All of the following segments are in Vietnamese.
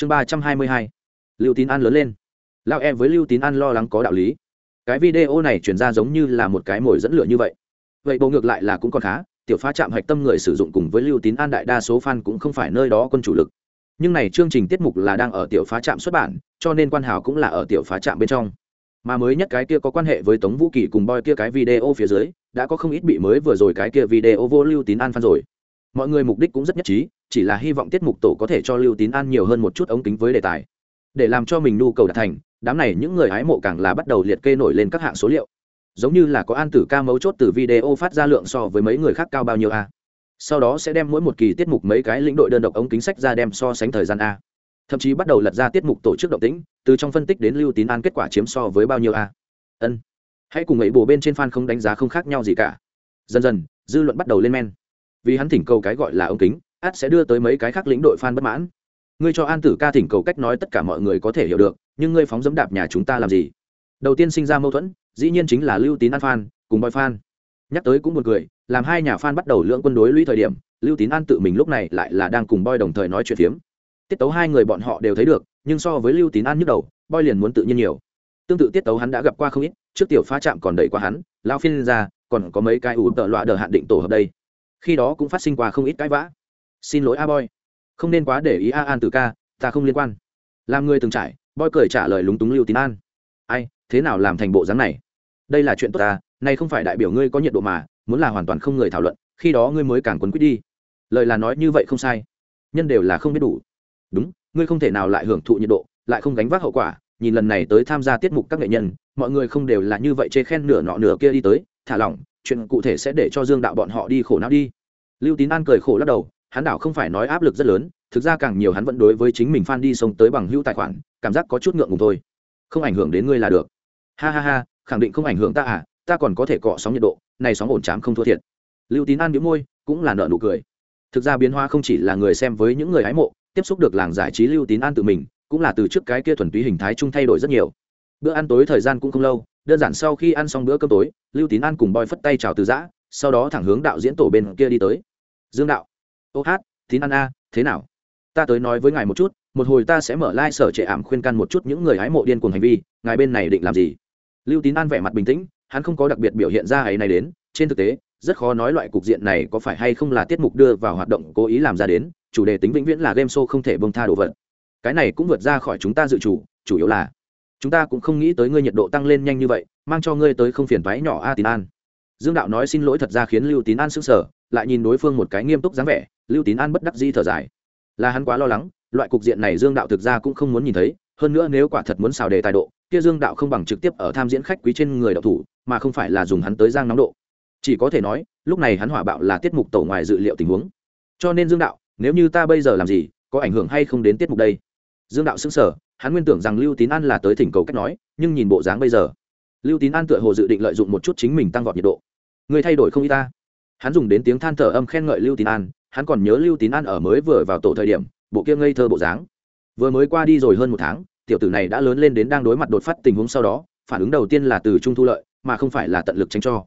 chương ba trăm hai mươi hai. Lưu tín an lớn lên. Lao e với lưu tín an lo lắng có đạo lý. Cái video này chuyển ra giống như là một cái mồi dẫn lửa như vậy. Vậy bộ ngược lại là cũng còn khá, tiểu phá trạm hạch tâm người sử dụng cùng với lưu tín an đại đa số fan cũng không phải nơi đó quân chủ lực. Nhưng này chương trình tiết mục là đang ở tiểu phá trạm xuất bản, cho nên quan hào cũng là ở tiểu phá trạm bên trong. Mà mới nhất cái kia có quan hệ với tống vũ kỳ cùng boy kia cái video phía dưới, đã có không ít bị mới vừa rồi cái kia video vô lưu tín an fan rồi. Mọi người mục đích cũng rất nhất trí chỉ là hy vọng tiết mục tổ có thể cho lưu tín an nhiều hơn một chút ống kính với đề tài. Để làm cho mình nhu cầu đạt thành, đám này những người hái mộ càng là bắt đầu liệt kê nổi lên các hạng số liệu. Giống như là có an tử ca mấu chốt từ video phát ra lượng so với mấy người khác cao bao nhiêu a. Sau đó sẽ đem mỗi một kỳ tiết mục mấy cái lĩnh đội đơn độc ống kính sách ra đem so sánh thời gian a. Thậm chí bắt đầu lật ra tiết mục tổ chức động tĩnh, từ trong phân tích đến lưu tín an kết quả chiếm so với bao nhiêu a. Ân. Hãy cùng ấy bổ bên trên fan không đánh giá không khác nhau gì cả. Dần dần, dư luận bắt đầu lên men. Vì hắn thỉnh cầu cái gọi là ống kính át sẽ đưa tới mấy cái khác lĩnh đội fan bất mãn. Ngươi cho an tử ca thỉnh cầu cách nói tất cả mọi người có thể hiểu được, nhưng ngươi phóng dẫm đạp nhà chúng ta làm gì? Đầu tiên sinh ra mâu thuẫn, dĩ nhiên chính là lưu tín an fan, cùng boy fan. Nhắc tới cũng một người làm hai nhà fan bắt đầu lưỡng quân đối lũy thời điểm, lưu tín an tự mình lúc này lại là đang cùng boy đồng thời nói chuyện phiếm. Tiết tấu hai người bọn họ đều thấy được, nhưng so với lưu tín an nhức đầu boy liền muốn tự nhiên nhiều. Tương tự tiết tấu hắn đã gặp qua không ít, trước tiểu pha chạm còn đẩy qua hắn lao phiên ra, còn có mấy cái ủ tợ loạ đờ hạn định tổ hợp đây. Khi đó cũng phát sinh qua không ít cãi vã xin lỗi a boy. Không nên quá để ý a an từ ca, ta không liên quan. Làm người từng trải, boy cười trả lời lúng túng lưu tín an. Ai, thế nào làm thành bộ dáng này? Đây là chuyện tốt ta này không phải đại biểu ngươi có nhiệt độ mà, muốn là hoàn toàn không người thảo luận, khi đó ngươi mới càng quấn quýt đi. Lời là nói như vậy không sai. Nhân đều là không biết đủ. Đúng, ngươi không thể nào lại hưởng thụ nhiệt độ, lại không gánh vác hậu quả. Nhìn lần này tới tham gia tiết mục các nghệ nhân, mọi người không đều là như vậy chê khen nửa nọ nửa kia đi tới, thả lỏng, chuyện cụ thể sẽ để cho dương đạo bọn họ đi khổ não đi. Lưu tín an cười khổ lắc đầu hắn đảo không phải nói áp lực rất lớn, thực ra càng nhiều hắn vẫn đối với chính mình f a n đi sống tới bằng hữu tài khoản, cảm giác có chút ngượng ngùng thôi. Không ảnh hưởng đến ngươi là được. Ha ha ha, khẳng định không ảnh hưởng ta à ta còn có thể cọ sóng nhiệt độ, này sóng ổn chám không thua thiệt. Lưu tín an đĩu môi, cũng là nợ nụ cười. Thực ra biến hóa không chỉ là người xem với những người hái mộ, tiếp xúc được làng giải trí lưu tín an tự mình, cũng là từ trước cái kia thuần túy hình thái chung thay đổi rất nhiều. Bữa ăn tối thời gian cũng không lâu, đơn giản sau khi ăn xong bữa cơm tối, lưu tín an cùng boy phất tay chào từ giã, sau đó thẳng hướng đạo diễn tổ bên kia đi tới. Dương đạo ô hát, tín an a, thế nào? Ta tới nói với ngài một chút, một hồi ta sẽ mở lai、like、sở trệ ảm khuyên can một chút những người hái mộ điên cùng hành vi, ngài bên này định làm gì? Lưu tín an vẻ mặt bình tĩnh, hắn không có đặc biệt biểu hiện ra ấy này đến, trên thực tế, rất khó nói loại cục diện này có phải hay không là tiết mục đưa vào hoạt động cố ý làm ra đến, chủ đề tính vĩnh viễn là game show không thể bông tha đồ vật. Cái này cũng vượt ra khỏi chúng ta dự chủ chủ yếu là, chúng ta cũng không nghĩ tới ngươi nhiệt độ tăng lên nhanh như vậy, mang cho ngươi tới không phiền thoái nhỏ a tín an. Dương đạo nói xin lỗi thật ra khiến lưu tín an s ứ n g sở lại nhìn đối phương một cái nghiêm túc dáng vẻ, lưu tín an bất đắc di thở dài. Là hắn quá lo lắng, loại cục diện này dương đạo thực ra cũng không muốn nhìn thấy, hơn nữa nếu quả thật muốn xào đề tài độ, kia dương đạo không bằng trực tiếp ở tham diễn khách quý trên người đạo thủ, mà không phải là dùng hắn tới giang nóng độ. Chỉ có thể nói, lúc này hắn hỏa bạo là tiết mục tổ ngoài dự liệu tình huống. Cho nên dương đạo, nếu như ta bây giờ làm gì, có ảnh hưởng hay không đến tiết mục đây? Dương đạo xứng sở hắn nguyên tưởng rằng lưu tín an là tới thỉnh cầu cách nói, nhưng nhìn bộ dáng bây giờ, lưu tín an tựa hồ dự định lợi dụng một chút chính mình tăng vọt nhiệt độ. Người thay đổi không y ta hắn dùng đến tiếng than thở âm khen ngợi lưu tín an, hắn còn nhớ lưu tín an ở mới vừa vào tổ thời điểm, bộ kia ngây thơ bộ dáng. Vừa mới qua đi rồi hơn một tháng, tiểu tử này đã lớn lên đến đang đối mặt đột phát tình huống sau đó, phản ứng đầu tiên là từ trung thu lợi, mà không phải là tận lực tránh cho.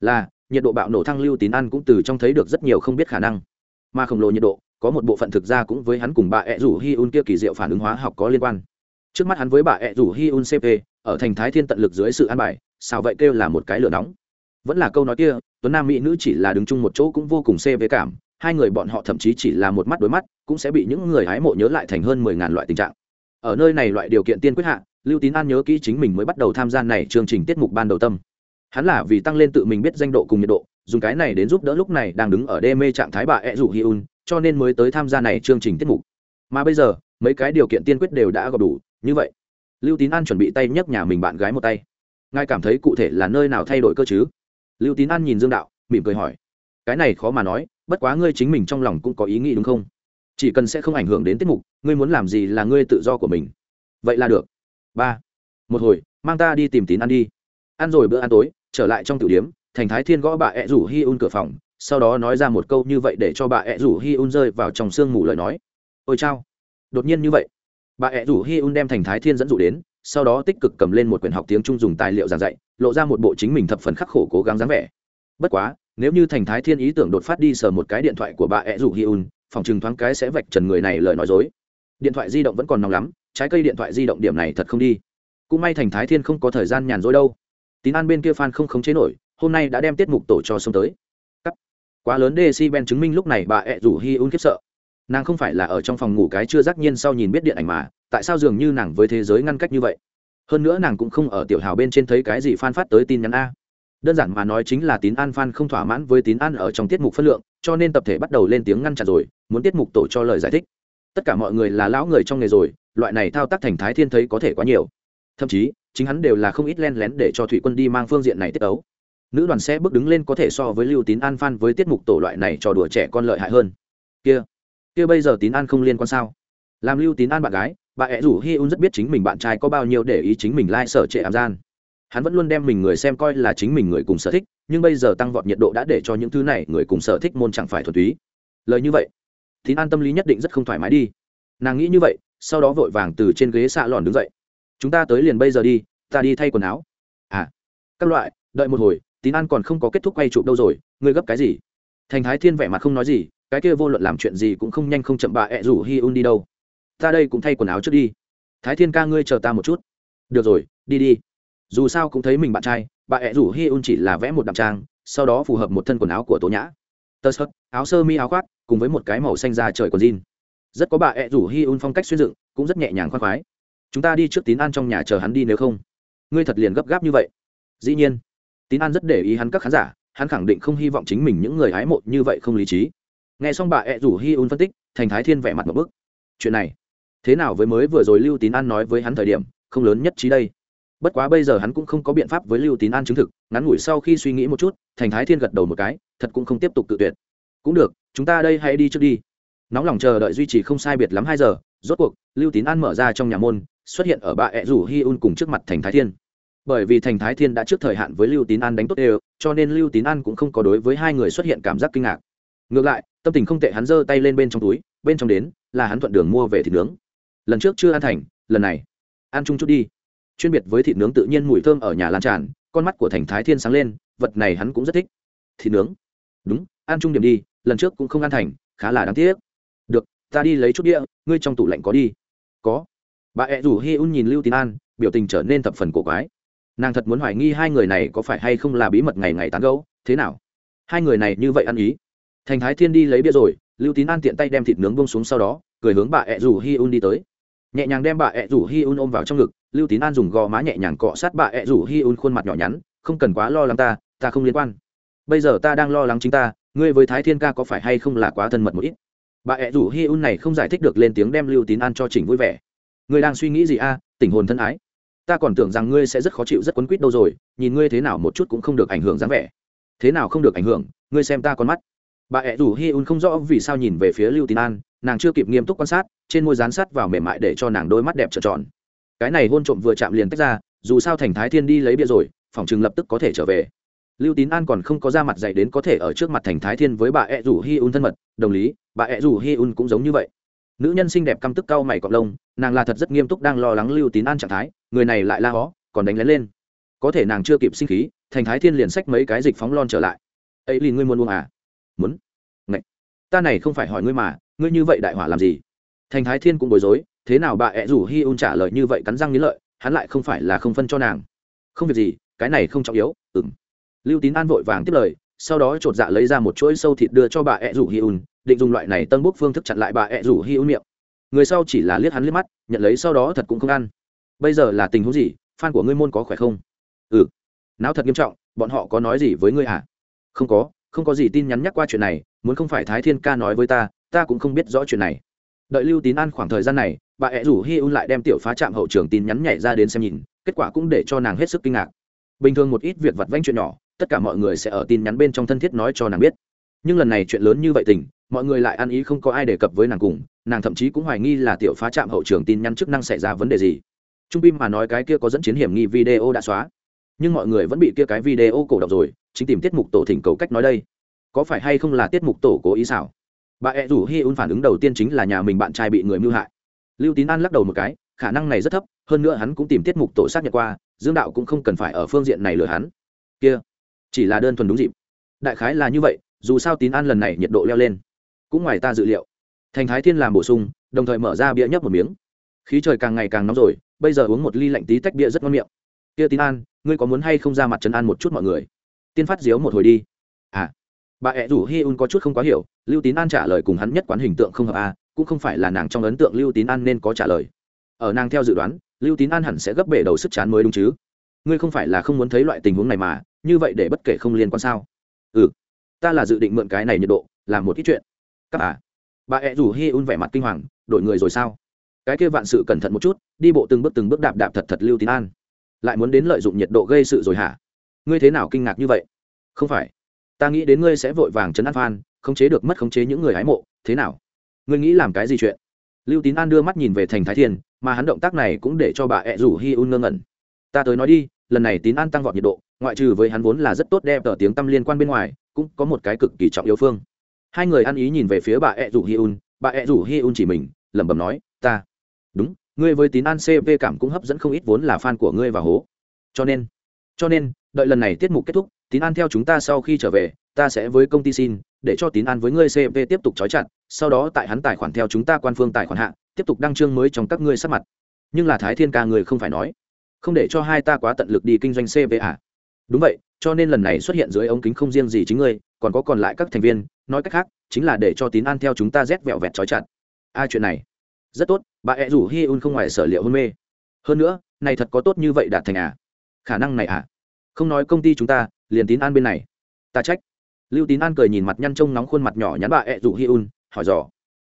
Là, nhiệt độ bạo nổ thăng lưu tín ăn cũng từ trong thấy được rất nhiều không biết khả năng. Mà khổng lồ nhiệt độ, có một bộ phận thực ra cũng với hắn cùng bà ẹ rủ hi un kia kỳ diệu phản ứng hóa học có liên quan. Trước mắt hắn với bà ẹ rủ hi un cp ở thành thái thiên tận lực dưới sự an bài sao vậy kêu là một cái lửa nóng vẫn là câu nói kia, tuấn nam mỹ nữ chỉ là đứng chung một chỗ cũng vô cùng xê với cảm, hai người bọn họ thậm chí chỉ là một mắt đối mắt, cũng sẽ bị những người hái mộ nhớ lại thành hơn mười ngàn loại tình trạng. Ở nơi này loại điều kiện tiên quyết hạ, lưu tín an nhớ kỹ chính mình mới bắt đầu tham gia này chương trình tiết mục ban đầu tâm. Hắn là vì tăng lên tự mình biết danh độ cùng nhiệt độ, dùng cái này đến giúp đỡ lúc này đang đứng ở đê mê trạng thái bà ed rủ hi un cho nên mới tới tham gia này chương trình tiết mục. Mà bây giờ, mấy cái điều kiện tiên quyết đều đã gặp đủ, như vậy, lưu tín an chuẩn bị tay nhấc nhà mình bạn gái một tay. Ngài cảm thấy cụ thể là nơi nào thay đổi cơ chứ? Lưu tín an nhìn dương đạo, mỉm cười hỏi, cái này khó mà nói, bất quá ngươi chính mình trong lòng cũng có ý nghĩ đúng không? Chỉ cần sẽ không ảnh hưởng đến tiết mục, ngươi muốn làm gì là ngươi tự do của mình. Vậy là được. Ba, một hồi, mang ta đi tìm tín ăn đi. Ăn rồi bữa ăn tối, trở lại trong tử điếm thành thái thiên gõ bà ẹ rủ hi un cửa phòng, sau đó nói ra một câu như vậy để cho bà ẹ rủ hi un rơi vào trong sương mù lời nói. Ôi chao, đột nhiên như vậy. Bà ẹ rủ hi un đem thành thái thiên dẫn dụ đến sau đó tích cực cầm lên một quyển học tiếng trung dùng tài liệu giảng dạy, lộ ra một bộ chính mình thập phần khắc khổ cố gắng dáng vẻ. Bất quá, nếu như thành thái thiên ý tưởng đột phát đi sờ một cái điện thoại của bà ed rủ hi un, phòng chừng thoáng cái sẽ vạch trần người này lời nói dối. Điện thoại di động vẫn còn nóng lắm, trái cây điện thoại di động điểm này thật không đi. Cũng may thành thái thiên không có thời gian nhàn rỗi đâu. Tín an bên kia phan không khống chế nổi, hôm nay đã đem tiết mục tổ cho xông tới. Cắt. quá lớn dc ben chứng minh lúc này bà ed rủ hi un khiếp sợ nàng không phải là ở trong phòng ngủ cái chưa giác nhiên sau nhìn biết điện ảnh mà, tại sao dường như nàng với thế giới ngăn cách như vậy? Hơn nữa nàng cũng không ở tiểu hào bên trên thấy cái gì phan phát tới tin nhắn a. Đơn giản mà nói chính là tín an phan không thỏa mãn với tín an ở trong tiết mục phân lượng, cho nên tập thể bắt đầu lên tiếng ngăn chặn rồi, muốn tiết mục tổ cho lời giải thích. Tất cả mọi người là lão người trong nghề rồi, loại này thao tác thành thái thiên thấy có thể quá nhiều. Thậm chí, chính hắn đều là không ít len lén để cho thủy quân đi mang phương diện này tiết ấu. Nữ đoàn sẽ bước đứng lên có thể so với lưu tín an phan với tiết mục tổ loại này trò đùa trẻ con lợi hại hơn. Kia kia bây giờ tín an không liên quan sao? Làm lưu tín an bạn gái, bà ẹ rủ hi un rất biết chính mình bạn trai có bao nhiêu để ý chính mình lai、like、sở trệ ảm gian. Hắn vẫn luôn đem mình người xem coi là chính mình người cùng sở thích, nhưng bây giờ tăng vọt nhiệt độ đã để cho những thứ này người cùng sở thích môn chẳng phải thuần túy. Lời như vậy, tín an tâm lý nhất định rất không thoải mái đi. Nàng nghĩ như vậy, sau đó vội vàng từ trên ghế xạ lòn đứng dậy. Chúng ta tới liền bây giờ đi, ta đi thay quần áo. À các loại, đợi một hồi, tín an còn không có kết thúc quay chụp đâu rồi, ngươi gấp cái gì? Thành thái thiên vẻ mặt không nói gì, cái kia vô luận làm chuyện gì cũng không nhanh không chậm bà ẹ rủ hi un đi đâu. Ta đây cũng thay quần áo trước đi. Thái thiên ca ngươi chờ ta một chút. Được rồi, đi đi. Dù sao cũng thấy mình bạn trai, bà ẹ rủ hi un chỉ là vẽ một đạm trang, sau đó phù hợp một thân quần áo của tố nhã. Tơ sơ áo sơ mi áo khoác, cùng với một cái màu xanh da trời còn jean. Rất có bà ẹ rủ hi un phong cách xuyên dựng, cũng rất nhẹ nhàng khoan khoái. Chúng ta đi trước tín an trong nhà chờ hắn đi nếu không. Ngươi thật liền gấp gáp như vậy. Dĩ nhiên, tín an rất để ý hắn các khán giả hắn khẳng định không hy vọng chính mình những người hái mộ như vậy không lý trí. Nghe xong bà ẹ rủ hi un phân tích, thành thái thiên vẻ mặt một bức. Chuyện này, thế nào với mới vừa rồi lưu tín an nói với hắn thời điểm, không lớn nhất trí đây. Bất quá bây giờ hắn cũng không có biện pháp với lưu tín an chứng thực, ngắn ngủi sau khi suy nghĩ một chút, thành thái thiên gật đầu một cái, thật cũng không tiếp tục tự tuyệt. Cũng được, chúng ta đây hãy đi trước đi. Nóng lòng chờ đợi duy trì không sai biệt lắm hai giờ, rốt cuộc, lưu tín an mở ra trong nhà môn, xuất hiện ở bà ẹ rủ hi un cùng trước mặt thành thái thiên bởi vì thành thái thiên đã trước thời hạn với lưu tín an đánh tốt đều, cho nên lưu tín an cũng không có đối với hai người xuất hiện cảm giác kinh ngạc. Ngược lại, tâm tình không tệ hắn giơ tay lên bên trong túi, bên trong đến, là hắn thuận đường mua về thịt nướng. Lần trước chưa ăn thành, lần này, ăn chung chút đi. Chuyên biệt với thịt nướng tự nhiên mùi thơm ở nhà lan tràn, con mắt của thành thái thiên sáng lên, vật này hắn cũng rất thích. Thịt nướng. Đúng, ăn chung điểm đi, lần trước cũng không ăn thành, khá là đáng tiếc. Được, ta đi lấy chút đĩa, ngươi trong tủ lạnh có đi. Có. Bà ẹ rủ hi un nhìn lưu tín an, biểu tình trở nên thập phần cổ quái nàng thật muốn hoài nghi hai người này có phải hay không là bí mật ngày ngày tán gấu thế nào? Hai người này như vậy ăn ý. Thành thái thiên đi lấy bia rồi, lưu tín an tiện tay đem thịt nướng bông xuống sau đó, cười hướng bà ẹ rủ hi un đi tới. Nhẹ nhàng đem bà ẹ rủ hi un ôm vào trong ngực, lưu tín an dùng gò má nhẹ nhàng cọ sát bà ẹ rủ hi un khuôn mặt nhỏ nhắn, không cần quá lo lắng ta ta không liên quan. Bây giờ ta đang lo lắng chính ta, ngươi với thái thiên ca có phải hay không là quá thân mật một ít? Bà ẹ rủ hi un này không giải thích được lên tiếng đem lưu tín an cho chỉnh vui vẻ. Ngươi đang suy nghĩ gì a? Tình hồn thân ái ta còn tưởng rằng ngươi sẽ rất khó chịu, rất quấn quýt đâu rồi, nhìn ngươi thế nào một chút cũng không được ảnh hưởng dáng vẻ. Thế nào không được ảnh hưởng, ngươi xem ta con mắt. Bà ẹ rủ hi un không rõ vì sao nhìn về phía lưu tín an, nàng chưa kịp nghiêm túc quan sát, trên môi dán sắt vào mềm mại để cho nàng đôi mắt đẹp trợn tròn. Cái này hôn trộm vừa chạm liền tách ra, dù sao thành thái thiên đi lấy bia rồi, phòng chừng lập tức có thể trở về. Lưu tín an còn không có ra mặt dạy đến có thể ở trước mặt thành thái thiên với bà ẹ rủ hi un thân mật, đồng lý, bà ẹ rủ hi un cũng giống như vậy nữ nhân xinh đẹp căm tức cau mày cọp lông, nàng là thật rất nghiêm túc đang lo lắng lưu tín an trạng thái, người này lại la hó, còn đánh lén lên. Có thể nàng chưa kịp sinh khí, thành thái thiên liền xách mấy cái dịch phóng lon trở lại. Ấy liền ngươi muốn uống à? Muốn. Ngậy. ta này không phải hỏi ngươi mà, ngươi như vậy đại hỏa làm gì? Thành thái thiên cũng bối rối, thế nào bà ẹ rủ hi un trả lời như vậy cắn răng nghĩ lợi, hắn lại không phải là không phân cho nàng. Không việc gì, cái này không trọng yếu. Ừng lưu tín an vội vàng tiếp lời, sau đó chột dạ lấy ra một chuỗi sâu thịt đưa cho bà ẹ rủ hi un định dùng loại này tân bốc phương thức chặn lại bà ẹ rủ hi ưu miệng. Người sau chỉ là liếc hắn liếc mắt, nhận lấy sau đó thật cũng không ăn. Bây giờ là tình huống gì? Fan của ngươi môn có khỏe không? Ừ. Não thật nghiêm trọng, bọn họ có nói gì với ngươi à không có không có gì tin nhắn nhắc qua chuyện này, muốn không phải thái thiên ca nói với ta ta cũng không biết rõ chuyện này. Đợi lưu tín an khoảng thời gian này, bà ẹ rủ hi un lại đem tiểu phá trạm hậu trường tin nhắn nhảy ra đến xem nhìn, kết quả cũng để cho nàng hết sức kinh ngạc. Bình thường một ít việc vặt vanh chuyện nhỏ, tất cả mọi người sẽ ở tin nhắn bên trong thân thiết nói cho nàng biết. Nhưng lần này chuyện lớn như vậy tình mọi người lại ăn ý không có ai đề cập với nàng cùng, nàng thậm chí cũng hoài nghi là tiểu phá trạm hậu trường tin nhắn chức năng xảy ra vấn đề gì. Trung bim mà nói cái kia có dẫn chiến hiểm nghi video đã xóa. Nhưng mọi người vẫn bị kia cái video cổ đọc rồi, chính tìm tiết mục tổ thỉnh cầu cách nói đây. Có phải hay không là tiết mục tổ cố ý xảo? Bà ẹ rủ hi un phản ứng đầu tiên chính là nhà mình bạn trai bị người mưu hại. Lưu tín an lắc đầu một cái, khả năng này rất thấp, hơn nữa hắn cũng tìm tiết mục tổ xác nhận qua, dương đạo cũng không cần phải ở phương diện này lừa hắn. Kia, chỉ là đơn thuần đúng dịp. Đại khái là như vậy, dù sao tín an lần này nhiệt độ leo lên cũng ngoài ta dự liệu. Thành thái thiên làm bổ sung, đồng thời mở ra bia nhấp một miếng. Khí trời càng ngày càng nóng rồi, bây giờ uống một ly lạnh tí tách bia rất ngon miệng. Kia tín an, ngươi có muốn hay không ra mặt trấn an một chút mọi người? Tiên phát diếu một hồi đi. À bà ẹ rủ hi un có chút không quá hiểu, lưu tín an trả lời cùng hắn nhất quán hình tượng không hợp a cũng không phải là nàng trong ấn tượng lưu tín an nên có trả lời. Ở nàng theo dự đoán, lưu tín an hẳn sẽ gấp bể đầu sức chán mới đúng chứ. Ngươi không phải là không muốn thấy loại tình huống này mà, như vậy để bất kể không liên quan sao? Ừ ta là dự định mượn cái này nhiệt độ, làm một ít chuyện các bà. Bà ẹ rủ hi un vẻ mặt kinh hoàng, đổi người rồi sao? Cái kia vạn sự cẩn thận một chút, đi bộ từng bước từng bước đạp đạp thật thật lưu tín an. Lại muốn đến lợi dụng nhiệt độ gây sự rồi hả? Ngươi thế nào kinh ngạc như vậy? Không phải. Ta nghĩ đến ngươi sẽ vội vàng chấn an phan, khống chế được mất khống chế những người hái mộ. Thế nào? Ngươi nghĩ làm cái gì chuyện? Lưu tín an đưa mắt nhìn về thành thái thiên, mà hắn động tác này cũng để cho bà ẹ rủ hi un ngơ ngẩn. Ta tới nói đi, lần này tín an tăng vọt nhiệt độ, ngoại trừ với hắn vốn là rất tốt đẹp tờ tiếng tâm liên quan bên ngoài, cũng có một cái cực kỳ trọng yếu phương hai người ăn ý nhìn về phía bà ẹ rủ hi un, bà ẹ rủ hi un chỉ mình, lẩm bẩm nói, ta, đúng, ngươi với tín an cv cảm cũng hấp dẫn không ít vốn là fan của ngươi và hố. Cho nên cho nên, đợi lần này tiết mục kết thúc, tín an theo chúng ta sau khi trở về, ta sẽ với công ty xin, để cho tín an với ngươi cv tiếp tục trói chặt, sau đó tại hắn tài khoản theo chúng ta quan phương tài khoản hạ, tiếp tục đăng chương mới trong các ngươi sắp mặt. Nhưng là thái thiên ca người không phải nói, không để cho hai ta quá tận lực đi kinh doanh cv à? Đúng vậy, cho nên lần này xuất hiện dưới ống kính không riêng gì chính ngươi còn có còn lại các thành viên, nói cách khác, chính là để cho tín an theo chúng ta rét vẹo vẹt trói chặt. Ai à, chuyện này. Rất tốt, bà ẹ rủ hi un không ngoài sở liệu hôn mê. Hơn nữa, này thật có tốt như vậy đạt thành à? Khả năng này à? Không nói công ty chúng ta, liền tín an bên này. Ta trách. Lưu tín an cười nhìn mặt nhăn trông nóng khuôn mặt nhỏ nhắn bà ẹ rủ hi un, hỏi dò.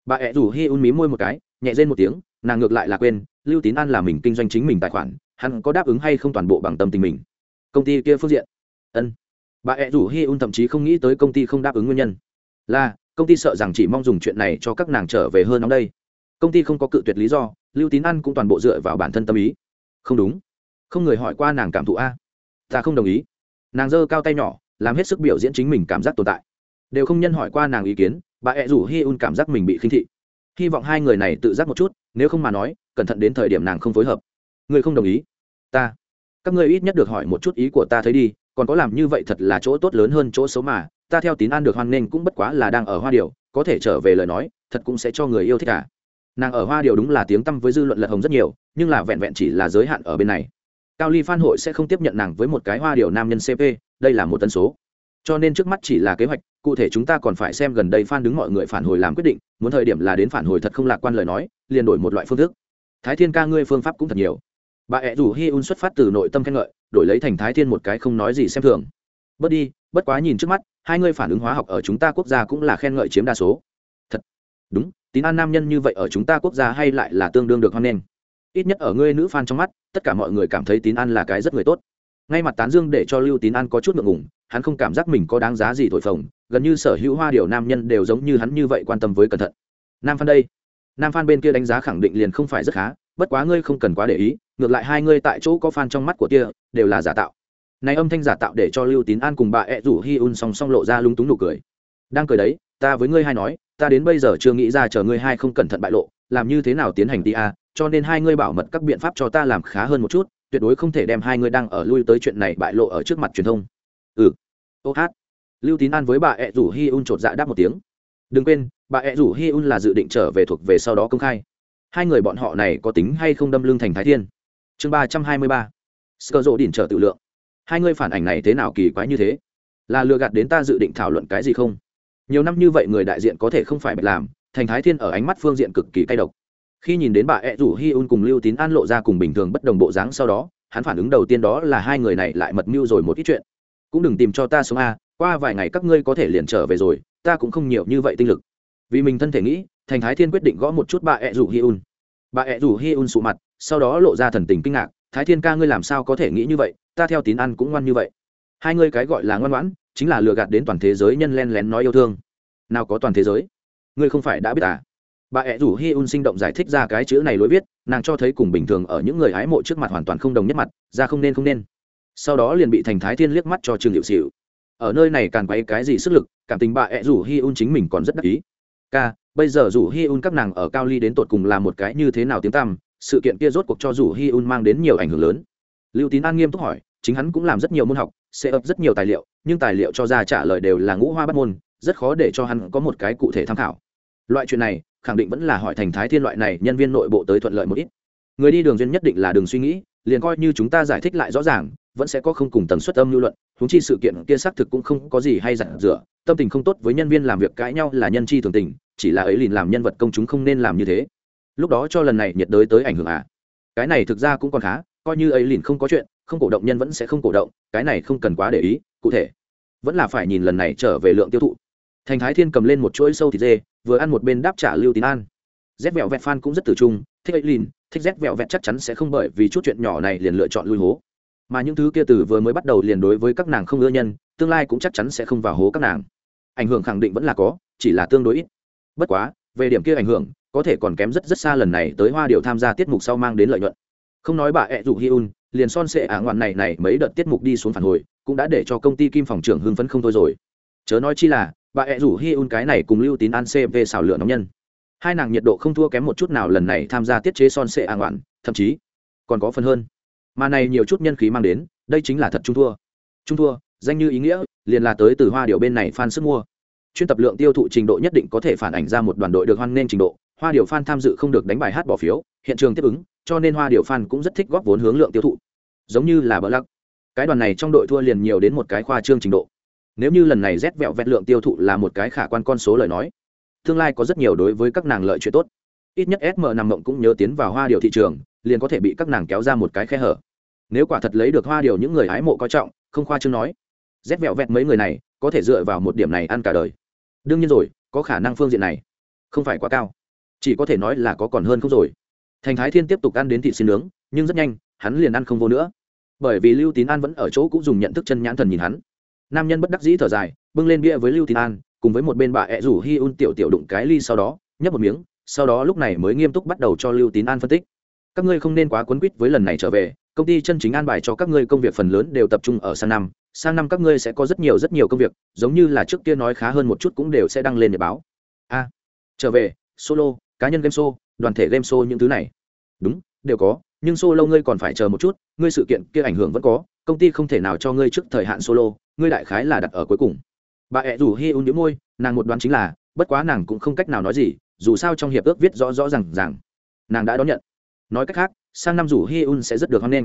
Bà ẹ rủ hi un mí môi một cái, nhẹ rên một tiếng, nàng ngược lại là quên, lưu tín an là mình kinh doanh chính mình tài khoản, hắn có đáp ứng hay không toàn bộ bằng tâm tình mình. Công ty kia phương diện. Ân bà ẹ rủ hi un thậm chí không nghĩ tới công ty không đáp ứng nguyên nhân. Là, công ty sợ rằng chỉ mong dùng chuyện này cho các nàng trở về hơn nóng đây. Công ty không có cự tuyệt lý do, lưu tín ăn cũng toàn bộ dựa vào bản thân tâm ý. Không đúng. Không người hỏi qua nàng cảm thụ a. Ta không đồng ý. Nàng giơ cao tay nhỏ, làm hết sức biểu diễn chính mình cảm giác tồn tại. Đều không nhân hỏi qua nàng ý kiến, bà ẹ rủ hi un cảm giác mình bị khinh thị. Hy vọng hai người này tự giác một chút, nếu không mà nói, cẩn thận đến thời điểm nàng không phối hợp. Người không đồng ý. Ta. Các ngươi ít nhất được hỏi một chút ý của ta thấy đi còn có làm như vậy thật là chỗ tốt lớn hơn chỗ xấu mà, ta theo tín an được hoan nghênh cũng bất quá là đang ở hoa điều có thể trở về lời nói, thật cũng sẽ cho người yêu thích cả nàng ở hoa điều đúng là tiếng tăm với dư luận lật hồng rất nhiều, nhưng là vẹn vẹn chỉ là giới hạn ở bên này. Cao ly phan hội sẽ không tiếp nhận nàng với một cái hoa điều nam nhân cp đây là một tân số. Cho nên trước mắt chỉ là kế hoạch, cụ thể chúng ta còn phải xem gần đây phan đứng mọi người phản hồi làm quyết định, muốn thời điểm là đến phản hồi thật không lạc quan lời nói, liền đổi một loại phương thức. Thái thiên ca ngươi phương pháp cũng thật nhiều. Bà ẹ rủ hi un xuất phát từ nội tâm khen ngợi đổi lấy thành thái thiên một cái không nói gì xem thường. Bớt đi bất quá nhìn trước mắt, hai ngươi phản ứng hóa học ở chúng ta quốc gia cũng là khen ngợi chiếm đa số. Thật. Đúng, tín an nam nhân như vậy ở chúng ta quốc gia hay lại là tương đương được hoan nghênh. Ít nhất ở ngươi nữ f a n trong mắt, tất cả mọi người cảm thấy tín an là cái rất người tốt. Ngay mặt tán dương để cho lưu tín an có chút ngượng ngùng, hắn không cảm giác mình có đáng giá gì thổi phồng, gần như sở hữu hoa điều nam nhân đều giống như hắn như vậy quan tâm với cẩn thận. Nam phan đây. Nam phan bên kia đánh giá khẳng định liền không phải rất khá bất quá ngươi không cần quá để ý, ngược lại hai ngươi tại chỗ có fan trong mắt của tia đều là giả tạo. Này âm thanh giả tạo để cho lưu tín an cùng bà ẹ rủ hi un song song lộ ra lúng túng nụ cười. Đang cười đấy, ta với ngươi hai nói, ta đến bây giờ chưa nghĩ ra chờ ngươi hai không cẩn thận bại lộ, làm như thế nào tiến hành ti a à, cho nên hai ngươi bảo mật các biện pháp cho ta làm khá hơn một chút, tuyệt đối không thể đem hai ngươi đang ở lui tới chuyện này bại lộ ở trước mặt truyền thông. Ừ. Ô hát. Lưu tín an với bà ẹ rủ hi un chột dạ đáp một tiếng. Đừng quên, bà ẹ rủ hi un là dự định trở về thuộc về sau đó công khai hai người bọn họ này có tính hay không đâm lưng thành thái thiên? Chương ba trăm hai mươi ba. Sơ rộ đỉnh trở tự lượng. Hai người phản ảnh này thế nào kỳ quái như thế? Là lừa gạt đến ta dự định thảo luận cái gì không? Nhiều năm như vậy người đại diện có thể không phải bạch làm, thành thái thiên ở ánh mắt phương diện cực kỳ cay độc. Khi nhìn đến bà ẹ rủ hi un cùng lưu tín an lộ ra cùng bình thường bất đồng bộ dáng sau đó, hắn phản ứng đầu tiên đó là hai người này lại mật mưu rồi một ít chuyện. Cũng đừng tìm cho ta sống a, qua vài ngày các ngươi có thể liền trở về rồi, ta cũng không nhiều như vậy tinh lực. Vì mình thân thể nghĩ thành thái thiên quyết định gõ một chút bà ẹ rủ hi un. Bà ẹ rủ hi un sụ mặt, sau đó lộ ra thần tình kinh ngạc, thái thiên ca ngươi làm sao có thể nghĩ như vậy? Ta theo tín ăn cũng ngoan như vậy. Hai ngươi cái gọi là ngoan ngoãn, chính là lừa gạt đến toàn thế giới nhân len lén nói yêu thương. Nào có toàn thế giới? Ngươi không phải đã biết à? Bà ẹ rủ hi un sinh động giải thích ra cái chữ này lối viết, nàng cho thấy cùng bình thường ở những người hái mộ trước mặt hoàn toàn không đồng nhất mặt, ra không nên không nên. Sau đó liền bị thành thái thiên liếc mắt cho trường hiệu xịu ở nơi này càng quay cái gì sức lực, cảm tình bà ẹ rủ hi un chính mình còn rất đắc ý ca, bây giờ rủ hi un các nàng ở cao ly đến tột cùng là một cái như thế nào tiếng tăm, sự kiện kia rốt cuộc cho rủ hi un mang đến nhiều ảnh hưởng lớn. Lưu tín an nghiêm túc hỏi, chính hắn cũng làm rất nhiều môn học, sẽ ấp rất nhiều tài liệu, nhưng tài liệu cho ra trả lời đều là ngũ hoa bắt môn, rất khó để cho hắn có một cái cụ thể tham khảo. Loại chuyện này, khẳng định vẫn là hỏi thành thái thiên loại này nhân viên nội bộ tới thuận lợi một ít. Người đi đường duyên nhất định là đường suy nghĩ, liền coi như chúng ta giải thích lại rõ ràng vẫn sẽ có không cùng tần suất âm lưu luận húng chi sự kiện kia xác thực cũng không có gì hay giản rửa tâm tình không tốt với nhân viên làm việc cãi nhau là nhân chi thường tình, chỉ là ấy liền làm nhân vật công chúng không nên làm như thế. Lúc đó cho lần này nhiệt đới tới ảnh hưởng à? Cái này thực ra cũng còn khá, coi như ấy liền không có chuyện, không cổ động nhân vẫn sẽ không cổ động, cái này không cần quá để ý, cụ thể. Vẫn là phải nhìn lần này trở về lượng tiêu thụ. Thành thái thiên cầm lên một chuỗi sâu thịt dê, vừa ăn một bên đáp trả lưu tín an. Rét vẹo vẹt fan cũng rất tử trung, thích ấy lìn, thích rét vẹo vẹt chắc chắn sẽ không bởi vì chút chuyện nhỏ này liền lựa chọn lui hố mà những thứ kia từ vừa mới bắt đầu liền đối với các nàng không ưa nhân, tương lai cũng chắc chắn sẽ không vào hố các nàng. Ảnh hưởng khẳng định vẫn là có, chỉ là tương đối ít. Bất quá, về điểm kia ảnh hưởng, có thể còn kém rất rất xa lần này tới hoa điệu tham gia tiết mục sau mang đến lợi nhuận. Không nói bà ẹ rủ hi un, liền son sệ ả ngoạn này này mấy đợt tiết mục đi xuống phản hồi, cũng đã để cho công ty kim phòng trưởng hưng phấn không thôi rồi. Chớ nói chi là, bà ẹ rủ hi un cái này cùng lưu tín an cv xào lửa nóng nhân. Hai nàng nhiệt độ không thua kém một chút nào lần này tham gia tiết chế son sệ ả ngoạn, thậm chí còn có phần hơn mà này nhiều chút nhân khí mang đến, đây chính là thật trung thua. Trung thua, danh như ý nghĩa, liền là tới từ hoa điệu bên này fan sức mua. Chuyên tập lượng tiêu thụ trình độ nhất định có thể phản ảnh ra một đoàn đội được hoan nghênh trình độ, hoa điệu fan tham dự không được đánh bài hát bỏ phiếu, hiện trường tiếp ứng, cho nên hoa điệu fan cũng rất thích góp vốn hướng lượng tiêu thụ. Giống như là bỡ lắc. Cái đoàn này trong đội thua liền nhiều đến một cái khoa trương trình độ. Nếu như lần này rét vẹo vẹt lượng tiêu thụ là một cái khả quan con số lời nói, tương lai có rất nhiều đối với các nàng lợi chuyện tốt ít nhất sm nằm mộng cũng nhớ tiến vào hoa điều thị trường, liền có thể bị các nàng kéo ra một cái khe hở. Nếu quả thật lấy được hoa điều những người hái mộ coi trọng, không khoa chương nói. Rét vẹo vẹt mấy người này, có thể dựa vào một điểm này ăn cả đời. Đương nhiên rồi, có khả năng phương diện này không phải quá cao. Chỉ có thể nói là có còn hơn không rồi. Thành thái thiên tiếp tục ăn đến thịt xin nướng, nhưng rất nhanh, hắn liền ăn không vô nữa. Bởi vì lưu tín an vẫn ở chỗ cũng dùng nhận thức chân nhãn thần nhìn hắn. Nam nhân bất đắc dĩ thở dài, bưng lên bia với lưu tín an, cùng với một bên bà ẹ rủ hi un tiểu tiểu đụng cái ly sau đó, nhấp một miếng sau đó lúc này mới nghiêm túc bắt đầu cho lưu tín an phân tích. Các ngươi không nên quá quấn quýt với lần này trở về, công ty chân chính an bài cho các ngươi công việc phần lớn đều tập trung ở sang năm. Sang năm các ngươi sẽ có rất nhiều rất nhiều công việc, giống như là trước kia nói khá hơn một chút cũng đều sẽ đăng lên để báo. A, trở về, solo, cá nhân game show, đoàn thể game show những thứ này. Đúng, đều có, nhưng solo ngươi còn phải chờ một chút, ngươi sự kiện kia ảnh hưởng vẫn có, công ty không thể nào cho ngươi trước thời hạn solo, ngươi đại khái là đặt ở cuối cùng. Bà ẹ rủ hi un đĩu môi, nàng một đoán chính là, bất quá nàng cũng không cách nào nói gì dù sao trong hiệp ước viết rõ rõ rằng rằng nàng đã đón nhận. Nói cách khác, sang năm rủ hi un sẽ rất được hoan nghênh.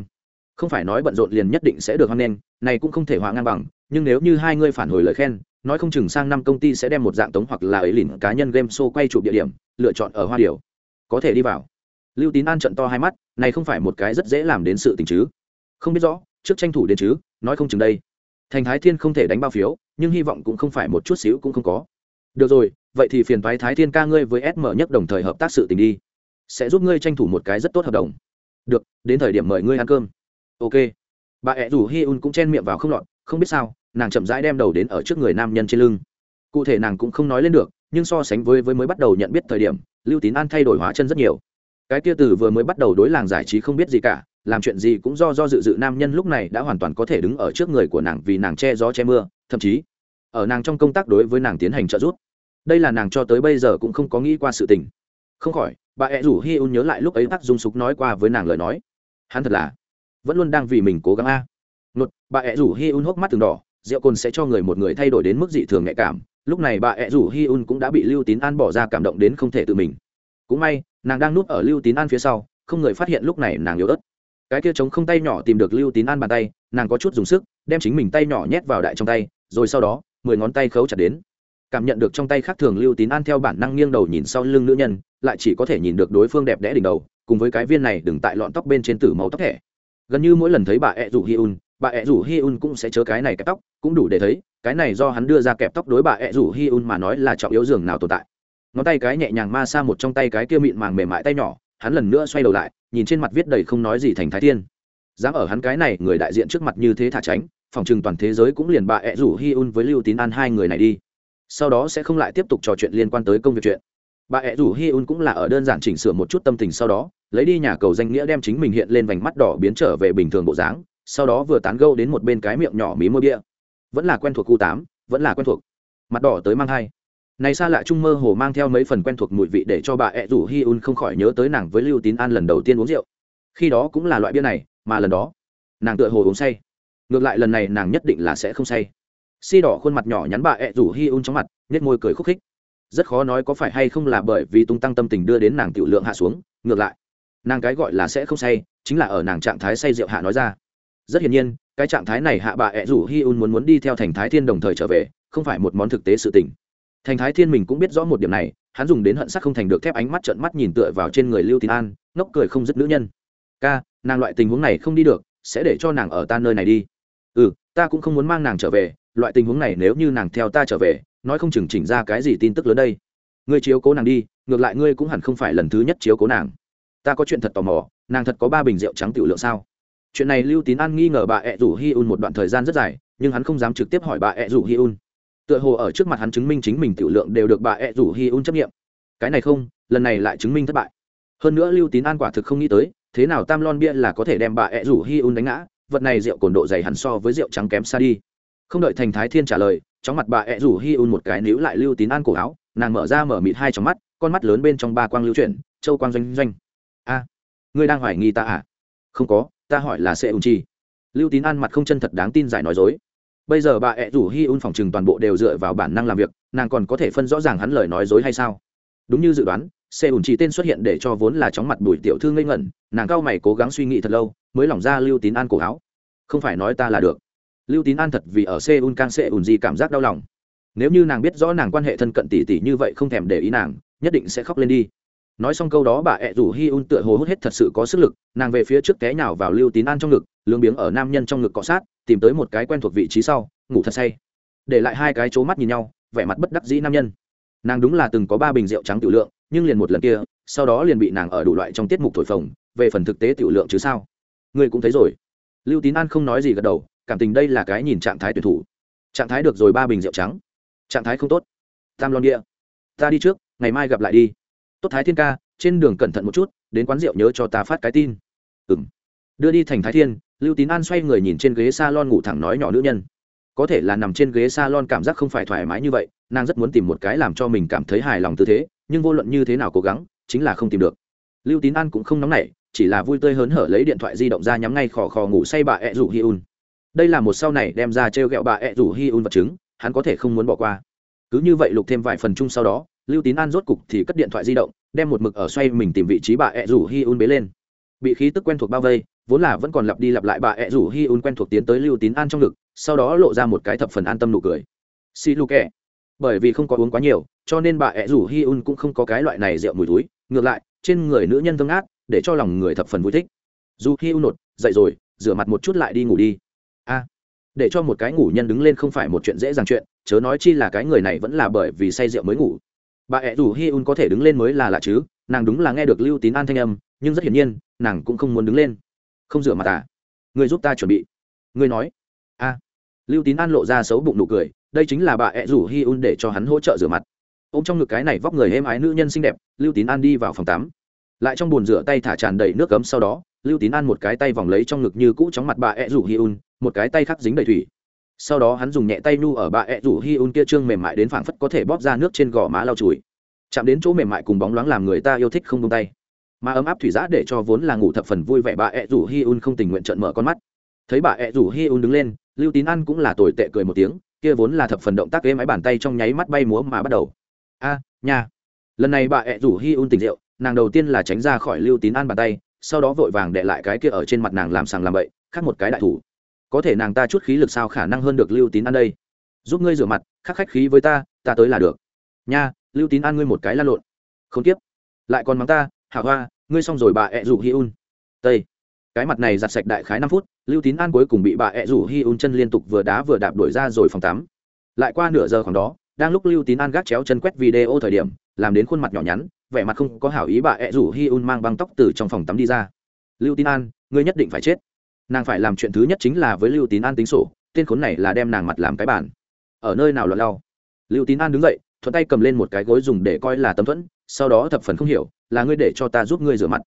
Không phải nói bận rộn liền nhất định sẽ được hoan nghênh, này cũng không thể hòa ngang bằng, nhưng nếu như hai ngươi phản hồi lời khen, nói không chừng sang năm công ty sẽ đem một dạng tống hoặc là ấy lìn cá nhân game show quay chụp địa điểm, lựa chọn ở hoa điều có thể đi vào. Lưu tín an trận to hai mắt, này không phải một cái rất dễ làm đến sự tình chứ. Không biết rõ, trước tranh thủ đến chứ, nói không chừng đây. Thành thái thiên không thể đánh bao phiếu, nhưng hy vọng cũng không phải một chút xíu cũng không có. Được rồi vậy thì phiền thoái thái thiên ca ngươi với sm nhất đồng thời hợp tác sự tình đi. Sẽ giúp ngươi tranh thủ một cái rất tốt hợp đồng. Được, đến thời điểm mời ngươi ăn cơm. Ok. Bà ẹ rủ hi un cũng chen miệng vào không lọt, không biết sao, nàng chậm rãi đem đầu đến ở trước người nam nhân trên lưng. Cụ thể nàng cũng không nói lên được, nhưng so sánh với với mới bắt đầu nhận biết thời điểm, lưu tín an thay đổi hóa chân rất nhiều. Cái tia từ vừa mới bắt đầu đối làng giải trí không biết gì cả, làm chuyện gì cũng do do dự dự nam nhân lúc này đã hoàn toàn có thể đứng ở trước người của nàng vì nàng che gió che mưa, thậm chí, ở nàng trong công tác đối với nàng tiến hành trợ giúp đây là nàng cho tới bây giờ cũng không có nghĩ qua sự tình. Không khỏi, bà ẹ rủ hi un nhớ lại lúc ấy tắc dung sục nói qua với nàng lời nói. Hắn thật là, vẫn luôn đang vì mình cố gắng a. À. nột bà ẹ rủ hi un hốc mắt từng đỏ, rượu cồn sẽ cho người một người thay đổi đến mức dị thường nhạy cảm. Lúc này bà ẹ rủ hi un cũng đã bị lưu tín an bỏ ra cảm động đến không thể tự mình. Cũng may, nàng đang núp ở lưu tín an phía sau, không người phát hiện lúc này nàng yếu ớt. Cái kia trống không tay nhỏ tìm được lưu tín an bàn tay, nàng có chút dùng sức, đem chính mình tay nhỏ nhét vào đại trong tay, rồi sau đó, mười ngón tay khấu chặt đến cảm nhận được trong tay khác thường lưu tín an theo bản năng nghiêng đầu nhìn sau lưng nữ nhân, lại chỉ có thể nhìn được đối phương đẹp đẽ đỉnh đầu, cùng với cái viên này đừng tại lọn tóc bên trên tử màu tóc thẻ. Gần như mỗi lần thấy bà ẹ rủ hi un, bà ẹ rủ hi un cũng sẽ chớ cái này kẹp tóc, cũng đủ để thấy, cái này do hắn đưa ra kẹp tóc đối bà ẹ rủ hi un mà nói là trọng yếu giường nào tồn tại. Ngón tay cái nhẹ nhàng ma xa một trong tay cái kia mịn màng mềm mại tay nhỏ, hắn lần nữa xoay đầu lại, nhìn trên mặt viết đầy không nói gì thành thái thiên. Dám ở hắn cái này, người đại diện trước mặt như thế thả tránh, phòng trừng toàn thế giới cũng liền bà ẹ rủ hi un với lưu tín an hai người này đi sau đó sẽ không lại tiếp tục trò chuyện liên quan tới công việc chuyện. Bà ẹ rủ hi un cũng là ở đơn giản chỉnh sửa một chút tâm tình sau đó, lấy đi nhà cầu danh nghĩa đem chính mình hiện lên vành mắt đỏ biến trở về bình thường bộ dáng, sau đó vừa tán gâu đến một bên cái miệng nhỏ mí môi bia. Vẫn là quen thuộc khu tám, vẫn là quen thuộc. Mặt đỏ tới mang hai. Này xa lạ trung mơ hồ mang theo mấy phần quen thuộc mùi vị để cho bà ẹ rủ hi un không khỏi nhớ tới nàng với lưu tín an lần đầu tiên uống rượu. Khi đó cũng là loại bia này, mà lần đó, nàng tựa hồ uống say. Ngược lại lần này nàng nhất định là sẽ không say si đỏ khuôn mặt nhỏ nhắn bà ẹ rủ hi un trong mặt nhét môi cười khúc khích. Rất khó nói có phải hay không là bởi vì tung tăng tâm tình đưa đến nàng tiểu lượng hạ xuống, ngược lại, nàng cái gọi là sẽ không say, chính là ở nàng trạng thái say rượu hạ nói ra. Rất hiển nhiên, cái trạng thái này hạ bà ẹ rủ hi un muốn muốn đi theo thành thái thiên đồng thời trở về, không phải một món thực tế sự tình. Thành thái thiên mình cũng biết rõ một điểm này, hắn dùng đến hận sắc không thành được thép ánh mắt trợn mắt nhìn tựa vào trên người lưu tín an, ngốc cười không dứt nữ nhân. Ca, nàng loại tình huống này không đi được, sẽ để cho nàng ở ta nơi này đi. Ừ ta cũng không muốn mang nàng trở về loại tình huống này nếu như nàng theo ta trở về, nói không chừng chỉnh ra cái gì tin tức lớn đây. Ngươi chiếu cố nàng đi, ngược lại ngươi cũng hẳn không phải lần thứ nhất chiếu cố nàng. Ta có chuyện thật tò mò, nàng thật có ba bình rượu trắng tiểu lượng sao? Chuyện này lưu tín an nghi ngờ bà ẹ rủ hi un một đoạn thời gian rất dài, nhưng hắn không dám trực tiếp hỏi bà ẹ rủ hi un. Tựa hồ ở trước mặt hắn chứng minh chính mình tiểu lượng đều được bà ẹ rủ hi un chấp nghiệm. Cái này không, lần này lại chứng minh thất bại. Hơn nữa lưu tín an quả thực không nghĩ tới, thế nào tam lon bia là có thể đem bà ẹ rủ hi un đánh ngã, vật này rượu cồn độ dày hẳn so với rượu trắng kém xa đi không đợi thành thái thiên trả lời, chóng mặt bà ẹ rủ hi un một cái níu lại lưu tín an cổ áo, nàng mở ra mở mịt hai trong mắt, con mắt lớn bên trong ba quang lưu chuyển, châu quang doanh doanh. A, ngươi đang hoài nghi ta à? Không có, ta hỏi là sẽ Ung chi. Lưu tín an mặt không chân thật đáng tin giải nói dối. Bây giờ bà ẹ rủ hi un phòng chừng toàn bộ đều dựa vào bản năng làm việc, nàng còn có thể phân rõ ràng hắn lời nói dối hay sao? Đúng như dự đoán xe ủn chỉ tên xuất hiện để cho vốn là chóng mặt bùi tiểu thư ngây ngẩn, nàng cao mày cố gắng suy nghĩ thật lâu, mới lỏng ra lưu tín an cổ áo. Không phải nói ta là được lưu tín an thật vì ở seoul Kang sẽ ủn gì cảm giác đau lòng. Nếu như nàng biết rõ nàng quan hệ thân cận tỷ tỷ như vậy không thèm để ý nàng, nhất định sẽ khóc lên đi. Nói xong câu đó bà ẹ rủ hi un tựa hồ hút hết thật sự có sức lực, nàng về phía trước té nhào vào lưu tín an trong ngực lương biếng ở nam nhân trong ngực cọ sát, tìm tới một cái quen thuộc vị trí sau, ngủ thật say. Để lại hai cái c mắt nhìn nhau, vẻ mặt bất đắc dĩ nam nhân. Nàng đúng là từng có ba bình rượu trắng tiểu lượng, nhưng liền một lần kia, sau đó liền bị nàng ở đủ loại trong tiết mục thổi phồng, về phần thực tế tiểu lượng chứ sao? Ngươi cũng thấy rồi. Lưu tín an không nói gì gật đầu cảm tình đây là cái nhìn trạng thái tuyển thủ. Trạng thái được rồi ba bình rượu trắng. Trạng thái không tốt. Tam lon địa. Ta đi trước, ngày mai gặp lại đi. Tốt thái thiên ca, trên đường cẩn thận một chút, đến quán rượu nhớ cho ta phát cái tin. Ừ m đưa đi thành thái thiên, lưu tín an xoay người nhìn trên ghế s a lon ngủ thẳng nói nhỏ nữ nhân. Có thể là nằm trên ghế s a lon cảm giác không phải thoải mái như vậy, nàng rất muốn tìm một cái làm cho mình cảm thấy hài lòng tư thế, nhưng vô luận như thế nào cố gắng, chính là không tìm được. Lưu tín an cũng không nóng nảy, chỉ là vui tươi hớn hở lấy điện thoại di động ra nhắm ngay khò khò ngủ say bà ẹ rủ hi un đây là một sau này đem ra t r e o g ẹ o bà ẹ rủ hi un vật chứng, hắn có thể không muốn bỏ qua. Cứ như vậy lục thêm vài phần chung sau đó, lưu tín an rốt cục thì cất điện thoại di động, đem một mực ở xoay mình tìm vị trí bà ẹ rủ hi un bế lên. Bị khí tức quen thuộc bao vây, vốn là vẫn còn lặp đi lặp lại bà ẹ rủ hi un quen thuộc tiến tới lưu tín an trong ngực, sau đó lộ ra một cái thập phần an tâm nụ cười. Xì lù kẹ. Bởi vì không có uống quá nhiều, cho nên bà ẹ rủ hi un cũng không có cái loại này rượu mùi túi ngược lại, trên người nữ nhân thơm át để cho lòng người thập phần vui thích. Dù hi un nột, dậy rồi, rửa mặt một chút lại đi ngủ đi để cho một cái ngủ nhân đứng lên không phải một chuyện dễ dàng chuyện, chớ nói chi là cái người này vẫn là bởi vì say rượu mới ngủ. Bà ẹ rủ hi un có thể đứng lên mới là lạ chứ, nàng đúng là nghe được lưu tín an thanh âm, nhưng rất hiển nhiên, nàng cũng không muốn đứng lên. Không rửa mặt à? Người giúp ta chuẩn bị. Người nói. A lưu tín an lộ ra xấu bụng nụ cười, đây chính là bà ẹ rủ hi un để cho hắn hỗ trợ rửa mặt. Ô m trong ngực cái này vóc người êm ái nữ nhân xinh đẹp, lưu tín an đi vào phòng tắm. Lại trong bồn rửa tay thả tràn đầy nước cấm sau đó, lưu tín an một cái tay vòng lấy trong ngực như cũ chóng mặt bà ẹ rủ hi un một cái tay khắc dính đầy thủy. Sau đó hắn dùng nhẹ tay nu ở bà ẹ rủ hi un kia trương mềm mại đến phảng phất có thể bóp ra nước trên gò má lau chùi. Chạm đến chỗ mềm mại cùng bóng loáng làm người ta yêu thích không tung tay. Mà ấm áp thủy giã để cho vốn là ngủ thập phần vui vẻ bà ẹ rủ hi un không tình nguyện trợn mở con mắt. Thấy bà ẹ rủ hi un đứng lên lưu tín an cũng là tồi tệ cười một tiếng kia vốn là thập phần động tác êm ái bàn tay trong nháy mắt bay múa mà bắt đầu. A à, nha. Lần này bà ẹ rủ hi un tỉnh rượu nàng đầu tiên là tránh ra khỏi lưu tín an bàn tay sau đó vội vàng đệ lại cái kia ở trên mặt nàng làm sàng làm bậy khác một cái đại thủ có thể nàng ta chút khí lực sao khả năng hơn được lưu tín an đây? Giúp ngươi rửa mặt, khắc khách khí với ta ta tới là được. Nha, lưu tín an ngươi một cái lan lộn. Không tiếp. Lại còn mắng ta hạ hoa, ngươi xong rồi bà ẹ rủ hi un. Tây. Cái mặt này giặt sạch đại khái năm phút, lưu tín an cuối cùng bị bà ẹ rủ hi un chân liên tục vừa đá vừa đạp đuổi ra rồi phòng tắm. Lại qua nửa giờ khoảng đó, đang lúc lưu tín an gác chéo chân quét video thời điểm, làm đến khuôn mặt nhỏ nhắn, vẻ mặt không có hảo ý bà ẹ rủ hi un mang băng tóc từ trong phòng tắm đi ra. Lưu tín an, ngươi nhất định phải chết nàng phải làm chuyện thứ nhất chính là với lưu tín an tính sổ, tên khốn này là đem nàng mặt làm cái bàn. Ở nơi nào lọt lau? Lưu tín an đứng dậy, thuận tay cầm lên một cái gối dùng để coi là tấm thuẫn, sau đó thập phần không hiểu, là ngươi để cho ta giúp ngươi rửa mặt.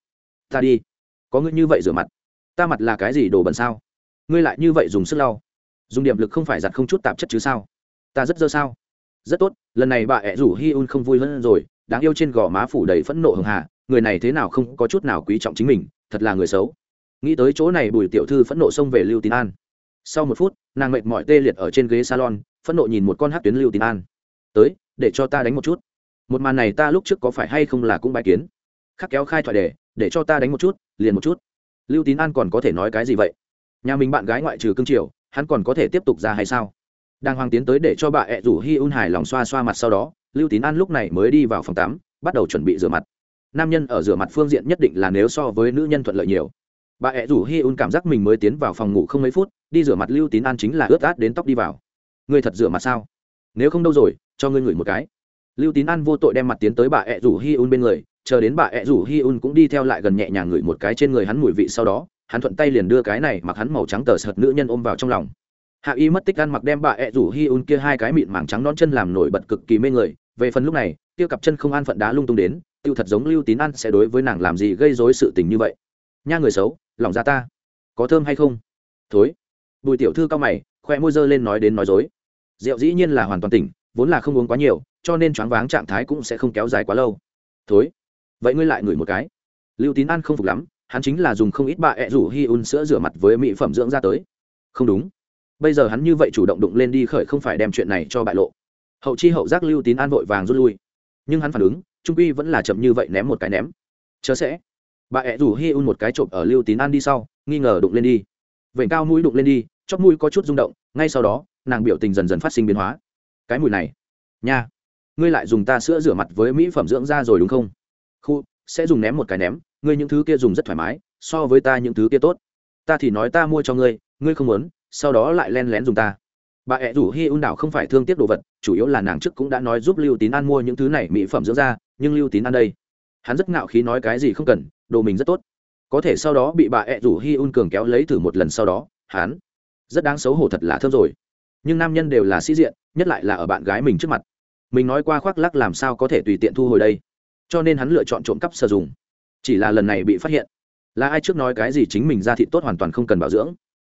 Ta đi. Có ngươi như vậy rửa mặt, ta mặt là cái gì đồ bẩn sao? Ngươi lại như vậy dùng sức lau. Dùng điểm lực không phải giặt không chút tạp chất chứ sao? Ta rất dơ sao? Rất tốt, lần này bà ẹ rủ hi un không vui hơn rồi, đáng yêu trên gò má phủ đầy phẫn nộ hường hà, người này thế nào không có chút nào quý trọng chính mình, thật là người xấu nghĩ tới chỗ này bùi tiểu thư phẫn nộ xông về lưu tín an. Sau một phút, nàng mệt mỏi tê liệt ở trên ghế salon, phẫn nộ nhìn một con hát tuyến lưu tín an. Tới, để cho ta đánh một chút. Một màn này ta lúc trước có phải hay không là cũng bài kiến. Khắc kéo khai thoại đề, để cho ta đánh một chút, liền một chút. Lưu tín an còn có thể nói cái gì vậy? Nhà mình bạn gái ngoại trừ cương triều, hắn còn có thể tiếp tục ra hay sao? Đang hoàng tiến tới để cho bà ẹ rủ hi un hài lòng xoa xoa mặt sau đó, lưu tín an lúc này mới đi vào phòng tắm, bắt đầu chuẩn bị rửa mặt. Nam nhân ở rửa mặt phương diện nhất định là nếu so với nữ nhân thuận lợi nhiều bà ẹ rủ hi un cảm giác mình mới tiến vào phòng ngủ không mấy phút, đi rửa mặt lưu tín an chính là ướt át đến tóc đi vào. Ngươi thật rửa mặt sao? Nếu không đâu rồi, cho ngươi ngửi một cái. Lưu tín an vô tội đem mặt tiến tới bà ẹ rủ hi un bên người, chờ đến bà ẹ rủ hi un cũng đi theo lại gần nhẹ nhàng ngửi một cái trên người hắn mùi vị sau đó, hắn thuận tay liền đưa cái này mặc hắn màu trắng tờ sợt nữ nhân ôm vào trong lòng. Hạ y mất tích ăn mặc đem bà ẹ rủ hi un kia hai cái mịn màng trắng non chân làm nổi bật cực kỳ mê người, về phần lúc này, kia cặp chân không an phận đá lung tung đến, tiêu thật giống lưu tín an sẽ đối với nàng làm gì gây dối sự tình như vậy nha người xấu, lòng ra ta có thơm hay không? Thối. Bùi tiểu thư cao mày, khoe môi dơ lên nói đến nói dối. Rượu dĩ nhiên là hoàn toàn tỉnh, vốn là không uống quá nhiều, cho nên choáng váng trạng thái cũng sẽ không kéo dài quá lâu. Thối. Vậy ngươi lại ngửi một cái. Lưu tín an không phục lắm, hắn chính là dùng không ít bà ẹ rủ hi un sữa rửa mặt với mỹ phẩm dưỡng ra tới. Không đúng. Bây giờ hắn như vậy chủ động đụng lên đi khởi không phải đem chuyện này cho bại lộ. Hậu chi hậu giác lưu tín an vội vàng rút lui. Nhưng hắn phản ứng, trung quy vẫn là chậm như vậy ném một cái ném. Chớ sẽ bà ẹ rủ hi un một cái trộm ở lưu tín an đi sau, nghi ngờ đụng lên đi. Vểnh cao mũi đụng lên đi, chóp mũi có chút rung động, ngay sau đó, nàng biểu tình dần dần phát sinh biến hóa. Cái mùi này, nha, ngươi lại dùng ta sữa rửa mặt với mỹ phẩm dưỡng da rồi đúng không? Khu, sẽ dùng ném một cái ném, ngươi những thứ kia dùng rất thoải mái, so với ta những thứ kia tốt. Ta thì nói ta mua cho ngươi ngươi không muốn, sau đó lại len lén dùng ta. Bà ẹ rủ hi un đảo không phải thương tiếc đồ vật, chủ yếu là nàng trước cũng đã nói giúp lưu tín an mua những thứ này mỹ phẩm dưỡng da, nhưng lưu tín an đây, hắn rất ngạo khí nói cái gì không cần đồ mình rất tốt. Có thể sau đó bị bà ẹ rủ hi un cường kéo lấy thử một lần sau đó, hắn rất đáng xấu hổ thật là thơm rồi. Nhưng nam nhân đều là sĩ diện, nhất lại là ở bạn gái mình trước mặt. Mình nói qua khoác lắc làm sao có thể tùy tiện thu hồi đây. Cho nên hắn lựa chọn trộm cắp sử dụng. Chỉ là lần này bị phát hiện. Là ai trước nói cái gì chính mình ra thị tốt hoàn toàn không cần bảo dưỡng.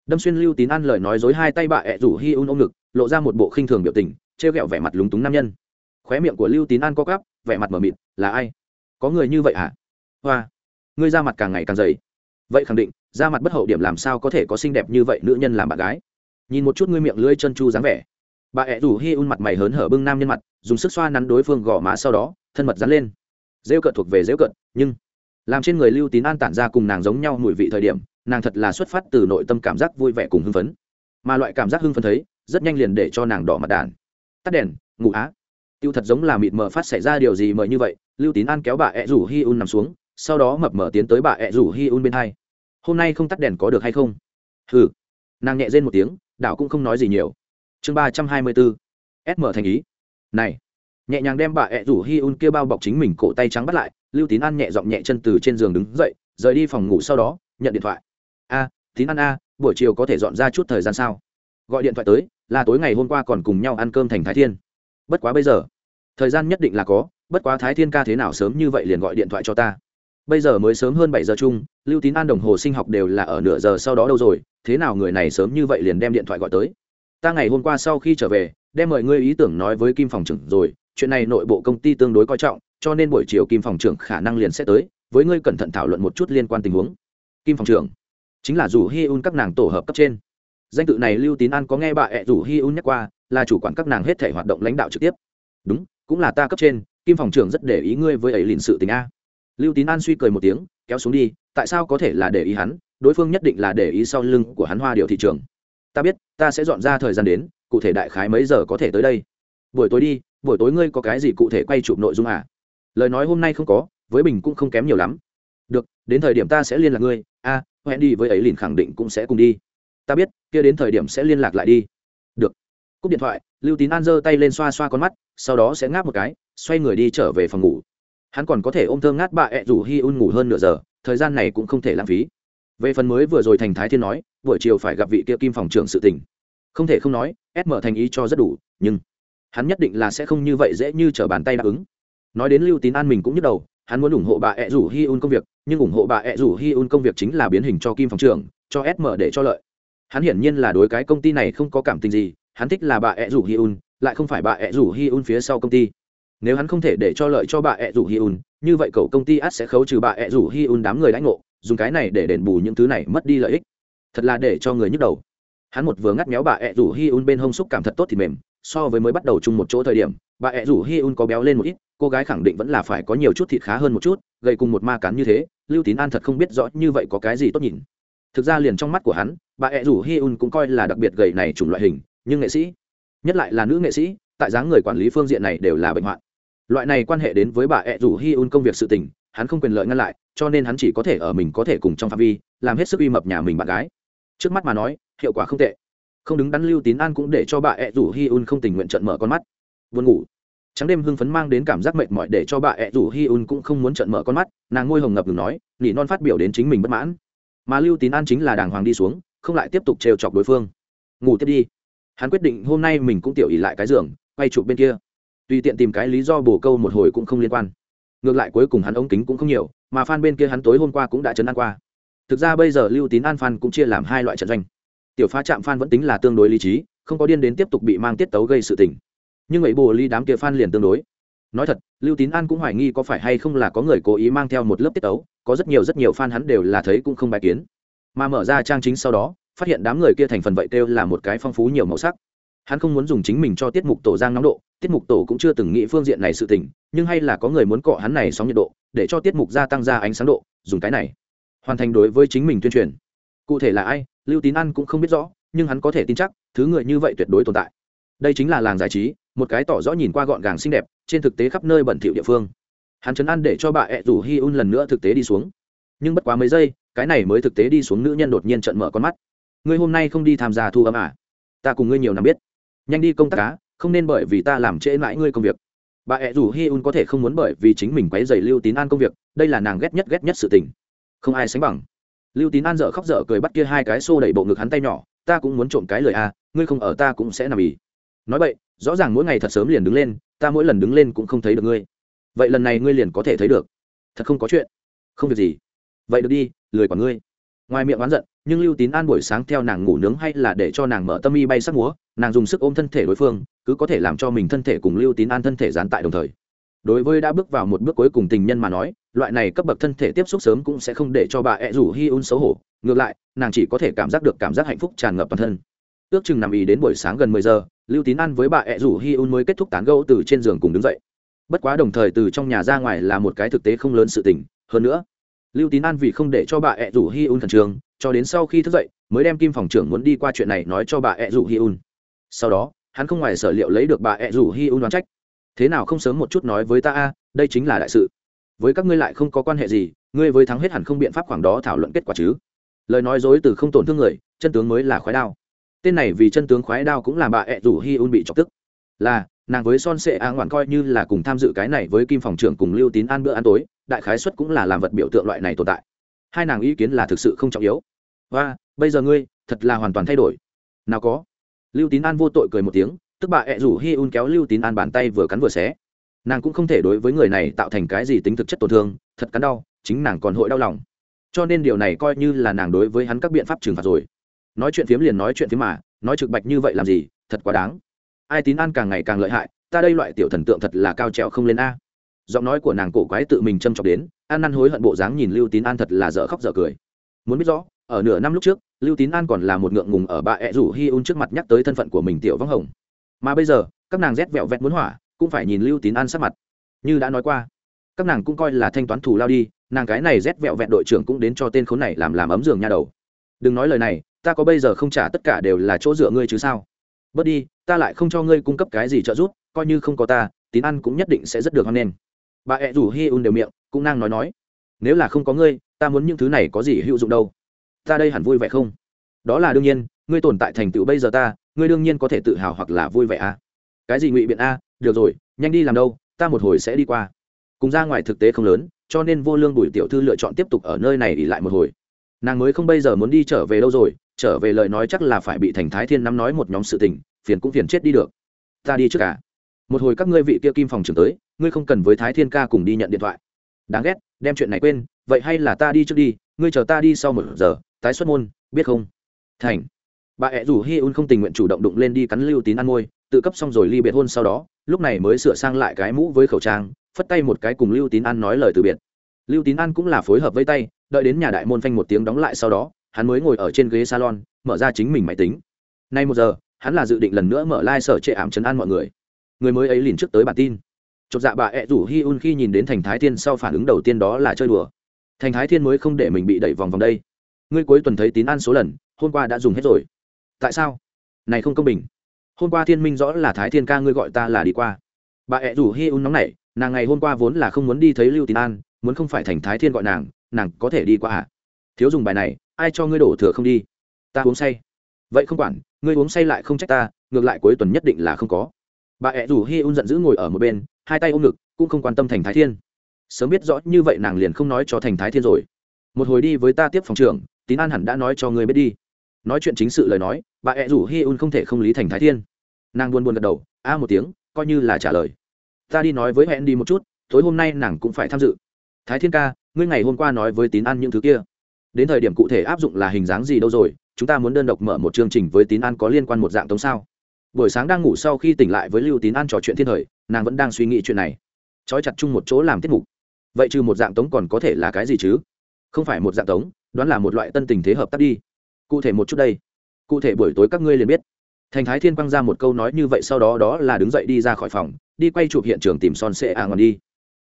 Đâm xuyên lưu tín ăn lời nói dối hai tay bà ẹ rủ hi un ôm ngực, lộ ra một bộ khinh thường biểu tình t r e o g ẹ o vẻ mặt lúng túng nam nhân. Khóe miệng của lưu tín An co cắp vẻ mặt mờ mịt, là ai? Có người như vậy hả? Hoa ngươi ra mặt càng ngày càng dày. Vậy khẳng định ra mặt bất hậu điểm làm sao có thể có xinh đẹp như vậy nữ nhân làm bạn gái? Nhìn một chút ngươi miệng lưỡi chân chu dáng vẻ. Bà ẹ rủ hi un mặt mày hớn hở bưng nam nhân mặt, dùng sức xoa nắn đối phương gõ má sau đó, thân mật dán lên. Rêu cợt thuộc về rêu cợt, nhưng làm trên người lưu tín an tản ra cùng nàng giống nhau mùi vị thời điểm, nàng thật là xuất phát từ nội tâm cảm giác vui vẻ cùng hưng phấn. Mà loại cảm giác hưng phấn thấy, rất nhanh liền để cho nàng đỏ mặt đàn. Tắt đèn, ngủ á. Tiêu thật giống là mịt mờ phát xảy ra điều gì mời như vậy, lưu tín an kéo bà ẹ rủ hi un nằm xuống sau đó mập mờ tiến tới bà ẹ rủ hi un bên hai. Hôm nay không tắt đèn có được hay không? Hừ. Nàng nhẹ rên một tiếng, đảo cũng không nói gì nhiều. Chương ba trăm hai mươi bốn sm thành ý. Này. Nhẹ nhàng đem bà ẹ rủ hi un kia bao bọc chính mình cổ tay trắng bắt lại, lưu tín an nhẹ giọng nhẹ chân từ trên giường đứng dậy, rời đi phòng ngủ sau đó, nhận điện thoại. A, tín ăn a, buổi chiều có thể dọn ra chút thời gian sao? Gọi điện thoại tới, là tối ngày hôm qua còn cùng nhau ăn cơm thành thái thiên. Bất quá bây giờ, thời gian nhất định là có, bất quá thái thiên ca thế nào sớm như vậy liền gọi điện thoại cho ta bây giờ mới sớm hơn bảy giờ chung, lưu tín an đồng hồ sinh học đều là ở nửa giờ sau đó đâu rồi, thế nào người này sớm như vậy liền đem điện thoại gọi tới? Ta ngày hôm qua sau khi trở về, đem mời ngươi ý tưởng nói với kim phòng trưởng rồi, chuyện này nội bộ công ty tương đối coi trọng, cho nên buổi chiều kim phòng trưởng khả năng liền sẽ tới, với ngươi cẩn thận thảo luận một chút liên quan tình huống. Kim phòng trưởng, chính là rủ hi un các nàng tổ hợp cấp trên. Danh tự này lưu tín an có nghe bà ẹ rủ hi un nhắc qua, là chủ quản các nàng hết thể hoạt động lãnh đạo trực tiếp. Đúng, cũng là ta cấp trên, kim phòng trưởng rất để ý ngươi với ấy liền sự tình a lưu tín an suy cười một tiếng, kéo xuống đi, tại sao có thể là để ý hắn? Đối phương nhất định là để ý sau lưng của hắn hoa điệu thị trường. Ta biết, ta sẽ dọn ra thời gian đến, cụ thể đại khái mấy giờ có thể tới đây? Buổi tối đi, buổi tối ngươi có cái gì cụ thể quay chụp nội dung à? Lời nói hôm nay không có, với bình cũng không kém nhiều lắm. Được, đến thời điểm ta sẽ liên lạc ngươi. A, hẹn đi với ấy liền khẳng định cũng sẽ cùng đi. Ta biết, kia đến thời điểm sẽ liên lạc lại đi. Được. Cúp điện thoại, lưu tín an giơ tay lên xoa xoa con mắt, sau đó sẽ ngáp một cái, xoay người đi trở về phòng ngủ hắn còn có thể ôm thơm ngát bà ẹ rủ hi un ngủ hơn nửa giờ, thời gian này cũng không thể lãng phí. Về phần mới vừa rồi thành thái thiên nói, buổi chiều phải gặp vị kia kim phòng trưởng sự tình. Không thể không nói ép mở thành ý cho rất đủ, nhưng hắn nhất định là sẽ không như vậy dễ như t r ở bàn tay đáp ứng. Nói đến lưu tín an mình cũng nhức đầu, hắn muốn ủng hộ bà ẹ rủ hi un công việc, nhưng ủng hộ bà ẹ rủ hi un công việc chính là biến hình cho kim phòng trưởng, cho sm để cho lợi. Hắn hiển nhiên là đối cái công ty này không có cảm tình gì, hắn thích là bà ẹ rủ hi un, lại không phải bà ẹ rủ hi un phía sau công ty nếu hắn không thể để cho lợi cho bà ẹ rủ hi un như vậy cậu công ty ắt sẽ khấu trừ bà ẹ rủ hi un đám người lãnh ngộ, dùng cái này để đền bù những thứ này mất đi lợi ích. Thật là để cho người nhức đầu. Hắn một vừa ngắt méo bà ẹ rủ hi un bên hông xúc cảm thật tốt thì mềm, so với mới bắt đầu chung một chỗ thời điểm, bà ẹ rủ hi un có béo lên một ít, cô gái khẳng định vẫn là phải có nhiều chút thịt khá hơn một chút, gầy cùng một ma cắn như thế, lưu tín an thật không biết rõ như vậy có cái gì tốt nhìn. Thực ra liền trong mắt của hắn, bà ẹ rủ hi un cũng coi là đặc biệt gầy này chủng loại hình, nhưng nghệ sĩ, nhất lại là nữ nghệ sĩ, tại dáng người quản lý phương diện này đều là bệnh hoạn loại này quan hệ đến với bà ẹ rủ hi un công việc sự tình, hắn không quyền lợi ngăn lại, cho nên hắn chỉ có thể ở mình có thể cùng trong phạm vi, làm hết sức uy mập nhà mình bạn gái. Trước mắt mà nói, hiệu quả không tệ. Không đứng đắn lưu tín an cũng để cho bà ẹ rủ hi un không tình nguyện trận mở con mắt. Buồn ngủ. Trắng đêm hưng phấn mang đến cảm giác mệt mỏi để cho bà ẹ rủ hi un cũng không muốn trận mở con mắt, nàng ngôi hồng ngập ngừng nói, nỉ non phát biểu đến chính mình bất mãn. Mà lưu tín an chính là đàng hoàng đi xuống, không lại tiếp tục trêu chọc đối phương. Ngủ tiếp đi. Hắn quyết định hôm nay mình cũng tiểu ỉ lại cái giường, quay chụp bên kia tùy tiện tìm cái lý do bổ câu một hồi cũng không liên quan. Ngược lại cuối cùng hắn ống kính cũng không nhiều, mà fan bên kia hắn tối hôm qua cũng đã chấn an qua. Thực ra bây giờ lưu tín an fan cũng chia làm hai loại trận doanh. Tiểu phá chạm fan vẫn tính là tương đối lý trí, không có điên đến tiếp tục bị mang tiết tấu gây sự tình. Nhưng ấy bồ ly đám kia fan liền tương đối. Nói thật, lưu tín an cũng hoài nghi có phải hay không là có người cố ý mang theo một lớp tiết tấu, có rất nhiều rất nhiều fan hắn đều là thấy cũng không bài kiến. Mà mở ra trang chính sau đó, phát hiện đám người kia thành phần vậy kêu là một cái phong phú nhiều màu sắc hắn không muốn dùng chính mình cho tiết mục tổ giang nóng độ, tiết mục tổ cũng chưa từng nghĩ phương diện này sự tình, nhưng hay là có người muốn cọ hắn này sóng nhiệt độ, để cho tiết mục gia tăng ra ánh sáng độ, dùng cái này. Hoàn thành đối với chính mình tuyên truyền. Cụ thể là ai, lưu tín ăn cũng không biết rõ, nhưng hắn có thể tin chắc, thứ người như vậy tuyệt đối tồn tại. Đây chính là làng giải trí, một cái tỏ rõ nhìn qua gọn gàng xinh đẹp, trên thực tế khắp nơi bẩn thỉu địa phương. Hắn chấn an để cho bà ẹ rủ hi un lần nữa thực tế đi xuống. Nhưng bất quá mấy giây, cái này mới thực tế đi xuống, nữ nhân đột nhiên trận mở con mắt. Ngươi hôm nay không đi tham gia thu âm à? Ta cùng ngươi nhiều năm biết nhanh đi công tác cá không nên bởi vì ta làm trễ mãi ngươi công việc. Bà ẹ rủ hi un có thể không muốn bởi vì chính mình quấy dày lưu tín an công việc đây là nàng ghét nhất ghét nhất sự tình. Không ai sánh bằng. Lưu tín an dở khóc dở cười bắt kia hai cái xô đẩy bộ ngực hắn tay nhỏ ta cũng muốn trộm cái lời a à, ngươi không ở ta cũng sẽ nằm ý nói vậy rõ ràng mỗi ngày thật sớm liền đứng lên ta mỗi lần đứng lên cũng không thấy được ngươi. Vậy lần này ngươi liền có thể thấy được. Thật không có chuyện. Không việc gì. Vậy được đi lười quả ngươi ngoài miệng oán giận, nhưng lưu tín an buổi sáng theo nàng ngủ nướng hay là để cho nàng mở tâm y bay sắc múa, nàng dùng sức ôm thân thể đối phương, cứ có thể làm cho mình thân thể cùng lưu tín an thân thể gián tại đồng thời. Đối với đã bước vào một bước cuối cùng tình nhân mà nói, loại này cấp bậc thân thể tiếp xúc sớm cũng sẽ không để cho bà ẹ rủ hi un xấu hổ. Ngược lại, nàng chỉ có thể cảm giác được cảm giác hạnh phúc tràn ngập toàn thân. Ước chừng nằm ý đến buổi sáng gần mười giờ, lưu tín ăn với bà ẹ rủ hi un mới kết thúc tán gẫu từ trên giường cùng đứng dậy. Bất quá đồng thời từ trong nhà ra ngoài là một cái thực tế không lớn sự tình. Hơn nữa lưu tín an vì không để cho bà ẹ rủ hi un khẩn trương, cho đến sau khi thức dậy, mới đem kim phòng trưởng muốn đi qua chuyện này nói cho bà ẹ rủ hi un. Sau đó, hắn không ngoài sở liệu lấy được bà ẹ rủ hi un đoán trách. Thế nào không sớm một chút nói với ta a, đây chính là đại sự. Với các ngươi lại không có quan hệ gì, ngươi với thắng hết hẳn không biện pháp khoảng đó thảo luận kết quả chứ. Lời nói dối từ không tổn thương người, chân tướng mới là khoái đao. Tên này vì chân tướng khoái đao cũng là bà ẹ rủ hi un bị chọc tức. Là nàng với son sệ a ngoạn coi như là cùng tham dự cái này với kim phòng trưởng cùng lưu tín ăn bữa ăn tối, đại khái xuất cũng là làm vật biểu tượng loại này tồn tại. Hai nàng ý kiến là thực sự không trọng yếu. Và bây giờ ngươi thật là hoàn toàn thay đổi. Nào có. Lưu tín an vô tội cười một tiếng, tức bà ẹ rủ hi un kéo lưu tín an bàn tay vừa cắn vừa xé. Nàng cũng không thể đối với người này tạo thành cái gì tính thực chất tổn thương, thật cắn đau, chính nàng còn hội đau lòng. Cho nên điều này coi như là nàng đối với hắn các biện pháp trừng phạt rồi. Nói chuyện phiếm liền nói chuyện phiếm mà, nói trực bạch như vậy làm gì, thật quá đáng ai tín an càng ngày càng lợi hại, ta đây loại tiểu thần tượng thật là cao trèo không lên a. Giọng nói của nàng cổ quái tự mình châm chọc đến, an năn hối hận bộ dáng nhìn lưu tín an thật là dở khóc dở cười. Muốn biết rõ, ở nửa năm lúc trước, lưu tín an còn là một ngượng ngùng ở bà ẹ rủ hi un trước mặt nhắc tới thân phận của mình tiểu vắng hồng. Mà bây giờ, các nàng rét vẹo vẹt muốn hỏa, cũng phải nhìn lưu tín an sắc mặt. Như đã nói qua, các nàng cũng coi là thanh toán thù lao đi, nàng cái này rét vẹo vẹn đội trưởng cũng đến cho tên khốn này làm làm ấm giường nha đầu. Đừng nói lời này, ta có bây giờ không trả tất cả đều là chỗ dựa ngươi chứ sao? Bớt đi, ta lại không cho ngươi cung cấp cái gì trợ giúp, coi như không có ta, tín ăn cũng nhất định sẽ rất được hoan nghênh. Bà ẹ rủ hi un đều miệng, cũng đang nói nói, nếu là không có ngươi, ta muốn những thứ này có gì hữu dụng đâu? Ta đây hẳn vui vẻ không? Đó là đương nhiên, ngươi tồn tại thành tựu bây giờ ta, ngươi đương nhiên có thể tự hào hoặc là vui vẻ à. cái gì ngụy biện a? Được rồi, nhanh đi làm đâu, ta một hồi sẽ đi qua. Cùng ra ngoài thực tế không lớn, cho nên vô lương bùi tiểu thư lựa chọn tiếp tục ở nơi này ỉ lại một hồi. Nàng mới không bây giờ muốn đi trở về đâu rồi trở về lời nói chắc là phải bị thành thái thiên nắm nói một nhóm sự tình, phiền cũng phiền chết đi được. Ta đi trước cả một hồi các ngươi vị kia kim phòng trưởng tới, ngươi không cần với thái thiên ca cùng đi nhận điện thoại. Đáng ghét, đem chuyện này quên, vậy hay là ta đi trước đi, ngươi chờ ta đi sau một giờ, tái xuất môn, biết không? Thành. Bà ẹ rủ hi un không tình nguyện chủ động đụng lên đi cắn lưu tín ăn môi, tự cấp xong rồi ly biệt hôn sau đó, lúc này mới sửa sang lại cái mũ với khẩu trang, phất tay một cái cùng lưu tín an nói lời từ biệt. Lưu tín an cũng là phối hợp với tay, đợi đến nhà đại môn phanh một tiếng đóng lại sau đó hắn mới ngồi ở trên ghế salon, mở ra chính mình máy tính. Nay một giờ, hắn là dự định lần nữa mở lai、like、sở trệ ảm chấn an mọi người. Người mới ấy liền trước tới bản tin. Chột dạ bà ẹ rủ hi un khi nhìn đến thành thái thiên sau phản ứng đầu tiên đó là chơi đùa. Thành thái thiên mới không để mình bị đẩy vòng vòng đây. Ngươi cuối tuần thấy tín ăn số lần, hôm qua đã dùng hết rồi. Tại sao? Này không công bình. Hôm qua thiên minh rõ là thái thiên ca ngươi gọi ta là đi qua. Bà ẹ rủ hi un nóng nảy, nàng ngày hôm qua vốn là không muốn đi thấy lưu tín an, muốn không phải thành thái thiên gọi nàng nàng có thể đi qua à? Thiếu dùng bài này ai cho ngươi đổ thừa không đi? Ta uống say. Vậy không quản, ngươi uống say lại không trách ta, ngược lại cuối tuần nhất định là không có. Bà ẹ rủ hi un giận dữ ngồi ở một bên, hai tay ôm ngực, cũng không quan tâm thành thái thiên. Sớm biết rõ như vậy nàng liền không nói cho thành thái thiên rồi. Một hồi đi với ta tiếp phòng trưởng, tín an hẳn đã nói cho ngươi biết đi. Nói chuyện chính sự lời nói, bà ẹ rủ hi un không thể không lý thành thái thiên. Nàng buồn buồn gật đầu, a một tiếng, coi như là trả lời. Ta đi nói với hẹn đi một chút, tối hôm nay nàng cũng phải tham dự. Thái thiên ca, ngươi ngày hôm qua nói với tín an những thứ kia đến thời điểm cụ thể áp dụng là hình dáng gì đâu rồi, chúng ta muốn đơn độc mở một chương trình với tín an có liên quan một dạng tống sao? Buổi sáng đang ngủ sau khi tỉnh lại với lưu tín an trò chuyện thiên thời, nàng vẫn đang suy nghĩ chuyện này. Trói chặt chung một chỗ làm tiết mục. Vậy trừ một dạng tống còn có thể là cái gì chứ? Không phải một dạng tống, đoán là một loại tân tình thế hợp tác đi. Cụ thể một chút đây. Cụ thể buổi tối các ngươi liền biết. Thành thái thiên quăng ra một câu nói như vậy sau đó đó là đứng dậy đi ra khỏi phòng, đi quay chụp hiện trường tìm son sệ à ngon đi.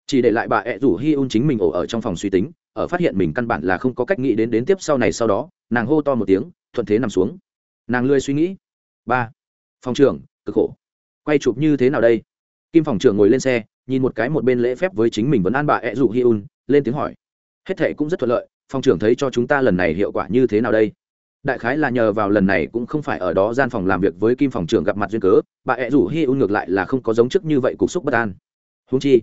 Chỉ để lại bà ẹ rủ hi un chính mình ổ ở trong phòng suy tính ở phát hiện mình căn bản là không có cách nghĩ đến đến tiếp sau này sau đó, nàng hô to một tiếng, thuận thế nằm xuống. Nàng lươi suy nghĩ. Ba. Phòng trưởng, cực khổ. Quay chụp như thế nào đây? Kim phòng trưởng ngồi lên xe, nhìn một cái một bên lễ phép với chính mình vẫn an bà ẹ dụ hi un, lên tiếng hỏi. Hết thệ cũng rất thuận lợi, phòng trưởng thấy cho chúng ta lần này hiệu quả như thế nào đây? Đại khái là nhờ vào lần này cũng không phải ở đó gian phòng làm việc với kim phòng trưởng gặp mặt duyên cớ, bà ẹ rủ hi un ngược lại là không có giống chức như vậy cục xúc bất an. Húng chi,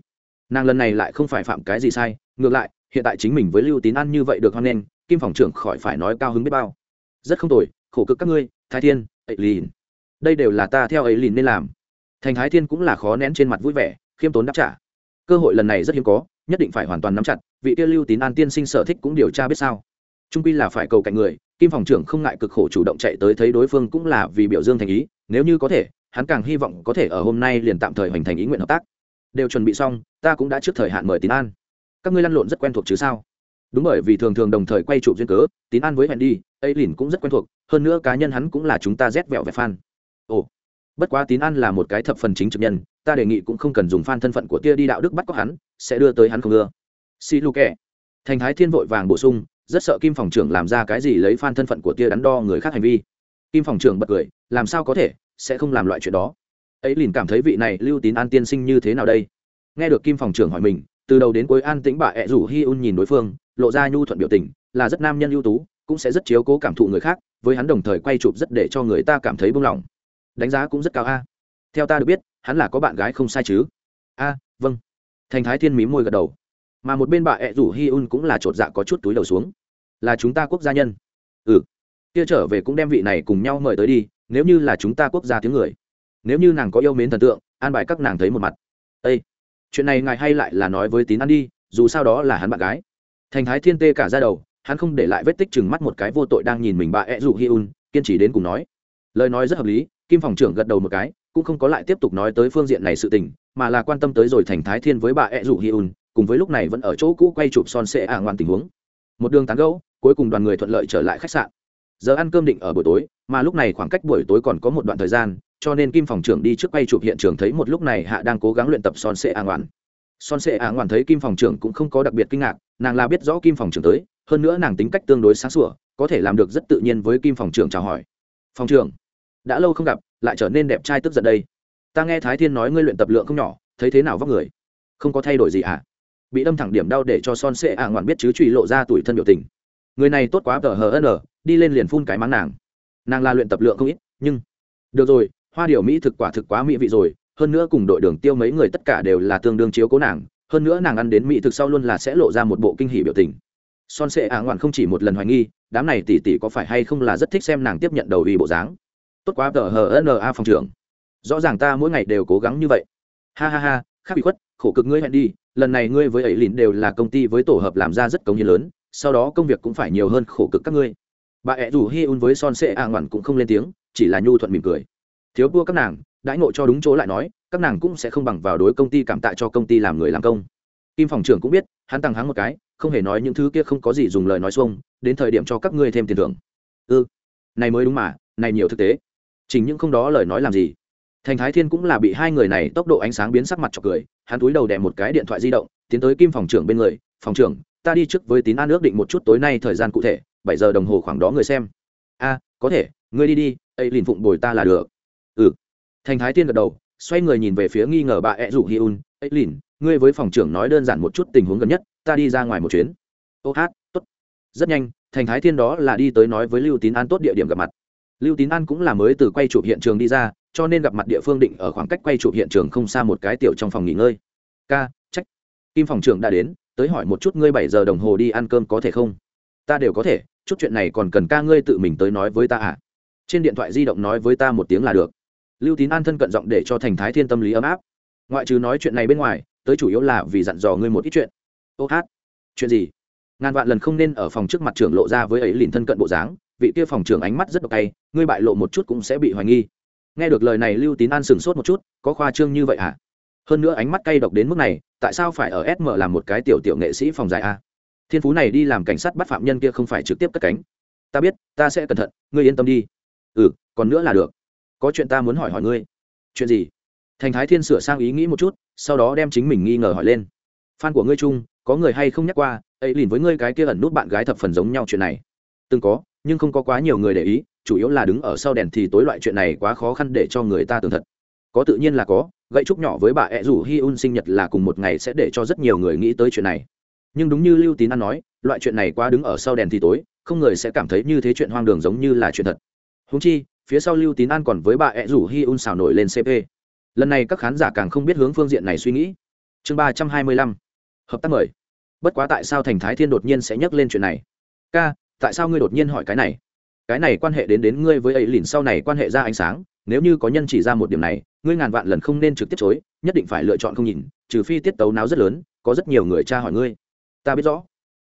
nàng lần này lại không phải phạm cái gì sai, ngược lại hiện tại chính mình với lưu tín ăn như vậy được hoan nghênh, kim phòng trưởng khỏi phải nói cao hứng biết bao. Rất không tồi, khổ cực các ngươi, thái thiên ấy lìn đây đều là ta theo ấy lìn nên làm. Thành thái thiên cũng là khó nén trên mặt vui vẻ, khiêm tốn đáp trả. Cơ hội lần này rất hiếm có, nhất định phải hoàn toàn nắm chặt, vị tiêu lưu tín an tiên sinh sở thích cũng điều tra biết sao. Trung quy là phải cầu cạnh người, kim phòng trưởng không ngại cực khổ chủ động chạy tới thấy đối phương cũng là vì biểu dương thành ý, nếu như có thể, hắn càng hy vọng có thể ở hôm nay liền tạm thời hoành thành ý nguyện hợp tác. Đều chuẩn bị xong, ta cũng đã trước thời hạn mời tín an các ngươi lăn lộn rất quen thuộc chứ sao? Đúng bởi vì thường thường đồng thời quay chụp duyên cớ, tín an với hẹn đi ấy lìn cũng rất quen thuộc, hơn nữa cá nhân hắn cũng là chúng ta rét vẹo vẻ fan. Ồ, bất quá tín an là một cái thập phần chính trực nhân, ta đề nghị cũng không cần dùng fan thân phận của tia đi đạo đức bắt có hắn, sẽ đưa tới hắn không ưa. Xì lu kẻ. Thành thái thiên vội vàng bổ sung, rất sợ kim phòng trưởng làm ra cái gì lấy fan thân phận của tia đắn đo người khác hành vi. Kim phòng trưởng bật cười, làm sao có thể, sẽ không làm loại chuyện đó. Ấy lìn cảm thấy vị này lưu tín an tiên sinh như thế nào đây? Nghe được kim phòng trưởng hỏi mình từ đầu đến cuối an tĩnh bà ẹ rủ hi un nhìn đối phương, lộ ra nhu thuận biểu tình, là rất nam nhân ưu tú, cũng sẽ rất chiếu cố cảm thụ người khác, với hắn đồng thời quay chụp rất để cho người ta cảm thấy buông lỏng đánh giá cũng rất cao a. Theo ta được biết, hắn là có bạn gái không sai chứ? A vâng. Thành thái thiên mí môi gật đầu. Mà một bên bà ẹ rủ hi un cũng là chột dạ có chút túi đầu xuống. Là chúng ta quốc gia nhân. Ừ. Kia trở về cũng đem vị này cùng nhau mời tới đi, nếu như là chúng ta quốc gia tiếng người. Nếu như nàng có yêu mến thần tượng, an bài các nàng thấy một mặt. Ây chuyện này ngài hay lại là nói với tín ăn đi, dù sao đó là hắn bạn gái. Thành thái thiên tê cả ra đầu, hắn không để lại vết tích chừng mắt một cái vô tội đang nhìn mình bà ed dù hi un, kiên trì đến cùng nói. Lời nói rất hợp lý, kim phòng trưởng gật đầu một cái, cũng không có lại tiếp tục nói tới phương diện này sự tình, mà là quan tâm tới rồi thành thái thiên với bà ed dù hi un, cùng với lúc này vẫn ở chỗ cũ quay chụp son sệ ả à ngoan tình huống. Một đường tán gẫu, cuối cùng đoàn người thuận lợi trở lại khách sạn giờ ăn cơm định ở buổi tối, mà lúc này khoảng cách buổi tối còn có một đoạn thời gian, cho nên kim phòng trưởng đi trước quay chụp hiện trường thấy một lúc này hạ đang cố gắng luyện tập son sệ ả ngoản. son sệ ả ngoản thấy kim phòng trưởng cũng không có đặc biệt kinh ngạc, nàng là biết rõ kim phòng trưởng tới, hơn nữa nàng tính cách tương đối sáng sủa, có thể làm được rất tự nhiên với kim phòng trưởng chào hỏi. Phòng trưởng, đã lâu không gặp, lại trở nên đẹp trai tức giận đây. Ta nghe thái thiên nói ngươi luyện tập lượng không nhỏ, thấy thế nào vóc người? Không có thay đổi gì à bị đâm thẳng điểm đau để cho son sệ ả ngoạn biết chứ trụy lộ ra tuổi thân biểu tình. Người này tốt quá tờ hờ n đi lên liền phun cái mắng nàng. Nàng là luyện tập lượng không ít, nhưng được rồi, hoa điệu mỹ thực quả thực quá mỹ vị rồi, hơn nữa cùng đội đường tiêu mấy người tất cả đều là tương đương chiếu cố nàng, hơn nữa nàng ăn đến mỹ thực sau luôn là sẽ lộ ra một bộ kinh hỉ biểu tình. Son sệ ả ngoạn không chỉ một lần hoài nghi, đám này tỉ tỉ có phải hay không là rất thích xem nàng tiếp nhận đầu vì bộ dáng. Tốt quá tờ hờ na phòng trưởng. Rõ ràng ta mỗi ngày đều cố gắng như vậy. Ha ha ha khác bị khuất, khổ cực ngươi hẹn đi, lần này ngươi với ấy lìn đều là công ty với tổ hợp làm ra rất công hiến lớn, sau đó công việc cũng phải nhiều hơn khổ cực các ngươi bà ẹ rủ hi un với son sệ a ngoằn cũng không lên tiếng chỉ là nhu thuận mỉm cười. Thiếu vua các nàng đãi ngộ cho đúng chỗ lại nói các nàng cũng sẽ không bằng vào đối công ty cảm tạ cho công ty làm người làm công. Kim phòng trưởng cũng biết hắn tăng hắn một cái không hề nói những thứ kia không có gì dùng lời nói xuông đến thời điểm cho các ngươi thêm tiền thưởng. Ư ừ, này mới đúng mà này nhiều thực tế. Chính những không đó lời nói làm gì? Thành thái thiên cũng là bị hai người này tốc độ ánh sáng biến sắc mặt chọc cười hắn túi đầu đè một cái điện thoại di động tiến tới kim phòng trưởng bên người phòng trưởng ta đi trước với tín an ước định một chút tối nay thời gian cụ thể bảy giờ đồng hồ khoảng đó người xem. A, có thể, ngươi đi đi, ấy liền phụng bồi ta là được. Ừ. Thành thái thiên gật đầu, xoay người nhìn về phía nghi ngờ bà ẹ rủ hi un. Ấy lìn ngươi với phòng trưởng nói đơn giản một chút tình huống gần nhất, ta đi ra ngoài một chuyến. Ô hát, tốt. Rất nhanh, thành thái thiên đó là đi tới nói với lưu tín an tốt địa điểm gặp mặt. Lưu tín an cũng là mới từ quay chụp hiện trường đi ra, cho nên gặp mặt địa phương định ở khoảng cách quay chụp hiện trường không xa một cái tiểu trong phòng nghỉ ngơi. Ca, trách. Kim phòng trưởng đã đến, tới hỏi một chút ngươi bảy giờ đồng hồ đi ăn cơm có thể không? Ta đều có thể, chút chuyện này còn cần ca ngươi tự mình tới nói với ta à? Trên điện thoại di động nói với ta một tiếng là được. Lưu tín an thân cận giọng để cho thành thái thiên tâm lý ấm áp. Ngoại trừ nói chuyện này bên ngoài, tới chủ yếu là vì dặn dò ngươi một ít chuyện. Ô hát, chuyện gì? Ngàn vạn lần không nên ở phòng trước mặt trưởng lộ ra với ấy liền thân cận bộ dáng, vị kia phòng trưởng ánh mắt rất độc tay, ngươi bại lộ một chút cũng sẽ bị hoài nghi. Nghe được lời này lưu tín an sửng sốt một chút, có khoa trương như vậy à? Hơn nữa ánh mắt cay độc đến mức này, tại sao phải ở sm làm một cái tiểu tiểu nghệ sĩ phòng dài a thiên phú này đi làm cảnh sát bắt phạm nhân kia không phải trực tiếp cất cánh. Ta biết, ta sẽ cẩn thận, ngươi yên tâm đi. Ừ còn nữa là được. Có chuyện ta muốn hỏi hỏi ngươi. Chuyện gì? Thành thái thiên sửa sang ý nghĩ một chút, sau đó đem chính mình nghi ngờ hỏi lên. Fan của ngươi chung, có người hay không nhắc qua, ấy liền với ngươi cái kia ẩn nút bạn gái thập phần giống nhau chuyện này. Từng có, nhưng không có quá nhiều người để ý, chủ yếu là đứng ở sau đèn thì tối loại chuyện này quá khó khăn để cho người ta tường thật. Có tự nhiên là có, gậy trúc nhỏ với bà ẹ rủ hi un sinh nhật là cùng một ngày sẽ để cho rất nhiều người nghĩ tới chuyện này nhưng đúng như lưu tín an nói, loại chuyện này quá đứng ở sau đèn thì tối, không người sẽ cảm thấy như thế chuyện hoang đường giống như là chuyện thật. Húng chi, phía sau lưu tín an còn với bà ẹ rủ hi un xào nổi lên cp lần này các khán giả càng không biết hướng phương diện này suy nghĩ. Chương ba trăm hai mươi lăm. Hợp tác mời. Bất quá tại sao thành thái thiên đột nhiên sẽ nhắc lên chuyện này? Ca, tại sao ngươi đột nhiên hỏi cái này? Cái này quan hệ đến đến ngươi với ấy lìn sau này quan hệ ra ánh sáng, nếu như có nhân chỉ ra một điểm này, ngươi ngàn vạn lần không nên trực tiếp chối, nhất định phải lựa chọn không nhìn, trừ phi tiết tấu náo rất lớn, có rất nhiều người tra hỏi ngươi ta biết rõ.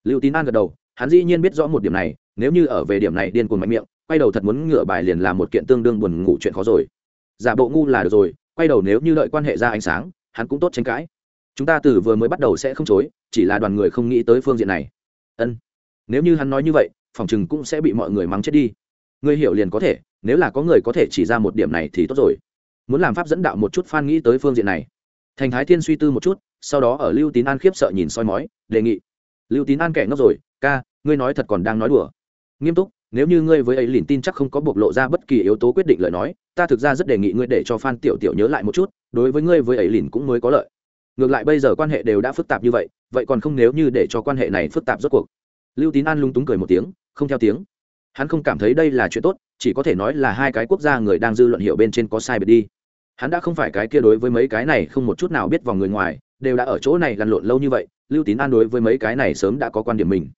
Lưu tín an gật đầu, hắn dĩ nhiên biết rõ một điểm này, nếu như ở về điểm này điên cuồng mạnh miệng, quay đầu thật muốn ngựa bài liền làm một kiện tương đương buồn ngủ chuyện khó rồi. Giả bộ ngu là được rồi, quay đầu nếu như đợi quan hệ ra ánh sáng, hắn cũng tốt tranh cãi. Chúng ta từ vừa mới bắt đầu sẽ không chối, chỉ là đoàn người không nghĩ tới phương diện này. Ân. Nếu như hắn nói như vậy, phòng chừng cũng sẽ bị mọi người mắng chết đi. Ngươi hiểu liền có thể, nếu là có người có thể chỉ ra một điểm này thì tốt rồi. Muốn làm pháp dẫn đạo một chút f nghĩ tới phương diện này thành thái thiên suy tư một chút, sau đó ở lưu tín an khiếp sợ nhìn soi mói, đề nghị. Lưu tín an kẻ ngốc rồi, ca, ngươi nói thật còn đang nói đùa. Nghiêm túc, nếu như ngươi với ấy liền tin chắc không có bộc lộ ra bất kỳ yếu tố quyết định lời nói, ta thực ra rất đề nghị ngươi để cho phan tiểu tiểu nhớ lại một chút, đối với ngươi với ấy liền cũng mới có lợi. Ngược lại bây giờ quan hệ đều đã phức tạp như vậy vậy còn không nếu như để cho quan hệ này phức tạp rốt cuộc. Lưu tín an lung túng cười một tiếng, không theo tiếng. Hắn không cảm thấy đây là chuyện tốt, chỉ có thể nói là hai cái quốc gia người đang dư luận hiệu bên trên có sai biệt đi hắn đã không phải cái kia đối với mấy cái này không một chút nào biết vào người ngoài, đều đã ở chỗ này lăn lộn lâu như vậy, lưu tín an đối với mấy cái này sớm đã có quan điểm mình.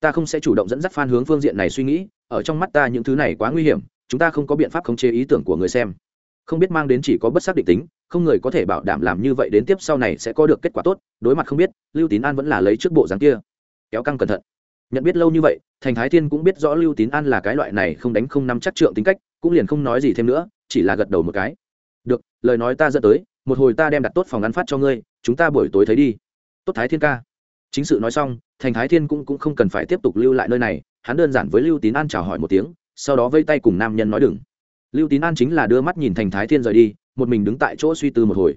Ta không sẽ chủ động dẫn dắt phan hướng phương diện này suy nghĩ, ở trong mắt ta những thứ này quá nguy hiểm, chúng ta không có biện pháp khống chế ý tưởng của người xem. Không biết mang đến chỉ có bất xác định tính, không người có thể bảo đảm làm như vậy đến tiếp sau này sẽ có được kết quả tốt, đối mặt không biết, lưu tín an vẫn là lấy trước bộ dáng kia. Kéo căng cẩn thận. Nhận biết lâu như vậy, thành thái thiên cũng biết rõ lưu tín an là cái loại này không đánh không nắm chắc trượng tính cách, cũng liền không nói gì thêm nữa, chỉ là gật đầu một cái được lời nói ta dẫn tới một hồi ta đem đặt tốt phòng ngắn phát cho ngươi chúng ta buổi tối thấy đi. Tốt thái thiên ca. Chính sự nói xong thành thái thiên cũng, cũng không cần phải tiếp tục lưu lại nơi này hắn đơn giản với lưu tín an chào hỏi một tiếng sau đó vây tay cùng nam nhân nói đừng. Lưu tín an chính là đưa mắt nhìn thành thái thiên rời đi một mình đứng tại chỗ suy tư một hồi.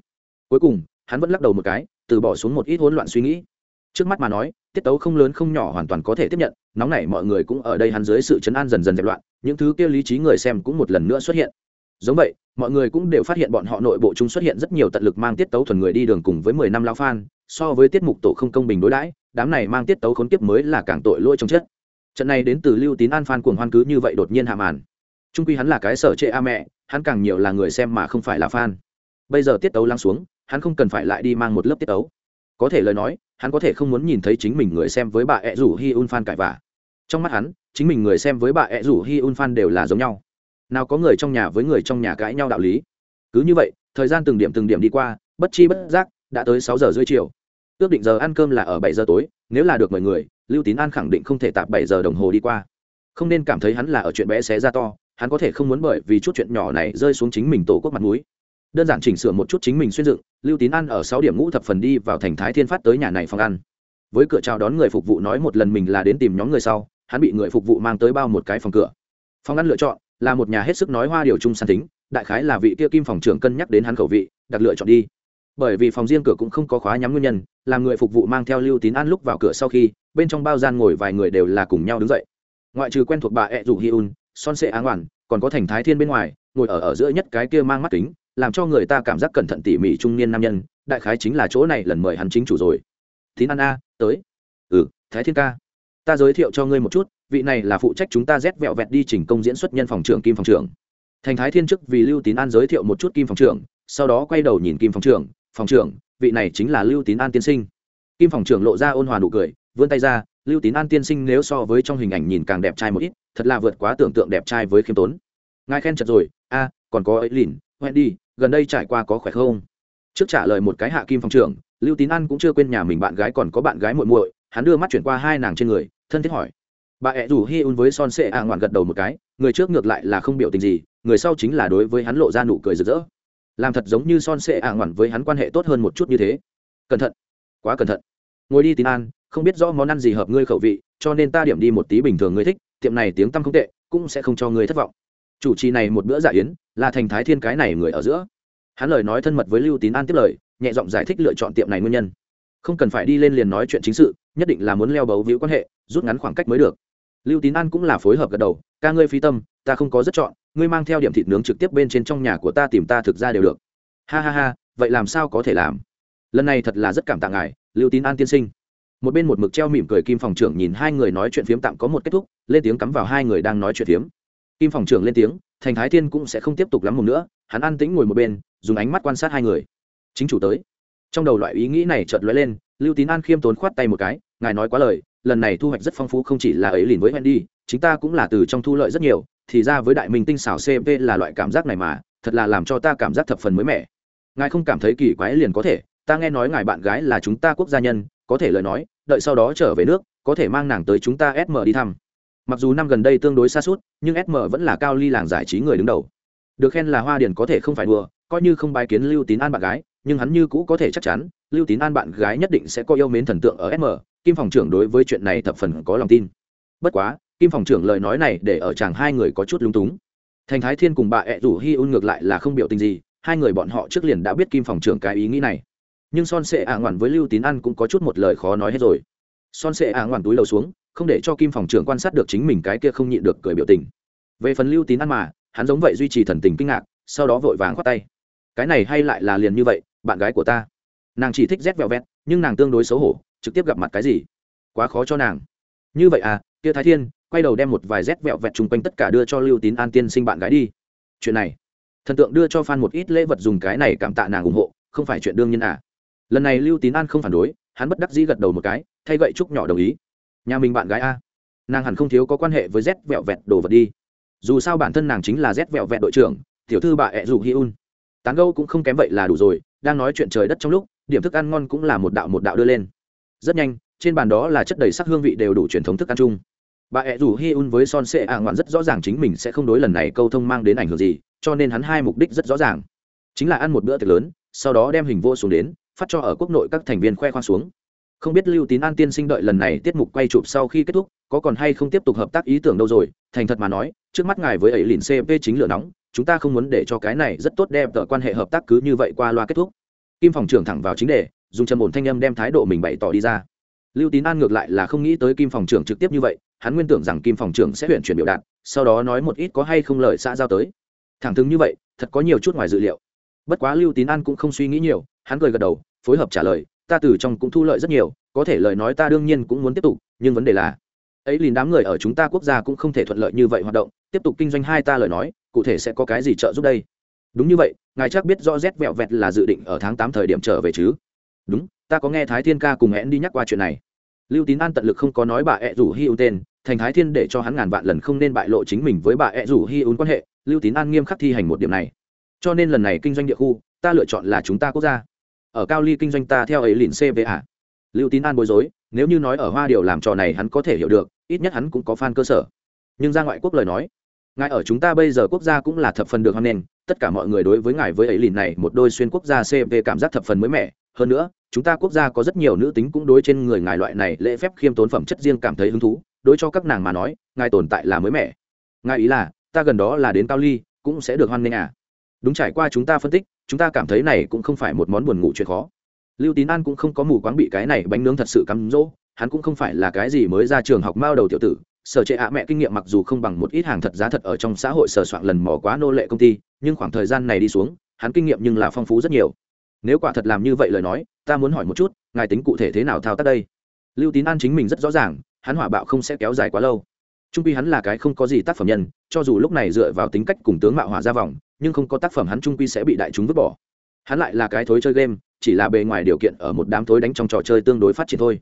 Cuối cùng hắn vẫn lắc đầu một cái từ bỏ xuống một ít hỗn loạn suy nghĩ. Trước mắt mà nói tiết tấu không lớn không nhỏ hoàn toàn có thể tiếp nhận nóng nảy mọi người cũng ở đây hắn dưới sự chấn an dần dần dẹp loạn những thứ kia lý trí người xem cũng một lần nữa xuất hiện giống vậy, mọi người cũng đều phát hiện bọn họ nội bộ chúng xuất hiện rất nhiều tận lực mang tiết tấu thuần người đi đường cùng với mười năm lao phan, so với tiết mục tổ không công bình đối đãi, đám này mang tiết tấu khốn kiếp mới là càng tội lỗi trong chất trận này đến từ lưu tín an phan cuồng hoan cứ như vậy đột nhiên hạ màn. Trung quy hắn là cái sở trệ a mẹ, hắn càng nhiều là người xem mà không phải là fan. Bây giờ tiết tấu lắng xuống, hắn không cần phải lại đi mang một lớp tiết tấu. Có thể lời nói, hắn có thể không muốn nhìn thấy chính mình người xem với bà ẹ rủ hi un fan cãi vả trong mắt hắn, chính mình người xem với bà ẹ rủ hi un fan đều là giống nhau nào có người trong nhà với người trong nhà cãi nhau đạo lý. Cứ như vậy, thời gian từng điểm từng điểm đi qua, bất chi bất giác, đã tới sáu giờ rưỡi chiều. Ước định giờ ăn cơm là ở bảy giờ tối, nếu là được mời người, lưu tín an khẳng định không thể tạp bảy giờ đồng hồ đi qua. Không nên cảm thấy hắn là ở chuyện bé xé ra to, hắn có thể không muốn bởi vì chút chuyện nhỏ này rơi xuống chính mình tổ quốc mặt mũi. Đơn giản chỉnh sửa một chút chính mình xuyên dựng, lưu tín ăn ở sáu điểm ngũ thập phần đi vào thành thái thiên phát tới nhà này phòng ăn. Với cửa chào đón người phục vụ nói một lần mình là đến tìm nhóm người sau, hắn bị người phục vụ mang tới bao một cái phòng cửa. Phòng ăn lựa chọn là một nhà hết sức nói hoa điều trung san tính đại khái là vị kia kim phòng trưởng cân nhắc đến hắn khẩu vị, đặc lựa chọn đi. Bởi vì phòng riêng cửa cũng không có khóa nhắm nguyên nhân, làm người phục vụ mang theo lưu tín an lúc vào cửa sau khi, bên trong bao gian ngồi vài người đều là cùng nhau đứng dậy. Ngoại trừ quen thuộc bà e ẹ rủ hi un, son sệ áng oản, còn có thành thái thiên bên ngoài, ngồi ở ở giữa nhất cái kia mang mắt kính, làm cho người ta cảm giác cẩn thận tỉ mỉ trung niên nam nhân, đại khái chính là chỗ này lần mời hắn chính chủ rồi. Tín an a, tới. Ừ thái thiên ca ta giới thiệu cho ngươi một chút, vị này là phụ trách chúng ta rét vẹo vẹt đi chỉnh công diễn xuất nhân phòng trưởng kim phòng trưởng. Thành thái thiên chức vì lưu tín an giới thiệu một chút kim phòng trưởng, sau đó quay đầu nhìn kim phòng trưởng phòng trưởng, vị này chính là lưu tín an tiên sinh. Kim phòng trưởng lộ ra ôn hòa nụ cười, vươn tay ra, lưu tín an tiên sinh nếu so với trong hình ảnh nhìn càng đẹp trai một ít, thật là vượt quá tưởng tượng đẹp trai với khiêm tốn. Ngài khen chật rồi, a, còn có ấy lìn hoen đi, gần đây trải qua có khỏe không? Trước trả lời một cái hạ kim phòng trưởng, lưu tín an cũng chưa quên nhà mình bạn gái còn có bạn gái muội muội hắn đưa mắt chuyển qua hai nàng trên người, thân thiết hỏi. Bà ẹ rủ hi un với son sệ a ngoạn gật đầu một cái, người trước ngược lại là không biểu tình gì, người sau chính là đối với hắn lộ ra nụ cười rực rỡ. Làm thật giống như son sệ a ngoạn với hắn quan hệ tốt hơn một chút như thế. Cẩn thận. Quá cẩn thận. Ngồi đi tín an, không biết rõ món ăn gì hợp ngươi khẩu vị, cho nên ta điểm đi một tí bình thường ngươi thích, tiệm này tiếng tăm không tệ, cũng sẽ không cho ngươi thất vọng. Chủ trì này một bữa giả yến, là thành thái thiên cái này người ở giữa. Hắn lời nói thân mật với lưu tín an tiếp lời, nhẹ giọng giải thích lựa chọn tiệm này nguyên nhân không cần phải đi lên liền nói chuyện chính sự, nhất định là muốn leo bấu víu quan hệ, rút ngắn khoảng cách mới được. Lưu tín an cũng là phối hợp gật đầu, ca ngươi phi tâm, ta không có rất chọn, ngươi mang theo điểm thịt nướng trực tiếp bên trên trong nhà của ta tìm ta thực ra đều được. Ha ha ha, vậy làm sao có thể làm? Lần này thật là rất cảm tạ ngài, lưu tín an tiên sinh. Một bên một mực treo mỉm cười kim phòng trưởng nhìn hai người nói chuyện phiếm tạm có một kết thúc, lên tiếng cắm vào hai người đang nói chuyện phiếm. Kim phòng trưởng lên tiếng, thành thái thiên cũng sẽ không tiếp tục lắm một nữa, hắn an tĩnh ngồi một bên, dùng ánh mắt quan sát hai người. Chính chủ tới trong đầu loại ý nghĩ này chợt lóe lên lưu tín an khiêm tốn khoát tay một cái ngài nói quá lời lần này thu hoạch rất phong phú không chỉ là ấy liền với Wendy, chúng ta cũng là từ trong thu lợi rất nhiều, thì ra với đại minh tinh xảo CP là loại cảm giác này mà, thật là làm cho ta cảm giác thập phần mới mẻ. Ngài không cảm thấy kỳ quái liền có thể, ta nghe nói ngài bạn gái là chúng ta quốc gia nhân, có thể lời nói, đợi sau đó trở về nước, có thể mang nàng tới chúng ta SM đi thăm. Mặc dù năm gần đây tương đối xa suốt, nhưng SM vẫn là cao ly làng giải trí người đứng đầu. Được khen là Hoa Điển có thể không phải đùa, coi như không bài kiến Lưu Tín An bạn gái, nhưng hắn như cũ có thể chắc chắn, Lưu Tín An bạn gái nhất định sẽ có yêu mến thần tượng ở SM, kim phòng trưởng đối với chuyện này thập phần có lòng tin. Bất quá kim phòng trưởng lời nói này để ở chàng hai người có chút lung túng. Thành thái thiên cùng bà ẹ rủ hi un ngược lại là không biểu tình gì hai người bọn họ trước liền đã biết kim phòng trưởng cái ý nghĩ này. Nhưng son sệ ả ngoản với lưu tín ăn cũng có chút một lời khó nói hết rồi. Son sệ ả ngoản túi đầu xuống không để cho kim phòng trưởng quan sát được chính mình cái kia không nhịn được cười biểu tình. Về phần lưu tín ăn mà hắn giống vậy duy trì thần tình kinh ngạc sau đó vội vàng khoát tay. Cái này hay lại là liền như vậy bạn gái của ta. Nàng chỉ thích rét vẹo vẹt, nhưng nàng tương đối xấu hổ, trực tiếp gặp mặt cái gì? Quá khó cho nàng. Như vậy à kia thái thiên, quay đầu đem một vài rét vẹo vẹt chung quanh tất cả đưa cho lưu tín an tiên sinh bạn gái đi. Chuyện này, thần tượng đưa cho f a n một ít lễ vật dùng cái này cảm tạ nàng ủng hộ, không phải chuyện đương nhiên à. Lần này lưu tín an không phản đối, hắn bất đắc dĩ gật đầu một cái, thay gậy trúc nhỏ đồng ý. Nhà mình bạn gái a. Nàng hẳn không thiếu có quan hệ với rét vẹo vẹt đồ vật đi. Dù sao bản thân nàng chính là rét vẹo vẹt đội trưởng, tiểu thư bà ẹ dù hi un. Tán gâu cũng không kém vậy là đủ rồi đang nói chuyện trời đất trong lúc, điểm thức ăn ngon cũng là một đạo một đạo đưa lên. Rất nhanh, trên bàn đó là chất đầy sắc hương vị đều đủ truyền thống thức ăn chung. Bà ẹ rủ hi un với son sệ ạ ngoạn rất rõ ràng chính mình sẽ không đối lần này câu thông mang đến ảnh hưởng gì, cho nên hắn hai mục đích rất rõ ràng. Chính là ăn một bữa tiệc lớn, sau đó đem hình vô xuống đến, phát cho ở quốc nội các thành viên khoe khoang xuống. Không biết lưu tín an tiên sinh đợi lần này tiết mục quay chụp sau khi kết thúc, có còn hay không tiếp tục hợp tác ý tưởng đâu rồi, thành thật mà nói, trước mắt ngài với ấy lìn cp chính lửa nóng chúng ta không muốn để cho cái này rất tốt đẹp tờ quan hệ hợp tác cứ như vậy qua loa kết thúc. Kim phòng trưởng thẳng vào chính đề, dùng trầm ổn thanh âm đem thái độ mình bày tỏ đi ra. Lưu tín an ngược lại là không nghĩ tới kim phòng trưởng trực tiếp như vậy, hắn nguyên tưởng rằng kim phòng trưởng sẽ huyện chuyển biểu đạt, sau đó nói một ít có hay không lời xã giao tới. Thẳng thừng như vậy, thật có nhiều chút ngoài dự liệu. Bất quá lưu tín an cũng không suy nghĩ nhiều, hắn cười gật đầu, phối hợp trả lời, ta từ trong cũng thu lợi rất nhiều, có thể lời nói ta đương nhiên cũng muốn tiếp tục, nhưng vấn đề là, ấy liền đám người ở chúng ta quốc gia cũng không thể thuận lợi như vậy hoạt động, tiếp tục kinh doanh hai ta lời nói cụ thể sẽ có cái gì trợ giúp đây? Đúng như vậy, ngài chắc biết rõ rét vẹo vẹt là dự định ở tháng tám thời điểm trở về chứ? Đúng, ta có nghe thái thiên ca cùng hẹn đi nhắc qua chuyện này. Lưu tín an tận lực không có nói bà ẹ rủ hi un tên, thành thái thiên để cho hắn ngàn vạn lần không nên bại lộ chính mình với bà ẹ rủ hi un quan hệ, lưu tín an nghiêm khắc thi hành một điểm này. Cho nên lần này kinh doanh địa khu, ta lựa chọn là chúng ta quốc gia. Ở cao ly kinh doanh ta theo ấy lìn cva lưu tín an bối rối, nếu như nói ở hoa điều làm trò này hắn có thể hiểu được, ít nhất hắn cũng có fan cơ sở. Nhưng ra ngoại quốc lời nói ngài ở chúng ta bây giờ quốc gia cũng là thập phần được hoan nghênh, tất cả mọi người đối với ngài với ấy lìn này một đôi xuyên quốc gia cv cảm giác thập phần mới mẻ. Hơn nữa, chúng ta quốc gia có rất nhiều nữ tính cũng đối trên người ngài loại này lễ phép khiêm tốn phẩm chất riêng cảm thấy hứng thú. Đối cho các nàng mà nói, ngài tồn tại là mới mẻ. Ngài ý là, ta gần đó là đến cao ly, cũng sẽ được hoan nghênh à? Đúng trải qua chúng ta phân tích, chúng ta cảm thấy này cũng không phải một món buồn ngủ chuyện khó. Lưu tín an cũng không có mù quáng bị cái này bánh nướng thật sự cắm rỗ, hắn cũng không phải là cái gì mới ra trường học mao đầu tiểu tử sở trệ ạ mẹ kinh nghiệm mặc dù không bằng một ít hàng thật giá thật ở trong xã hội sở soạn lần mò quá nô lệ công ty, nhưng khoảng thời gian này đi xuống, hắn kinh nghiệm nhưng là phong phú rất nhiều. Nếu quả thật làm như vậy lời nói, ta muốn hỏi một chút, ngài tính cụ thể thế nào thao tác đây? Lưu tín an chính mình rất rõ ràng, hắn hỏa bạo không sẽ kéo dài quá lâu. Trung quy hắn là cái không có gì tác phẩm nhân, cho dù lúc này dựa vào tính cách cùng tướng mạo hỏa ra vòng, nhưng không có tác phẩm hắn trung quy sẽ bị đại chúng vứt bỏ. Hắn lại là cái thối chơi game, chỉ là bề ngoài điều kiện ở một đám thối đánh trong trò chơi tương đối phát triển thôi.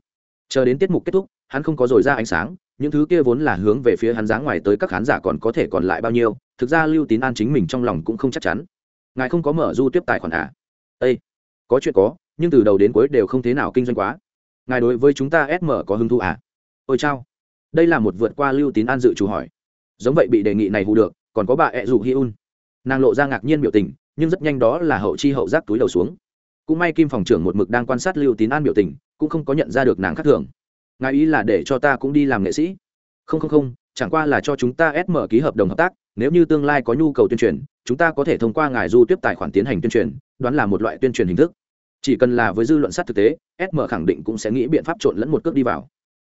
Chờ đến tiết mục kết thúc, hắn không có dồi ra ánh sáng những thứ kia vốn là hướng về phía hắn dáng ngoài tới các khán giả còn có thể còn lại bao nhiêu, thực ra lưu tín an chính mình trong lòng cũng không chắc chắn. Ngài không có mở du tiếp tài khoản à? Ây có chuyện có, nhưng từ đầu đến cuối đều không thế nào kinh doanh quá. Ngài đối với chúng ta sm có hứng thú à? Ôi chao, đây là một vượt qua lưu tín an dự chủ hỏi. Giống vậy bị đề nghị này hù được, còn có bà ẹ dù hi un. Nàng lộ ra ngạc nhiên biểu tình, nhưng rất nhanh đó là hậu chi hậu giác túi đầu xuống. Cũng may kim phòng trưởng một mực đang quan sát lưu tín an biểu tình, cũng không có nhận ra được nàng khác thường ngài ý là để cho ta cũng đi làm nghệ sĩ? Không không không, chẳng qua là cho chúng ta SM ký hợp đồng hợp tác, nếu như tương lai có nhu cầu tuyên truyền, chúng ta có thể thông qua ngài du tiếp tài khoản tiến hành tuyên truyền, đoán là một loại tuyên truyền hình thức. Chỉ cần là với dư luận sát thực tế sm khẳng định cũng sẽ nghĩ biện pháp trộn lẫn một cước đi vào.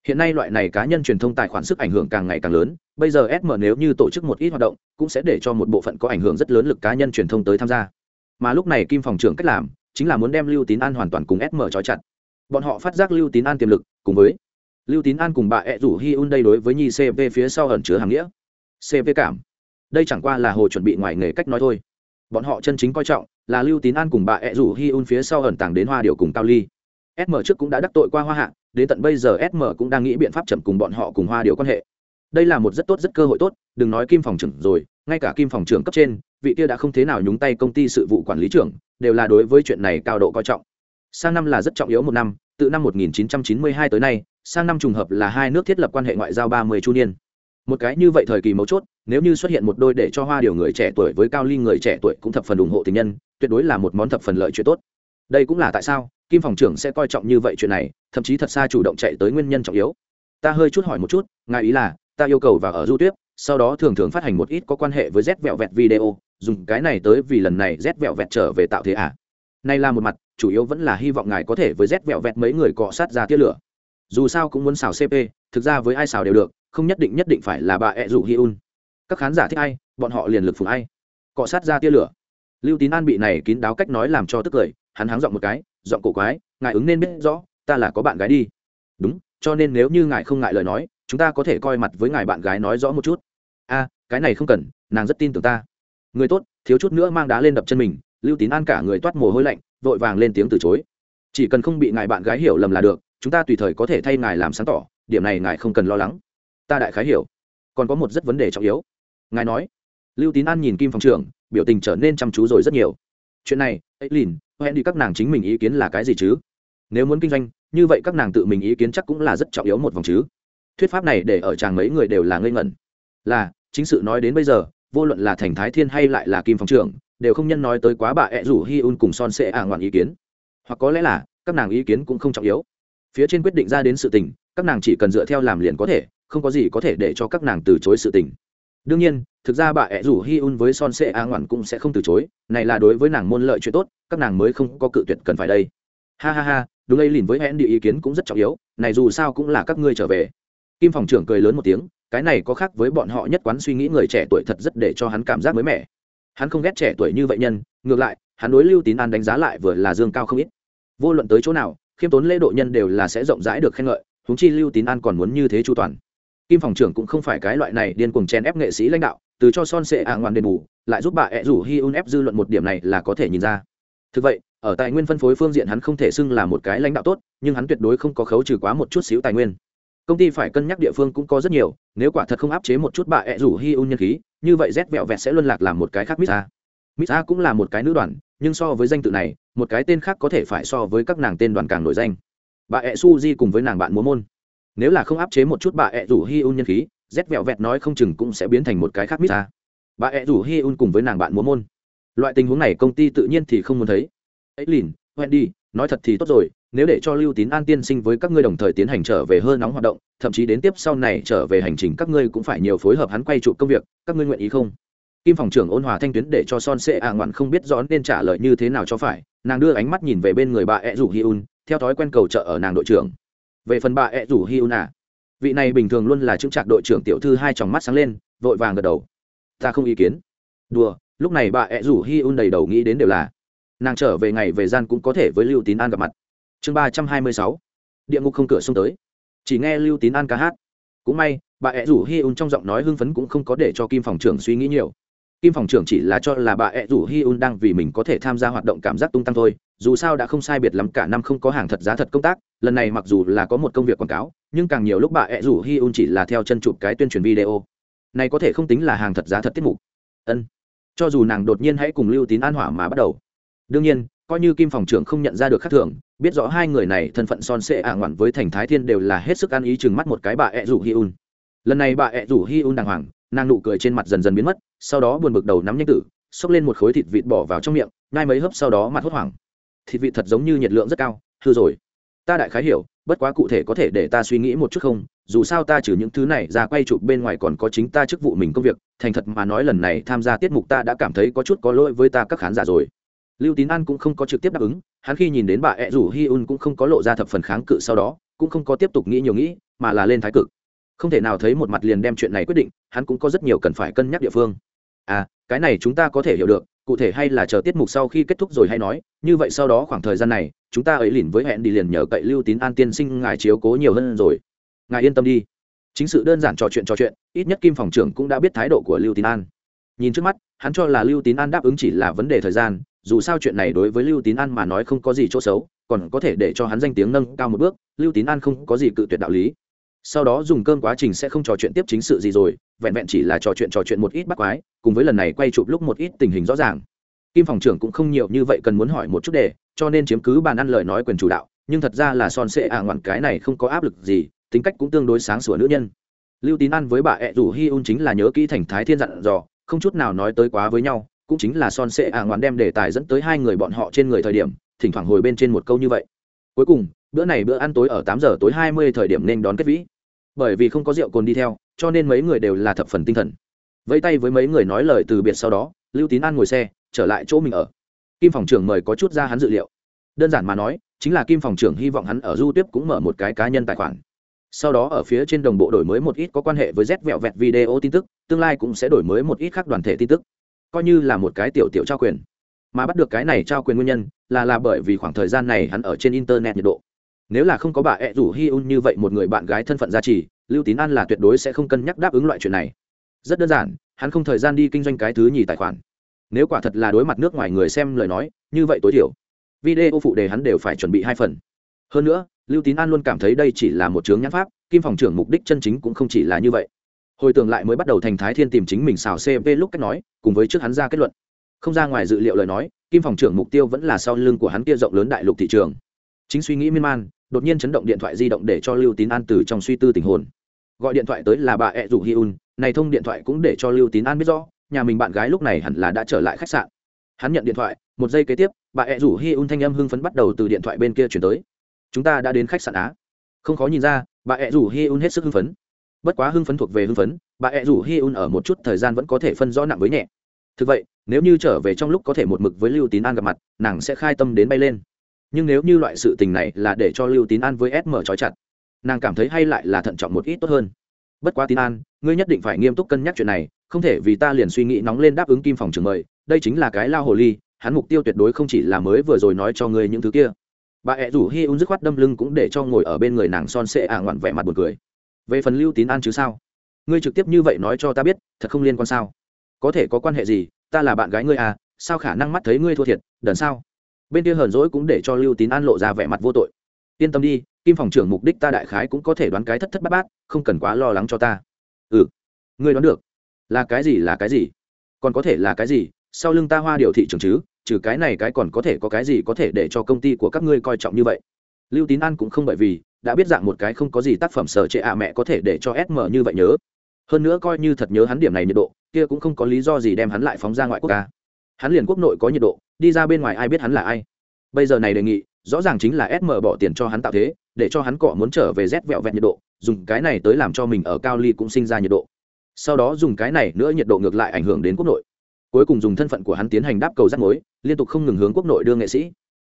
Hiện nay loại này cá nhân truyền thông tài khoản sức ảnh hưởng càng ngày càng lớn, bây giờ sm nếu như tổ chức một ít hoạt động, cũng sẽ để cho một bộ phận có ảnh hưởng rất lớn lực cá nhân truyền thông tới tham gia. Mà lúc này kim phòng trưởng cách làm, chính là muốn đem lưu tín an hoàn toàn cùng sm trói chặt. Bọn họ phát giác lưu tín an tiềm lực, cùng với lưu tín an cùng bà ẹ rủ hi un đây đối với nhi cp phía sau ẩn chứa hàng nghĩa. Cp cảm. Đây chẳng qua là hồ chuẩn bị ngoài nghề cách nói thôi. Bọn họ chân chính coi trọng là lưu tín an cùng bà ẹ rủ hi un phía sau ẩn tàng đến hoa điều cùng cao ly. Sm trước cũng đã đắc tội qua hoa hạ, đến tận bây giờ sm cũng đang nghĩ biện pháp chậm cùng bọn họ cùng hoa điều quan hệ. Đây là một rất tốt, rất cơ hội tốt, đừng nói kim phòng trưởng rồi, ngay cả kim phòng trưởng cấp trên, vị kia đã không thế nào nhúng tay công ty sự vụ quản lý trưởng, đều là đối với chuyện này cao độ coi trọng. Sang năm là rất trọng yếu một năm, từ năm 1992 tới nay sang năm trùng hợp là hai nước thiết lập quan hệ ngoại giao 30 chu niên. Một cái như vậy thời kỳ mấu chốt, nếu như xuất hiện một đôi để cho hoa điều người trẻ tuổi với cao ly người trẻ tuổi cũng thập phần ủng hộ tình nhân, tuyệt đối là một món thập phần lợi chuyện tốt. Đây cũng là tại sao, kim phòng trưởng sẽ coi trọng như vậy chuyện này, thậm chí thật xa chủ động chạy tới nguyên nhân trọng yếu. Ta hơi chút hỏi một chút, ngài ý là, ta yêu cầu vào ở du tuyết sau đó thường thường phát hành một ít có quan hệ với z vẹo vẹt video, dùng cái này tới vì lần này z vẹo vẹt trở về tạo thế à? Nay là một mặt, chủ yếu vẫn là hy vọng ngài có thể với z vẹo vẹt mấy người cọ sát ra tia lửa dù sao cũng muốn xào cp thực ra với ai xào đều được, không nhất định nhất định phải là bà ẹ dụ hi un. Các khán giả thích ai, bọn họ liền lực phùng ai. Cọ sát ra tia lửa. Lưu tín an bị này kín đáo cách nói làm cho tức cười, hắn háng giọng một cái, giọng cổ quái, ngài ứng nên biết rõ, ta là có bạn gái đi. Đúng, cho nên nếu như ngài không ngại lời nói, chúng ta có thể coi mặt với ngài bạn gái nói rõ một chút. A, cái này không cần, nàng rất tin tưởng ta. Người tốt, thiếu chút nữa mang đá lên đập chân mình. Lưu tín an cả người toát mồ hôi lạnh, vội vàng lên tiếng từ chối. Chỉ cần không bị ngài bạn gái hiểu lầm là được chúng ta tùy thời có thể thay ngài làm sáng tỏ, điểm này ngài không cần lo lắng. Ta đại khái hiểu. Còn có một rất vấn đề trọng yếu. Ngài nói, lưu tín an nhìn kim phòng trưởng, biểu tình trở nên chăm chú rồi rất nhiều. Chuyện này ấy lìn hẹn đi các nàng chính mình ý kiến là cái gì chứ? Nếu muốn kinh doanh, như vậy các nàng tự mình ý kiến chắc cũng là rất trọng yếu một vòng chứ. Thuyết pháp này để ở chàng mấy người đều là ngây ngẩn. Là, chính sự nói đến bây giờ, vô luận là thành thái thiên hay lại là kim phòng trưởng, đều không nhân nói tới quá bà ẹ rủ hi un cùng son sẽ ả ngoạn ý kiến. Hoặc có lẽ là, các nàng ý kiến cũng không trọng yếu phía trên quyết định ra đến sự tình, các nàng chỉ cần dựa theo làm liền có thể, không có gì có thể để cho các nàng từ chối sự tình. Đương nhiên, thực ra bà ẹ rủ hi un với son sệ a ngoạn cũng sẽ không từ chối, này là đối với nàng môn lợi chuyện tốt, các nàng mới không có cự tuyệt cần phải đây. Ha ha ha, đúng ấy liền với hẹn đi ý kiến cũng rất trọng yếu, này dù sao cũng là các ngươi trở về. Kim phòng trưởng cười lớn một tiếng, cái này có khác với bọn họ nhất quán suy nghĩ người trẻ tuổi thật rất để cho hắn cảm giác mới mẻ. Hắn không ghét trẻ tuổi như vậy nhân, ngược lại, hắn đối lưu tín an đánh giá lại vừa là dương cao không ít. Vô luận tới chỗ nào khiêm tốn lễ độ nhân đều là sẽ rộng rãi được khen ngợi húng chi lưu tín an còn muốn như thế chu toàn. Kim phòng trưởng cũng không phải cái loại này điên cuồng chen ép nghệ sĩ lãnh đạo, từ cho son sệ ạ ngoan đền bù, lại giúp bà ẹ rủ hi un ép dư luận một điểm này là có thể nhìn ra. Thực vậy, ở tài nguyên phân phối phương diện hắn không thể xưng là một cái lãnh đạo tốt, nhưng hắn tuyệt đối không có khấu trừ quá một chút xíu tài nguyên. Công ty phải cân nhắc địa phương cũng có rất nhiều, nếu quả thật không áp chế một chút bà ẹ rủ hi un nhân khí, như vậy rét vẹo vẹt sẽ luân lạc làm một cái khác mít a. Mít a cũng là một cái nữ đoàn nhưng so với danh tự này, một cái tên khác có thể phải so với các nàng tên đoàn càng nổi danh. Bà ẹ su di cùng với nàng bạn múa môn. Nếu là không áp chế một chút bà ẹ rủ hi un nhân khí rét vẹo vẹt nói không chừng cũng sẽ biến thành một cái khác mít ra. bà ẹ rủ hi un cùng với nàng bạn múa môn. Loại tình huống này công ty tự nhiên thì không muốn thấy. Ấy lìn wendy, nói thật thì tốt rồi, nếu để cho lưu tín an tiên sinh với các ngươi đồng thời tiến hành trở về hơi nóng hoạt động, thậm chí đến tiếp sau này trở về hành trình các ngươi cũng phải nhiều phối hợp hắn quay trụ công việc, các ngươi nguyện ý không? Kim phòng trưởng ôn hòa thanh tuyến để cho son sệ ạ ngoạn không biết rõ nên trả lời như thế nào cho phải, nàng đưa ánh mắt nhìn về bên người bà ẹ rủ hi un, theo thói quen cầu trợ ở nàng đội trưởng. Về phần bà ẹ rủ hi un à vị này bình thường luôn là chứng trạc đội trưởng tiểu thư hai tròng mắt sáng lên, vội vàng gật đầu. Ta không ý kiến. Đùa, lúc này bà ẹ rủ hi un đầy đầu nghĩ đến đều là, nàng trở về ngày về gian cũng có thể với lưu tín an gặp mặt. Chương ba trăm hai mươi sáu, địa ngục không cửa xông tới. Chỉ nghe lưu tín an ca hát. Cũng may, bà ẹ rủ hi un trong giọng nói hưng phấn cũng không có để cho kim phòng trưởng suy nghĩ nhiều kim phòng trưởng chỉ là cho là bà ẹ rủ hi un đang vì mình có thể tham gia hoạt động cảm giác tung tăng thôi, dù sao đã không sai biệt lắm, cả năm không có hàng thật giá thật công tác, lần này mặc dù là có một công việc quảng cáo, nhưng càng nhiều lúc bà ẹ rủ hi un chỉ là theo chân chụp cái tuyên truyền video. Này có thể không tính là hàng thật giá thật tiết mục. Ân. Cho dù nàng đột nhiên hãy cùng lưu tín an hỏa mà bắt đầu. Đương nhiên, coi như kim phòng trưởng không nhận ra được khác thường, biết rõ hai người này thân phận son sệ ả ngoản với thành thái thiên đều là hết sức ăn ý chừng mắt một cái bà ẹ rủ hi un lần này bà ẹ rủ hi un đàng hoàng, nàng nụ cười trên mặt dần dần biến mất, sau đó buồn bực đầu nắm nhanh tử, xốc lên một khối thịt vịt bỏ vào trong miệng ngai mấy hớp sau đó mặt hốt hoảng. Thịt vịt thật giống như nhiệt lượng rất cao, hư rồi. Ta đại khái hiểu, bất quá cụ thể có thể để ta suy nghĩ một chút không? Dù sao ta trừ những thứ này ra quay chụp bên ngoài còn có chính ta chức vụ mình công việc, thành thật mà nói lần này tham gia tiết mục ta đã cảm thấy có chút có lỗi với ta các khán giả rồi. Lưu tín an cũng không có trực tiếp đáp ứng, hắn khi nhìn đến bà ẹ rủ hi un cũng không có lộ ra thập phần kháng cự sau đó, cũng không có tiếp tục nghĩ nhiều nghĩ, mà là lên thái cực không thể nào thấy một mặt liền đem chuyện này quyết định, hắn cũng có rất nhiều cần phải cân nhắc địa phương. À cái này chúng ta có thể hiểu được, cụ thể hay là chờ tiết mục sau khi kết thúc rồi hay nói, như vậy sau đó khoảng thời gian này, chúng ta ấy liền với hẹn đi liền nhờ cậy lưu tín an tiên sinh ngài chiếu cố nhiều hơn rồi. Ngài yên tâm đi. Chính sự đơn giản trò chuyện trò chuyện, ít nhất kim phòng trưởng cũng đã biết thái độ của lưu tín an. Nhìn trước mắt, hắn cho là lưu tín an đáp ứng chỉ là vấn đề thời gian, dù sao chuyện này đối với lưu tín an mà nói không có gì chỗ xấu, còn có thể để cho hắn danh tiếng nâng cao một bước, lưu tín an không có gì cự tuyệt đạo lý sau đó dùng cơm quá trình sẽ không trò chuyện tiếp chính sự gì rồi, vẹn vẹn chỉ là trò chuyện trò chuyện một ít bắt quái, cùng với lần này quay chụp lúc một ít tình hình rõ ràng. Kim phòng trưởng cũng không nhiều như vậy cần muốn hỏi một chút đề, cho nên chiếm cứ bàn ăn lời nói quyền chủ đạo, nhưng thật ra là son sệ ạ ngoạn cái này không có áp lực gì, tính cách cũng tương đối sáng sủa nữ nhân. Lưu tín ăn với bà ẹ rủ hi un chính là nhớ kỹ thành thái thiên dặn dò, không chút nào nói tới quá với nhau, cũng chính là son sệ ạ ngoạn đem đề tài dẫn tới hai người bọn họ trên người thời điểm, thỉnh thoảng hồi bên trên một câu như vậy. Cuối cùng, bữa này bữa ăn tối ở tám giờ tối hai mươi thời điểm nên đón kết vĩ bởi vì không có rượu cồn đi theo, cho nên mấy người đều là thập phần tinh thần. Vẫy tay với mấy người nói lời từ biệt sau đó, lưu tín an ngồi xe, trở lại chỗ mình ở. Kim phòng trưởng mời có chút ra hắn dự liệu. Đơn giản mà nói, chính là kim phòng trưởng hy vọng hắn ở du tiếp cũng mở một cái cá nhân tài khoản. Sau đó ở phía trên đồng bộ đổi mới một ít có quan hệ với z vẹo vẹt video tin tức, tương lai cũng sẽ đổi mới một ít khác đoàn thể tin tức. Coi như là một cái tiểu tiểu trao quyền. Mà bắt được cái này trao quyền nguyên nhân, là là bởi vì khoảng thời gian này hắn ở trên internet nhiệt độ nếu là không có bà ẹ rủ hi un như vậy một người bạn gái thân phận gia trì, lưu tín an là tuyệt đối sẽ không cân nhắc đáp ứng loại chuyện này. Rất đơn giản, hắn không thời gian đi kinh doanh cái thứ nhì tài khoản. Nếu quả thật là đối mặt nước ngoài người xem lời nói, như vậy tối thiểu. Video phụ đề hắn đều phải chuẩn bị hai phần. Hơn nữa, lưu tín an luôn cảm thấy đây chỉ là một chướng nhãn pháp, kim phòng trưởng mục đích chân chính cũng không chỉ là như vậy. Hồi tưởng lại mới bắt đầu thành thái thiên tìm chính mình xào cp lúc cách nói, cùng với trước hắn ra kết luận. Không ra ngoài dự liệu lời nói, kim phòng trưởng mục tiêu vẫn là sau lưng của hắn kia rộng lớn đại lục thị trường. Chính suy nghĩ miên man đột nhiên chấn động điện thoại di động để cho lưu tín an từ trong suy tư tình hồn. Gọi điện thoại tới là bà ẹ rủ hi un, này thông điện thoại cũng để cho lưu tín an biết rõ, nhà mình bạn gái lúc này hẳn là đã trở lại khách sạn. Hắn nhận điện thoại, một giây kế tiếp, bà ẹ rủ hi un thanh âm hưng phấn bắt đầu từ điện thoại bên kia chuyển tới. Chúng ta đã đến khách sạn á. Không khó nhìn ra, bà ẹ rủ hi un hết sức hưng phấn. Bất quá hưng phấn thuộc về hưng phấn, bà ẹ rủ hi un ở một chút thời gian vẫn có thể phân rõ nặng với nhẹ. Thực vậy, nếu như trở về trong lúc có thể một mực với lưu tín an gặp mặt, nàng sẽ khai tâm đến bay lên nhưng nếu như loại sự tình này là để cho lưu tín an với s trói chặt, nàng cảm thấy hay lại là thận trọng một ít tốt hơn. Bất quá tín an, ngươi nhất định phải nghiêm túc cân nhắc chuyện này, không thể vì ta liền suy nghĩ nóng lên đáp ứng kim phòng trường mời, đây chính là cái lao hồ ly, hắn mục tiêu tuyệt đối không chỉ là mới vừa rồi nói cho ngươi những thứ kia. Bà ẹ rủ hi un dứt khoát đâm lưng cũng để cho ngồi ở bên người nàng son sệ ả ngoạn vẻ mặt buồn cười. Về phần lưu tín an chứ sao? Ngươi trực tiếp như vậy nói cho ta biết, thật không liên quan sao? Có thể có quan hệ gì? Ta là bạn gái ngươi à sao khả năng mắt thấy ngươi thua thiệt, đần sao? Bên kia hờn dỗi cũng để cho lưu tín an lộ ra vẻ mặt vô tội. Yên tâm đi, kim phòng trưởng mục đích ta đại khái cũng có thể đoán cái thất thất bát bát, không cần quá lo lắng cho ta. Ừ ngươi đoán được. Là cái gì là cái gì? Còn có thể là cái gì? Sau lưng ta hoa điều thị trường chứ, trừ cái này cái còn có thể có cái gì có thể để cho công ty của các ngươi coi trọng như vậy? Lưu tín an cũng không bởi vì đã biết dạng một cái không có gì tác phẩm sở trệ ạ mẹ có thể để cho sm như vậy nhớ. Hơn nữa coi như thật nhớ hắn điểm này nhiệt độ, kia cũng không có lý do gì đem hắn lại phóng ra ngoại quốc ca hắn liền quốc nội có nhiệt độ, đi ra bên ngoài ai biết hắn là ai. Bây giờ này đề nghị, rõ ràng chính là sm bỏ tiền cho hắn tạo thế, để cho hắn cọ muốn trở về rét vẹo vẹn nhiệt độ, dùng cái này tới làm cho mình ở cao ly cũng sinh ra nhiệt độ. Sau đó dùng cái này nữa nhiệt độ ngược lại ảnh hưởng đến quốc nội. Cuối cùng dùng thân phận của hắn tiến hành đáp cầu rắc mối, liên tục không ngừng hướng quốc nội đưa nghệ sĩ.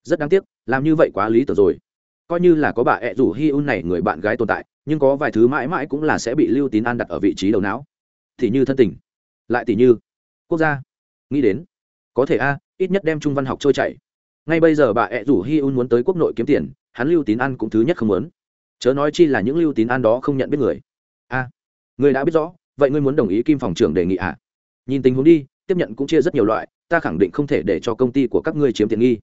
Rất đáng tiếc, làm như vậy quá lý tưởng rồi. Coi như là có bà ẹ rủ hi un này người bạn gái tồn tại, nhưng có vài thứ mãi mãi cũng là sẽ bị lưu tín an đặt ở vị trí đầu não. Thì như thân tình, lại thì như quốc gia. Nghĩ đến có thể a, ít nhất đem trung văn học trôi chảy. Ngay bây giờ bà ẹ rủ hi un muốn tới quốc nội kiếm tiền, hắn lưu tín an cũng thứ nhất không muốn. Chớ nói chi là những lưu tín an đó không nhận biết người. A, người đã biết rõ, vậy ngươi muốn đồng ý kim phòng trưởng đề nghị ạ à? nhìn tình huống đi, tiếp nhận cũng chia rất nhiều loại, ta khẳng định không thể để cho công ty của các ngươi chiếm tiện nghi.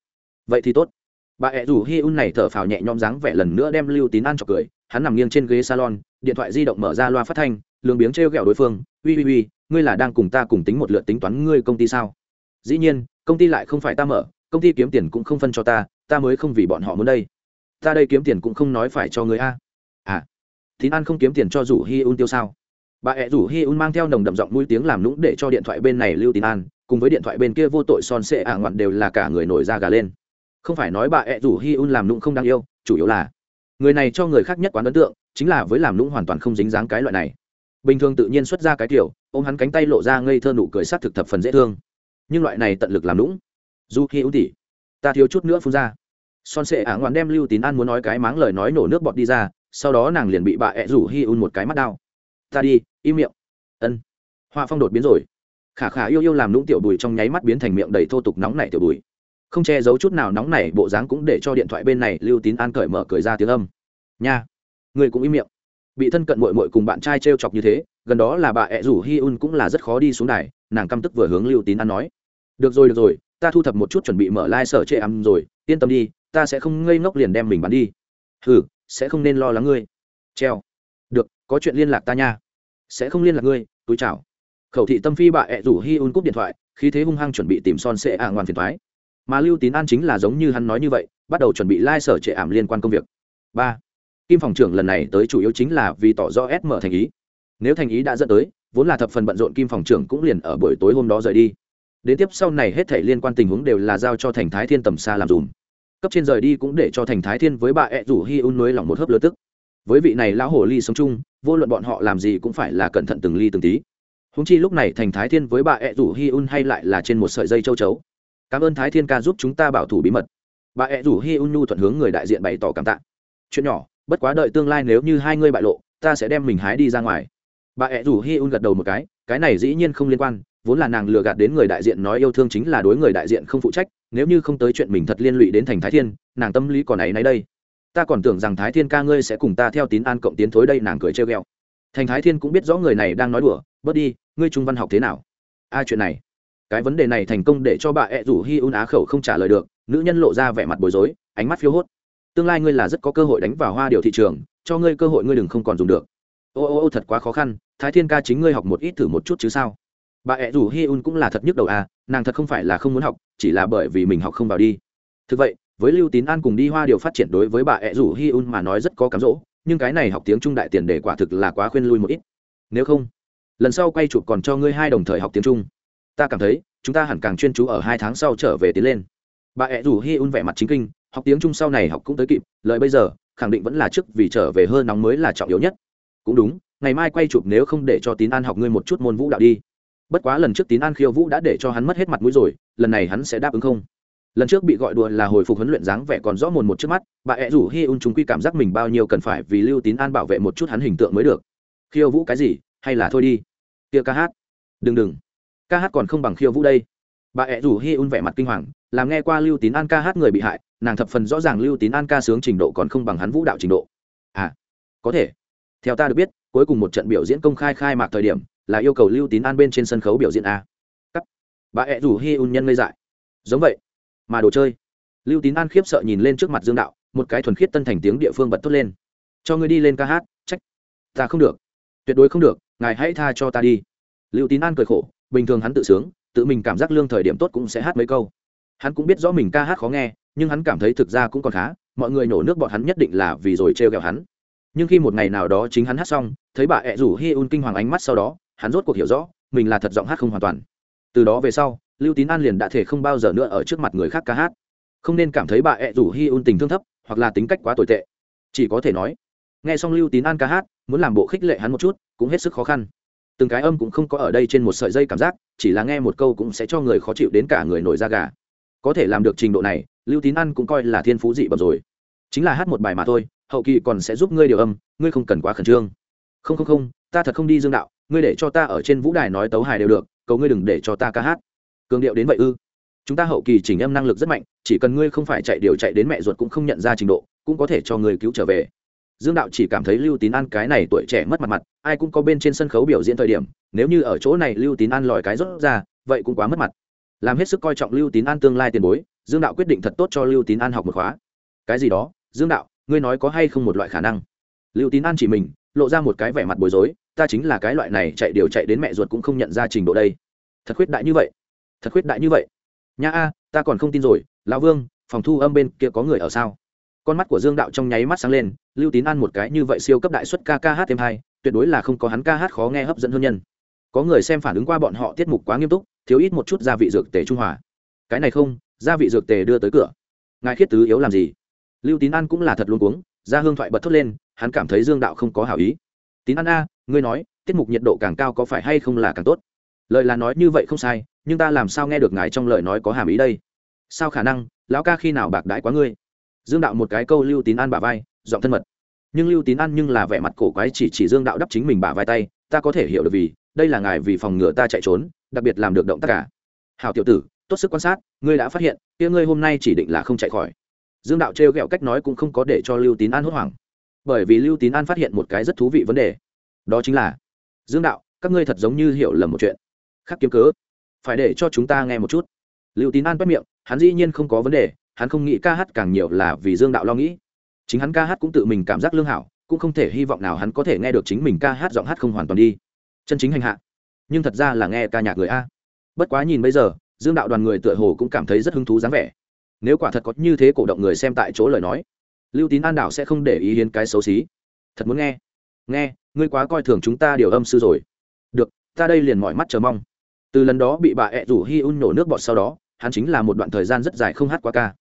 Vậy thì tốt. Bà ẹ rủ hi un này thở phào nhẹ nhõm dáng vẻ lần nữa đem lưu tín an chọc cười, hắn nằm nghiêng trên ghế salon, điện thoại di động mở ra loa phát thanh, lường biếng t r ghẹo đối phương ui ui ui ngươi là đang cùng ta cùng tính một lượt tính toán ngươi công ty sao? Dĩ nhiên, công ty lại không phải ta mở, công ty kiếm tiền cũng không phân cho ta ta mới không vì bọn họ muốn đây. Ta đây kiếm tiền cũng không nói phải cho người a. À tín an không kiếm tiền cho rủ hi un tiêu sao? Bà ẹ rủ hi un mang theo nồng đậm giọng mũi tiếng làm lũng để cho điện thoại bên này lưu tín an, cùng với điện thoại bên kia vô tội son sệ ả ngoạn đều là cả người nổi da gà lên. Không phải nói bà ẹ rủ hi un làm lũng không đáng yêu, chủ yếu là người này cho người khác nhất quán ấn tượng, chính là với làm lũng hoàn toàn không dính dáng cái loại này. Bình thường tự nhiên xuất ra cái kiểu, ôm hắn cánh tay lộ ra ngây thơ nụ cười sát thực thập phần dễ thương nhưng loại này tận lực làm lũng. Dù khi ưu tỉ, ta thiếu chút nữa phun ra. Son sệ ả ngoạn đem lưu tín an muốn nói cái máng lời nói nổ nước bọt đi ra, sau đó nàng liền bị bà ẹ rủ hi un một cái mắt đau. Ta đi, im miệng. Ân. Hoa phong đột biến rồi. Khả khả yêu yêu làm lũng tiểu bùi trong nháy mắt biến thành miệng đầy thô tục nóng nảy tiểu bùi. Không che giấu chút nào nóng nảy, bộ dáng cũng để cho điện thoại bên này lưu tín an cởi mở cười ra tiếng âm. Nha. Người cũng im miệng. Bị thân cận mội mội cùng bạn trai t r e o chọc như thế, gần đó là bà ẹ rủ hi un cũng là rất khó đi xuống đài, nàng căm tức vừa hướng lưu tín an nói được rồi được rồi, ta thu thập một chút chuẩn bị mở lai、like、sở chệ ấm rồi, yên tâm đi, ta sẽ không ngây ngốc liền đem mình bắn đi. Hừ, sẽ không nên lo lắng ngươi. Treo. Được, có chuyện liên lạc ta nha. Sẽ không liên lạc ngươi, túi chào. Khẩu thị tâm phi bà ẹ rủ hi un cúp điện thoại khi thế hung hăng chuẩn bị tìm son sệ ạ ngoan phiền thoái. Mà lưu tín an chính là giống như hắn nói như vậy, bắt đầu chuẩn bị lai、like、sở trệ ảm liên quan công việc. Ba. Kim phòng trưởng lần này tới chủ yếu chính là vì tỏ rõ s thành ý. Nếu thành ý đã dẫn tới, vốn là thập phần bận rộn kim phòng trưởng cũng liền ở buổi tối hôm đó rời đi đến tiếp sau này hết thể liên quan tình huống đều là giao cho thành thái thiên tầm xa làm dùm. Cấp trên rời đi cũng để cho thành thái thiên với bà ẹ rủ hi un nối lòng một hớp lơ tức. Với vị này lão hồ ly sống chung, vô luận bọn họ làm gì cũng phải là cẩn thận từng ly từng tí. Húng chi lúc này thành thái thiên với bà ẹ rủ hi un hay lại là trên một sợi dây châu chấu. Cảm ơn thái thiên ca giúp chúng ta bảo thủ bí mật. Bà ẹ rủ hi un nhu thuận hướng người đại diện bày tỏ cảm tạ. Chuyện nhỏ, bất quá đợi tương lai nếu như hai ngươi bại lộ, ta sẽ đem mình hái đi ra ngoài. Bà ẹ rủ hi un gật đầu một cái cái này dĩ nhiên không liên quan vốn là nàng lừa gạt đến người đại diện nói yêu thương chính là đối người đại diện không phụ trách, nếu như không tới chuyện mình thật liên lụy đến thành thái thiên, nàng tâm lý còn ấy nay đây. Ta còn tưởng rằng thái thiên ca ngươi sẽ cùng ta theo tín an cộng tiến thối đây, nàng cười trêu ghẹo. Thành thái thiên cũng biết rõ người này đang nói đùa, bớt đi, ngươi trung văn học thế nào? A, chuyện này. Cái vấn đề này thành công để cho bà ẹ rủ hi un á khẩu không trả lời được, nữ nhân lộ ra vẻ mặt bối rối, ánh mắt phiếu hốt. Tương lai ngươi là rất có cơ hội đánh vào hoa điều thị trường, cho ngươi cơ hội ngươi đừng không còn dùng được. Ô ô ô, thật quá khó khăn, thái thiên ca chính ngươi học một ít thử một chút chứ sao? Bà ẹ rủ hi un cũng là thật nhức đầu à nàng thật không phải là không muốn học, chỉ là bởi vì mình học không vào đi. Thực vậy, với lưu tín an cùng đi hoa điều phát triển đối với bà ẹ rủ hi un mà nói rất có cám dỗ, nhưng cái này học tiếng trung đại tiền đề quả thực là quá khuyên lui một ít. Nếu không, lần sau quay chụp còn cho ngươi hai đồng thời học tiếng trung. Ta cảm thấy, chúng ta hẳn càng chuyên chú ở hai tháng sau trở về tiến lên. Bà ẹ rủ hi un vẻ mặt chính kinh, học tiếng trung sau này học cũng tới kịp lợi bây giờ, khẳng định vẫn là trước vì trở về hơn nóng mới là trọng yếu nhất. Cũng đúng, ngày mai quay chụp nếu không để cho tín an học ngươi một chút môn vũ đạo đi bất quá lần trước tín an khiêu vũ đã để cho hắn mất hết mặt mũi rồi, lần này hắn sẽ đáp ứng không? Lần trước bị gọi đùa là hồi phục huấn luyện dáng vẻ còn rõ mồn một trước mắt, bà ẹ rủ hi un chúng quy cảm giác mình bao nhiêu cần phải vì lưu tín an bảo vệ một chút hắn hình tượng mới được. Khiêu vũ cái gì? Hay là thôi đi. Kia ca hát. Đừng đừng. Ca hát còn không bằng khiêu vũ đây. Bà ẹ rủ hi un vẻ mặt kinh hoàng, làm nghe qua lưu tín an ca hát người bị hại, nàng thập phần rõ ràng lưu tín an ca sướng trình độ còn không bằng hắn vũ đạo trình độ. À có thể. Theo ta được biết, cuối cùng một trận biểu diễn công khai khai mạc thời điểm là yêu cầu lưu tín an bên trên sân khấu biểu diễn a. Cắt. Bà ẹ rủ hi un nhân ngây dại. Giống vậy. Mà đồ chơi. Lưu tín an khiếp sợ nhìn lên trước mặt dương đạo, một cái thuần khiết tân thành tiếng địa phương bật tốt lên. Cho ngươi đi lên ca hát, trách. Ta không được. Tuyệt đối không được, ngài hãy tha cho ta đi. Lưu tín an cười khổ, bình thường hắn tự sướng, tự mình cảm giác lương thời điểm tốt cũng sẽ hát mấy câu. Hắn cũng biết rõ mình ca hát khó nghe, nhưng hắn cảm thấy thực ra cũng còn khá, mọi người nổ nước bọn hắn nhất định là vì rồi trêu ghẹo hắn. Nhưng khi một ngày nào đó chính hắn hát xong, thấy bà ẹ rủ hi un kinh hoàng ánh mắt sau đó hắn rốt cuộc hiểu rõ, mình là thật giọng hát không hoàn toàn. Từ đó về sau, lưu tín an liền đã thể không bao giờ nữa ở trước mặt người khác ca hát. Không nên cảm thấy bà ẹ rủ hi un tình thương thấp, hoặc là tính cách quá tồi tệ. Chỉ có thể nói, nghe xong lưu tín an ca hát, muốn làm bộ khích lệ hắn một chút, cũng hết sức khó khăn. Từng cái âm cũng không có ở đây trên một sợi dây cảm giác, chỉ là nghe một câu cũng sẽ cho người khó chịu đến cả người nổi da gà. Có thể làm được trình độ này, lưu tín ăn cũng coi là thiên phú dị bẩm rồi. Chính là hát một bài mà thôi, hậu kỳ còn sẽ giúp ngươi điều âm, ngươi không cần quá khẩn trương. Không không không ta thật không đi dương đạo, ngươi để cho ta ở trên vũ đài nói tấu hài đều được, cầu ngươi đừng để cho ta ca hát. Cường điệu đến vậy ư? Chúng ta hậu kỳ chỉnh âm năng lực rất mạnh, chỉ cần ngươi không phải chạy điều chạy đến mẹ ruột cũng không nhận ra trình độ, cũng có thể cho người cứu trở về. Dương đạo chỉ cảm thấy lưu tín an cái này tuổi trẻ mất mặt mặt, ai cũng có bên trên sân khấu biểu diễn thời điểm, nếu như ở chỗ này lưu tín an lòi cái rốt ra, vậy cũng quá mất mặt. Làm hết sức coi trọng lưu tín an tương lai tiền bối, dương đạo quyết định thật tốt cho lưu tín an học một khóa. Cái gì đó? Dương đạo, ngươi nói có hay không một loại khả năng? Lưu tín an chỉ mình, lộ ra một cái vẻ mặt bối rối ta chính là cái loại này chạy điều chạy đến mẹ ruột cũng không nhận ra trình độ đây. Thật khuyết đại như vậy. Thật khuyết đại như vậy. Nha a, ta còn không tin rồi, lão vương, phòng thu âm bên kia có người ở sao? Con mắt của dương đạo trong nháy mắt sáng lên, lưu tín ăn một cái như vậy siêu cấp đại xuất ca ca hát thêm hai, tuyệt đối là không có hắn ca hát khó nghe hấp dẫn hơn nhân. Có người xem phản ứng qua bọn họ tiết mục quá nghiêm túc, thiếu ít một chút gia vị dược tề trung hòa. Cái này không, gia vị dược tề đưa tới cửa. Ngài khiết tứ yếu làm gì? Lưu tín an cũng là thật luôn cuống ra hương thoại bật thốt lên, hắn cảm thấy dương đạo không có hảo ý tín an a, ngươi nói, tiết mục nhiệt độ càng cao có phải hay không là càng tốt? Lời là nói như vậy không sai, nhưng ta làm sao nghe được ngài trong lời nói có hàm ý đây? Sao khả năng, lão ca khi nào bạc đãi quá ngươi? Dương đạo một cái câu lưu tín an bả vai, giọng thân mật. Nhưng lưu tín an nhưng là vẻ mặt cổ quái chỉ chỉ dương đạo đắp chính mình bả vai tay, ta có thể hiểu được vì, đây là ngài vì phòng ngừa ta chạy trốn, đặc biệt làm được động tác cả. Hào tiểu tử, tốt sức quan sát, ngươi đã phát hiện, kia ngươi hôm nay chỉ định là không chạy khỏi. Dương đạo trêu ghẹo cách nói cũng không có để cho lưu tín an hốt hoảng bởi vì lưu tín an phát hiện một cái rất thú vị vấn đề. Đó chính là, dương đạo, các ngươi thật giống như hiểu lầm một chuyện. Khắc kiếm cớ, phải để cho chúng ta nghe một chút. Lưu tín an bắt miệng, hắn dĩ nhiên không có vấn đề, hắn không nghĩ ca hát càng nhiều là vì dương đạo lo nghĩ. Chính hắn ca hát cũng tự mình cảm giác lương hảo, cũng không thể hy vọng nào hắn có thể nghe được chính mình ca hát giọng hát không hoàn toàn đi. Chân chính hành hạ. Nhưng thật ra là nghe ca nhạc người a. Bất quá nhìn bây giờ, dương đạo đoàn người tựa hồ cũng cảm thấy rất hứng thú dáng vẻ. Nếu quả thật có như thế cổ động người xem tại chỗ lời nói lưu tín an đảo sẽ không để ý hiến cái xấu xí. Thật muốn nghe. Nghe, ngươi quá coi thường chúng ta điều âm sư rồi. Được, ta đây liền mọi mắt chờ mong. Từ lần đó bị bà ẹ rủ hi un nổ nước bọt sau đó, hắn chính là một đoạn thời gian rất dài không hát qua ca.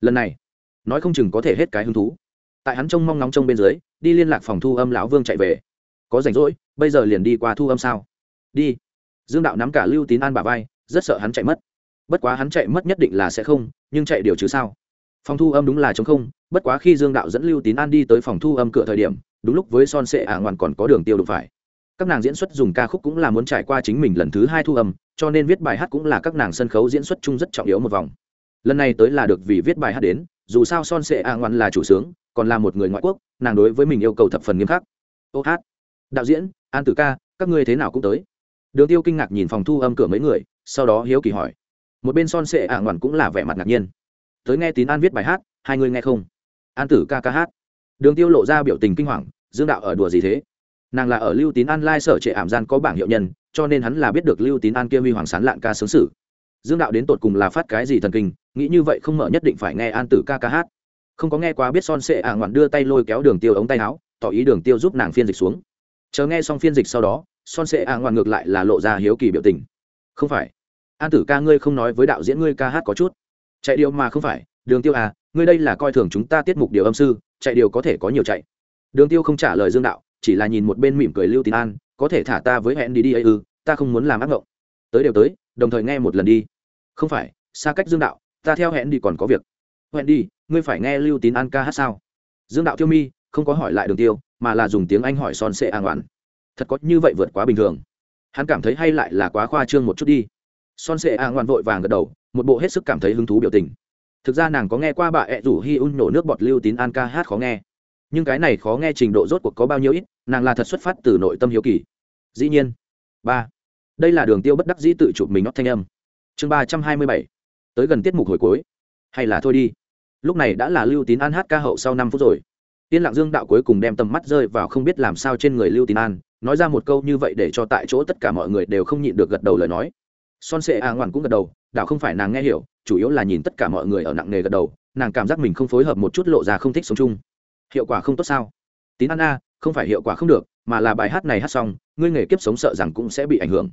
Lần này, nói không chừng có thể hết cái hứng thú. Tại hắn trông mong nóng trông bên dưới, đi liên lạc phòng thu âm lão vương chạy về. Có rảnh rỗi, bây giờ liền đi qua thu âm sao? Đi. Dương đạo nắm cả lưu tín an bà vai, rất sợ hắn chạy mất. Bất quá hắn chạy mất nhất định là sẽ không, nhưng chạy điều chứ sao? Phòng thu âm đúng là chống không, bất quá khi dương đạo dẫn lưu tín an đi tới phòng thu âm cửa thời điểm, đúng lúc với son sệ ả ngoằn còn có đường tiêu đụng phải. Các nàng diễn xuất dùng ca khúc cũng là muốn trải qua chính mình lần thứ hai thu âm, cho nên viết bài hát cũng là các nàng sân khấu diễn xuất chung rất trọng yếu một vòng. Lần này tới là được vì viết bài hát đến, dù sao son sệ ả ngoằn là chủ sướng, còn là một người ngoại quốc, nàng đối với mình yêu cầu thập phần nghiêm khắc. Ô hát. Đạo diễn, an tử ca, các ngươi thế nào cũng tới. Đường tiêu kinh ngạc nhìn phòng thu âm cửa mấy người, sau đó hiếu kỳ hỏi. Một bên son sệ ả ngoằn cũng là vẻ mặt ngạc nhiên tới nghe tín an viết bài hát, hai người nghe không? An tử ca ca hát. Đường tiêu lộ ra biểu tình kinh hoàng, dương đạo ở đùa gì thế? Nàng là ở lưu tín an lai sở trệ ảm gian có bảng hiệu nhân, cho nên hắn là biết được lưu tín an kia huy hoàng sán lạn ca sướng sử dương đạo đến tột cùng là phát cái gì thần kinh, nghĩ như vậy không mở nhất định phải nghe an tử ca ca hát. Không có nghe quá biết son sệ ả ngoạn đưa tay lôi kéo đường tiêu ống tay áo, tỏ ý đường tiêu giúp nàng phiên dịch xuống. Chờ nghe xong phiên dịch sau đó, son sệ ả ngoạn ngược lại là lộ ra hiếu kỳ biểu tình. Không phải. An tử ca ngươi không nói với đạo diễn ngươi ca hát có chút chạy điều mà không phải, đường tiêu à ngươi đây là coi thường chúng ta tiết mục điều âm sư, chạy điều có thể có nhiều chạy. Đường tiêu không trả lời dương đạo, chỉ là nhìn một bên mỉm cười lưu tín an, có thể thả ta với hẹn đi đi ấy ư, ta không muốn làm ác ngộng. Tới đều tới, đồng thời nghe một lần đi. Không phải, xa cách dương đạo, ta theo hẹn đi còn có việc. Hẹn đi, ngươi phải nghe lưu tín an ca hát sao? Dương đạo tiêu mi, không có hỏi lại đường tiêu, mà là dùng tiếng anh hỏi son sệ an oản. Thật có như vậy vượt quá bình thường. Hắn cảm thấy hay lại là quá khoa trương một chút đi son sệ an ngoan vội vàng gật đầu, một bộ hết sức cảm thấy hứng thú biểu tình. Thực ra nàng có nghe qua bà ẹ rủ hi un nổ nước bọt lưu tín an ca hát khó nghe. Nhưng cái này khó nghe trình độ rốt cuộc có bao nhiêu ít, nàng là thật xuất phát từ nội tâm hiếu kỳ. Dĩ nhiên. Ba. Đây là đường tiêu bất đắc dĩ tự chụp mình nót thanh âm. Chương ba trăm hai mươi bảy. Tới gần tiết mục hồi cuối. Hay là thôi đi. Lúc này đã là lưu tín an hát ca hậu sau năm phút rồi. Tiên lạng dương đạo cuối cùng đem tầm mắt rơi vào không biết làm sao trên người lưu tín an, nói ra một câu như vậy để cho tại chỗ tất cả mọi người đều không nhịn được gật đầu lời nói son sệ a ngoan cũng gật đầu đạo không phải nàng nghe hiểu, chủ yếu là nhìn tất cả mọi người ở nặng nghề gật đầu, nàng cảm giác mình không phối hợp một chút lộ ra không thích sống chung. Hiệu quả không tốt sao? Tín An a, không phải hiệu quả không được, mà là bài hát này hát xong, ngươi nghề kiếp sống sợ rằng cũng sẽ bị ảnh hưởng.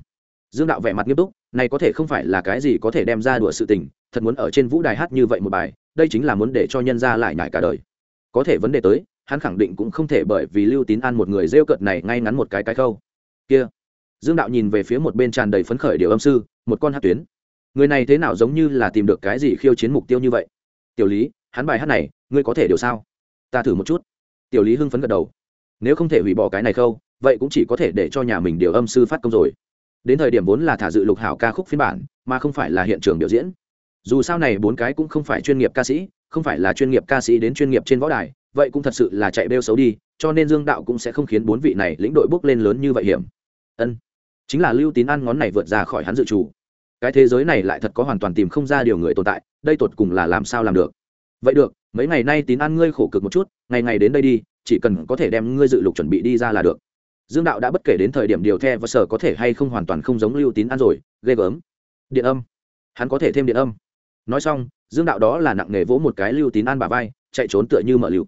Dương đạo vẻ mặt nghiêm túc, này có thể không phải là cái gì có thể đem ra đùa sự tình, thật muốn ở trên vũ đài hát như vậy một bài, đây chính là muốn để cho nhân ra lại nhải cả đời. Có thể vấn đề tới, hắn khẳng định cũng không thể bởi vì lưu tín an một người rêu cợt này ngay ngắn một cái cái khâu. Kia. Dương đạo nhìn về phía một bên tràn đầy phấn khởi điều âm sư một con hát tuyến. Người này thế nào giống như là tìm được cái gì khiêu chiến mục tiêu như vậy? Tiểu lý, hắn bài hát này, ngươi có thể điều sao? Ta thử một chút. Tiểu lý hưng phấn gật đầu. Nếu không thể hủy bỏ cái này khâu, vậy cũng chỉ có thể để cho nhà mình điều âm sư phát công rồi. Đến thời điểm vốn là thả dự lục hảo ca khúc phiên bản, mà không phải là hiện trường biểu diễn. Dù sao này bốn cái cũng không phải chuyên nghiệp ca sĩ, không phải là chuyên nghiệp ca sĩ đến chuyên nghiệp trên võ đài, vậy cũng thật sự là chạy bêu xấu đi, cho nên dương đạo cũng sẽ không khiến bốn vị này lĩnh đội bước lên lớn như vậy hiểm. Ân chính là lưu tín ăn ngón này vượt ra khỏi hắn dự trù. Cái thế giới này lại thật có hoàn toàn tìm không ra điều người tồn tại, đây tột cùng là làm sao làm được? Vậy được, mấy ngày nay tín ăn ngươi khổ cực một chút, ngày ngày đến đây đi, chỉ cần có thể đem ngươi dự lục chuẩn bị đi ra là được. Dương đạo đã bất kể đến thời điểm điều the và sở có thể hay không hoàn toàn không giống lưu tín ăn rồi, ghê gớm. Điện âm. Hắn có thể thêm điện âm. Nói xong, dương đạo đó là nặng nề vỗ một cái lưu tín an bà vai, chạy trốn tựa như mở lưu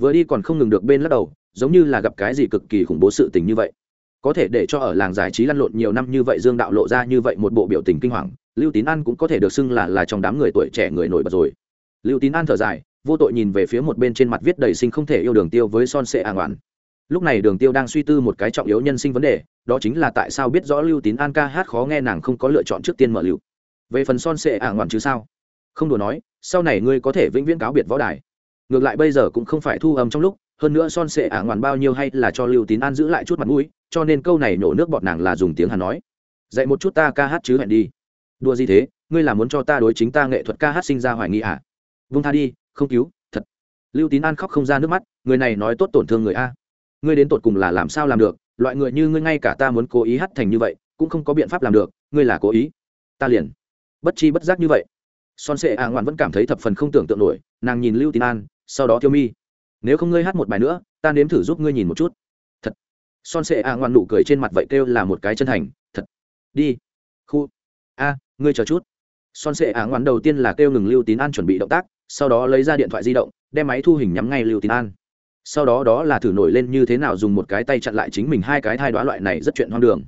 vừa đi còn không ngừng được bên lắc đầu, giống như là gặp cái gì cực kỳ khủng bố sự tình như vậy có thể để cho ở làng giải trí lăn lộn nhiều năm như vậy, dương đạo lộ ra như vậy một bộ biểu tình kinh hoàng, lưu tín an cũng có thể được xưng là là trong đám người tuổi trẻ người nổi bật rồi. Lưu tín an thở dài, vô tội nhìn về phía một bên trên mặt viết đầy sinh không thể yêu đường tiêu với son sệ an oản. Lúc này đường tiêu đang suy tư một cái trọng yếu nhân sinh vấn đề, đó chính là tại sao biết rõ lưu tín an ca hát khó nghe nàng không có lựa chọn trước tiên mở lưu. Về phần son sệ an ngoạn chứ sao? Không đùa nói, sau này ngươi có thể vĩnh viễn cáo biệt võ đài. Ngược lại bây giờ cũng không phải thu âm trong lúc hơn nữa son sệ ả ngoan bao nhiêu hay là cho lưu tín an giữ lại chút mặt mũi, cho nên câu này nổ nước bọt nàng là dùng tiếng hàn nói. Dạy một chút ta ca hát chứ hẹn đi. Đùa gì thế, ngươi là muốn cho ta đối chính ta nghệ thuật ca hát sinh ra hoài nghi à? Vung tha đi, không cứu, thật. Lưu tín an khóc không ra nước mắt, người này nói tốt tổn thương người a. Ngươi đến tột cùng là làm sao làm được? Loại người như ngươi ngay cả ta muốn cố ý hát thành như vậy, cũng không có biện pháp làm được, ngươi là cố ý. Ta liền. Bất chi bất giác như vậy. Son sệ ả ngoạn vẫn cảm thấy thập phần không tưởng tượng nổi, nàng nhìn lưu tín an, sau đó thiêu mi nếu không ngươi hát một bài nữa, ta nếm thử giúp ngươi nhìn một chút. Thật. Son sệ a ngoan nụ cười trên mặt vậy kêu là một cái chân thành, thật. Đi. Khu. A, ngươi chờ chút. Son sệ a ngoan đầu tiên là kêu ngừng lưu tín an chuẩn bị động tác, sau đó lấy ra điện thoại di động, đem máy thu hình nhắm ngay lưu tín an. Sau đó đó là thử nổi lên như thế nào dùng một cái tay chặn lại chính mình hai cái thai đoá loại này rất chuyện hoang đường.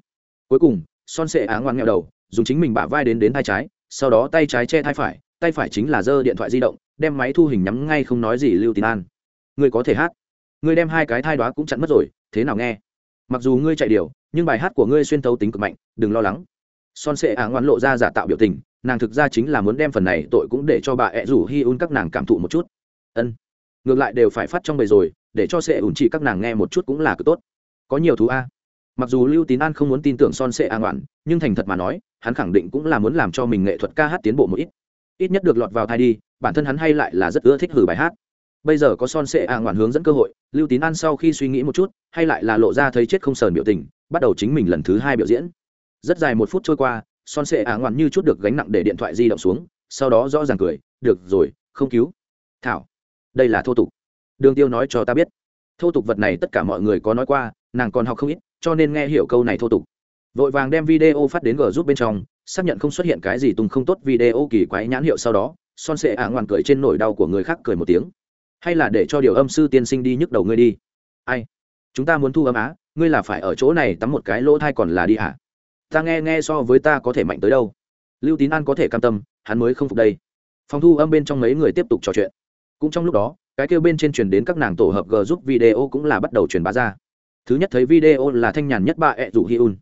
Cuối cùng, son sệ á ngoan nghèo đầu, dùng chính mình bả vai đến đến thai trái, sau đó tay trái che thai phải, tay phải chính là giơ điện thoại di động, đem máy thu hình nhắm ngay không nói gì lưu tín an ngươi có thể hát. Ngươi đem hai cái thai đó cũng chặn mất rồi, thế nào nghe? Mặc dù ngươi chạy điều, nhưng bài hát của ngươi xuyên thấu tính cực mạnh, đừng lo lắng. Son sệ á ngoan lộ ra giả tạo biểu tình, nàng thực ra chính là muốn đem phần này tội cũng để cho bà ẹ rủ hi un các nàng cảm thụ một chút. Ân. Ngược lại đều phải phát trong bầy rồi, để cho sệ ủn chỉ các nàng nghe một chút cũng là cực tốt. Có nhiều thú a. Mặc dù lưu tín an không muốn tin tưởng son sệ Á ngoạn, nhưng thành thật mà nói, hắn khẳng định cũng là muốn làm cho mình nghệ thuật ca hát tiến bộ một ít. Ít nhất được lọt vào thai đi, bản thân hắn hay lại là rất ưa thích hử bài hát bây giờ có son sệ ạ ngoạn hướng dẫn cơ hội, lưu tín an sau khi suy nghĩ một chút, hay lại là lộ ra thấy chết không sờn biểu tình, bắt đầu chính mình lần thứ hai biểu diễn. Rất dài một phút trôi qua, son sệ ạ ngoạn như chút được gánh nặng để điện thoại di động xuống, sau đó rõ ràng cười, được rồi, không cứu. Thảo, đây là thô tục. Đường tiêu nói cho ta biết. Thô tục vật này tất cả mọi người có nói qua, nàng còn học không ít, cho nên nghe hiểu câu này thô tục. Vội vàng đem video phát đến g giúp bên trong, xác nhận không xuất hiện cái gì tung không tốt video kỳ quái nhãn hiệu sau đó, son sệ ả ngoan cười trên nỗi đau của người khác cười một tiếng hay là để cho điều âm sư tiên sinh đi nhức đầu ngươi đi. Ai? Chúng ta muốn thu âm á, ngươi là phải ở chỗ này tắm một cái lỗ thai còn là đi hả ta nghe nghe so với ta có thể mạnh tới đâu. Lưu tín an có thể cam tâm, hắn mới không phục đây. Phòng thu âm bên trong mấy người tiếp tục trò chuyện. Cũng trong lúc đó, cái kêu bên trên truyền đến các nàng tổ hợp g giúp video cũng là bắt đầu truyền bá ra. Thứ nhất thấy video là thanh nhàn nhất ba ẹ rủ hi un.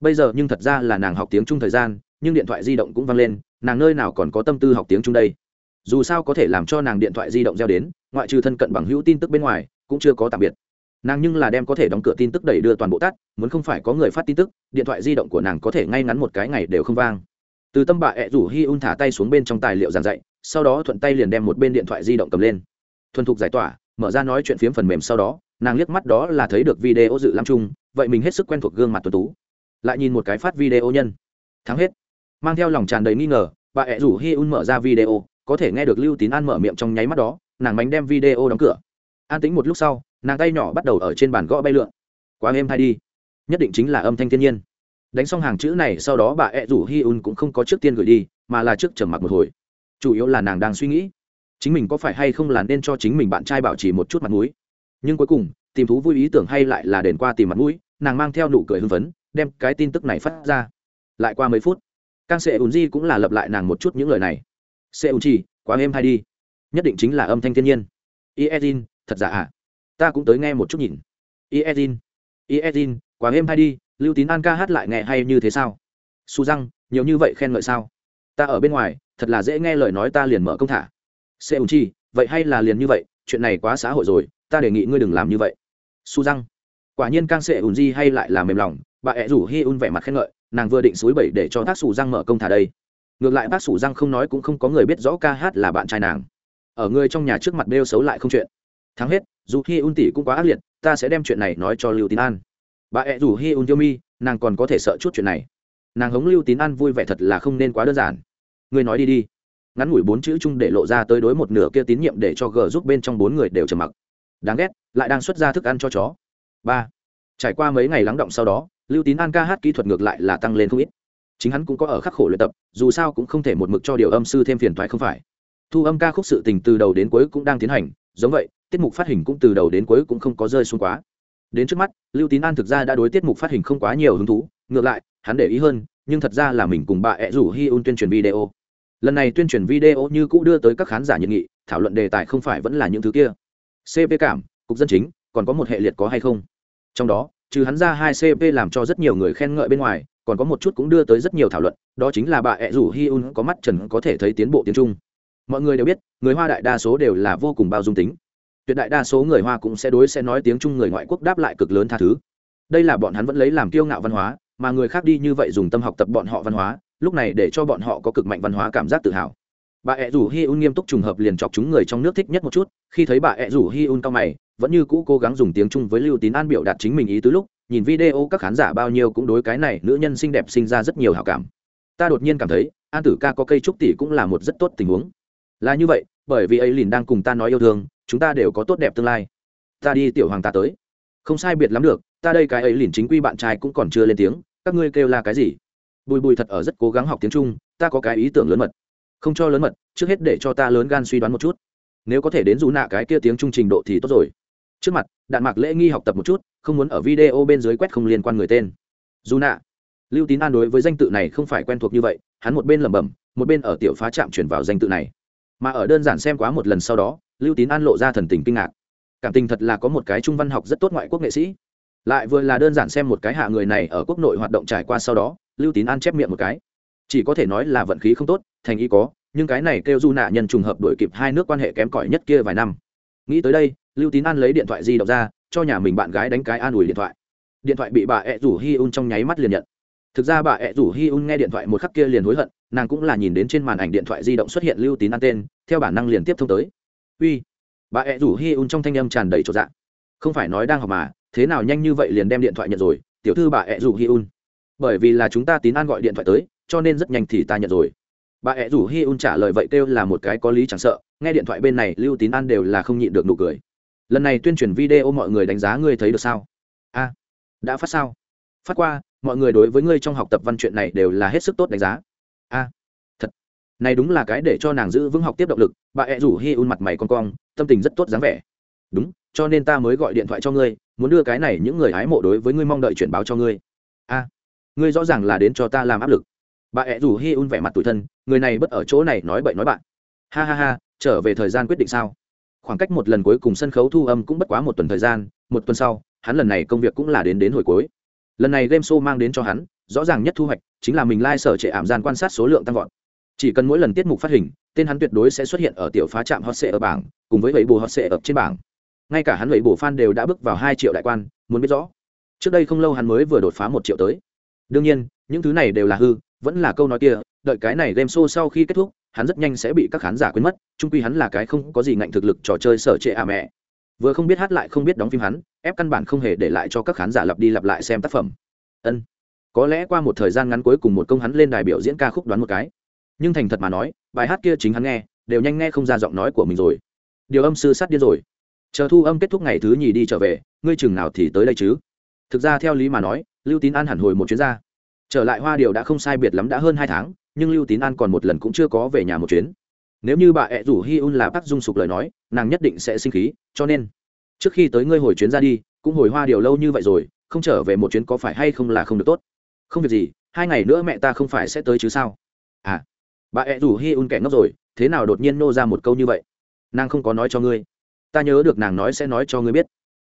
Bây giờ nhưng thật ra là nàng học tiếng trung thời gian, nhưng điện thoại di động cũng văng lên, nàng nơi nào còn có tâm tư học tiếng trung đây? Dù sao có thể làm cho nàng điện thoại di động gieo đến, ngoại trừ thân cận bằng hữu tin tức bên ngoài, cũng chưa có tạm biệt. Nàng nhưng là đem có thể đóng cửa tin tức đẩy đưa toàn bộ tắt, muốn không phải có người phát tin tức, điện thoại di động của nàng có thể ngay ngắn một cái ngày đều không vang. Từ tâm bà ẹ rủ hi un thả tay xuống bên trong tài liệu giảng dạy, sau đó thuận tay liền đem một bên điện thoại di động cầm lên. Thuần thục giải tỏa, mở ra nói chuyện phiếm phần mềm sau đó, nàng liếc mắt đó là thấy được video dự lam chung, vậy mình hết sức quen thuộc gương mặt tuần tú. Lại nhìn một cái phát video nhân. Thắng hết. Mang theo lòng tràn đầy nghi ngờ, bà ẹ rủ hi un mở ra video có thể nghe được lưu tín an mở miệng trong nháy mắt đó, nàng bánh đem video đóng cửa. An tính một lúc sau, nàng tay nhỏ bắt đầu ở trên bàn gõ bay lượn. Quá êm hay đi. Nhất định chính là âm thanh thiên nhiên. Đánh xong hàng chữ này sau đó bà ẹ rủ hi un cũng không có trước tiên gửi đi, mà là trước trầm mặc một hồi. Chủ yếu là nàng đang suy nghĩ, chính mình có phải hay không là nên cho chính mình bạn trai bảo trì một chút mặt mũi. Nhưng cuối cùng, tìm thú vui ý tưởng hay lại là đền qua tìm mặt mũi, nàng mang theo nụ cười hưng phấn, đem cái tin tức này phát ra. Lại qua mấy phút càng sệ ùn di cũng là lập lại nàng một chút những lời này sệ ùn chi quá êm hay đi. Nhất định chính là âm thanh thiên nhiên. Iezin, thật giả à ta cũng tới nghe một chút nhìn. Iezin iezin, quá êm hay đi, lưu tín an ca hát lại nghe hay như thế sao? Su răng nhiều như vậy khen ngợi sao? Ta ở bên ngoài, thật là dễ nghe lời nói ta liền mở công thả. Sẽ ùn chi vậy hay là liền như vậy, chuyện này quá xã hội rồi, ta đề nghị ngươi đừng làm như vậy. Su răng quả nhiên càng sẽ ùn di hay lại là mềm lòng, bà ẹ rủ hi un vẻ mặt khen ngợi, nàng vừa định suối bẩy để cho tác Su răng mở công thả đây ngược lại bác sủ răng không nói cũng không có người biết rõ ca hát là bạn trai nàng. Ở người trong nhà trước mặt đeo xấu lại không chuyện. Thắng hết, dù hi un tỷ cũng quá ác liệt, ta sẽ đem chuyện này nói cho lưu tín an. Bà ẹ rủ hi un tiêu mi, nàng còn có thể sợ chút chuyện này. Nàng hống lưu tín an vui vẻ thật là không nên quá đơn giản. Ngươi nói đi đi. Ngắn ngủi bốn chữ chung để lộ ra tới đối một nửa kia tín nhiệm để cho g giúp bên trong bốn người đều trầm mặc. Đáng ghét, lại đang xuất ra thức ăn cho chó. Ba. Trải qua mấy ngày lắng động sau đó, lưu tín an ca hát kỹ thuật ngược lại là tăng lên không ít chính hắn cũng có ở khắc khổ luyện tập, dù sao cũng không thể một mực cho điều âm sư thêm phiền thoái không phải. Thu âm ca khúc sự tình từ đầu đến cuối cũng đang tiến hành, giống vậy, tiết mục phát hình cũng từ đầu đến cuối cũng không có rơi xuống quá. Đến trước mắt, lưu tín an thực ra đã đối tiết mục phát hình không quá nhiều hứng thú, ngược lại, hắn để ý hơn, nhưng thật ra là mình cùng bà ẹ rủ hi un tuyên truyền video. Lần này tuyên truyền video như cũ đưa tới các khán giả nhiệt nghị, thảo luận đề tài không phải vẫn là những thứ kia. Cp cảm, cục dân chính, còn có một hệ liệt có hay không? Trong đó, trừ hắn ra hai cp làm cho rất nhiều người khen ngợi bên ngoài còn có một chút cũng đưa tới rất nhiều thảo luận, đó chính là bà ẹ rủ hi un có mắt trần có thể thấy tiến bộ tiếng trung. Mọi người đều biết, người hoa đại đa số đều là vô cùng bao dung tính. Tuyệt đại đa số người hoa cũng sẽ đối sẽ nói tiếng trung người ngoại quốc đáp lại cực lớn tha thứ. Đây là bọn hắn vẫn lấy làm kiêu ngạo văn hóa, mà người khác đi như vậy dùng tâm học tập bọn họ văn hóa, lúc này để cho bọn họ có cực mạnh văn hóa cảm giác tự hào. Bà ẹ rủ hi un nghiêm túc trùng hợp liền chọc chúng người trong nước thích nhất một chút, khi thấy bà ẹ rủ hi un cao mày, vẫn như cũ cố gắng dùng tiếng trung với lưu tín an biểu đạt chính mình ý tứ lúc nhìn video các khán giả bao nhiêu cũng đối cái này nữ nhân xinh đẹp sinh ra rất nhiều hảo cảm. Ta đột nhiên cảm thấy, an tử ca có cây trúc tỷ cũng là một rất tốt tình huống. Là như vậy, bởi vì ấy lìn đang cùng ta nói yêu thương, chúng ta đều có tốt đẹp tương lai. Ta đi tiểu hoàng ta tới. Không sai biệt lắm được, ta đây cái ấy lìn chính quy bạn trai cũng còn chưa lên tiếng, các ngươi kêu là cái gì? Bùi bùi thật ở rất cố gắng học tiếng trung, ta có cái ý tưởng lớn mật. Không cho lớn mật, trước hết để cho ta lớn gan suy đoán một chút. Nếu có thể đến dù nạ cái kia tiếng trung trình độ thì tốt rồi. Trước mặt, đạn mạc lễ nghi học tập một chút không muốn ở video bên dưới quét không liên quan người tên. Dù nạ, lưu tín an đối với danh tự này không phải quen thuộc như vậy, hắn một bên lẩm bẩm, một bên ở tiểu phá trạm chuyển vào danh tự này. Mà ở đơn giản xem quá một lần sau đó, lưu tín an lộ ra thần tình kinh ngạc. Cảm tình thật là có một cái trung văn học rất tốt ngoại quốc nghệ sĩ. Lại vừa là đơn giản xem một cái hạ người này ở quốc nội hoạt động trải qua sau đó, lưu tín an chép miệng một cái. Chỉ có thể nói là vận khí không tốt, thành ý có, nhưng cái này kêu du nạ nhân trùng hợp đổi kịp hai nước quan hệ kém cỏi nhất kia vài năm. Nghĩ tới đây, lưu tín an lấy điện thoại di động ra cho nhà mình bạn gái đánh cái an ủi điện thoại. Điện thoại bị bà ẹ rủ hi un trong nháy mắt liền nhận. Thực ra bà ẹ rủ hi un nghe điện thoại một khắc kia liền hối hận, nàng cũng là nhìn đến trên màn ảnh điện thoại di động xuất hiện lưu tín an tên, theo bản năng liền tiếp thông tới. Uy. Bà ẹ rủ hi un trong thanh âm tràn đầy trọn dạng không phải nói đang học mà, thế nào nhanh như vậy liền đem điện thoại nhận rồi, tiểu thư bà ẹ rủ hi un. Bởi vì là chúng ta tín an gọi điện thoại tới, cho nên rất nhanh thì ta nhận rồi. Bà ẹ rủ hi un trả lời vậy kêu là một cái có lý chẳng sợ, nghe điện thoại bên này lưu tín an đều là không nhịn được nụ cười lần này tuyên truyền video mọi người đánh giá ngươi thấy được sao? A, đã phát sao? Phát qua, mọi người đối với ngươi trong học tập văn chuyện này đều là hết sức tốt đánh giá. A, thật. Này đúng là cái để cho nàng giữ vững học tiếp động lực, bà ẹ rủ hi un mặt mày con cong, tâm tình rất tốt dáng vẻ. Đúng, cho nên ta mới gọi điện thoại cho ngươi, muốn đưa cái này những người hái mộ đối với ngươi mong đợi chuyển báo cho ngươi. A, ngươi rõ ràng là đến cho ta làm áp lực. Bà ẹ rủ hi un vẻ mặt tủi thân, người này bất ở chỗ này nói bậy nói bạn. Ha ha ha, trở về thời gian quyết định sao? Khoảng cách một lần cuối cùng sân khấu thu âm cũng bất quá một tuần thời gian, một tuần sau, hắn lần này công việc cũng là đến đến hồi cuối. Lần này game show mang đến cho hắn, rõ ràng nhất thu hoạch chính là mình lai、like、sở trệ ảm gian quan sát số lượng tăng vọt. Chỉ cần mỗi lần tiết mục phát hình, tên hắn tuyệt đối sẽ xuất hiện ở tiểu phá trạm hot sệ ở bảng, cùng với vẫy bù hot sệ ở trên bảng. Ngay cả hắn vẫy bù fan đều đã bước vào hai triệu đại quan, muốn biết rõ. Trước đây không lâu hắn mới vừa đột phá một triệu tới. Đương nhiên, những thứ này đều là hư, vẫn là câu nói kia, đợi cái này game show sau khi kết thúc hắn rất nhanh sẽ bị các khán giả quên mất trung quy hắn là cái không có gì ngạnh thực lực trò chơi sở trệ à mẹ. Vừa không biết hát lại không biết đóng phim hắn, ép căn bản không hề để lại cho các khán giả lặp đi lặp lại xem tác phẩm. Ân. Có lẽ qua một thời gian ngắn cuối cùng một công hắn lên đài biểu diễn ca khúc đoán một cái. Nhưng thành thật mà nói, bài hát kia chính hắn nghe, đều nhanh nghe không ra giọng nói của mình rồi. Điều âm sư sát điên rồi. Chờ thu âm kết thúc ngày thứ nhì đi trở về, ngươi chừng nào thì tới đây chứ? Thực ra theo lý mà nói, lưu tín an hẳn hồi một chuyến ra trở lại hoa điều đã không sai biệt lắm đã hơn hai tháng, nhưng lưu tín an còn một lần cũng chưa có về nhà một chuyến. Nếu như bà ẹ rủ hi un là bác dung sục lời nói, nàng nhất định sẽ sinh khí, cho nên trước khi tới ngươi hồi chuyến ra đi, cũng hồi hoa điều lâu như vậy rồi, không trở về một chuyến có phải hay không là không được tốt? Không việc gì, hai ngày nữa mẹ ta không phải sẽ tới chứ sao? À bà ẹ rủ hi un kẻ ngốc rồi, thế nào đột nhiên nô ra một câu như vậy? Nàng không có nói cho ngươi. Ta nhớ được nàng nói sẽ nói cho ngươi biết.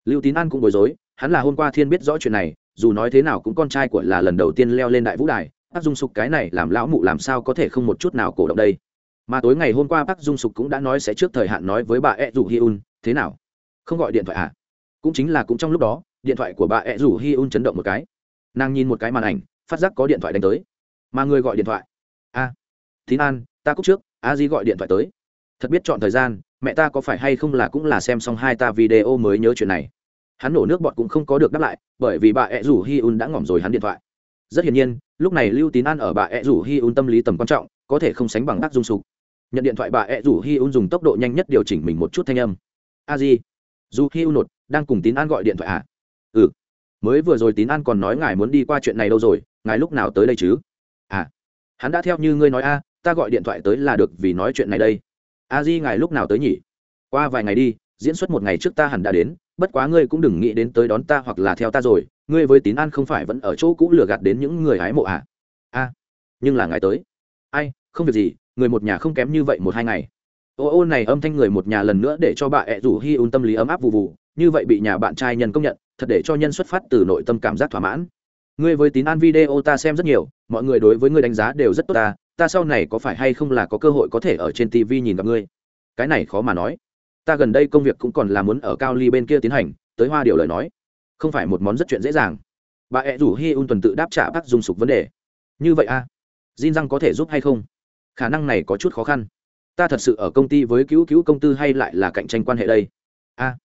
Lưu tín an cũng bối rối, hắn là hôm qua thiên biết rõ chuyện này dù nói thế nào cũng con trai của là lần đầu tiên leo lên đại vũ đài bác dung sục cái này làm lão mụ làm sao có thể không một chút nào cổ động đây. Mà tối ngày hôm qua bác dung sục cũng đã nói sẽ trước thời hạn nói với bà ed rủ hi un thế nào? Không gọi điện thoại à? Cũng chính là cũng trong lúc đó điện thoại của bà ed rủ hi un chấn động một cái. Nàng nhìn một cái màn ảnh phát giác có điện thoại đánh tới. Mà người gọi điện thoại? A à, tín an ta cúc trước a di gọi điện thoại tới. Thật biết chọn thời gian mẹ ta có phải hay không là cũng là xem xong hai ta video mới nhớ chuyện này hắn nổ nước bọt cũng không có được đáp lại, bởi vì bà ẹ rủ hi un đã ngỏm rồi hắn điện thoại. Rất hiển nhiên, lúc này lưu tín an ở bà ẹ rủ hi un tâm lý tầm quan trọng, có thể không sánh bằng tác dung sục nhận điện thoại bà ẹ rủ hi un dùng tốc độ nhanh nhất điều chỉnh mình một chút thanh âm. A di, dù hi un nột, đang cùng tín an gọi điện thoại à? Ừ. Mới vừa rồi tín an còn nói ngài muốn đi qua chuyện này đâu rồi, ngài lúc nào tới đây chứ? À. Hắn đã theo như ngươi nói a ta gọi điện thoại tới là được vì nói chuyện này đây. A di, ngài lúc nào tới nhỉ? Qua vài ngày đi diễn xuất một ngày trước ta hẳn đã đến, bất quá ngươi cũng đừng nghĩ đến tới đón ta hoặc là theo ta rồi, ngươi với tín an không phải vẫn ở chỗ cũ lừa gạt đến những người hái mộ à? A, nhưng là ngài tới. Ai, không việc gì, người một nhà không kém như vậy một hai ngày. Ô ô này âm thanh người một nhà lần nữa để cho bà ẹ rủ hi un tâm lý ấm áp vụ vụ như vậy bị nhà bạn trai nhân công nhận, thật để cho nhân xuất phát từ nội tâm cảm giác thỏa mãn. Ngươi với tín an video ta xem rất nhiều, mọi người đối với ngươi đánh giá đều rất tốt ta ta sau này có phải hay không là có cơ hội có thể ở trên tv nhìn gặp ngươi? Cái này khó mà nói ta gần đây công việc cũng còn là muốn ở cao ly bên kia tiến hành, tới hoa điều lời nói. Không phải một món rất chuyện dễ dàng. Bà ẹ rủ hi un tuần tự đáp trả bác dung sục vấn đề. Như vậy a à? Jin răng có thể giúp hay không? Khả năng này có chút khó khăn. Ta thật sự ở công ty với cứu cứu công tư hay lại là cạnh tranh quan hệ đây? A à?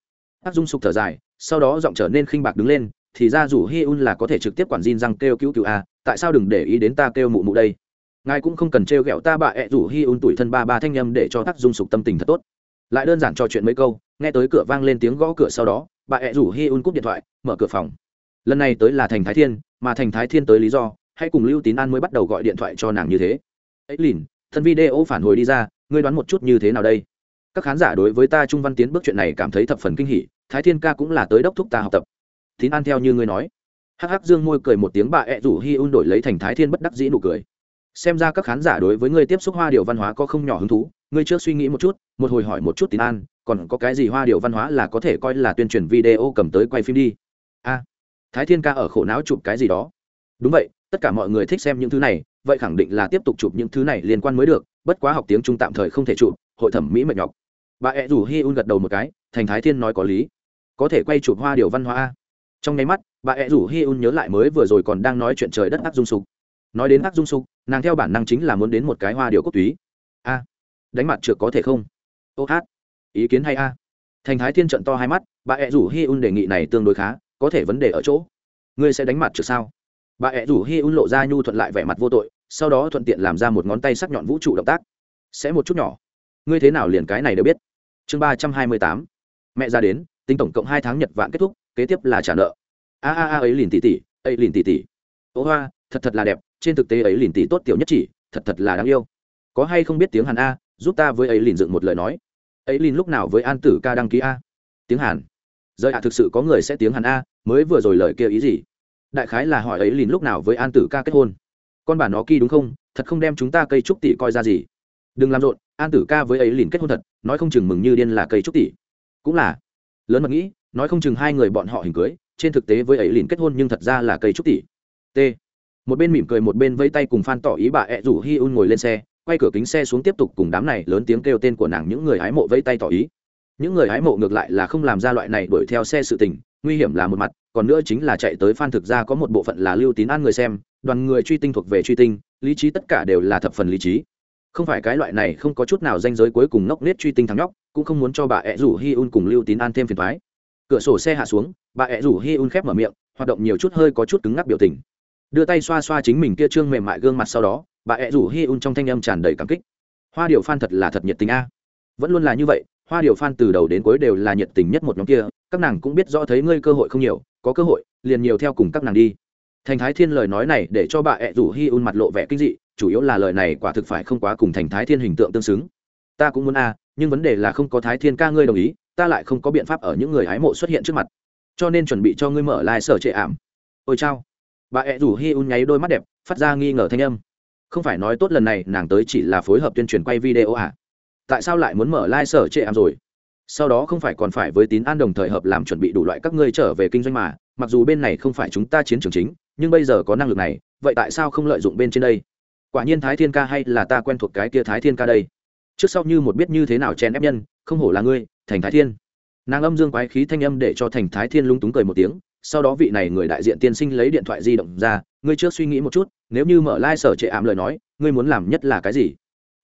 bác dung sục thở dài, sau đó giọng trở nên khinh bạc đứng lên, thì ra rủ hi un là có thể trực tiếp quản Jin răng kêu cứu cứu a tại sao đừng để ý đến ta kêu mụ mụ đây? Ngài cũng không cần trêu ghẹo ta bà ẹ rủ hi un tuổi thân ba ba thanh nhâm để cho tác dung sục tâm tình thật tốt lại đơn giản trò chuyện mấy câu, nghe tới cửa vang lên tiếng gõ cửa sau đó, bà ẹ rủ hi un cúp điện thoại, mở cửa phòng. Lần này tới là thành thái thiên, mà thành thái thiên tới lý do, hãy cùng lưu tín an mới bắt đầu gọi điện thoại cho nàng như thế. Ấy lìn, thân video phản hồi đi ra, ngươi đoán một chút như thế nào đây? Các khán giả đối với ta trung văn tiến bước chuyện này cảm thấy thập phần kinh hỉ, thái thiên ca cũng là tới đốc thúc ta học tập. Tín an theo như ngươi nói. Hắc hắc dương môi cười một tiếng bà ẹ rủ hi un đổi lấy thành thái thiên bất đắc dĩ nụ cười. Xem ra các khán giả đối với ngươi tiếp xúc hoa điều văn hóa có không nhỏ hứng thú ngươi trước suy nghĩ một chút, một hồi hỏi một chút tín an, còn có cái gì hoa điệu văn hóa là có thể coi là tuyên truyền video cầm tới quay phim đi? A, thái thiên ca ở khổ não chụp cái gì đó. Đúng vậy, tất cả mọi người thích xem những thứ này, vậy khẳng định là tiếp tục chụp những thứ này liên quan mới được, bất quá học tiếng trung tạm thời không thể chụp, hội thẩm mỹ mệt nhọc. Bà ẹ rủ hi un gật đầu một cái, thành thái thiên nói có lý. Có thể quay chụp hoa điệu văn hóa trong nháy mắt, bà ẹ rủ hi un nhớ lại mới vừa rồi còn đang nói chuyện trời đất ác dung sục. Nói đến ác dung sục, nàng theo bản năng chính là muốn đến một cái hoa điệu cốt túy đánh mặt trượt có thể không? Ô hát, ý kiến hay a. Thành thái thiên trận to hai mắt, bà ẹ rủ hi un đề nghị này tương đối khá, có thể vấn đề ở chỗ. Ngươi sẽ đánh mặt trượt sao? Bà ẹ rủ hi un lộ ra nhu thuận lại vẻ mặt vô tội, sau đó thuận tiện làm ra một ngón tay sắc nhọn vũ trụ động tác. Sẽ một chút nhỏ. Ngươi thế nào liền cái này đều biết. Chương ba trăm hai mươi tám. Mẹ ra đến, tính tổng cộng hai tháng nhật vạn kết thúc, kế tiếp là trả nợ. A a a ấy liền tỷ tỷ ấy liền tỷ tỷ ô hoa, thật thật là đẹp, trên thực tế ấy liền tỷ tốt tiểu nhất chỉ, thật thật là đáng yêu. Có hay không biết tiếng hàn a giúp ta với ấy liền dựng một lời nói. Ấy liền lúc nào với an tử ca đăng ký a? Tiếng hàn. Rời ạ, thực sự có người sẽ tiếng hàn a, mới vừa rồi lời kia ý gì? Đại khái là hỏi ấy liền lúc nào với an tử ca kết hôn. Con bà nó kỳ đúng không? Thật không đem chúng ta cây trúc tỷ coi ra gì. Đừng làm rộn, an tử ca với ấy liền kết hôn thật, nói không chừng mừng như điên là cây trúc tỷ. Cũng là. Lớn mật nghĩ, nói không chừng hai người bọn họ hình cưới, trên thực tế với ấy liền kết hôn nhưng thật ra là cây trúc tỷ. T. Một bên mỉm cười một bên vẫy tay cùng phan tỏ ý bà ẹ rủ hi un ngồi lên xe quay cửa kính xe xuống tiếp tục cùng đám này lớn tiếng kêu tên của nàng những người hái mộ vẫy tay tỏ ý. Những người hái mộ ngược lại là không làm ra loại này đuổi theo xe sự tình, nguy hiểm là một mặt, còn nữa chính là chạy tới phan thực ra có một bộ phận là lưu tín an người xem, đoàn người truy tinh thuộc về truy tinh, lý trí tất cả đều là thập phần lý trí. Không phải cái loại này không có chút nào danh giới cuối cùng ngốc nết truy tinh thắng nhóc, cũng không muốn cho bà ẹ rủ hi un cùng lưu tín an thêm phiền thoái cửa sổ xe hạ xuống, bà ẹ rủ hi un khép mở miệng, hoạt động nhiều chút hơi có chút cứng ngắc biểu tình. Đưa tay xoa xoa chính mình kia trương mềm mại gương mặt sau đó bà ẹ rủ hi un trong thanh âm tràn đầy cảm kích. Hoa điệu phan thật là thật nhiệt tình a. Vẫn luôn là như vậy, hoa điệu phan từ đầu đến cuối đều là nhiệt tình nhất một nhóm kia, các nàng cũng biết rõ thấy ngươi cơ hội không nhiều, có cơ hội, liền nhiều theo cùng các nàng đi. Thành thái thiên lời nói này để cho bà ẹ rủ hi un mặt lộ vẻ kinh dị, chủ yếu là lời này quả thực phải không quá cùng thành thái thiên hình tượng tương xứng. Ta cũng muốn a, nhưng vấn đề là không có thái thiên ca ngươi đồng ý, ta lại không có biện pháp ở những người hái mộ xuất hiện trước mặt. Cho nên chuẩn bị cho ngươi mở lai、like、sở trệ ảm. Ôi chao. Bà ẹ rủ hi un nháy đôi mắt đẹp, phát ra nghi ngờ thanh âm không phải nói tốt lần này, nàng tới chỉ là phối hợp tuyên truyền quay video à? Tại sao lại muốn mở lai、like、sở trệ ảm rồi? Sau đó không phải còn phải với tín an đồng thời hợp làm chuẩn bị đủ loại các ngươi trở về kinh doanh mà, mặc dù bên này không phải chúng ta chiến trường chính, nhưng bây giờ có năng lực này, vậy tại sao không lợi dụng bên trên đây? Quả nhiên thái thiên ca hay là ta quen thuộc cái kia thái thiên ca đây? Trước sau như một biết như thế nào chen ép nhân, không hổ là ngươi, thành thái thiên. Nàng âm dương quái khí thanh âm để cho thành thái thiên lung túng cười một tiếng, sau đó vị này người đại diện tiên sinh lấy điện thoại di động ra, ngươi trước suy nghĩ một chút nếu như mở lai、like、sở trệ ảm lời nói, ngươi muốn làm nhất là cái gì?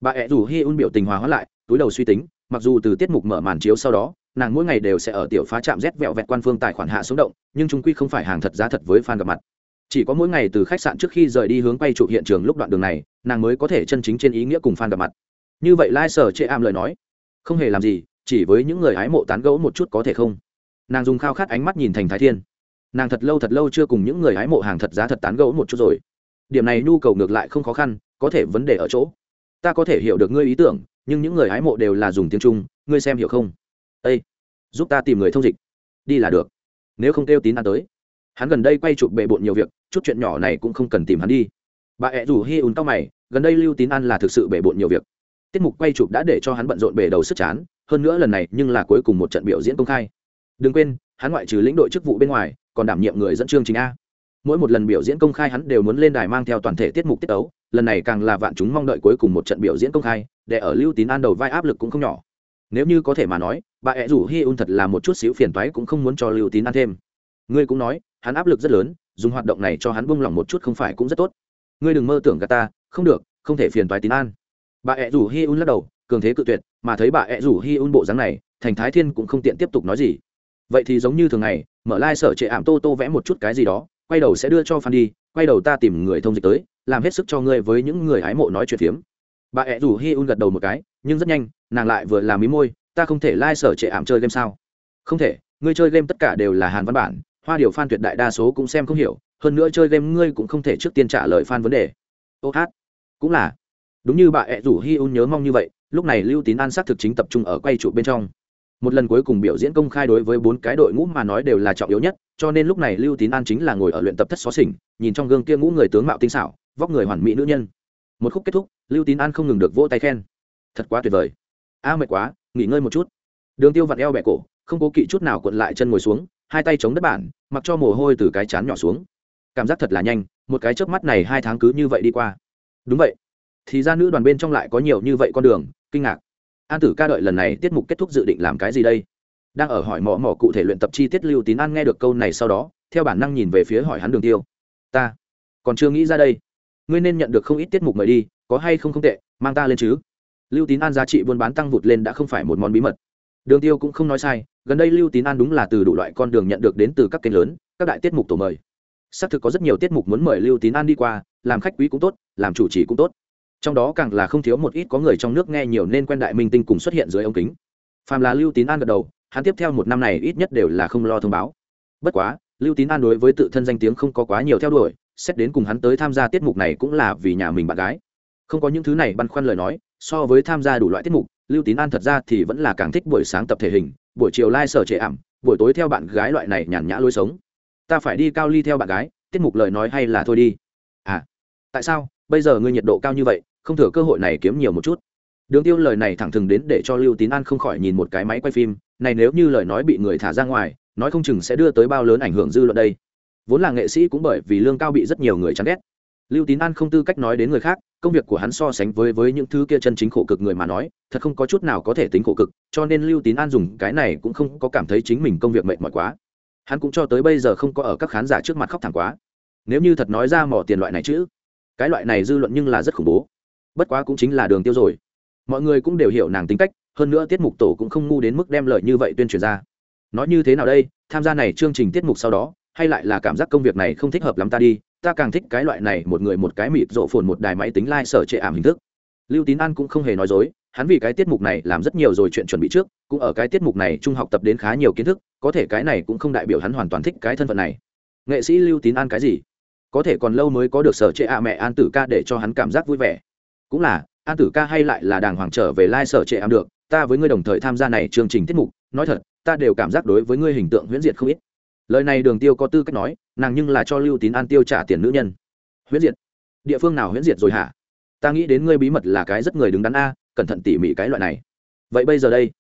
Bà ẹ rủ hi un biểu tình hòa hóa lại, túi đầu suy tính, mặc dù từ tiết mục mở màn chiếu sau đó, nàng mỗi ngày đều sẽ ở tiểu phá trạm rét vẹo vẹt quan phương tài khoản hạ xuống động, nhưng chúng quy không phải hàng thật giá thật với fan gặp mặt. Chỉ có mỗi ngày từ khách sạn trước khi rời đi hướng quay chụp hiện trường lúc đoạn đường này, nàng mới có thể chân chính trên ý nghĩa cùng fan gặp mặt. Như vậy lai、like、sở trệ ảm lời nói, không hề làm gì, chỉ với những người hái mộ tán gẫu một chút có thể không? Nàng dùng khao khát ánh mắt nhìn thành thái thiên. Nàng thật lâu thật lâu chưa cùng những người hái mộ hàng thật giá thật tán gẫu một chút rồi điểm này nhu cầu ngược lại không khó khăn, có thể vấn đề ở chỗ. Ta có thể hiểu được ngươi ý tưởng, nhưng những người hái mộ đều là dùng tiếng trung, ngươi xem hiểu không? Ây giúp ta tìm người thông dịch. Đi là được. Nếu không kêu tín ăn tới. Hắn gần đây quay chụp bệ bộn nhiều việc, chút chuyện nhỏ này cũng không cần tìm hắn đi. Bà ẹ rủ hi ùn tóc mày, gần đây lưu tín ăn là thực sự bể bộn nhiều việc. Tiết mục quay chụp đã để cho hắn bận rộn bể đầu sức chán, hơn nữa lần này nhưng là cuối cùng một trận biểu diễn công khai. Đừng quên, hắn ngoại trừ lĩnh đội chức vụ bên ngoài, còn đảm nhiệm người dẫn chương trình a mỗi một lần biểu diễn công khai hắn đều muốn lên đài mang theo toàn thể tiết mục tiết ấu, lần này càng là vạn chúng mong đợi cuối cùng một trận biểu diễn công khai, để ở lưu tín an đầu vai áp lực cũng không nhỏ. Nếu như có thể mà nói, bà ẹ rủ hi un thật là một chút xíu phiền toái cũng không muốn cho lưu tín an thêm. Ngươi cũng nói, hắn áp lực rất lớn, dùng hoạt động này cho hắn buông lỏng một chút không phải cũng rất tốt. Ngươi đừng mơ tưởng gà ta, không được, không thể phiền toái tín an. Bà ẹ rủ hi un lắc đầu, cường thế cự tuyệt, mà thấy bà ẹ rủ hi un bộ dáng này, thành thái thiên cũng không tiện tiếp tục nói gì. Vậy thì giống như thường ngày, mở lai、like、sở trệ ảm tô tô vẽ một chút cái gì đó quay đầu sẽ đưa cho phan đi, quay đầu ta tìm người thông dịch tới, làm hết sức cho ngươi với những người hái mộ nói chuyện phiếm. Bà ẹ rủ hi un gật đầu một cái, nhưng rất nhanh, nàng lại vừa làm mí môi, ta không thể lai、like、sở trệ ảm chơi game sao? Không thể, ngươi chơi game tất cả đều là hàn văn bản, hoa điều f tuyệt đại đa số cũng xem không hiểu, hơn nữa chơi game ngươi cũng không thể trước tiên trả lời f a n vấn đề. Ô hát, cũng là. Đúng như bà ẹ rủ hi un nhớ mong như vậy, lúc này lưu tín an xác thực chính tập trung ở quay trụ bên trong một lần cuối cùng biểu diễn công khai đối với bốn cái đội ngũ mà nói đều là trọng yếu nhất, cho nên lúc này lưu tín an chính là ngồi ở luyện tập thất xó xỉnh, nhìn trong gương kia ngũ người tướng mạo tinh xảo, vóc người hoàn mỹ nữ nhân. Một khúc kết thúc, lưu tín an không ngừng được vỗ tay khen. Thật quá tuyệt vời. A, mệt quá, nghỉ ngơi một chút. Đường tiêu vặn eo bẹ cổ, không cố kỵ chút nào cuộn lại chân ngồi xuống, hai tay chống đất bản, mặc cho mồ hôi từ cái chán nhỏ xuống. Cảm giác thật là nhanh, một cái chớp mắt này hai tháng cứ như vậy đi qua. Đúng vậy. Thì ra nữ đoàn bên trong lại có nhiều như vậy con đường, kinh ngạc an tử ca đợi lần này tiết mục kết thúc dự định làm cái gì đây? Đang ở hỏi mò mò cụ thể luyện tập chi tiết lưu tín an nghe được câu này sau đó, theo bản năng nhìn về phía hỏi hắn đường tiêu. Ta còn chưa nghĩ ra đây. Ngươi nên nhận được không ít tiết mục mời đi, có hay không không tệ, mang ta lên chứ. Lưu tín an giá trị buôn bán tăng vụt lên đã không phải một món bí mật. Đường tiêu cũng không nói sai, gần đây lưu tín an đúng là từ đủ loại con đường nhận được đến từ các kênh lớn, các đại tiết mục tổ mời. Xác thực có rất nhiều tiết mục muốn mời lưu tín an đi qua, làm khách quý cũng tốt, làm chủ trì cũng tốt trong đó càng là không thiếu một ít có người trong nước nghe nhiều nên quen đại minh tinh cùng xuất hiện dưới ống kính. Phàm là lưu tín an gật đầu, hắn tiếp theo một năm này ít nhất đều là không lo thông báo. Bất quá, lưu tín an đối với tự thân danh tiếng không có quá nhiều theo đuổi, xét đến cùng hắn tới tham gia tiết mục này cũng là vì nhà mình bạn gái. Không có những thứ này băn khoăn lời nói, so với tham gia đủ loại tiết mục, lưu tín an thật ra thì vẫn là càng thích buổi sáng tập thể hình, buổi chiều lai、like、sở trệ ảm, buổi tối theo bạn gái loại này nhàn nhã lối sống. Ta phải đi cao ly theo bạn gái, tiết mục lời nói hay là thôi đi. À tại sao? Bây giờ ngươi nhiệt độ cao như vậy không thừa cơ hội này kiếm nhiều một chút. Đường tiêu lời này thẳng thừng đến để cho lưu tín an không khỏi nhìn một cái máy quay phim, này nếu như lời nói bị người thả ra ngoài, nói không chừng sẽ đưa tới bao lớn ảnh hưởng dư luận đây. Vốn là nghệ sĩ cũng bởi vì lương cao bị rất nhiều người chán ghét. Lưu tín an không tư cách nói đến người khác, công việc của hắn so sánh với với những thứ kia chân chính khổ cực người mà nói, thật không có chút nào có thể tính khổ cực, cho nên lưu tín an dùng cái này cũng không có cảm thấy chính mình công việc mệt mỏi quá. Hắn cũng cho tới bây giờ không có ở các khán giả trước mặt khóc thẳng quá. Nếu như thật nói ra mỏ tiền loại này chứ, cái loại này dư luận nhưng là rất khủng bố bất quá cũng chính là đường tiêu rồi. Mọi người cũng đều hiểu nàng tính cách, hơn nữa tiết mục tổ cũng không ngu đến mức đem lợi như vậy tuyên truyền ra. Nói như thế nào đây, tham gia này chương trình tiết mục sau đó, hay lại là cảm giác công việc này không thích hợp lắm ta đi, ta càng thích cái loại này một người một cái mịt rộ phồn một đài máy tính lai、like、sở trệ ảm hình thức. Lưu tín an cũng không hề nói dối, hắn vì cái tiết mục này làm rất nhiều rồi chuyện chuẩn bị trước, cũng ở cái tiết mục này trung học tập đến khá nhiều kiến thức, có thể cái này cũng không đại biểu hắn hoàn toàn thích cái thân phận này. Nghệ sĩ lưu tín an cái gì? Có thể còn lâu mới có được sở trệ ạ mẹ an tử ca để cho hắn cảm giác vui vẻ cũng là, an tử ca hay lại là đàng hoàng trở về lai、like、sở trệ ảm được, ta với ngươi đồng thời tham gia này chương trình tiết mục, nói thật, ta đều cảm giác đối với ngươi hình tượng huyễn diệt không ít. Lời này đường tiêu có tư cách nói, nàng nhưng là cho lưu tín an tiêu trả tiền nữ nhân. Huyễn diệt? Địa phương nào huyễn diệt rồi hả? Ta nghĩ đến ngươi bí mật là cái rất người đứng đắn a, cẩn thận tỉ mỉ cái loại này. Vậy bây giờ đây,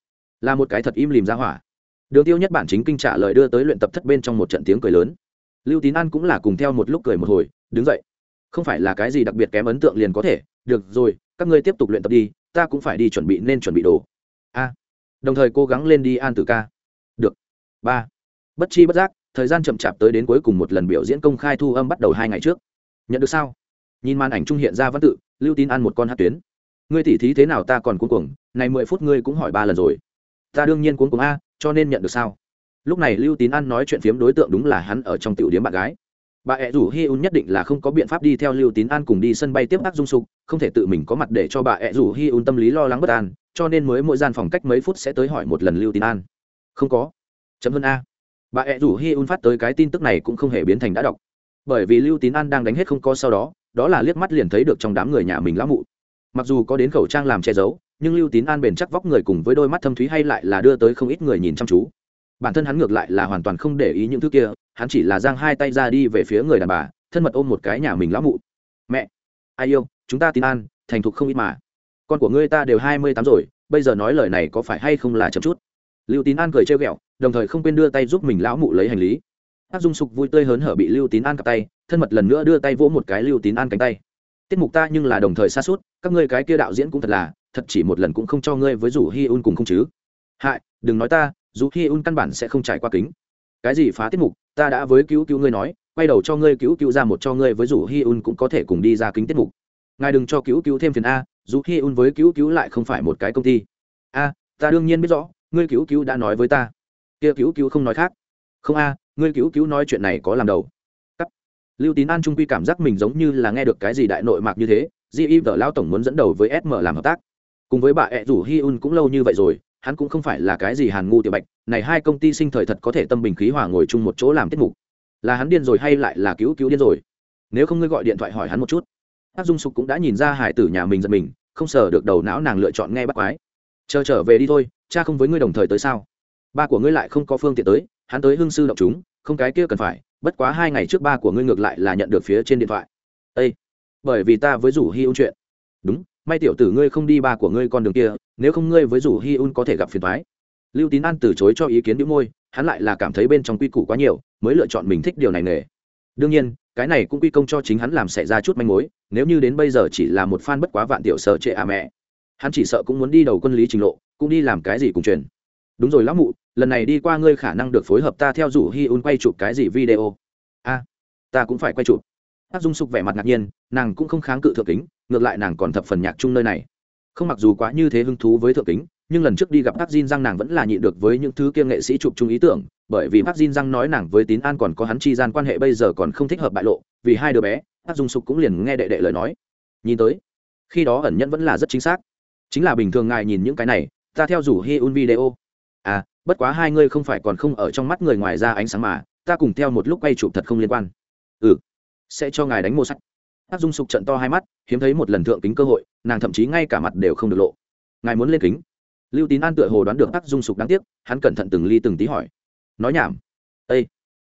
là một cái thật im lìm ra hỏa. Đường tiêu nhất bản chính kinh trả lời đưa tới luyện tập thất bên trong một trận tiếng cười lớn. Lưu tín an cũng là cùng theo một lúc cười một hồi, đứng dậy. Không phải là cái gì đặc biệt kém ấn tượng liền có thể được rồi, các ngươi tiếp tục luyện tập đi, ta cũng phải đi chuẩn bị nên chuẩn bị đồ. A. Đồng thời cố gắng lên đi an tử ca. Được. Ba. Bất chi bất giác, thời gian chậm chạp tới đến cuối cùng một lần biểu diễn công khai thu âm bắt đầu hai ngày trước. Nhận được sao? Nhìn màn ảnh trung hiện ra văn tự, lưu tín ăn một con hát tuyến. Ngươi tỉ thí thế nào ta còn cuống cuồng, này mười phút ngươi cũng hỏi ba lần rồi. Ta đương nhiên cuống cuồng a, cho nên nhận được sao? Lúc này lưu tín ăn nói chuyện phiếm đối tượng đúng là hắn ở trong tiểu điếm bạn gái bà ẹ rủ hi un nhất định là không có biện pháp đi theo lưu tín an cùng đi sân bay tiếp ác dung sục, không thể tự mình có mặt để cho bà ẹ rủ hi un tâm lý lo lắng bất an, cho nên mới mỗi gian phòng cách mấy phút sẽ tới hỏi một lần lưu tín an. Không có. Chấm hơn a. Bà ẹ rủ hi un phát tới cái tin tức này cũng không hề biến thành đã đọc. Bởi vì lưu tín an đang đánh hết không có sau đó đó là liếc mắt liền thấy được trong đám người nhà mình lão mụ. Mặc dù có đến khẩu trang làm che giấu, nhưng lưu tín an bền chắc vóc người cùng với đôi mắt thâm thúy hay lại là đưa tới không ít người nhìn chăm chú bản thân hắn ngược lại là hoàn toàn không để ý những thứ kia, hắn chỉ là giang hai tay ra đi về phía người đàn bà, thân mật ôm một cái nhà mình lão mụ. Mẹ, ai yêu, chúng ta tin an, thành thục không ít mà. Con của ngươi ta đều hai mươi tám rồi, bây giờ nói lời này có phải hay không là chậm chút? Lưu tín an cười trêu ghẹo, đồng thời không quên đưa tay giúp mình lão mụ lấy hành lý. Hát dung sục vui tươi hớn hở bị lưu tín an cặp tay, thân mật lần nữa đưa tay vỗ một cái lưu tín an cánh tay. Tiết mục ta nhưng là đồng thời xa suốt các ngươi cái kia đạo diễn cũng thật là, thật chỉ một lần cũng không cho ngươi với rủ hi un cùng không chứ. Hại, đừng nói ta dù hi un căn bản sẽ không trải qua kính. Cái gì phá tiết mục, ta đã với cứu cứu ngươi nói, quay đầu cho ngươi cứu cứu ra một cho ngươi với Dù hi un cũng có thể cùng đi ra kính tiết mục. Ngài đừng cho cứu cứu thêm phiền a, dù hi un với cứu cứu lại không phải một cái công ty. A, ta đương nhiên biết rõ, ngươi cứu cứu đã nói với ta. Kia cứu cứu không nói khác. Không a, ngươi cứu cứu nói chuyện này có làm đầu. Cắt. lưu tín an trung quy cảm giác mình giống như là nghe được cái gì đại nội mạc như thế di vợ lao tổng muốn dẫn đầu với sm làm hợp tác. Cùng với bà ẹ rủ hi un cũng lâu như vậy rồi hắn cũng không phải là cái gì hàn ngu tiểu bạch, này hai công ty sinh thời thật có thể tâm bình khí hòa ngồi chung một chỗ làm tiết mục. Là hắn điên rồi hay lại là cứu cứu điên rồi? Nếu không ngươi gọi điện thoại hỏi hắn một chút. Tác dung sục cũng đã nhìn ra hải tử nhà mình giật mình, không sờ được đầu não nàng lựa chọn nghe bắt quái. Chờ trở về đi thôi, cha không với ngươi đồng thời tới sao? Ba của ngươi lại không có phương tiện tới, hắn tới hương sư động chúng, không cái kia cần phải, bất quá hai ngày trước ba của ngươi ngược lại là nhận được phía trên điện thoại. Ây bởi vì ta với rủ hy ôn chuyện. Đúng, may tiểu tử ngươi không đi ba của ngươi con đường kia nếu không ngươi với rủ hi un có thể gặp phiền thoái lưu tín an từ chối cho ý kiến đĩu môi, hắn lại là cảm thấy bên trong quy củ quá nhiều, mới lựa chọn mình thích điều này nghề. Đương nhiên, cái này cũng quy công cho chính hắn làm xảy ra chút manh mối, nếu như đến bây giờ chỉ là một fan bất quá vạn tiểu sợ trệ à mẹ. Hắn chỉ sợ cũng muốn đi đầu quân lý trình lộ, cũng đi làm cái gì cùng truyền đúng rồi lão mụ, lần này đi qua ngươi khả năng được phối hợp ta theo rủ hi un quay chụp cái gì video? A, ta cũng phải quay chụp. Ác dung sục vẻ mặt ngạc nhiên, nàng cũng không kháng cự thượng kính, ngược lại nàng còn thập phần nhạc chung nơi này không mặc dù quá như thế hứng thú với thượng kính nhưng lần trước đi gặp bác Jin Giang nàng vẫn là nhịn được với những thứ kia nghệ sĩ chụp chung ý tưởng, bởi vì bác Jin Giang nói nàng với Tín An còn có hắn chi gian quan hệ bây giờ còn không thích hợp bại lộ, vì hai đứa bé, bác Dung Sục cũng liền nghe đệ đệ lời nói. Nhìn tới, khi đó ẩn nhẫn vẫn là rất chính xác. Chính là bình thường ngài nhìn những cái này, ta theo rủ Hi Un video. À, bất quá hai người không phải còn không ở trong mắt người ngoài ra ánh sáng mà, ta cùng theo một lúc quay chụp thật không liên quan. Ừ, sẽ cho ngài đánh mô sách ác dung sục trận to hai mắt, hiếm thấy một lần thượng kính cơ hội, nàng thậm chí ngay cả mặt đều không được lộ. Ngài muốn lên kính? Lưu tín an tựa hồ đoán được ác dung sục đáng tiếc, hắn cẩn thận từng ly từng tí hỏi. Nói nhảm. Â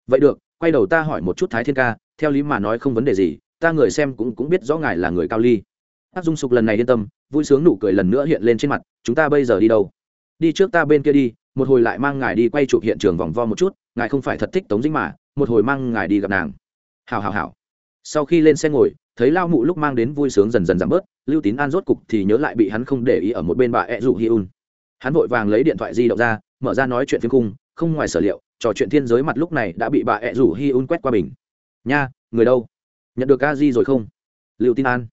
vậy được, quay đầu ta hỏi một chút thái thiên ca, theo lý mà nói không vấn đề gì, ta người xem cũng cũng biết rõ ngài là người cao ly. Ác dung sục lần này yên tâm, vui sướng nụ cười lần nữa hiện lên trên mặt, chúng ta bây giờ đi đâu? Đi trước ta bên kia đi, một hồi lại mang ngài đi quay chụp hiện trường vòng vo một chút, ngài không phải thật thích tống dĩnh mà, một hồi mang ngài đi gặp nàng. Hào hào hào sau khi lên xe ngồi thấy lao mụ lúc mang đến vui sướng dần dần giảm bớt, lưu tín an rốt cục thì nhớ lại bị hắn không để ý ở một bên bà ed rủ hi un. Hắn vội vàng lấy điện thoại di động ra, mở ra nói chuyện phiếm cung không ngoài sở liệu, trò chuyện thiên giới mặt lúc này đã bị bà ed rủ hi un quét qua bình. Nha, người đâu? Nhận được a di rồi không? Lưu tín an.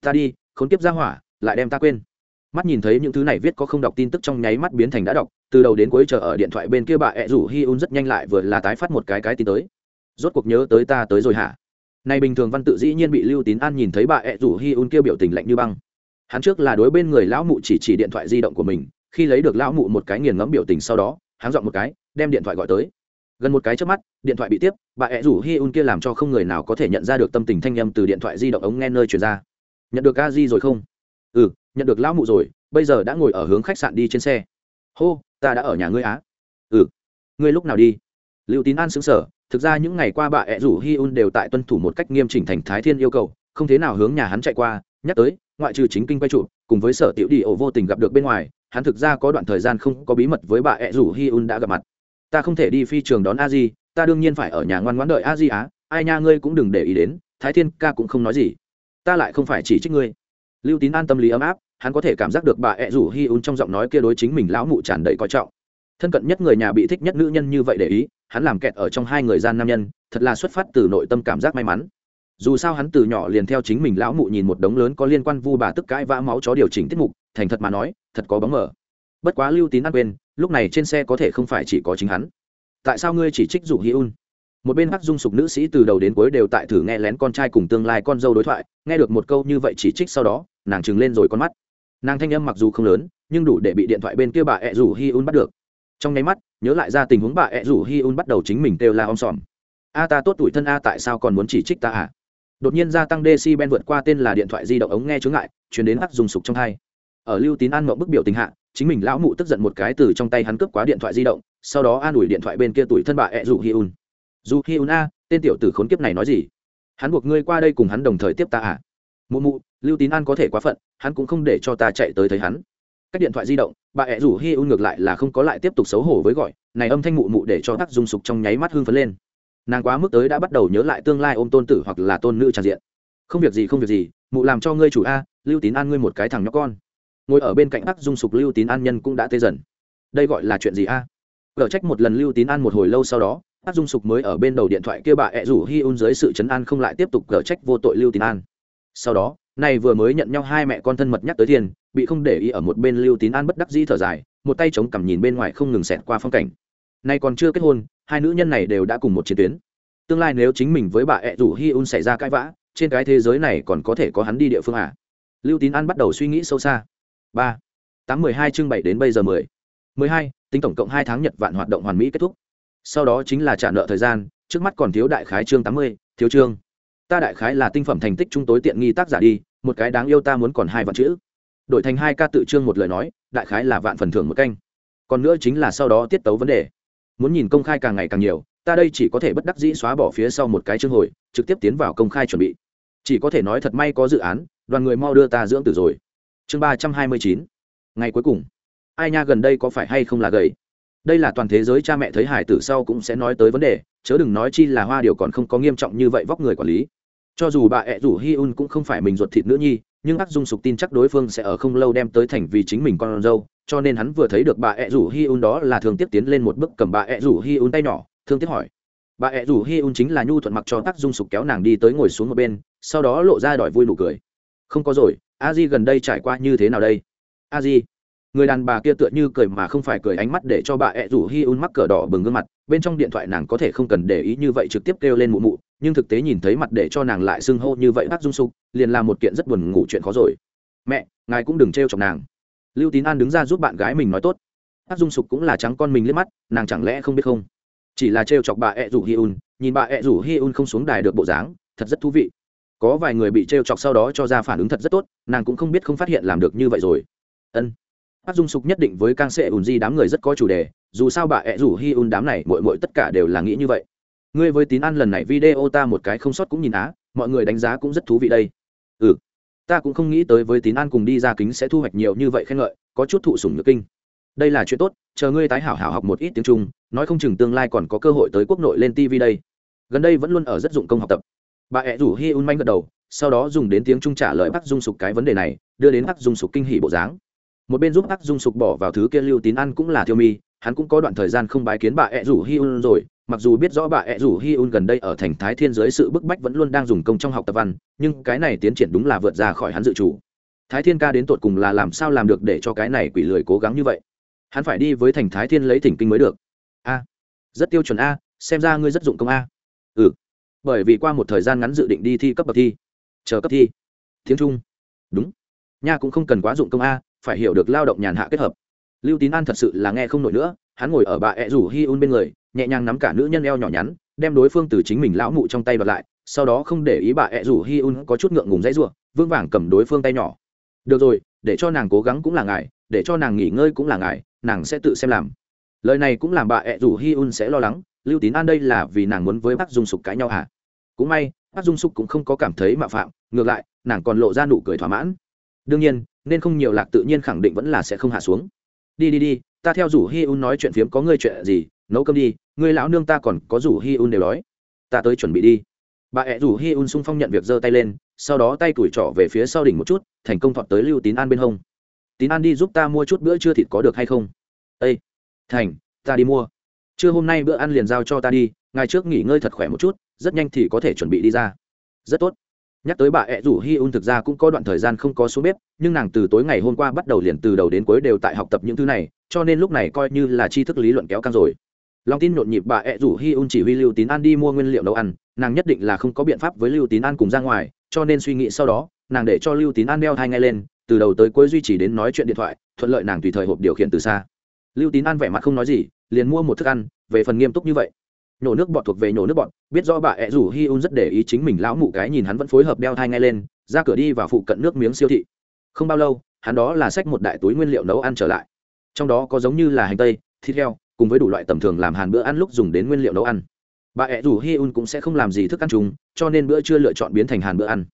Ta đi, khốn kiếp ra hỏa, lại đem ta quên. Mắt nhìn thấy những thứ này viết có không đọc tin tức trong nháy mắt biến thành đã đọc, từ đầu đến cuối chờ ở điện thoại bên kia bà ed rủ hi un rất nhanh lại vừa là tái phát một cái cái tin tới. Rốt cuộc nhớ tới ta tới rồi hả? Này bình thường văn tự dĩ nhiên bị lưu tín an nhìn thấy bà ẹ rủ hi un kia biểu tình lạnh như băng. Hắn trước là đối bên người lão mụ chỉ chỉ điện thoại di động của mình, khi lấy được lão mụ một cái nghiền ngẫm biểu tình sau đó, hắn dọn một cái, đem điện thoại gọi tới. Gần một cái trước mắt, điện thoại bị tiếp, bà ẹ rủ hi un kia làm cho không người nào có thể nhận ra được tâm tình thanh â m từ điện thoại di động ống nghe nơi truyền ra. Nhận được a di rồi không? Ừ nhận được lão mụ rồi, bây giờ đã ngồi ở hướng khách sạn đi trên xe. Hô, ta đã ở nhà ngươi á. Ừ. Ngươi lúc nào đi? Lưu tín an xứng sở thực ra những ngày qua bà ẹ rủ hi un đều tại tuân thủ một cách nghiêm chỉnh thành thái thiên yêu cầu, không thế nào hướng nhà hắn chạy qua, nhắc tới, ngoại trừ chính kinh quay trụ, cùng với sở tiểu đi ổ vô tình gặp được bên ngoài, hắn thực ra có đoạn thời gian không có bí mật với bà ẹ rủ hi un đã gặp mặt. Ta không thể đi phi trường đón a di, ta đương nhiên phải ở nhà ngoan ngoãn đợi a di á, ai nha ngươi cũng đừng để ý đến, thái thiên ca cũng không nói gì. Ta lại không phải chỉ trích ngươi. Lưu tín an tâm lý ấm áp, hắn có thể cảm giác được bà ẹ rủ hi un trong giọng nói kia đối chính mình lão mụ tràn đầy coi trọng. Thân cận nhất người nhà bị thích nhất nữ nhân như vậy để ý hắn làm kẹt ở trong hai người gian nam nhân, thật là xuất phát từ nội tâm cảm giác may mắn. Dù sao hắn từ nhỏ liền theo chính mình lão mụ nhìn một đống lớn có liên quan vu bà tức cãi vã máu chó điều chỉnh tiết mục, thành thật mà nói, thật có bóng mở bất quá lưu tín ăn quên, lúc này trên xe có thể không phải chỉ có chính hắn. Tại sao ngươi chỉ trích dụ hi un? Một bên hắc dung sục nữ sĩ từ đầu đến cuối đều tại thử nghe lén con trai cùng tương lai con dâu đối thoại, nghe được một câu như vậy chỉ trích sau đó, nàng trừng lên rồi con mắt. Nàng thanh âm mặc dù không lớn, nhưng đủ để bị điện thoại bên kia bà ẹ rủ hi un bắt được trong nháy mắt, nhớ lại ra tình huống bà ẹ rủ hi un bắt đầu chính mình kêu la om sòm. A ta tốt tuổi thân a tại sao còn muốn chỉ trích ta à? Đột nhiên gia tăng dc ben vượt qua tên là điện thoại di động ống nghe chướng ngại, chuyển đến hắc dùng sục trong hai. Ở lưu tín an mộng bức biểu tình hạ, chính mình lão mụ tức giận một cái từ trong tay hắn cướp quá điện thoại di động, sau đó an ủi điện thoại bên kia tuổi thân bà ẹ rủ hi un. Dù hi un a, tên tiểu tử khốn kiếp này nói gì? Hắn buộc ngươi qua đây cùng hắn đồng thời tiếp ta à? Mụ mụ, lưu tín an có thể quá phận, hắn cũng không để cho ta chạy tới thấy hắn các điện thoại di động, bà ẹ rủ hi un ngược lại là không có lại tiếp tục xấu hổ với gọi, này âm thanh mụ mụ để cho tắc dung sục trong nháy mắt hưng phấn lên. Nàng quá mức tới đã bắt đầu nhớ lại tương lai ôm tôn tử hoặc là tôn nữ tràn diện. Không việc gì, không việc gì, mụ làm cho ngươi chủ a, lưu tín an ngươi một cái thằng nhóc con. Ngồi ở bên cạnh tắc dung sục, lưu tín an nhân cũng đã tê dần. Đây gọi là chuyện gì a? Gỡ trách một lần lưu tín an một hồi lâu sau đó tắc dung sục mới ở bên đầu điện thoại kia bà ẹ rủ hi un dưới sự chấn an không lại tiếp tục gỡ trách vô tội lưu tín an. Sau đó này vừa mới nhận nhau hai mẹ con thân mật nhắc tới tiền, bị không để ý ở một bên lưu tín an bất đắc dĩ thở dài, một tay chống cằm nhìn bên ngoài không ngừng xẹt qua phong cảnh. Nay còn chưa kết hôn, hai nữ nhân này đều đã cùng một chiến tuyến. Tương lai nếu chính mình với bà ẹ rủ hi un xảy ra cãi vã, trên cái thế giới này còn có thể có hắn đi địa phương à? Lưu tín an bắt đầu suy nghĩ sâu xa. Ba, tám mười hai chương bảy đến bây giờ mười. Mười hai, tính tổng cộng hai tháng nhật vạn hoạt động hoàn mỹ kết thúc. Sau đó chính là trả nợ thời gian, trước mắt còn thiếu đại khái chương tám mươi, thiếu chương ta đại khái là tinh phẩm thành tích trung tối tiện nghi tác giả đi, một cái đáng yêu ta muốn còn hai vạn chữ. Đổi thành hai ca tự trương một lời nói, đại khái là vạn phần thưởng một canh. Còn nữa chính là sau đó tiết tấu vấn đề. Muốn nhìn công khai càng ngày càng nhiều, ta đây chỉ có thể bất đắc dĩ xóa bỏ phía sau một cái chương hồi, trực tiếp tiến vào công khai chuẩn bị. Chỉ có thể nói thật may có dự án, đoàn người mau đưa ta dưỡng tử rồi. Chương ba trăm hai mươi chín. Ngày cuối cùng. Ai nha gần đây có phải hay không là gầy? Đây là toàn thế giới cha mẹ thấy hải tử sau cũng sẽ nói tới vấn đề, chớ đừng nói chi là hoa điều còn không có nghiêm trọng như vậy vóc người quản lý cho dù bà ẹ rủ hi un cũng không phải mình ruột thịt nữ nhi, nhưng ác dung sục tin chắc đối phương sẽ ở không lâu đem tới thành vì chính mình con dâu, cho nên hắn vừa thấy được bà ẹ rủ hi un đó là thường tiếp tiến lên một bước cầm bà ẹ rủ hi un tay nhỏ, thương tiếp hỏi. Bà ẹ rủ hi un chính là nhu thuận mặc cho ác dung sục kéo nàng đi tới ngồi xuống một bên, sau đó lộ ra đòi vui nụ cười. Không có rồi, a di gần đây trải qua như thế nào đây? A di người đàn bà kia tựa như cười mà không phải cười ánh mắt để cho bà ẹ rủ hi un mắc cờ đỏ bừng gương mặt, bên trong điện thoại nàng có thể không cần để ý như vậy trực tiếp kêu lên mụ mụ, nhưng thực tế nhìn thấy mặt để cho nàng lại xưng hô như vậy bác dung sục, liền là một kiện rất buồn ngủ chuyện khó rồi. Mẹ, ngài cũng đừng trêu chọc nàng. Lưu tín an đứng ra giúp bạn gái mình nói tốt. Bác dung sục cũng là trắng con mình liếc mắt, nàng chẳng lẽ không biết không? Chỉ là trêu chọc bà ẹ rủ hi un, nhìn bà ẹ rủ hi un không xuống đài được bộ dáng, thật rất thú vị. Có vài người bị trêu chọc sau đó cho ra phản ứng thật rất tốt, nàng cũng không biết không phát hiện làm được như vậy rồi. Ân bác dung sục nhất định với cang sệ ùn di đám người rất có chủ đề, dù sao bà ẹ rủ hi un đám này mội mội tất cả đều là nghĩ như vậy. Ngươi với tín ăn lần này video ta một cái không sót cũng nhìn á, mọi người đánh giá cũng rất thú vị đây. Ừ ta cũng không nghĩ tới với tín ăn cùng đi ra kính sẽ thu hoạch nhiều như vậy khen ngợi, có chút thụ sủng nhược kinh. Đây là chuyện tốt, chờ ngươi tái hảo hảo học một ít tiếng trung, nói không chừng tương lai còn có cơ hội tới quốc nội lên tv đây. Gần đây vẫn luôn ở rất dụng công học tập. Bà ẹ rủ hi un manh gật đầu, sau đó dùng đến tiếng trung trả lời bác dung sục cái vấn đề này, đưa đến bác dung sục kinh hỉ bộ dáng một bên giúp ác dung sục bỏ vào thứ kia lưu tín ăn cũng là thiêu mi, hắn cũng có đoạn thời gian không bái kiến bà ẹ rủ hi un rồi, mặc dù biết rõ bà ẹ rủ hi un gần đây ở thành thái thiên giới sự bức bách vẫn luôn đang dùng công trong học tập văn, nhưng cái này tiến triển đúng là vượt ra khỏi hắn dự chủ. Thái thiên ca đến tột cùng là làm sao làm được để cho cái này quỷ lười cố gắng như vậy? Hắn phải đi với thành thái thiên lấy thỉnh kinh mới được. A, rất tiêu chuẩn a, xem ra ngươi rất dụng công a. Ừ bởi vì qua một thời gian ngắn dự định đi thi cấp bậc thi. Chờ cấp thi. Tiếng trung. Đúng. Nha cũng không cần quá dụng công a phải hiểu được lao động nhàn hạ kết hợp. Lưu tín an thật sự là nghe không nổi nữa, hắn ngồi ở bà ẹ rủ hi un bên người, nhẹ nhàng nắm cả nữ nhân eo nhỏ nhắn, đem đối phương từ chính mình lão mụ trong tay đoạt lại, sau đó không để ý bà ẹ rủ hi un có chút ngượng ngùng dãy ruộng vương vàng cầm đối phương tay nhỏ. Được rồi, để cho nàng cố gắng cũng là ngài để cho nàng nghỉ ngơi cũng là ngài nàng sẽ tự xem làm. Lời này cũng làm bà ẹ rủ hi un sẽ lo lắng, lưu tín an đây là vì nàng muốn với bác dung sục cãi nhau hả? Cũng may bác dung sục cũng không có cảm thấy mạo phạm, ngược lại, nàng còn lộ ra nụ cười thỏa mãn. Đương nhiên nên không nhiều lạc tự nhiên khẳng định vẫn là sẽ không hạ xuống. Đi đi đi, ta theo rủ hi un nói chuyện phiếm có ngươi chuyện gì, nấu cơm đi, ngươi lão nương ta còn có rủ hi un đều đói. Ta tới chuẩn bị đi. Bà ẹ rủ hi un sung phong nhận việc giơ tay lên, sau đó tay tuổi trỏ về phía sau đỉnh một chút, thành công thọt tới lưu tín an bên hông. Tín an đi giúp ta mua chút bữa trưa thịt có được hay không? Ây thành, ta đi mua. Trưa hôm nay bữa ăn liền giao cho ta đi ngày trước nghỉ ngơi thật khỏe một chút, rất nhanh thì có thể chuẩn bị đi ra. Rất tốt nhắc tới bà ẹ rủ hi un thực ra cũng có đoạn thời gian không có xuống bếp, nhưng nàng từ tối ngày hôm qua bắt đầu liền từ đầu đến cuối đều tại học tập những thứ này, cho nên lúc này coi như là tri thức lý luận kéo căng rồi. Lòng tin nhộn nhịp bà ẹ rủ hi un chỉ huy lưu tín an đi mua nguyên liệu nấu ăn, nàng nhất định là không có biện pháp với lưu tín an cùng ra ngoài, cho nên suy nghĩ sau đó, nàng để cho lưu tín an đeo hai ngay lên, từ đầu tới cuối duy trì đến nói chuyện điện thoại, thuận lợi nàng tùy thời hộp điều khiển từ xa. Lưu tín an vẻ mặt không nói gì, liền mua một thức ăn, về phần nghiêm túc như vậy nhổ nước bọt thuộc về nhổ nước bọt, biết rõ bà ẹ rủ hi un rất để ý chính mình lão mụ cái nhìn hắn vẫn phối hợp đeo thai ngay lên, ra cửa đi và phụ cận nước miếng siêu thị. Không bao lâu, hắn đó là xách một đại túi nguyên liệu nấu ăn trở lại. Trong đó có giống như là hành tây, thịt heo, cùng với đủ loại tầm thường làm hàn bữa ăn lúc dùng đến nguyên liệu nấu ăn. Bà ẹ rủ hi un cũng sẽ không làm gì thức ăn chúng cho nên bữa chưa lựa chọn biến thành hàn bữa ăn.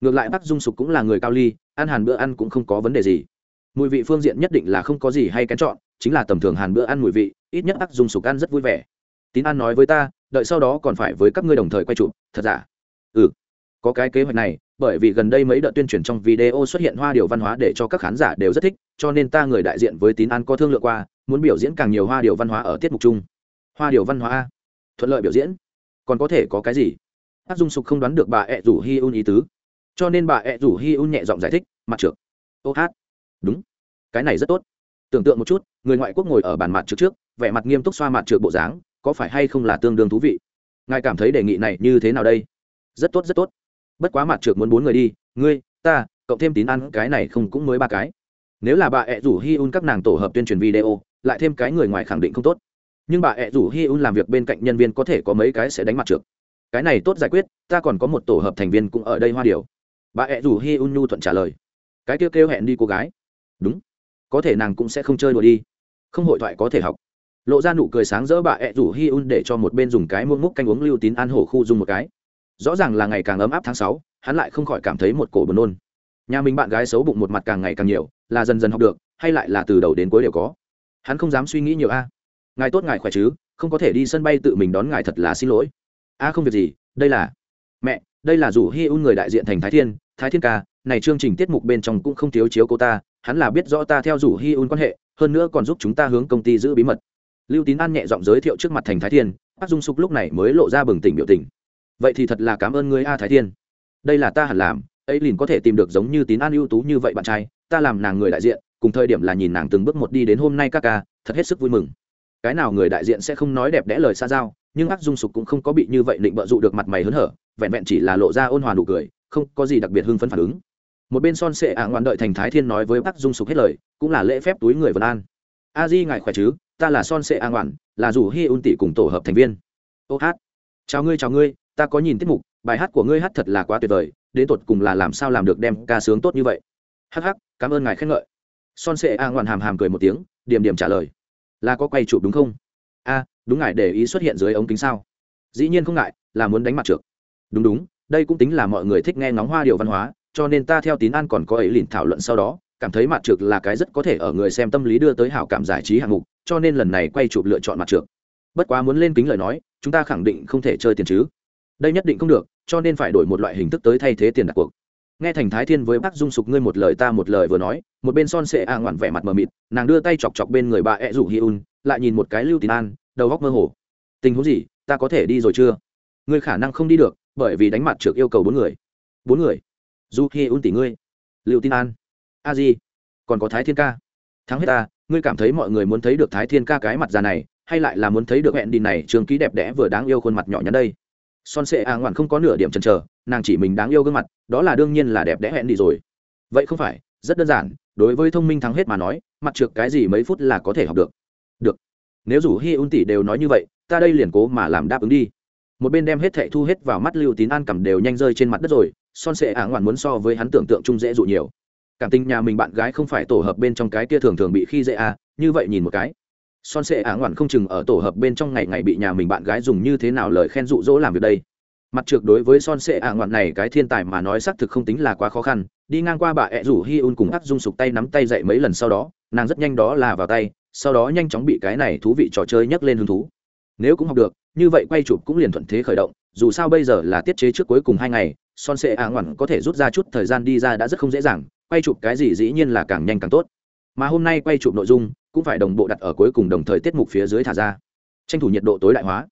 Ngược lại bác dung sục cũng là người cao ly, ăn hàn bữa ăn cũng không có vấn đề gì. Mùi vị phương diện nhất định là không có gì hay kén chọn, chính là tầm thường hàn bữa ăn mùi vị, ít nhất bác dung sục ăn rất vui vẻ tín an nói với ta, đợi sau đó còn phải với các ngươi đồng thời quay chụp, thật giả? Ừ. Có cái kế hoạch này, bởi vì gần đây mấy đợt tuyên truyền trong video xuất hiện hoa điều văn hóa để cho các khán giả đều rất thích, cho nên ta người đại diện với tín an có thương lượng qua, muốn biểu diễn càng nhiều hoa điều văn hóa ở tiết mục chung. Hoa điều văn hóa thuận lợi biểu diễn. Còn có thể có cái gì? Ác dung sục không đoán được bà ẹ rủ hi un ý tứ. Cho nên bà ẹ rủ hi un nhẹ giọng giải thích, mặt trượt ô hát. Đúng. Cái này rất tốt. Tưởng tượng một chút, người ngoại quốc ngồi ở bàn mặt trước trước, vẻ mặt nghiêm túc xoa mặt trượt bộ dáng có phải hay không là tương đương thú vị? Ngài cảm thấy đề nghị này như thế nào đây? Rất tốt rất tốt. Bất quá mặt trượt muốn bốn người đi. Ngươi, ta, cộng thêm tín ăn, cái này không cũng mới ba cái. Nếu là bà ẹ rủ hi un các nàng tổ hợp tuyên truyền video, lại thêm cái người ngoài khẳng định không tốt. Nhưng bà ẹ rủ hi un làm việc bên cạnh nhân viên có thể có mấy cái sẽ đánh mặt trượt cái này tốt giải quyết, ta còn có một tổ hợp thành viên cũng ở đây hoa điều. Bà ẹ rủ hi un nhu thuận trả lời. Cái kêu kêu hẹn đi cô gái. Đúng. Có thể nàng cũng sẽ không chơi đùa đi. Không hội thoại có thể học lộ ra nụ cười sáng rỡ bà ẹ rủ hi un để cho một bên dùng cái muông múc canh uống lưu tín an hổ khu dùng một cái. Rõ ràng là ngày càng ấm áp tháng sáu, hắn lại không khỏi cảm thấy một cổ buồn nôn. Nhà mình bạn gái xấu bụng một mặt càng ngày càng nhiều, là dần dần học được, hay lại là từ đầu đến cuối đều có. Hắn không dám suy nghĩ nhiều a. Ngài tốt ngài khỏe chứ, không có thể đi sân bay tự mình đón ngài thật là xin lỗi. A không việc gì, đây là mẹ, đây là rủ hi un người đại diện thành thái thiên thái thiên ca, này chương trình tiết mục bên trong cũng không thiếu chiếu cô ta, hắn là biết rõ ta theo rủ hi un quan hệ, hơn nữa còn giúp chúng ta hướng công ty giữ bí mật lưu tín an nhẹ giọng giới thiệu trước mặt thành thái thiên bác dung sục lúc này mới lộ ra bừng tỉnh biểu tình. Vậy thì thật là cảm ơn người a thái thiên. Đây là ta hẳn làm, ấy liền có thể tìm được giống như tín an ưu tú như vậy bạn trai, ta làm nàng người đại diện, cùng thời điểm là nhìn nàng từng bước một đi đến hôm nay các ca, thật hết sức vui mừng. Cái nào người đại diện sẽ không nói đẹp đẽ lời xa giao, nhưng ác dung sục cũng không có bị như vậy định bợ dụ được mặt mày hớn hở, vẹn vẹn chỉ là lộ ra ôn hòa nụ cười, không có gì đặc biệt hưng phấn phản ứng. Một bên son sệ ả ngoan đợi thành thái thiên nói với ác dung sục hết lời, cũng là lễ phép túi người vân an. A di ngài khỏe chứ? Ta là son sệ ả ngoan là rủ hi un tỷ cùng tổ hợp thành viên. Ô hát, chào ngươi chào ngươi, ta có nhìn tiết mục, bài hát của ngươi hát thật là quá tuyệt vời, đến tột cùng là làm sao làm được đem ca sướng tốt như vậy. Hắc hắc, cảm ơn ngài khen ngợi. Son sệ a ngoan hàm hàm cười một tiếng, điểm điểm trả lời. Là có quay chụp đúng không? A, đúng ngài để ý xuất hiện dưới ống kính sao? Dĩ nhiên không ngại, là muốn đánh mặt trượt đúng đúng, đây cũng tính là mọi người thích nghe ngóng hoa điều văn hóa, cho nên ta theo tín an còn có ấy lìn thảo luận sau đó cảm thấy mặt trượt là cái rất có thể ở người xem tâm lý đưa tới hảo cảm giải trí hạng mục, cho nên lần này quay chụp lựa chọn mặt trượt bất quá muốn lên kính lời nói, chúng ta khẳng định không thể chơi tiền chứ. Đây nhất định không được, cho nên phải đổi một loại hình thức tới thay thế tiền đặt cuộc. Nghe thành thái thiên với bác dung sục ngươi một lời ta một lời vừa nói, một bên son sệ a ngoản vẻ mặt mờ mịt, nàng đưa tay chọc chọc bên người bà e ẹ rủ hi un, lại nhìn một cái lưu tín an, đầu góc mơ hồ. Tình huống gì, ta có thể đi rồi chưa? Ngươi khả năng không đi được, bởi vì đánh mặt trượt yêu cầu bốn người. Bốn người? Du hi un tỷ ngươi. Lưu tín an a di, còn có thái thiên ca. Thắng hết ta, ngươi cảm thấy mọi người muốn thấy được thái thiên ca cái mặt già này, hay lại là muốn thấy được hẹn đi này trường ký đẹp đẽ vừa đáng yêu khuôn mặt nhỏ nhắn đây? Son sệ a ngoạn không có nửa điểm chần chờ, nàng chỉ mình đáng yêu gương mặt, đó là đương nhiên là đẹp đẽ hẹn đi rồi. Vậy không phải, rất đơn giản, đối với thông minh thắng hết mà nói, mặt trượt cái gì mấy phút là có thể học được. Được. Nếu rủ hi un tỷ đều nói như vậy, ta đây liền cố mà làm đáp ứng đi. Một bên đem hết thệ thu hết vào mắt lưu tín an cầm đều nhanh rơi trên mặt đất rồi, son sệ ả ngoạn muốn so với hắn tưởng tượng chung dễ dụ nhiều cảm tình nhà mình bạn gái không phải tổ hợp bên trong cái kia thường thường bị khi dễ à như vậy nhìn một cái. Son sệ ả à ngoạn không chừng ở tổ hợp bên trong ngày ngày bị nhà mình bạn gái dùng như thế nào lời khen dụ dỗ làm việc đây. Mặt trược đối với son sệ ạ à ngoạn này cái thiên tài mà nói xác thực không tính là quá khó khăn, đi ngang qua bà ẹ rủ hi un cùng áp dung sục tay nắm tay dậy mấy lần sau đó, nàng rất nhanh đó là vào tay, sau đó nhanh chóng bị cái này thú vị trò chơi nhấc lên hứng thú. Nếu cũng học được, như vậy quay chụp cũng liền thuận thế khởi động, dù sao bây giờ là tiết chế trước cuối cùng hai ngày, son sệ ạ à ngoạn có thể rút ra chút thời gian đi ra đã rất không dễ dàng quay chụp cái gì dĩ nhiên là càng nhanh càng tốt. Mà hôm nay quay chụp nội dung cũng phải đồng bộ đặt ở cuối cùng đồng thời tiết mục phía dưới thả ra. Tranh thủ nhiệt độ tối đại hóa.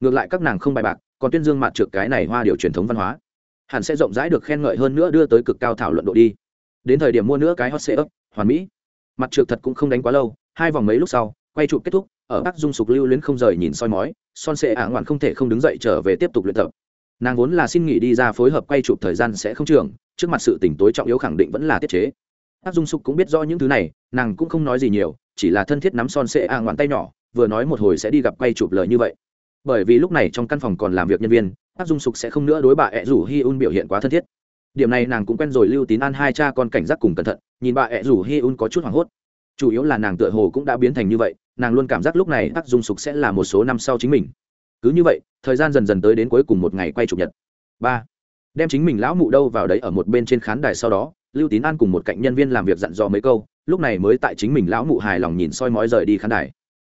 Ngược lại các nàng không bài bạc, còn tuyên dương mặt trượt cái này hoa điều truyền thống văn hóa. Hẳn sẽ rộng rãi được khen ngợi hơn nữa đưa tới cực cao thảo luận độ đi. Đến thời điểm mua nữa cái hot sệ ấp hoàn mỹ. Mặt trượt thật cũng không đánh quá lâu, hai vòng mấy lúc sau, quay chụp kết thúc, ở bắc dung sục lưu luyến không rời nhìn soi mói, son sệ ả ngoạn không thể không đứng dậy trở về tiếp tục luyện tập. Nàng vốn là xin nghỉ đi ra phối hợp quay chụp thời gian sẽ không trường trước mặt sự tỉnh tối trọng yếu khẳng định vẫn là tiết chế. Ác dung sục cũng biết rõ những thứ này, nàng cũng không nói gì nhiều, chỉ là thân thiết nắm son sệ a ngoạn tay nhỏ, vừa nói một hồi sẽ đi gặp quay chụp lời như vậy. Bởi vì lúc này trong căn phòng còn làm việc nhân viên ác dung sục sẽ không nữa đối bà ẹ rủ hi un biểu hiện quá thân thiết. Điểm này nàng cũng quen rồi lưu tín an hai cha con cảnh giác cùng cẩn thận, nhìn bà ẹ rủ hi un có chút hoảng hốt. Chủ yếu là nàng tựa hồ cũng đã biến thành như vậy, nàng luôn cảm giác lúc này ác dung sục sẽ là một số năm sau chính mình. Cứ như vậy, thời gian dần dần tới đến cuối cùng một ngày quay chụp nhật. Ba đem chính mình lão mụ đâu vào đấy ở một bên trên khán đài sau đó, lưu tín an cùng một cạnh nhân viên làm việc dặn dò mấy câu, lúc này mới tại chính mình lão mụ hài lòng nhìn soi mói rời đi khán đài.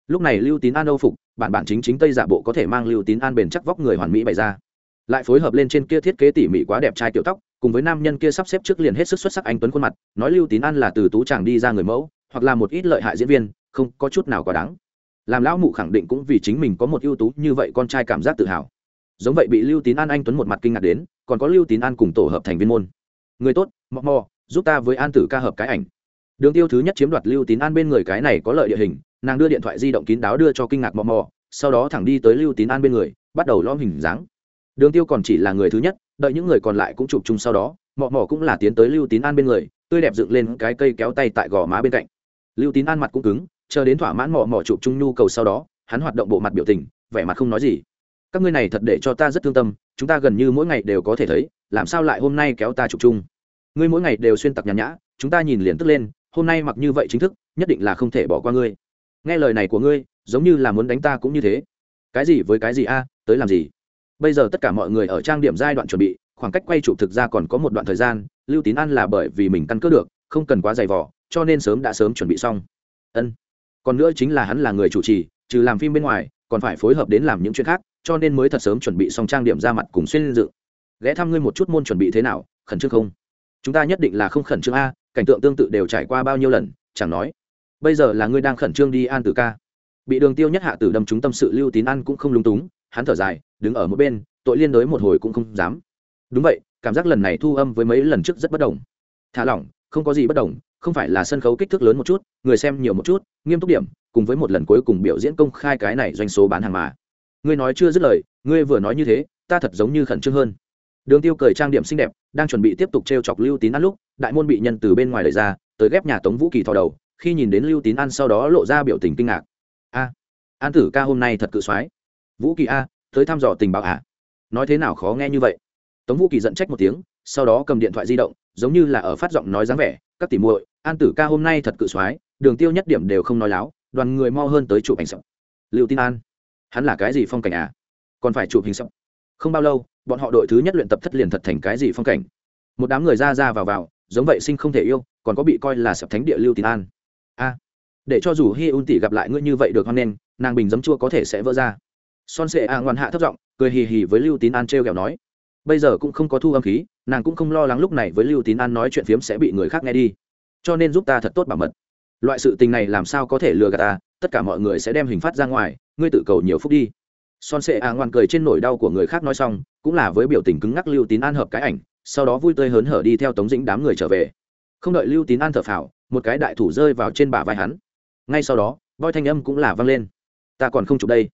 Lúc này lưu tín an âu phục, bản bản chính chính tây giả bộ có thể mang lưu tín an bền chắc vóc người hoàn mỹ bày ra. Lại phối hợp lên trên kia thiết kế tỉ mỉ quá đẹp trai tiểu tóc, cùng với nam nhân kia sắp xếp trước liền hết sức xuất sắc anh tuấn khuôn mặt, nói lưu tín an là từ tú chàng đi ra người mẫu, hoặc là một ít lợi hại diễn viên, không có chút nào quá đáng. Làm lão mụ khẳng định cũng vì chính mình có một ưu tú như vậy con trai cảm giác tự hào giống vậy bị lưu tín an anh tuấn một mặt kinh ngạc đến, còn có lưu tín an cùng tổ hợp thành viên môn. Người tốt mò mò, giúp ta với an tử ca hợp cái ảnh. Đường tiêu thứ nhất chiếm đoạt lưu tín an bên người cái này có lợi địa hình, nàng đưa điện thoại di động kín đáo đưa cho kinh ngạc mò mò, sau đó thẳng đi tới lưu tín an bên người, bắt đầu lom hình dáng. Đường tiêu còn chỉ là người thứ nhất, đợi những người còn lại cũng chụp chung sau đó mò mò cũng là tiến tới lưu tín an bên người, tươi đẹp dựng lên cái cây kéo tay tại gò má bên cạnh. Lưu tín an mặt cũng cứng, chờ đến thỏa mãn mò mò chụp chung nhu cầu sau đó, hắn hoạt động bộ mặt biểu tình, vẻ mặt không nói gì các ngươi này thật để cho ta rất thương tâm, chúng ta gần như mỗi ngày đều có thể thấy, làm sao lại hôm nay kéo ta chụp chung? Ngươi mỗi ngày đều xuyên tặc nhàn nhã, chúng ta nhìn liền tức lên, hôm nay mặc như vậy chính thức, nhất định là không thể bỏ qua ngươi. Nghe lời này của ngươi, giống như là muốn đánh ta cũng như thế. Cái gì với cái gì a, tới làm gì? Bây giờ tất cả mọi người ở trang điểm giai đoạn chuẩn bị, khoảng cách quay chụp thực ra còn có một đoạn thời gian, lưu tín an là bởi vì mình căn cước được, không cần quá dày vỏ cho nên sớm đã sớm chuẩn bị xong. Ân. Còn nữa chính là hắn là người chủ trì, trừ làm phim bên ngoài, còn phải phối hợp đến làm những chuyện khác cho nên mới thật sớm chuẩn bị xong trang điểm ra mặt cùng xuyên dự ghé thăm ngươi một chút môn chuẩn bị thế nào, khẩn trương không? Chúng ta nhất định là không khẩn trương a, cảnh tượng tương tự đều trải qua bao nhiêu lần, chẳng nói. Bây giờ là ngươi đang khẩn trương đi an tử ca. Bị đường tiêu nhất hạ tử đâm chúng tâm sự lưu tín ăn cũng không lung túng, hắn thở dài, đứng ở một bên, tội liên đối một hồi cũng không dám. Đúng vậy, cảm giác lần này thu âm với mấy lần trước rất bất đồng. Thả lỏng, không có gì bất đồng, không phải là sân khấu kích thước lớn một chút, người xem nhiều một chút, nghiêm túc điểm, cùng với một lần cuối cùng biểu diễn công khai cái này doanh số bán hàng mà ngươi nói chưa dứt lời, ngươi vừa nói như thế, ta thật giống như khẩn trương hơn. Đường tiêu cười trang điểm xinh đẹp, đang chuẩn bị tiếp tục t chọc lưu tín ăn lúc, đại môn bị nhân từ bên ngoài đẩy ra, tới ghép nhà tống vũ kỳ thò đầu, khi nhìn đến lưu tín ăn sau đó lộ ra biểu tình kinh ngạc. A, an tử ca hôm nay thật cự soái vũ kỳ a, tới thăm dò tình báo à? Nói thế nào khó nghe như vậy? Tống vũ kỳ giận trách một tiếng, sau đó cầm điện thoại di động, giống như là ở phát giọng nói dáng vẻ, các tỉ muội, an tử ca hôm nay thật cự soái đường tiêu nhất điểm đều không nói láo, đoàn người mo hơn tới chụp ảnh sập. Lưu tín an hắn là cái gì phong cảnh à? Còn phải chụp hình sập không bao lâu, bọn họ đội thứ nhất luyện tập thất liền thật thành cái gì phong cảnh? Một đám người ra ra vào vào, giống vậy sinh không thể yêu, còn có bị coi là sập thánh địa lưu tín an. A, để cho dù hi un tỷ gặp lại ngươi như vậy được hoan nghênh, nàng bình giấm chua có thể sẽ vỡ ra. Son sệ a ngoan hạ thấp giọng, cười hì hì với lưu tín an t r e o kẹo nói, bây giờ cũng không có thu âm khí, nàng cũng không lo lắng lúc này với lưu tín an nói chuyện phiếm sẽ bị người khác nghe đi. Cho nên giúp ta thật tốt bảo mật. Loại sự tình này làm sao có thể lừa gạt ta, tất cả mọi người sẽ đem hình phát ra ngoài ngươi tự cầu nhiều phút đi. Son sệ à ngoan cười trên nỗi đau của người khác nói xong, cũng là với biểu tình cứng ngắc lưu tín an hợp cái ảnh, sau đó vui tươi hớn hở đi theo tống dĩnh đám người trở về. Không đợi lưu tín an thở phào, một cái đại thủ rơi vào trên bả vai hắn. Ngay sau đó voi thanh âm cũng là vang lên. Ta còn không chụp đây.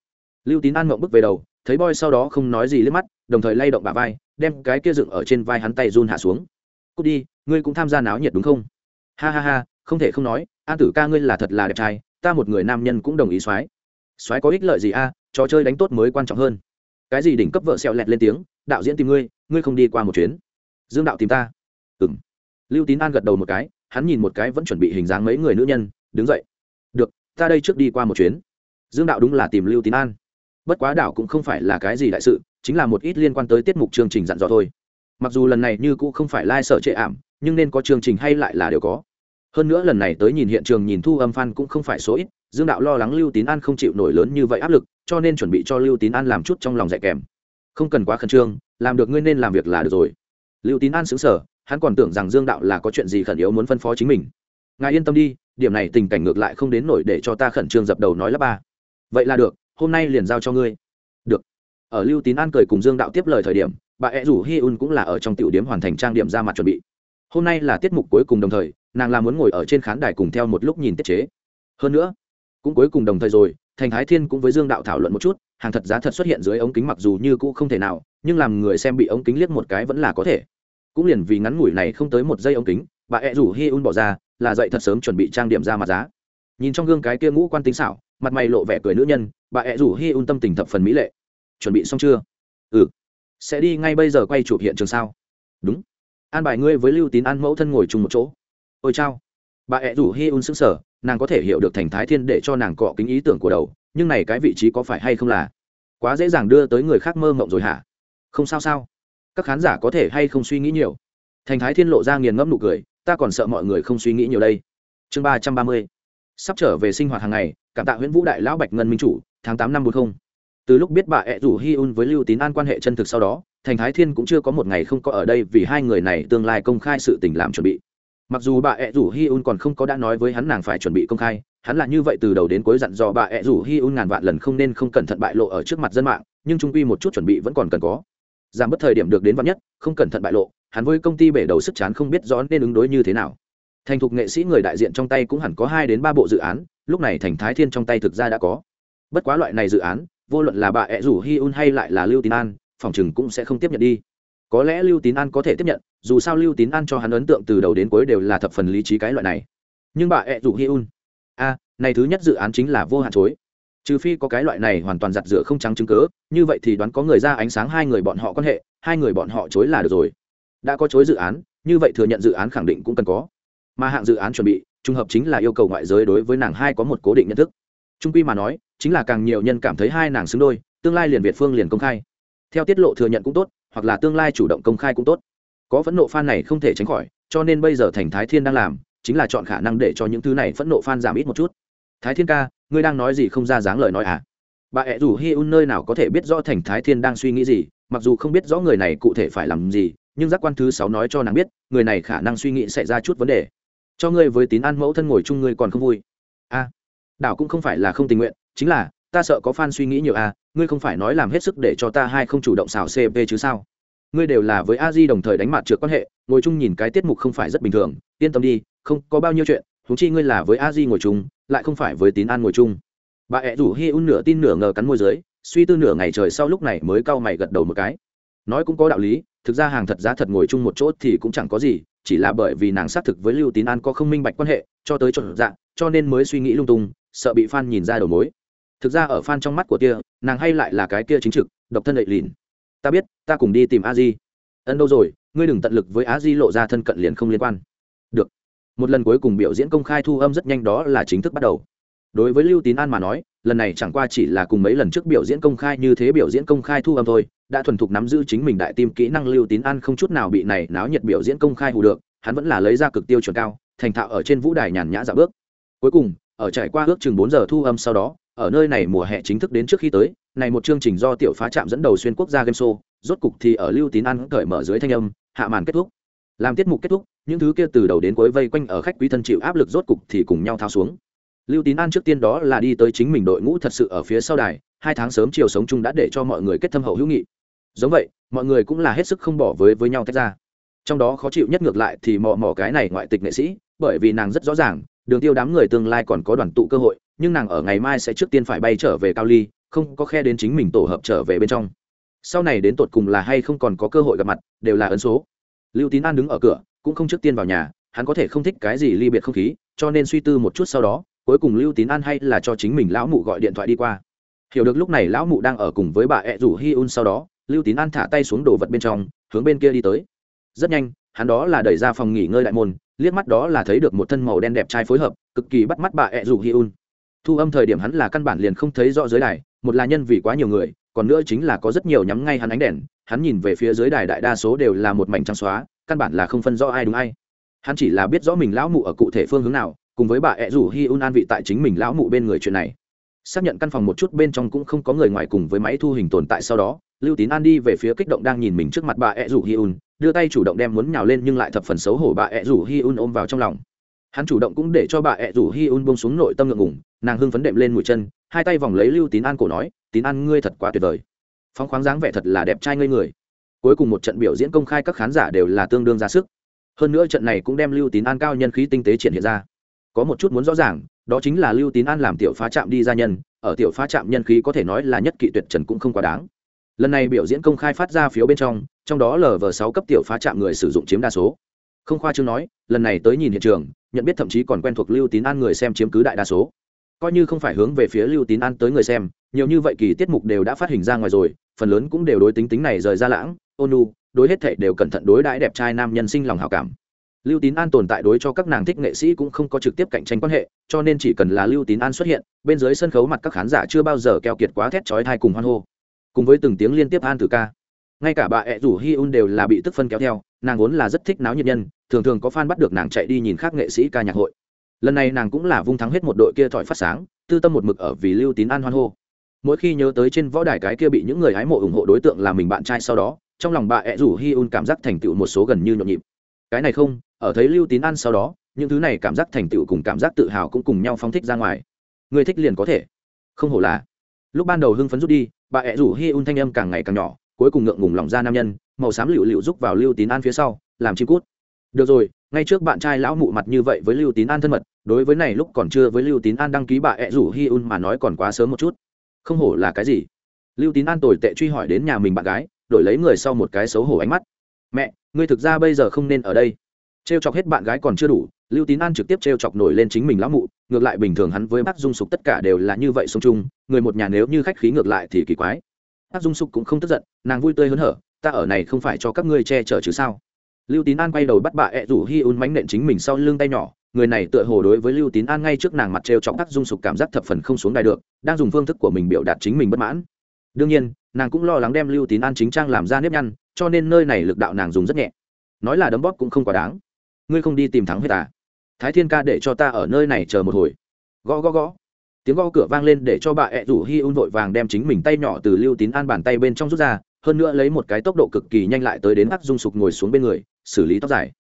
Lưu tín an mộng bước về đầu, thấy boy sau đó không nói gì liếc mắt, đồng thời lay động bả vai, đem cái kia dựng ở trên vai hắn tay run hạ xuống. Cút đi, ngươi cũng tham gia náo nhiệt đúng không? Ha ha ha, không thể không nói, an tử ca ngươi là thật là đẹp trai, ta một người nam nhân cũng đồng ý soái soái có ích lợi gì a, trò chơi đánh tốt mới quan trọng hơn. Cái gì đỉnh cấp vợ sẹo lẹt lên tiếng, đạo diễn tìm ngươi ngươi không đi qua một chuyến. Dương đạo tìm ta. Ừng lưu tín an gật đầu một cái, hắn nhìn một cái vẫn chuẩn bị hình dáng mấy người nữ nhân, đứng dậy. Được, ta đây trước đi qua một chuyến. Dương đạo đúng là tìm lưu tín an. Bất quá đạo cũng không phải là cái gì đại sự, chính là một ít liên quan tới tiết mục chương trình dặn dò thôi. Mặc dù lần này như cũ không phải lai、like、sở trệ ảm, nhưng nên có chương trình hay lại là đều có. Hơn nữa lần này tới nhìn hiện trường nhìn thu âm f cũng không phải số ít dương đạo lo lắng lưu tín an không chịu nổi lớn như vậy áp lực, cho nên chuẩn bị cho lưu tín an làm chút trong lòng dạy kèm. Không cần quá khẩn trương, làm được ngươi nên làm việc là được rồi. Lưu tín an xứng sở hắn còn tưởng rằng dương đạo là có chuyện gì khẩn yếu muốn phân phó chính mình. Ngài yên tâm đi, điểm này tình cảnh ngược lại không đến nổi để cho ta khẩn trương dập đầu nói là ba. Vậy là được, hôm nay liền giao cho ngươi. Được. Ở lưu tín an cười cùng dương đạo tiếp lời thời điểm, bà ẹ rủ hi un cũng là ở trong tiểu điểm hoàn thành trang điểm ra mặt chuẩn bị. Hôm nay là tiết mục cuối cùng đồng thời, nàng là muốn ngồi ở trên khán đài cùng theo một lúc nhìn tiết chế. Hơn nữa cũng cuối cùng đồng thời rồi, thành thái thiên cũng với dương đạo thảo luận một chút, hàng thật giá thật xuất hiện dưới ống kính mặc dù như cũ không thể nào, nhưng làm người xem bị ống kính liếc một cái vẫn là có thể. Cũng liền vì ngắn ngủi này không tới một giây ống kính, bà ẹ rủ hi un bỏ ra, là dậy thật sớm chuẩn bị trang điểm ra mặt giá. Nhìn trong gương cái kia ngũ quan tính xảo, mặt mày lộ vẻ cười nữ nhân, bà ẹ rủ hi un tâm tình thập phần mỹ lệ. Chuẩn bị xong chưa? Ừ. Sẽ đi ngay bây giờ quay chụp hiện trường sao? Đúng. An bài ngươi với lưu tín an mẫu thân ngồi chung một chỗ. Ôi chao. Bà ẹ rủ hi un xứng sở nàng có thể hiểu được thành thái thiên để cho nàng cọ kính ý tưởng của đầu, nhưng này cái vị trí có phải hay không là quá dễ dàng đưa tới người khác mơ mộng rồi hả? Không sao sao? Các khán giả có thể hay không suy nghĩ nhiều? Thành thái thiên lộ ra nghiền ngẫm nụ cười, ta còn sợ mọi người không suy nghĩ nhiều đây. Chương ba trăm ba mươi. Sắp trở về sinh hoạt hàng ngày, cảm tạ nguyễn vũ đại lão bạch ngân minh chủ, tháng tám năm bốn mươi từ lúc biết bà ẹ rủ hi un với lưu tín an quan hệ chân thực sau đó, thành thái thiên cũng chưa có một ngày không có ở đây vì hai người này tương lai công khai sự tình làm chuẩn bị mặc dù bà ẹ rủ hi un còn không có đã nói với hắn nàng phải chuẩn bị công khai, hắn là như vậy từ đầu đến cuối dặn dò bà ẹ rủ hi un ngàn vạn lần không nên không cẩn thận bại lộ ở trước mặt dân mạng, nhưng trung quy một chút chuẩn bị vẫn còn cần có. Giảm bớt thời điểm được đến vắn nhất, không cẩn thận bại lộ, hắn với công ty bể đầu sức chán không biết rõ nên ứng đối như thế nào. Thành thục nghệ sĩ người đại diện trong tay cũng hẳn có hai đến ba bộ dự án, lúc này thành thái thiên trong tay thực ra đã có. Bất quá loại này dự án, vô luận là bà ẹ rủ hi un hay lại là lưu tín an, phòng chừng cũng sẽ không tiếp nhận đi có lẽ lưu tín an có thể tiếp nhận, dù sao lưu tín an cho hắn ấn tượng từ đầu đến cuối đều là thập phần lý trí cái loại này. Nhưng bà ẹ rủ hi un a, này thứ nhất dự án chính là vô hạn chối. Trừ phi có cái loại này hoàn toàn giặt rửa không trắng chứng cớ như vậy thì đoán có người ra ánh sáng hai người bọn họ quan hệ, hai người bọn họ chối là được rồi. Đã có chối dự án, như vậy thừa nhận dự án khẳng định cũng cần có. Mà hạng dự án chuẩn bị, trùng hợp chính là yêu cầu ngoại giới đối với nàng hai có một cố định nhận thức. Trung quy mà nói, chính là càng nhiều nhân cảm thấy hai nàng xứng đôi, tương lai liền việt phương liền công khai. Theo tiết lộ thừa nhận cũng tốt hoặc là tương lai chủ động công khai cũng tốt. Có phẫn nộ fan này không thể tránh khỏi cho nên bây giờ thành thái thiên đang làm chính là chọn khả năng để cho những thứ này phẫn nộ fan giảm ít một chút. Thái thiên ca ngươi đang nói gì không ra dáng lời nói à? Bà ẹ rủ hi un nơi nào có thể biết rõ thành thái thiên đang suy nghĩ gì mặc dù không biết rõ người này cụ thể phải làm gì nhưng giác quan thứ sáu nói cho nàng biết người này khả năng suy nghĩ xảy ra chút vấn đề. Cho ngươi với tín ăn mẫu thân ngồi chung ngươi còn không vui. A à, đảo cũng không phải là không tình nguyện chính là ta sợ có fan suy nghĩ nhiều a ngươi không phải nói làm hết sức để cho ta hai không chủ động xào cp chứ sao? Ngươi đều là với a di đồng thời đánh mặt trượt quan hệ, ngồi chung nhìn cái tiết mục không phải rất bình thường, yên tâm đi, không có bao nhiêu chuyện thú chi ngươi là với a di ngồi chung, lại không phải với tín an ngồi chung. Bà ẹ rủ hi un nửa tin nửa ngờ cắn môi dưới, suy tư nửa ngày trời sau lúc này mới cau mày gật đầu một cái. Nói cũng có đạo lý, thực ra hàng thật giá thật ngồi chung một chỗ thì cũng chẳng có gì, chỉ là bởi vì nàng xác thực với lưu tín an có không minh bạch quan hệ, cho tới chọn dạng cho nên mới suy nghĩ lung tung, sợ bị f nhìn ra đầu mối thực ra ở f trong mắt của tia nàng hay lại là cái kia chính trực, độc thân đậy lìn ta biết, ta cùng đi tìm a di. Ân đâu rồi, ngươi đừng tận lực với a di lộ ra thân cận liền không liên quan. Được. Một lần cuối cùng biểu diễn công khai thu âm rất nhanh đó là chính thức bắt đầu. Đối với lưu tín an mà nói, lần này chẳng qua chỉ là cùng mấy lần trước biểu diễn công khai như thế biểu diễn công khai thu âm thôi, đã thuần thục nắm giữ chính mình đại tim kỹ năng lưu tín an không chút nào bị này náo nhiệt biểu diễn công khai hù được, hắn vẫn là lấy ra cực tiêu chuẩn cao, thành thạo ở trên vũ đài nhàn nhã dạo bước. Cuối cùng, ở trải qua ước chừng bốn giờ thu âm sau đó ở nơi này mùa hè chính thức đến trước khi tới, này một chương trình do tiểu phá trạm dẫn đầu xuyên quốc gia game show, rốt cục thì ở lưu tín an cởi mở dưới thanh âm, hạ màn kết thúc. Làm tiết mục kết thúc, những thứ kia từ đầu đến cuối vây quanh ở khách quý thân chịu áp lực rốt cục thì cùng nhau thao xuống. Lưu tín an trước tiên đó là đi tới chính mình đội ngũ thật sự ở phía sau đài, hai tháng sớm chiều sống chung đã để cho mọi người kết thâm hậu hữu nghị. Giống vậy, mọi người cũng là hết sức không bỏ với với nhau tách ra. Trong đó khó chịu nhất ngược lại thì mò mò cái này ngoại tịch nghệ sĩ, bởi vì nàng rất rõ ràng, đường tiêu đám người tương lai còn có đoàn tụ cơ hội nhưng nàng ở ngày mai sẽ trước tiên phải bay trở về cao ly, không có khe đến chính mình tổ hợp trở về bên trong. Sau này đến tột cùng là hay không còn có cơ hội gặp mặt, đều là ấn số. Lưu tín an đứng ở cửa, cũng không trước tiên vào nhà, hắn có thể không thích cái gì ly biệt không khí, cho nên suy tư một chút sau đó, cuối cùng lưu tín an hay là cho chính mình lão mụ gọi điện thoại đi qua. Hiểu được lúc này lão mụ đang ở cùng với bà ẹ rủ hi un sau đó, lưu tín an thả tay xuống đồ vật bên trong, hướng bên kia đi tới. Rất nhanh, hắn đó là đẩy ra phòng nghỉ ngơi đại môn, liếc mắt đó là thấy được một thân màu đen đẹp trai phối hợp, cực kỳ bắt mắt bà ẹ rủ hi un thu âm thời điểm hắn là căn bản liền không thấy rõ giới đài, một là nhân vì quá nhiều người, còn nữa chính là có rất nhiều nhắm ngay hắn ánh đèn, hắn nhìn về phía dưới đài đại đa số đều là một mảnh trắng xóa, căn bản là không phân rõ ai đúng ai. Hắn chỉ là biết rõ mình lão mụ ở cụ thể phương hướng nào, cùng với bà ẹ rủ hi un an vị tại chính mình lão mụ bên người chuyện này. Xác nhận căn phòng một chút bên trong cũng không có người ngoài cùng với máy thu hình tồn tại sau đó, lưu tín an đi về phía kích động đang nhìn mình trước mặt bà ẹ rủ hi un, đưa tay chủ động đem muốn nhào lên nhưng lại thập phần xấu hổ bà ẹ rủ hi un ôm vào trong lòng hắn chủ động cũng để cho bà ẹ rủ hi un bông xuống nội tâm ngượng ngủng nàng hưng phấn đệm lên mũi chân, hai tay vòng lấy lưu tín an cổ nói, tín an, ngươi thật quá tuyệt vời. Phóng khoáng dáng vẻ thật là đẹp trai ngây người. Cuối cùng một trận biểu diễn công khai các khán giả đều là tương đương ra sức. Hơn nữa trận này cũng đem lưu tín an cao nhân khí tinh tế triển hiện ra. Có một chút muốn rõ ràng, đó chính là lưu tín an làm tiểu phá trạm đi ra nhân, ở tiểu phá trạm nhân khí có thể nói là nhất kỵ tuyệt trần cũng không quá đáng. Lần này biểu diễn công khai phát ra phiếu bên trong trong đó lv sáu cấp tiểu phá trạm người sử dụng chiếm đa số. Không khoa chương nói, lần này tới nhìn hiện trường nhận biết thậm chí còn quen thuộc lưu tín an người xem chiếm cứ đại đa số. Coi như không phải hướng về phía lưu tín an tới người xem, nhiều như vậy kỳ tiết mục đều đã phát hình ra ngoài rồi, phần lớn cũng đều đối tính tính này rời ra lãng ônu đối hết thệ đều cẩn thận đối đãi đẹp trai nam nhân sinh lòng hào cảm. Lưu tín an tồn tại đối cho các nàng thích nghệ sĩ cũng không có trực tiếp cạnh tranh quan hệ, cho nên chỉ cần là lưu tín an xuất hiện, bên dưới sân khấu mặt các khán giả chưa bao giờ keo kiệt quá thét chói thai cùng hoan hô. Cùng với từng tiếng liên tiếp an từ ca, ngay cả bà ẹ rủ hi un đều là bị tức phân kéo theo, nàng vốn là rất thích náo nhiệt nhân thường thường có fan bắt được nàng chạy đi nhìn khác nghệ sĩ ca nhạc hội. Lần này nàng cũng là vung thắng hết một đội kia thỏi phát sáng, tư tâm một mực ở vì lưu tín an hoan hô. Mỗi khi nhớ tới trên võ đài cái kia bị những người hái mộ ủng hộ đối tượng là mình bạn trai sau đó, trong lòng bà ẹ rủ hi un cảm giác thành tựu một số gần như nhộn nhịp. Cái này không, ở thấy lưu tín an sau đó, những thứ này cảm giác thành tựu cùng cảm giác tự hào cũng cùng nhau phóng thích ra ngoài. Người thích liền có thể. Không hổ là. Lúc ban đầu hưng phấn rút đi, bà ẹ rủ hi un thanh âm càng ngày càng nhỏ, cuối cùng ngượng ngùng lòng ra nam nhân, màu xám lựu lựu rúc vào lưu tín an phía sau, làm chi cút được rồi, ngay trước bạn trai lão mụ mặt như vậy với lưu tín an thân mật, đối với này lúc còn chưa với lưu tín an đăng ký bà ẹ rủ hi un mà nói còn quá sớm một chút. Không hổ là cái gì? Lưu tín an tồi tệ truy hỏi đến nhà mình bạn gái, đổi lấy người sau một cái xấu hổ ánh mắt. Mẹ, ngươi thực ra bây giờ không nên ở đây. Trêu chọc hết bạn gái còn chưa đủ, lưu tín an trực tiếp trêu chọc nổi lên chính mình lão mụ, ngược lại bình thường hắn với bác dung sục tất cả đều là như vậy sống chung, người một nhà nếu như khách khí ngược lại thì kỳ quái. Bác dung sục cũng không tức giận, nàng vui tươi hớn hở, ta ở này không phải cho các ngươi che chở chứ sao? Lưu tín an quay đầu bắt bà ẹ rủ hi un mánh nện chính mình sau lưng tay nhỏ. Người này tựa hồ đối với lưu tín an ngay trước nàng mặt trêu chọc bác dung sục cảm giác thập phần không xuống đài được, đang dùng phương thức của mình biểu đạt chính mình bất mãn. Đương nhiên, nàng cũng lo lắng đem lưu tín an chính trang làm ra nếp nhăn, cho nên nơi này lực đạo nàng dùng rất nhẹ. Nói là đấm bóp cũng không quá đáng. Ngươi không đi tìm thắng huyết à? Thái thiên ca để cho ta ở nơi này chờ một hồi. Gõ gõ gõ. Tiếng gõ cửa vang lên để cho bà ẹ rủ hi un vội vàng đem chính mình tay nhỏ từ lưu tín an bàn tay bên trong rút ra, hơn nữa lấy một cái tốc độ cực kỳ nhanh lại tới đến ác dung sục ngồi xuống bên người xử lý tóc dài.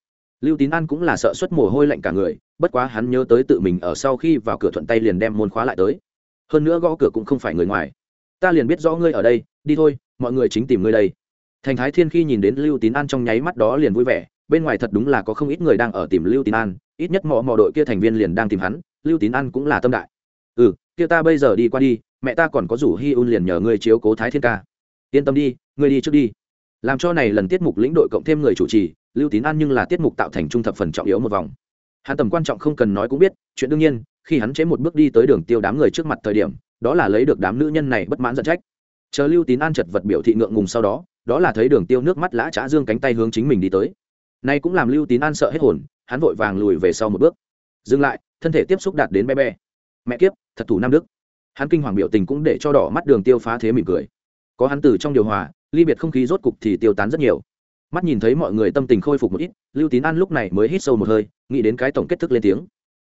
Lưu tín an cũng là sợ xuất mồ hôi lạnh cả người, bất quá hắn nhớ tới tự mình ở sau khi vào cửa thuận tay liền đem môn khóa lại tới. Hơn nữa gõ cửa cũng không phải người ngoài. Ta liền biết rõ ngươi ở đây, đi thôi, mọi người chính tìm ngươi đây. Thành thái thiên khi nhìn đến lưu tín an trong nháy mắt đó liền vui vẻ, bên ngoài thật đúng là có không ít người đang ở tìm lưu tín an, ít nhất mọi mò đội kia thành viên liền đang tìm hắn, lưu tín an cũng là tâm đại. Ừ kia ta bây giờ đi qua đi, mẹ ta còn có rủ hi un liền nhờ ngươi chiếu cố thái thiên ca. Yên tâm đi, ngươi đi trước đi. Làm cho này lần tiết mục lĩnh đội cộng thêm người chủ trì lưu tín an nhưng là tiết mục tạo thành trung thập phần trọng yếu một vòng. Hắn tầm quan trọng không cần nói cũng biết, chuyện đương nhiên, khi hắn chế một bước đi tới đường tiêu đám người trước mặt thời điểm, đó là lấy được đám nữ nhân này bất mãn giận trách. Chờ lưu tín an chật vật biểu thị ngượng ngùng sau đó đó là thấy đường tiêu nước mắt lã trá dương cánh tay hướng chính mình đi tới. Nay cũng làm lưu tín an sợ hết hồn, hắn vội vàng lùi về sau một bước. Dừng lại, thân thể tiếp xúc đạt đến bé bé. Mẹ kiếp, thật thủ nam đức. Hắn kinh hoàng biểu tình cũng để cho đỏ mắt đường tiêu phá thế mỉm cười. Có hắn từ trong điều hòa, ly biệt không khí rốt cục thì tiêu tán rất nhiều mắt nhìn thấy mọi người tâm tình khôi phục một ít, lưu tín an lúc này mới hít sâu một hơi, nghĩ đến cái tổng kết thức lên tiếng.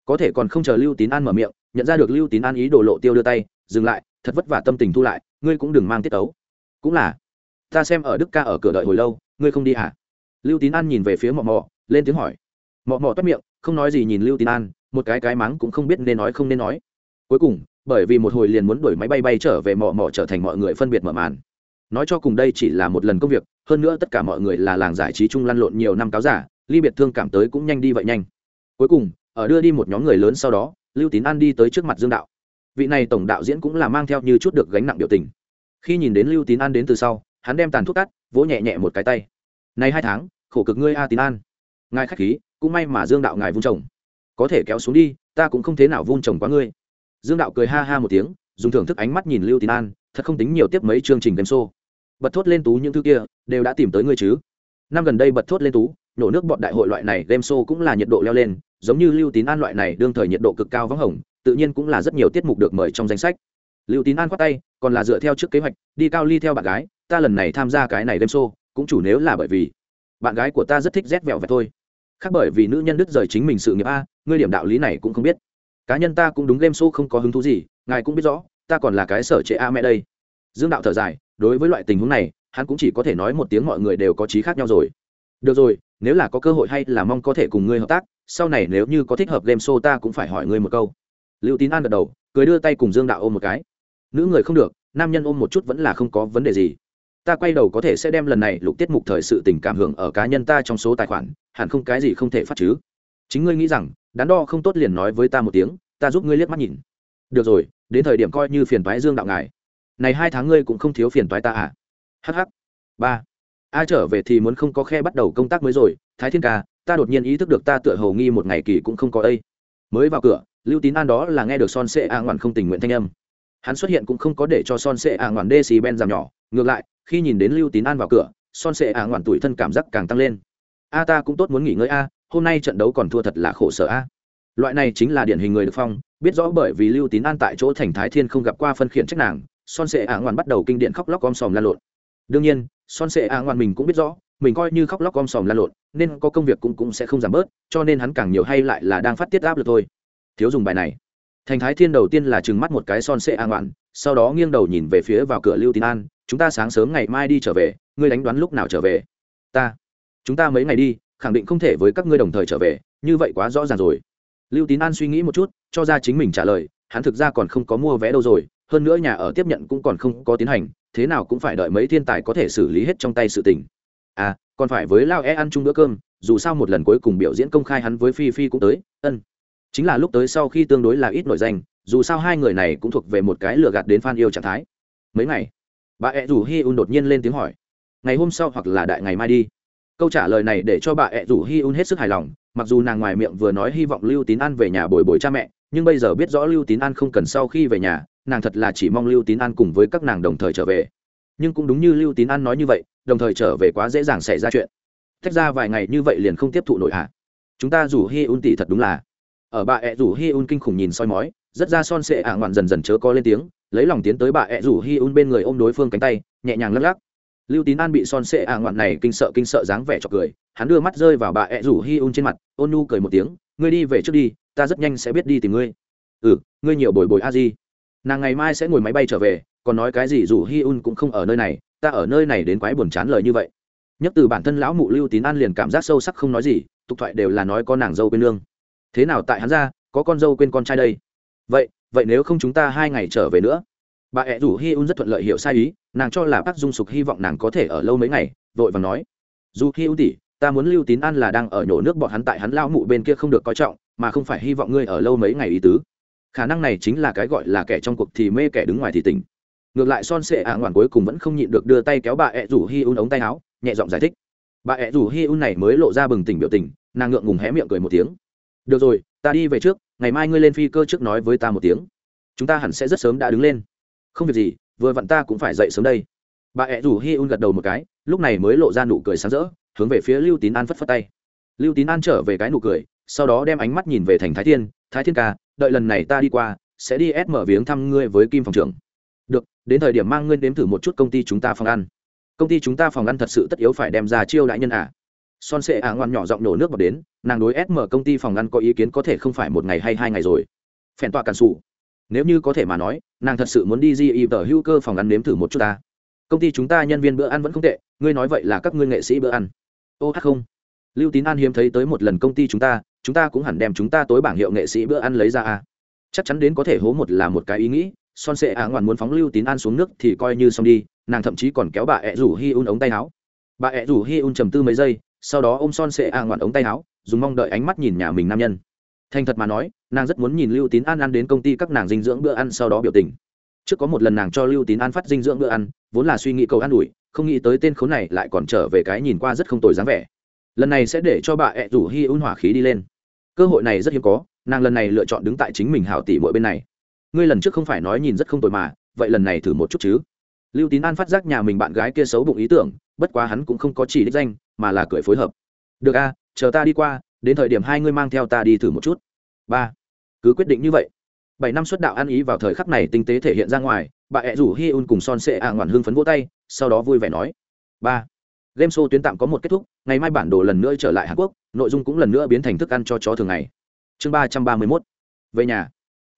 Có thể còn không chờ lưu tín an mở miệng, nhận ra được lưu tín an ý đồ lộ tiêu đưa tay, dừng lại, thật vất vả tâm tình thu lại, ngươi cũng đừng mang tiết tấu. Cũng là, ta xem ở đức ca ở cửa đợi hồi lâu, ngươi không đi hả? Lưu tín an nhìn về phía mọ mọ, lên tiếng hỏi. Mọ mọ toát miệng, không nói gì nhìn lưu tín an, một cái cái mắng cũng không biết nên nói không nên nói. Cuối cùng, bởi vì một hồi liền muốn đuổi máy bay bay trở về mọ mọ trở thành mọi người phân biệt mở màn. Nói cho cùng đây chỉ là một lần công việc hơn nữa tất cả mọi người là làng giải trí chung lăn lộn nhiều năm cáo giả, ly biệt thương cảm tới cũng nhanh đi vậy nhanh. Cuối cùng, ở đưa đi một nhóm người lớn sau đó, lưu tín an đi tới trước mặt dương đạo. Vị này tổng đạo diễn cũng là mang theo như chút được gánh nặng biểu tình. Khi nhìn đến lưu tín an đến từ sau, hắn đem tàn thuốc cắt vỗ nhẹ nhẹ một cái tay. Nay hai tháng, khổ cực ngươi a tín an. Ngài khách khí, cũng may mà dương đạo ngài vung chồng có thể kéo xuống đi, ta cũng không thế nào vung chồng quá ngươi. Dương đạo cười ha ha một tiếng, dùng thưởng thức ánh mắt nhìn lưu tín an, thật không tính nhiều tiếp mấy chương trình game show bật thốt lên tú những thứ kia, đều đã tìm tới ngươi chứ. Năm gần đây bật thốt lên tú, nổ nước bọn đại hội loại này game show cũng là nhiệt độ leo lên, giống như lưu tín an loại này đương thời nhiệt độ cực cao vắng hồng, tự nhiên cũng là rất nhiều tiết mục được mời trong danh sách. Lưu tín an khoát tay, còn là dựa theo trước kế hoạch, đi cao ly theo bạn gái, ta lần này tham gia cái này game show, cũng chủ nếu là bởi vì bạn gái của ta rất thích rét vẹo vẹt thôi. Khác bởi vì nữ nhân đứt rời chính mình sự nghiệp a, ngươi điểm đạo lý này cũng không biết. Cá nhân ta cũng đúng game show không có hứng thú gì, ngài cũng biết rõ, ta còn là cái sở trệ a mẹ đây dương đạo thở dài, đối với loại tình huống này, hắn cũng chỉ có thể nói một tiếng mọi người đều có trí khác nhau rồi. Được rồi, nếu là có cơ hội hay là mong có thể cùng ngươi hợp tác, sau này nếu như có thích hợp game show ta cũng phải hỏi ngươi một câu. Lưu tín an gật đầu, cười đưa tay cùng dương đạo ôm một cái. Nữ người không được, nam nhân ôm một chút vẫn là không có vấn đề gì. Ta quay đầu có thể sẽ đem lần này lục tiết mục thời sự tình cảm hưởng ở cá nhân ta trong số tài khoản, hẳn không cái gì không thể phát chứ. Chính ngươi nghĩ rằng, đắn đo không tốt liền nói với ta một tiếng, ta giúp ngươi liếc mắt nhìn. Được rồi, đến thời điểm coi như phiền toái dương đạo ngài này hai tháng ngươi cũng không thiếu phiền toái ta à? Hh ba. A trở về thì muốn không có khe bắt đầu công tác mới rồi. Thái thiên ca, ta đột nhiên ý thức được ta tựa hầu nghi một ngày kỳ cũng không có đây mới vào cửa, lưu tín an đó là nghe được son sệ a ngoạn không tình nguyện thanh âm. Hắn xuất hiện cũng không có để cho son sệ a ngoạn đê xì ben giảm nhỏ. Ngược lại, khi nhìn đến lưu tín an vào cửa, son sệ a ngoạn tuổi thân cảm giác càng tăng lên. A ta cũng tốt muốn nghỉ ngơi a, hôm nay trận đấu còn thua thật là khổ sở a. Loại này chính là điển hình người được phong, biết rõ bởi vì lưu tín an tại chỗ thành thái thiên không gặp qua phân khiển trách nàng son sệ a ngoạn bắt đầu kinh điện khóc lóc om sòm lan lộn. Đương nhiên, son sệ a ngoạn mình cũng biết rõ, mình coi như khóc lóc om sòm lan lộn, nên có công việc cũng cũng sẽ không giảm bớt, cho nên hắn càng nhiều hay lại là đang phát tiết áp lực thôi. Thiếu dùng bài này. Thành thái thiên đầu tiên là trừng mắt một cái son sệ a ngoạn sau đó nghiêng đầu nhìn về phía vào cửa lưu tín an, chúng ta sáng sớm ngày mai đi trở về, ngươi đánh đoán lúc nào trở về? Ta. Chúng ta mấy ngày đi, khẳng định không thể với các ngươi đồng thời trở về, như vậy quá rõ ràng rồi. Lưu tín an suy nghĩ một chút, cho ra chính mình trả lời, hắn thực ra còn không có mua vé đâu rồi hơn nữa nhà ở tiếp nhận cũng còn không có tiến hành, thế nào cũng phải đợi mấy thiên tài có thể xử lý hết trong tay sự tình. À còn phải với lao e ăn chung bữa cơm, dù sao một lần cuối cùng biểu diễn công khai hắn với phi phi cũng tới, ân. Chính là lúc tới sau khi tương đối là ít nổi danh, dù sao hai người này cũng thuộc về một cái lừa gạt đến f yêu trạng thái. Mấy ngày, bà ẹ rủ hi un đột nhiên lên tiếng hỏi, ngày hôm sau hoặc là đại ngày mai đi. Câu trả lời này để cho bà ẹ rủ hi un hết sức hài lòng, mặc dù nàng ngoài miệng vừa nói hy vọng lưu tín an về nhà bồi bồi cha mẹ, nhưng bây giờ biết rõ lưu tín an không cần sau khi về nhà nàng thật là chỉ mong lưu tín an cùng với các nàng đồng thời trở về. Nhưng cũng đúng như lưu tín an nói như vậy, đồng thời trở về quá dễ dàng xảy ra chuyện. Tách ra vài ngày như vậy liền không tiếp thụ nổi hạ chúng ta rủ hi un tỷ thật đúng là. Ở bà ẹ rủ hi un kinh khủng nhìn soi mói, rất ra son sệ ả ngoạn dần dần chớ có lên tiếng, lấy lòng tiến tới bà ẹ rủ hi un bên người ôm đối phương cánh tay, nhẹ nhàng lắc lắc. Lưu tín an bị son sệ ả ngoạn này kinh sợ kinh sợ dáng vẻ chọc cười, hắn đưa mắt rơi vào bà ẹ rủ hi un trên mặt, ôn nu cười một tiếng, ngươi đi về trước đi, ta rất nhanh sẽ biết đi tìm ngươi. Ừ ngươi nhiều bồi bồi a di nàng ngày mai sẽ ngồi máy bay trở về, còn nói cái gì dù hi un cũng không ở nơi này, ta ở nơi này đến quái buồn chán lời như vậy. Nhất từ bản thân lão mụ lưu tín an liền cảm giác sâu sắc không nói gì, tục thoại đều là nói có nàng dâu quên lương. Thế nào tại hắn ra, có con dâu quên con trai đây? Vậy vậy nếu không chúng ta hai ngày trở về nữa? Bà ẹ rủ hi un rất thuận lợi hiểu sai ý, nàng cho là bác dung sục hy vọng nàng có thể ở lâu mấy ngày, vội và nói. Dù hi un tỉ ta muốn lưu tín an là đang ở nhổ nước bọn hắn tại hắn lao mụ bên kia không được coi trọng, mà không phải hy vọng ngươi ở lâu mấy ngày ý tứ khả năng này chính là cái gọi là kẻ trong cuộc thì mê kẻ đứng ngoài thì tỉnh. Ngược lại son sệ ạ ngoản cuối cùng vẫn không nhịn được đưa tay kéo bà ẹ rủ hi un ống tay áo, nhẹ giọng giải thích. Bà ẹ rủ hi un này mới lộ ra bừng tỉnh biểu tình, nàng ngượng ngùng hé miệng cười một tiếng. Được rồi, ta đi về trước, ngày mai ngươi lên phi cơ trước nói với ta một tiếng. Chúng ta hẳn sẽ rất sớm đã đứng lên. Không việc gì, vừa vặn ta cũng phải dậy sớm đây. Bà ẹ rủ hi un gật đầu một cái, lúc này mới lộ ra nụ cười sáng rỡ, hướng về phía lưu tín an phất phất tay. Lưu tín an trở về cái nụ cười, sau đó đem ánh mắt nhìn về thành thái thiên thái thiên ca, đợi lần này ta đi qua, sẽ đi ép mở viếng thăm ngươi với kim phòng trưởng. Được, đến thời điểm mang ngươi đến thử một chút công ty chúng ta phòng ăn. Công ty chúng ta phòng ăn thật sự tất yếu phải đem ra chiêu đại nhân à son sệ ả ngoan nhỏ giọng nổ nước vào đến, nàng đối ép mở công ty phòng ăn có ý kiến có thể không phải một ngày hay hai ngày rồi. Phèn tọa cản sụ. nếu như có thể mà nói, nàng thật sự muốn đi di y tờ hữu cơ phòng ăn nếm thử một chút ta. Công ty chúng ta nhân viên bữa ăn vẫn không tệ, ngươi nói vậy là các ngươi nghệ sĩ bữa ăn. Ô hát không lưu tín an hiếm thấy tới một lần công ty chúng ta chúng ta cũng hẳn đem chúng ta tối bảng hiệu nghệ sĩ bữa ăn lấy ra a chắc chắn đến có thể hố một là một cái ý nghĩ, son sệ á ngoan muốn phóng lưu tín an xuống nước thì coi như xong đi, nàng thậm chí còn kéo bà ẹ rủ hi un ống tay áo. Bà ẹ rủ hi un trầm tư mấy giây, sau đó ôm son sệ á ngoan ống tay áo, dùng mong đợi ánh mắt nhìn nhà mình nam nhân. Thành thật mà nói, nàng rất muốn nhìn lưu tín an ăn đến công ty các nàng dinh dưỡng bữa ăn sau đó biểu tình. Trước có một lần nàng cho lưu tín an phát dinh dưỡng bữa ăn, vốn là suy nghĩ cầu an ủi, không nghĩ tới tên khốn này lại còn trở về cái nhìn qua rất không tồi dáng vẻ lần này sẽ để cho bà ẹ rủ hi un hỏa khí đi lên. Cơ hội này rất hiếm có, nàng lần này lựa chọn đứng tại chính mình hảo tỷ mỗi bên này. Ngươi lần trước không phải nói nhìn rất không tồi mà, vậy lần này thử một chút chứ. Lưu tín an phát giác nhà mình bạn gái kia xấu bụng ý tưởng, bất quá hắn cũng không có chỉ đích danh, mà là cười phối hợp. Được a, chờ ta đi qua, đến thời điểm hai ngươi mang theo ta đi thử một chút. Ba, cứ quyết định như vậy. Bảy năm xuất đạo ăn ý vào thời khắc này tinh tế thể hiện ra ngoài, bà ẹ rủ hi un cùng son sệ ạ ngoản hưng phấn vỗ tay, sau đó vui vẻ nói. Ba game show tuyến tạm có một kết thúc, ngày mai bản đồ lần nữa trở lại hàn quốc, nội dung cũng lần nữa biến thành thức ăn cho chó thường ngày. Chương ba trăm ba mươi mốt. Về nhà.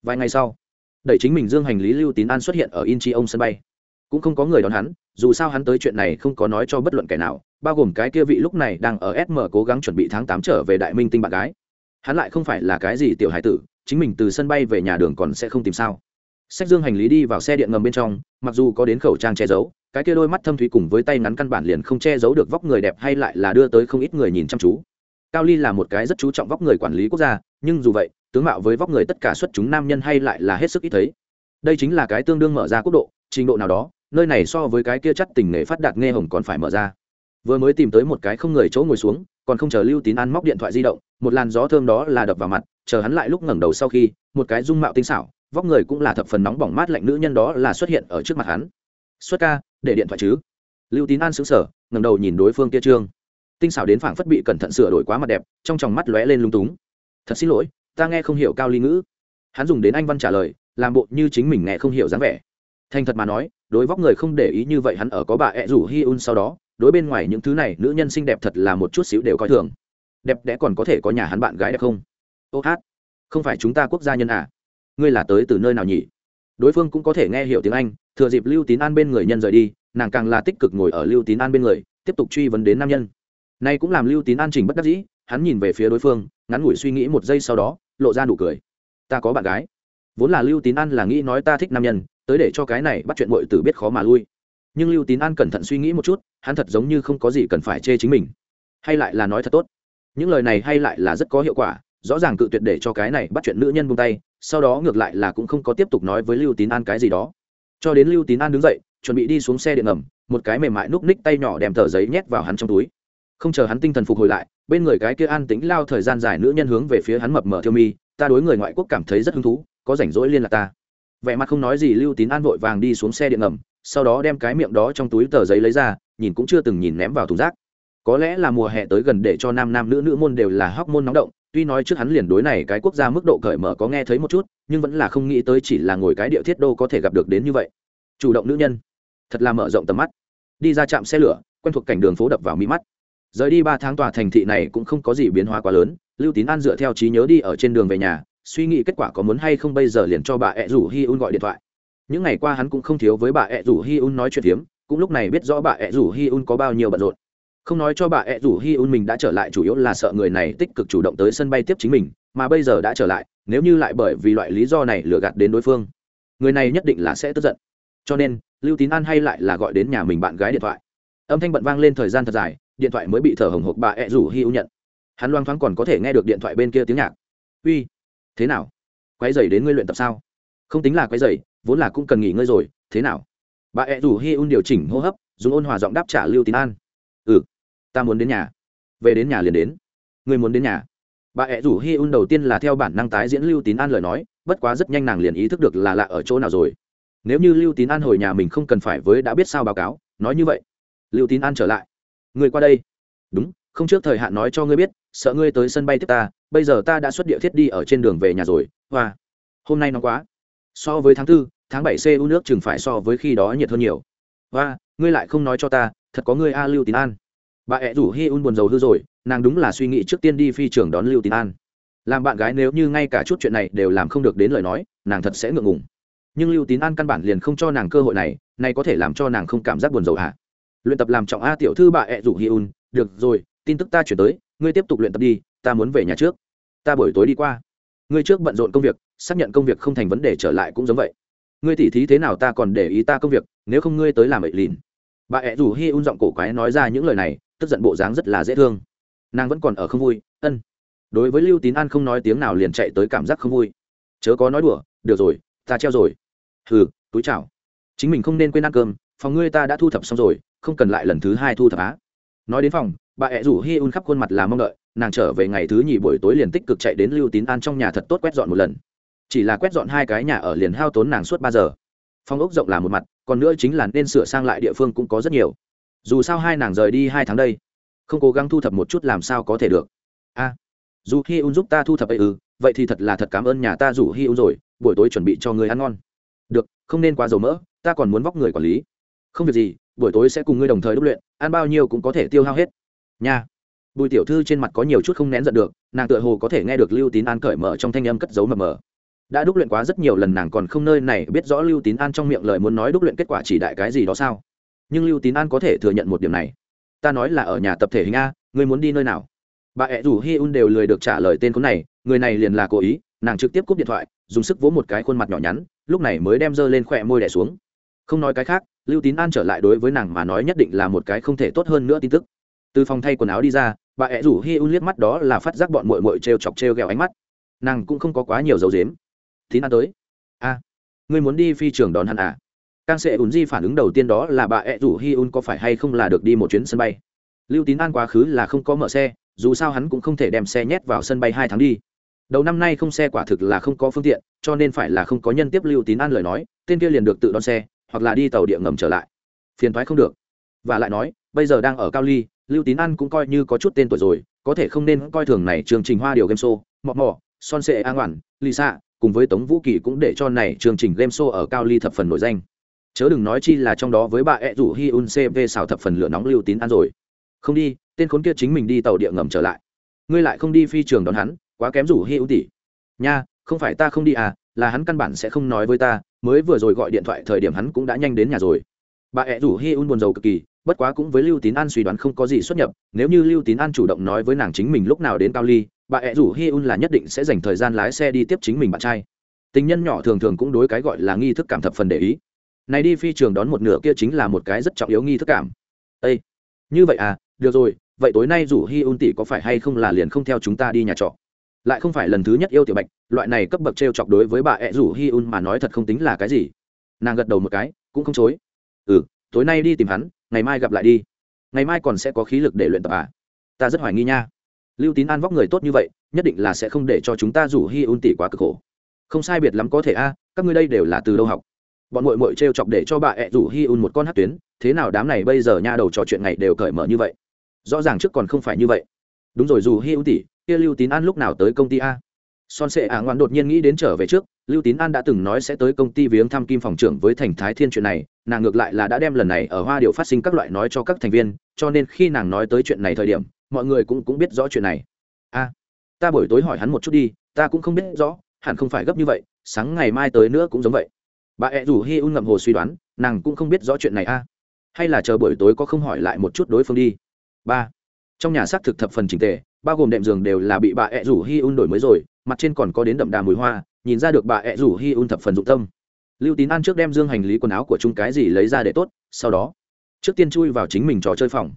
Vài ngày sau, đẩy chính mình dương hành lý lưu tín an xuất hiện ở inchi ông sân bay. Cũng không có người đón hắn, dù sao hắn tới chuyện này không có nói cho bất luận kẻ nào, bao gồm cái kia vị lúc này đang ở sm cố gắng chuẩn bị tháng tám trở về đại minh tinh bạn gái. Hắn lại không phải là cái gì tiểu hải tử, chính mình từ sân bay về nhà đường còn sẽ không tìm sao. Sách dương hành lý đi vào xe điện ngầm bên trong, mặc dù có đến khẩu trang che giấu cái kia đôi mắt thâm thúy cùng với tay ngắn căn bản liền không che giấu được vóc người đẹp hay lại là đưa tới không ít người nhìn chăm chú. Cao ly là một cái rất chú trọng vóc người quản lý quốc gia, nhưng dù vậy, tướng mạo với vóc người tất cả xuất chúng nam nhân hay lại là hết sức ít thấy. Đây chính là cái tương đương mở ra quốc độ, trình độ nào đó, nơi này so với cái kia chắc tình nghề phát đạt nghe hồng còn phải mở ra. Vừa mới tìm tới một cái không người chỗ ngồi xuống, còn không chờ lưu tín ăn móc điện thoại di động, một làn gió thơm đó là đập vào mặt, chờ hắn lại lúc ngẩng đầu sau khi, một cái dung mạo tinh xảo, vóc người cũng là thập phần nóng bỏng mát lạnh nữ nhân đó là xuất hiện ở trước mặt hắn xuất ca, để điện thoại chứ. Lưu tín an xứng sở ngẩng đầu nhìn đối phương kia trương. Tinh xảo đến phảng phất bị cẩn thận sửa đổi quá mặt đẹp, trong tròng mắt lóe lên lung túng. Thật xin lỗi, ta nghe không hiểu cao ly ngữ. Hắn dùng đến anh văn trả lời, làm bộ như chính mình nghe không hiểu dáng vẻ. Thành thật mà nói, đối vóc người không để ý như vậy hắn ở có bà ẹ rủ hi un sau đó, đối bên ngoài những thứ này, nữ nhân xinh đẹp thật là một chút xíu đều coi thường. Đẹp đẽ còn có thể có nhà hắn bạn gái đẹp không? Ô hát, không phải chúng ta quốc gia nhân à? Ngươi là tới từ nơi nào nhỉ? Đối phương cũng có thể nghe hiểu tiếng anh, thừa dịp lưu tín an bên người nhân rời đi, nàng càng là tích cực ngồi ở lưu tín an bên người, tiếp tục truy vấn đến nam nhân. Nay cũng làm lưu tín an trình bất đắc dĩ, hắn nhìn về phía đối phương, ngắn ngủi suy nghĩ một giây sau đó, lộ ra nụ cười. Ta có bạn gái. Vốn là lưu tín an là nghĩ nói ta thích nam nhân, tới để cho cái này bắt chuyện bội tử biết khó mà lui. Nhưng lưu tín an cẩn thận suy nghĩ một chút, hắn thật giống như không có gì cần phải chê chính mình. Hay lại là nói thật tốt. Những lời này hay lại là rất có hiệu quả rõ ràng cự tuyệt để cho cái này bắt chuyện nữ nhân buông tay, sau đó ngược lại là cũng không có tiếp tục nói với lưu tín an cái gì đó. Cho đến lưu tín an đứng dậy, chuẩn bị đi xuống xe điện ngầm, một cái mềm mại núp ních tay nhỏ đem tờ giấy nhét vào hắn trong túi. Không chờ hắn tinh thần phục hồi lại, bên người cái kia an tính lao thời gian dài nữ nhân hướng về phía hắn mập mờ thiêu mi, ta đối người ngoại quốc cảm thấy rất hứng thú, có rảnh rỗi liên lạc ta. Vẻ mặt không nói gì lưu tín an vội vàng đi xuống xe điện ngầm, sau đó đem cái miệng đó trong túi tờ giấy lấy ra, nhìn cũng chưa từng nhìn ném vào thùng rác. Có lẽ là mùa hè tới gần để cho nam nam nữ nữ môn đều là hóc môn nóng động tuy nói trước hắn liền đối này cái quốc gia mức độ cởi mở có nghe thấy một chút, nhưng vẫn là không nghĩ tới chỉ là ngồi cái địa thiết đô có thể gặp được đến như vậy. Chủ động nữ nhân, thật là mở rộng tầm mắt. Đi ra trạm xe lửa, quen thuộc cảnh đường phố đập vào mi mắt. Rời đi ba tháng tòa thành thị này cũng không có gì biến hóa quá lớn, lưu tín an dựa theo trí nhớ đi ở trên đường về nhà, suy nghĩ kết quả có muốn hay không bây giờ liền cho bà ẹ rủ hi un gọi điện thoại. Những ngày qua hắn cũng không thiếu với bà ẹ rủ hi un nói chuyện hiếm cũng lúc này biết rõ bà ẹ rủ hi un có bao nhiêu bận rộn không nói cho bà ẹ rủ hi un mình đã trở lại, chủ yếu là sợ người này tích cực chủ động tới sân bay tiếp chính mình, mà bây giờ đã trở lại, nếu như lại bởi vì loại lý do này lừa gạt đến đối phương, người này nhất định là sẽ tức giận. Cho nên, lưu tín an hay lại là gọi đến nhà mình bạn gái điện thoại. Âm thanh bận vang lên thời gian thật dài, điện thoại mới bị thở hồng hộc bà ẹ rủ hi un nhận. Hắn loang thoáng còn có thể nghe được điện thoại bên kia tiếng nhạc. Uy, thế nào? Quái dày đến ngươi luyện tập sao? Không tính là quái dày vốn là cũng cần nghỉ ngơi rồi, thế nào? Bà ẹ rủ hi un điều chỉnh hô hấp, dùng ôn hòa giọng đáp trả lưu tín an. Ừ ta muốn đến nhà. Về đến nhà liền đến. Người muốn đến nhà. Bà ẹ rủ hi un đầu tiên là theo bản năng tái diễn lưu tín an lời nói, bất quá rất nhanh nàng liền ý thức được là lạ ở chỗ nào rồi. Nếu như lưu tín an hồi nhà mình không cần phải với đã biết sao báo cáo, nói như vậy. Lưu tín an trở lại. Người qua đây. Đúng, không trước thời hạn nói cho ngươi biết, sợ ngươi tới sân bay tiếp ta, bây giờ ta đã xuất địa thiết đi ở trên đường về nhà rồi, hoa. Hôm nay nó quá. So với tháng tư, tháng bảy cu nước chừng phải so với khi đó nhiệt hơn nhiều. Và ngươi lại không nói cho ta, thật có ngươi a lưu tín an bà ẹ rủ hi un buồn rầu hư rồi, nàng đúng là suy nghĩ trước tiên đi phi trường đón lưu tín an. Làm bạn gái nếu như ngay cả chút chuyện này đều làm không được đến lời nói, nàng thật sẽ ngượng ngùng. Nhưng lưu tín an căn bản liền không cho nàng cơ hội này nay có thể làm cho nàng không cảm giác buồn rầu hả? Luyện tập làm trọng a tiểu thư bà ẹ rủ hi un, được rồi, tin tức ta chuyển tới, ngươi tiếp tục luyện tập đi, ta muốn về nhà trước. Ta buổi tối đi qua. Ngươi trước bận rộn công việc, xác nhận công việc không thành vấn đề trở lại cũng giống vậy. Ngươi tỉ thí thế nào ta còn để ý ta công việc, nếu không ngươi tới làm ậy lìn bà ẹ rủ hi un giọng cổ quái nói ra những lời này tức giận bộ dáng rất là dễ thương. Nàng vẫn còn ở không vui, ân. Đối với lưu tín an không nói tiếng nào liền chạy tới cảm giác không vui. Chớ có nói đùa, được rồi, ta treo rồi. Hừ, túi chào. Chính mình không nên quên ăn cơm, phòng ngươi ta đã thu thập xong rồi, không cần lại lần thứ hai thu thập á. Nói đến phòng, bà ẹ rủ hi un khắp khuôn mặt là mong đợi, nàng trở về ngày thứ nhì buổi tối liền tích cực chạy đến lưu tín an trong nhà thật tốt quét dọn một lần. Chỉ là quét dọn hai cái nhà ở liền hao tốn nàng suốt ba giờ. Phòng ốc rộng là một mặt, còn nữa chính là nên sửa sang lại địa phương cũng có rất nhiều dù sao hai nàng rời đi hai tháng đây, không cố gắng thu thập một chút làm sao có thể được. A, dù Hi un giúp ta thu thập ấy ư, vậy thì thật là thật cảm ơn nhà ta rủ hi un rồi, buổi tối chuẩn bị cho người ăn ngon. Được, không nên quá dầu mỡ, ta còn muốn vóc người quản lý. Không việc gì, buổi tối sẽ cùng ngươi đồng thời đúc luyện, ăn bao nhiêu cũng có thể tiêu hao hết. Nha. Bùi tiểu thư trên mặt có nhiều chút không nén giận được, nàng tựa hồ có thể nghe được lưu tín an cởi mở trong thanh âm cất giấu mờ mờ. Đã đúc luyện quá rất nhiều lần nàng còn không nơi này biết rõ lưu tín an trong miệng lời muốn nói đúc luyện kết quả chỉ đại cái gì đó sao? Nhưng lưu tín an có thể thừa nhận một điểm này. Ta nói là ở nhà tập thể hình a, ngươi muốn đi nơi nào? Bà ẹ rủ hi un đều lười được trả lời tên con này, người này liền là cố ý, nàng trực tiếp cúp điện thoại, dùng sức vỗ một cái khuôn mặt nhỏ nhắn, lúc này mới đem dơ lên khỏe môi đẻ xuống. Không nói cái khác, lưu tín an trở lại đối với nàng mà nói nhất định là một cái không thể tốt hơn nữa tin tức. Từ phòng thay quần áo đi ra, bà ẹ rủ hi un liếc mắt đó là phát giác bọn mội mội t r e o chọc t r e o g ẹ o ánh mắt. Nàng cũng không có quá nhiều dấu dếm. Tín an tới. A, ngươi muốn đi phi trường đón hắn à? Càng sẽ ùn di phản ứng đầu tiên đó là bà ẹ rủ hi un có phải hay không là được đi một chuyến sân bay? Lưu tín an quá khứ là không có mở xe, dù sao hắn cũng không thể đem xe nhét vào sân bay hai tháng đi. Đầu năm nay không xe quả thực là không có phương tiện, cho nên phải là không có nhân tiếp lưu tín an lời nói, tên kia liền được tự đón xe, hoặc là đi tàu địa ngầm trở lại. Phiền thoái không được. Và lại nói, bây giờ đang ở cao ly, lưu tín an cũng coi như có chút tên tuổi rồi, có thể không nên coi thường này chương trình hoa điều game show, mọ mọ, son sệ an ngoản lisa, cùng với tống vũ kỳ cũng để cho này chương trình game show ở cao ly thập phần nổi danh chớ đừng nói chi là trong đó với bà ẹ rủ hi un cv xào thập phần lửa nóng lưu tín an rồi. Không đi, tên khốn kia chính mình đi tàu địa ngầm trở lại. Ngươi lại không đi phi trường đón hắn, quá kém rủ hi ưu tỷ nha, không phải ta không đi à là hắn căn bản sẽ không nói với ta, mới vừa rồi gọi điện thoại thời điểm hắn cũng đã nhanh đến nhà rồi. Bà ẹ rủ hi un buồn rầu cực kỳ, bất quá cũng với lưu tín an suy đoán không có gì xuất nhập, nếu như lưu tín an chủ động nói với nàng chính mình lúc nào đến cao ly, bà ẹ rủ hi un là nhất định sẽ dành thời gian lái xe đi tiếp chính mình bạn trai. Tình nhân nhỏ thường thường cũng đối cái gọi là nghi thức cảm thập phần để ý này đi phi trường đón một nửa kia chính là một cái rất trọng yếu nghi thức cảm. Ây như vậy à được rồi, vậy tối nay rủ hi un tỷ có phải hay không là liền không theo chúng ta đi nhà trọ? Lại không phải lần thứ nhất yêu tiểu bạch, loại này cấp bậc t r e o chọc đối với bà ẹ rủ hi un mà nói thật không tính là cái gì. Nàng gật đầu một cái, cũng không chối. Ừ tối nay đi tìm hắn, ngày mai gặp lại đi. Ngày mai còn sẽ có khí lực để luyện tập à? Ta rất hoài nghi nha. Lưu tín an vóc người tốt như vậy, nhất định là sẽ không để cho chúng ta rủ hi un tỷ quá cực khổ. Không sai biệt lắm có thể a, các ngươi đây đều là từ đâu học? Bọn mội mội t r e o chọc để cho bà ẹ rủ hi un một con hát tuyến, thế nào đám này bây giờ nha đầu trò chuyện ngày đều cởi mở như vậy? Rõ ràng trước còn không phải như vậy. Đúng rồi, dù hi un tỉ kia lưu tín an lúc nào tới công ty a? Son sệ ả ngoan đột nhiên nghĩ đến trở về trước, lưu tín an đã từng nói sẽ tới công ty viếng thăm kim phòng trưởng với thành thái thiên chuyện này, nàng ngược lại là đã đem lần này ở hoa điều phát sinh các loại nói cho các thành viên, cho nên khi nàng nói tới chuyện này thời điểm, mọi người cũng cũng biết rõ chuyện này. A, ta buổi tối hỏi hắn một chút đi, ta cũng không biết rõ, hẳn không phải gấp như vậy, sáng ngày mai tới nữa cũng giống vậy bà ẹ rủ hi un ngậm hồ suy đoán, nàng cũng không biết rõ chuyện này a. Hay là chờ buổi tối có không hỏi lại một chút đối phương đi. Ba. Trong nhà xác thực thập phần trình tề, bao gồm đệm giường đều là bị bà ẹ rủ hi un đổi mới rồi, mặt trên còn có đến đậm đà mùi hoa, nhìn ra được bà ẹ rủ hi un thập phần dụng tâm. Lưu tín an trước đem dương hành lý quần áo của chúng cái gì lấy ra để tốt, sau đó, trước tiên chui vào chính mình trò chơi phòng.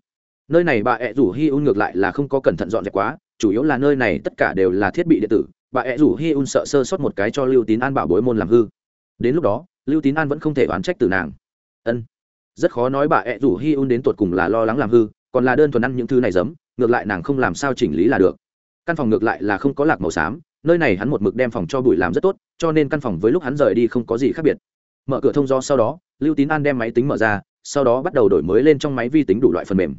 Nơi này bà ẹ rủ hi un ngược lại là không có cẩn thận dọn dẹp quá, chủ yếu là nơi này tất cả đều là thiết bị điện tử, bà ẹ rủ hi un sợ sơ sót một cái cho lưu tín an bảo bối môn làm hư đến lúc đó, lưu tín an vẫn không thể oán trách từ nàng. Ân. Rất khó nói bà ẹ rủ hi un đến tột cùng là lo lắng làm hư, còn là đơn thuần ăn những thứ này giấm, ngược lại nàng không làm sao chỉnh lý là được. Căn phòng ngược lại là không có lạc màu xám, nơi này hắn một mực đem phòng cho bụi làm rất tốt, cho nên căn phòng với lúc hắn rời đi không có gì khác biệt. Mở cửa thông do sau đó, lưu tín an đem máy tính mở ra, sau đó bắt đầu đổi mới lên trong máy vi tính đủ loại phần mềm.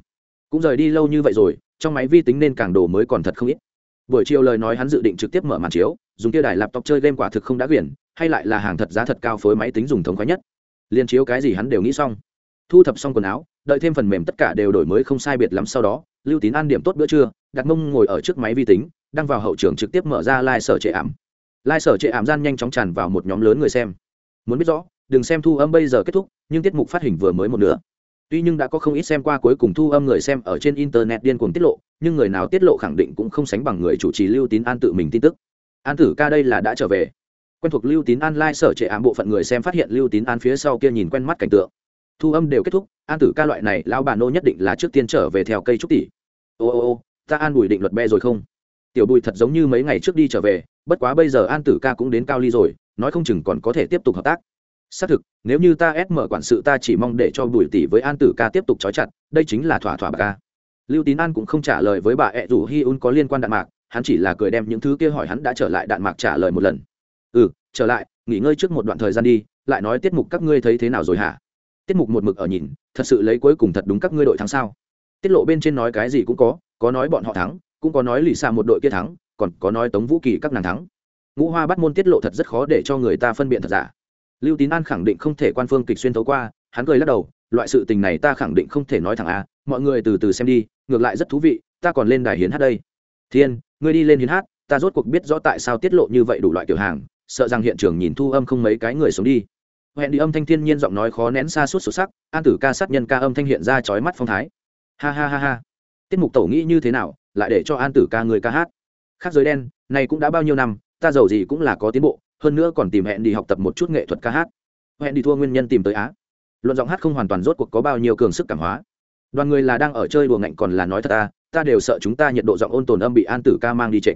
Cũng rời đi lâu như vậy rồi, trong máy vi tính nên càng đồ mới còn thật không ít. Buổi chiều lời nói hắn dự định trực tiếp mở màn chiếu, dùng kia đài laptop chơi game quả thực không đã quyển hay lại là hàng thật giá thật cao phối máy tính dùng thống khoái nhất. Liên chiếu cái gì hắn đều nghĩ xong. Thu thập xong quần áo, đợi thêm phần mềm tất cả đều đổi mới không sai biệt lắm sau đó, lưu tín ăn điểm tốt bữa trưa, đặt mông ngồi ở trước máy vi tính, đăng vào hậu trường trực tiếp mở ra lai、like、sở trệ ảm. Lai、like、sở trệ ảm gian nhanh chóng tràn vào một nhóm lớn người xem. Muốn biết rõ, đừng xem thu âm bây giờ kết thúc, nhưng tiết mục phát hình vừa mới một nửa. Tuy nhưng đã có không ít xem qua cuối cùng thu âm người xem ở trên internet điên cuồng tiết lộ, nhưng người nào tiết lộ khẳng định cũng không sánh bằng người chủ trì lưu tín an tự mình tin tức. An tử ca đây là đã trở về quen thuộc lưu tín an lai、like、sở trệ ám bộ phận người xem phát hiện lưu tín an phía sau kia nhìn quen mắt cảnh tượng. Thu âm đều kết thúc, an tử ca loại này lao bà nô nhất định là trước tiên trở về theo cây trúc tỷ. Ô ô ô, ta an bùi định luật be rồi không? Tiểu bùi thật giống như mấy ngày trước đi trở về, bất quá bây giờ an tử ca cũng đến cao ly rồi, nói không chừng còn có thể tiếp tục hợp tác. Xác thực, nếu như ta ép mở quản sự ta chỉ mong để cho bùi tỷ với an tử ca tiếp tục trói chặt, đây chính là thỏa thỏa bà ca. Lưu tín an cũng không trả lời với bà ẹ rủ hi un có liên quan đạn mạc, hắn chỉ là cười đem những thứ kia hỏi hắn đã trở lại đạn mạc trả lời một lần ừ trở lại, nghỉ ngơi trước một đoạn thời gian đi, lại nói tiết mục các ngươi thấy thế nào rồi hả? Tiết mục một mực ở nhìn, thật sự lấy cuối cùng thật đúng các ngươi đội thắng sao? Tiết lộ bên trên nói cái gì cũng có có nói bọn họ thắng, cũng có nói lì xa một đội kia thắng, còn có nói tống vũ kỳ các nàng thắng. Ngũ hoa bắt môn tiết lộ thật rất khó để cho người ta phân biện thật giả. Lưu tín an khẳng định không thể quan phương kịch xuyên thấu qua, hắn cười lắc đầu, loại sự tình này ta khẳng định không thể nói thẳng a mọi người từ từ xem đi, ngược lại rất thú vị, ta còn lên đài hiến hát đây. Thiên, ngươi đi lên hiến hát, ta rốt cuộc biết rõ tại sao tiết lộ như vậy đủ loại kiểu hàng sợ rằng hiện trường nhìn thu âm không mấy cái người sống đi. Hẹn đi âm thanh thiên nhiên giọng nói khó nén xa suốt sâu sắc, an tử ca sát nhân ca âm thanh hiện ra chói mắt phong thái. Ha ha ha ha. Tiết mục tổ nghĩ như thế nào, lại để cho an tử ca người ca hát. Khác giới đen, này cũng đã bao nhiêu năm, ta giàu gì cũng là có tiến bộ, hơn nữa còn tìm hẹn đi học tập một chút nghệ thuật ca hát. Hẹn đi thua nguyên nhân tìm tới á. Luận giọng hát không hoàn toàn rốt cuộc có bao nhiêu cường sức cảm hóa. Đoàn người là đang ở chơi đùa ngạnh còn là nói thật ta ta đều sợ chúng ta nhiệt độ giọng ôn tồn âm bị an tử ca mang đi chạy.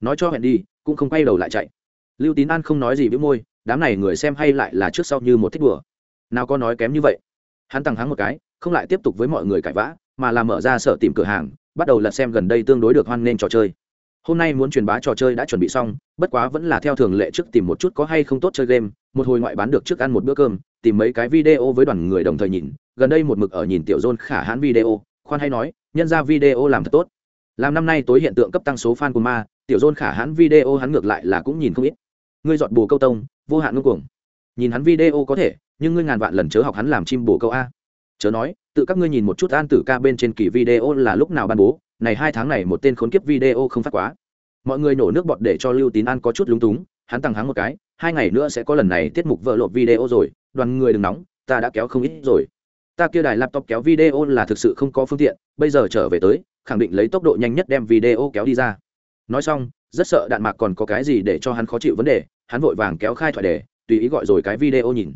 nói cho hẹn đi, cũng không quay đầu lại chạy lưu tín an không nói gì với môi, đám này người xem hay lại là trước sau như một thích đùa. Nào có nói kém như vậy. Hắn tăng hắng một cái, không lại tiếp tục với mọi người cãi vã, mà là mở ra sở tìm cửa hàng, bắt đầu lật xem gần đây tương đối được hoan nghênh trò chơi. Hôm nay muốn truyền bá trò chơi đã chuẩn bị xong, bất quá vẫn là theo thường lệ trước tìm một chút có hay không tốt chơi game, một hồi ngoại bán được trước ăn một bữa cơm, tìm mấy cái video với đoàn người đồng thời nhìn, gần đây một mực ở nhìn tiểu dôn khả hãn video, khoan hay nói, nhân ra video làm thật tốt. Làm năm nay tối hiện tượng cấp tăng số fan của ma, tiểu dôn khả hãn video hắn ngược lại là cũng nhìn không ít ngươi dọn bồ câu tông, vô hạn ngưng cuồng. Nhìn hắn video có thể, nhưng ngươi ngàn vạn lần chớ học hắn làm chim bồ câu a. Chớ nói, tự các ngươi nhìn một chút an tử ca bên trên kỳ video là lúc nào ban bố, này hai tháng này một tên khốn kiếp video không phát quá. Mọi người nổ nước bọt để cho lưu tín an có chút lúng túng, hắn tăng hắn một cái, hai ngày nữa sẽ có lần này tiết mục vợ lộp video rồi, đoàn người đừng nóng, ta đã kéo không ít rồi. Ta kia đài laptop kéo video là thực sự không có phương tiện, bây giờ trở về tới, khẳng định lấy tốc độ nhanh nhất đem video kéo đi ra nói xong, rất sợ đạn mạc còn có cái gì để cho hắn khó chịu vấn đề, hắn vội vàng kéo khai thoại đề, tùy ý gọi rồi cái video nhìn.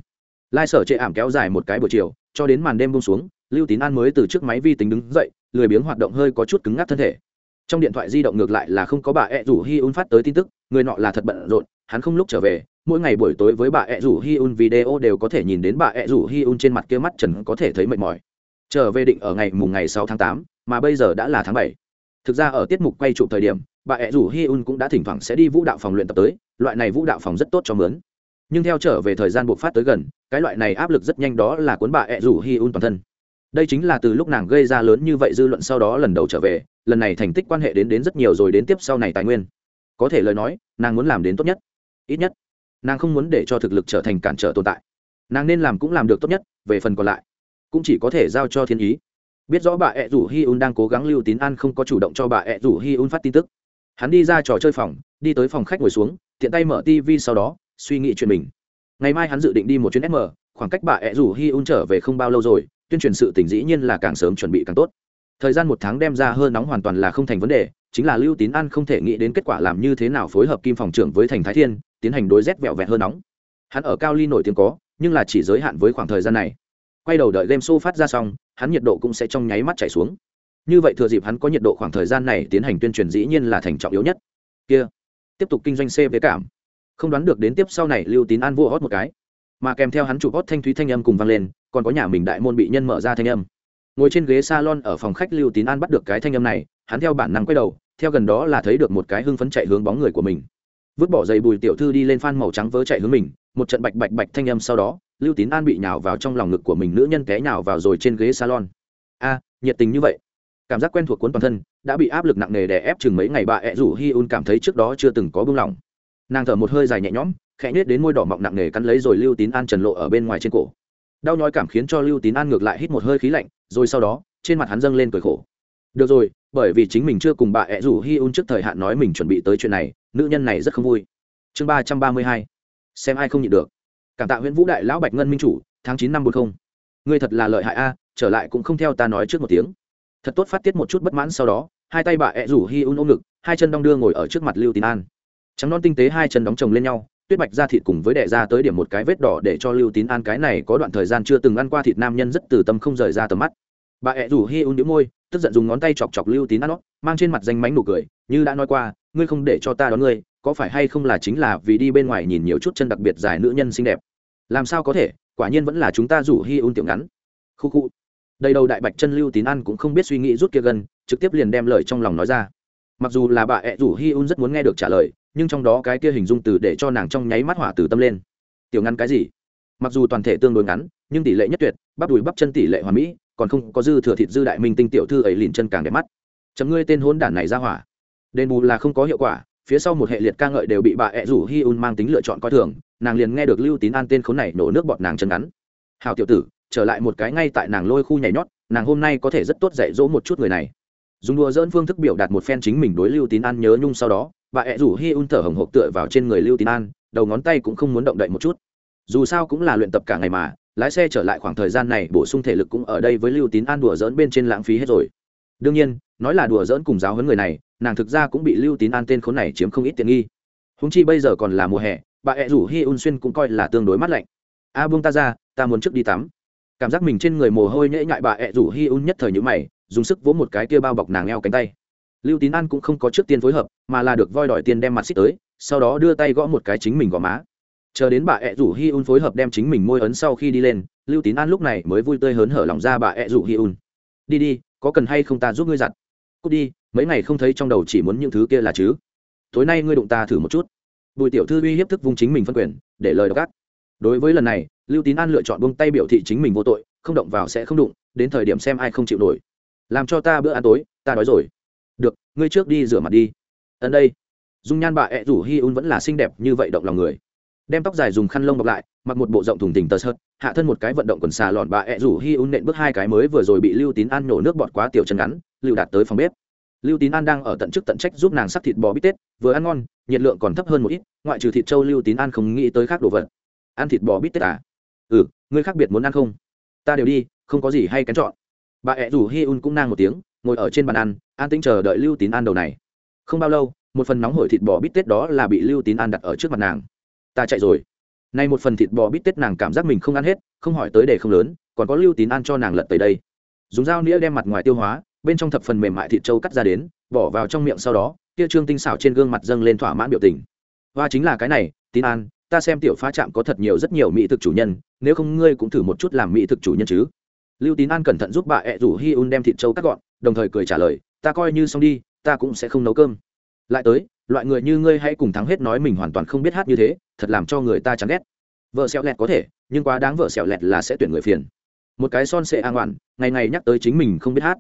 Lai sở chệ ảm kéo dài một cái buổi chiều, cho đến màn đêm bông xuống, lưu tín an mới từ trước máy vi tính đứng dậy, lười biếng hoạt động hơi có chút cứng ngắc thân thể. Trong điện thoại di động ngược lại là không có bà ẹ rủ hi un phát tới tin tức, người nọ là thật bận rộn, hắn không lúc trở về, mỗi ngày buổi tối với bà ẹ rủ hi un video đều có thể nhìn đến bà ẹ rủ hi un trên mặt kia mắt trần có thể thấy mệt mỏi. Trở về định ở ngày mùng ngày sáu tháng tám, mà bây giờ đã là tháng bảy. Thực ra ở tiết mục quay chụp thời điểm bà ẹ rủ hi un cũng đã thỉnh thoảng sẽ đi vũ đạo phòng luyện tập tới, loại này vũ đạo phòng rất tốt cho mướn. Nhưng theo trở về thời gian buộc phát tới gần, cái loại này áp lực rất nhanh đó là cuốn bà ẹ rủ hi un toàn thân. Đây chính là từ lúc nàng gây ra lớn như vậy dư luận sau đó lần đầu trở về, lần này thành tích quan hệ đến đến rất nhiều rồi đến tiếp sau này tài nguyên. Có thể lời nói, nàng muốn làm đến tốt nhất, ít nhất. Nàng không muốn để cho thực lực trở thành cản trở tồn tại. Nàng nên làm cũng làm được tốt nhất, về phần còn lại, cũng chỉ có thể giao cho thiên ý. Biết rõ bà ẹ rủ hi un đang cố gắng lưu tín an không có chủ động cho bà ẹ rủ hi un phát tin tức hắn đi ra trò chơi phòng, đi tới phòng khách ngồi xuống, tiện tay mở tv sau đó, suy nghĩ chuyện mình. Ngày mai hắn dự định đi một chuyến sm khoảng cách bà ẹ rủ hi un trở về không bao lâu rồi, tuyên truyền sự tình dĩ nhiên là càng sớm chuẩn bị càng tốt. Thời gian một tháng đem ra hơi nóng hoàn toàn là không thành vấn đề, chính là lưu tín an không thể nghĩ đến kết quả làm như thế nào phối hợp kim phòng trưởng với thành thái thiên, tiến hành đối rét vẹo vẹn hơi nóng. Hắn ở cao ly nổi tiếng có, nhưng là chỉ giới hạn với khoảng thời gian này. Quay đầu đợi game show phát ra xong, hắn nhiệt độ cũng sẽ trong nháy mắt chảy xuống như vậy thừa dịp hắn có nhiệt độ khoảng thời gian này tiến hành tuyên truyền dĩ nhiên là thành trọng yếu nhất. Kia, tiếp tục kinh doanh c với cảm. Không đoán được đến tiếp sau này lưu tín an vua hót một cái. Mà kèm theo hắn chụp hót thanh thúy thanh âm cùng vang lên, còn có nhà mình đại môn bị nhân mở ra thanh âm. Ngồi trên ghế salon ở phòng khách lưu tín an bắt được cái thanh âm này, hắn theo bản năng quay đầu, theo gần đó là thấy được một cái hưng phấn chạy hướng bóng người của mình. Vứt bỏ giày bùi tiểu thư đi lên phan màu trắng vớ chạy hướng mình, một trận bạch bạch bạch thanh âm sau đó, lưu tín an bị nhào vào trong lòng ngực của mình, nữ nhân té nhào vào rồi trên ghế salon. A, nhiệt tình như vậy cảm giác quen thuộc cuốn toàn thân, đã bị áp lực nặng nề đè ép chừng mấy ngày bà ẹ rủ hi un cảm thấy trước đó chưa từng có buông lỏng. Nàng thở một hơi dài nhẹ nhõm, khẽ nhết đến môi đỏ mọng nặng nề cắn lấy rồi lưu tín an trần lộ ở bên ngoài trên cổ. Đau nhói cảm khiến cho lưu tín an ngược lại hít một hơi khí lạnh, rồi sau đó, trên mặt hắn dâng lên cười khổ. Được rồi, bởi vì chính mình chưa cùng bà ẹ rủ hi un trước thời hạn nói mình chuẩn bị tới chuyện này, nữ nhân này rất không vui. Chương ba trăm ba mươi hai, xem ai không nhịn được. Cảm tạ nguyễn vũ đại lão bạch ngân minh chủ, tháng chín năm bốn không. Ngươi thật là lợi hại a, trở lại cũng không theo ta nói trước một tiếng thật tốt phát tiết một chút bất mãn sau đó, hai tay bà ẹ rủ hi un ôm ngực, hai chân đong đưa ngồi ở trước mặt lưu tín an. Trắng non tinh tế hai chân đóng chồng lên nhau, tuyết bạch ra thịt cùng với đẻ ra tới điểm một cái vết đỏ để cho lưu tín an cái này có đoạn thời gian chưa từng ăn qua thịt nam nhân rất từ tâm không rời ra tầm mắt. Bà ẹ rủ hi un đĩu môi, tức giận dùng ngón tay chọc chọc lưu tín an nó, mang trên mặt danh mánh nụ cười, như đã nói qua, ngươi không để cho ta đón ngươi, có phải hay không là chính là vì đi bên ngoài nhìn nhiều chút chân đặc biệt dài nữ nhân xinh đẹp? Làm sao có thể, quả nhiên vẫn là chúng ta rủ hi un tiểu ngắn. Khu khu đầy đầu đại bạch chân lưu tín ăn cũng không biết suy nghĩ rút kia gần, trực tiếp liền đem lời trong lòng nói ra. Mặc dù là bà ẹ rủ hi un rất muốn nghe được trả lời, nhưng trong đó cái kia hình dung từ để cho nàng trong nháy mắt hỏa từ tâm lên. Tiểu ngắn cái gì? Mặc dù toàn thể tương đối ngắn, nhưng tỷ lệ nhất tuyệt, bắp đùi bắp chân tỷ lệ hoàn mỹ, còn không có dư thừa thịt dư đại minh tinh tiểu thư ấy liền chân càng đẹp mắt. Chấm ngươi tên hôn đản này ra hỏa. Đền bù là không có hiệu quả, phía sau một hệ liệt ca ngợi đều bị bà ẹ rủ hi un mang tính lựa chọn coi thường, nàng liền nghe được lưu tín an tên khốn này nổ nước bọt nàng chân ngắn. Hào tiểu tử trở lại một cái ngay tại nàng lôi khu nhảy nhót nàng hôm nay có thể rất tốt dạy dỗ một chút người này. Dùng đùa dỡn phương thức biểu đạt một phen chính mình đối lưu tín an nhớ nhung sau đó bà ẹ rủ hi un thở hồng hộp tựa vào trên người lưu tín an đầu ngón tay cũng không muốn động đậy một chút. Dù sao cũng là luyện tập cả ngày mà lái xe trở lại khoảng thời gian này bổ sung thể lực cũng ở đây với lưu tín an đùa dỡn bên trên lãng phí hết rồi. Đương nhiên nói là đùa dỡn cùng giáo huấn người này nàng thực ra cũng bị lưu tín an tên khốn này chiếm không ít tiện nghi. Húng chi bây giờ còn là mùa hè bà ẹ rủ hi un xuyên cũng coi là tương đối mát lạnh. A à, buông ta ra ta muốn trước đi tắm cảm giác mình trên người mồ hôi nhễ nhại bà ẹ rủ hi un nhất thời nhữ mày, dùng sức vỗ một cái kia bao bọc nàng eo cánh tay. Lưu tín an cũng không có trước tiên phối hợp, mà là được voi đòi tiền đem mặt xích tới, sau đó đưa tay gõ một cái chính mình gõ má. Chờ đến bà ẹ rủ hi un phối hợp đem chính mình môi ấn sau khi đi lên, lưu tín an lúc này mới vui tươi hớn hở lòng ra bà ẹ rủ hi un. Đi đi, có cần hay không ta giúp ngươi giặt? Cút đi, mấy ngày không thấy trong đầu chỉ muốn những thứ kia là chứ. Tối nay ngươi đụng ta thử một chút. Bùi tiểu thư uy hiếp thức vung chính mình phân quyền, để lời đ gác đối với lần này, lưu tín an lựa chọn buông tay biểu thị chính mình vô tội, không động vào sẽ không đụng, đến thời điểm xem ai không chịu nổi. Làm cho ta bữa ăn tối, ta đói rồi. Được, ngươi trước đi rửa mặt đi. Ấn đây. Dung nhan bà ẹ rủ hi un vẫn là xinh đẹp như vậy động lòng người. Đem tóc dài dùng khăn lông bọc lại, mặc một bộ rộng thùng tình tờ sợt hạ thân một cái vận động quần xà lọn bà ẹ rủ hi un nện bước hai cái mới vừa rồi bị lưu tín an nhổ nước bọt quá tiểu chân ngắn lưu đạt tới phòng bếp. Lưu tín an đang ở tận chức tận trách giúp nàng sắc thịt bò bít tết, vừa ăn ngon, nhiệt lượng còn thấp hơn một ít, ngoại trừ thịt trâu lưu tín an không nghĩ tới khác đồ vật ăn thịt bò bít tết à? Ừ ngươi khác biệt muốn ăn không? Ta đều đi, không có gì hay kén chọn. Bà ẹ rủ hi un cũng nang một tiếng, ngồi ở trên bàn ăn, an tĩnh chờ đợi lưu tín an đầu này. Không bao lâu, một phần nóng hổi thịt bò bít tết đó là bị lưu tín an đặt ở trước mặt nàng. Ta chạy rồi. Nay một phần thịt bò bít tết nàng cảm giác mình không ăn hết, không hỏi tới để không lớn, còn có lưu tín an cho nàng lật tới đây. Dùng dao nĩa đem mặt ngoài tiêu hóa, bên trong thập phần mềm mại thịt trâu cắt ra đến, bỏ vào trong miệng sau đó, kia trương tinh xảo trên gương mặt dâng lên thỏa mãn biểu tình. Và chính là cái này, tín an ta xem tiểu phá trạm có thật nhiều rất nhiều mỹ thực chủ nhân, nếu không ngươi cũng thử một chút làm mỹ thực chủ nhân chứ. Lưu tín an cẩn thận giúp bà ẹ rủ hi un đem thịt trâu cắt gọn, đồng thời cười trả lời, ta coi như xong đi, ta cũng sẽ không nấu cơm. Lại tới, loại người như ngươi hãy cùng thắng hết nói mình hoàn toàn không biết hát như thế, thật làm cho người ta chán ghét. Vợ xẹo lẹt có thể, nhưng quá đáng vợ xẹo lẹt là sẽ tuyển người phiền. Một cái son sệ an oản, ngày ngày nhắc tới chính mình không biết hát.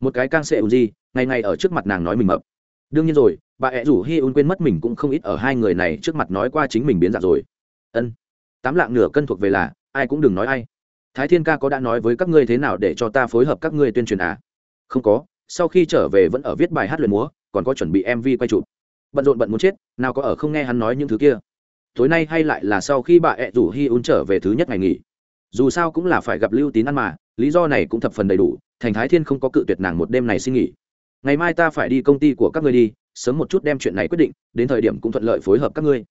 Một cái cang sệ ùn gì, ngày ngày ở trước mặt nàng nói mình mập. Đương nhiên rồi bà ẹ rủ hi un quên mất mình cũng không ít ở hai người này trước mặt nói qua chính mình biến dạng rồi. Ân, tám lạng nửa cân thuộc về là, ai cũng đừng nói ai. Thái thiên ca có đã nói với các ngươi thế nào để cho ta phối hợp các ngươi tuyên truyền à? Không có, sau khi trở về vẫn ở viết bài hát luyện múa, còn có chuẩn bị mv quay chụp. Bận rộn bận muốn chết, nào có ở không nghe hắn nói những thứ kia. Tối nay hay lại là sau khi bà ẹ rủ hi un trở về thứ nhất ngày nghỉ. Dù sao cũng là phải gặp lưu tín ăn mà, lý do này cũng thập phần đầy đủ, thành thái thiên không có cự tuyệt nàng một đêm này xin nghỉ. Ngày mai ta phải đi công ty của các ngươi đi sớm một chút đem chuyện này quyết định, đến thời điểm cũng thuận lợi phối hợp các ngươi.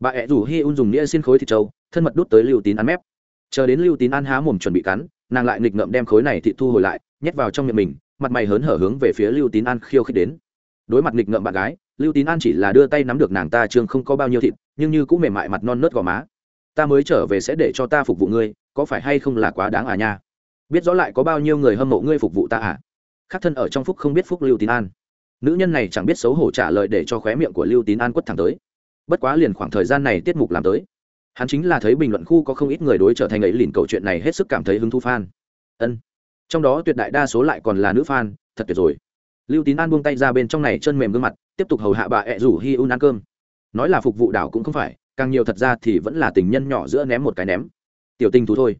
Bà ẹ rủ hi un dùng nghĩa xin khối thịt trâu, thân mật đút tới lưu tín ăn mép. Chờ đến lưu tín ăn há mồm chuẩn bị cắn, nàng lại nghịch ngợm đem khối này thịt thu hồi lại, nhét vào trong miệng mình, mặt mày hớn hở hướng về phía lưu tín an khiêu khích đến. Đối mặt nghịch ngợm bạn gái, lưu tín an chỉ là đưa tay nắm được nàng ta trương không có bao nhiêu thịt, nhưng như cũng mềm mại mặt non nớt gò má. Ta mới trở về sẽ để cho ta phục vụ ngươi, có phải hay không là quá đáng à nha? Biết rõ lại có bao nhiêu người hâm mộ ngươi phục vụ ta à? Khắc thân ở trong phúc không biết phúc lưu tín an nữ nhân này chẳng biết xấu hổ trả lời để cho khóe miệng của lưu tín an quất thẳng tới. Bất quá liền khoảng thời gian này tiết mục làm tới. Hắn chính là thấy bình luận khu có không ít người đối trở thành ấy liền câu chuyện này hết sức cảm thấy hứng thú fan. Ân. Trong đó tuyệt đại đa số lại còn là nữ fan, thật tuyệt rồi. Lưu tín an buông tay ra bên trong này chân mềm gương mặt, tiếp tục hầu hạ bà ẹ rủ hi un ăn cơm. Nói là phục vụ đảo cũng không phải, càng nhiều thật ra thì vẫn là tình nhân nhỏ giữa ném một cái ném. Tiểu tình thú thôi.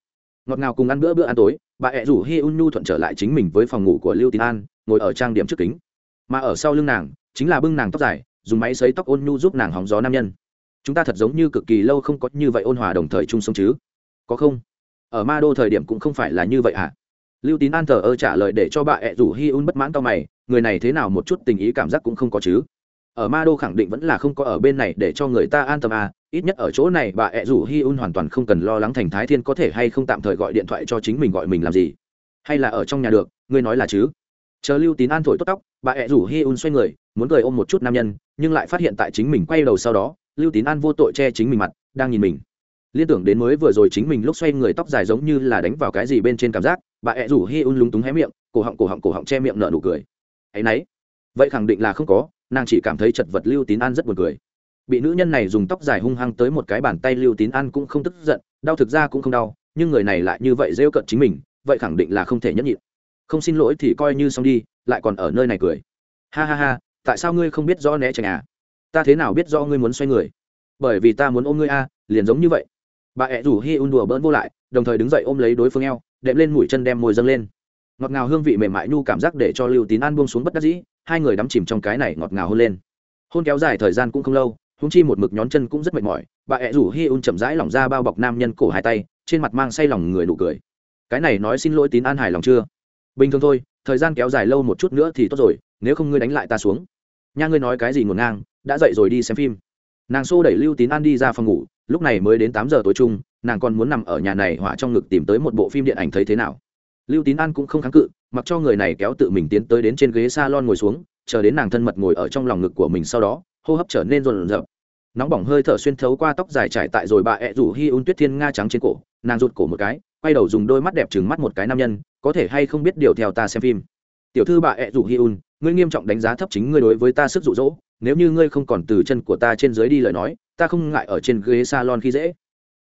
Ngọt ngào cùng ăn bữa bữa ăn tối, bà ẹ rủ hi un nhu thuận trở lại chính mình với phòng ngủ của lưu tín an, ngồi ở trang điểm trước kính mà ở sau lưng nàng chính là bưng nàng tóc dài dùng máy xấy tóc ôn nhu giúp nàng hóng gió nam nhân chúng ta thật giống như cực kỳ lâu không có như vậy ôn hòa đồng thời chung sống chứ có không ở ma đô thời điểm cũng không phải là như vậy à lưu tín an thờ ơ trả lời để cho bà ẹ rủ hi un bất mãn tao mày người này thế nào một chút tình ý cảm giác cũng không có chứ ở ma đô khẳng định vẫn là không có ở bên này để cho người ta an tâm à ít nhất ở chỗ này bà ẹ rủ hi un hoàn toàn không cần lo lắng thành thái thiên có thể hay không tạm thời gọi điện thoại cho chính mình gọi mình làm gì hay là ở trong nhà được ngươi nói là chứ chờ lưu tín an thổi tốt tóc, bà ẹ rủ hi un xoay người, muốn cười ôm một chút nam nhân, nhưng lại phát hiện tại chính mình quay đầu sau đó, lưu tín an vô tội che chính mình mặt, đang nhìn mình. Liên tưởng đến mới vừa rồi chính mình lúc xoay người tóc dài giống như là đánh vào cái gì bên trên cảm giác, bà ẹ rủ hi un lúng túng hé miệng, cổ họng cổ họng cổ họng che miệng nở nụ cười. Ấy nấy. Vậy khẳng định là không có, nàng chỉ cảm thấy chật vật lưu tín an rất buồn cười. Bị nữ nhân này dùng tóc dài hung hăng tới một cái bàn tay lưu tín an cũng không tức giận, đau thực ra cũng không đau, nhưng người này lại như vậy rêu cận chính mình, vậy khẳng định là không thể nhẫn nhịn không xin lỗi thì coi như xong đi, lại còn ở nơi này cười. Ha ha ha, tại sao ngươi không biết rõ né tránh à? Ta thế nào biết do ngươi muốn xoay người? Bởi vì ta muốn ôm ngươi a liền giống như vậy. Bà ẹ rủ hi un đùa bỡn vô lại, đồng thời đứng dậy ôm lấy đối phương eo, đệm lên mũi chân đem môi dâng lên. Ngọt ngào hương vị mềm mại nhu cảm giác để cho lưu tín an buông xuống bất đắc dĩ, hai người đắm chìm trong cái này ngọt ngào hôn lên. Hôn kéo dài thời gian cũng không lâu húng chi một mực nhón chân cũng rất mệt mỏi, bà ẹ rủ hi un chậm rãi lỏng ra bao bọc nam nhân cổ hai tay, trên mặt mang say lòng người nụ cười. Cái này nói xin lỗi tín an hài lòng chưa? Bình thường thôi, thời gian kéo dài lâu một chút nữa thì tốt rồi, nếu không ngươi đánh lại ta xuống. Nha ngươi nói cái gì ngổn ngang, đã dậy rồi đi xem phim. Nàng xô đẩy lưu tín an đi ra phòng ngủ, lúc này mới đến tám giờ tối chung, nàng còn muốn nằm ở nhà này hỏa trong ngực tìm tới một bộ phim điện ảnh thấy thế nào. Lưu tín an cũng không kháng cự, mặc cho người này kéo tự mình tiến tới đến trên ghế s a lon ngồi xuống, chờ đến nàng thân mật ngồi ở trong lòng ngực của mình sau đó, hô hấp trở nên rộn rợp nóng bỏng hơi thở xuyên thấu qua tóc dài trải tại rồi bà ẹ rủ hi un tuyết thiên nga trắng trên cổ, nàng rụt cổ một cái, quay đầu dùng đôi mắt đẹp trừng mắt một cái nam nhân, có thể hay không biết điều theo ta xem phim. Tiểu thư bà ẹ rủ hi un, ngươi nghiêm trọng đánh giá thấp chính ngươi đối với ta sức rụ rỗ nếu như ngươi không còn từ chân của ta trên dưới đi lời nói, ta không ngại ở trên ghế salon khi dễ.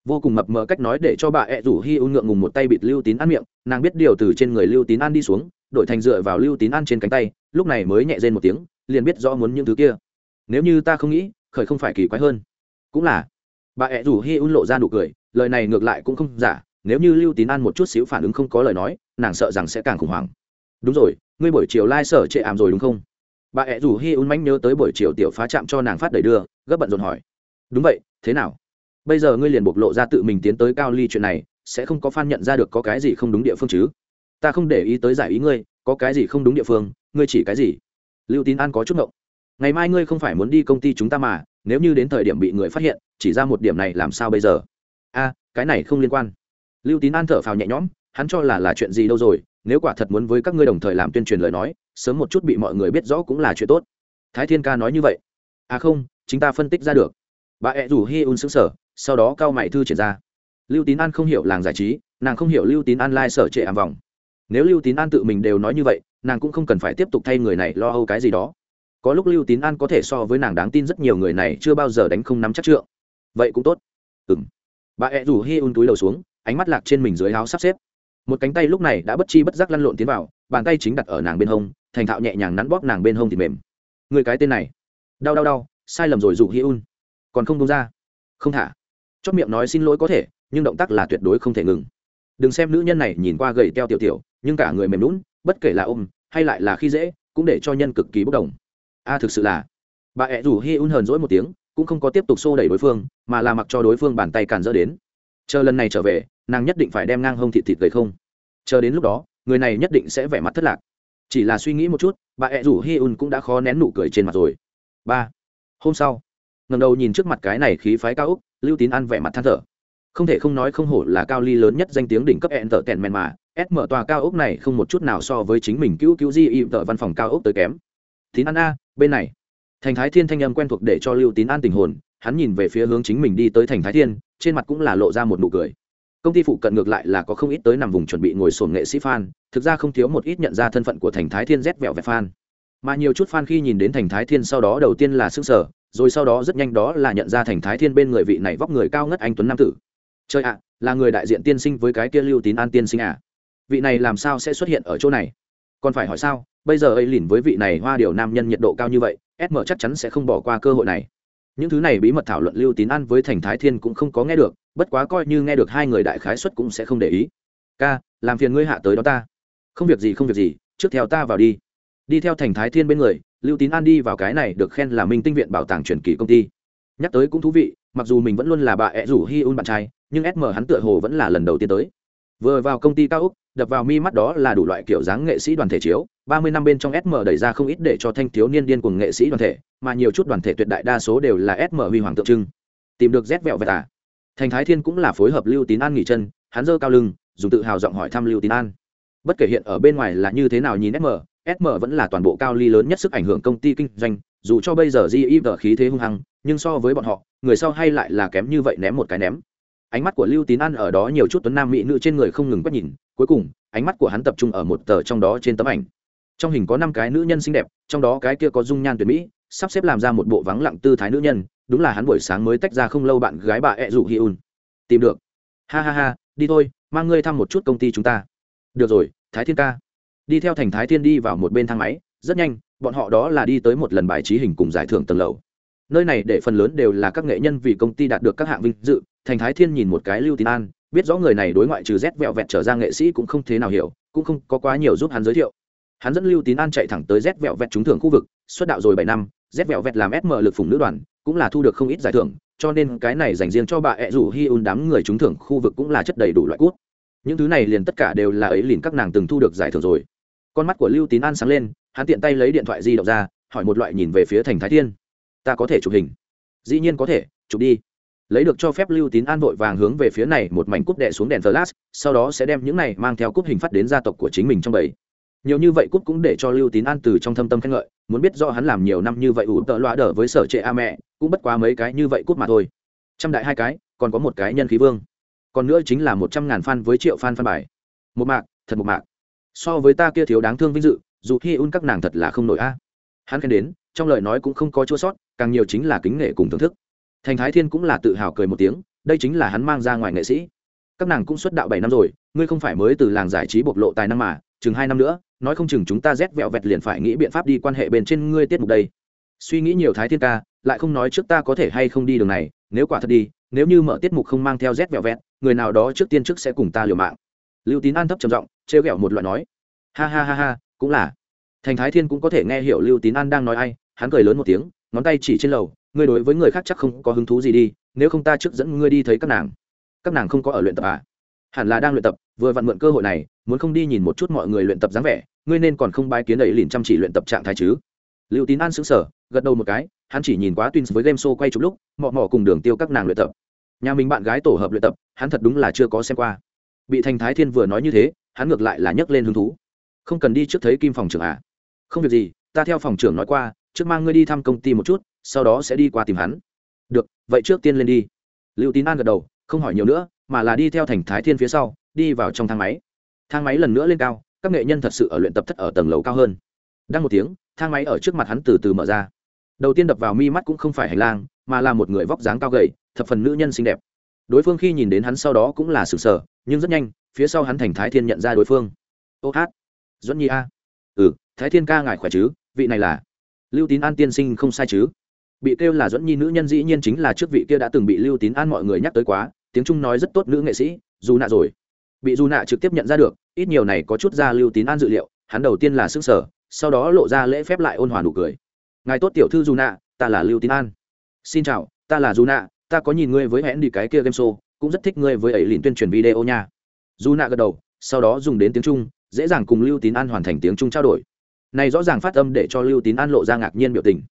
Vô cùng mập mờ cách nói để cho bà ẹ rủ hi un ngượng ngùng một tay bịt lưu tín ăn miệng, nàng biết điều từ trên người lưu tín ăn đi xuống, đổi thành dựa vào lưu tín ăn trên cánh tay, lúc này mới nhẹ rên một tiếng, liền biết rõ muốn những thứ kia. Nếu như ta không nghĩ khởi không phải kỳ quái hơn. Cũng là, bà ẹ rủ hi un lộ ra nụ cười, lời này ngược lại cũng không giả, nếu như lưu tín ăn một chút xíu phản ứng không có lời nói, nàng sợ rằng sẽ càng khủng hoảng. Đúng rồi, ngươi buổi chiều lai、like、sở trệ ảm rồi đúng không? Bà ẹ rủ hi un mánh nhớ tới buổi chiều tiểu phá chạm cho nàng phát đầy đưa, gấp bận rộn hỏi. Đúng vậy, thế nào? Bây giờ ngươi liền bộc lộ ra tự mình tiến tới cao ly chuyện này, sẽ không có f nhận ra được có cái gì không đúng địa phương chứ? Ta không để ý tới giải ý ngươi, có cái gì không đúng địa phương, ngươi chỉ cái gì? Lưu tín an có chút ngộng ngày mai ngươi không phải muốn đi công ty chúng ta mà, nếu như đến thời điểm bị người phát hiện, chỉ ra một điểm này làm sao bây giờ? A, cái này không liên quan. Lưu tín an thở phào nhẹ nhõm, hắn cho là là chuyện gì đâu rồi, nếu quả thật muốn với các ngươi đồng thời làm tuyên truyền lời nói, sớm một chút bị mọi người biết rõ cũng là chuyện tốt. Thái thiên ca nói như vậy. À không chúng ta phân tích ra được. Bà ẹ rủ hi un xứng sở sau đó cao mày thư triển ra. Lưu tín an không hiểu làng giải trí, nàng không hiểu lưu tín an lai、like、sở trệ ảm vòng nếu lưu tín an tự mình đều nói như vậy, nàng cũng không cần phải tiếp tục thay người này lo âu cái gì đó có lúc lưu tín an có thể so với nàng đáng tin rất nhiều người này chưa bao giờ đánh không nắm chắc trượng. Vậy cũng tốt. Ừ m bà ẹ rủ hi un túi đầu xuống, ánh mắt lạc trên mình dưới áo sắp xếp. Một cánh tay lúc này đã bất chi bất giác lăn lộn tiến vào, bàn tay chính đặt ở nàng bên hông, thành thạo nhẹ nhàng nắn bóp nàng bên hông thì mềm. Người cái tên này. Đau đau đau, sai lầm rồi rủ hi un. Còn không đông ra. Không thả. Chót miệng nói xin lỗi có thể, nhưng động tác là tuyệt đối không thể ngừng. Đừng xem nữ nhân này nhìn qua gầy teo tiểu tiểu, nhưng cả người mềm lún bất kể là ôm, hay lại là khi dễ, cũng để cho nhân cực kỳ bốc đồng a thực sự là. Bà ẹ rủ hi un hờn dỗi một tiếng, cũng không có tiếp tục xô đẩy đối phương, mà là mặc cho đối phương bàn tay càn dỡ đến. Chờ lần này trở về, nàng nhất định phải đem ngang hông thịt thịt gầy không. Chờ đến lúc đó, người này nhất định sẽ vẻ mặt thất lạc. Chỉ là suy nghĩ một chút, bà ẹ rủ hi un cũng đã khó nén nụ cười trên mặt rồi. Ba, hôm sau ngầm đầu nhìn trước mặt cái này khí phái cao úc, lưu tín ăn vẻ mặt than thở. Không thể không nói không hổ là cao ly lớn nhất danh tiếng đỉnh cấp ẹn tở tèn men mà, s mở tòa cao ốc này không một chút nào so với chính mình cứu cứu di im tở văn phòng cao ốc tới kém. Tín ăn a bên này, thành thái thiên thanh âm quen thuộc để cho lưu tín an tình hồn, hắn nhìn về phía hướng chính mình đi tới thành thái thiên, trên mặt cũng là lộ ra một nụ cười. Công ty phụ cận ngược lại là có không ít tới nằm vùng chuẩn bị ngồi sồn nghệ sĩ fan, thực ra không thiếu một ít nhận ra thân phận của thành thái thiên rét vẹo vẹt fan. Mà nhiều chút fan khi nhìn đến thành thái thiên sau đó đầu tiên là sức sở rồi sau đó rất nhanh đó là nhận ra thành thái thiên bên người vị này vóc người cao ngất anh tuấn nam tử. Chơi ạ, là người đại diện tiên sinh với cái kia lưu tín an tiên sinh à? Vị này làm sao sẽ xuất hiện ở chỗ này? Còn phải hỏi sao? Bây giờ ấy lìn với vị này hoa điều nam nhân nhiệt độ cao như vậy sm chắc chắn sẽ không bỏ qua cơ hội này. Những thứ này bí mật thảo luận lưu tín ăn với thành thái thiên cũng không có nghe được, bất quá coi như nghe được hai người đại khái xuất cũng sẽ không để ý. Ca, làm phiền ngươi hạ tới đó ta. Không việc gì, không việc gì, trước theo ta vào đi. Đi theo thành thái thiên bên người, lưu tín an đi vào cái này được khen là minh tinh viện bảo tàng truyền kỳ công ty. Nhắc tới cũng thú vị, mặc dù mình vẫn luôn là bà ẹ rủ hi un bạn trai, nhưng sm hắn tựa hồ vẫn là lần đầu tiên tới vừa vào công ty cao úc, đập vào mi mắt đó là đủ loại kiểu dáng nghệ sĩ đoàn thể chiếu. Ba mươi năm bên trong sm đẩy ra không ít để cho thanh thiếu niên điên cùng nghệ sĩ đoàn thể, mà nhiều chút đoàn thể tuyệt đại đa số đều là sm huy hoàng tượng trưng. Tìm được rét vẹo vẹt à? Thành thái thiên cũng là phối hợp lưu tín an nghỉ chân, hắn dơ cao lưng, dùng tự hào giọng hỏi thăm lưu tín an. Bất kể hiện ở bên ngoài là như thế nào nhìn sm sm vẫn là toàn bộ cao ly lớn nhất sức ảnh hưởng công ty kinh doanh, dù cho bây giờ di vợ khí thế hung hăng, nhưng so với bọn họ, người sau hay lại là kém như vậy ném một cái ném ánh mắt của lưu tín an ở đó nhiều chút tuấn nam mỹ nữ trên người không ngừng quét nhìn, cuối cùng, ánh mắt của hắn tập trung ở một tờ trong đó trên tấm ảnh. Trong hình có năm cái nữ nhân xinh đẹp, trong đó cái kia có dung nhan tuyệt mỹ, sắp xếp làm ra một bộ vắng lặng tư thái nữ nhân, đúng là hắn buổi sáng mới tách ra không lâu bạn gái bà e ẹ rủ hi un. Tìm được. Ha ha ha, đi thôi, mang ngươi thăm một chút công ty chúng ta. Được rồi, thái thiên ca. Đi theo thành thái thiên đi vào một bên thang máy, rất nhanh, bọn họ đó là đi tới một lần bài trí hình cùng giải thưởng tầng lầu. Nơi này để phần lớn đều là các nghệ nhân vì công ty đạt được các hạng vinh dự thành thái thiên nhìn một cái lưu tín an, biết rõ người này đối ngoại trừ rét vẹo vẹt trở ra nghệ sĩ cũng không thế nào hiểu, cũng không có quá nhiều giúp hắn giới thiệu. Hắn dẫn lưu tín an chạy thẳng tới rét vẹo vẹt trúng thưởng khu vực, xuất đạo rồi bảy năm, rét vẹo vẹt làm sm lực phủng nữ đoàn, cũng là thu được không ít giải thưởng, cho nên cái này dành riêng cho bà ẹ rủ hi un đám người trúng thưởng khu vực cũng là chất đầy đủ loại cút. Những thứ này liền tất cả đều là ấy liền các nàng từng thu được giải thưởng rồi. Con mắt của lưu tín an sáng lên, hắn tiện tay lấy điện thoại di động ra, hỏi một loại nhìn về phía thành thái thiên. Ta có thể chụp hình? Dĩ nhiên có thể, chụp đi lấy được cho phép lưu tín an vội vàng hướng về phía này một mảnh cúp đệ xuống đèn flash, sau đó sẽ đem những này mang theo cúp hình phát đến gia tộc của chính mình trong bầy. Nhiều như vậy cúp cũng để cho lưu tín an từ trong thâm tâm khen ngợi, muốn biết do hắn làm nhiều năm như vậy ủ tợ loa đỡ với sở trệ a mẹ, cũng bất quá mấy cái như vậy cúp mà thôi. Trăm đại hai cái, còn có một cái nhân khí vương. Còn nữa chính là một trăm ngàn fan với triệu fan fan bài. Một mạc, thật một mạc. So với ta kia thiếu đáng thương vinh dự, dù khi un các nàng thật là không nổi a. Hắn khen đến, trong lời nói cũng không có chua sót, càng nhiều chính là kính nể cùng thưởng thức thành thái thiên cũng là tự hào cười một tiếng, đây chính là hắn mang ra ngoài nghệ sĩ. Các nàng cũng xuất đạo bảy năm rồi, ngươi không phải mới từ làng giải trí bộc lộ tài năng mà, chừng hai năm nữa, nói không chừng chúng ta rét vẹo vẹt liền phải nghĩ biện pháp đi quan hệ bên trên ngươi tiết mục đây. Suy nghĩ nhiều thái thiên ca, lại không nói trước ta có thể hay không đi đường này, nếu quả thật đi, nếu như mở tiết mục không mang theo rét vẹo vẹt, người nào đó trước tiên trước sẽ cùng ta liều mạng. Lưu tín an thấp trầm giọng, trêu ghẹo một loại nói. Ha ha ha ha, cũng là. Thành thái thiên cũng có thể nghe hiểu lưu tín an đang nói ai, hắn cười lớn một tiếng, ngón tay chỉ trên lầu ngươi đối với người khác chắc không có hứng thú gì đi, nếu không ta trước dẫn ngươi đi thấy các nàng. Các nàng không có ở luyện tập à? Hẳn là đang luyện tập, vừa vặn mượn cơ hội này, muốn không đi nhìn một chút mọi người luyện tập dáng vẻ, ngươi nên còn không bái kiến đầy lìn chăm chỉ luyện tập trạng thái chứ. Liệu tín an xứng sở gật đầu một cái, hắn chỉ nhìn quá twins với game show quay chụp lúc, mọ mọ cùng đường tiêu các nàng luyện tập. Nhà mình bạn gái tổ hợp luyện tập, hắn thật đúng là chưa có xem qua. Bị thành thái thiên vừa nói như thế, hắn ngược lại là nhấc lên hứng thú. Không cần đi trước thấy kim phòng trưởng à? Không việc gì, ta theo phòng trưởng nói qua, trước mang ngươi đi thăm công ty một chút sau đó sẽ đi qua tìm hắn. Được, vậy trước tiên lên đi. Lưu tín an gật đầu, không hỏi nhiều nữa, mà là đi theo thành thái thiên phía sau, đi vào trong thang máy. Thang máy lần nữa lên cao, các nghệ nhân thật sự ở luyện tập thất ở tầng lầu cao hơn. Đang một tiếng, thang máy ở trước mặt hắn từ từ mở ra. Đầu tiên đập vào mi mắt cũng không phải hành lang, mà là một người vóc dáng cao gầy, thập phần nữ nhân xinh đẹp. Đối phương khi nhìn đến hắn sau đó cũng là sừng sờ, nhưng rất nhanh, phía sau hắn thành thái thiên nhận ra đối phương. Ô hát dẫn nhi a. Ừ thái thiên ca ngài khỏe chứ? Vị này là. Lưu tín an tiên sinh không sai chứ? Bị kêu là dẫn nhi nữ nhân dĩ nhiên chính là trước vị kia đã từng bị lưu tín an mọi người nhắc tới quá, tiếng trung nói rất tốt nữ nghệ sĩ, dù nạ rồi. Bị dù nạ trực tiếp nhận ra được, ít nhiều này có chút ra lưu tín an dự liệu, hắn đầu tiên là xương sở sau đó lộ ra lễ phép lại ôn hòa nụ cười. Ngài tốt tiểu thư dù nạ, ta là lưu tín an. Xin chào, ta là dù nạ, ta có nhìn ngươi với hẹn đi cái kia game show, cũng rất thích ngươi với ấy liền tuyên truyền video nha. Dù nạ gật đầu, sau đó dùng đến tiếng trung, dễ dàng cùng lưu tín an hoàn thành tiếng trung trao đổi. Này rõ ràng phát âm để cho lưu tín an lộ ra ngạc nhiên biểu tình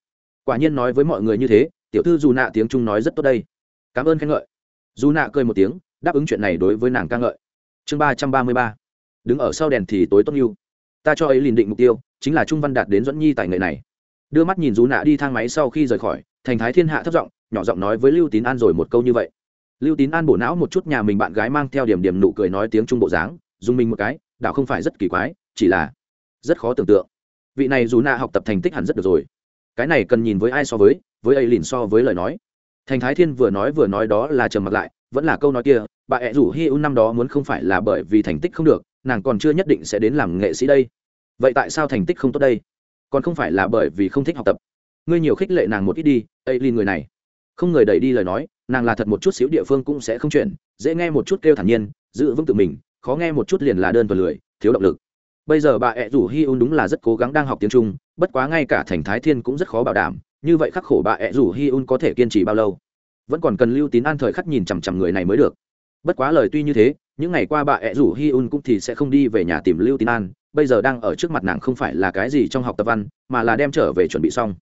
quả nhiên nói với mọi người như thế, tiểu thư dù nạ tiếng trung nói rất tốt đây. Cảm ơn khen ngợi. Dù nạ cười một tiếng, đáp ứng chuyện này đối với nàng ca ngợi. Chương ba trăm ba mươi ba. Đứng ở sau đèn thì tối tốt như. Ta cho ấy liền định mục tiêu, chính là trung văn đạt đến dẫn nhi tại nghệ này. Đưa mắt nhìn dù nạ đi thang máy sau khi rời khỏi, thành thái thiên hạ thấp giọng, nhỏ giọng nói với lưu tín an rồi một câu như vậy. Lưu tín an bổ não một chút nhà mình bạn gái mang theo điểm điểm nụ cười nói tiếng trung bộ dáng, dùng mình một cái đạo không phải rất kỳ quái, chỉ là rất khó tưởng tượng. Vị này dù nạ học tập thành tích hẳn rất được rồi cái này cần nhìn với ai so với với ấy lìn so với lời nói. Thành thái thiên vừa nói vừa nói đó là trầm mặt lại, vẫn là câu nói kia, bà ẹ rủ hi un năm đó muốn không phải là bởi vì thành tích không được, nàng còn chưa nhất định sẽ đến làm nghệ sĩ đây. Vậy tại sao thành tích không tốt đây? Còn không phải là bởi vì không thích học tập. Ngươi nhiều khích lệ nàng một ít đi, ấy lìn người này. Không người đẩy đi lời nói, nàng là thật một chút xíu địa phương cũng sẽ không chuyển, dễ nghe một chút kêu thản nhiên, giữ vững tự mình, khó nghe một chút liền là đơn và lười, thiếu động lực bây giờ bà ẹ rủ hi un đúng là rất cố gắng đang học tiếng trung, bất quá ngay cả thành thái thiên cũng rất khó bảo đảm, như vậy khắc khổ bà ẹ rủ hi un có thể kiên trì bao lâu? Vẫn còn cần lưu tín an thời khắc nhìn chằm chằm người này mới được. Bất quá lời tuy như thế, những ngày qua bà ẹ rủ hi un cũng thì sẽ không đi về nhà tìm lưu tín an, bây giờ đang ở trước mặt nàng không phải là cái gì trong học tập văn, mà là đem trở về chuẩn bị xong.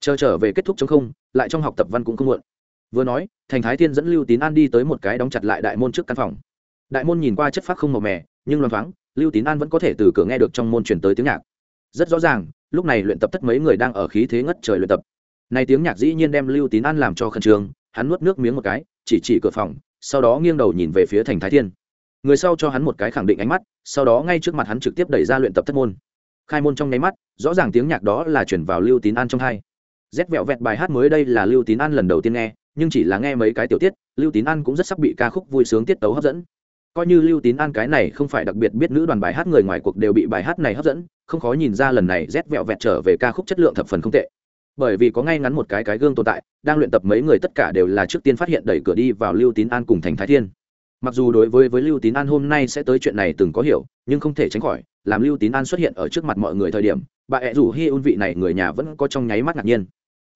Chờ trở về kết thúc chống không, lại trong học tập văn cũng không muộn. Vừa nói, thành thái thiên dẫn lưu tín an đi tới một cái đóng chặt lại đại môn trước căn phòng đại môn nhìn qua chất phát không màu mè, nhưng loáng thoáng, lưu tín an vẫn có thể từ cửa nghe được trong môn truyền tới tiếng nhạc. Rất rõ ràng, lúc này luyện tập tất mấy người đang ở khí thế ngất trời luyện tập. Này tiếng nhạc dĩ nhiên đem lưu tín an làm cho khẩn trương, hắn nuốt nước miếng một cái, chỉ chỉ cửa phòng, sau đó nghiêng đầu nhìn về phía thành thái thiên. Người sau cho hắn một cái khẳng định ánh mắt, sau đó ngay trước mặt hắn trực tiếp đẩy ra luyện tập thất môn. Khai môn trong nháy mắt, rõ ràng tiếng nhạc đó là chuyển vào lưu tín an trong hai. Rét vẹo vẹt bài hát mới đây là lưu tín an lần đầu tiên nghe, nhưng chỉ là nghe mấy cái tiểu tiết, lưu tín an cũng rất sắc bị ca khúc vui sướng tiết tấu hấp dẫn coi như lưu tín an cái này không phải đặc biệt biết nữ đoàn bài hát người ngoài cuộc đều bị bài hát này hấp dẫn, không khó nhìn ra lần này rét vẹo vẹt trở về ca khúc chất lượng thập phần không tệ. Bởi vì có ngay ngắn một cái cái gương tồn tại, đang luyện tập mấy người tất cả đều là trước tiên phát hiện đẩy cửa đi vào lưu tín an cùng thành thái thiên. Mặc dù đối với với lưu tín an hôm nay sẽ tới chuyện này từng có hiểu, nhưng không thể tránh khỏi, làm lưu tín an xuất hiện ở trước mặt mọi người thời điểm, bà ẹ rủ hi un vị này người nhà vẫn có trong nháy mắt ngạc nhiên.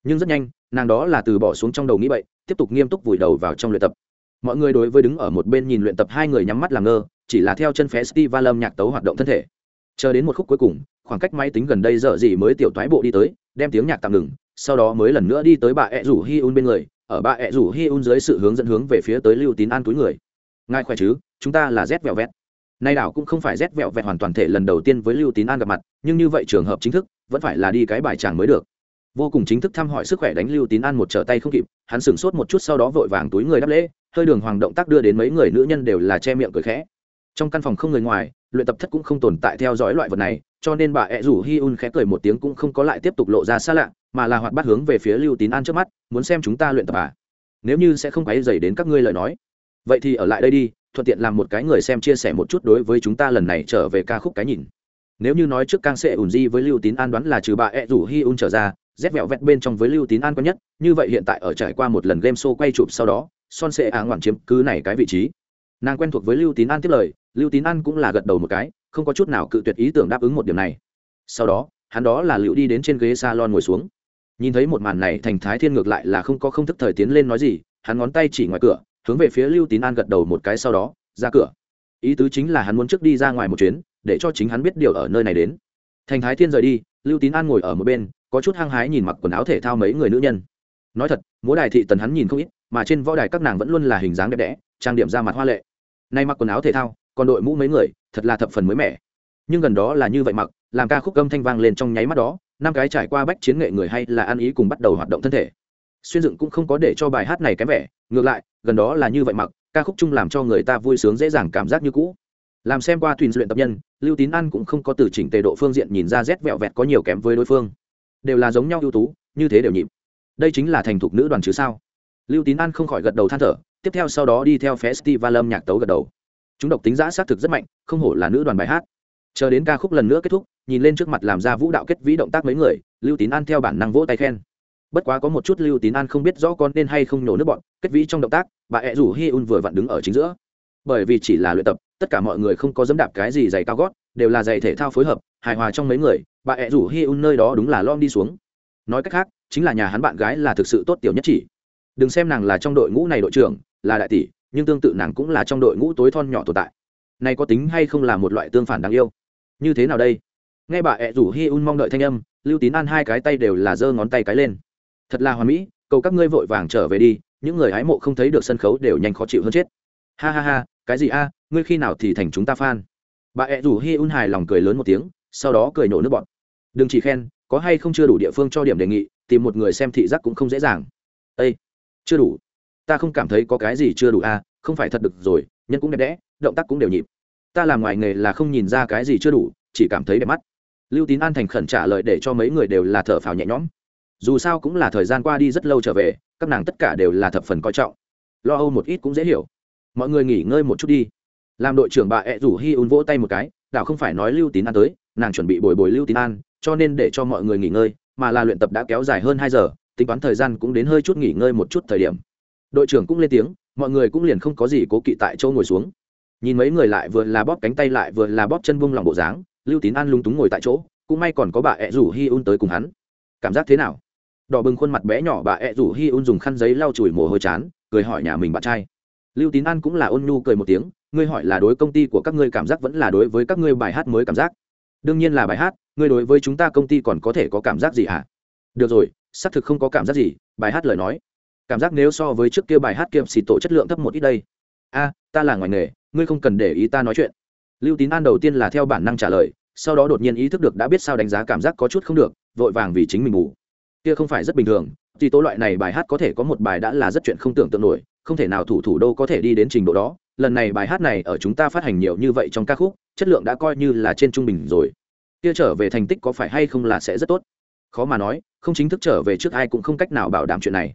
Nhưng rất nhanh, nàng đó là từ bỏ xuống trong đầu nghĩ vậy tiếp tục nghiêm túc vùi đầu vào trong luyện tập mọi người đối với đứng ở một bên nhìn luyện tập hai người nhắm mắt làm ngơ, chỉ là theo chân festival lâm nhạc tấu hoạt động thân thể. Chờ đến một khúc cuối cùng, khoảng cách máy tính gần đây giờ gì mới tiểu thoái bộ đi tới, đem tiếng nhạc tạm ngừng, sau đó mới lần nữa đi tới bà ẹ rủ hi un bên người, ở bà ẹ rủ hi un dưới sự hướng dẫn hướng về phía tới lưu tín an túi người. Ngài khỏe chứ? Chúng ta là z vẹo vẹt nay đảo cũng không phải z vẹo vẹt hoàn toàn thể lần đầu tiên với lưu tín an gặp mặt, nhưng như vậy trường hợp chính thức, vẫn phải là đi cái bài chàng mới được. Vô cùng chính thức thăm hỏi sức khỏe đánh lưu tín an một trở tay không kịp, hắn sửng sốt một chút sau đó vội vàng túi người đáp lễ hơi đường hoàng động tác đưa đến mấy người nữ nhân đều là che miệng cười khẽ. Trong căn phòng không người ngoài, luyện tập thất cũng không tồn tại theo dõi loại vật này, cho nên bà ẹ rủ hi un khẽ cười một tiếng cũng không có lại tiếp tục lộ ra xa lạ, mà là hoạt bát hướng về phía lưu tín an trước mắt, muốn xem chúng ta luyện tập à? Nếu như sẽ không quấy dày đến các ngươi lời nói. Vậy thì ở lại đây đi, thuận tiện làm một cái người xem chia sẻ một chút đối với chúng ta lần này trở về ca khúc cái nhìn. Nếu như nói trước càng sẽ ủn di với lưu tín an đoán là trừ bà ẹ rủ hi un trở ra rét vẹo vẹt bên trong với lưu tín an có nhất, như vậy hiện tại ở trải qua một lần game show quay chụp sau đó son sẽ á ngoạn chiếm cứ này cái vị trí. Nàng quen thuộc với lưu tín an tiếp lời, lưu tín an cũng là gật đầu một cái, không có chút nào cự tuyệt ý tưởng đáp ứng một điểm này. Sau đó, hắn đó là liệu đi đến trên ghế s a lon ngồi xuống. Nhìn thấy một màn này, thành thái thiên ngược lại là không có không thức thời tiến lên nói gì, hắn ngón tay chỉ ngoài cửa, hướng về phía lưu tín an gật đầu một cái sau đó, ra cửa. Ý tứ chính là hắn muốn trước đi ra ngoài một chuyến, để cho chính hắn biết điều ở nơi này đến. Thành thái thiên rời đi, lưu tín an ngồi ở một bên, có chút hăng hái nhìn mặc quần áo thể thao mấy người nữ nhân. Nói thật, múa đài thị tần hắn nhìn không ít mà trên võ đài các nàng vẫn luôn là hình dáng đẹp đẽ, trang điểm ra mặt hoa lệ. Nay mặc quần áo thể thao, còn đội mũ mấy người, thật là thập phần mới mẻ. Nhưng gần đó là như vậy mặc, làm ca khúc âm thanh vang lên trong nháy mắt đó, năm cái trải qua bách chiến nghệ người hay là ăn ý cùng bắt đầu hoạt động thân thể. Xuyên dựng cũng không có để cho bài hát này kém vẻ, ngược lại, gần đó là như vậy mặc, ca khúc chung làm cho người ta vui sướng dễ dàng cảm giác như cũ. Làm xem qua thuyền luyện tập nhân, lưu tín ăn cũng không có từ chỉnh tề độ phương diện nhìn ra rét vẹo vẹt có nhiều kém với đối phương. Đều là giống nhau ưu tú, như thế đều nhịp. Đây chính là thành thục nữ đoàn chứ sao? Lưu tín an không khỏi gật đầu than thở, tiếp theo sau đó đi theo festival âm nhạc tấu gật đầu. Chúng độc tính giã xác thực rất mạnh, không hổ là nữ đoàn bài hát. Chờ đến ca khúc lần nữa kết thúc, nhìn lên trước mặt làm ra vũ đạo kết vĩ động tác mấy người, lưu tín an theo bản năng vỗ tay khen. Bất quá có một chút lưu tín an không biết rõ con nên hay không nổ nước bọn, kết vĩ trong động tác, bà ẹ rủ hi un vừa vặn đứng ở chính giữa. Bởi vì chỉ là luyện tập, tất cả mọi người không có dẫm đạp cái gì giày cao gót, đều là giày thể thao phối hợp, hài hòa trong mấy người, bà ẹ rủ hi un nơi đó đúng là lom đi xuống. Nói cách khác, chính là nhà hắn bạn gái là thực sự tốt tiểu nhất chỉ đừng xem nàng là trong đội ngũ này đội trưởng, là đại tỷ, nhưng tương tự nàng cũng là trong đội ngũ tối thon nhỏ tồn tại. Này có tính hay không là một loại tương phản đáng yêu? Như thế nào đây? Nghe bà ẹ rủ hi un mong đợi thanh âm, lưu tín an hai cái tay đều là giơ ngón tay cái lên. Thật là hoà mỹ, cầu các ngươi vội vàng trở về đi, những người hái mộ không thấy được sân khấu đều nhanh khó chịu hơn chết. Ha ha ha, cái gì a à, ngươi khi nào thì thành chúng ta fan? Bà ẹ rủ hi un hài lòng cười lớn một tiếng, sau đó cười nổ nước bọn đừng chỉ khen, có hay không chưa đủ địa phương cho điểm đề nghị, tìm một người xem thị giác cũng không dễ dàng. Ây chưa đủ. Ta không cảm thấy có cái gì chưa đủ à, không phải thật được rồi nhân cũng đẹp đẽ động tác cũng đều nhịp. Ta làm ngoài nghề là không nhìn ra cái gì chưa đủ chỉ cảm thấy đẹp mắt. Lưu tín an thành khẩn trả lời để cho mấy người đều là thở phào nhẹ nhõm. Dù sao cũng là thời gian qua đi rất lâu trở về các nàng tất cả đều là thập phần coi trọng. Lo âu một ít cũng dễ hiểu. Mọi người nghỉ ngơi một chút đi. Làm đội trưởng bà ẹ rủ hi un vỗ tay một cái đảo không phải nói lưu tín an tới nàng chuẩn bị bồi bồi lưu tín an cho nên để cho mọi người nghỉ ngơi mà là luyện tập đã kéo dài hơn hai giờ tính toán thời gian cũng đến hơi chút nghỉ ngơi một chút thời điểm. Đội trưởng cũng lên tiếng, mọi người cũng liền không có gì cố kỵ tại châu ngồi xuống. Nhìn mấy người lại vừa là bóp cánh tay lại vừa là bóp chân bung lòng bộ dáng, lưu tín an lung túng ngồi tại chỗ, cũng may còn có bà ẹ rủ hi un tới cùng hắn. Cảm giác thế nào? Đỏ bừng khuôn mặt bé nhỏ bà ẹ rủ hi un dùng khăn giấy lau chùi mồ hôi chán, cười hỏi nhà mình bạn trai. Lưu tín an cũng là ôn nhu cười một tiếng, ngươi hỏi là đối công ty của các ngươi cảm giác vẫn là đối với các ngươi bài hát mới cảm giác? Đương nhiên là bài hát, ngươi đối với chúng ta công ty còn có thể có cảm giác gì hả? Được rồi xác thực không có cảm giác gì, bài hát lời nói. Cảm giác nếu so với trước kia bài hát kiệm xì tổ chất lượng thấp một ít đây. A, ta là ngoài nghề, ngươi không cần để ý ta nói chuyện. Lưu tín an đầu tiên là theo bản năng trả lời, sau đó đột nhiên ý thức được đã biết sao đánh giá cảm giác có chút không được, vội vàng vì chính mình ngủ. Kia không phải rất bình thường, thì tố loại này bài hát có thể có một bài đã là rất chuyện không tưởng tượng nổi, không thể nào thủ thủ đô có thể đi đến trình độ đó. Lần này bài hát này ở chúng ta phát hành nhiều như vậy trong ca khúc, chất lượng đã coi như là trên trung bình rồi. Kia trở về thành tích có phải hay không là sẽ rất tốt. Khó mà nói không chính thức trở về trước ai cũng không cách nào bảo đảm chuyện này.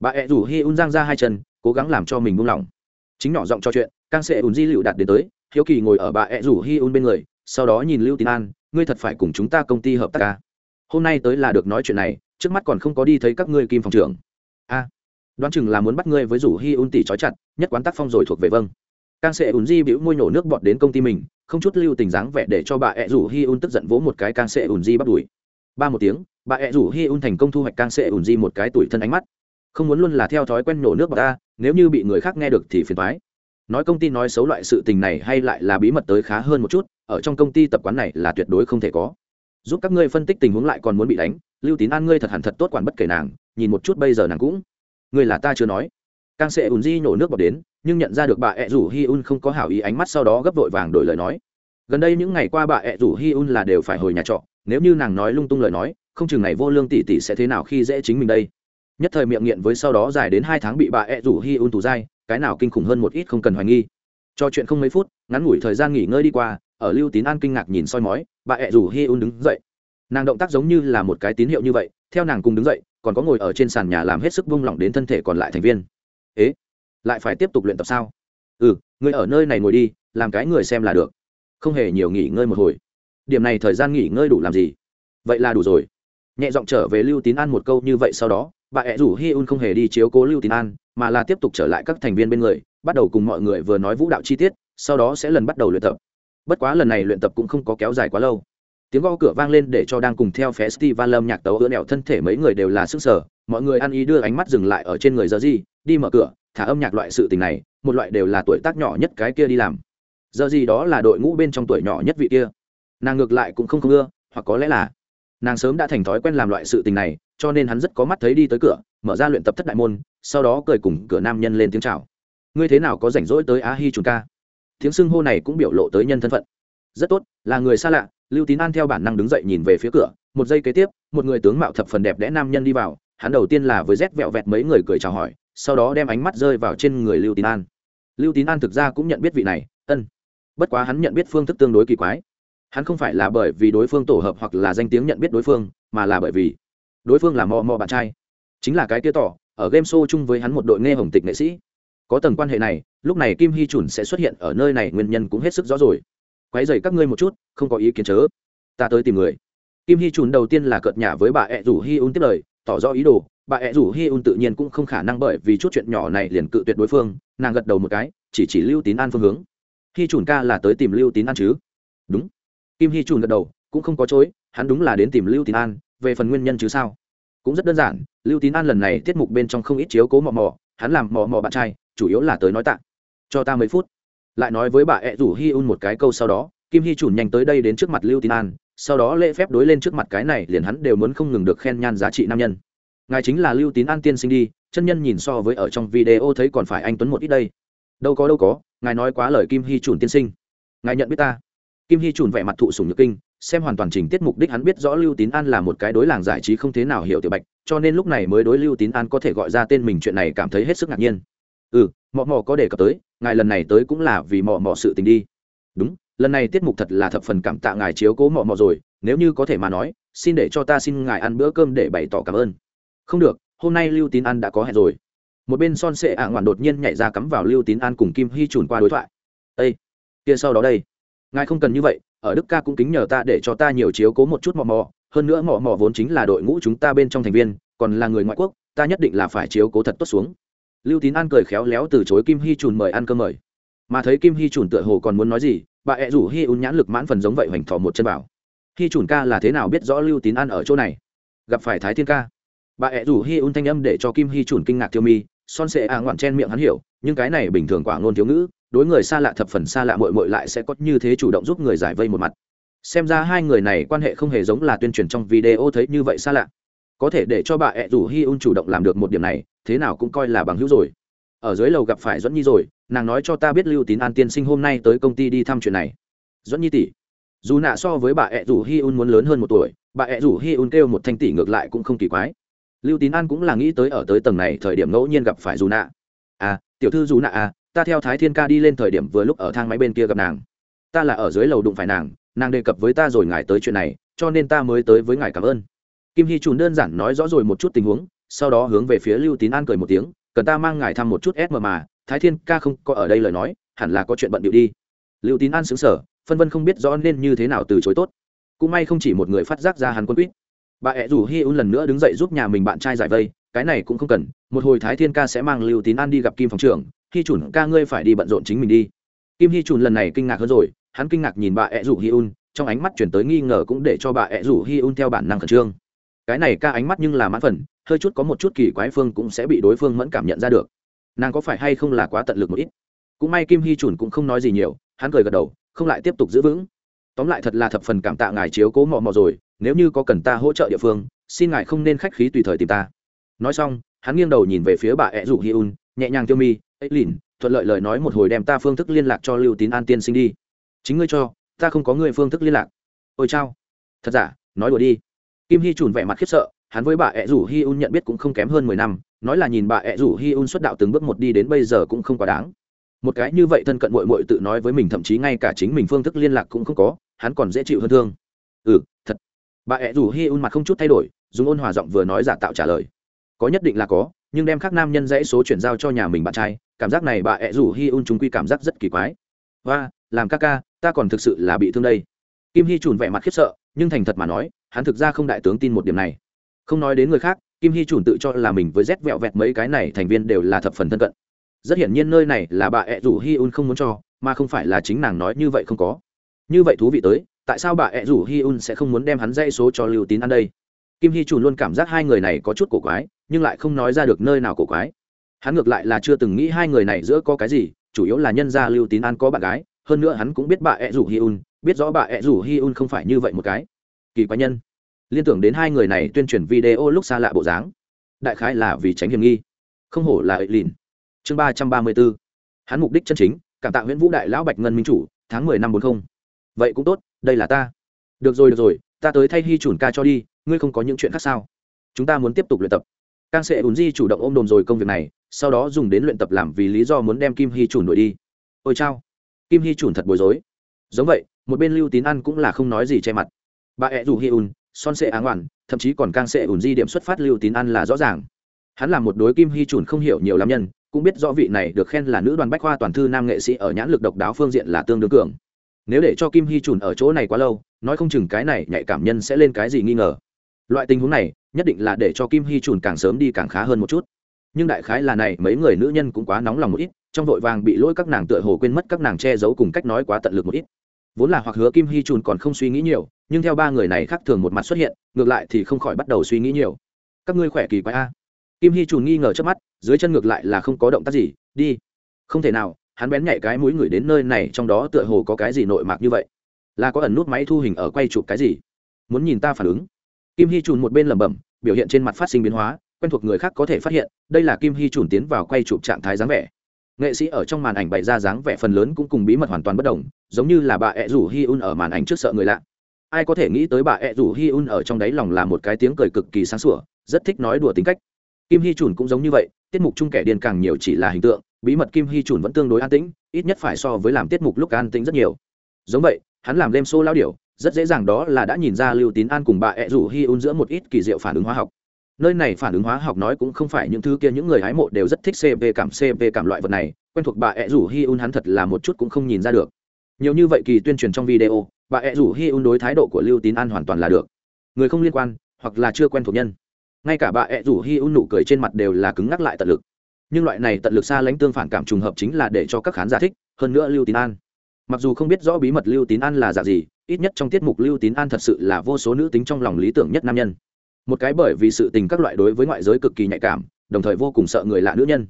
Bà ẹ rủ hi un giang ra hai chân, cố gắng làm cho mình buông lỏng. Chính nhỏ giọng cho chuyện càng sẽ ùn di lựu đạt đến tới, hiếu kỳ ngồi ở bà ẹ rủ hi un bên người, sau đó nhìn lưu tín an, ngươi thật phải cùng chúng ta công ty hợp tác ca hôm nay tới là được nói chuyện này, trước mắt còn không có đi thấy các ngươi kim phòng trưởng. A, đoán chừng là muốn bắt ngươi với rủ hi un tỷ trói chặt, nhất quán tác phong rồi thuộc về vâng. Càng sẽ ùn di bĩu môi nổ nước bọt đến công ty mình, không chút lưu tình dáng vẻ để cho bà ẹ rủ hi un tức giận vỗ một cái càng sẽ ùn di bắt đuổi. Ba một tiếng bà ẹ rủ hi un thành công thu hoạch càng sẽ ùn di một cái tuổi thân ánh mắt. Không muốn luôn là theo thói quen nổ nước bọt ta, nếu như bị người khác nghe được thì phiền thoái nói công ty nói xấu loại sự tình này hay lại là bí mật tới khá hơn một chút, ở trong công ty tập quán này là tuyệt đối không thể có. Giúp các ngươi phân tích tình huống lại còn muốn bị đánh, lưu tín an ngươi thật hẳn thật tốt quản bất kể nàng, nhìn một chút bây giờ nàng cũng. Ngươi là ta chưa nói. Càng sẽ ùn di nhổ nước bọt đến, nhưng nhận ra được bà ẹ rủ hi un không có hảo ý ánh mắt sau đó gấp vội vàng đổi lời nói gần đây những ngày qua bà ẹ rủ hi un là đều phải hồi nhà trọ, nếu như nàng nói lung tung lời nói, không chừng này vô lương tỷ tỷ sẽ thế nào khi dễ chính mình đây. Nhất thời miệng nghiện với sau đó dài đến hai tháng bị bà ẹ rủ hi un tù dai, cái nào kinh khủng hơn một ít không cần hoài nghi. Cho chuyện không mấy phút, ngắn ngủi thời gian nghỉ ngơi đi qua, ở lưu tín an kinh ngạc nhìn soi mói, bà ẹ rủ hi un đứng dậy. Nàng động tác giống như là một cái tín hiệu như vậy, theo nàng cùng đứng dậy, còn có ngồi ở trên sàn nhà làm hết sức vung lỏng đến thân thể còn lại thành viên. Ế, lại phải tiếp tục luyện tập sao? Ừ người ở nơi này ngồi đi, làm cái người xem là được không hề nhiều nghỉ ngơi một hồi. Điểm này thời gian nghỉ ngơi đủ làm gì? Vậy là đủ rồi. Nhẹ giọng trở về lưu tín an một câu như vậy sau đó, bà ẹ rủ hi un không hề đi chiếu cố lưu tín an, mà là tiếp tục trở lại các thành viên bên người, bắt đầu cùng mọi người vừa nói vũ đạo chi tiết, sau đó sẽ lần bắt đầu luyện tập. Bất quá lần này luyện tập cũng không có kéo dài quá lâu. Tiếng gõ cửa vang lên để cho đang cùng theo festival lâm nhạc tấu ứa nẹo thân thể mấy người đều là sức sở, mọi người ăn ý đưa ánh mắt dừng lại ở trên người giờ gì đi mở cửa, thả âm nhạc loại sự tình này, một loại đều là tuổi tác nhỏ nhất cái kia đi làm giờ gì đó là đội ngũ bên trong tuổi nhỏ nhất vị kia. Nàng ngược lại cũng không không ưa, hoặc có lẽ là nàng sớm đã thành thói quen làm loại sự tình này, cho nên hắn rất có mắt thấy đi tới cửa, mở ra luyện tập thất đại môn, sau đó cười cùng cửa nam nhân lên tiếng chào. Ngươi thế nào có rảnh rỗi tới á hi chúng ca? Tiếng xưng hô này cũng biểu lộ tới nhân thân phận. Rất tốt, là người xa lạ, lưu tín an theo bản năng đứng dậy nhìn về phía cửa, một giây kế tiếp, một người tướng mạo thập phần đẹp đẽ nam nhân đi vào, hắn đầu tiên là với rét vẹo vẹt mấy người cười chào hỏi, sau đó đem ánh mắt rơi vào trên người lưu tín an. Lưu tín an thực ra cũng nhận biết vị này, ân bất quá hắn nhận biết phương thức tương đối kỳ quái. Hắn không phải là bởi vì đối phương tổ hợp hoặc là danh tiếng nhận biết đối phương, mà là bởi vì đối phương là mò mò bạn trai. Chính là cái kia tỏ, ở game show chung với hắn một đội nghe hồng tịch nghệ sĩ. Có tầng quan hệ này, lúc này kim hy chuẩn sẽ xuất hiện ở nơi này nguyên nhân cũng hết sức rõ rồi. Quái dày các ngươi một chút, không có ý kiến chớ. Ta tới tìm người. Kim hy chuẩn đầu tiên là cợt nhả với bà ẹ rủ hy un tiếp lời, tỏ rõ ý đồ. Bà ẹ rủ hi un tự nhiên cũng không khả năng bởi vì chút chuyện nhỏ này liền cự tuyệt đối phương. Nàng gật đầu một cái, chỉ chỉ lưu tín an phương hướng hi Trùn ca là tới tìm lưu tín an chứ? Đúng. Kim hi Trùn gật đầu, cũng không có chối, hắn đúng là đến tìm lưu tín an, về phần nguyên nhân chứ sao? Cũng rất đơn giản, lưu tín an lần này tiết mục bên trong không ít chiếu cố mò mò, hắn làm mò mò bạn trai, chủ yếu là tới nói tạ cho ta mấy phút. Lại nói với bà ẹ rủ hi un một cái câu sau đó, kim hi Trùn nhanh tới đây đến trước mặt lưu tín an, sau đó lễ phép đối lên trước mặt cái này, liền hắn đều muốn không ngừng được khen nhan giá trị nam nhân. Ngài chính là lưu tín an tiên sinh đi, chân nhân nhìn so với ở trong video thấy còn phải anh tuấn một ít đây đâu có đâu có, ngài nói quá lời kim hy chùn tiên sinh. Ngài nhận biết ta? Kim hy chùn vẻ mặt thụ sùng nhược kinh, xem hoàn toàn trình tiết mục đích hắn biết rõ lưu tín an là một cái đối làng giải trí không thế nào hiểu tiểu bạch, cho nên lúc này mới đối lưu tín an có thể gọi ra tên mình chuyện này cảm thấy hết sức ngạc nhiên. Ừ mọ mọ có đề cập tới, ngài lần này tới cũng là vì mọ mọ sự tình đi. Đúng, lần này tiết mục thật là thập phần cảm tạ ngài chiếu cố mọ mọ rồi, nếu như có thể mà nói, xin để cho ta xin ngài ăn bữa cơm để bày tỏ cảm ơn. Không được, hôm nay lưu tín an đã có hẹn rồi một bên son sệ ạ ngoạn đột nhiên nhảy ra cắm vào lưu tín an cùng kim hy trùn qua đối thoại. Ây kia sau đó đây. Ngài không cần như vậy, ở đức ca cũng kính nhờ ta để cho ta nhiều chiếu cố một chút mò mò, hơn nữa mò mò vốn chính là đội ngũ chúng ta bên trong thành viên, còn là người ngoại quốc, ta nhất định là phải chiếu cố thật tốt xuống. Lưu tín an cười khéo léo từ chối kim hy trùn mời ăn cơm mời. Mà thấy kim hy trùn tựa hồ còn muốn nói gì, bà ẹ rủ hy un nhãn lực mãn phần giống vậy hoành thỏ một chân vào hy trùn ca là thế nào biết rõ lưu tín an ở chỗ này? Gặp phải thái thiên ca. Bà ẹ rủ hi un thanh âm để cho kim hi trùn kinh ngạc tiêu mi son sệ à ngoạn chen miệng hắn hiểu, nhưng cái này bình thường quả ngôn thiếu ngữ, đối người xa lạ thập phần xa lạ mội mội lại sẽ có như thế chủ động giúp người giải vây một mặt. Xem ra hai người này quan hệ không hề giống là tuyên truyền trong video thấy như vậy xa lạ. Có thể để cho bà ẹ rủ hi un chủ động làm được một điểm này, thế nào cũng coi là bằng hữu rồi. Ở dưới lầu gặp phải dẫn nhi rồi, nàng nói cho ta biết lưu tín an tiên sinh hôm nay tới công ty đi thăm chuyện này. Dẫn nhi tỷ, dù nạ so với bà ẹ rủ hi un muốn lớn hơn một tuổi, bà ẹ rủ hi un kêu một thanh tỷ ngược lại cũng không kỳ quái lưu tín an cũng là nghĩ tới ở tới tầng này thời điểm ngẫu nhiên gặp phải dù nạ. À tiểu thư dù nạ à ta theo thái thiên ca đi lên thời điểm vừa lúc ở thang máy bên kia gặp nàng. Ta là ở dưới lầu đụng phải nàng nàng đề cập với ta rồi ngài tới chuyện này, cho nên ta mới tới với ngài cảm ơn. Kim hy trùn đơn giản nói rõ rồi một chút tình huống, sau đó hướng về phía lưu tín an cười một tiếng, cần ta mang ngài thăm một chút sm mà, thái thiên ca không có ở đây lời nói, hẳn là có chuyện bận điệu đi. Lưu tín an xứng sở phân vân không biết rõ nên như thế nào từ chối tốt. Cũng may không chỉ một người phát giác ra hắn quân quýt bà ẹ rủ hi un lần nữa đứng dậy giúp nhà mình bạn trai giải vây, cái này cũng không cần, một hồi thái thiên ca sẽ mang lưu tín an đi gặp kim phòng trưởng, hi chuẩn ca ngươi phải đi bận rộn chính mình đi. Kim hi chuẩn lần này kinh ngạc hơn rồi, hắn kinh ngạc nhìn bà ẹ rủ hi un, trong ánh mắt chuyển tới nghi ngờ cũng để cho bà ẹ rủ hi un theo bản năng khẩn trương. Cái này ca ánh mắt nhưng là mãn phần, hơi chút có một chút kỳ quái phương cũng sẽ bị đối phương mẫn cảm nhận ra được. Nàng có phải hay không là quá tận lực một ít? Cũng may kim hi chuẩn cũng không nói gì nhiều, hắn cười gật đầu, không lại tiếp tục giữ vững. Tóm lại thật là thập phần cảm tạ ngài chiếu cố mò mò rồi nếu như có cần ta hỗ trợ địa phương, xin ngài không nên khách khí tùy thời tìm ta. Nói xong, hắn nghiêng đầu nhìn về phía bà ẹ rủ hi un nhẹ nhàng tiêu mi ấy lìn, thuận lợi lời nói một hồi đem ta phương thức liên lạc cho lưu tín an tiên sinh đi. Chính ngươi cho, ta không có người phương thức liên lạc. Ôi chao. Thật giả, nói đùa đi. Kim hy trùn vẻ mặt khiếp sợ, hắn với bà ẹ rủ hi un nhận biết cũng không kém hơn mười năm, nói là nhìn bà ẹ rủ hi un xuất đạo từng bước một đi đến bây giờ cũng không quá đáng. Một cái như vậy thân cận mội mội tự nói với mình thậm chí ngay cả chính mình phương thức liên lạc cũng không có, hắn còn dễ chịu hơn thương. Ừ thật bà ẹ rủ hi un mặt không chút thay đổi, dùng ôn hòa giọng vừa nói giả tạo trả lời. Có nhất định là có, nhưng đem các nam nhân dãy số chuyển giao cho nhà mình bạn trai, cảm giác này bà ẹ rủ hi un chúng quy cảm giác rất kỳ quái. Và làm ca ca, ta còn thực sự là bị thương đây. Kim hy trùn vẻ mặt khiếp sợ, nhưng thành thật mà nói, hắn thực ra không đại tướng tin một điểm này. Không nói đến người khác, kim hy trùn tự cho là mình với rét vẹo vẹt mấy cái này thành viên đều là thập phần thân cận. Rất hiển nhiên nơi này là bà ẹ rủ hi un không muốn cho, mà không phải là chính nàng nói như vậy không có. Như vậy thú vị tới tại sao bà ẹ rủ hi un sẽ không muốn đem hắn dây số cho lưu tín ăn đây? Kim hy chủ luôn cảm giác hai người này có chút cổ quái, nhưng lại không nói ra được nơi nào cổ quái. Hắn ngược lại là chưa từng nghĩ hai người này giữa có cái gì, chủ yếu là nhân gia lưu tín an có bạn gái, hơn nữa hắn cũng biết bà ẹ rủ hi un, biết rõ bà ẹ rủ hi un không phải như vậy một cái. Kỳ quái nhân. Liên tưởng đến hai người này tuyên truyền video lúc xa lạ bộ dáng. Đại khái là vì tránh hiểm nghi. Không hổ là ệ lìn. Chương ba trăm ba mươi b ố hắn mục đích chân chính, cảm tạ nguyễn vũ đại lão bạch ngân minh chủ, tháng mười năm bốn không. Vậy cũng tốt đây là ta. Được rồi được rồi, ta tới thay hy chủn ca cho đi, ngươi không có những chuyện khác sao? Chúng ta muốn tiếp tục luyện tập. Càng sẽ ùn di chủ động ôm đồn rồi công việc này, sau đó dùng đến luyện tập làm vì lý do muốn đem kim hy chủn đuổi đi. Ôi chao, kim hy chủn thật bối rối. Giống vậy, một bên lưu tín ăn cũng là không nói gì che mặt. Bà ẹ rủ hi ùn son sệ áng oản thậm chí còn càng sẽ ùn di điểm xuất phát lưu tín ăn là rõ ràng. Hắn là một đối kim hy chủn không hiểu nhiều lắm nhân, cũng biết rõ vị này được khen là nữ đoàn bách khoa toàn thư nam nghệ sĩ ở nhãn lực độc đáo phương diện là tương đương cường nếu để cho kim hy Trùn ở chỗ này quá lâu, nói không chừng cái này nhạy cảm nhân sẽ lên cái gì nghi ngờ. Loại tình huống này, nhất định là để cho kim hy Trùn càng sớm đi càng khá hơn một chút. Nhưng đại khái là này, mấy người nữ nhân cũng quá nóng lòng một ít, trong vội vàng bị lỗi các nàng tựa hồ quên mất các nàng che giấu cùng cách nói quá tận lực một ít. Vốn là hoặc hứa kim hy Trùn còn không suy nghĩ nhiều, nhưng theo ba người này khác thường một mặt xuất hiện, ngược lại thì không khỏi bắt đầu suy nghĩ nhiều. Các ngươi khỏe kỳ quái a. Kim hy Trùn nghi ngờ trước mắt, dưới chân ngược lại là không có động tác gì, đi. Không thể nào hắn bén nhạy cái mũi người đến nơi này trong đó tựa hồ có cái gì nội mạc như vậy. Là có ẩn nút máy thu hình ở quay chụp cái gì? Muốn nhìn ta phản ứng. Kim hy trùn một bên lẩm bẩm, biểu hiện trên mặt phát sinh biến hóa, quen thuộc người khác có thể phát hiện, đây là kim hy trùn tiến vào quay chụp trạng thái dáng vẻ. Nghệ sĩ ở trong màn ảnh bày ra dáng vẻ phần lớn cũng cùng bí mật hoàn toàn bất đồng, giống như là bà ẹ rủ hi un ở màn ảnh trước sợ người lạ. Ai có thể nghĩ tới bà ẹ rủ hi un ở trong đáy lòng là một cái tiếng cười cực kỳ sáng sủa, rất thích nói đùa tính cách. Kim hy trùn cũng giống như vậy, tiết mục chung kẻ điên càng nhiều chỉ là hình tượng bí mật kim hy trùn vẫn tương đối an tĩnh, ít nhất phải so với làm tiết mục lúc an tĩnh rất nhiều. Giống vậy, hắn làm đêm xô lao điểu, rất dễ dàng đó là đã nhìn ra lưu tín an cùng bà ẹ rủ hy un giữa một ít kỳ diệu phản ứng hóa học. Nơi này phản ứng hóa học nói cũng không phải những thứ kia, những người hái mộ đều rất thích cp cảm cp cảm loại vật này, quen thuộc bà ẹ rủ hy un hắn thật là một chút cũng không nhìn ra được. Nhiều như vậy kỳ tuyên truyền trong video, bà ẹ rủ hy un đối thái độ của lưu tín an hoàn toàn là được. Người không liên quan, hoặc là chưa quen thuộc nhân. Ngay cả bà ẹ rủ hy un nụ cười trên mặt đều là cứng ngắc lại tận lực nhưng loại này tận lực xa lánh tương phản cảm trùng hợp chính là để cho các khán giả thích, hơn nữa lưu tín an. Mặc dù không biết rõ bí mật lưu tín an là giả gì, ít nhất trong tiết mục lưu tín an thật sự là vô số nữ tính trong lòng lý tưởng nhất nam nhân. Một cái bởi vì sự tình các loại đối với ngoại giới cực kỳ nhạy cảm, đồng thời vô cùng sợ người lạ nữ nhân.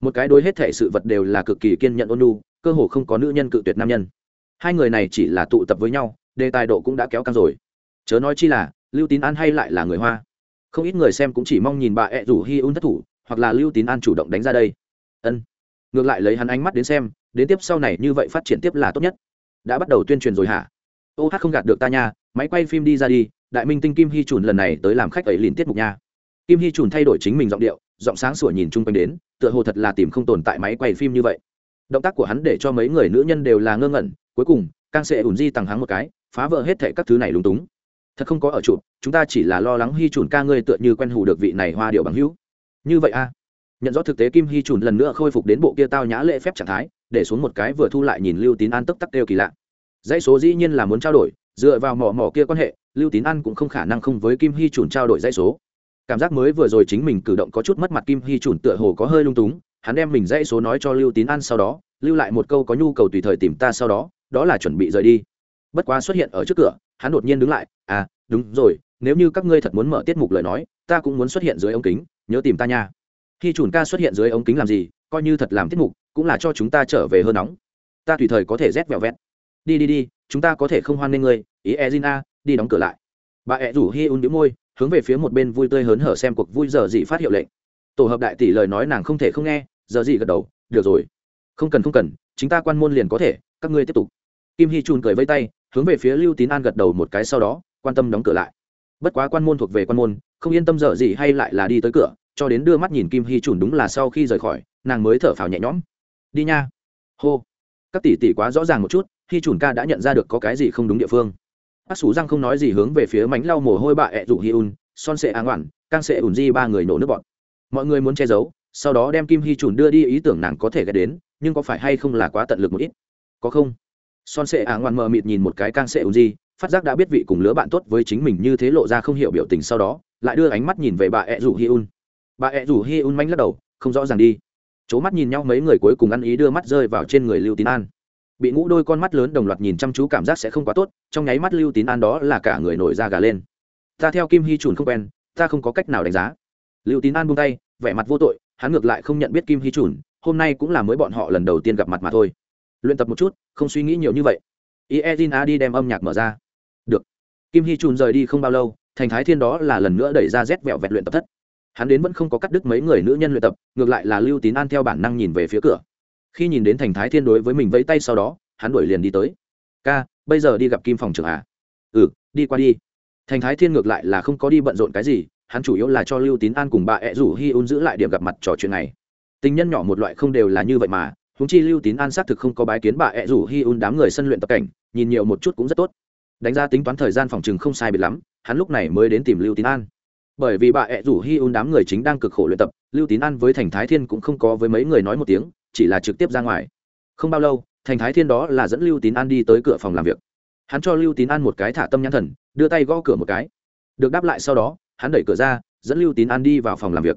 Một cái đối hết thể sự vật đều là cực kỳ kiên nhận ôn lu cơ hồ không có nữ nhân cự tuyệt nam nhân. Hai người này chỉ là tụ tập với nhau, đề tài độ cũng đã kéo căng rồi. Chớ nói chi là, lưu tín an hay lại là người hoa. Không ít người xem cũng chỉ mong nhìn bà ẹ rủ hi un thất thủ hoặc là lưu tín an chủ động đánh ra đây. Ân. Ngược lại lấy hắn ánh mắt đến xem, đến tiếp sau này như vậy phát triển tiếp là tốt nhất. Đã bắt đầu tuyên truyền rồi hả? Ô hát không gạt được ta nha, máy quay phim đi ra đi, đại minh tinh kim hy trùn lần này tới làm khách ấy liền tiết mục nha. Kim hy trùn thay đổi chính mình giọng điệu, giọng sáng sủa nhìn chung quanh đến, tựa hồ thật là tìm không tồn tại máy quay phim như vậy. Động tác của hắn để cho mấy người nữ nhân đều là ngơ ngẩn, cuối cùng càng sẽ ủn di tằng hắng một cái, phá vỡ hết thệ các thứ này lúng túng. Thật không có ở chụp, chúng ta chỉ là lo lắng hy trùn ca ngươi tựa như quen hù được vị này hoa điệu bằng hữu như vậy a. Nhận rõ thực tế kim hy trùn lần nữa khôi phục đến bộ kia tao nhã lễ phép trạng thái, để xuống một cái vừa thu lại nhìn lưu tín an tức tắc kêu kỳ lạ. Dãy số dĩ nhiên là muốn trao đổi, dựa vào mỏ mỏ kia quan hệ, lưu tín an cũng không khả năng không với kim hy chùn trao đổi dãy số. Cảm giác mới vừa rồi chính mình cử động có chút mất mặt kim hy chùn tựa hồ có hơi lung túng, hắn đem mình dãy số nói cho lưu tín an sau đó, lưu lại một câu có nhu cầu tùy thời tìm ta sau đó đó là chuẩn bị rời đi. Bất quá xuất hiện ở trước cửa, hắn đột nhiên đứng lại à đúng rồi, nếu như các ngươi thật muốn mở tiết mục lời nói, ta cũng muốn xuất hiện dưới ống kính nhớ tìm ta nha. Khi chùn ca xuất hiện dưới ống kính làm gì, coi như thật làm tiết mục, cũng là cho chúng ta trở về hơn nóng. Ta tùy thời có thể rét vẹo vẹt. Đi đi đi, chúng ta có thể không hoan nghênh ngươi. Ý ezina đi đóng cửa lại. Bà ẹ rủ hi un đĩu môi, hướng về phía một bên vui tươi hớn hở xem cuộc vui giờ gì phát hiệu lệnh. Tổ hợp đại tỷ lời nói nàng không thể không nghe, giờ gì gật đầu, được rồi. Không cần không cần, chính ta quan môn liền có thể, các ngươi tiếp tục. Kim hi chun cười vây tay, hướng về phía lưu tín an gật đầu một cái sau đó, quan tâm đóng cửa lại bất quá quan môn thuộc về quan môn, không yên tâm dở gì hay lại là đi tới cửa, cho đến đưa mắt nhìn kim Hy chun đúng là sau khi rời khỏi, nàng mới thở phào nhẹ nhõm. Đi nha. Hô. Các tỷ tỷ quá rõ ràng một chút, Hy chun ca đã nhận ra được có cái gì không đúng địa phương. Bác sủ răng không nói gì hướng về phía mánh lau mồ hôi bạ ẹ rủ hi un, son sệ áng oản, căng sệ ủn di ba người nổ nước bọn. Mọi người muốn che giấu, sau đó đem kim Hy chùn đưa đi ý tưởng nàng có thể ghé đến, nhưng có phải hay không là quá tận lực một ít? Có không? Son sệ áng oản mờ mịt nhìn một cái căng sệ ủn di phát giác đã biết vị cùng lứa bạn tốt với chính mình như thế lộ ra không hiểu biểu tình sau đó, lại đưa ánh mắt nhìn về bà ẹ rủ hi un. Bà ẹ rủ hi un manh lắc đầu, không rõ ràng đi. C mắt nhìn nhau mấy người cuối cùng ăn ý đưa mắt rơi vào trên người lưu tín an. Bị ngũ đôi con mắt lớn đồng loạt nhìn chăm chú cảm giác sẽ không quá tốt, trong nháy mắt lưu tín an đó là cả người nổi da gà lên. Ta theo kim hy trùn không quen, ta không có cách nào đánh giá. Lưu tín an buông tay, vẻ mặt vô tội, hắn ngược lại không nhận biết kim hy trùn hôm nay cũng là mới bọn họ lần đầu tiên gặp mặt mà thôi. Luyện tập một chút, không suy nghĩ nhiều như vậy. Iezin a đi đem âm nhạc mở ra kim hy Trùn rời đi không bao lâu, thành thái thiên đó là lần nữa đẩy ra rét vẹo vẹt luyện tập thất. Hắn đến vẫn không có cắt đứt mấy người nữ nhân luyện tập, ngược lại là lưu tín an theo bản năng nhìn về phía cửa. Khi nhìn đến thành thái thiên đối với mình vẫy tay sau đó, hắn đuổi liền đi tới. Ca, bây giờ đi gặp kim phòng trưởng à? Ừ đi qua đi. Thành thái thiên ngược lại là không có đi bận rộn cái gì, hắn chủ yếu là cho lưu tín an cùng bà ẹ rủ hi un giữ lại điểm gặp mặt trò chuyện này. Tình nhân nhỏ một loại không đều là như vậy mà húng chi lưu tín an xác thực không có bái kiến bà ẹ rủ hi un đám người sân luyện tập cảnh, nhìn nhiều một chút cũng rất tốt đánh giá tính toán thời gian phòng chừng không sai biệt lắm, hắn lúc này mới đến tìm lưu tín an. Bởi vì bà ẹ rủ hi un đám người chính đang cực khổ luyện tập, lưu tín an với thành thái thiên cũng không có với mấy người nói một tiếng, chỉ là trực tiếp ra ngoài. Không bao lâu, thành thái thiên đó là dẫn lưu tín an đi tới cửa phòng làm việc. Hắn cho lưu tín an một cái thả tâm nhãn thần, đưa tay gõ cửa một cái. Được đáp lại sau đó, hắn đẩy cửa ra, dẫn lưu tín an đi vào phòng làm việc.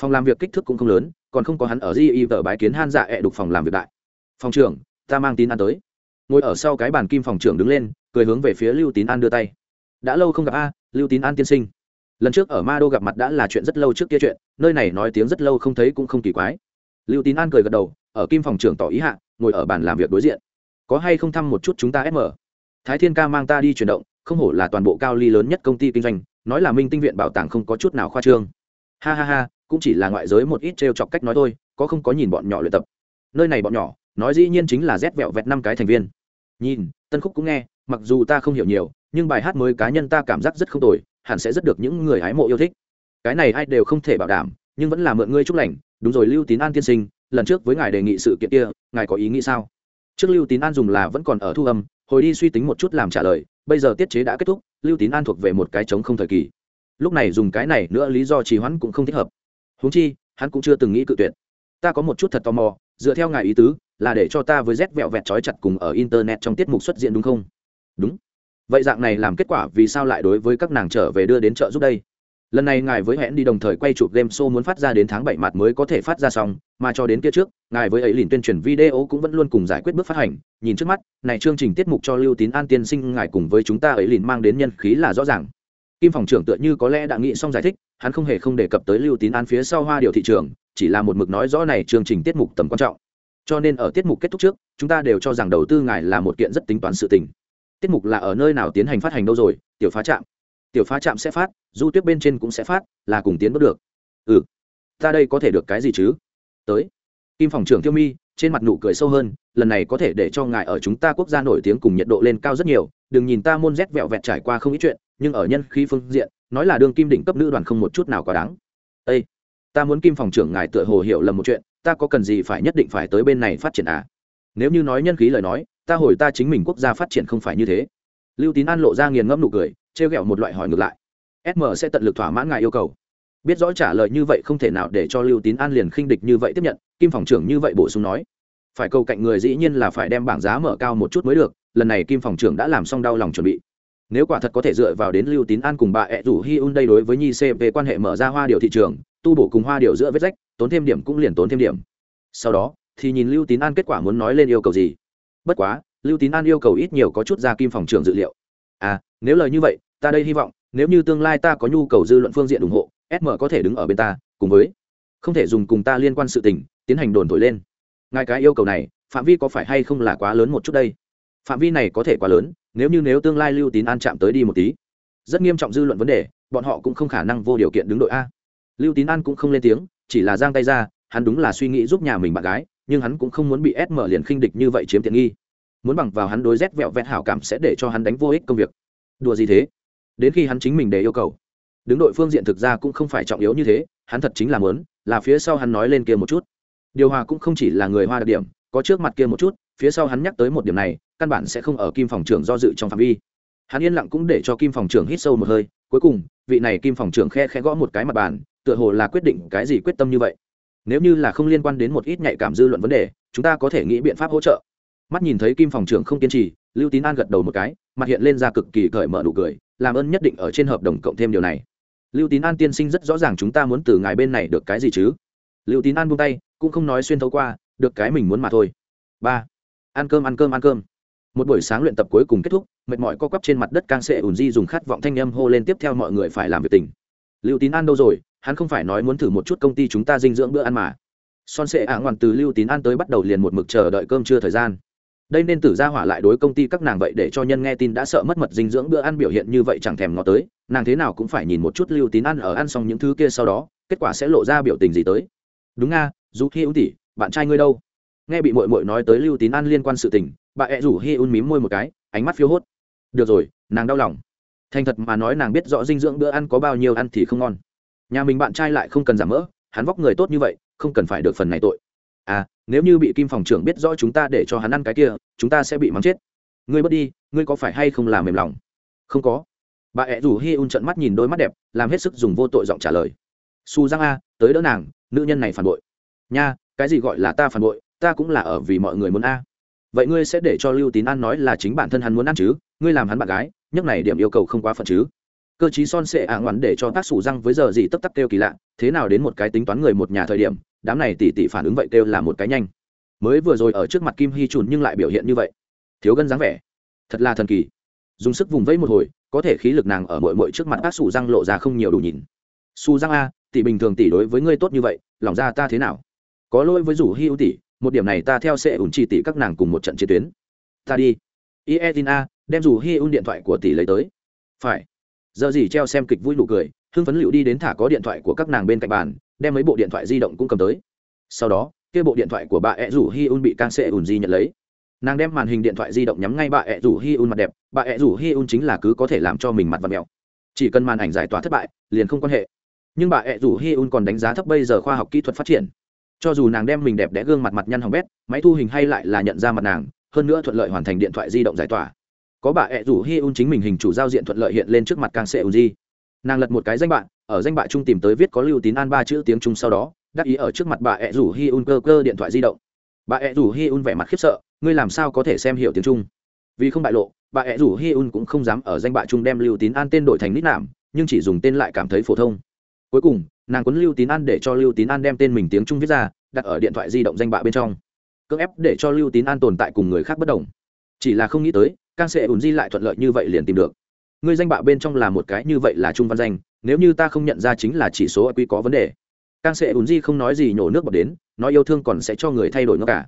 Phòng làm việc kích thước cũng không lớn, còn không có hắn ở di y vợ bái kiến han dạ ẹ đục phòng làm việc đại. Phòng trưởng, ta mang tín an tới ngồi ở sau cái bàn kim phòng trưởng đứng lên, cười hướng về phía lưu tín an đưa tay. Đã lâu không gặp a, lưu tín an tiên sinh. Lần trước ở ma đô gặp mặt đã là chuyện rất lâu trước kia chuyện, nơi này nói tiếng rất lâu không thấy cũng không kỳ quái. Lưu tín an cười gật đầu, ở kim phòng trưởng tỏ ý hạ, ngồi ở bàn làm việc đối diện. Có hay không thăm một chút chúng ta sm thái thiên ca mang ta đi chuyển động, không hổ là toàn bộ cao ly lớn nhất công ty kinh doanh, nói là minh tinh viện bảo tàng không có chút nào khoa trương. Ha ha ha, cũng chỉ là ngoại giới một ít t chọc cách nói thôi, có không có nhìn bọn nhỏ luyện tập. Nơi này bọn nhỏ, nói dĩ nhiên chính là rét vẹo vẹt năm cái thành viên nhìn, tân khúc cũng nghe, mặc dù ta không hiểu nhiều, nhưng bài hát mới cá nhân ta cảm giác rất không tồi, hẳn sẽ rất được những người hái mộ yêu thích. Cái này ai đều không thể bảo đảm, nhưng vẫn là mượn ngươi chúc lành. Đúng rồi, lưu tín an tiên sinh, lần trước với ngài đề nghị sự kiện kia, ngài có ý nghĩ sao? Trước lưu tín an dùng là vẫn còn ở thu âm, hồi đi suy tính một chút làm trả lời, bây giờ tiết chế đã kết thúc, lưu tín an thuộc về một cái trống không thời kỳ. Lúc này dùng cái này nữa lý do trì hoãn cũng không thích hợp. Húng chi, hắn cũng chưa từng nghĩ cự tuyệt. Ta có một chút thật tò mò, dựa theo ngài ý tứ là để cho ta với rét vẹo vẹt trói chặt cùng ở internet trong tiết mục xuất diện đúng không? Đúng. Vậy dạng này làm kết quả vì sao lại đối với các nàng trở về đưa đến chợ giúp đây? Lần này ngài với hẹn đi đồng thời quay chụp game show muốn phát ra đến tháng bảy mặt mới có thể phát ra xong, mà cho đến kia trước, ngài với ấy liền tuyên truyền video cũng vẫn luôn cùng giải quyết bước phát hành. Nhìn trước mắt, này chương trình tiết mục cho lưu tín an tiên sinh ngài cùng với chúng ta ấy liền mang đến nhân khí là rõ ràng. Kim phòng trưởng tựa như có lẽ đã nghĩ xong giải thích, hắn không hề không đề cập tới lưu tín an phía sau hoa điều thị trường, chỉ là một mực nói rõ này chương trình tiết mục tầm quan trọng cho nên ở tiết mục kết thúc trước, chúng ta đều cho rằng đầu tư ngài là một kiện rất tính toán sự tình. Tiết mục là ở nơi nào tiến hành phát hành đâu rồi, tiểu phá trạm. Tiểu phá trạm sẽ phát, du tuyết bên trên cũng sẽ phát, là cùng tiến bước được. Ừ ta đây có thể được cái gì chứ? Tới. Kim phòng trưởng thiêu mi, trên mặt nụ cười sâu hơn, lần này có thể để cho ngài ở chúng ta quốc gia nổi tiếng cùng nhiệt độ lên cao rất nhiều, đừng nhìn ta môn rét vẹo vẹt trải qua không ít chuyện, nhưng ở nhân khí phương diện, nói là đương kim đỉnh cấp nữ đoàn không một chút nào quá đáng. Ê, ta muốn kim phòng trưởng ngài tựa hồ hiểu lầm một chuyện ta có cần gì phải nhất định phải tới bên này phát triển à? Nếu như nói nhân khí lời nói, ta hồi ta chính mình quốc gia phát triển không phải như thế. Lưu tín an lộ ra nghiền ngẫm nụ cười, trêu ghẹo một loại hỏi ngược lại. Sm sẽ tận lực thỏa mãn ngài yêu cầu. Biết rõ trả lời như vậy không thể nào để cho lưu tín an liền khinh địch như vậy tiếp nhận, kim phòng trưởng như vậy bổ sung nói. Phải cầu cạnh người dĩ nhiên là phải đem bảng giá mở cao một chút mới được, lần này kim phòng trưởng đã làm xong đau lòng chuẩn bị. Nếu quả thật có thể dựa vào đến lưu tín an cùng bà ẹ rủ hi un đây đối với nhi C về quan hệ mở ra hoa điều thị trường, tu bổ cùng hoa điều giữa vết rách tốn thêm điểm cũng liền tốn thêm điểm. Sau đó, thì nhìn lưu tín an kết quả muốn nói lên yêu cầu gì. Bất quá, lưu tín an yêu cầu ít nhiều có chút ra kim phòng trường dự liệu. À nếu lời như vậy, ta đây hy vọng, nếu như tương lai ta có nhu cầu dư luận phương diện ủng hộ sm có thể đứng ở bên ta, cùng với không thể dùng cùng ta liên quan sự tình, tiến hành đồn thổi lên. Ngài cái yêu cầu này, phạm vi có phải hay không là quá lớn một chút đây? Phạm vi này có thể quá lớn, nếu như nếu tương lai lưu tín an chạm tới đi một tí. Rất nghiêm trọng dư luận vấn đề, bọn họ cũng không khả năng vô điều kiện đứng đội a. Lưu tín an cũng không lên tiếng chỉ là giang tay ra, hắn đúng là suy nghĩ giúp nhà mình bạn gái, nhưng hắn cũng không muốn bị ép mở liền khinh địch như vậy chiếm tiện nghi. Muốn bằng vào hắn đối rét vẹo vẹn hảo cảm sẽ để cho hắn đánh vô ích công việc. Đùa gì thế? Đến khi hắn chính mình để yêu cầu. Đứng đội phương diện thực ra cũng không phải trọng yếu như thế, hắn thật chính là muốn, là phía sau hắn nói lên kia một chút. Điều hòa cũng không chỉ là người hoa đặc điểm, có trước mặt kia một chút, phía sau hắn nhắc tới một điểm này, căn bản sẽ không ở kim phòng trưởng do dự trong phạm vi. Hắn yên lặng cũng để cho kim phòng trưởng hít sâu một hơi, cuối cùng, vị này kim phòng trưởng khe khe gõ một cái mặt bàn tựa hồ là quyết định cái gì quyết tâm như vậy. Nếu như là không liên quan đến một ít nhạy cảm dư luận vấn đề, chúng ta có thể nghĩ biện pháp hỗ trợ. Mắt nhìn thấy kim phòng trưởng không kiên trì, lưu tín an gật đầu một cái, mặt hiện lên ra cực kỳ cởi mở nụ cười, làm ơn nhất định ở trên hợp đồng cộng thêm điều này. Lưu tín an tiên sinh rất rõ ràng chúng ta muốn từ ngài bên này được cái gì chứ? Lưu tín an buông tay, cũng không nói xuyên thấu qua, được cái mình muốn mà thôi. Ba. Ăn cơm ăn cơm ăn cơm. Một buổi sáng luyện tập cuối cùng kết thúc, mệt mỏi co quắp trên mặt đất càng sệ ùn di dùng khát vọng thanh âm hô lên tiếp theo mọi người phải làm việc tình lưu tín an đâu rồi? Hắn không phải nói muốn thử một chút công ty chúng ta dinh dưỡng bữa ăn mà. Son sệ ạ ngoằn từ lưu tín an tới bắt đầu liền một mực chờ đợi cơm trưa thời gian. Đây nên tử ra hỏa lại đối công ty các nàng vậy để cho nhân nghe tin đã sợ mất mật dinh dưỡng bữa ăn biểu hiện như vậy chẳng thèm ngó tới, nàng thế nào cũng phải nhìn một chút lưu tín ăn ở ăn xong những thứ kia sau đó, kết quả sẽ lộ ra biểu tình gì tới. Đúng nga dù hi ưu tỷ, bạn trai ngươi đâu? Nghe bị mội mội nói tới lưu tín ăn liên quan sự tình, bà ẹ rủ hi un mím môi một cái, ánh mắt phiếu hốt. Được rồi, nàng đau lòng. Thành thật mà nói nàng biết rõ dinh dưỡng bữa ăn có bao nhiêu ăn thì không ngon nhà mình bạn trai lại không cần giảm mỡ, hắn vóc người tốt như vậy, không cần phải được phần này tội. À nếu như bị kim phòng trưởng biết rõ chúng ta để cho hắn ăn cái kia, chúng ta sẽ bị mắng chết. Ngươi bớt đi, ngươi có phải hay không làm mềm lòng? Không có. Bà ẹ rủ hi un trận mắt nhìn đôi mắt đẹp, làm hết sức dùng vô tội giọng trả lời. Su giang a, tới đỡ nàng, nữ nhân này phản bội. Nha, cái gì gọi là ta phản bội, ta cũng là ở vì mọi người muốn a. Vậy ngươi sẽ để cho lưu tín an nói là chính bản thân hắn muốn ăn chứ? Ngươi làm hắn bạn gái nhắc này điểm yêu cầu không quá phận chứ? Cơ chí son sệ ạ ngoắn để cho tác sủ răng với giờ gì tấp tắc kêu kỳ lạ, thế nào đến một cái tính toán người một nhà thời điểm, đám này tỉ tỉ phản ứng vậy kêu là một cái nhanh. Mới vừa rồi ở trước mặt kim hy trùn nhưng lại biểu hiện như vậy. Thiếu gân dáng vẻ. Thật là thần kỳ. Dùng sức vùng vẫy một hồi, có thể khí lực nàng ở mội mội trước mặt bác sủ răng lộ ra không nhiều đủ nhìn. Su răng a tỷ bình thường tỷ đối với ngươi tốt như vậy, lòng ra ta thế nào? Có lỗi với rủ hy ưu tỷ một điểm này ta theo sẽ ủn chi tỷ các nàng cùng một trận chiến tuyến. Ta đi. Ietin a, đem rủ hy ưu điện thoại của tỷ lấy tới. Phải giờ gì treo xem kịch vui nụ cười, hưng phấn liệu đi đến thả có điện thoại của các nàng bên cạnh bàn, đem mấy bộ điện thoại di động cũng cầm tới. Sau đó, kia bộ điện thoại của bà ẹ rủ hi un bị can sệ ùn di nhận lấy. Nàng đem màn hình điện thoại di động nhắm ngay bà ẹ rủ hi un mặt đẹp, bà ẹ rủ hi un chính là cứ có thể làm cho mình mặt và mèo. Chỉ cần màn ảnh giải tỏa thất bại, liền không quan hệ. Nhưng bà ẹ rủ hi un còn đánh giá thấp bây giờ khoa học kỹ thuật phát triển. Cho dù nàng đem mình đẹp đẽ gương mặt mặt nhăn hỏng bét, máy thu hình hay lại là nhận ra mặt nàng, hơn nữa thuận lợi hoàn thành điện thoại di động giải tỏa có bà ẹ rủ hi un chính mình hình chủ giao diện thuận lợi hiện lên trước mặt càng sệ ùn di nàng lật một cái danh bạn ở danh bạ trung tìm tới viết có lưu tín an ba chữ tiếng trung sau đó, đắc ý ở trước mặt bà ẹ rủ hi un cơ cơ điện thoại di động. Bà ẹ rủ hi un vẻ mặt khiếp sợ, ngươi làm sao có thể xem hiểu tiếng trung? Vì không bại lộ, bà ẹ rủ hi un cũng không dám ở danh bạ trung đem lưu tín an tên đổi thành nít nảm nhưng chỉ dùng tên lại cảm thấy phổ thông. Cuối cùng, nàng quấn lưu tín an để cho lưu tín an đem tên mình tiếng trung viết ra, đặt ở điện thoại di động danh bạ bên trong. Cưỡng ép để cho lưu tín an tồn tại cùng người khác bất đồng. Chỉ là không nghĩ tới càng sẽ ùn di lại thuận lợi như vậy liền tìm được. Ngươi danh bạ bên trong là một cái như vậy là trung văn danh, nếu như ta không nhận ra chính là chỉ số quy có vấn đề. Càng sẽ ùn di không nói gì nhổ nước bọt đến, nói yêu thương còn sẽ cho người thay đổi nó cả.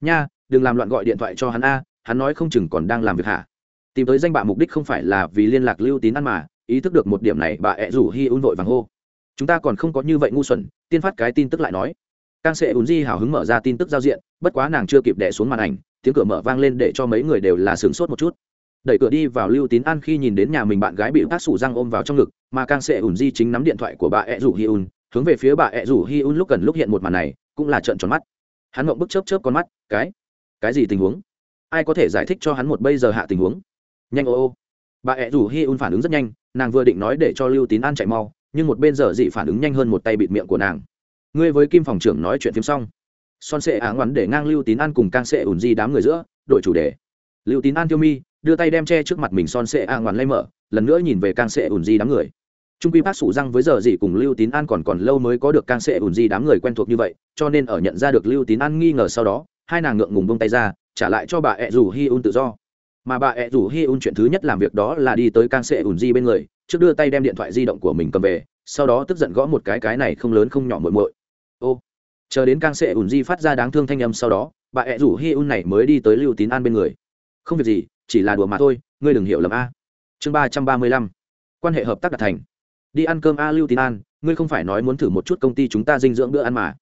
Nha, đừng làm loạn gọi điện thoại cho hắn a, hắn nói không chừng còn đang làm việc hả? Tìm tới danh bạ mục đích không phải là vì liên lạc lưu tín ăn mà, ý thức được một điểm này, bà ẹ rủ hi un vội vàng hô. Chúng ta còn không có như vậy ngu xuẩn, tiên phát cái tin tức lại nói. Càng sẽ ùn di hào hứng mở ra tin tức giao diện, bất quá nàng chưa kịp đẻ xuống màn ảnh tiếng cửa mở vang lên để cho mấy người đều là sướng sốt một chút. Đẩy cửa đi vào lưu tín an khi nhìn đến nhà mình bạn gái bị bác sủ răng ôm vào trong ngực, mà càng sẽ ủn di chính nắm điện thoại của bà ẹ rủ hi un, hướng về phía bà ẹ rủ hi un lúc gần lúc hiện một màn này, cũng là trợn tròn mắt. Hắn ngậm bức chớp chớp con mắt, cái? Cái gì tình huống? Ai có thể giải thích cho hắn một bây giờ hạ tình huống? Nhanh, ô ô. Bà ẹ rủ hi un phản ứng rất nhanh, nàng vừa định nói để cho lưu tín an chạy mau, nhưng một bên giờ dị phản ứng nhanh hơn một tay bịt miệng của nàng. Ngươi với kim phòng trưởng nói chuyện phim xong son sệ ả ngoắn để ngang lưu tín an cùng càng sệ ủn di đám người giữa đội chủ đề. Lưu tín an tiêu mi, đưa tay đem che trước mặt mình son sệ a ngoắn lay mở, lần nữa nhìn về càng sệ ủn di đám người. Trung quy bác sủ răng với giờ gì cùng lưu tín an còn còn lâu mới có được càng sệ ủn di đám người quen thuộc như vậy, cho nên ở nhận ra được lưu tín an nghi ngờ sau đó, hai nàng ngượng ngùng bông tay ra, trả lại cho bà ẹ rủ hi un tự do. Mà bà ẹ rủ hi un chuyện thứ nhất làm việc đó là đi tới càng sệ ủn di bên người, trước đưa tay đem điện thoại di động của mình cầm về, sau đó tức giận gõ một cái cái này không lớn không nhỏ muội muội. Ô chờ đến càng sệ ủn di phát ra đáng thương thanh âm sau đó, bà ẹ rủ hi un này mới đi tới lưu tín an bên người. Không việc gì, chỉ là đùa mà thôi, ngươi đừng hiểu lầm a. Chương ba trăm ba mươi lăm. Quan hệ hợp tác đạt thành. Đi ăn cơm a lưu tín an, ngươi không phải nói muốn thử một chút công ty chúng ta dinh dưỡng bữa ăn mà.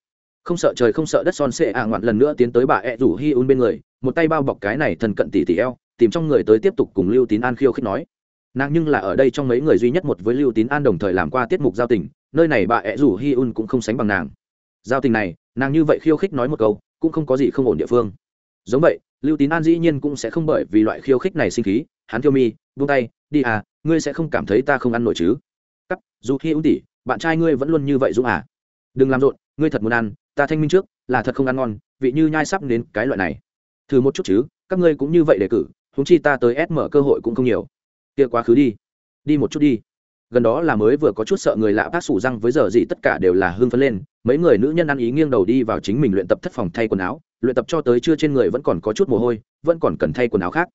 Không sợ trời không sợ đất son sệ ạ ngoạn lần nữa tiến tới bà ẹ rủ hi un bên người, một tay bao bọc cái này thần cận tỷ tỷ eo, tìm trong người tới tiếp tục cùng lưu tín an khiêu khích nói. Nàng nhưng là ở đây trong mấy người duy nhất một với lưu tín an đồng thời làm qua tiết mục giao tình, nơi này bà ẹ rủ hi un cũng không sánh bằng nàng. Giao tình này nàng như vậy khiêu khích nói một câu, cũng không có gì không ổn địa phương. Giống vậy, lưu tín an dĩ nhiên cũng sẽ không bởi vì loại khiêu khích này sinh khí, hắn thiêu mi vung tay, đi à ngươi sẽ không cảm thấy ta không ăn nổi chứ? Cắt, dù khi ưu tỷ bạn trai ngươi vẫn luôn như vậy dũng à? Đừng làm rộn, ngươi thật muốn ăn, ta thanh minh trước, là thật không ăn ngon, vị như nhai sắp đến cái loại này. Thử một chút chứ, các ngươi cũng như vậy đề cử húng chi ta tới ép mở cơ hội cũng không nhiều. Kia quá khứ đi. Đi một chút đi gần đó là mới vừa có chút sợ người lạ bác sủ răng với giờ gì tất cả đều là hưng phấn lên. Mấy người nữ nhân ăn ý nghiêng đầu đi vào chính mình luyện tập thất phòng thay quần áo, luyện tập cho tới trưa trên người vẫn còn có chút mồ hôi, vẫn còn cần thay quần áo khác.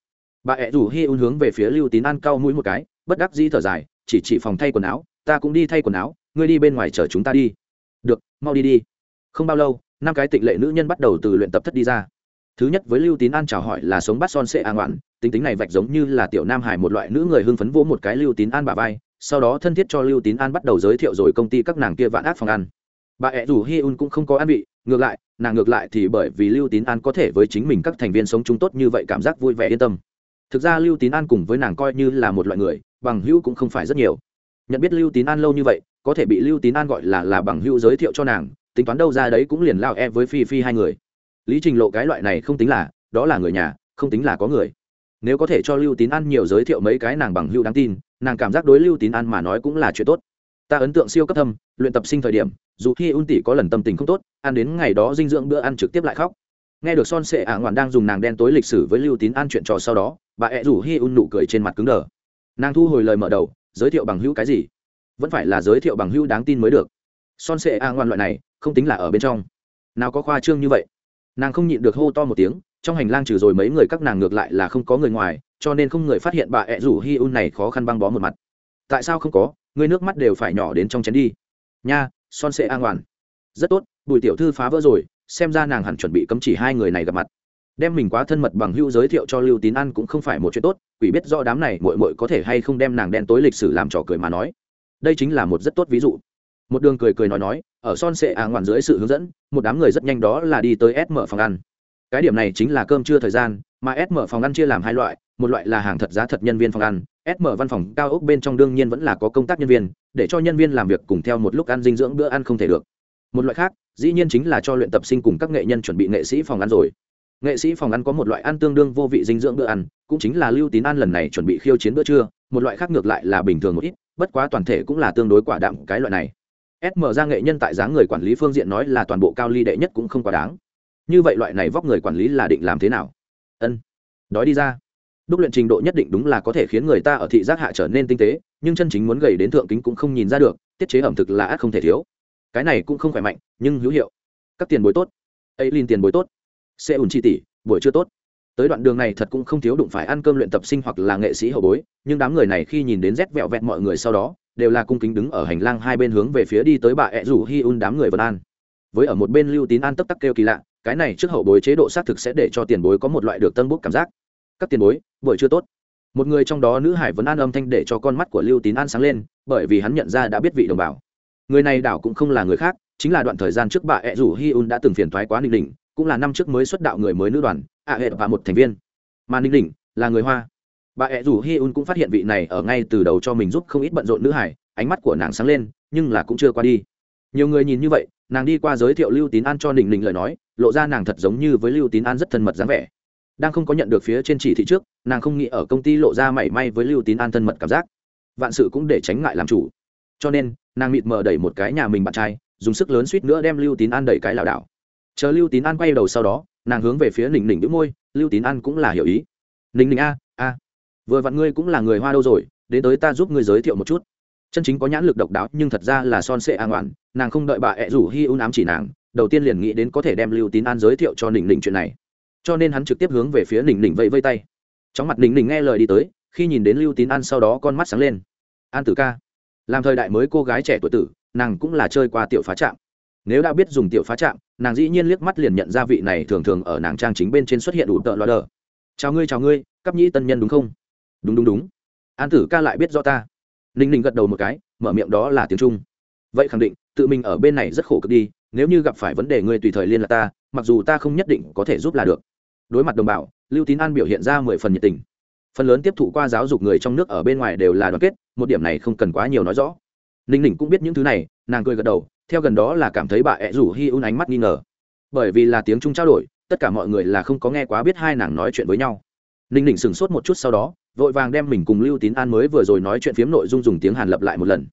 Bà ẹ rủ hi un hướng về phía lưu tín an cau mũi một cái, bất đắc dĩ thở dài, chỉ chỉ phòng thay quần áo, ta cũng đi thay quần áo, ngươi đi bên ngoài chờ chúng ta đi. Được, mau đi đi. Không bao lâu, năm cái tịnh lệ nữ nhân bắt đầu từ luyện tập thất đi ra. Thứ nhất với lưu tín an chào hỏi là sống bắt son sệ a ngoạn tính tính này vạch giống như là tiểu nam hải một loại nữ người hưng phấn vỗ một cái lưu tín an bà vai sau đó thân thiết cho lưu tín an bắt đầu giới thiệu rồi công ty các nàng kia vạn ác phòng ăn. Bà ẹ rủ hi un cũng không có ăn vị, ngược lại, nàng ngược lại thì bởi vì lưu tín an có thể với chính mình các thành viên sống chung tốt như vậy cảm giác vui vẻ yên tâm. Thực ra lưu tín an cùng với nàng coi như là một loại người, bằng hữu cũng không phải rất nhiều. Nhận biết lưu tín an lâu như vậy, có thể bị lưu tín an gọi là là bằng hữu giới thiệu cho nàng, tính toán đâu ra đấy cũng liền lao e với phi phi hai người. Lý trình lộ cái loại này không tính là, đó là người nhà, không tính là có người. Nếu có thể cho lưu tín an nhiều giới thiệu mấy cái nàng bằng hữu đáng tin nàng cảm giác đối lưu tín an mà nói cũng là chuyện tốt. Ta ấn tượng siêu cấp thâm, luyện tập sinh thời điểm, dù khi un tỷ có lần tâm tình không tốt, ăn đến ngày đó dinh dưỡng bữa ăn trực tiếp lại khóc. Nghe được son sệ ả ngoạn đang dùng nàng đen tối lịch sử với lưu tín an chuyện trò sau đó, bà ẹ rủ hi un nụ cười trên mặt cứng đờ. Nàng thu hồi lời mở đầu, giới thiệu bằng hữu cái gì? Vẫn phải là giới thiệu bằng hữu đáng tin mới được. Son sệ ả ngoạn loại này, không tính là ở bên trong. Nào có khoa trương như vậy nàng không nhịn được hô to một tiếng, trong hành lang trừ rồi mấy người các nàng ngược lại là không có người ngoài, cho nên không người phát hiện bà ẹ rủ hi un này khó khăn băng bó một mặt. Tại sao không có? Người nước mắt đều phải nhỏ đến trong chén đi. Nha, son sệ an toàn rất tốt, bùi tiểu thư phá vỡ rồi, xem ra nàng hẳn chuẩn bị cấm chỉ hai người này gặp mặt. Đem mình quá thân mật bằng hữu giới thiệu cho lưu tín ăn cũng không phải một chuyện tốt, quỷ biết do đám này mội mội có thể hay không đem nàng đen tối lịch sử làm trò cười mà nói. Đây chính là một rất tốt ví dụ một đường cười cười nói nói, ở son sệ à ngoạn dưới sự hướng dẫn, một đám người rất nhanh đó là đi tới s mở phòng ăn. Cái điểm này chính là cơm trưa thời gian, mà s mở phòng ăn chia làm hai loại, một loại là hàng thật giá thật nhân viên phòng ăn, s mở văn phòng cao ốc bên trong đương nhiên vẫn là có công tác nhân viên, để cho nhân viên làm việc cùng theo một lúc ăn dinh dưỡng bữa ăn không thể được. Một loại khác, dĩ nhiên chính là cho luyện tập sinh cùng các nghệ nhân chuẩn bị nghệ sĩ phòng ăn rồi. Nghệ sĩ phòng ăn có một loại ăn tương đương vô vị dinh dưỡng bữa ăn, cũng chính là lưu tín ăn lần này chuẩn bị khiêu chiến bữa trưa, một loại khác ngược lại là bình thường một ít, bất quá toàn thể cũng là tương đối quả đạm cái loại này sm ra nghệ nhân tại dáng người quản lý phương diện nói là toàn bộ cao ly đệ nhất cũng không quá đáng. Như vậy loại này vóc người quản lý là định làm thế nào? Ân, đói đi ra. Đúc luyện trình độ nhất định đúng là có thể khiến người ta ở thị giác hạ trở nên tinh tế, nhưng chân chính muốn gầy đến thượng kính cũng không nhìn ra được, tiết chế ẩm thực là ác không thể thiếu. Cái này cũng không khỏe mạnh, nhưng hữu hiệu. Các tiền bối tốt. Ấy liên tiền bối tốt. Xe ủn chi tỷ, buổi chưa tốt. Tới đoạn đường này thật cũng không thiếu đụng phải ăn cơm luyện tập sinh hoặc là nghệ sĩ hậu bối, nhưng đám người này khi nhìn đến rét vẹo vẹn mọi người sau đó đều là cung kính đứng ở hành lang hai bên hướng về phía đi tới bà ẹ rủ hi un đám người vân an. Với ở một bên lưu tín an tấp tắc kêu kỳ lạ, cái này trước hậu bối chế độ xác thực sẽ để cho tiền bối có một loại được tân bút cảm giác. Các tiền bối, buổi chưa tốt. Một người trong đó nữ hải vẫn an âm thanh để cho con mắt của lưu tín an sáng lên, bởi vì hắn nhận ra đã biết vị đồng bào. Người này đảo cũng không là người khác, chính là đoạn thời gian trước bà ẹ rủ hi un đã từng phiền thoái quá ninh đỉnh, cũng là năm trước mới xuất đạo người mới nữ đoàn ạ hệ và một thành viên. Mà ninh đỉnh là người hoa bà ẹ rủ hi un cũng phát hiện vị này ở ngay từ đầu cho mình giúp không ít bận rộn nữ hải, ánh mắt của nàng sáng lên, nhưng là cũng chưa qua đi. Nhiều người nhìn như vậy, nàng đi qua giới thiệu lưu tín an cho đình đình lời nói, lộ ra nàng thật giống như với lưu tín an rất thân mật dáng vẻ. Đang không có nhận được phía trên chỉ thị trước, nàng không nghĩ ở công ty lộ ra mảy may với lưu tín an thân mật cảm giác. Vạn sự cũng để tránh ngại làm chủ. Cho nên, nàng mịt mờ đẩy một cái nhà mình bạn trai, dùng sức lớn suýt nữa đem lưu tín an đẩy cái lảo đảo. Chờ lưu tín an quay đầu sau đó, nàng hướng về phía ninh ninh đĩu môi, lưu tín an cũng là hiểu ý. Ninh ninh a a vừa vặn ngươi cũng là người hoa đâu rồi, đến tới ta giúp ngươi giới thiệu một chút. Chân chính có nhãn lực độc đáo, nhưng thật ra là son sệ an ngoạn nàng không đợi bà ẹ rủ hi un ám chỉ nàng, đầu tiên liền nghĩ đến có thể đem lưu tín an giới thiệu cho nỉnh nỉnh chuyện này. Cho nên hắn trực tiếp hướng về phía nỉnh nỉnh vẫy vây tay. Chóng mặt nỉnh nỉnh nghe lời đi tới, khi nhìn đến lưu tín an sau đó con mắt sáng lên. An tử ca, làm thời đại mới cô gái trẻ tuổi tử, nàng cũng là chơi qua tiểu phá trạm. Nếu đã biết dùng tiểu phá trạm, nàng dĩ nhiên liếc mắt liền nhận ra vị này thường thường ở nàng trang chính bên trên xuất hiện ủ tợ loa đờ. Chào ngươi chào ngươi cấp nhĩ tân nhân đúng không? Đúng đúng đúng. An tử ca lại biết do ta. Ninh ninh gật đầu một cái, mở miệng đó là tiếng trung. Vậy khẳng định, tự mình ở bên này rất khổ cực đi, nếu như gặp phải vấn đề ngươi tùy thời liên lạc ta, mặc dù ta không nhất định có thể giúp là được. Đối mặt đồng bào, lưu tín an biểu hiện ra mười phần nhiệt tình. Phần lớn tiếp thụ qua giáo dục người trong nước ở bên ngoài đều là đoàn kết, một điểm này không cần quá nhiều nói rõ. Ninh ninh cũng biết những thứ này, nàng cười gật đầu, theo gần đó là cảm thấy bà ẹ rủ hi un ánh mắt nghi ngờ. Bởi vì là tiếng trung trao đổi, tất cả mọi người là không có nghe quá biết hai nàng nói chuyện với nhau. Ninh ninh sửng sốt một chút sau đó vội vàng đem mình cùng lưu tín an mới vừa rồi nói chuyện phiếm nội dung dùng tiếng hàn lập lại một lần.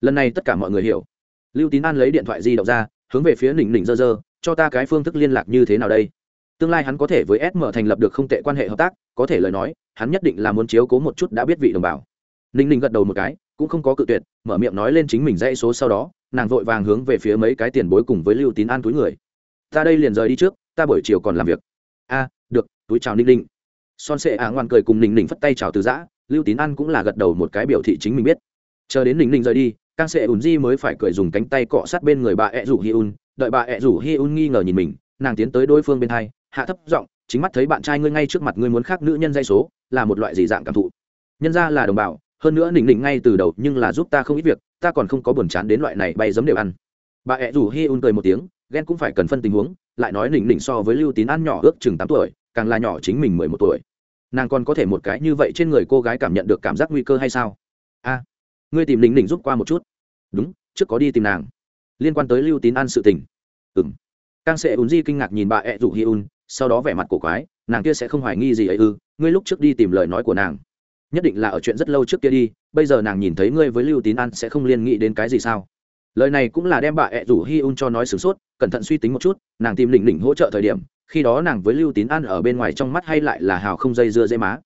Lần này tất cả mọi người hiểu. Lưu tín an lấy điện thoại di động ra, hướng về phía ninh ninh dơ dơ, cho ta cái phương thức liên lạc như thế nào đây? Tương lai hắn có thể với sm thành lập được không tệ quan hệ hợp tác, có thể lời nói, hắn nhất định là muốn chiếu cố một chút đã biết vị đồng bào. Ninh ninh gật đầu một cái, cũng không có cự tuyệt, mở miệng nói lên chính mình dãy số sau đó, nàng vội vàng hướng về phía mấy cái tiền bối cùng với lưu tín an túi người. Ta đây liền rời đi trước, ta buổi chiều còn làm việc. A, được, túi chào ninh ninh son sệ ả ngoan cười cùng ninh ninh phất tay chào từ giã, lưu tín an cũng là gật đầu một cái biểu thị chính mình biết. Chờ đến ninh ninh rời đi càng sệ ùn di mới phải cười dùng cánh tay cọ sát bên người bà ẹ rủ hi un, đợi bà ẹ rủ hi un nghi ngờ nhìn mình, nàng tiến tới đối phương bên hai, hạ thấp giọng, chính mắt thấy bạn trai ngươi ngay trước mặt ngươi muốn khác nữ nhân dây số, là một loại gì dạng cảm thụ? Nhân ra là đồng bào, hơn nữa nỉnh nỉnh ngay từ đầu nhưng là giúp ta không ít việc, ta còn không có buồn chán đến loại này bay giấm đều ăn. Bà ẹ rủ hi un cười một tiếng, ghen cũng phải cần phân tình huống, lại nói nỉnh nỉnh so với lưu tín ăn nhỏ ước chừng tám tuổi càng là nhỏ chính mình mười một tuổi. Nàng còn có thể một cái như vậy trên người cô gái cảm nhận được cảm giác nguy cơ hay sao? A, ngươi tìm lính đỉnh giúp qua một chút. Đúng, trước có đi tìm nàng. Liên quan tới lưu tín ăn sự tình. Ừng càng sẽ ùn di kinh ngạc nhìn bà ẹ rủ hi un sau đó vẻ mặt cổ quái, nàng kia sẽ không hoài nghi gì ấy ư, ngươi lúc trước đi tìm lời nói của nàng. Nhất định là ở chuyện rất lâu trước kia đi, bây giờ nàng nhìn thấy ngươi với lưu tín an sẽ không liên nghĩ đến cái gì sao? Lời này cũng là đem bà ẹ rủ hi un cho nói sửng sốt, cẩn thận suy tính một chút, nàng tìm lỉnh lỉnh hỗ trợ thời điểm khi đó nàng với lưu tín an ở bên ngoài trong mắt hay lại là hào không dây dưa dễ má.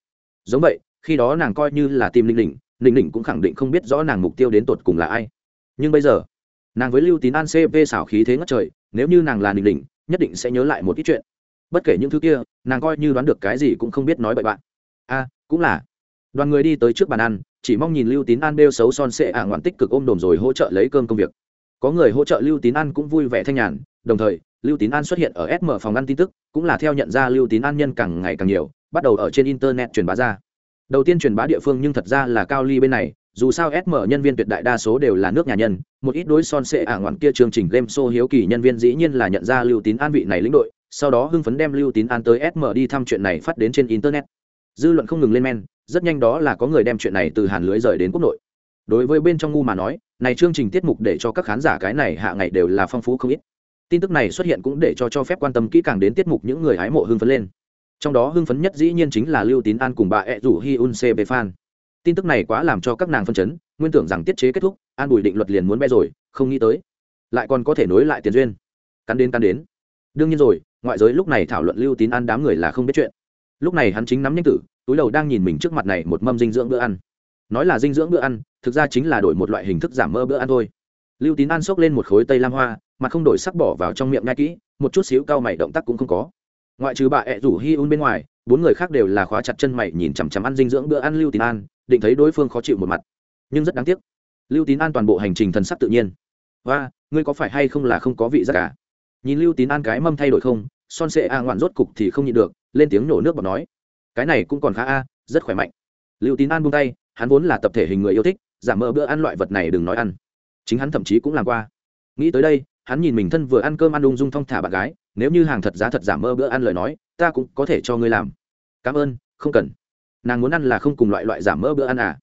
Giống vậy, khi đó nàng coi như là tìm linh đỉnh linh đỉnh cũng khẳng định không biết rõ nàng mục tiêu đến tột cùng là ai. Nhưng bây giờ, nàng với lưu tín an cp xảo khí thế ngất trời, nếu như nàng là linh đỉnh nhất định sẽ nhớ lại một ít chuyện. Bất kể những thứ kia, nàng coi như đoán được cái gì cũng không biết nói bậy bạn. A cũng là. Đoàn người đi tới trước bàn ăn, chỉ mong nhìn lưu tín an bêu xấu son sệ ả ngoạn tích cực ôm đồm rồi hỗ trợ lấy cơm công việc. Có người hỗ trợ lưu tín an cũng vui vẻ thanh nhàn, đồng thời lưu tín an xuất hiện ở sm phòng ăn tin tức, cũng là theo nhận ra lưu tín an nhân càng ngày càng nhiều, bắt đầu ở trên internet truyền bá ra. Đầu tiên truyền bá địa phương nhưng thật ra là cao ly bên này, dù sao sm nhân viên tuyệt đại đa số đều là nước nhà nhân, một ít đối son sệ ả ngoạn kia chương trình game show hiếu kỳ nhân viên dĩ nhiên là nhận ra lưu tín an vị này lĩnh đội, sau đó hưng phấn đem lưu tín an tới sm đi thăm chuyện này phát đến trên internet. Dư luận không ngừng lên men, rất nhanh đó là có người đem chuyện này từ hàn lưới rời đến quốc nội. Đối với bên trong ngu mà nói, này chương trình tiết mục để cho các khán giả cái này hạ ngày đều là phong phú không ít tin tức này xuất hiện cũng để cho cho phép quan tâm kỹ càng đến tiết mục những người hái mộ hưng phấn lên. Trong đó hưng phấn nhất dĩ nhiên chính là lưu tín an cùng bà ẹ rủ hi un cp fan. Tin tức này quá làm cho các nàng phân chấn, nguyên tưởng rằng tiết chế kết thúc, an bùi định luật liền muốn bé rồi, không nghĩ tới, lại còn có thể nối lại tiền duyên. Cắn đến cắn đến. Đương nhiên rồi, ngoại giới lúc này thảo luận lưu tín an đám người là không biết chuyện. Lúc này hắn chính nắm nhanh tử, túi đầu đang nhìn mình trước mặt này một mâm dinh dưỡng bữa ăn. Nói là dinh dưỡng bữa ăn, thực ra chính là đổi một loại hình thức giảm mơ bữa ăn thôi lưu tín An xốc lên một khối tây lam hoa, mà không đổi sắc bỏ vào trong miệng ngay kỹ, một chút xíu cao mày động tác cũng không có. Ngoại trừ bà ẹ rủ hi un bên ngoài, bốn người khác đều là khóa chặt chân mày nhìn chằm chằm ăn dinh dưỡng bữa ăn lưu tín an, định thấy đối phương khó chịu một mặt. Nhưng rất đáng tiếc, lưu tín an toàn bộ hành trình thần sắc tự nhiên. Và ngươi có phải hay không là không có vị giác cả nhìn lưu tín an cái mâm thay đổi không, son sệ a ngoạn rốt cục thì không nhịn được, lên tiếng nổ nước bọt nói, cái này cũng còn khá a, rất khỏe mạnh. Lưu tín an buông tay, hắn vốn là tập thể hình người yêu thích, giảm mỡ bữa ăn loại vật này đừng nói ăn chính hắn thậm chí cũng làm qua. Nghĩ tới đây, hắn nhìn mình thân vừa ăn cơm ăn ung dung thong thả bạn gái, nếu như hàng thật giá thật giảm mơ bữa ăn lời nói, ta cũng có thể cho ngươi làm. Cảm ơn, không cần. Nàng muốn ăn là không cùng loại loại giảm mỡ bữa ăn à?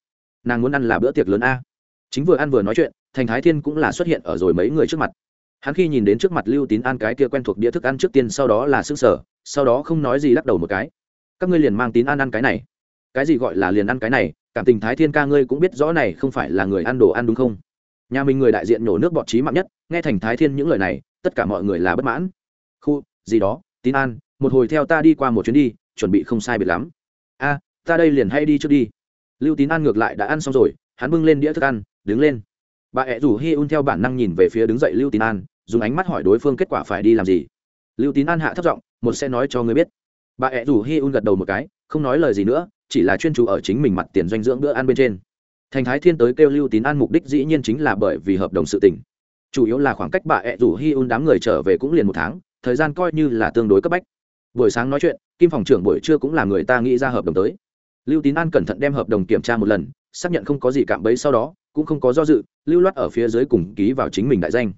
Nàng muốn ăn là bữa tiệc lớn a. Chính vừa ăn vừa nói chuyện, thành thái thiên cũng là xuất hiện ở rồi mấy người trước mặt. Hắn khi nhìn đến trước mặt lưu tín ăn cái kia quen thuộc đĩa thức ăn trước tiên sau đó là s ư sở sau đó không nói gì lắc đầu một cái. Các ngươi liền mang tín an ăn cái này. Cái gì gọi là liền ăn cái này? Cảm tình thái thiên ca ngươi cũng biết rõ này không phải là người ăn đồ ăn đúng không? Nhà mình người đại diện nổ nước bọt trí mạng nhất, nghe thành thái thiên những lời này, tất cả mọi người là bất mãn. Khu, gì đó, tín an, một hồi theo ta đi qua một chuyến đi, chuẩn bị không sai biệt lắm. A, ta đây liền hay đi trước đi. Lưu tín an ngược lại đã ăn xong rồi, hắn bưng lên đĩa thức ăn, đứng lên. Bà ẹ rủ hi un theo bản năng nhìn về phía đứng dậy lưu tín an, dùng ánh mắt hỏi đối phương kết quả phải đi làm gì. Lưu tín an hạ thấp giọng, một sẽ nói cho ngươi biết. Bà ẹ rủ hi un gật đầu một cái, không nói lời gì nữa, chỉ là chuyên chủ ở chính mình mặt tiền doanh dưỡng bữa ăn bên trên thành thái thiên tới kêu lưu tín an mục đích dĩ nhiên chính là bởi vì hợp đồng sự tình, chủ yếu là khoảng cách bà ẹ rủ hi un đám người trở về cũng liền một tháng thời gian coi như là tương đối cấp bách. Buổi sáng nói chuyện kim phòng trưởng buổi trưa cũng là người ta nghĩ ra hợp đồng tới. Lưu tín an cẩn thận đem hợp đồng kiểm tra một lần xác nhận không có gì cạm bẫy sau đó cũng không có do dự lưu loát ở phía dưới cùng ký vào chính mình đại danh.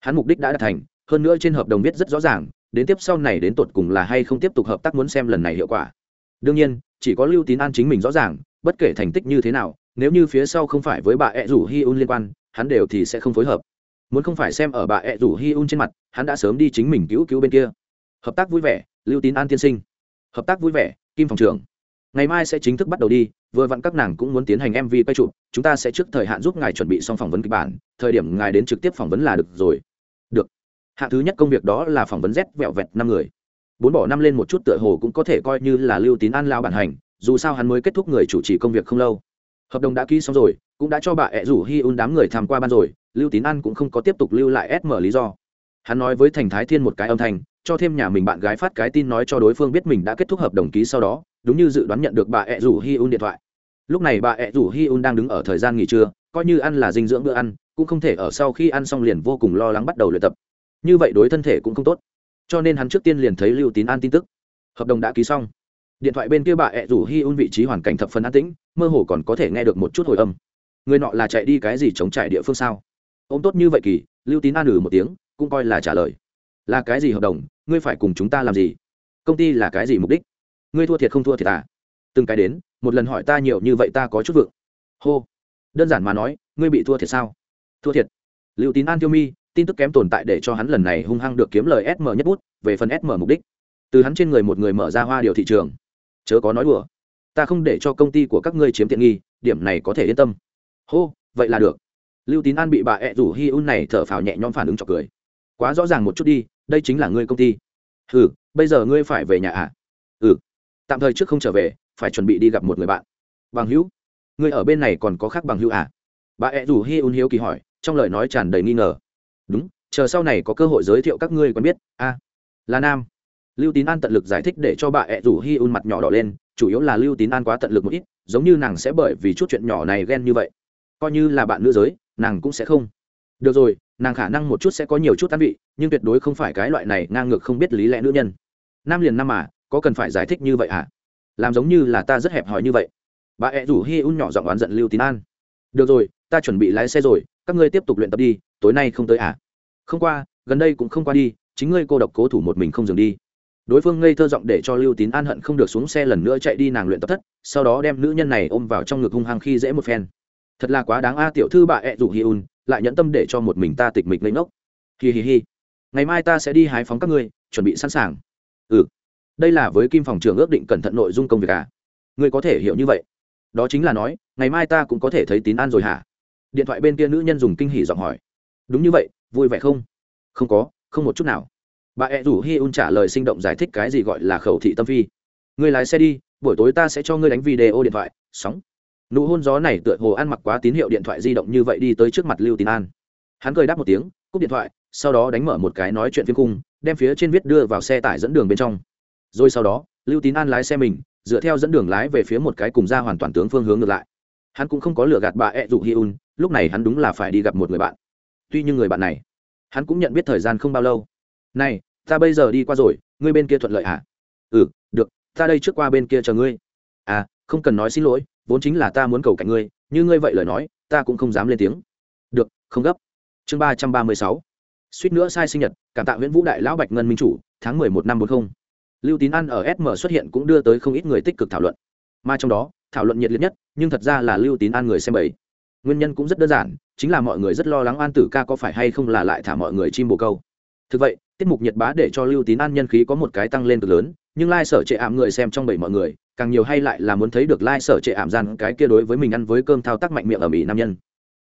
Hắn mục đích đã đạt thành hơn nữa trên hợp đồng viết rất rõ ràng đến tiếp sau này đến tột cùng là hay không tiếp tục hợp tác muốn xem lần này hiệu quả. Đương nhiên chỉ có lưu tín an chính mình rõ ràng bất kể thành tích như thế nào nếu như phía sau không phải với bà ẹ rủ hi un liên quan, hắn đều thì sẽ không phối hợp. Muốn không phải xem ở bà ẹ rủ hi un trên mặt, hắn đã sớm đi chính mình cứu cứu bên kia. Hợp tác vui vẻ, lưu tín an tiên sinh. Hợp tác vui vẻ, kim phòng trưởng. Ngày mai sẽ chính thức bắt đầu đi, vừa vặn các nàng cũng muốn tiến hành mv quay chụp, chúng ta sẽ trước thời hạn giúp ngài chuẩn bị xong phỏng vấn kịch bản, thời điểm ngài đến trực tiếp phỏng vấn là được rồi. Được. Hạng thứ nhất công việc đó là phỏng vấn z vẹo vẹt năm người. Bốn bỏ năm lên một chút tựa hồ cũng có thể coi như là lưu tín an lao bản hành, dù sao hắn mới kết thúc người chủ trì công việc không lâu hợp đồng đã ký xong rồi, cũng đã cho bà ẹ rủ hi un đám người tham qua ban rồi, lưu tín an cũng không có tiếp tục lưu lại sm lý do. Hắn nói với thành thái thiên một cái âm thanh, cho thêm nhà mình bạn gái phát cái tin nói cho đối phương biết mình đã kết thúc hợp đồng ký sau đó, đúng như dự đoán nhận được bà ẹ rủ hi un điện thoại. Lúc này bà ẹ rủ hi un đang đứng ở thời gian nghỉ trưa, coi như ăn là dinh dưỡng bữa ăn, cũng không thể ở sau khi ăn xong liền vô cùng lo lắng bắt đầu luyện tập. Như vậy đối thân thể cũng không tốt. Cho nên hắn trước tiên liền thấy lưu tín an tin tức. Hợp đồng đã ký xong điện thoại bên kia bà ẹ rủ hi un vị trí hoàn cảnh thập phần an tĩnh, mơ hồ còn có thể nghe được một chút hồi âm. Người nọ là chạy đi cái gì chống trải địa phương sao? Ô m tốt như vậy kỳ, lưu tín an ử một tiếng, cũng coi là trả lời. Là cái gì hợp đồng, ngươi phải cùng chúng ta làm gì? Công ty là cái gì mục đích? Ngươi thua thiệt không thua thiệt à? Từng cái đến, một lần hỏi ta nhiều như vậy ta có chút vượng. Hô. Đơn giản mà nói, ngươi bị thua thiệt sao? Thua thiệt. Lưu tín an tiêu mi, tin tức kém tồn tại để cho hắn lần này hung hăng được kiếm lời sm nhất bút, về phần sm mục đích. Từ hắn trên người một người mở ra hoa điều thị trường chớ có nói đùa. Ta không để cho công ty của các ngươi chiếm tiện nghi điểm này có thể yên tâm. Hô vậy là được. Lưu tín an bị bà ẹ rủ hi un này thở phào nhẹ nhõm phản ứng cho cười. Quá rõ ràng một chút đi đây chính là ngươi công ty. Ừ bây giờ ngươi phải về nhà à? Ừ. Tạm thời trước không trở về phải chuẩn bị đi gặp một người bạn. Bằng hữu ngươi ở bên này còn có khác bằng hữu à? Bà ẹ rủ hi un hiếu kỳ hỏi trong lời nói tràn đầy nghi ngờ. Đúng chờ sau này có cơ hội giới thiệu các ngươi quen biết. A à, là nam lưu tín an tận lực giải thích để cho bà ẹ rủ hi un mặt nhỏ đỏ lên, chủ yếu là lưu tín an quá tận lực một ít, giống như nàng sẽ bởi vì chút chuyện nhỏ này ghen như vậy. Coi như là bạn nữ giới, nàng cũng sẽ không. Được rồi, nàng khả năng một chút sẽ có nhiều chút tan vị, nhưng tuyệt đối không phải cái loại này ngang ngược không biết lý lẽ nữ nhân. Nam liền nam mà, có cần phải giải thích như vậy à làm giống như là ta rất hẹp hòi như vậy. Bà ẹ rủ hi un nhỏ giọng oán giận lưu tín an. Được rồi, ta chuẩn bị lái xe rồi, các ngươi tiếp tục luyện tập đi, tối nay không tới à không qua, gần đây cũng không qua đi, chính ngươi cô độc cố thủ một mình không dừng đi đối phương ngây thơ giọng để cho lưu tín an hận không được xuống xe lần nữa chạy đi nàng luyện tập thất, sau đó đem nữ nhân này ôm vào trong ngực hung hăng khi dễ một phen. Thật là quá đáng a, tiểu thư bà ẹ rủ hi un, lại nhẫn tâm để cho một mình ta tịch mịch lấy ngốc. Hi hi hi ngày mai ta sẽ đi hái phóng các ngươi, chuẩn bị sẵn sàng. Ừ. Đây là với kim phòng Trường ước định cẩn thận nội dung công việc à? Ngươi có thể hiểu như vậy. Đó chính là nói, ngày mai ta cũng có thể thấy tín an rồi hả? Điện thoại bên kia nữ nhân dùng kinh hỉ giọng hỏi. Đúng như vậy, vui vẻ không? Không có, không một chút nào bà ẹ rủ hi un trả lời sinh động giải thích cái gì gọi là khẩu thị tâm phi. Người lái xe đi, buổi tối ta sẽ cho ngươi đánh video điện thoại, sóng. Nụ hôn gió này tựa hồ ăn mặc quá tín hiệu điện thoại di động như vậy đi tới trước mặt lưu tín an. Hắn cười đáp một tiếng, cúp điện thoại, sau đó đánh mở một cái nói chuyện phiên cung đem phía trên viết đưa vào xe tải dẫn đường bên trong. Rồi sau đó, lưu tín an lái xe mình, dựa theo dẫn đường lái về phía một cái cùng ra hoàn toàn tướng phương hướng ngược lại. Hắn cũng không có lừa gạt bà ẹ dụ hi un, lúc này hắn đúng là phải đi gặp một người bạn. Tuy nhiên người bạn này, hắn cũng nhận biết thời gian không bao lâu này, ta bây giờ đi qua rồi, ngươi bên kia thuận lợi hả? Ừ được, ta đây trước qua bên kia chờ ngươi. À không cần nói xin lỗi, vốn chính là ta muốn cầu cạnh ngươi, như ngươi vậy lời nói, ta cũng không dám lên tiếng. Được, không gấp. Chương ba trăm ba mươi sáu. Suýt nữa sai sinh nhật, cảm tạ nguyễn vũ đại lão bạch ngân minh chủ, tháng mười một năm bốn mươi lưu tín ăn ở sm xuất hiện cũng đưa tới không ít người tích cực thảo luận. Mà trong đó, thảo luận nhiệt liệt nhất, nhưng thật ra là lưu tín an người xem bảy nguyên nhân cũng rất đơn giản, chính là mọi người rất lo lắng an tử ca có phải hay không là lại thả mọi người chim bồ câu. Thực vậy tiết mục nhiệt bá để cho lưu tín an nhân khí có một cái tăng lên cực lớn, nhưng lai sở trệ ảm người xem trong bảy mọi người, càng nhiều hay lại là muốn thấy được lai sở trệ ảm gian cái kia đối với mình ăn với cơm thao tác mạnh miệng ở mỹ nam nhân.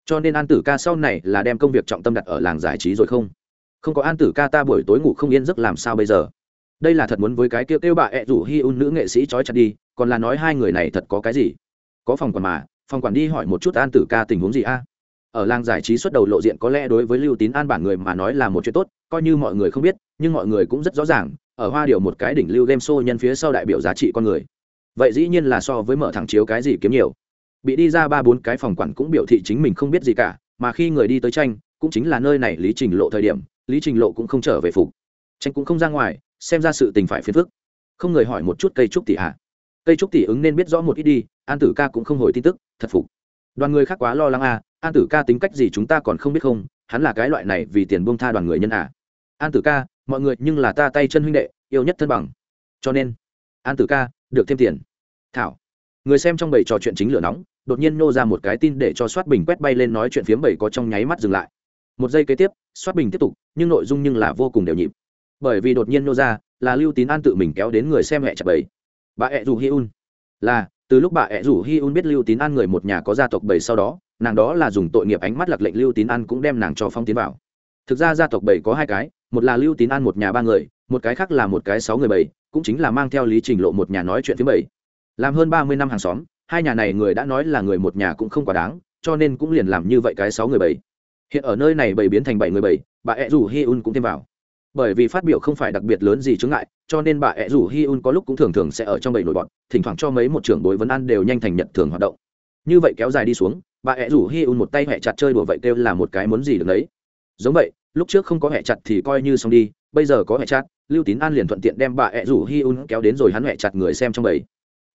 Cho nên an tử ca sau này là đem công việc trọng tâm đặt ở làng giải trí rồi không? Không có an tử ca ta buổi tối ngủ không yên giấc làm sao bây giờ? Đây là thật muốn với cái kêu kêu bà ẹ rủ hi un nữ nghệ sĩ trói chặt đi, còn là nói hai người này thật có cái gì? Có phòng quản mà, phòng quản đi hỏi một chút an tử ca tình huống gì a? Ở làng giải trí xuất đầu lộ diện có lẽ đối với lưu tín an bản người mà nói là một chuyện tốt coi như mọi người không biết, nhưng mọi người cũng rất rõ ràng, ở hoa điều một cái đỉnh lưu game show nhân phía sau đại biểu giá trị con người. Vậy dĩ nhiên là so với mở thẳng chiếu cái gì kiếm nhiều. Bị đi ra ba bốn cái phòng quản cũng biểu thị chính mình không biết gì cả, mà khi người đi tới tranh, cũng chính là nơi này lý trình lộ thời điểm, lý trình lộ cũng không trở về phục. Tranh cũng không ra ngoài, xem ra sự tình phải phiền phức. Không người hỏi một chút cây trúc tỷ hạ cây trúc tỷ ứng nên biết rõ một ít đi, an tử ca cũng không hồi tin tức, thật phục. Đoàn người khác quá lo lắng à an tử ca tính cách gì chúng ta còn không biết không, hắn là cái loại này vì tiền buông tha đoàn người nhân à an tử ca, mọi người nhưng là ta tay chân huynh đệ, yêu nhất thân bằng. Cho nên, an tử ca, được thêm tiền. Thảo, người xem trong bầy trò chuyện chính lửa nóng, đột nhiên nô ra một cái tin để cho soát bình quét bay lên nói chuyện phiếm bầy có trong nháy mắt dừng lại. Một giây kế tiếp, soát bình tiếp tục, nhưng nội dung nhưng là vô cùng đều nhịp. Bởi vì đột nhiên nô ra, là lưu tín an tự mình kéo đến người xem hẹ chặt bầy bà ẹ rủ hi un là, từ lúc bà ẹ rủ hi un biết lưu tín an người một nhà có gia tộc bầy sau đó, nàng đó là dùng tội nghiệp ánh mắt lạc lệnh lưu tín an cũng đem nàng cho phong tiến vào. Thực ra gia tộc bầy có hai cái một là lưu tín an một nhà ba người một cái khác là một cái sáu người bảy, cũng chính là mang theo lý trình lộ một nhà nói chuyện thứ bảy. làm hơn ba mươi năm hàng xóm hai nhà này người đã nói là người một nhà cũng không quá đáng cho nên cũng liền làm như vậy cái sáu người bảy. Hiện ở nơi này bảy biến thành bảy người bảy bà ẹ rủ hi un cũng thêm vào. Bởi vì phát biểu không phải đặc biệt lớn gì chướng ngại cho nên bà ẹ rủ hi un có lúc cũng thường thường sẽ ở trong bảy nổi bọn thỉnh thoảng cho mấy một trưởng bối vấn ăn đều nhanh thành nhận thường hoạt động. Như vậy kéo dài đi xuống bà ẹ rủ hi un một tay hẹ chặt chơi đùa vậy kêu là một cái muốn gì được đấy. Giống vậy lúc trước không có hẹ chặt thì coi như xong đi, bây giờ có hẹ chặt, lưu tín an liền thuận tiện đem bà ẹ rủ hi un kéo đến rồi hắn hẹ chặt người xem trong bầy.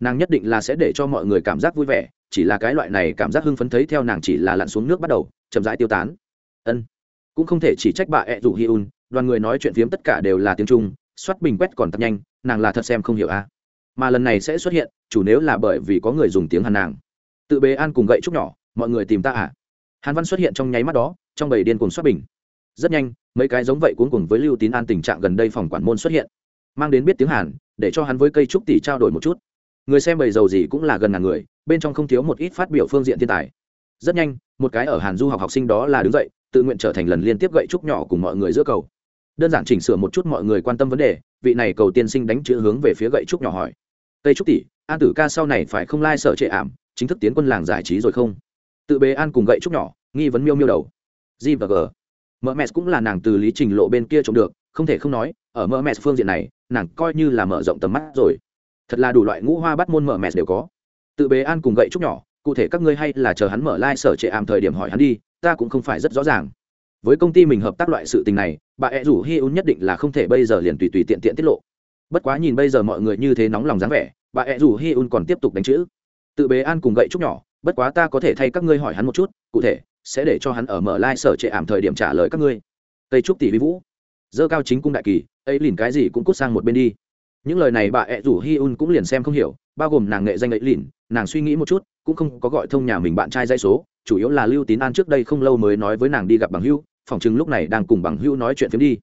Nàng nhất định là sẽ để cho mọi người cảm giác vui vẻ, chỉ là cái loại này cảm giác hưng phấn thấy theo nàng chỉ là lặn xuống nước bắt đầu, chậm rãi tiêu tán. Ân. Cũng không thể chỉ trách bà ẹ rủ hi un, đoàn người nói chuyện phiếm tất cả đều là tiếng trung, soát bình quét còn tập nhanh, nàng là thật xem không hiểu a. À. mà lần này sẽ xuất hiện, chủ nếu là bởi vì có người dùng tiếng hàn nàng. Tự bế an cùng gậy trúc nhỏ, mọi người tìm ta à? Hàn văn xuất hiện trong nháy mắt đó, trong bầy điên cùng soát bình rất nhanh, mấy cái giống vậy cuốn cùng với lưu tín an tình trạng gần đây phòng quản môn xuất hiện. Mang đến biết tiếng hàn, để cho hắn với cây trúc tỷ trao đổi một chút. Người xem bầy dầu gì cũng là gần ngàn người, bên trong không thiếu một ít phát biểu phương diện thiên tài. Rất nhanh, một cái ở hàn du học học sinh đó là đứng dậy, tự nguyện trở thành lần liên tiếp gậy trúc nhỏ cùng mọi người giữa cầu. Đơn giản chỉnh sửa một chút mọi người quan tâm vấn đề, vị này cầu tiên sinh đánh chữ hướng về phía gậy trúc nhỏ hỏi. Cây trúc tỷ, an tử ca sau này phải không lai、like、sợ trệ ảm, chính thức tiến quân làng giải trí rồi không? Tự bế an cùng gậy trúc nhỏ, nghi vấn miêu miêu đầu. G và g mợ mẹ cũng là nàng từ lý trình lộ bên kia trộm được, không thể không nói, ở mợ mẹ phương diện này, nàng coi như là mở rộng tầm mắt rồi. Thật là đủ loại ngũ hoa bắt môn mở mẹ đều có. Tự bế an cùng gậy trúc nhỏ, cụ thể các ngươi hay là chờ hắn mở lai、like、sở trệ ảm thời điểm hỏi hắn đi, ta cũng không phải rất rõ ràng. Với công ty mình hợp tác loại sự tình này, bà ẹ rủ hi un nhất định là không thể bây giờ liền tùy tùy tiện tiện tiết lộ. Bất quá nhìn bây giờ mọi người như thế nóng lòng dáng vẻ, bà ẹ rủ hi un còn tiếp tục đánh chữ. Tự bế an cùng gậy trúc nhỏ, bất quá ta có thể thay các ngươi hỏi hắn một chút, cụ thể sẽ để cho hắn ở mở lai、like、sở trệ ảm thời điểm trả lời các ngươi. Tây trúc tỷ vi vũ, dơ cao chính cung đại kỳ, ấy lìn cái gì cũng cút sang một bên đi. Những lời này bà ẹ rủ hi un cũng liền xem không hiểu, bao gồm nàng nghệ danh ấy lìn, nàng suy nghĩ một chút, cũng không có gọi thông nhà mình bạn trai dây số, chủ yếu là lưu tín an trước đây không lâu mới nói với nàng đi gặp bằng hưu phòng chứng lúc này đang cùng bằng hưu nói chuyện phiếm đi.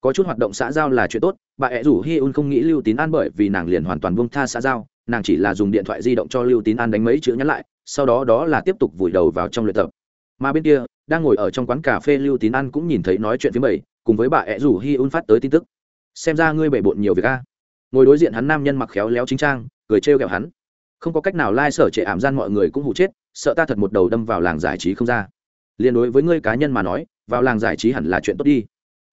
Có chút hoạt động xã giao là chuyện tốt, bà ẹ rủ hi un không nghĩ lưu tín an bởi vì nàng liền hoàn toàn bông tha xã giao, nàng chỉ là dùng điện thoại di động cho lưu tín an đánh mấy chữ nhắn lại, sau đó đó là tiếp tục vùi đầu vào trong luyện tập mà bên kia, đang ngồi ở trong quán cà phê lưu tín an cũng nhìn thấy nói chuyện với bảy, cùng với bà ẹ rủ hi un phát tới tin tức. Xem ra ngươi bể bộn nhiều việc a. Ngồi đối diện hắn nam nhân mặc khéo léo chính trang, cười trêu ghẹo hắn. Không có cách nào lai、like、sở trệ ảm gian mọi người cũng hụ chết, sợ ta thật một đầu đâm vào làng giải trí không ra. Liên đối với ngươi cá nhân mà nói, vào làng giải trí hẳn là chuyện tốt đi.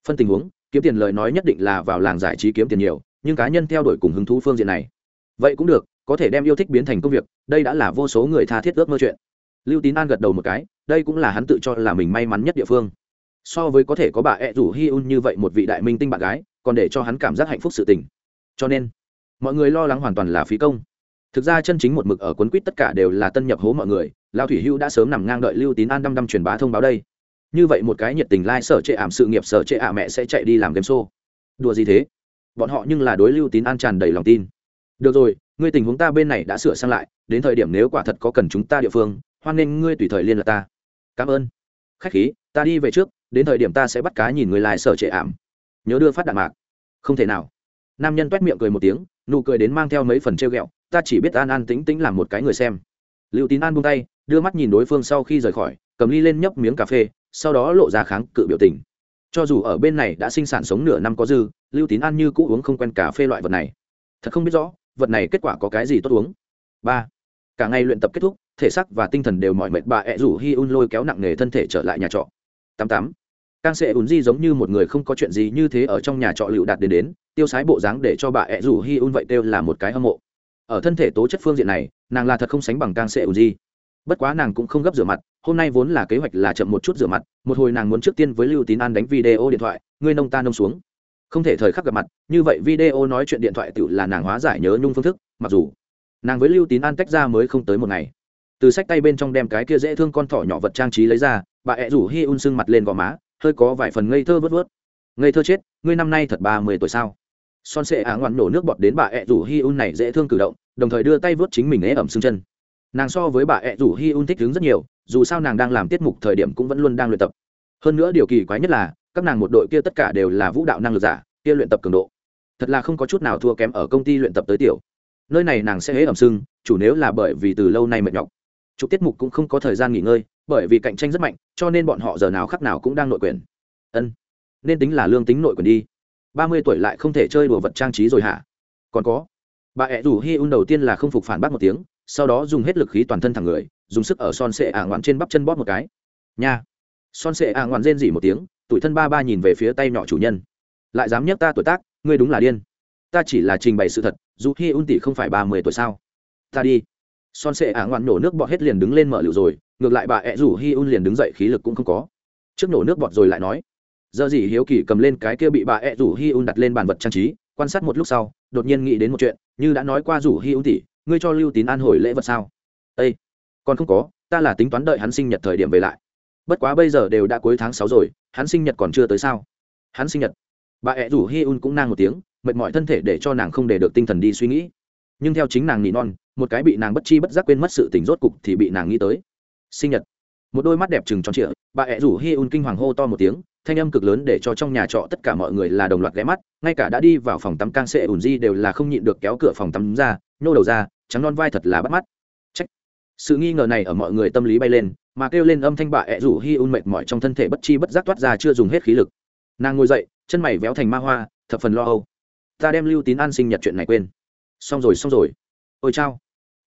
Phân tình huống, kiếm tiền lời nói nhất định là vào làng giải trí kiếm tiền nhiều, nhưng cá nhân theo đuổi cùng hứng thú phương diện này. Vậy cũng được, có thể đem yêu thích biến thành công việc, đây đã là vô số người tha thiết ước mơ chuyện. Lưu tín an gật đầu một cái đây cũng là hắn tự cho là mình may mắn nhất địa phương. So với có thể có bà ẹ rủ hi un như vậy một vị đại minh tinh bạn gái, còn để cho hắn cảm giác hạnh phúc sự tình. Cho nên, mọi người lo lắng hoàn toàn là phí công. Thực ra chân chính một mực ở quấn quýt tất cả đều là tân nhập hố mọi người, lao thủy hữu đã sớm nằm ngang đợi lưu tín an đăm đăm truyền bá thông báo đây. Như vậy một cái nhiệt tình lai、like、sở trệ ảm sự nghiệp sở trệ ả mẹ sẽ chạy đi làm game show. Đùa gì thế? Bọn họ nhưng là đối lưu tín an tràn đầy lòng tin. Được rồi, ngươi tình huống ta bên này đã sửa sang lại, đến thời điểm nếu quả thật có cần chúng ta địa phương, hoan nên ngươi tùy thời liên lạc ta cảm ơn. Khách khí, ta đi về trước, đến thời điểm ta sẽ bắt cá nhìn người lại sở trệ ảm. Nhớ đưa phát đạn mạc. Không thể nào. Nam nhân t miệng cười một tiếng, nụ cười đến mang theo mấy phần treo g ẹ o ta chỉ biết an an tính tính làm một cái người xem. Liệu tín an buông tay, đưa mắt nhìn đối phương sau khi rời khỏi, cầm ly lên nhấp miếng cà phê, sau đó lộ ra kháng cự biểu tình. Cho dù ở bên này đã sinh sản sống nửa năm có dư, lưu tín an như cũ uống không quen cà phê loại vật này. Thật không biết rõ, vật này kết quả có cái gì tốt uống. Ba. Cả ngày luyện tập kết thúc thể xác và tinh thần đều mỏi mệt, bà ẹ rủ hi un lôi kéo nặng nề thân thể trở lại nhà trọ. Tám tám. Càng sẽ ùn di giống như một người không có chuyện gì như thế ở trong nhà trọ lựu đạt đến đến, tiêu sái bộ dáng để cho bà ẹ rủ hi un vậy kêu là một cái hâm mộ. Ở thân thể tố chất phương diện này, nàng là thật không sánh bằng càng sẽ ùn di. Bất quá nàng cũng không gấp rửa mặt, hôm nay vốn là kế hoạch là chậm một chút rửa mặt, một hồi nàng muốn trước tiên với lưu tín an đánh video điện thoại ngươi nông ta nông xuống. Không thể thời khắc gặp mặt, như vậy video nói chuyện điện thoại tự là nàng hóa giải nhớ nhung phương thức, mặc dù nàng với lưu tín an tách ra mới không tới một ngày từ sách tay bên trong đem cái kia dễ thương con thỏ nhỏ vật trang trí lấy ra, bà ẹ rủ hi un sưng mặt lên gò má, hơi có vài phần ngây thơ vớt vớt. Ngây thơ chết, ngươi năm nay thật ba mươi tuổi sao? Son sệ ả ngoạn nổ nước bọt đến bà ẹ rủ hi un này dễ thương cử động, đồng thời đưa tay vớt chính mình ế ẩm xương chân. Nàng so với bà ẹ rủ hi un thích đứng rất nhiều, dù sao nàng đang làm tiết mục thời điểm cũng vẫn luôn đang luyện tập. Hơn nữa điều kỳ quái nhất là, các nàng một đội kia tất cả đều là vũ đạo năng lực giả, kia luyện tập cường độ. Thật là không có chút nào thua kém ở công ty luyện tập tới tiểu. Nơi này nàng sẽ hễ ẩm sưng, chủ nếu là bởi vì từ lâu nay mệt nhọc chụp tiết mục cũng không có thời gian nghỉ ngơi, bởi vì cạnh tranh rất mạnh, cho nên bọn họ giờ nào khắc nào cũng đang nội quyền. Ân, nên tính là lương tính nội quyền đi. Ba mươi tuổi lại không thể chơi đùa vật trang trí rồi hả? Còn có, bà ẹ rủ hi un đầu tiên là không phục phản bác một tiếng, sau đó dùng hết lực khí toàn thân thẳng người, dùng sức ở son sệ ả ngoạn trên bắp chân bóp một cái. Nha. Son sệ ả ngoạn rên dỉ một tiếng tủi thân ba ba nhìn về phía tay nhỏ chủ nhân. Lại dám nhắc ta tuổi tác, ngươi đúng là điên. Ta chỉ là trình bày sự thật, dù hi un tỷ không phải ba mươi tuổi sao? Ta đi son sệ ả ngoạn nổ nước bọt hết liền đứng lên mở lựu rồi, ngược lại bà ẹ rủ hi un liền đứng dậy khí lực cũng không có. Trước nổ nước bọt rồi lại nói, giờ gì hiếu kỳ cầm lên cái kia bị bà ẹ rủ hi un đặt lên bàn vật trang trí, quan sát một lúc sau, đột nhiên nghĩ đến một chuyện, như đã nói qua rủ hi un tỷ, ngươi cho lưu tín an hồi lễ vật sao? Ây còn không có, ta là tính toán đợi hắn sinh nhật thời điểm về lại. Bất quá bây giờ đều đã cuối tháng sáu rồi, hắn sinh nhật còn chưa tới sao? Hắn sinh nhật. Bà ẹ rủ hi un cũng nang một tiếng, mệt mỏi thân thể để cho nàng không để được tinh thần đi suy nghĩ. Nhưng theo chính nàng nỉ non một cái bị nàng bất chi bất giác quên mất sự tình rốt cục thì bị nàng nghĩ tới. Sinh nhật. Một đôi mắt đẹp trừng tròn trịa, bà ẹ rủ hi un kinh hoàng hô to một tiếng, thanh âm cực lớn để cho trong nhà trọ tất cả mọi người là đồng loạt ghé mắt, ngay cả đã đi vào phòng tắm cang sệ ùn di đều là không nhịn được kéo cửa phòng tắm ra, nhô đầu ra, trắng non vai thật là bắt mắt. Trách. sự nghi ngờ này ở mọi người tâm lý bay lên, mà kêu lên âm thanh bà ẹ rủ hi un mệt mỏi trong thân thể bất chi bất giác toát ra chưa dùng hết khí lực. Nàng ngồi dậy, chân mày véo thành ma hoa, thập phần lo âu. Ta đem lưu tín an sinh nhật chuyện này quên. Xong rồi xong rồi. Ôi chao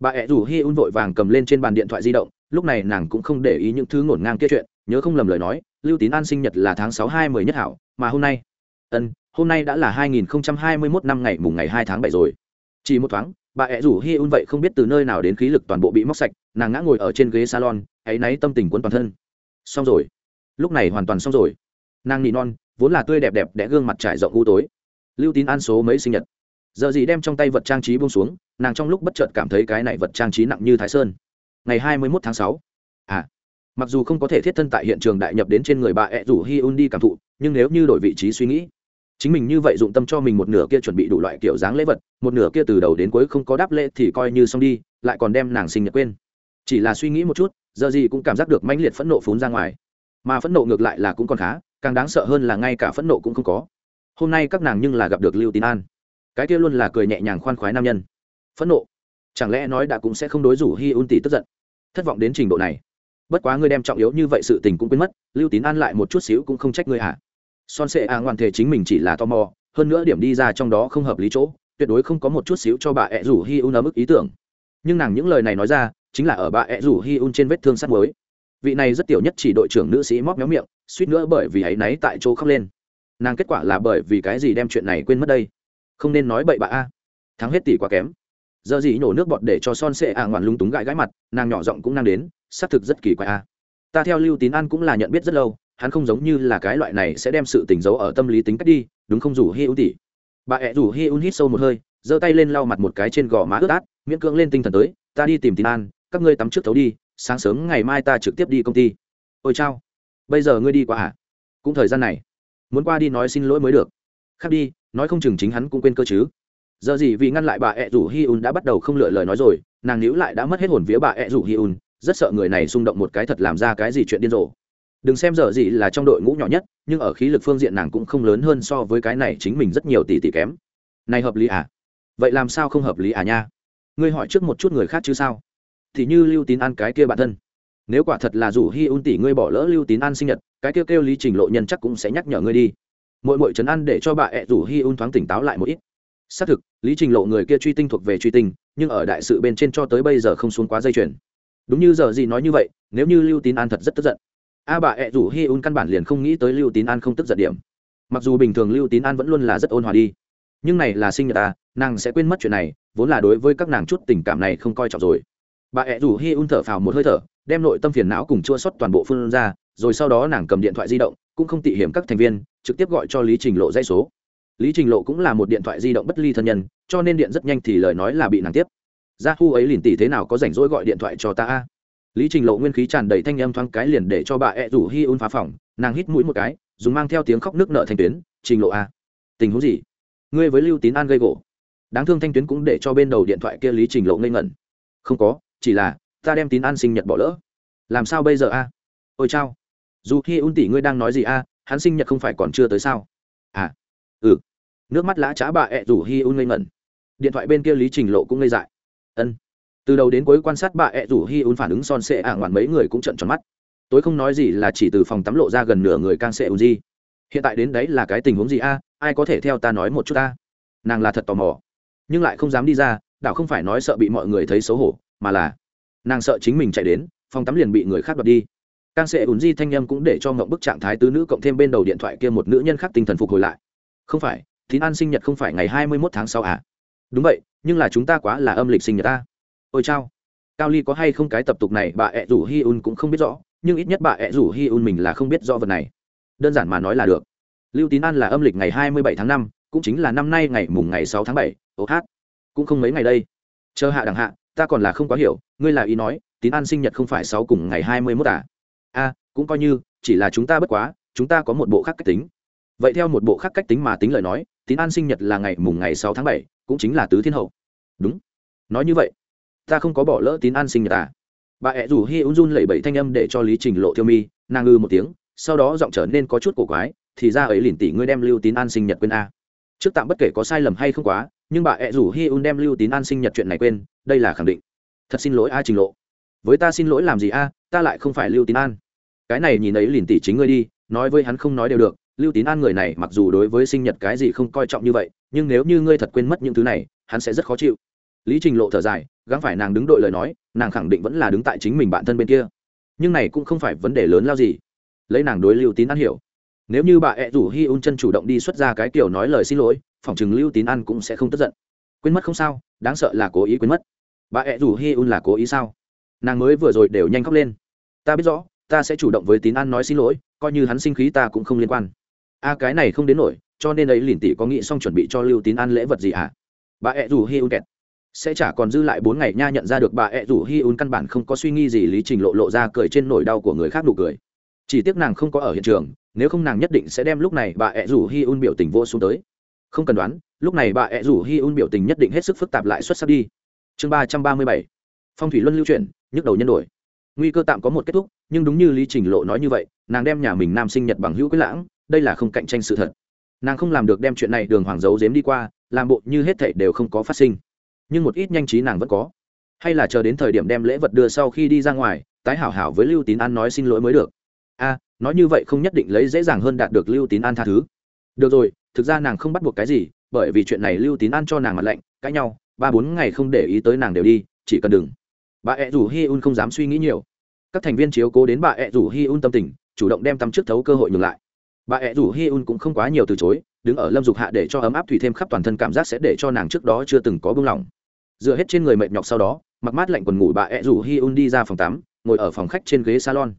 bà ẹ rủ hi un vội vàng cầm lên trên bàn điện thoại di động, lúc này nàng cũng không để ý những thứ ngổn ngang kia chuyện, nhớ không lầm lời nói, lưu tín an sinh nhật là tháng sáu hai mươi nhất hảo, mà hôm nay, ân, hôm nay đã là hai nghìn không trăm hai mươi mốt năm ngày mùng ngày hai tháng bảy rồi. Chỉ một thoáng, bà ẹ rủ hi un vậy không biết từ nơi nào đến khí lực toàn bộ bị móc sạch, nàng ngã ngồi ở trên ghế salon áy náy tâm tình quấn toàn thân. Xong rồi. Lúc này hoàn toàn xong rồi. Nàng nỉ non, vốn là tươi đẹp đẹp đẽ gương mặt trải rộng u tối. Lưu tín an số mấy sinh nhật? Giờ gì đem trong tay vật trang trí buông xuống nàng trong lúc bất chợt cảm thấy cái này vật trang trí nặng như thái sơn. Ngày hai mươi mốt tháng sáu. À mặc dù không có thể thiết thân tại hiện trường đại nhập đến trên người bà ẹ rủ hi un đi cảm thụ, nhưng nếu như đổi vị trí suy nghĩ, chính mình như vậy dụng tâm cho mình một nửa kia chuẩn bị đủ loại kiểu dáng lễ vật, một nửa kia từ đầu đến cuối không có đáp lễ thì coi như xong đi, lại còn đem nàng sinh nhật quên. Chỉ là suy nghĩ một chút, giờ gì cũng cảm giác được mãnh liệt phẫn nộ phún ra ngoài. Mà phẫn nộ ngược lại là cũng còn khá, càng đáng sợ hơn là ngay cả phẫn nộ cũng không có. Hôm nay các nàng nhưng là gặp được lưu tín an. Cái kia luôn là cười nhẹ nhàng khoan khoái nam nhân phẫn nộ. Chẳng lẽ nói đã cũng sẽ không đối rủ hi un tỷ tức giận? Thất vọng đến trình độ này. Bất quá ngươi đem trọng yếu như vậy sự tình cũng quên mất, lưu tín an lại một chút xíu cũng không trách ngươi hả? Son sệ à ngoan thể chính mình chỉ là tò mò, hơn nữa điểm đi ra trong đó không hợp lý chỗ, tuyệt đối không có một chút xíu cho bà ẹ rủ hi un ấm ức ý tưởng. Nhưng nàng những lời này nói ra, chính là ở bà ẹ rủ hi un trên vết thương sắt mới vị này rất tiểu nhất chỉ đội trưởng nữ sĩ móc méo miệng, suýt nữa bởi vì áy náy tại chỗ khóc lên. Nàng kết quả là bởi vì cái gì đem chuyện này quên mất đây? Không nên nói bậy bạ a. Thắng hết tỷ quá kém giờ gì nhổ nước bọt để cho son sệ à ngoạn lung túng gãi gãi mặt, nàng nhỏ giọng cũng năng đến, xác thực rất kỳ quái a. Ta theo lưu tín an cũng là nhận biết rất lâu, hắn không giống như là cái loại này sẽ đem sự tình giấu ở tâm lý tính cách đi, đúng không rủ hi un tỉ bà ẹ rủ hi un hít sâu một hơi, giơ tay lên lau mặt một cái trên gò má ướt át, miễn cưỡng lên tinh thần tới, ta đi tìm tín an, các ngươi tắm trước thấu đi, sáng sớm ngày mai ta trực tiếp đi công ty. Ôi chao, bây giờ ngươi đi qua à? Cũng thời gian này, muốn qua đi nói xin lỗi mới được. Khác đi, nói không chừng chính hắn cũng quên cơ chứ giờ gì vì ngăn lại bà ẹ rủ hi un đã bắt đầu không lựa lời nói rồi, nàng níu lại đã mất hết hồn vía bà ẹ rủ hi un, rất sợ người này xung động một cái thật làm ra cái gì chuyện điên rồ. Đừng xem giờ gì là trong đội ngũ nhỏ nhất, nhưng ở khí lực phương diện nàng cũng không lớn hơn so với cái này chính mình rất nhiều tỷ tỷ kém. Này hợp lý à? Vậy làm sao không hợp lý à nha? Ngươi hỏi trước một chút người khác chứ sao? Thì như lưu tín an cái kia bản thân. Nếu quả thật là rủ hi un tỷ ngươi bỏ lỡ lưu tín an sinh nhật, cái kêu kêu lý trình lộ nhân chắc cũng sẽ nhắc nhở ngươi đi. Mỗi mỗi trấn ăn để cho bà ẹ rủ hi un thoáng tỉnh táo lại một ít xác thực, lý trình lộ người kia truy tinh thuộc về truy tinh, nhưng ở đại sự bên trên cho tới bây giờ không xuống quá dây chuyền. Đúng như giờ gì nói như vậy, nếu như lưu tín an thật rất tức giận. A bà ẹ rủ hi un căn bản liền không nghĩ tới lưu tín an không tức giận điểm. Mặc dù bình thường lưu tín an vẫn luôn là rất ôn hòa đi, nhưng này là sinh nhật ta, nàng sẽ quên mất chuyện này, vốn là đối với các nàng chút tình cảm này không coi trọng rồi. Bà ẹ rủ hi un thở phào một hơi thở, đem nội tâm phiền não cùng chua xuất toàn bộ phương ra, rồi sau đó nàng cầm điện thoại di động, cũng không tị hiểm các thành viên, trực tiếp gọi cho lý trình lộ dây số lý trình lộ cũng là một điện thoại di động bất ly thân nhân, cho nên điện rất nhanh thì lời nói là bị nàng tiếp. Gia thu ấy liền tỷ thế nào có rảnh rỗi gọi điện thoại cho ta a? Lý trình lộ nguyên khí tràn đầy thanh âm thoáng cái liền để cho bà ẹ rủ hi un phá phòng, nàng hít mũi một cái, dùng mang theo tiếng khóc nước nợ thanh tuyến, trình lộ a, tình huống gì? Ngươi với lưu tín an gây gỗ. Đáng thương thanh tuyến cũng để cho bên đầu điện thoại kia lý trình lộ ngây ngẩn. Không có, chỉ là, ta đem tín an sinh nhật bỏ lỡ. Làm sao bây giờ a? Ôi chao. Dù hi un tỷ ngươi đang nói gì a, hắn sinh nhật không phải còn chưa tới sao? Nước mắt lã trá bà ẹ rủ hi un ngây ngẩn. Điện thoại bên kia lý trình lộ cũng ngây dại. Ân. Từ đầu đến cuối quan sát bà ẹ rủ hi un phản ứng son sệ ả ngoạn mấy người cũng trận tròn mắt. Tối không nói gì là chỉ từ phòng tắm lộ ra gần nửa người càng sệ un di. Hiện tại đến đấy là cái tình huống gì a? Ai có thể theo ta nói một chút ta? Nàng là thật tò mò, nhưng lại không dám đi ra, đảo không phải nói sợ bị mọi người thấy xấu hổ, mà là nàng sợ chính mình chạy đến, phòng tắm liền bị người khác đoạt đi. Càng sệ ùn di thanh â m cũng để cho ngộng bức trạng thái tứ nữ cộng thêm bên đầu điện thoại kia một nữ nhân khác tinh thần phục hồi lại. Không phải tín an sinh nhật không phải ngày hai mươi mốt tháng sau à? Đúng vậy, nhưng là chúng ta quá là âm lịch sinh nhật ta. Ôi chao. Cao ly có hay không cái tập tục này, bà ẹ rủ hi un cũng không biết rõ, nhưng ít nhất bà ẹ rủ hi un mình là không biết rõ vật này. Đơn giản mà nói là được. Lưu tín an là âm lịch ngày hai mươi bảy tháng năm, cũng chính là năm nay ngày mùng ngày sáu tháng bảy. Ô hát. Cũng không mấy ngày đây. Chờ hạ đằng hạ, ta còn là không quá hiểu, ngươi là ý nói, tín an sinh nhật không phải sáu cùng ngày hai mươi mốt à? A cũng coi như, chỉ là chúng ta bất quá, chúng ta có một bộ khác cách tính. Vậy theo một bộ khác cách tính mà tính lời nói tín an sinh nhật là ngày mùng ngày sáu tháng bảy, cũng chính là tứ thiên hậu. Đúng. Nói như vậy, ta không có bỏ lỡ tín an sinh nhật à? Bà ẹ rủ hi un run lẩy bẩy thanh âm để cho lý trình lộ thiêu mi, nàng ngư một tiếng, sau đó giọng trở nên có chút cổ quái, thì ra ấy liền tỷ ngươi đem lưu tín an sinh nhật quên a trước tạm bất kể có sai lầm hay không quá, nhưng bà ẹ rủ hi un đem lưu tín an sinh nhật chuyện này quên, đây là khẳng định. Thật xin lỗi a trình lộ. Với ta xin lỗi làm gì a, ta lại không phải lưu tín an. Cái này nhìn ấy liền tỷ chính ngươi đi, nói với hắn không nói đều được lưu tín an người này mặc dù đối với sinh nhật cái gì không coi trọng như vậy, nhưng nếu như ngươi thật quên mất những thứ này, hắn sẽ rất khó chịu. Lý trình lộ thở dài, gắng phải nàng đứng đội lời nói, nàng khẳng định vẫn là đứng tại chính mình bản thân bên kia. Nhưng này cũng không phải vấn đề lớn lao gì. Lấy nàng đối lưu tín an hiểu, nếu như bà ẹ rủ hi un chân chủ động đi xuất ra cái kiểu nói lời xin lỗi, phỏng chừng lưu tín an cũng sẽ không tức giận. Quên mất không sao, đáng sợ là cố ý quên mất. Bà ẹ rủ hi un là cố ý sao? Nàng mới vừa rồi đều nhanh khóc lên. Ta biết rõ, ta sẽ chủ động với tín an nói xin lỗi, coi như hắn sinh khí ta cũng không liên quan a cái này không đến nổi, cho nên ấy liền tỷ có nghĩ xong chuẩn bị cho lưu tín an lễ vật gì ạ à? bà ẹ rủ hi un kẹt. Sẽ chả còn dư lại bốn ngày nha nhận ra được bà ẹ rủ hi un căn bản không có suy nghĩ gì, lý trình lộ lộ ra cười trên nỗi đau của người khác đủ cười. Chỉ tiếc nàng không có ở hiện trường, nếu không nàng nhất định sẽ đem lúc này bà ẹ rủ hi un biểu tình vô xuống tới. Không cần đoán, lúc này bà ẹ rủ hi un biểu tình nhất định hết sức phức tạp lại xuất sắc đi. Chương ba trăm ba mươi bảy. Phong thủy luân lưu chuyển, nhức đầu nhân đổi. Nguy cơ tạm có một kết thúc, nhưng đúng như lý trình lộ nói như vậy, nàng đem nhà mình nam sinh nhật bằng hữu quyết lãng đây là không cạnh tranh sự thật. Nàng không làm được đem chuyện này đường hoàng giấu giếm đi qua, làm bộ như hết thảy đều không có phát sinh. Nhưng một ít nhanh trí nàng vẫn có. Hay là chờ đến thời điểm đem lễ vật đưa sau khi đi ra ngoài, tái hảo hảo với lưu tín an nói xin lỗi mới được. A, nói như vậy không nhất định lấy dễ dàng hơn đạt được lưu tín an tha thứ. Được rồi, thực ra nàng không bắt buộc cái gì, bởi vì chuyện này lưu tín an cho nàng mặt lạnh, cãi nhau, ba bốn ngày không để ý tới nàng đều đi, chỉ cần đừng. Bà ẹ rủ hi un không dám suy nghĩ nhiều. Các thành viên chiếu cố đến bà ẹ rủ hi un tâm tình, chủ động đem tắm trước thấu cơ hội nhường lại bà ẹ rủ hi un cũng không quá nhiều từ chối, đứng ở lâm dục hạ để cho ấm áp thủy thêm khắp toàn thân cảm giác sẽ để cho nàng trước đó chưa từng có bưng lỏng. Dựa hết trên người mệt nhọc sau đó, mặc mát lạnh quần ngủ bà ẹ rủ hi un đi ra phòng tắm, ngồi ở phòng khách trên ghế salon.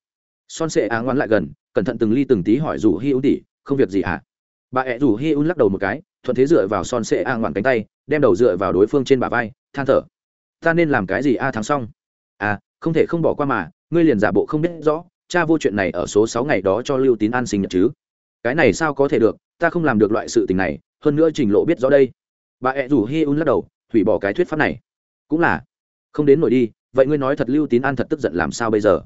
Son sệ á ngoan lại gần, cẩn thận từng ly từng tí hỏi rủ hi un tỉ không việc gì hả? À? bà ẹ rủ hi un lắc đầu một cái, thuận thế dựa vào son sệ a ngoan cánh tay, đem đầu dựa vào đối phương trên bả vai, than thở, ta nên làm cái gì a, thắng xong? À không thể không bỏ qua mà, ngươi liền giả bộ không biết rõ, cha vô chuyện này ở số sáu ngày đó cho lưu tín an sinh nhật chứ? Cái này sao có thể được, ta không làm được loại sự tình này, hơn nữa trình lộ biết rõ đây. Bà ẹ rủ hi un lắc đầu, hủy bỏ cái thuyết pháp này. Cũng là, không đến nổi đi, vậy ngươi nói thật lưu tín an thật tức giận làm sao bây giờ?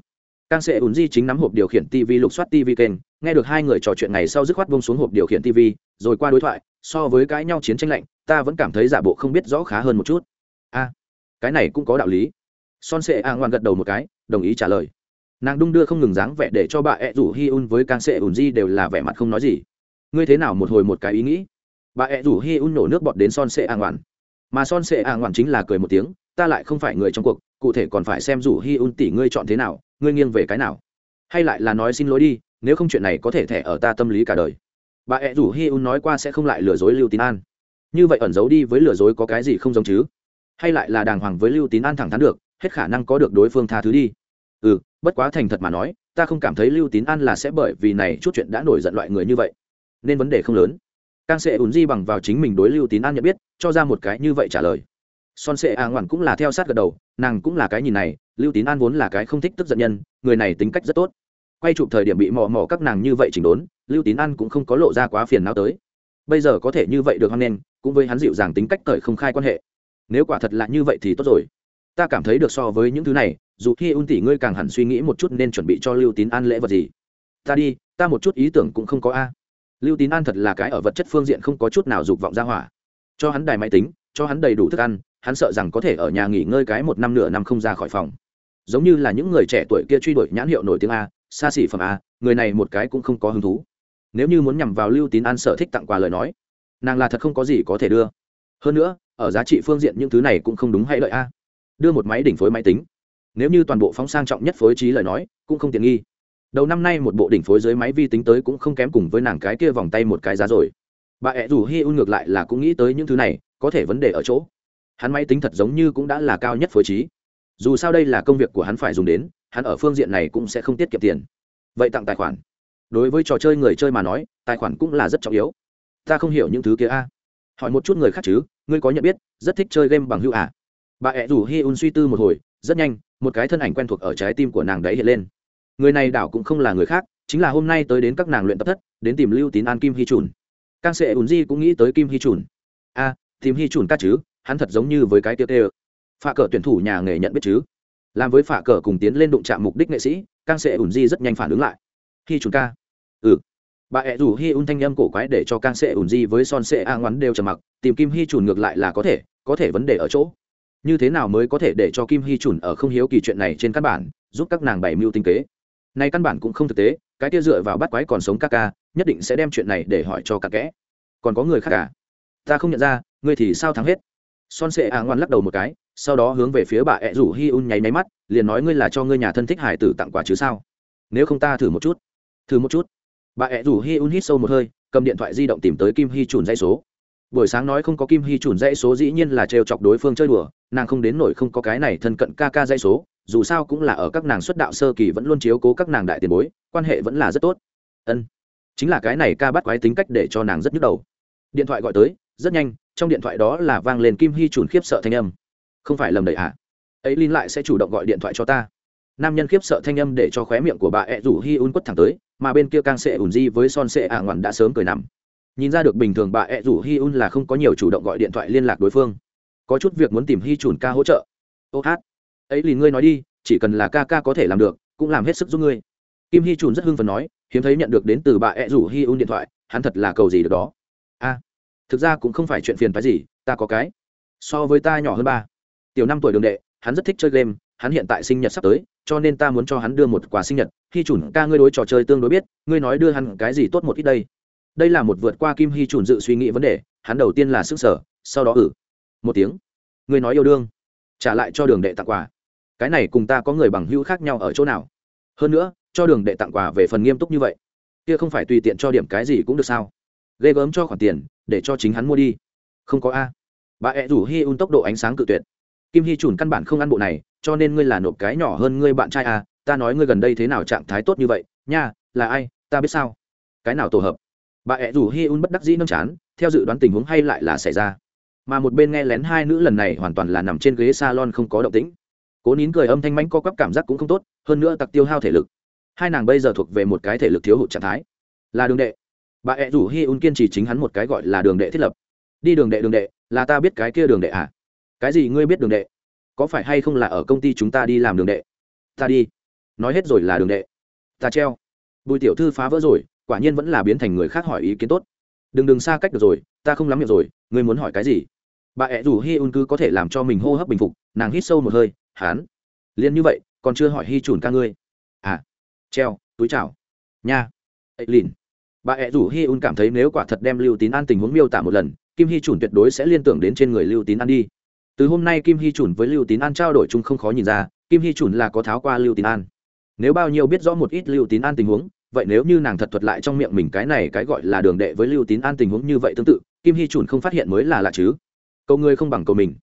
Càng sẽ ùn di chính nắm hộp điều khiển tv lục soát tv kênh, nghe được hai người trò chuyện ngày sau dứt khoát bông xuống hộp điều khiển tv rồi qua đối thoại, so với cãi nhau chiến tranh lạnh, ta vẫn cảm thấy giả bộ không biết rõ khá hơn một chút. A, cái này cũng có đạo lý. Son sệ a ngoan gật đầu một cái, đồng ý trả lời nàng đung đưa không ngừng dáng vẻ để cho bà ẹ rủ hi un với càng sệ ùn di đều là vẻ mặt không nói gì. Ngươi thế nào một hồi một cái ý nghĩ? Bà ẹ rủ hi un nổ nước bọt đến son sệ a ngoạn. Mà son sệ a ngoạn chính là cười một tiếng, ta lại không phải người trong cuộc, cụ thể còn phải xem rủ hi un tỷ ngươi chọn thế nào, ngươi nghiêng về cái nào. Hay lại là nói xin lỗi đi, nếu không chuyện này có thể thẻ ở ta tâm lý cả đời. Bà ẹ rủ hi un nói qua sẽ không lại lừa dối lưu tín an. Như vậy ẩn giấu đi với lừa dối có cái gì không giống chứ? Hay lại là đàng hoàng với lưu tín an thẳng thắn được, hết khả năng có được đối phương tha thứ đi. Ừ bất quá thành thật mà nói, ta không cảm thấy lưu tín an là sẽ bởi vì này chút chuyện đã nổi giận loại người như vậy. Nên vấn đề không lớn. Càng sẽ ùn di bằng vào chính mình đối lưu tín an nhận biết, cho ra một cái như vậy trả lời. Son sệ a ngoạn cũng là theo sát gật đầu, nàng cũng là cái nhìn này, lưu tín an vốn là cái không thích tức giận nhân, người này tính cách rất tốt. Quay chụp thời điểm bị mò mò các nàng như vậy chỉnh đốn, lưu tín an cũng không có lộ ra quá phiền não tới. Bây giờ có thể như vậy được hoan nghênh, cũng với hắn dịu dàng tính cách cởi không khai quan hệ. Nếu quả thật là như vậy thì tốt rồi ta cảm thấy được so với những thứ này, dù khi un tỷ ngươi càng hẳn suy nghĩ một chút nên chuẩn bị cho lưu tín an lễ vật gì. Ta đi, ta một chút ý tưởng cũng không có a. Lưu tín an thật là cái ở vật chất phương diện không có chút nào dục vọng ra hỏa. Cho hắn đài máy tính, cho hắn đầy đủ thức ăn, hắn sợ rằng có thể ở nhà nghỉ ngơi cái một năm nửa năm không ra khỏi phòng. Giống như là những người trẻ tuổi kia truy đuổi nhãn hiệu nổi tiếng a, xa xỉ phẩm a, người này một cái cũng không có hứng thú. Nếu như muốn nhằm vào lưu tín an sở thích tặng quà lời nói, nàng là thật không có gì có thể đưa. Hơn nữa, ở giá trị phương diện những thứ này cũng không đúng hay lợi a đưa một máy đỉnh phối máy tính. Nếu như toàn bộ phóng sang trọng nhất phối trí lời nói, cũng không tiện nghi. Đầu năm nay một bộ đỉnh phối dưới máy vi tính tới cũng không kém cùng với nàng cái kia vòng tay một cái giá rồi. Bà ẹ rủ hi un ngược lại là cũng nghĩ tới những thứ này, có thể vấn đề ở chỗ. Hắn máy tính thật giống như cũng đã là cao nhất phối trí. Dù sao đây là công việc của hắn phải dùng đến, hắn ở phương diện này cũng sẽ không tiết kiệm tiền. Vậy tặng tài khoản. Đối với trò chơi người chơi mà nói, tài khoản cũng là rất trọng yếu. Ta không hiểu những thứ kia a. Hỏi một chút người khác chứ, ngươi có nhận biết, rất thích chơi game bằng hữu à? Bà ẹ rủ hi un suy tư một hồi, rất nhanh, một cái thân ảnh quen thuộc ở trái tim của nàng đấy hiện lên. Người này đảo cũng không là người khác, chính là hôm nay tới đến các nàng luyện tập thất, đến tìm lưu tín an kim Hy trùn càng sệ ùn di cũng nghĩ tới kim Hy trùn a, tìm Hy trùn ca chứ, hắn thật giống như với cái tiêu tê phạ cờ tuyển thủ nhà nghề nhận biết chứ. Làm với phạ cờ cùng tiến lên đụng chạm mục đích nghệ sĩ càng sệ ùn di rất nhanh phản ứng lại. Hy trùn ca. Ừ. Bà ẹ rủ hi un thanh â m cổ quái để cho càng sệ ùn di với son sệ a ngoắn đều trầm mặc, tìm kim Hy trùn ngược lại là có thể có thể vấn đề ở chỗ như thế nào mới có thể để cho kim hy chuẩn ở không hiếu kỳ chuyện này trên căn bản, giúp các nàng bày mưu tinh kế. Nay căn bản cũng không thực tế, cái kia dựa vào bắt quái còn sống ca ca, nhất định sẽ đem chuyện này để hỏi cho cả kẽ còn có người khác cả à? ta không nhận ra, ngươi thì sao thắng hết? Son sệ à ngoan lắc đầu một cái, sau đó hướng về phía bà e ẹ rủ hi un nháy máy mắt, liền nói ngươi là cho ngươi nhà thân thích hải tử tặng quà chứ sao? Nếu không ta thử một chút. Thử một chút. Bà e ẹ rủ hi un hít sâu một hơi, cầm điện thoại di động tìm tới kim hy chùn dây số buổi sáng nói không có kim hy trùn dãy số dĩ nhiên là trêu chọc đối phương chơi đùa, nàng không đến nổi không có cái này thân cận ca ca dãy số, dù sao cũng là ở các nàng xuất đạo sơ kỳ vẫn luôn chiếu cố các nàng đại tiền bối, quan hệ vẫn là rất tốt. Ân, chính là cái này ca bắt quái tính cách để cho nàng rất nhức đầu. Điện thoại gọi tới, rất nhanh, trong điện thoại đó là vang lên kim hy trùn khiếp sợ thanh âm. Không phải lầm đầy ạ à? ấy linh lại sẽ chủ động gọi điện thoại cho ta. Nam nhân khiếp sợ thanh âm để cho khóe miệng của bà ẹ rủ hi un quất thẳng tới, mà bên kia càng sệ ủn di với son sệ ả ngoằn đã sớm cười nằm nhìn ra được bình thường bà ẹ rủ hi un là không có nhiều chủ động gọi điện thoại liên lạc đối phương. Có chút việc muốn tìm hi chùn ca hỗ trợ. Ô hát. Ấy liền ngươi nói đi, chỉ cần là ca ca có thể làm được, cũng làm hết sức giúp ngươi. Kim hi chùn rất hưng phần nói, hiếm thấy nhận được đến từ bà ẹ rủ hi un điện thoại, hắn thật là cầu gì được đó. A, thực ra cũng không phải chuyện phiền phái gì, ta có cái. So với ta nhỏ hơn ba. Tiểu năm tuổi đường đệ, hắn rất thích chơi game, hắn hiện tại sinh nhật sắp tới, cho nên ta muốn cho hắn đưa một quà sinh nhật. Khi chùn ca, ngươi đối trò chơi tương đối biết, ngươi nói đưa hắn cái gì tốt một ít đây? Đây là một vượt qua kim hy trùn dự suy nghĩ vấn đề, hắn đầu tiên là sức sở, sau đó ử một tiếng. Người nói yêu đương. Trả lại cho đường đệ tặng quà. Cái này cùng ta có người bằng hữu khác nhau ở chỗ nào? Hơn nữa, cho đường đệ tặng quà về phần nghiêm túc như vậy. Kia không phải tùy tiện cho điểm cái gì cũng được sao? Ghê gớm cho khoản tiền, để cho chính hắn mua đi. Không có a. Bà ẹ rủ hi un tốc độ ánh sáng cự tuyệt. Kim hy trùn căn bản không ăn bộ này, cho nên ngươi là nộp cái nhỏ hơn ngươi bạn trai a, ta nói ngươi gần đây thế nào trạng thái tốt như vậy? Nha, là ai? Ta biết sao? Cái nào tổ hợp? Bà ẹ rủ hi un bất đắc dĩ nâng chán, theo dự đoán tình huống hay lại là xảy ra. Mà một bên nghe lén hai nữ lần này hoàn toàn là nằm trên ghế salon không có động tĩnh. Cố nín cười âm thanh mánh co quắp cảm giác cũng không tốt, hơn nữa tặc tiêu hao thể lực. Hai nàng bây giờ thuộc về một cái thể lực thiếu hụt trạng thái. Là đường đệ. Bà ẹ rủ hi un kiên trì chính hắn một cái gọi là đường đệ thiết lập. Đi đường đệ đường đệ, là ta biết cái kia đường đệ à? Cái gì ngươi biết đường đệ? Có phải hay không là ở công ty chúng ta đi làm đường đệ? Ta đi. Nói hết rồi là đường đệ. Ta treo. Bùi tiểu thư phá vỡ rồi quả nhiên vẫn là biến thành người khác hỏi ý kiến tốt. Đừng đừng xa cách được rồi, ta không lắm miệng rồi, ngươi muốn hỏi cái gì? Bà ẹ rủ hi un cứ có thể làm cho mình hô hấp bình phục, nàng hít sâu một hơi, hán. Liền như vậy, còn chưa hỏi hi chùn ca ngươi. À treo, túi chào. Nha. Ấy lìn. Bà ẹ rủ hi un cảm thấy nếu quả thật đem lưu tín an tình huống miêu tả một lần, kim hy chuẩn tuyệt đối sẽ liên tưởng đến trên người lưu tín an đi. Từ hôm nay kim hy chuẩn với lưu tín an trao đổi chung không khó nhìn ra, kim hy chuẩn là có tháo qua lưu tín an. Nếu bao nhiêu biết rõ một ít lưu tín an tình huống vậy nếu như nàng thật thuật lại trong miệng mình cái này cái gọi là đường đệ với lưu tín an tình huống như vậy tương tự, kim hy chuẩn không phát hiện mới là lạ chứ. Câu người không bằng câu mình.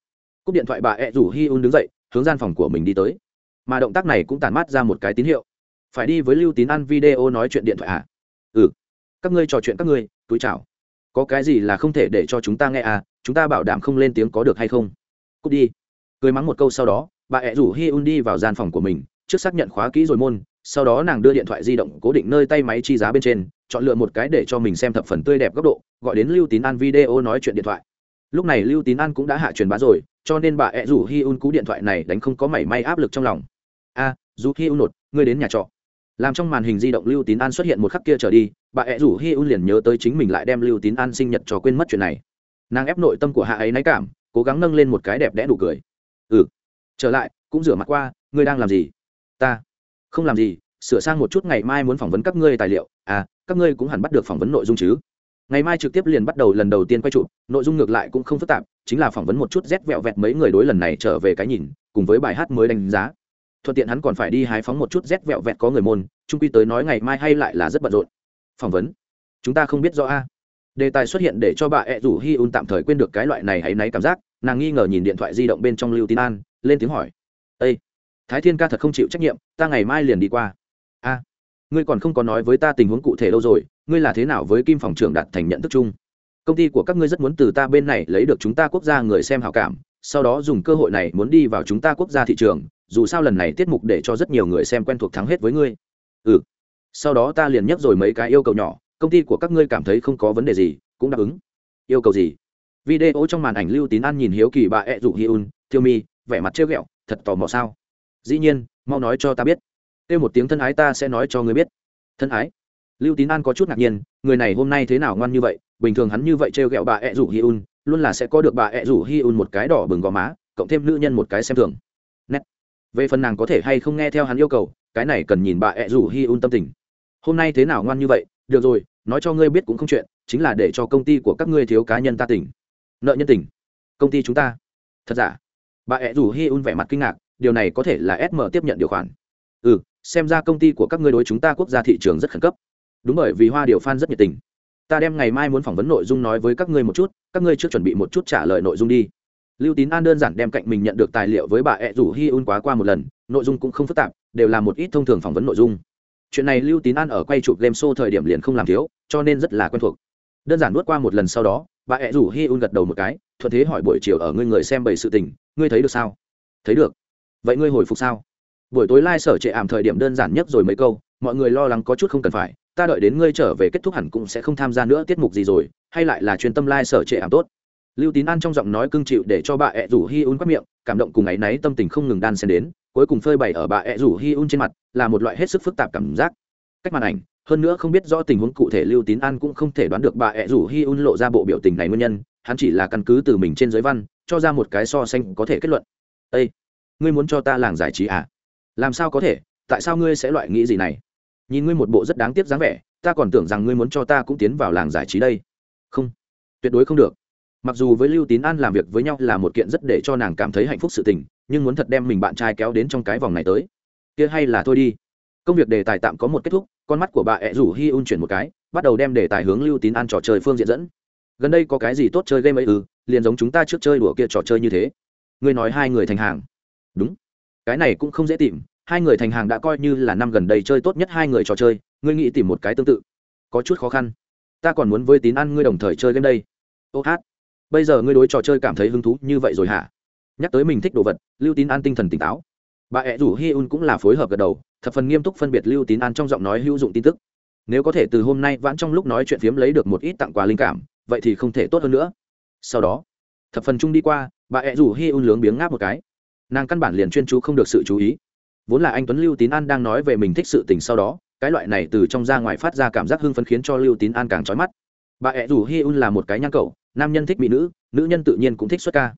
Cúp điện thoại bà ẹ rủ hi un đứng dậy, hướng gian phòng của mình đi tới. Mà động tác này cũng tản mát ra một cái tín hiệu. Phải đi với lưu tín an video nói chuyện điện thoại à? Ừ. Các ngươi trò chuyện các ngươi, túi chào. Có cái gì là không thể để cho chúng ta nghe à? Chúng ta bảo đảm không lên tiếng có được hay không? Cút đi. Cười mắng một câu sau đó, bà ẹ rủ hi un đi vào gian phòng của mình, trước xác nhận khóa kỹ rồi môn sau đó nàng đưa điện thoại di động cố định nơi tay máy chi giá bên trên chọn lựa một cái để cho mình xem thập phần tươi đẹp góc độ gọi đến lưu tín an video nói chuyện điện thoại. Lúc này lưu tín an cũng đã hạ truyền bá rồi cho nên bà ẹ rủ hi un cú điện thoại này đánh không có mảy may áp lực trong lòng. A à, dù hi un nột ngươi đến nhà trọ. Làm trong màn hình di động lưu tín an xuất hiện một khắc kia trở đi bà ẹ rủ hi un liền nhớ tới chính mình lại đem lưu tín an sinh nhật cho quên mất chuyện này. Nàng ép nội tâm của hạ ấy náy cảm cố gắng nâng lên một cái đẹp đẽ đủ cười. Ừ trở lại cũng rửa mặt qua ngươi đang làm gì? Ta không làm gì, sửa sang một chút ngày mai muốn phỏng vấn các ngươi tài liệu. À các ngươi cũng hẳn bắt được phỏng vấn nội dung chứ. Ngày mai trực tiếp liền bắt đầu lần đầu tiên quay chụp, nội dung ngược lại cũng không phức tạp, chính là phỏng vấn một chút rét vẹo vẹt mấy người đối lần này trở về cái nhìn, cùng với bài hát mới đánh giá. Thuận tiện hắn còn phải đi hái phóng một chút rét vẹo vẹt có người môn trung quy tới nói ngày mai hay lại là rất bận rộn. Phỏng vấn? Chúng ta không biết rõ a. Đề tài xuất hiện để cho bà ẹ rủ hi un tạm thời quên được cái loại này hay náy cảm giác, nàng nghi ngờ nhìn điện thoại di động bên trong lưu tín an, lên tiếng hỏi. Ây thái thiên ca thật không chịu trách nhiệm, ta ngày mai liền đi qua. A, ngươi còn không có nói với ta tình huống cụ thể đâu rồi, ngươi là thế nào với kim phòng trưởng đạt thành nhận thức chung? Công ty của các ngươi rất muốn từ ta bên này lấy được chúng ta quốc gia người xem hào cảm, sau đó dùng cơ hội này muốn đi vào chúng ta quốc gia thị trường, dù sao lần này tiết mục để cho rất nhiều người xem quen thuộc thắng hết với ngươi. Ừ. Sau đó ta liền nhắc rồi mấy cái yêu cầu nhỏ, công ty của các ngươi cảm thấy không có vấn đề gì, cũng đáp ứng. Yêu cầu gì? Video trong màn ảnh lưu tín an nhìn hiếu kỳ bà ẹ e dụ hi un, thiêu mi, vẻ mặt trêu ghẹo, thật tò mò sao? Dĩ nhiên, mau nói cho ta biết. Kêu một tiếng thân ái ta sẽ nói cho người biết. Thân ái? Lưu tín an có chút ngạc nhiên, người này hôm nay thế nào ngoan như vậy? Bình thường hắn như vậy trêu ghẹo bà ẹ rủ hi un luôn là sẽ có được bà ẹ rủ hi un một cái đỏ bừng gò má, cộng thêm nữ nhân một cái xem thường. Nét. Về phần nàng có thể hay không nghe theo hắn yêu cầu, cái này cần nhìn bà ẹ rủ hi un tâm tình. Hôm nay thế nào ngoan như vậy? Được rồi, nói cho ngươi biết cũng không chuyện, chính là để cho công ty của các ngươi thiếu cá nhân ta tỉnh. Nợ nhân tỉnh công ty chúng ta. Thật giả? Bà ẹ rủ hi un vẻ mặt kinh ngạc điều này có thể là sm tiếp nhận điều khoản. Ừ xem ra công ty của các ngươi đối chúng ta quốc gia thị trường rất khẩn cấp. Đúng bởi vì hoa điều fan rất nhiệt tình. Ta đem ngày mai muốn phỏng vấn nội dung nói với các ngươi một chút, các ngươi trước chuẩn bị một chút trả lời nội dung đi. Lưu tín an đơn giản đem cạnh mình nhận được tài liệu với bà ẹ rủ hi un quá qua một lần, nội dung cũng không phức tạp, đều là một ít thông thường phỏng vấn nội dung. Chuyện này lưu tín an ở quay chụp game show thời điểm liền không làm thiếu, cho nên rất là quen thuộc. Đơn giản nuốt qua một lần sau đó, bà ẹ rủ hi un gật đầu một cái, thuận thế hỏi buổi chiều ở ngươi người xem bảy sự tình, ngươi thấy được sao? Thấy được vậy ngươi hồi phục sao? Buổi tối lai、like、sở trệ ảm thời điểm đơn giản nhất rồi mấy câu, mọi người lo lắng có chút không cần phải, ta đợi đến ngươi trở về kết thúc hẳn cũng sẽ không tham gia nữa tiết mục gì rồi, hay lại là chuyên tâm lai、like、sở trệ ảm tốt. Lưu tín an trong giọng nói cưng chịu để cho bà ẹ rủ hi un quát miệng, cảm động cùng ấ y náy tâm tình không ngừng đan xen đến, cuối cùng phơi bày ở bà ẹ rủ hi un trên mặt, là một loại hết sức phức tạp cảm giác. Cách màn ảnh, hơn nữa không biết rõ tình huống cụ thể lưu tín an cũng không thể đoán được bà ẹ rủ hi un lộ ra bộ biểu tình này nguyên nhân, hắn chỉ là căn cứ từ mình trên giới văn, cho ra một cái so sánh có thể kết luận. Â ngươi muốn cho ta làng giải trí à? Làm sao có thể? Tại sao ngươi sẽ loại nghĩ gì này? Nhìn ngươi một bộ rất đáng tiếc dáng vẻ, ta còn tưởng rằng ngươi muốn cho ta cũng tiến vào làng giải trí đây. Không, tuyệt đối không được. Mặc dù với lưu tín an làm việc với nhau là một kiện rất để cho nàng cảm thấy hạnh phúc sự tình, nhưng muốn thật đem mình bạn trai kéo đến trong cái vòng này tới. Kia hay là thôi đi. Công việc đề tài tạm có một kết thúc, con mắt của bà ẹ rủ hi un chuyển một cái, bắt đầu đem đề tài hướng lưu tín an trò chơi phương diện dẫn. Gần đây có cái gì tốt chơi game ấy ư? Liền giống chúng ta trước chơi đùa kia trò chơi như thế. Ngươi nói hai người thành hàng đúng. Cái này cũng không dễ tìm, hai người thành hàng đã coi như là năm gần đây chơi tốt nhất hai người trò chơi, ngươi nghĩ tìm một cái tương tự. Có chút khó khăn. Ta còn muốn với tín ăn ngươi đồng thời chơi game đây. Ô hát. Bây giờ ngươi đối trò chơi cảm thấy hứng thú như vậy rồi hả? Nhắc tới mình thích đồ vật, lưu tín an tinh thần tỉnh táo. Bà ẹ rủ hi un cũng là phối hợp gật đầu, thập phần nghiêm túc phân biệt lưu tín an trong giọng nói hữu dụng tin tức. Nếu có thể từ hôm nay vãn trong lúc nói chuyện phiếm lấy được một ít tặng quà linh cảm, vậy thì không thể tốt hơn nữa. Sau đó, thập phần chung đi qua, bà ẹ rủ hi un lướng biếng ngáp một cái nàng căn bản liền chuyên chú không được sự chú ý. Vốn là anh tuấn lưu tín an đang nói về mình thích sự tình sau đó, cái loại này từ trong ra ngoài phát ra cảm giác hưng phấn khiến cho lưu tín an càng trói mắt. Bà ẹ rủ hi un là một cái nhang cậu, nam nhân thích mỹ nữ nữ nhân tự nhiên cũng thích xuất ca.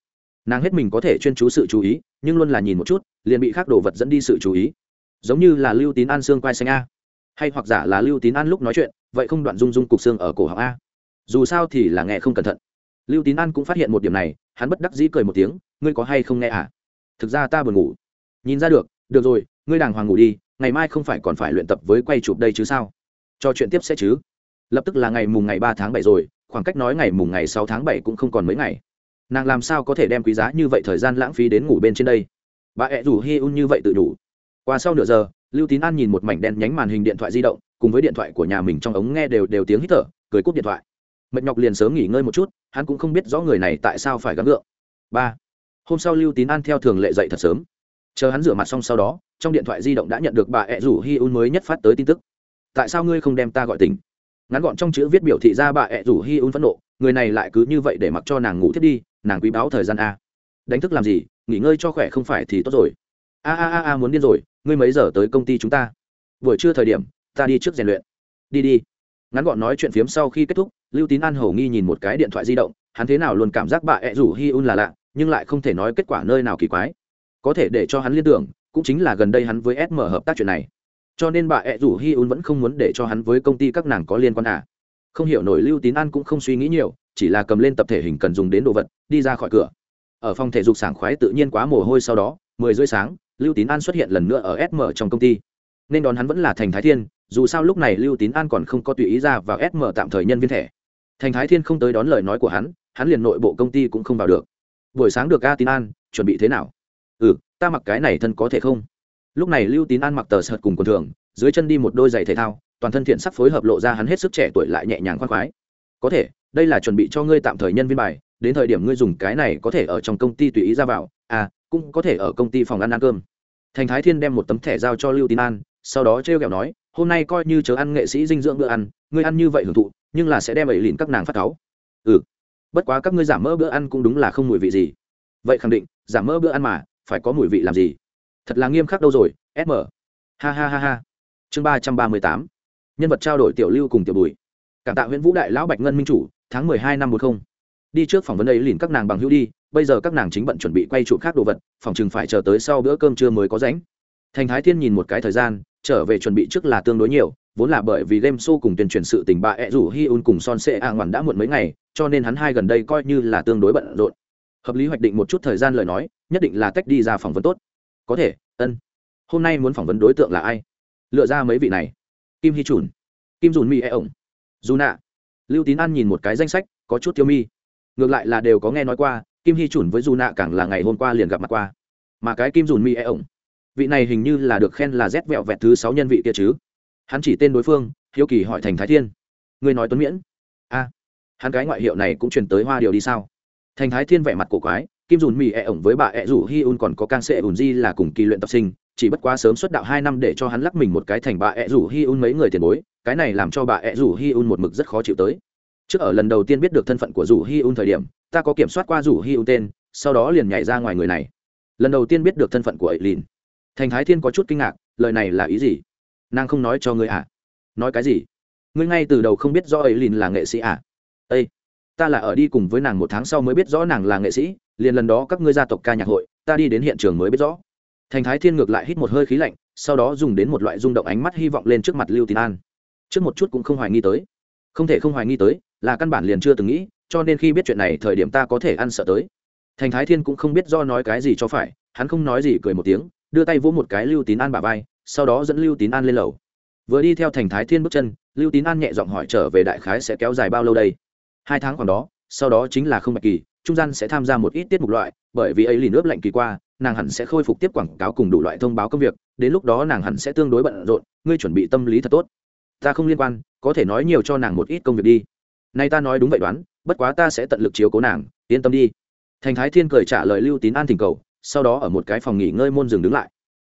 Nàng hết mình có thể chuyên chú sự chú ý, nhưng luôn là nhìn một chút, liền bị khác đồ vật dẫn đi sự chú ý. Giống như là lưu tín an xương quai xanh a. Hay hoặc giả là lưu tín an lúc nói chuyện, vậy không đoạn rung rung cục xương ở cổ họng a. Dù sao thì là nghe không cẩn thận. Lưu tín an cũng phát hiện một điểm này, hắn bất đắc dĩ cười một tiếng, ngươi có hay không nghe à? Thực ra ta buồn ngủ. Nhìn ra được được rồi, ngươi đàng hoàng ngủ đi, ngày mai không phải còn phải luyện tập với quay chụp đây chứ sao? Cho chuyện tiếp sẽ chứ. Lập tức là ngày mùng ngày ba tháng bảy rồi, khoảng cách nói ngày mùng ngày sáu tháng bảy cũng không còn mấy ngày. Nàng làm sao có thể đem quý giá như vậy thời gian lãng phí đến ngủ bên trên đây? Bà ẹ rủ hi un như vậy tự đủ qua sau nửa giờ, lưu tín an nhìn một mảnh đen nhánh màn hình điện thoại di động, cùng với điện thoại của nhà mình trong ống nghe đều đều tiếng hít thở, cười cúp điện thoại. Mệt nhọc liền sớm nghỉ ngơi một chút, hắn cũng không biết rõ người này tại sao phải gắng gượng. Ba hôm sau lưu tín an theo thường lệ dậy thật sớm. Chờ hắn rửa mặt xong sau đó, trong điện thoại di động đã nhận được bà ẹ rủ hi un mới nhất phát tới tin tức. Tại sao ngươi không đem ta gọi tỉnh? Ngắn gọn trong chữ viết biểu thị ra bà ẹ rủ hi un phẫn nộ, người này lại cứ như vậy để mặc cho nàng ngủ thiết đi, nàng quý báo thời gian a. Đánh thức làm gì, nghỉ ngơi cho khỏe không phải thì tốt rồi. A a a a, muốn điên rồi, ngươi mấy giờ tới công ty chúng ta? Buổi trưa thời điểm, ta đi trước rèn luyện. Đi đi. Ngắn gọn nói chuyện phiếm sau khi kết thúc, lưu tín an hầu nghi nhìn một cái điện thoại di động, hắn thế nào luôn cảm giác bà ẹ rủ hi un là lạ nhưng lại không thể nói kết quả nơi nào kỳ quái. Có thể để cho hắn liên tưởng, cũng chính là gần đây hắn với sm hợp tác chuyện này. Cho nên bà ẹ rủ hi un vẫn không muốn để cho hắn với công ty các nàng có liên quan à. Không hiểu nổi lưu tín an cũng không suy nghĩ nhiều, chỉ là cầm lên tập thể hình cần dùng đến đồ vật, đi ra khỏi cửa. Ở phòng thể dục sảng khoái tự nhiên quá mồ hôi sau đó, mười rưỡi sáng, lưu tín an xuất hiện lần nữa ở sm trong công ty. Nên đón hắn vẫn là thành thái thiên, dù sao lúc này lưu tín an còn không có tùy ý ra vào sm tạm thời nhân viên thẻ. Thành thái thiên không tới đón lời nói của hắn hắn liền nội bộ công ty cũng không vào được buổi sáng được a tín an chuẩn bị thế nào? Ừ ta mặc cái này thân có thể không? Lúc này lưu tín an mặc tờ sợt cùng quần thường, dưới chân đi một đôi giày thể thao, toàn thân thiện sắc phối hợp lộ ra hắn hết sức trẻ tuổi lại nhẹ nhàng khoan khoái. Có thể, đây là chuẩn bị cho ngươi tạm thời nhân viên bài, đến thời điểm ngươi dùng cái này có thể ở trong công ty tùy ý ra vào à cũng có thể ở công ty phòng ăn ăn cơm. Thành thái thiên đem một tấm thẻ giao cho lưu tín an, sau đó t kẹo nói, hôm nay coi như chớ ăn nghệ sĩ dinh dưỡng bữa ăn, ngươi ăn như vậy hưởng thụ, nhưng là sẽ đem ẩy lìn các nàng phát cáu. Ừ bất quá các ngươi giảm mỡ bữa ăn cũng đúng là không mùi vị gì. Vậy khẳng định, giảm mỡ bữa ăn mà, phải có mùi vị làm gì? Thật là nghiêm khắc đâu rồi sm ha ha ha ha. Chương ba trăm ba mươi tám. Nhân vật trao đổi tiểu lưu cùng tiểu bùi. Cảm tạ huyện vũ đại lão bạch ngân minh chủ, tháng mười hai năm một không. Đi trước phỏng vấn ấy liền các nàng bằng hữu đi, bây giờ các nàng chính bận chuẩn bị quay trụ khác đồ vật, phòng chừng phải chờ tới sau bữa cơm trưa mới có rảnh. Thành thái thiên nhìn một cái thời gian, trở về chuẩn bị trước là tương đối nhiều vốn là bởi vì game show cùng tuyên truyền sự tình bà ẹ rủ hi un cùng son sệ a ngoằn đã muộn mấy ngày, cho nên hắn hai gần đây coi như là tương đối bận rộn. Hợp lý hoạch định một chút thời gian lời nói, nhất định là tách đi ra phỏng vấn tốt. Có thể, ân. Hôm nay muốn phỏng vấn đối tượng là ai? Lựa ra mấy vị này. Kim hy trùn kim dùn mi e ổng dù nạ lưu tín an nhìn một cái danh sách, có chút tiêu mi. Ngược lại là đều có nghe nói qua, kim hy trùn với dù nạ càng là ngày hôm qua liền gặp mặt qua. Mà cái kim dùn mi e ổng vị này hình như là được khen là rét vẹo vẹt thứ sáu nhân vị kia chứ hắn chỉ tên đối phương, hiếu kỳ hỏi thành thái thiên. Ngươi nói tuấn miễn? A. Hắn cái ngoại hiệu này cũng truyền tới hoa điều đi sao? Thành thái thiên vẻ mặt cổ quái, kim dùn mì ẹ、e、ổng với bà ẹ、e、rủ hi un còn có can sệ ùn di là cùng kỳ luyện tập sinh, chỉ bất quá sớm xuất đạo hai năm để cho hắn lắc mình một cái thành bà ẹ、e、rủ hi un mấy người tiền bối, cái này làm cho bà ẹ、e、rủ hi un một mực rất khó chịu tới. Trước ở lần đầu tiên biết được thân phận của rủ hi un thời điểm, ta có kiểm soát qua rủ hi un tên, sau đó liền nhảy ra ngoài người này. Lần đầu tiên biết được thân phận của ấy lìn. Thành thái thiên có chút kinh ngạc, lời này là ý gì? Nàng không nói cho ngươi à? Nói cái gì? Ngươi ngay từ đầu không biết do ấy lìn là nghệ sĩ à? Ây ta là ở đi cùng với nàng một tháng sau mới biết rõ nàng là nghệ sĩ, liền lần đó các ngươi gia tộc ca nhạc hội, ta đi đến hiện trường mới biết rõ. Thành thái thiên ngược lại hít một hơi khí lạnh, sau đó dùng đến một loại rung động ánh mắt hy vọng lên trước mặt lưu tín an. Trước một chút cũng không hoài nghi tới. Không thể không hoài nghi tới, là căn bản liền chưa từng nghĩ, cho nên khi biết chuyện này thời điểm ta có thể ăn sợ tới. Thành thái thiên cũng không biết do nói cái gì cho phải, hắn không nói gì cười một tiếng, đưa tay vỗ một cái lưu tín an bà vai sau đó dẫn lưu tín an lên lầu. Vừa đi theo thành thái thiên bước chân, lưu tín an nhẹ giọng hỏi trở về đại khái sẽ kéo dài bao lâu đây? Hai tháng còn đó, sau đó chính là không bạch kỳ, trung gian sẽ tham gia một ít tiết mục loại, bởi vì ấy lì nước lạnh kỳ qua, nàng hẳn sẽ khôi phục tiếp quảng cáo cùng đủ loại thông báo công việc, đến lúc đó nàng hẳn sẽ tương đối bận rộn, ngươi chuẩn bị tâm lý thật tốt. Ta không liên quan, có thể nói nhiều cho nàng một ít công việc đi. Nay ta nói đúng vậy đoán, bất quá ta sẽ tận lực chiếu cố nàng, yên tâm đi. Thành thái thiên cười trả lời lưu tín an thỉnh cầu, sau đó ở một cái phòng nghỉ ngơi môn dừng đứng lại.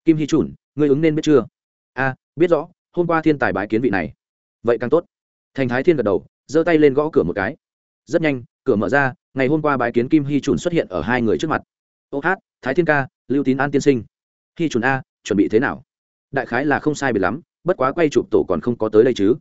Kim hy chủn ngươi ứng nên biết chưa? A biết rõ, hôm qua thiên tài bái kiến vị này. Vậy càng tốt. Thành thái thiên gật đầu, giơ tay lên gõ cửa một cái. Rất nhanh, cửa mở ra, ngày hôm qua bái kiến kim hy trùn xuất hiện ở hai người trước mặt. Ô hát, thái thiên ca, lưu tín an tiên sinh. Hy trùn a, chuẩn bị thế nào? Đại khái là không sai biệt lắm, bất quá quay chụp tổ còn không có tới đây chứ.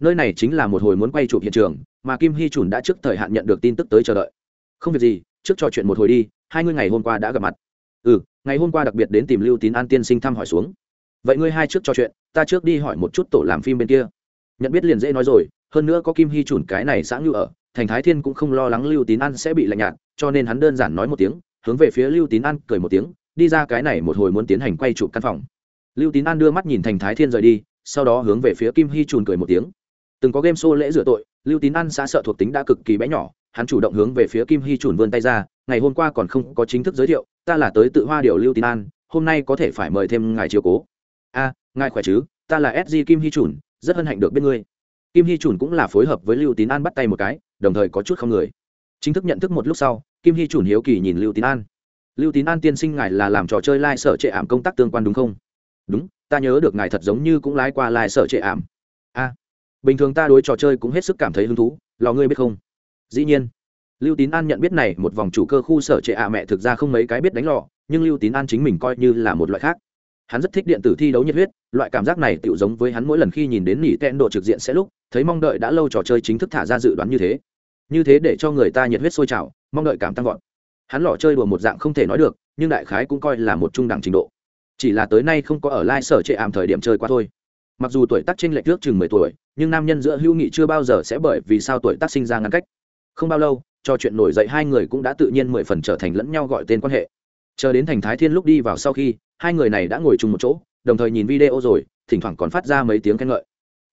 Nơi này chính là một hồi muốn quay chụp hiện trường, mà kim hy trùn đã trước thời hạn nhận được tin tức tới chờ đợi. Không việc gì, trước trò chuyện một hồi đi, hai ngươi ngày hôm qua đã gặp mặt ừ ngày hôm qua đặc biệt đến tìm lưu tín an tiên sinh thăm hỏi xuống. Vậy ngươi hai trước trò chuyện, ta trước đi hỏi một chút tổ làm phim bên kia. Nhận biết liền dễ nói rồi, hơn nữa có kim hy chủn cái này xã ngưu ở, thành thái thiên cũng không lo lắng lưu tín an sẽ bị lạnh nhạt, cho nên hắn đơn giản nói một tiếng, hướng về phía lưu tín an cười một tiếng, đi ra cái này một hồi muốn tiến hành quay chụp căn phòng. Lưu tín an đưa mắt nhìn thành thái thiên rời đi, sau đó hướng về phía kim hy chùn cười một tiếng. Từng có game show lễ rửa tội, lưu tín an xã sợ thuộc tính đã cực kỳ bé nhỏ, hắn chủ động hướng về phía kim hy chùn vươn tay ra, ngày hôm qua còn không có chính thức giới thiệu ta là tới tự hoa điều lưu tín an, hôm nay có thể phải mời thêm ngài chiều cố. A, ngài khỏe chứ? Ta là sg kim hy chủn rất hân hạnh được biết ngươi. Kim hy chủn cũng là phối hợp với lưu tín an bắt tay một cái, đồng thời có chút không người. Chính thức nhận thức một lúc sau, kim hy chủn hiếu kỳ nhìn lưu tín an. Lưu tín an tiên sinh ngài là làm trò chơi lai、like、sở trệ ảm công tác tương quan đúng không? Đúng, ta nhớ được ngài thật giống như cũng lái qua lai、like、sở trệ ảm. A, bình thường ta đối trò chơi cũng hết sức cảm thấy hứng thú, lò ngươi biết không? Dĩ nhiên lưu tín an nhận biết này một vòng chủ cơ khu sở trệ ạ mẹ thực ra không mấy cái biết đánh lò, nhưng lưu tín an chính mình coi như là một loại khác. Hắn rất thích điện tử thi đấu nhiệt huyết, loại cảm giác này tựu giống với hắn mỗi lần khi nhìn đến nỉ tẹn độ trực diện sẽ lúc, thấy mong đợi đã lâu trò chơi chính thức thả ra dự đoán như thế. Như thế để cho người ta nhiệt huyết sôi trào, mong đợi cảm tăng vọt. Hắn lò chơi đùa một dạng không thể nói được, nhưng đại khái cũng coi là một trung đẳng trình độ. Chỉ là tới nay không có ở lai sở trệ ảm thời điểm chơi qua thôi. Mặc dù tuổi tác trên lệch trước chừng mười tuổi, nhưng nam nhân giữa hữu nghị chưa bao giờ sẽ bởi vì sao tuổi tác sinh ra ngăn cách. Không bao lâu cho chuyện nổi dậy hai người cũng đã tự nhiên mười phần trở thành lẫn nhau gọi tên quan hệ. Chờ đến thành thái thiên lúc đi vào sau khi, hai người này đã ngồi chung một chỗ, đồng thời nhìn video rồi, thỉnh thoảng còn phát ra mấy tiếng khen ngợi.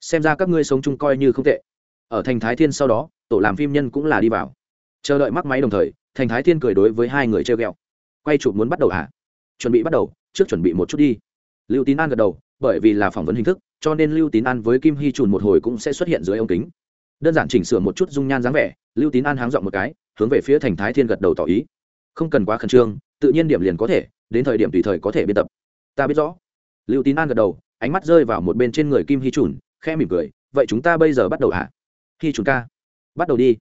Xem ra các ngươi sống chung coi như không tệ. Ở thành thái thiên sau đó, tổ làm phim nhân cũng là đi vào. Chờ đợi mắc máy đồng thời, thành thái thiên cười đối với hai người chơi ghẹo. Quay chụp muốn bắt đầu à chuẩn bị bắt đầu, trước chuẩn bị một chút đi. Lưu tín an gật đầu, bởi vì là phỏng vấn hình thức, cho nên lưu tín an với kim hy trùn một hồi cũng sẽ xuất hiện dưới ống kính đơn giản chỉnh sửa một chút dung nhan dáng vẻ, lưu tín an háng dọn một cái, hướng về phía thành thái thiên gật đầu tỏ ý. Không cần quá khẩn trương, tự nhiên điểm liền có thể, đến thời điểm tùy thời có thể biên tập. Ta biết rõ. Lưu tín an gật đầu, ánh mắt rơi vào một bên trên người kim hy trùn khe mỉm cười, vậy chúng ta bây giờ bắt đầu ạ à? hy trùn ca. Bắt đầu đi.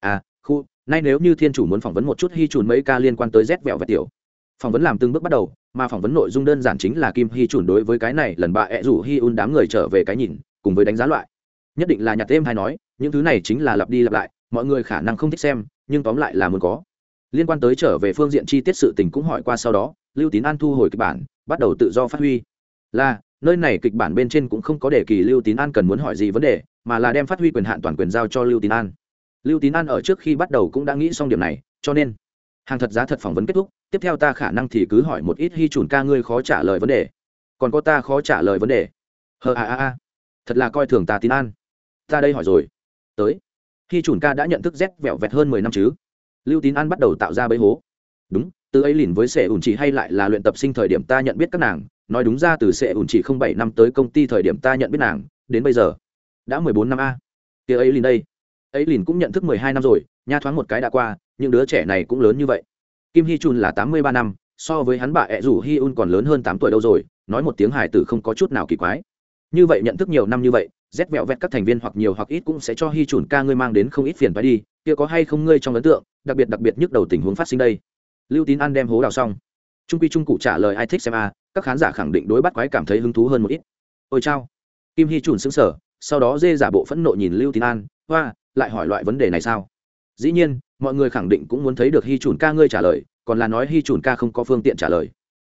À khu, nay nếu như thiên chủ muốn phỏng vấn một chút hy trùn mấy ca liên quan tới rét vẹo và tiểu. Phỏng vấn làm từng bước bắt đầu, mà phỏng vấn nội dung đơn giản chính là kim hy trùn đối với cái này lần bà ẹ rủ hy un đám người trở về cái nhìn, cùng với đánh giá loại. Nhất định là nhặt thêm hay nói những thứ này chính là lặp đi lặp lại, mọi người khả năng không thích xem, nhưng tóm lại là muốn có. Liên quan tới trở về phương diện chi tiết sự tình cũng hỏi qua sau đó, lưu tín an thu hồi kịch bản, bắt đầu tự do phát huy. Là, nơi này kịch bản bên trên cũng không có đề kỳ lưu tín an cần muốn hỏi gì vấn đề, mà là đem phát huy quyền hạn toàn quyền giao cho lưu tín an. Lưu tín an ở trước khi bắt đầu cũng đã nghĩ xong điểm này, cho nên, hàng thật giá thật phỏng vấn kết thúc, tiếp theo ta khả năng thì cứ hỏi một ít hy chùn ca ngươi khó trả lời vấn đề. Còn có ta khó trả lời vấn đề. Hờ a a a. Thật là coi thường ta tín an. Ta đây hỏi rồi tới. Khi chùn ca đã nhận thức rét vẹo vẹt hơn mười năm chứ? Lưu tín an bắt đầu tạo ra bẫy hố. Đúng, từ ấy lìn với sệ ủn chỉ hay lại là luyện tập sinh thời điểm ta nhận biết các nàng. Nói đúng ra từ sệ ủn chỉ không bảy năm tới công ty thời điểm ta nhận biết nàng, đến bây giờ, đã mười bốn năm a. Kia ấy lìn đây. Ấy lìn cũng nhận thức mười hai năm rồi, nha thoáng một cái đã qua, những đứa trẻ này cũng lớn như vậy. Kim hy chun là tám mươi ba năm, so với hắn bà ẹ rủ hy un còn lớn hơn tám tuổi đâu rồi, nói một tiếng hài tử không có chút nào kỳ quái. Như vậy nhận thức nhiều năm như vậy rét vẹo vẹt các thành viên hoặc nhiều hoặc ít cũng sẽ cho hi chủn ca ngươi mang đến không ít phiền phải đi, kia có hay không ngươi trong ấn tượng, đặc biệt đặc biệt nhức đầu tình huống phát sinh đây. Lưu tín an đem hố đào xong. Trung quy trung cụ trả lời ai thích xem a, các khán giả khẳng định đối bắt quái cảm thấy hứng thú hơn một ít. Ôi chao. Kim hy chủn xứng sở sau đó dê giả bộ phẫn nộ nhìn lưu tín an, hoa, lại hỏi loại vấn đề này sao? Dĩ nhiên, mọi người khẳng định cũng muốn thấy được hy chủn ca ngươi trả lời, còn là nói hy chủn ca không có phương tiện trả lời.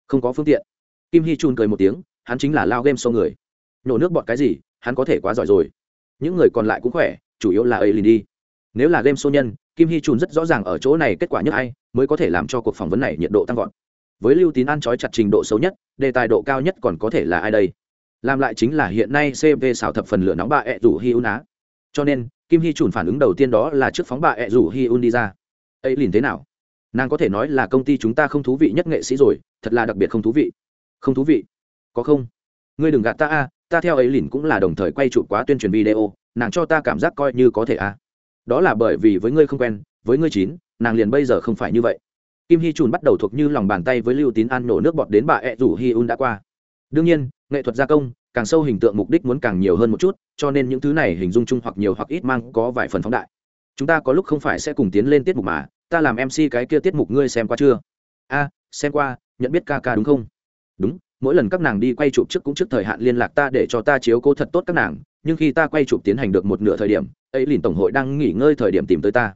Không có phương tiện. Kim hy chủn cười một tiếng, hắn chính là lao game sau người. Nhổ nước bọt cái gì? Hắn có thể quá giỏi rồi. Những người còn lại cũng khỏe, chủ yếu là ấy liền đi. Nếu là game sâu nhân, kim hy chùn rất rõ ràng ở chỗ này kết quả nhất ai, mới có thể làm cho cuộc phỏng vấn này nhiệt độ tăng vọt. Với lưu tín ăn trói chặt trình độ xấu nhất, đề tài độ cao nhất còn có thể là ai đây? Làm lại chính là hiện nay cv xảo thập phần lửa nóng bà ẹ e rủ hi un á. Cho nên, kim hy chùn phản ứng đầu tiên đó là trước phóng bà ẹ e rủ hi un đi ra. Ấy liền thế nào? Nàng có thể nói là công ty chúng ta không thú vị nhất nghệ sĩ rồi, thật là đặc biệt không thú vị. Không thú vị. Có không? Ngươi đừng gạt ta a ta theo ấy lìn cũng là đồng thời quay chụp quá tuyên truyền video, nàng cho ta cảm giác coi như có thể a. Đó là bởi vì với ngươi không quen, với ngươi chín, nàng liền bây giờ không phải như vậy. Kim hy chùn bắt đầu thuộc như lòng bàn tay với lưu tín an nổ nước bọt đến bà ẹ rủ hi un đã qua. Đương nhiên, nghệ thuật gia công, càng sâu hình tượng mục đích muốn càng nhiều hơn một chút, cho nên những thứ này hình dung chung hoặc nhiều hoặc ít mang có vài phần phóng đại. Chúng ta có lúc không phải sẽ cùng tiến lên tiết mục mà, ta làm mc cái kia tiết mục ngươi xem qua chưa? A, xem qua, nhận biết ca ca đúng không? Đúng mỗi lần các nàng đi quay chụp trước cũng trước thời hạn liên lạc ta để cho ta chiếu cố thật tốt các nàng, nhưng khi ta quay chụp tiến hành được một nửa thời điểm, ấy liền tổng hội đang nghỉ ngơi thời điểm tìm tới ta.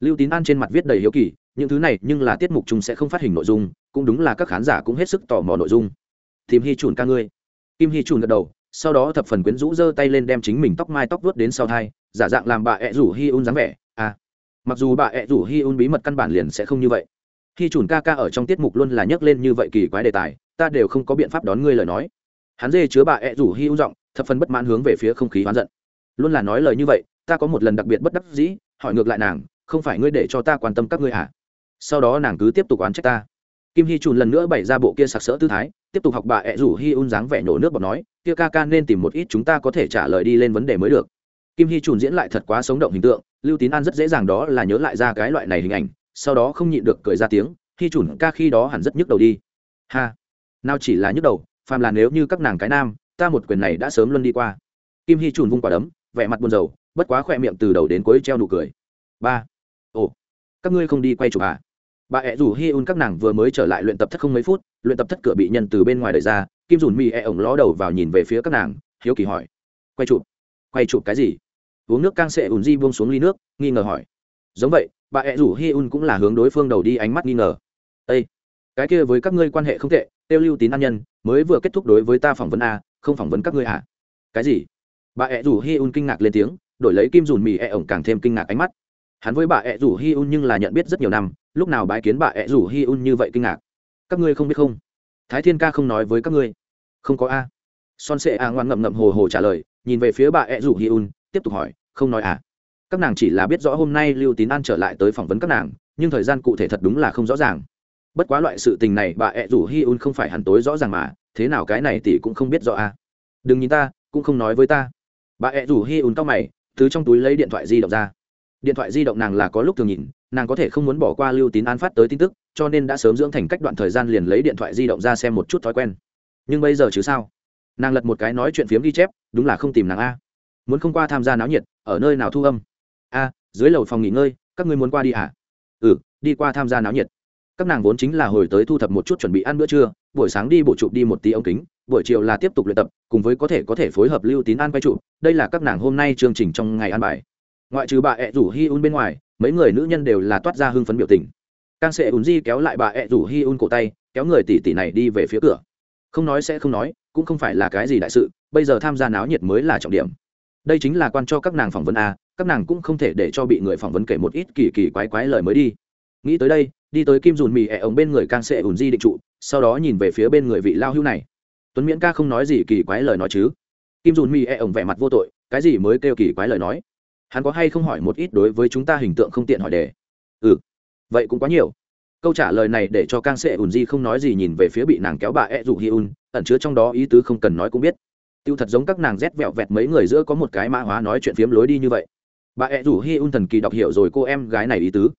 Lưu tín an trên mặt viết đầy hiếu kỳ, những thứ này nhưng là tiết mục chúng sẽ không phát hình nội dung, cũng đúng là các khán giả cũng hết sức tò mò nội dung. Tìm hy chùn ca ngươi. Kim hy chùn gật đầu, sau đó thập phần quyến rũ giơ tay lên đem chính mình tóc mai tóc vuốt đến sau thai, giả dạng làm bà ẹ rủ hi un dáng vẻ. À mặc dù bà ẹ rủ hi un bí mật căn bản liền sẽ không như vậy. Khi chùn ca ca ở trong tiết mục luôn là nhắc lên như vậy kỳ quái đề tài ta đều không có biện pháp đón ngươi lời nói. Hắn dê chứa bà ẹ rủ hi un giọng, thập phần bất mãn hướng về phía không khí oán giận. Luôn là nói lời như vậy, ta có một lần đặc biệt bất đắc dĩ, hỏi ngược lại nàng, không phải ngươi để cho ta quan tâm các ngươi à sau đó nàng cứ tiếp tục oán trách ta. Kim hy trùn lần nữa bày ra bộ kia sặc sỡ tư thái, tiếp tục học bà ẹ rủ hi un dáng vẻ nổ nước bọt nói, kia ca ca nên tìm một ít chúng ta có thể trả lời đi lên vấn đề mới được. Kim hy trùn diễn lại thật quá sống động hình tượng, lưu tín an rất dễ dàng đó là nhớ lại ra cái loại này hình ảnh, sau đó không nhịn được cười ra tiếng, hy trùn ca khi đó hẳn rất nhức đầu đi. Ha! Nào chỉ là nhức đầu, phàm là nếu như các nàng cái nam, ta một quyền này đã sớm luân đi qua. Kim hy trùn vung quả đấm, vẻ mặt buồn rầu, bất quá khỏe miệng từ đầu đến cuối treo nụ cười. Ba. Ồ, các ngươi không đi quay chụp à? Bà ẹ rủ hi un các nàng vừa mới trở lại luyện tập thất không mấy phút, luyện tập thất cửa bị nhân từ bên ngoài đời ra, kim dùn mì ẹ ổng ló đầu vào nhìn về phía các nàng, hiếu kỳ hỏi. Quay chụp? Quay chụp cái gì? Uống nước càng sệ ùn di buông xuống ly nước, nghi ngờ hỏi. Giống vậy, bà ẹ rủ hi un cũng là hướng đối phương đầu đi ánh mắt nghi ngờ. Ây cái kia với các ngươi quan hệ không tệ, tiêu lưu tín an nhân, mới vừa kết thúc đối với ta phỏng vấn a, không phỏng vấn các ngươi à? Cái gì? Bà ẹ rủ hi un kinh ngạc lên tiếng, đổi lấy kim dùn mì ẹ ổng càng thêm kinh ngạc ánh mắt. Hắn với bà ẹ rủ hi un nhưng là nhận biết rất nhiều năm, lúc nào bái kiến bà ẹ rủ hi un như vậy kinh ngạc? Các ngươi không biết không? Thái thiên ca không nói với các ngươi. Không có a. Son sệ a ngoan ngậm ngậm hồ hồ trả lời, nhìn về phía bà ẹ rủ hi un, tiếp tục hỏi, không nói à các nàng chỉ là biết rõ hôm nay lưu tín an trở lại tới phỏng vấn các nàng, nhưng thời gian cụ thể thật đúng là không rõ ràng bất quá loại sự tình này bà ẹ rủ hi un không phải hẳn tối rõ ràng mà, thế nào cái này tỷ cũng không biết rõ à. Đừng nhìn ta, cũng không nói với ta. Bà ẹ rủ hi un tóc mày thứ trong túi lấy điện thoại di động ra. Điện thoại di động nàng là có lúc thường nhìn, nàng có thể không muốn bỏ qua lưu tín an phát tới tin tức, cho nên đã sớm dưỡng thành cách đoạn thời gian liền lấy điện thoại di động ra xem một chút thói quen. Nhưng bây giờ chứ sao? Nàng lật một cái nói chuyện phiếm ghi chép, đúng là không tìm nàng a. Muốn không qua tham gia náo nhiệt, ở nơi nào thu âm? A, dưới lầu phòng nghỉ ngơi, các ngươi muốn qua đi à? Ừ đi qua tham gia náo nhiệt các nàng vốn chính là hồi tới thu thập một chút chuẩn bị ăn bữa trưa, buổi sáng đi bổ chụp đi một tí ống kính, buổi chiều là tiếp tục luyện tập, cùng với có thể có thể phối hợp lưu tín an quay trụ đây là các nàng hôm nay chương trình trong ngày ăn bài. Ngoại trừ bà ẹ rủ hi un bên ngoài, mấy người nữ nhân đều là toát ra hưng phấn biểu tình. Càng sẽ ùn di kéo lại bà ẹ rủ hi un cổ tay, kéo người tỷ tỷ này đi về phía cửa. Không nói sẽ không nói, cũng không phải là cái gì đại sự, bây giờ tham gia náo nhiệt mới là trọng điểm. Đây chính là quan cho các nàng phỏng vấn a, các nàng cũng không thể để cho bị người phỏng vấn kể một ít kỳ kỳ quái quái lời mới đi nghĩ tới đây, đi tới kim dùn mì ẹ ống bên người càng sẽ ùn di định trụ, sau đó nhìn về phía bên người vị lao hưu này. Tuấn miễn ca không nói gì kỳ quái lời nói chứ? Kim dùn mì ẹ ống vẻ mặt vô tội, cái gì mới kêu kỳ quái lời nói? Hắn có hay không hỏi một ít đối với chúng ta hình tượng không tiện hỏi đề? Ừ vậy cũng quá nhiều. Câu trả lời này để cho càng sẽ ùn di không nói gì nhìn về phía bị nàng kéo bà ẹ rủ hi un, ẩn chứa trong đó ý tứ không cần nói cũng biết. Tiêu thật giống các nàng rét vẹo vẹt mấy người giữa có một cái mã hóa nói chuyện phiếm lối đi như vậy. Bà ẹ rủ hi un thần kỳ đọc hiểu rồi cô em gái này ý tứ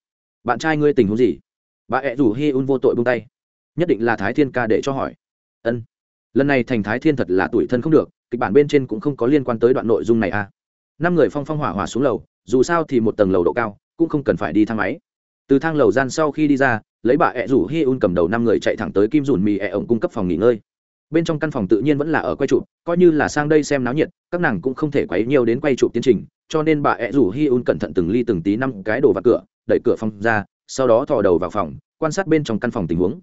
bạn trai ngươi tình huống gì? Bà ẹ rủ hi un vô tội buông tay. Nhất định là thái thiên ca để cho hỏi. Ân. Lần này thành thái thiên thật là tuổi thân không được, kịch bản bên trên cũng không có liên quan tới đoạn nội dung này à. Năm người phong phong hỏa hỏa xuống lầu, dù sao thì một tầng lầu độ cao, cũng không cần phải đi thang máy. Từ thang lầu gian sau khi đi ra, lấy bà ẹ rủ hi un cầm đầu năm người chạy thẳng tới kim dùn mì ẹ ổng cung cấp phòng nghỉ ngơi. Bên trong căn phòng tự nhiên vẫn là ở quay chụp, coi như là sang đây xem náo nhiệt, các nàng cũng không thể quấy nhiều đến quay chụp tiến trình, cho nên bà ẹ rủ hi un cẩn thận từng ly từng tí năm cái đồ vặt cửa đẩy cửa phòng ra, sau đó thò đầu vào phòng, quan sát bên trong căn phòng tình huống.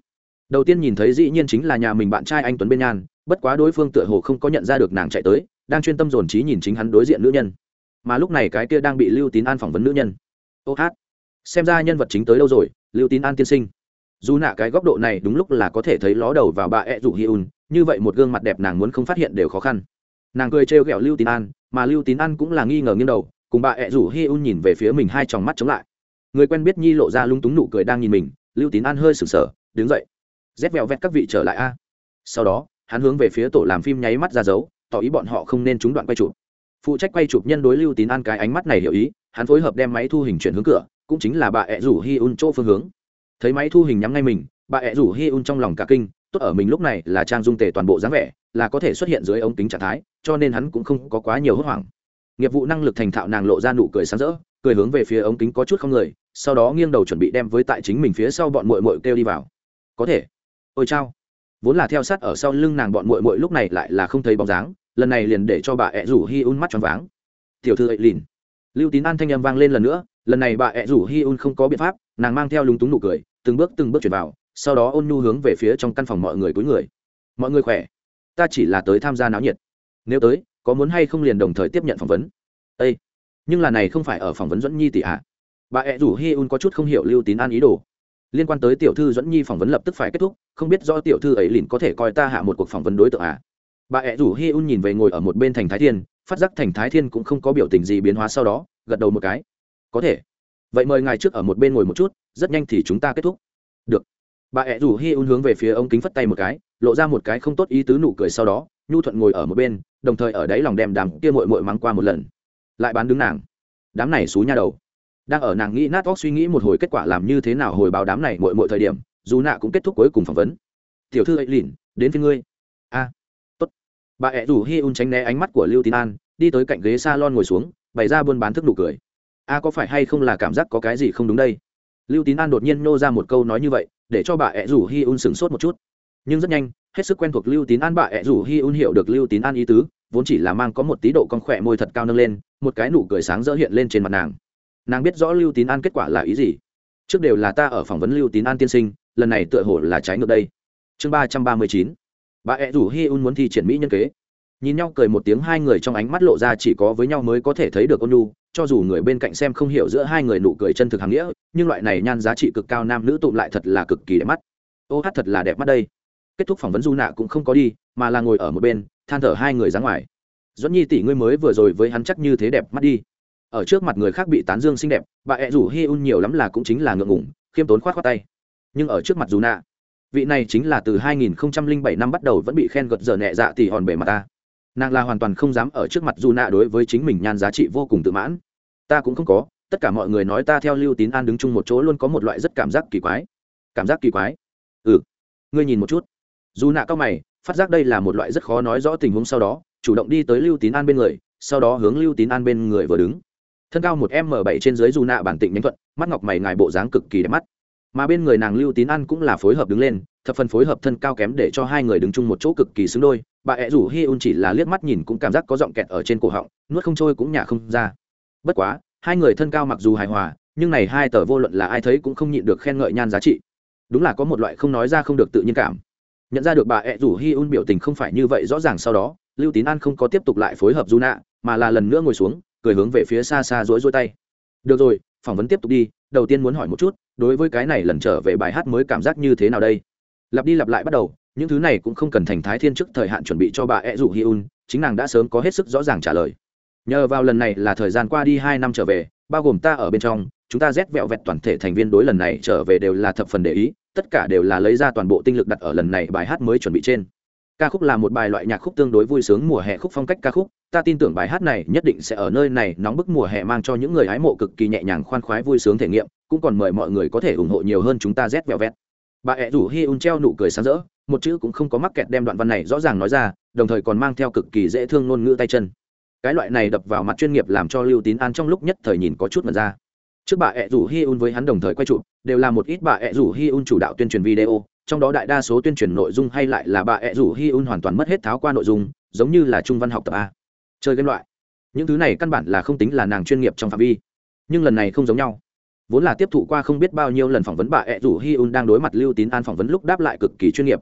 Đầu tiên nhìn thấy dĩ nhiên chính là nhà mình bạn trai anh tuấn bên nhan, bất quá đối phương tựa hồ không có nhận ra được nàng chạy tới, đang chuyên tâm dồn trí nhìn chính hắn đối diện nữ nhân. Mà lúc này cái kia đang bị lưu tín an phỏng vấn nữ nhân. Ô hát, xem ra nhân vật chính tới đâu rồi, lưu tín an tiên sinh. Dù nạ cái góc độ này đúng lúc là có thể thấy ló đầu vào bà ẹ rủ hi un, như vậy một gương mặt đẹp nàng muốn không phát hiện đều khó khăn. Nàng cười trêu ghẹo lưu tín an, mà lưu tín an cũng là nghi ngờ nghiêng đầu, cùng bà ẹ rủ hi un nhìn về phía mình hai tròng mắt chống lại người quen biết nhi lộ ra lung túng nụ cười đang nhìn mình, lưu tín an hơi sừng sờ đứng dậy. Rét vẹo vẹt các vị trở lại a. Sau đó, hắn hướng về phía tổ làm phim nháy mắt ra dấu, tỏ ý bọn họ không nên trúng đoạn quay chụp. Phụ trách quay chụp nhân đối lưu tín an cái ánh mắt này hiểu ý, hắn phối hợp đem máy thu hình chuyển hướng cửa, cũng chính là bà ẹ rủ hi un chỗ phương hướng. Thấy máy thu hình nhắm ngay mình, bà ẹ rủ hi un trong lòng cả kinh, tốt ở mình lúc này là trang dung tề toàn bộ dáng vẻ, là có thể xuất hiện dưới ống kính trạng thái, cho nên hắn cũng không có quá nhiều hốt hoảng. Nghiệp vụ năng lực thành thạo nàng lộ ra nụ cười sáng rỡ cười hướng về phía ống kính có chút không người, sau đó nghiêng đầu chuẩn bị đem với tại chính mình phía sau bọn mội mội kêu đi vào. Có thể. Ôi chao. Vốn là theo sát ở sau lưng nàng bọn mội mội lúc này lại là không thấy bóng dáng, lần này liền để cho bà ẹ rủ hi un mắt choáng váng. Tiểu thư ấy lìn. Lưu tín an thanh â m vang lên lần nữa, lần này bà ẹ rủ hi un không có biện pháp, nàng mang theo lúng túng nụ cười, từng bước từng bước chuyển vào, sau đó ôn nhu hướng về phía trong căn phòng mọi người cuối người. Mọi người khỏe? Ta chỉ là tới tham gia náo nhiệt. Nếu tới, có muốn hay không liền đồng thời tiếp nhận phỏng vấn. Ây nhưng là này không phải ở phỏng vấn dẫn nhi tỷ à? bà ẹ rủ hi un có chút không hiểu lưu tín an ý đồ. Liên quan tới tiểu thư dẫn nhi phỏng vấn lập tức phải kết thúc, không biết do tiểu thư ấy liền có thể coi ta hạ một cuộc phỏng vấn đối tượng à bà ẹ rủ hi un nhìn về ngồi ở một bên thành thái thiên, phát giác thành thái thiên cũng không có biểu tình gì biến hóa sau đó, gật đầu một cái. Có thể. Vậy mời ngài trước ở một bên ngồi một chút, rất nhanh thì chúng ta kết thúc. Được. Bà ẹ rủ hi un hướng về phía ông kính phất tay một cái, lộ ra một cái không tốt ý tứ nụ cười sau đó, nhu thuận ngồi ở một bên, đồng thời ở đấy lòng đem đàm kia mội mội mắng qua một lần lại bán đứng nàng. Đám này xú nha đầu. Đang ở nàng nghĩ nát óc suy nghĩ một hồi kết quả làm như thế nào hồi báo đám này mội mội thời điểm, dù nạ cũng kết thúc cuối cùng phỏng vấn. Tiểu thư ấy lìn đến phía ngươi. A, tốt. Bà ẹ rủ hi un tránh né ánh mắt của lưu tín an, đi tới cạnh ghế s a lon ngồi xuống, bày ra buôn bán thức nụ cười. A, có phải hay không là cảm giác có cái gì không đúng đây? Lưu tín an đột nhiên nô ra một câu nói như vậy, để cho bà ẹ rủ hi un sửng sốt một chút. Nhưng rất nhanh, hết sức quen thuộc lưu tín an, bà ẹ rủ hi un hiểu được lưu tín an ý tứ, vốn chỉ là mang có một tí độ con khỏe môi thật cao nâng lên một cái nụ cười sáng rỡ hiện lên trên mặt nàng. Nàng biết rõ lưu tín an kết quả là ý gì. Trước đều là ta ở phỏng vấn lưu tín an tiên sinh, lần này tựa hồ là trái ngược đây. Chương ba trăm ba mươi chín. Bà ẹ rủ hi un muốn thi triển mỹ nhân kế. Nhìn nhau cười một tiếng hai người trong ánh mắt lộ ra chỉ có với nhau mới có thể thấy được ôn nhu, cho dù người bên cạnh xem không hiểu giữa hai người nụ cười chân thực hàng nghĩa, nhưng loại này nhan giá trị cực cao nam nữ tụm lại thật là cực kỳ đẹp mắt. Ô hát thật là đẹp mắt đây. Kết thúc phỏng vấn du nạ cũng không có đi, mà là ngồi ở một bên, than thở hai người ra ngoài dẫn nhi tỷ ngươi mới vừa rồi với hắn chắc như thế đẹp mắt đi. Ở trước mặt người khác bị tán dương xinh đẹp, bà ẹ rủ hi un nhiều lắm là cũng chính là ngượng ngủng khiêm tốn khoát khoát tay. Nhưng ở trước mặt dù nạ, vị này chính là từ 2007 năm bắt đầu vẫn bị khen gật giờ nhẹ dạ thì hòn bề mặt ta. Nàng là hoàn toàn không dám ở trước mặt dù nạ đối với chính mình nhan giá trị vô cùng tự mãn. Ta cũng không có, tất cả mọi người nói ta theo lưu tín an đứng chung một chỗ luôn có một loại rất cảm giác kỳ quái. Cảm giác kỳ quái? Ừ. Ngươi nhìn một chút. Dù nạ cao mày, phát giác đây là một loại rất khó nói rõ tình huống sau đó chủ động đi tới lưu tín an bên người, sau đó hướng lưu tín an bên người vừa đứng. Thân cao một m bảy trên dưới dù nạ bản tịnh nhánh thuận, mắt ngọc mày ngài bộ dáng cực kỳ đẹp mắt. Mà bên người nàng lưu tín an cũng là phối hợp đứng lên, thập phần phối hợp thân cao kém để cho hai người đứng chung một chỗ cực kỳ xứng đôi. Bà ẹ rủ hi un chỉ là liếc mắt nhìn cũng cảm giác có giọng kẹt ở trên cổ họng, nuốt không trôi cũng nhả không ra. Bất quá, hai người thân cao mặc dù hài hòa, nhưng này hai tờ vô luận là ai thấy cũng không nhịn được khen ngợi nhan giá trị. Đúng là có một loại không nói ra không được tự nhiên cảm. Nhận ra được bà ẹ rủ hi un biểu tình không phải như vậy rõ ràng sau đó lưu tín an không có tiếp tục lại phối hợp du nạ mà là lần nữa ngồi xuống, cười hướng về phía xa xa rối rối tay. Được rồi, phỏng vấn tiếp tục đi, đầu tiên muốn hỏi một chút, đối với cái này lần trở về bài hát mới cảm giác như thế nào đây? Lặp đi lặp lại bắt đầu, những thứ này cũng không cần thành thái thiên trước thời hạn chuẩn bị cho bà ed rủ hi un, chính nàng đã sớm có hết sức rõ ràng trả lời. Nhờ vào lần này là thời gian qua đi hai năm trở về, bao gồm ta ở bên trong, chúng ta rét vẹo vẹt toàn thể thành viên đối lần này trở về đều là thập phần để ý, tất cả đều là lấy ra toàn bộ tinh lực đặt ở lần này bài hát mới chuẩn bị trên ca khúc là một bài loại nhạc khúc tương đối vui sướng mùa hè khúc phong cách ca khúc. Ta tin tưởng bài hát này nhất định sẽ ở nơi này nóng bức mùa hè mang cho những người hái mộ cực kỳ nhẹ nhàng khoan khoái vui sướng thể nghiệm, cũng còn mời mọi người có thể ủng hộ nhiều hơn chúng ta rét vẹo vẹt bà ẹ rủ hi un treo nụ cười sáng rỡ, một chữ cũng không có mắc kẹt đem đoạn văn này rõ ràng nói ra, đồng thời còn mang theo cực kỳ dễ thương ngôn ngữ tay chân. Cái loại này đập vào mặt chuyên nghiệp làm cho lưu tín an trong lúc nhất thời nhìn có chút mật ra. Trước bà ẹ rủ hi un với hắn đồng thời quay chụp đều là một ít bà ẹ rủ hi un chủ đạo tuyên truyền video trong đó đại đa số tuyên truyền nội dung hay lại là bà ẹ rủ hi un hoàn toàn mất hết tháo qua nội dung, giống như là trung văn học tập a. Chơi game loại. Những thứ này căn bản là không tính là nàng chuyên nghiệp trong phạm vi. Nhưng lần này không giống nhau. Vốn là tiếp thụ qua không biết bao nhiêu lần phỏng vấn bà ẹ rủ hi un đang đối mặt lưu tín an phỏng vấn lúc đáp lại cực kỳ chuyên nghiệp.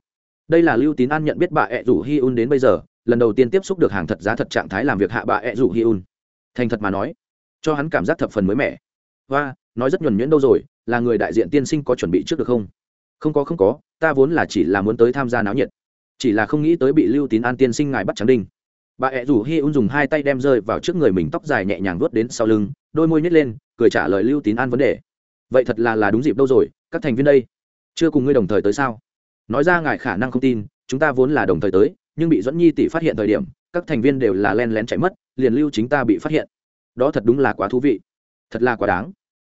Đây là lưu tín an nhận biết bà ẹ rủ hi un đến bây giờ, lần đầu tiên tiếp xúc được hàng thật giá thật trạng thái làm việc hạ bà ẹ rủ hi un. Thành thật mà nói, cho hắn cảm giác thập phần mới mẻ. Và nói rất nhuẩn nhuyễn đâu rồi, là người đại diện tiên sinh có chuẩn bị trước được không? Không có không có, ta vốn là chỉ là muốn tới tham gia náo nhiệt. Chỉ là không nghĩ tới bị lưu tín an tiên sinh ngài bắt trắng đinh. Bà ẹ rủ hi un dùng hai tay đem rơi vào trước người mình, tóc dài nhẹ nhàng vuốt đến sau lưng, đôi môi nhét lên, cười trả lời lưu tín an vấn đề. Vậy thật là là đúng dịp đâu rồi, các thành viên đây. Chưa cùng ngươi đồng thời tới sao? Nói ra ngài khả năng không tin, chúng ta vốn là đồng thời tới, nhưng bị dẫn nhi tỷ phát hiện thời điểm, các thành viên đều là len lén chạy mất, liền lưu chính ta bị phát hiện. Đó thật đúng là quá thú vị. Thật là quá đáng.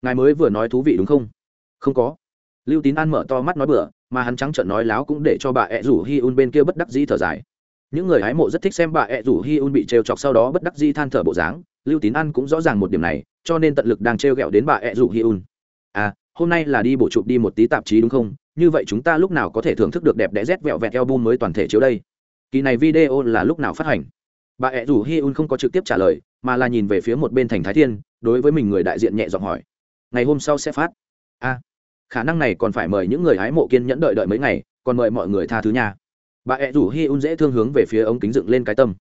Ngài mới vừa nói thú vị đúng không? Không có lưu tín an mở to mắt nói bừa, mà hắn trắng trợn nói láo cũng để cho bà ẹ rủ hi un bên kia bất đắc dĩ thở dài. Những người hái mộ rất thích xem bà ẹ rủ hi un bị trêu chọc sau đó bất đắc dĩ than thở bộ dáng, lưu tín an cũng rõ ràng một điểm này, cho nên tận lực đang trêu ghẹo đến bà ẹ rủ hi un. À hôm nay là đi bổ chụp đi một tí tạp chí đúng không? Như vậy chúng ta lúc nào có thể thưởng thức được đẹp đẽ rét vẹo vẹt album mới toàn thể chiếu đây? Kỳ này video là lúc nào phát hành? Bà ẹ rủ hi un không có trực tiếp trả lời, mà là nhìn về phía một bên thành thái thiên, đối với mình người đại diện nhẹ giọng hỏi. Ngày hôm sau sẽ phát. A khả năng này còn phải mời những người hái mộ kiên nhẫn đợi đợi mấy ngày, còn mời mọi người tha thứ nha. Bà ẹ rủ hi un dễ thương hướng về phía ống kính dựng lên cái tâm.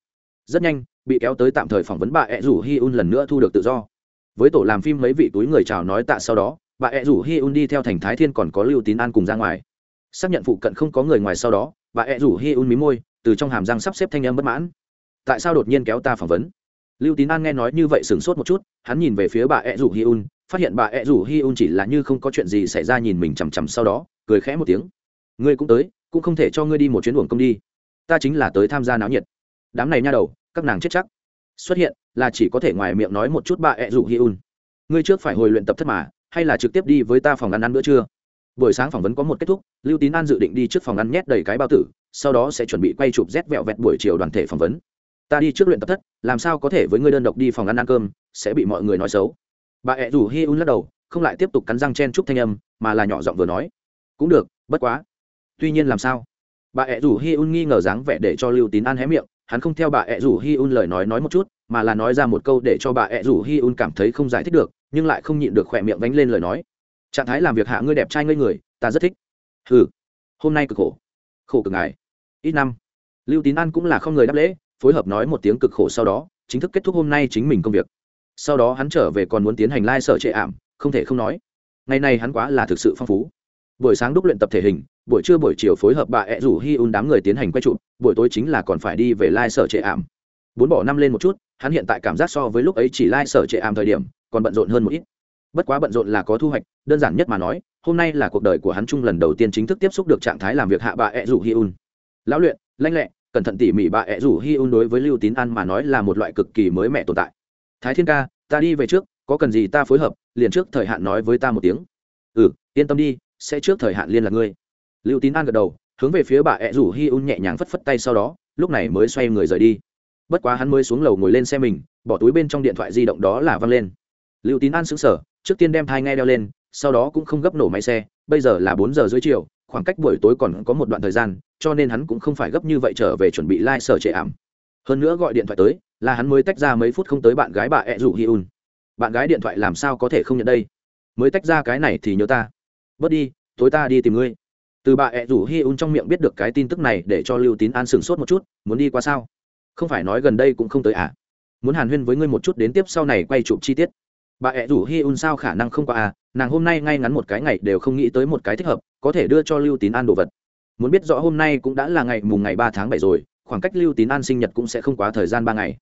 Rất nhanh, bị kéo tới tạm thời phỏng vấn bà ẹ rủ hi un lần nữa thu được tự do. Với tổ làm phim mấy vị túi người chào nói tạ sau đó, bà ẹ rủ hi un đi theo thành thái thiên còn có lưu tín an cùng ra ngoài. Xác nhận phụ cận không có người ngoài sau đó, bà ẹ rủ hi un mí môi, từ trong hàm răng sắp xếp thanh âm bất mãn. Tại sao đột nhiên kéo ta phỏng vấn? Lưu tín an nghe nói như vậy sửng sốt một chút, hắn nhìn về phía bà ẹ rủ hi un phát hiện bà ẹ rủ hi un chỉ là như không có chuyện gì xảy ra nhìn mình chằm chằm sau đó, cười khẽ một tiếng. Ngươi cũng tới, cũng không thể cho ngươi đi một chuyến buồng công đi. Ta chính là tới tham gia náo nhiệt. Đám này nha đầu, các nàng chết chắc. Xuất hiện là chỉ có thể ngoài miệng nói một chút bà ẹ rủ hi un. Ngươi trước phải hồi luyện tập thất mà, hay là trực tiếp đi với ta phòng ăn ăn bữa trưa? Buổi sáng phỏng vấn có một kết thúc, lưu tín an dự định đi trước phòng ăn nhét đầy cái bao tử, sau đó sẽ chuẩn bị quay chụp rét vẹo vẹt buổi chiều đoàn thể phỏng vấn. Ta đi trước luyện tập thất, làm sao có thể với ngươi đơn độc đi phòng ăn ăn cơm, sẽ bị mọi người nói xấu bà ẹ rủ hi un lắc đầu, không lại tiếp tục cắn răng chen chúc thanh âm, mà là nhỏ giọng vừa nói. Cũng được, bất quá. Tuy nhiên làm sao? Bà ẹ rủ hi un nghi ngờ dáng vẻ để cho lưu tín an hé miệng, hắn không theo bà ẹ rủ hi un lời nói nói một chút, mà là nói ra một câu để cho bà ẹ rủ hi un cảm thấy không giải thích được, nhưng lại không nhịn được khỏe miệng vánh lên lời nói. Trạng thái làm việc hạ ngươi đẹp trai ngây người, ta rất thích. Ừ hôm nay cực khổ. Khổ cực ngài. Ít năm. Lưu tín an cũng là không người đáp lễ, phối hợp nói một tiếng cực khổ sau đó, chính thức kết thúc hôm nay chính mình công việc sau đó hắn trở về còn muốn tiến hành lai sở trệ ảm, không thể không nói. Ngày này hắn quá là thực sự phong phú. Buổi sáng đúc luyện tập thể hình, buổi trưa buổi chiều phối hợp bà ẹ rủ hi un đám người tiến hành quay trụ buổi tối chính là còn phải đi về lai sở trệ ảm. Bốn bỏ năm lên một chút, hắn hiện tại cảm giác so với lúc ấy chỉ lai sở trệ ảm thời điểm, còn bận rộn hơn một ít. Bất quá bận rộn là có thu hoạch, đơn giản nhất mà nói, hôm nay là cuộc đời của hắn chung lần đầu tiên chính thức tiếp xúc được trạng thái làm việc hạ bà ẹ rủ hi un. Lão luyện, lanh lẹ, cẩn thận tỉ mỉ bà ẹ rủ hi un đối với lưu tín an mà nói là một loại cực kỳ mới mẻ tồn tại thái thiên ca, ta đi về trước, có cần gì ta phối hợp, liền trước thời hạn nói với ta một tiếng. Ừ yên tâm đi, sẽ trước thời hạn liên lạc ngươi. Lưu tín an gật đầu, hướng về phía bà ẹ rủ hi un nhẹ nhàng phất phất tay sau đó, lúc này mới xoay người rời đi. Bất quá hắn mới xuống lầu ngồi lên xe mình, bỏ túi bên trong điện thoại di động đó là văng lên. Lưu tín an xứng sở trước tiên đem thai nghe đeo lên, sau đó cũng không gấp nổ máy xe, bây giờ là bốn giờ dưới chiều, khoảng cách buổi tối còn có một đoạn thời gian, cho nên hắn cũng không phải gấp như vậy trở về chuẩn bị lai、like、sở trệ ảm hơn nữa gọi điện thoại tới, là hắn mới tách ra mấy phút không tới bạn gái bà ẹ rủ hi un. Bạn gái điện thoại làm sao có thể không nhận đây? Mới tách ra cái này thì nhớ ta. Bớt đi, tối ta đi tìm ngươi. Từ bà ẹ rủ hi un trong miệng biết được cái tin tức này để cho lưu tín an sửng sốt một chút, muốn đi qua sao? Không phải nói gần đây cũng không tới à? Muốn hàn huyên với ngươi một chút đến tiếp sau này quay chụp chi tiết. Bà ẹ rủ hi un sao khả năng không qua à? Nàng hôm nay ngay ngắn một cái ngày đều không nghĩ tới một cái thích hợp, có thể đưa cho lưu tín an đồ vật. Muốn biết rõ hôm nay cũng đã là ngày mùng ngày ba tháng bảy rồi khoảng cách lưu tín an sinh nhật cũng sẽ không quá thời gian ba ngày.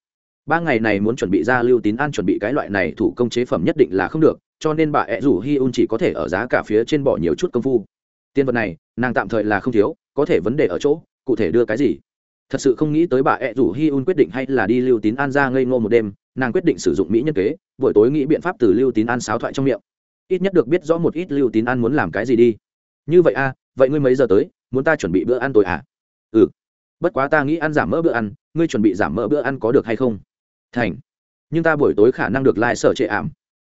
Ba ngày này muốn chuẩn bị ra lưu tín an chuẩn bị cái loại này thủ công chế phẩm nhất định là không được cho nên bà ẹ rủ hi un chỉ có thể ở giá cả phía trên bỏ nhiều chút công phu. Tiên vật này nàng tạm thời là không thiếu có thể vấn đề ở chỗ cụ thể đưa cái gì? Thật sự không nghĩ tới bà ẹ rủ hi un quyết định hay là đi lưu tín an ra ngây ngô một đêm nàng quyết định sử dụng mỹ nhân kế buổi tối nghĩ biện pháp từ lưu tín an sáo thoại trong miệng. Ít nhất được biết rõ một ít lưu tín an muốn làm cái gì đi. Như vậy a à, vậy ngươi mấy giờ tới muốn ta chuẩn bị bữa ăn tối à? Ừ bất quá ta nghĩ ăn giảm mỡ bữa ăn, ngươi chuẩn bị giảm mỡ bữa ăn có được hay không? Thành. Nhưng ta buổi tối khả năng được lai、like、sở trệ ảm.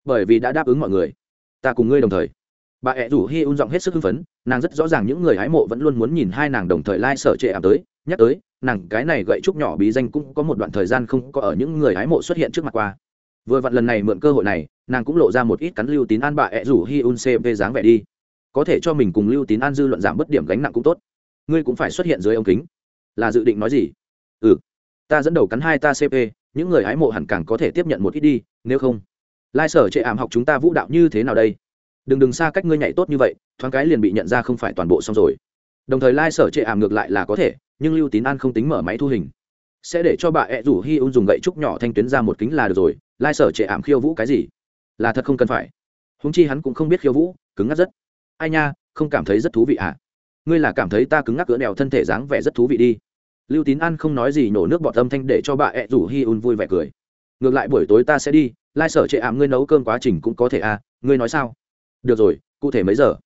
Bởi vì đã đáp ứng mọi người. Ta cùng ngươi đồng thời. Bà ẹ rủ hi un giọng hết sức hưng phấn, nàng rất rõ ràng những người hái mộ vẫn luôn muốn nhìn hai nàng đồng thời lai、like、sở trệ ảm tới. Nhắc tới, nàng cái này gậy trúc nhỏ bí danh cũng có một đoạn thời gian không có ở những người hái mộ xuất hiện trước mặt qua. Vừa vặn lần này mượn cơ hội này, nàng cũng lộ ra một ít cắn lưu tín an bà ẹ rủ hi un cv dáng vẻ đi. Có thể cho mình cùng lưu tín an dư luận giảm bất điểm gánh nặng cũng tốt. Ngươi cũng phải xuất hiện dưới ống kính là dự định nói gì? Ừ ta dẫn đầu cắn hai ta cp những người hái mộ hẳn càng có thể tiếp nhận một ít đi, nếu không. Lai sở trệ ảm học chúng ta vũ đạo như thế nào đây? Đừng đừng xa cách ngươi nhảy tốt như vậy, thoáng cái liền bị nhận ra không phải toàn bộ xong rồi. Đồng thời lai sở trệ ảm ngược lại là có thể, nhưng lưu tín an không tính mở máy thu hình. Sẽ để cho bà ẹ rủ hi un dùng gậy trúc nhỏ thanh tuyến ra một kính là được rồi, lai sở trệ ảm khiêu vũ cái gì? Là thật không cần phải. Húng chi hắn cũng không biết khiêu vũ, cứng ngắt rất. Ai nha, không cảm thấy rất thú vị à? Ngươi là cảm thấy ta cứng ngắc cỡ đèo thân thể dáng vẻ rất thú vị đi. Lưu tín an không nói gì, nổ nước bọt âm thanh để cho bà ẹ rủ hi un vui vẻ cười. Ngược lại buổi tối ta sẽ đi, lai sở chệ ảm ngươi nấu cơm quá trình cũng có thể à ngươi nói sao? Được rồi, cụ thể mấy giờ?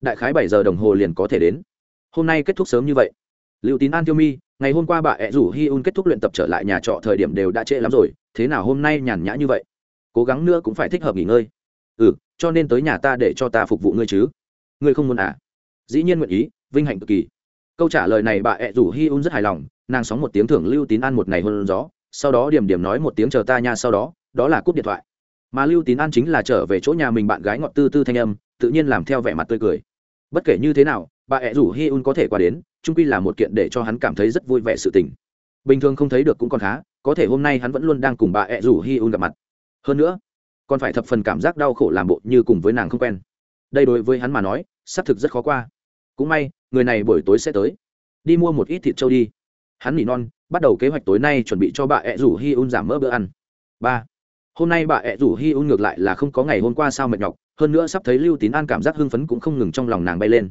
Đại khái bảy giờ đồng hồ liền có thể đến. Hôm nay kết thúc sớm như vậy. Lưu tín an tiêu mi, ngày hôm qua bà ẹ rủ hi un kết thúc luyện tập trở lại nhà trọ thời điểm đều đã trễ lắm rồi, thế nào hôm nay nhàn nhã như vậy? Cố gắng nữa cũng phải thích hợp nghỉ ngơi. Ừ cho nên tới nhà ta để cho ta phục vụ ngươi chứ. Ngươi không muốn à? Dĩ nhiên nguyện ý vinh hạnh cực kỳ. Câu trả lời này bà ẹ rủ hi un rất hài lòng, nàng sóng một tiếng thưởng lưu tín an một ngày hơn gió, sau đó điểm điểm nói một tiếng chờ ta nha sau đó đó là cúp điện thoại. Mà lưu tín an chính là trở về chỗ nhà mình bạn gái ngọt tư tư thanh âm, tự nhiên làm theo vẻ mặt tươi cười. Bất kể như thế nào, bà ẹ rủ hi un có thể qua đến trung quy là một kiện để cho hắn cảm thấy rất vui vẻ sự tình. Bình thường không thấy được cũng còn khá, có thể hôm nay hắn vẫn luôn đang cùng bà ẹ rủ hi un gặp mặt. Hơn nữa, còn phải thập phần cảm giác đau khổ làm bộ như cùng với nàng không quen. Đây đối với hắn mà nói, xác thực rất khó qua. Cũng may người này buổi tối sẽ tới. Đi mua một ít thịt trâu đi. Hắn nỉ non, bắt đầu kế hoạch tối nay chuẩn bị cho bà ẹ rủ hi un giảm mỡ bữa ăn. Ba, hôm nay bà ẹ rủ hi un ngược lại là không có ngày hôm qua sao mệt nhọc, hơn nữa sắp thấy lưu tín an cảm giác hưng phấn cũng không ngừng trong lòng nàng bay lên.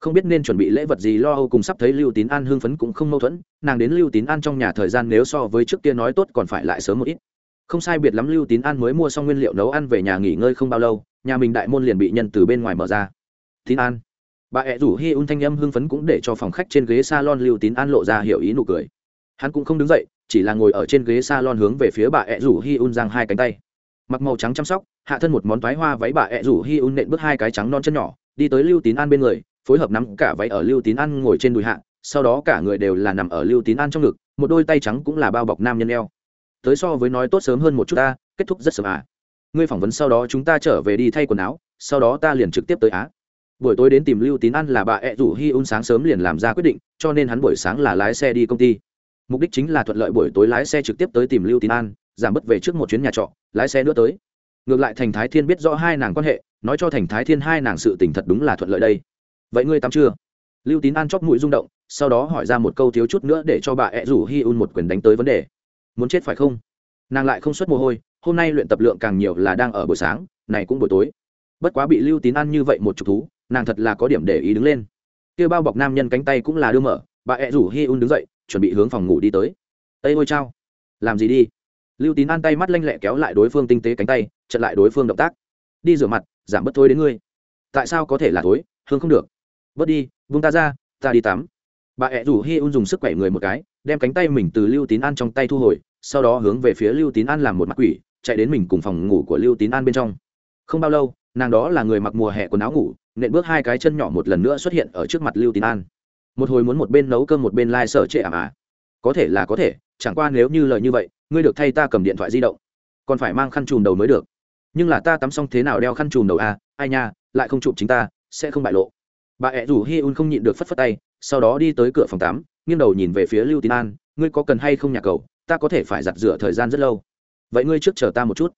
Không biết nên chuẩn bị lễ vật gì lo âu cùng sắp thấy lưu tín an hưng phấn cũng không mâu thuẫn, nàng đến lưu tín an trong nhà thời gian nếu so với trước kia nói tốt còn phải lại sớm một ít. Không sai biệt lắm lưu tín an mới mua xong nguyên liệu nấu ăn về nhà nghỉ ngơi không bao lâu, nhà mình đại môn liền bị nhân từ bên ngoài mở ra. Tín an bà ẹ rủ hi un thanh âm hưng phấn cũng để cho phòng khách trên ghế s a lon lưu tín an lộ ra hiểu ý nụ cười. Hắn cũng không đứng dậy, chỉ là ngồi ở trên ghế s a lon hướng về phía bà ẹ rủ hi un giang hai cánh tay. Mặc màu trắng chăm sóc, hạ thân một món thoái hoa váy, bà ẹ rủ hi un nện bước hai cái trắng non chân nhỏ, đi tới lưu tín an bên người, phối hợp nắm cả váy ở lưu tín an ngồi trên đùi hạ, sau đó cả người đều là nằm ở lưu tín an trong ngực, một đôi tay trắng cũng là bao bọc nam nhân eo. Tới so với nói tốt sớm hơn một chút ta, kết thúc rất sớm à. Ngươi phỏng vấn sau đó chúng ta trở về đi thay quần áo, sau đó ta liền trực tiếp tới á buổi tối đến tìm lưu tín ăn là bà ẹ rủ hi un sáng sớm liền làm ra quyết định, cho nên hắn buổi sáng là lái xe đi công ty. Mục đích chính là thuận lợi buổi tối lái xe trực tiếp tới tìm lưu tín an giảm bớt về trước một chuyến nhà trọ, lái xe nữa tới. Ngược lại thành thái thiên biết rõ hai nàng quan hệ, nói cho thành thái thiên hai nàng sự tình thật đúng là thuận lợi đây. Vậy ngươi tắm chưa? Lưu tín an chóp mũi rung động, sau đó hỏi ra một câu thiếu chút nữa để cho bà ẹ rủ hi un một quyền đánh tới vấn đề. Muốn chết phải không? Nàng lại không xuất mồ hôi, hôm nay luyện tập lượng càng nhiều là đang ở buổi sáng, này cũng buổi tối. Bất quá bị lưu tín An như vậy một chục thú nàng thật là có điểm để ý đứng lên. Kia bao bọc nam nhân cánh tay cũng là đưa mở bà ẹ rủ hi un đứng dậy chuẩn bị hướng phòng ngủ đi tới. Ây ôi chao làm gì đi? Lưu tín An tay mắt lanh lẹ kéo lại đối phương tinh tế cánh tay chặn lại đối phương động tác. Đi rửa mặt giảm bớt thôi đến ngươi. Tại sao có thể là thối, hương không được. Bớt đi vung ta ra ta đi tắm. Bà ẹ rủ hi un dùng sức khỏe người một cái đem cánh tay mình từ lưu tín an trong tay thu hồi sau đó hướng về phía lưu tín an làm một mặt quỷ chạy đến mình cùng phòng ngủ của lưu tín an bên trong. Không bao lâu nàng đó là người mặc mùa hè quần áo ngủ nện bước hai cái chân nhỏ một lần nữa xuất hiện ở trước mặt lưu tín an. Một hồi muốn một bên nấu cơm một bên lai、like、sở trệ ảm à có thể là có thể, chẳng qua nếu như lời như vậy, ngươi được thay ta cầm điện thoại di động. Còn phải mang khăn chùm đầu mới được. Nhưng là ta tắm xong thế nào đeo khăn chùm đầu à? Ai nha, lại không chụp chính ta, sẽ không bại lộ. Bà ẹ rủ hi un không nhịn được phất phất tay, sau đó đi tới cửa phòng tắm, nghiêng đầu nhìn về phía lưu tín an. Ngươi có cần hay không nhà cầu? Ta có thể phải giặt rửa thời gian rất lâu. Vậy ngươi trước chờ ta một chút.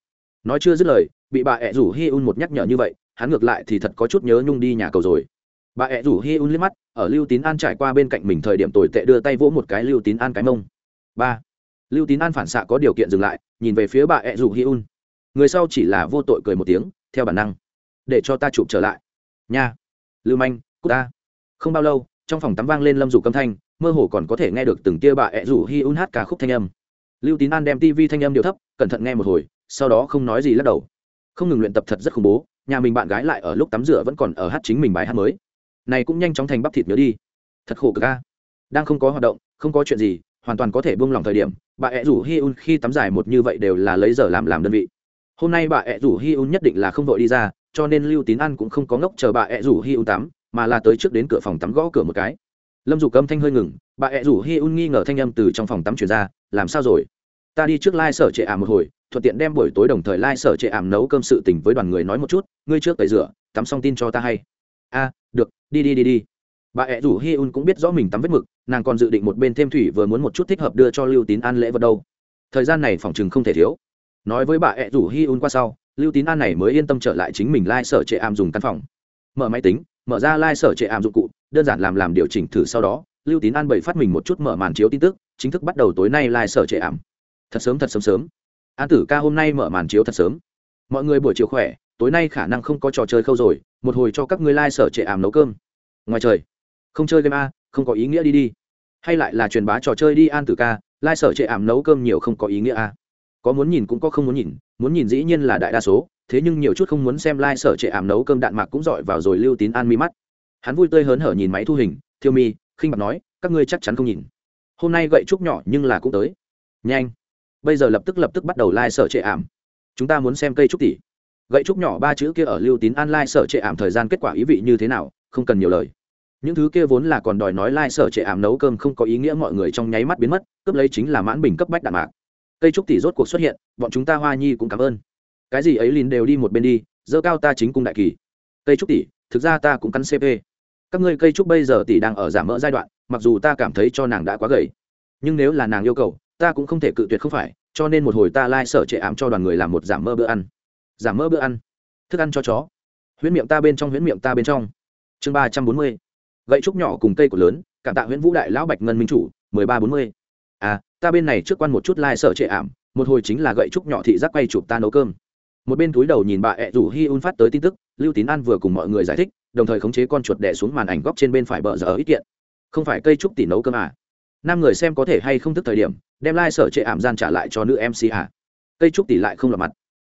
Nói chưa dứt lời, bị bà ẹ rủ hi un một nhắc nhở như vậy hắn ngược lại thì thật có chút nhớ nhung đi nhà cầu rồi. Bà ẹ rủ hi un liếc mắt, ở lưu tín an trải qua bên cạnh mình thời điểm tồi tệ đưa tay vỗ một cái lưu tín an cái mông. Ba, lưu tín an phản xạ có điều kiện dừng lại, nhìn về phía bà ẹ rủ hi un. Người sau chỉ là vô tội cười một tiếng, theo bản năng. Để cho ta chụp trở lại. Nha. Lưu manh, cút ta. Không bao lâu, trong phòng tắm vang lên lâm rủ câm thanh, mơ hồ còn có thể nghe được từng tia bà ẹ rủ hi un hát ca khúc thanh âm. Lưu tín an đem tv thanh âm điều thấp, cẩn thận nghe một hồi, sau đó không nói gì lắc đầu. Không ngừng luyện tập thật rất khủng bố nhà mình bạn gái lại ở lúc tắm rửa vẫn còn ở hát chính mình bài hát mới. Này cũng nhanh chóng thành bắp thịt nhớ đi. Thật khổ cực ca đang không có hoạt động, không có chuyện gì, hoàn toàn có thể buông lòng thời điểm, bà ẹ rủ hi un khi tắm dài một như vậy đều là lấy giờ làm làm đơn vị. Hôm nay bà ẹ rủ hi un nhất định là không vội đi ra, cho nên lưu tín ăn cũng không có ngốc chờ bà ẹ rủ hi un tắm, mà là tới trước đến cửa phòng tắm gõ cửa một cái. Lâm dù âm thanh hơi ngừng, bà ẹ rủ hi un nghi ngờ thanh âm từ trong phòng tắm chuyển ra, làm sao rồi? Ta đi trước lai、like、sở trệ ảm một hồi, thuận tiện đem buổi tối đồng thời lai、like、sở trệ ảm nấu cơm sự tình với đoàn người nói một chút, ngươi trước tẩy rửa, tắm xong tin cho ta hay. A, được, đi đi đi đi. Bà ẹ rủ hi un cũng biết rõ mình tắm vết mực, nàng còn dự định một bên thêm thủy vừa muốn một chút thích hợp đưa cho lưu tín an lễ vật đâu. Thời gian này phòng chừng không thể thiếu. Nói với bà ẹ rủ hi un qua sau, lưu tín an này mới yên tâm trở lại chính mình lai、like、sở trệ ảm dùng căn phòng. Mở máy tính, mở ra lai、like、sở trệ ảm dụng cụ, đơn giản làm làm điều chỉnh thử sau đó, lưu tín an bày phát mình một chút mở màn chiếu tin tức, chính thức bắt đầu tối nay lai、like、sở trệ ảm thật sớm thật sớm sớm. An tử ca hôm nay mở màn chiếu thật sớm. Mọi người buổi chiều khỏe, tối nay khả năng không có trò chơi khâu rồi, một hồi cho các ngươi lai、like、sở trệ ảm nấu cơm. Ngoài trời, không chơi game a, không có ý nghĩa đi đi. Hay lại là truyền bá trò chơi đi an tử ca lai、like、sở trệ ảm nấu cơm nhiều không có ý nghĩa a. Có muốn nhìn cũng có không muốn nhìn muốn nhìn dĩ nhiên là đại đa số, thế nhưng nhiều chút không muốn xem lai、like、sở trệ ảm nấu cơm đạn mạc cũng dọi vào rồi lưu tín an mi mắt. Hắn vui tươi hớn hở nhìn máy thu hình, thiêu mi, khinh bạc nói, các ngươi chắc chắn không nhìn. Hôm nay gậy trúc nhỏ nhưng là cũng tới. Nhanh bây giờ lập tức lập tức bắt đầu lai、like、sở trệ ảm. Chúng ta muốn xem cây trúc tỷ. Gậy trúc nhỏ ba chữ kia ở lưu tín an lai、like、sở trệ ảm thời gian kết quả ý vị như thế nào, không cần nhiều lời. Những thứ kia vốn là còn đòi nói lai、like、sở trệ ảm nấu cơm không có ý nghĩa mọi người trong nháy mắt biến mất, cướp lấy chính là mãn bình cấp bách đạn mạc. Cây trúc tỷ rốt cuộc xuất hiện, bọn chúng ta hoa nhi cũng cảm ơn. Cái gì ấy lìn đều đi một bên đi, dơ cao ta chính cung đại kỳ. Cây trúc tỷ, thực ra ta cũng cắn cp các ngươi cây trúc bây giờ tỷ đang ở giảm mỡ giai đoạn, mặc dù ta cảm thấy cho nàng đã quá gầy, nhưng nếu là nàng yêu cầu ta cũng không thể cự tuyệt không phải, cho nên một hồi ta lai、like、sở trệ ảm cho đoàn người làm một giảm mơ bữa ăn. Giảm mơ bữa ăn. Thức ăn cho chó. Huyễn miệng ta bên trong, huyễn miệng ta bên trong. Chương ba trăm bốn mươi. Gậy trúc nhỏ cùng cây của lớn, cảm tạ huyễn vũ đại lão bạch ngân minh chủ, mười ba bốn mươi. À ta bên này trước quan một chút lai、like、sở trệ ảm, một hồi chính là gậy trúc nhỏ thị giác quay chụp ta nấu cơm. Một bên túi đầu nhìn bà ẹ rủ hi un phát tới tin tức, lưu tín an vừa cùng mọi người giải thích, đồng thời khống chế con chuột đẻ xuống màn ảnh góc trên bên phải bờ giờ ít kiện không phải cây trúc tỉ nấu cơm à? Năm người xem có thể hay không thức thời điểm, đem lai、like、sở trệ ảm gian trả lại cho nữ mc à cây trúc tỷ lại không lọt mặt.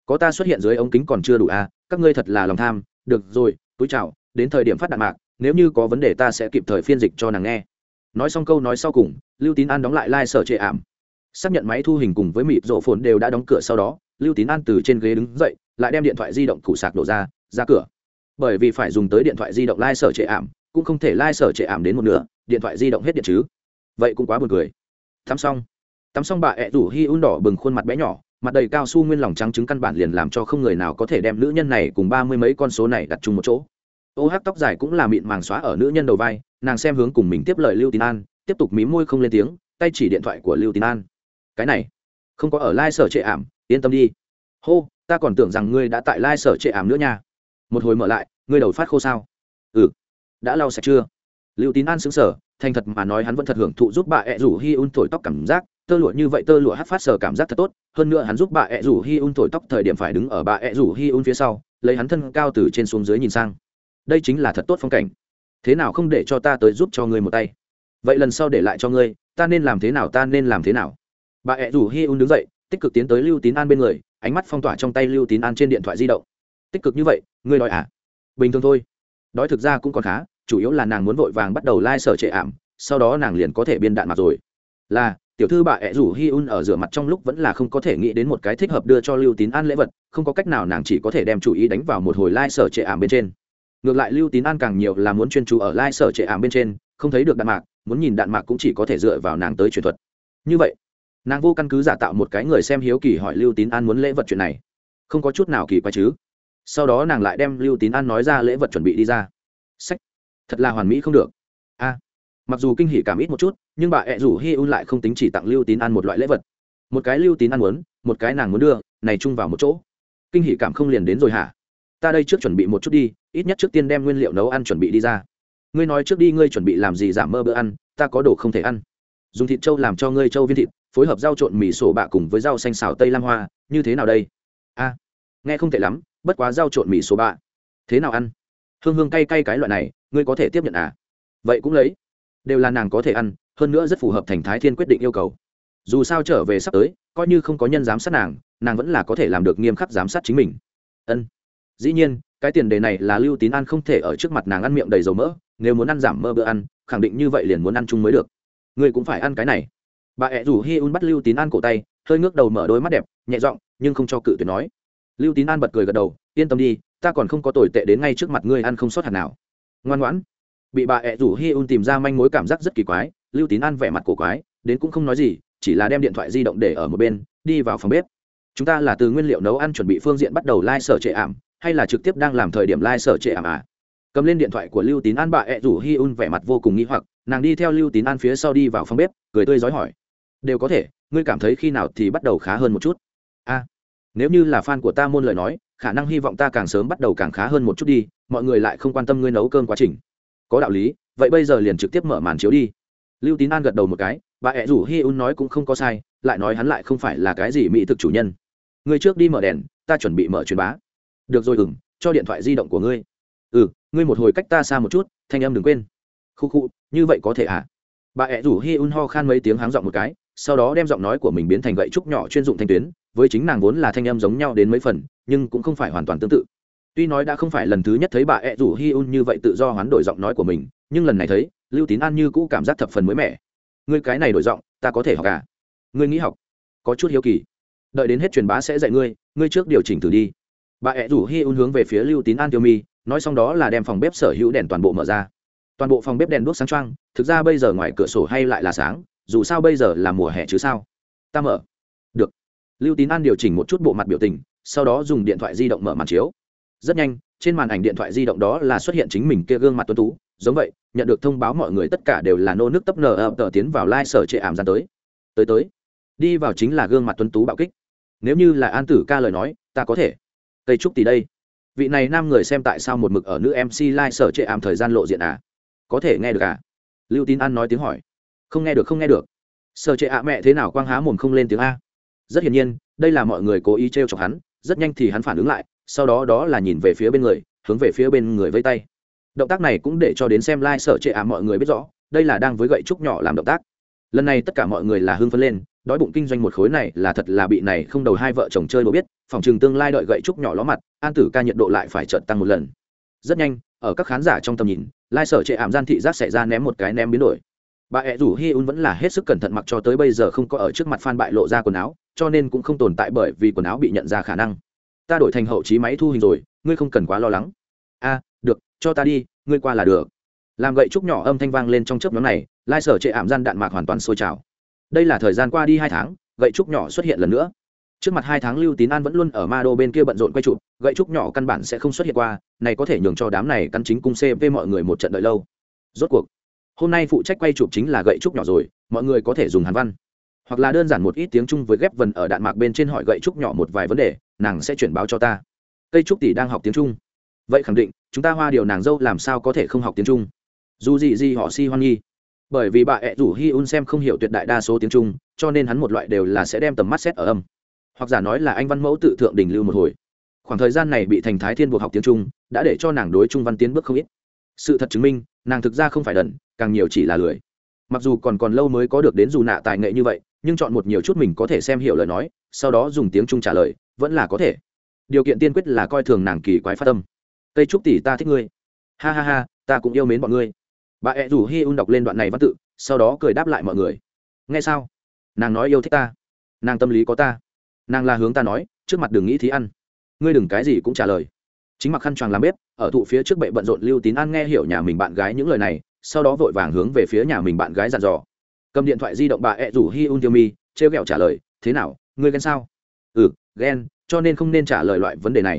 Có ta xuất hiện dưới ống kính còn chưa đủ à các ngươi thật là lòng tham. Được rồi, túi chào, đến thời điểm phát đạn mạc, nếu như có vấn đề ta sẽ kịp thời phiên dịch cho nàng nghe. Nói xong câu nói sau cùng, lưu tín an đóng lại lai、like、sở trệ ảm. Xác nhận máy thu hình cùng với mịp rổ phồn đều đã đóng cửa sau đó, lưu tín an từ trên ghế đứng dậy, lại đem điện thoại di động cụ sạc đổ ra ra cửa. Bởi vì phải dùng tới điện thoại di động lai、like、sở trệ ảm, cũng không thể lai、like、sở trệ ảm đến một nửa, điện thoại di động hết điện chứ vậy cũng quá buồn cười. Tắm xong. Tắm xong bà ẹ rủ hi un đỏ bừng khuôn mặt bé nhỏ, mặt đầy cao su nguyên lòng trắng trứng căn bản liền làm cho không người nào có thể đem nữ nhân này cùng ba mươi mấy con số này đặt chung một chỗ. Ô hát tóc dài cũng là mịn màng xóa ở nữ nhân đầu vai, nàng xem hướng cùng mình tiếp lời lưu tín an, tiếp tục mí môi không lên tiếng, tay chỉ điện thoại của lưu tín an. Cái này, không có ở lai、like、sở trệ ảm, yên tâm đi. Hô, ta còn tưởng rằng ngươi đã tại lai、like、sở trệ ảm nữa nha. Một hồi mở lại, ngươi đầu phát khô sao? Ừ đã lau sạch chưa? Lưu tín an xứng sở thành thật mà nói hắn vẫn thật hưởng thụ giúp bà ẹ rủ hi un thổi tóc cảm giác, tơ lụa như vậy tơ lụa hát phát sờ cảm giác thật tốt, hơn nữa hắn giúp bà ẹ rủ hi un thổi tóc thời điểm phải đứng ở bà ẹ rủ hi un phía sau, lấy hắn thân cao từ trên xuống dưới nhìn sang. Đây chính là thật tốt phong cảnh. Thế nào không để cho ta tới giúp cho ngươi một tay? Vậy lần sau để lại cho ngươi, ta nên làm thế nào, ta nên làm thế nào? Bà ẹ rủ hi un đứng dậy, tích cực tiến tới lưu tín an bên người, ánh mắt phong tỏa trong tay lưu tín an trên điện thoại di động. Tích cực như vậy, ngươi nói à? Bình thường thôi. Đói thực ra cũng còn khá chủ yếu là nàng muốn vội vàng bắt đầu lai、like、sở trệ ảm, sau đó nàng liền có thể biên đạn mặt rồi. Là, tiểu thư bà ẹ rủ hi un ở rửa mặt trong lúc vẫn là không có thể nghĩ đến một cái thích hợp đưa cho lưu tín an lễ vật, không có cách nào nàng chỉ có thể đem chủ ý đánh vào một hồi lai、like、sở trệ ảm bên trên. Ngược lại lưu tín an càng nhiều là muốn chuyên chú ở lai、like、sở trệ ảm bên trên, không thấy được đạn mạc, muốn nhìn đạn mạc cũng chỉ có thể dựa vào nàng tới truyền thuật. Như vậy, nàng vô căn cứ giả tạo một cái người xem hiếu kỳ hỏi lưu tín an muốn lễ vật chuyện này. Không có chút nào kỳ quái chứ. Sau đó nàng lại đem lưu tín an nói ra lễ vật chuẩn bị đi ra. Sách thật là hoàn mỹ không được. A, mặc dù kinh hỉ cảm ít một chút, nhưng bà ẹ rủ hi un lại không tính chỉ tặng lưu tín ăn một loại lễ vật. Một cái lưu tín ăn muốn, một cái nàng muốn đưa, này chung vào một chỗ. Kinh hỉ cảm không liền đến rồi hả? Ta đây trước chuẩn bị một chút đi, ít nhất trước tiên đem nguyên liệu nấu ăn chuẩn bị đi ra. Ngươi nói trước đi, ngươi chuẩn bị làm gì giảm mơ bữa ăn, ta có đồ không thể ăn. Dùng thịt trâu làm cho ngươi trâu viên thịt, phối hợp rau trộn mì sổ bạ cùng với rau xanh xào tây lam hoa, như thế nào đây? A, nghe không tệ lắm, bất quá rau trộn mì sổ bạ. Thế nào ăn? Hương hương cay cay cái loại này, ngươi có thể tiếp nhận à? Vậy cũng lấy. Đều là nàng có thể ăn, hơn nữa rất phù hợp thành thái thiên quyết định yêu cầu. Dù sao trở về sắp tới, coi như không có nhân giám sát nàng nàng vẫn là có thể làm được nghiêm khắc giám sát chính mình. Ân. Dĩ nhiên, cái tiền đề này là lưu tín ăn không thể ở trước mặt nàng ăn miệng đầy dầu mỡ, nếu muốn ăn giảm mơ bữa ăn, khẳng định như vậy liền muốn ăn chung mới được. Ngươi cũng phải ăn cái này. Bà ẹ rủ hi un bắt lưu tín ăn cổ tay, hơi ngước đầu mở đôi mắt đẹp, nhẹ giọng, nhưng không cho cự tuyệt nói. Lưu tín an bật cười gật đầu, yên tâm đi ta còn không có tồi tệ đến ngay trước mặt ngươi ăn không sót hạt nào. Ngoan ngoãn. Bị bà ẹ rủ hi un tìm ra manh mối cảm giác rất kỳ quái, lưu tín an vẻ mặt cổ quái, đến cũng không nói gì, chỉ là đem điện thoại di động để ở một bên, đi vào phòng bếp. Chúng ta là từ nguyên liệu nấu ăn chuẩn bị phương diện bắt đầu lai、like、sở trệ ảm, hay là trực tiếp đang làm thời điểm lai、like、sở trệ ảm à? Cầm lên điện thoại của lưu tín an, bà ẹ rủ hi un vẻ mặt vô cùng nghĩ hoặc, nàng đi theo lưu tín an phía sau đi vào phòng bếp, cười tươi giói hỏi. Đều có thể, ngươi cảm thấy khi nào thì bắt đầu khá hơn một chút? Nếu như là fan của ta môn lời nói, khả năng hy vọng ta càng sớm bắt đầu càng khá hơn một chút đi, mọi người lại không quan tâm ngươi nấu cơm quá trình. Có đạo lý, vậy bây giờ liền trực tiếp mở màn chiếu đi. Lưu tín an gật đầu một cái, bà ẹ rủ hi un nói cũng không có sai, lại nói hắn lại không phải là cái gì mỹ thực chủ nhân. Ngươi trước đi mở đèn, ta chuẩn bị mở truyền bá. Được rồi ừng cho điện thoại di động của ngươi. Ừ ngươi một hồi cách ta xa một chút, thanh em đừng quên. Khu khu, như vậy có thể à? Bà ẹ rủ hi un ho khan mấy tiếng háng giọng một cái, sau đó đem giọng nói của mình biến thành gậy trúc nhỏ chuyên dụng thanh tuyến với chính nàng vốn là thanh em giống nhau đến mấy phần, nhưng cũng không phải hoàn toàn tương tự. Tuy nói đã không phải lần thứ nhất thấy bà ẹ rủ hi un như vậy tự do hoán đổi giọng nói của mình, nhưng lần này thấy, lưu tín an như cũ cảm giác thập phần mới mẻ. Ngươi cái này đổi giọng, ta có thể học à? Ngươi nghĩ học, có chút hiếu kỳ. Đợi đến hết truyền bá sẽ dạy ngươi ngươi trước điều chỉnh thử đi. Bà ẹ rủ hi un hướng về phía lưu tín an tiêu mi, nói xong đó là đem phòng bếp sở hữu đèn toàn bộ mở ra. Toàn bộ phòng bếp đèn đuốc sáng trăng thực ra bây giờ ngoài cửa sổ hay lại là sáng, dù sao bây giờ là mùa hè chứ sao? Ta mở lưu tín an điều chỉnh một chút bộ mặt biểu tình, sau đó dùng điện thoại di động mở màn chiếu. Rất nhanh, trên màn ảnh điện thoại di động đó là xuất hiện chính mình kia gương mặt tuấn tú, giống vậy, nhận được thông báo mọi người tất cả đều là nô nước tấp nờ ập tờ tiến vào lai、like、sở trệ ảm gian tới. Tới tới. Đi vào chính là gương mặt tuấn tú bạo kích. Nếu như là an tử ca lời nói, ta có thể. Cây trúc tỷ đây. Vị này nam người xem tại sao một mực ở nữ mc lai sở trệ ảm thời gian lộ diện à? Có thể nghe được à? Lưu tín an nói tiếng hỏi. Không nghe được, không nghe được. Sở trệ ạ, mẹ thế nào quang há mồm không lên tiếng a? Rất hiển nhiên, đây là mọi người cố ý t r e o chọc hắn, rất nhanh thì hắn phản ứng lại, sau đó đó là nhìn về phía bên người, hướng về phía bên người vây tay. Động tác này cũng để cho đến xem lai、like、sở trệ ạ mọi người biết rõ, đây là đang với gậy trúc nhỏ làm động tác. Lần này tất cả mọi người là hưng phấn lên, đói bụng kinh doanh một khối này là thật là bị này không đầu hai vợ chồng chơi đố biết, phòng trường tương lai đợi gậy trúc nhỏ ló mặt, an tử ca nhiệt độ lại phải trợn tăng một lần. Rất nhanh, ở các khán giả trong tầm nhìn lai sở trệ ảm gian thị giác xảy ra ném một cái ném biến đổi. Bà ẹ rủ hi un vẫn là hết sức cẩn thận mặc cho tới bây giờ không có ở trước mặt phan bại lộ ra quần áo cho nên cũng không tồn tại bởi vì quần áo bị nhận ra khả năng. Ta đổi thành hậu trí máy thu hình rồi, ngươi không cần quá lo lắng. A, được, cho ta đi, ngươi qua là được. Làm gậy trúc nhỏ âm thanh vang lên trong chớp nhóm này, lai sở trệ ảm gian đạn mạc hoàn toàn sôi trào. Đây là thời gian qua đi hai tháng, gậy trúc nhỏ xuất hiện lần nữa. Trước mặt hai tháng lưu tín an vẫn luôn ở ma đô bên kia bận rộn quay chụp, gậy trúc nhỏ căn bản sẽ không xuất hiện qua, này có thể nhường cho đám này căn chính cung cv mọi người một trận đợi lâu. Rốt cuộc, hôm nay phụ trách quay chụp chính là gậy trúc nhỏ rồi, mọi người có thể dùng hàn văn hoặc là đơn giản một ít tiếng trung với ghép vần ở đạn mạc bên trên hỏi gậy trúc nhỏ một vài vấn đề, nàng sẽ chuyển báo cho ta. Cây trúc tỷ đang học tiếng trung. Vậy khẳng định, chúng ta hoa điều nàng dâu làm sao có thể không học tiếng trung? Dù gì gì họ si hoan nghi. Bởi vì bà ẹ rủ hi un xem không hiểu tuyệt đại đa số tiếng trung, cho nên hắn một loại đều là sẽ đem tầm mắt xét ở âm. Hoặc giả nói là anh văn mẫu tự thượng đỉnh lưu một hồi. Khoảng thời gian này bị thành thái thiên buộc học tiếng trung, đã để cho nàng đối trung văn tiến bước không ít. Sự thật chứng minh, nàng thực ra không phải đần, càng nhiều chỉ là lười. Mặc dù còn còn lâu mới có được đến dù nạ tài nghệ như vậy nhưng chọn một nhiều chút mình có thể xem hiểu lời nói, sau đó dùng tiếng trung trả lời, vẫn là có thể. Điều kiện tiên quyết là coi thường nàng kỳ quái phát tâm. Cây trúc tỷ ta thích ngươi. Ha ha ha, ta cũng yêu mến bọn ngươi. Bà ẹ rủ hi un đọc lên đoạn này văn tự, sau đó cười đáp lại mọi người. Nghe sao? Nàng nói yêu thích ta. Nàng tâm lý có ta. Nàng là hướng ta nói, trước mặt đừng nghĩ thí ăn. Ngươi đừng cái gì cũng trả lời. Chính mặc khăn choàng làm bếp, ở thụ phía trước bệ bận rộn lưu tín an nghe hiểu nhà mình bạn gái những lời này, sau đó vội vàng hướng về phía nhà mình bạn gái dặn dò cầm điện thoại di động bà ẹ rủ hi un tiêu mi t r e o g ẹ o trả lời, thế nào, ngươi ghen sao? Ừ ghen, cho nên không nên trả lời loại vấn đề này.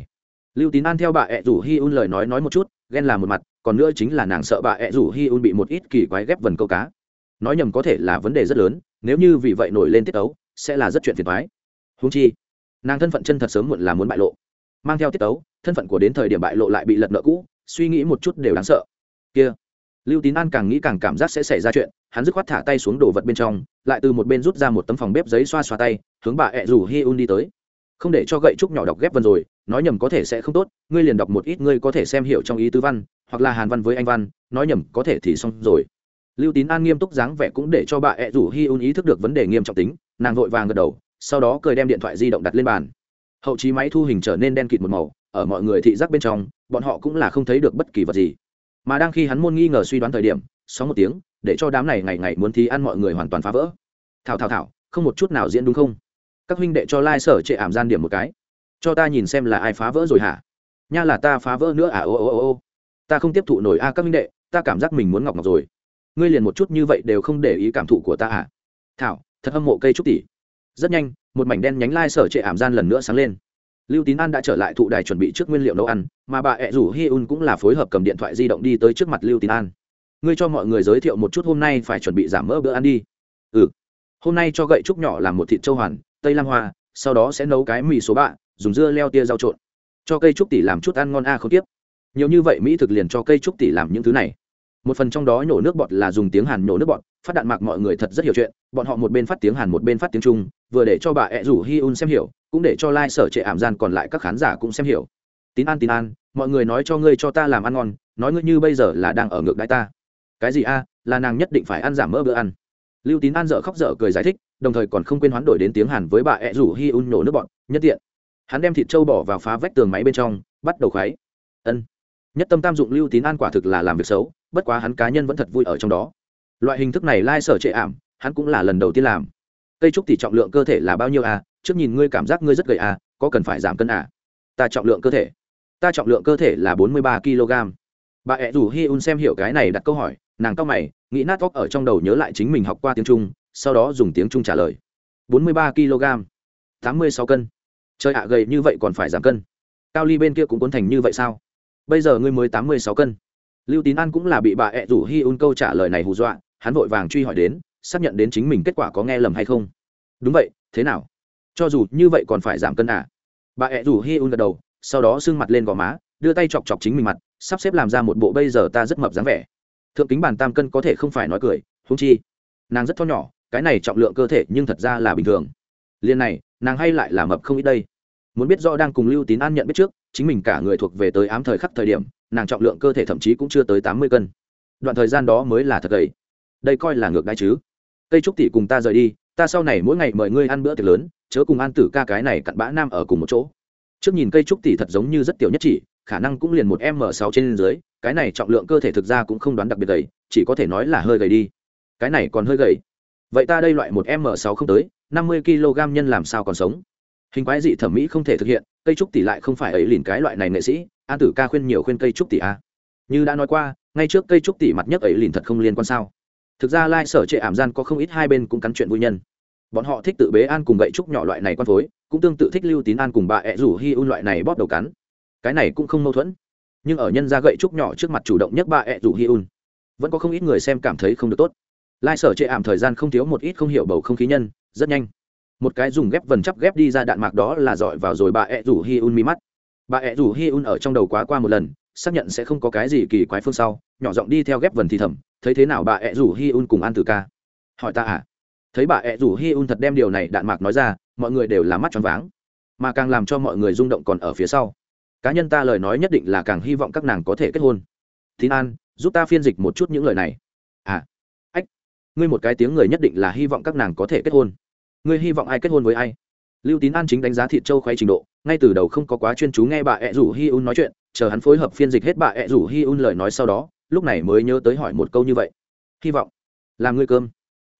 Lưu tín an theo bà ẹ rủ hi un lời nói nói một chút, ghen là một mặt, còn nữa chính là nàng sợ bà ẹ rủ hi un bị một ít kỳ quái ghép vần câu cá. Nói nhầm có thể là vấn đề rất lớn, nếu như vì vậy nổi lên tiết ấu sẽ là rất chuyện phiền thoái húng chi, nàng thân phận chân thật sớm muộn là muốn bại lộ. Mang theo tiết ấu thân phận của đến thời điểm bại lộ lại bị lật nợ cũ, suy nghĩ một chút đều đáng sợ. Kia lưu tín an càng nghĩ càng cảm giác sẽ xảy ra chuyện, hắn dứt khoát thả tay xuống đồ vật bên trong, lại từ một bên rút ra một tấm phòng bếp giấy xoa xoa tay, hướng bà ẹ rủ hi un đi tới. Không để cho gậy trúc nhỏ đọc ghép vần rồi, nói nhầm có thể sẽ không tốt, ngươi liền đọc một ít ngươi có thể xem hiểu trong ý tứ văn, hoặc là hàn văn với anh văn, nói nhầm có thể thì xong rồi. Lưu tín an nghiêm túc dáng vẻ cũng để cho bà ẹ rủ hi un ý thức được vấn đề nghiêm trọng tính, nàng vội vàng gật đầu, sau đó cười đem điện thoại di động đặt lên bàn. Hậu trí máy thu hình trở nên đen kịt một màu, ở mọi người thị giác bên trong, bọn họ cũng là không thấy được bất kỳ vật gì mà đang khi hắn môn nghi ngờ suy đoán thời điểm, sóng một tiếng, để cho đám này ngày ngày muốn thi ăn mọi người hoàn toàn phá vỡ. Thảo thảo thảo, không một chút nào diễn đúng không? Các huynh đệ cho lai、like、sở trệ ảm gian điểm một cái. Cho ta nhìn xem là ai phá vỡ rồi hả? Nha là ta phá vỡ nữa à? Ô ô ô ô. Ta không tiếp thụ nổi a, các huynh đệ, ta cảm giác mình muốn ngọc ngọc rồi. Ngươi liền một chút như vậy đều không để ý cảm thụ của ta à? Thảo, thật hâm mộ cây trúc tỷ. Rất nhanh, một mảnh đen nhánh lai sở trệ ảm gian lần nữa sáng lên lưu tín an đã trở lại thụ đài chuẩn bị trước nguyên liệu nấu ăn, mà bà ẹ rủ hi un cũng là phối hợp cầm điện thoại di động đi tới trước mặt lưu tín an. Ngươi cho mọi người giới thiệu một chút hôm nay phải chuẩn bị giảm mỡ bữa ăn đi. Ừ. Hôm nay cho gậy trúc nhỏ làm một thịt châu hoàn, tây lam hoa, sau đó sẽ nấu cái mì số bạ, dùng dưa leo tia rau trộn. Cho cây trúc tỷ làm chút ăn ngon a, không tiếp. Nhiều như vậy mỹ thực liền cho cây trúc tỷ làm những thứ này. Một phần trong đó nhổ nước bọt là dùng tiếng hàn nhổ nước bọt, phát đạn mạc mọi người thật rất hiểu chuyện, bọn họ một bên phát tiếng hàn một bên phát tiếng trung vừa để cho bà ẹ rủ hi un xem hiểu, cũng để cho lai、like、sở trệ ảm gian còn lại các khán giả cũng xem hiểu. Tín an tín an, mọi người nói cho ngươi cho ta làm ăn ngon, nói ngươi như bây giờ là đang ở ngược đãi ta. Cái gì a, là nàng nhất định phải ăn giảm mỡ bữa ăn. Lưu tín an dợ khóc dở cười giải thích, đồng thời còn không quên hoán đổi đến tiếng hàn với bà ẹ rủ hi un nổ nước bọn, nhất tiện. Hắn đem thịt trâu bỏ vào phá vách tường máy bên trong, bắt đầu khoáy ân. Nhất tâm tam dụng lưu tín an quả thực là làm việc xấu, bất quá hắn cá nhân vẫn thật vui ở trong đó. Loại hình thức này lai sở trệ ảm, hắn cũng là lần đầu tiên làm cây trúc tỷ trọng lượng cơ thể là bao nhiêu à? Trước nhìn ngươi cảm giác ngươi rất gầy à có cần phải giảm cân à? Ta trọng lượng cơ thể. Ta trọng lượng cơ thể là bốn mươi ba kg bà ẹ rủ hi un xem hiểu cái này đặt câu hỏi, nàng cao mày, nghĩ nát óc ở trong đầu nhớ lại chính mình học qua tiếng trung, sau đó dùng tiếng trung trả lời. bốn mươi ba kg tám mươi sáu cân. Trời ạ, gầy như vậy còn phải giảm cân. Cao ly bên kia cũng cuốn thành như vậy sao? Bây giờ ngươi mới tám mươi sáu cân. Lưu tín an cũng là bị bà ẹ rủ hi un câu trả lời này hù dọa, hắn vội vàng truy hỏi đến xác nhận đến chính mình kết quả có nghe lầm hay không. Đúng vậy, thế nào? Cho dù như vậy còn phải giảm cân à? Bà ẹ rủ hi un gật đầu, sau đó sưng mặt lên gò má, đưa tay chọc chọc chính mình mặt, sắp xếp làm ra một bộ bây giờ ta rất mập dáng vẻ. Thượng kính bàn tam cân có thể không phải nói cười húng chi, nàng rất tho nhỏ, cái này trọng lượng cơ thể nhưng thật ra là bình thường. Liên này, nàng hay lại là mập không ít đây. Muốn biết rõ đang cùng lưu tín an nhận biết trước, chính mình cả người thuộc về tới ám thời khắc thời điểm, nàng trọng lượng cơ thể thậm chí cũng chưa tới tám mươi cân. Đoạn thời gian đó mới là thật gầy. Đây coi là ngược đai chứ cây trúc tỷ cùng ta rời đi, ta sau này mỗi ngày mời ngươi ăn bữa tiệc lớn, chớ cùng an tử ca cái này cặn bã nam ở cùng một chỗ. Trước nhìn cây trúc tỷ thật giống như rất tiểu nhất chỉ, khả năng cũng liền một m sáu trên dưới, cái này trọng lượng cơ thể thực ra cũng không đoán đặc biệt gầy, chỉ có thể nói là hơi gầy đi. Cái này còn hơi gầy. Vậy ta đây loại một m sáu không tới, năm mươi kg nhân làm sao còn sống? Hình quái dị thẩm mỹ không thể thực hiện, cây trúc tỷ lại không phải ấy liền cái loại này nghệ sĩ, an tử ca khuyên nhiều khuyên cây trúc tỷ a. Như đã nói qua, ngay trước cây trúc tỷ mặt nhất ấy liền thật không liên quan sao thực ra lai sở trệ ảm gian có không ít hai bên cũng cắn chuyện vui nhân. Bọn họ thích tự bế an cùng gậy trúc nhỏ loại này quan phối, cũng tương tự thích lưu tín an cùng bà ẹ rủ hi un loại này bóp đầu cắn. Cái này cũng không mâu thuẫn. Nhưng ở nhân ra gậy trúc nhỏ trước mặt chủ động nhất bà ẹ rủ hi un, vẫn có không ít người xem cảm thấy không được tốt. Lai sở trệ ảm thời gian không thiếu một ít không hiểu bầu không khí nhân, rất nhanh. Một cái dùng ghép vần chắp ghép đi ra đạn mạc đó là dọi vào rồi bà ẹ rủ hi un mi mắt. Bà ẹ rủ hi un ở trong đầu quá qua một lần, xác nhận sẽ không có cái gì kỳ quái phương sau, nhỏ giọng đi theo ghép vần thì thầm thấy thế nào bà ẹ rủ hi un cùng an tử ca? Hỏi ta à? Thấy bà ẹ rủ hi un thật đem điều này đạn mạc nói ra, mọi người đều là mắt tròn váng. Mà càng làm cho mọi người rung động còn ở phía sau. Cá nhân ta lời nói nhất định là càng hy vọng các nàng có thể kết hôn. Tín an, giúp ta phiên dịch một chút những lời này. À ách, ngươi một cái tiếng người nhất định là hy vọng các nàng có thể kết hôn. Ngươi hy vọng ai kết hôn với ai? Lưu tín an chính đánh giá thịt châu khoái trình độ, ngay từ đầu không có quá chuyên chú nghe bà ẹ rủ hi un nói chuyện, chờ hắn phối hợp phiên dịch hết bà ẹ rủ hi un lời nói sau đó lúc này mới nhớ tới hỏi một câu như vậy. Hy vọng làm ngươi cơm.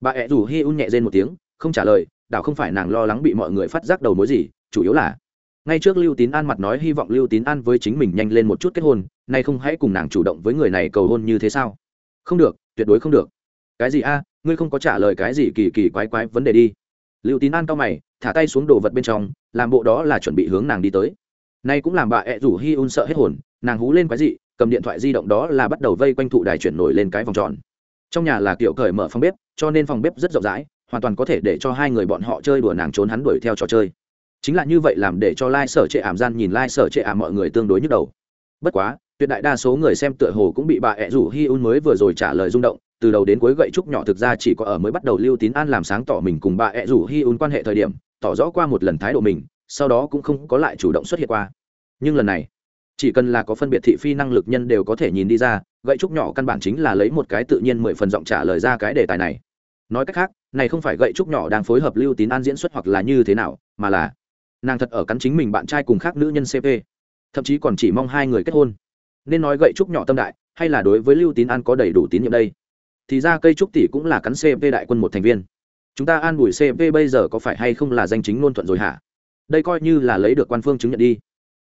Bà ẹ rủ hi un nhẹ rên một tiếng, không trả lời, đảo không phải nàng lo lắng bị mọi người phát giác đầu mối gì, chủ yếu là ngay trước lưu tín an mặt nói hy vọng lưu tín an với chính mình nhanh lên một chút kết hôn, nay không hãy cùng nàng chủ động với người này cầu hôn như thế sao? Không được, tuyệt đối không được. Cái gì a, ngươi không có trả lời cái gì kỳ kỳ quái quái vấn đề đi. Lưu tín an cao mày, thả tay xuống đồ vật bên trong, làm bộ đó là chuẩn bị hướng nàng đi tới. Nay cũng làm bà ẹ rủ hi un sợ hết hồn, nàng hú lên quái dị cầm điện thoại di động đó là bắt đầu vây quanh thụ đài chuyển nổi lên cái vòng tròn. Trong nhà là kiểu cởi mở phòng bếp, cho nên phòng bếp rất rộng rãi, hoàn toàn có thể để cho hai người bọn họ chơi đùa nàng trốn hắn đuổi theo trò chơi. Chính là như vậy làm để cho lai、like、sở trệ ảm gian nhìn lai、like、sở trệ ảm mọi người tương đối nhức đầu. Bất quá, tuyệt đại đa số người xem tựa hồ cũng bị bà ẹ rủ hi un mới vừa rồi trả lời rung động, từ đầu đến cuối gậy trúc nhỏ thực ra chỉ có ở mới bắt đầu lưu tín an làm sáng tỏ mình cùng bà ẹ rủ hi un quan hệ thời điểm, tỏ rõ qua một lần thái độ mình, sau đó cũng không có lại chủ động xuất hiện qua. Nhưng lần này chỉ cần là có phân biệt thị phi năng lực nhân đều có thể nhìn đi ra, gậy trúc nhỏ căn bản chính là lấy một cái tự nhiên mười phần giọng trả lời ra cái đề tài này. Nói cách khác, này không phải gậy trúc nhỏ đang phối hợp lưu tín an diễn xuất hoặc là như thế nào, mà là nàng thật ở cắn chính mình bạn trai cùng khác nữ nhân cp thậm chí còn chỉ mong hai người kết hôn. Nên nói gậy trúc nhỏ tâm đại, hay là đối với lưu tín an có đầy đủ tín nhiệm đây? Thì ra cây trúc tỷ cũng là cắn cp đại quân một thành viên. Chúng ta an bùi cp bây giờ có phải hay không là danh chính ngôn thuận rồi hả? Đây coi như là lấy được quan phương chứng nhận đi.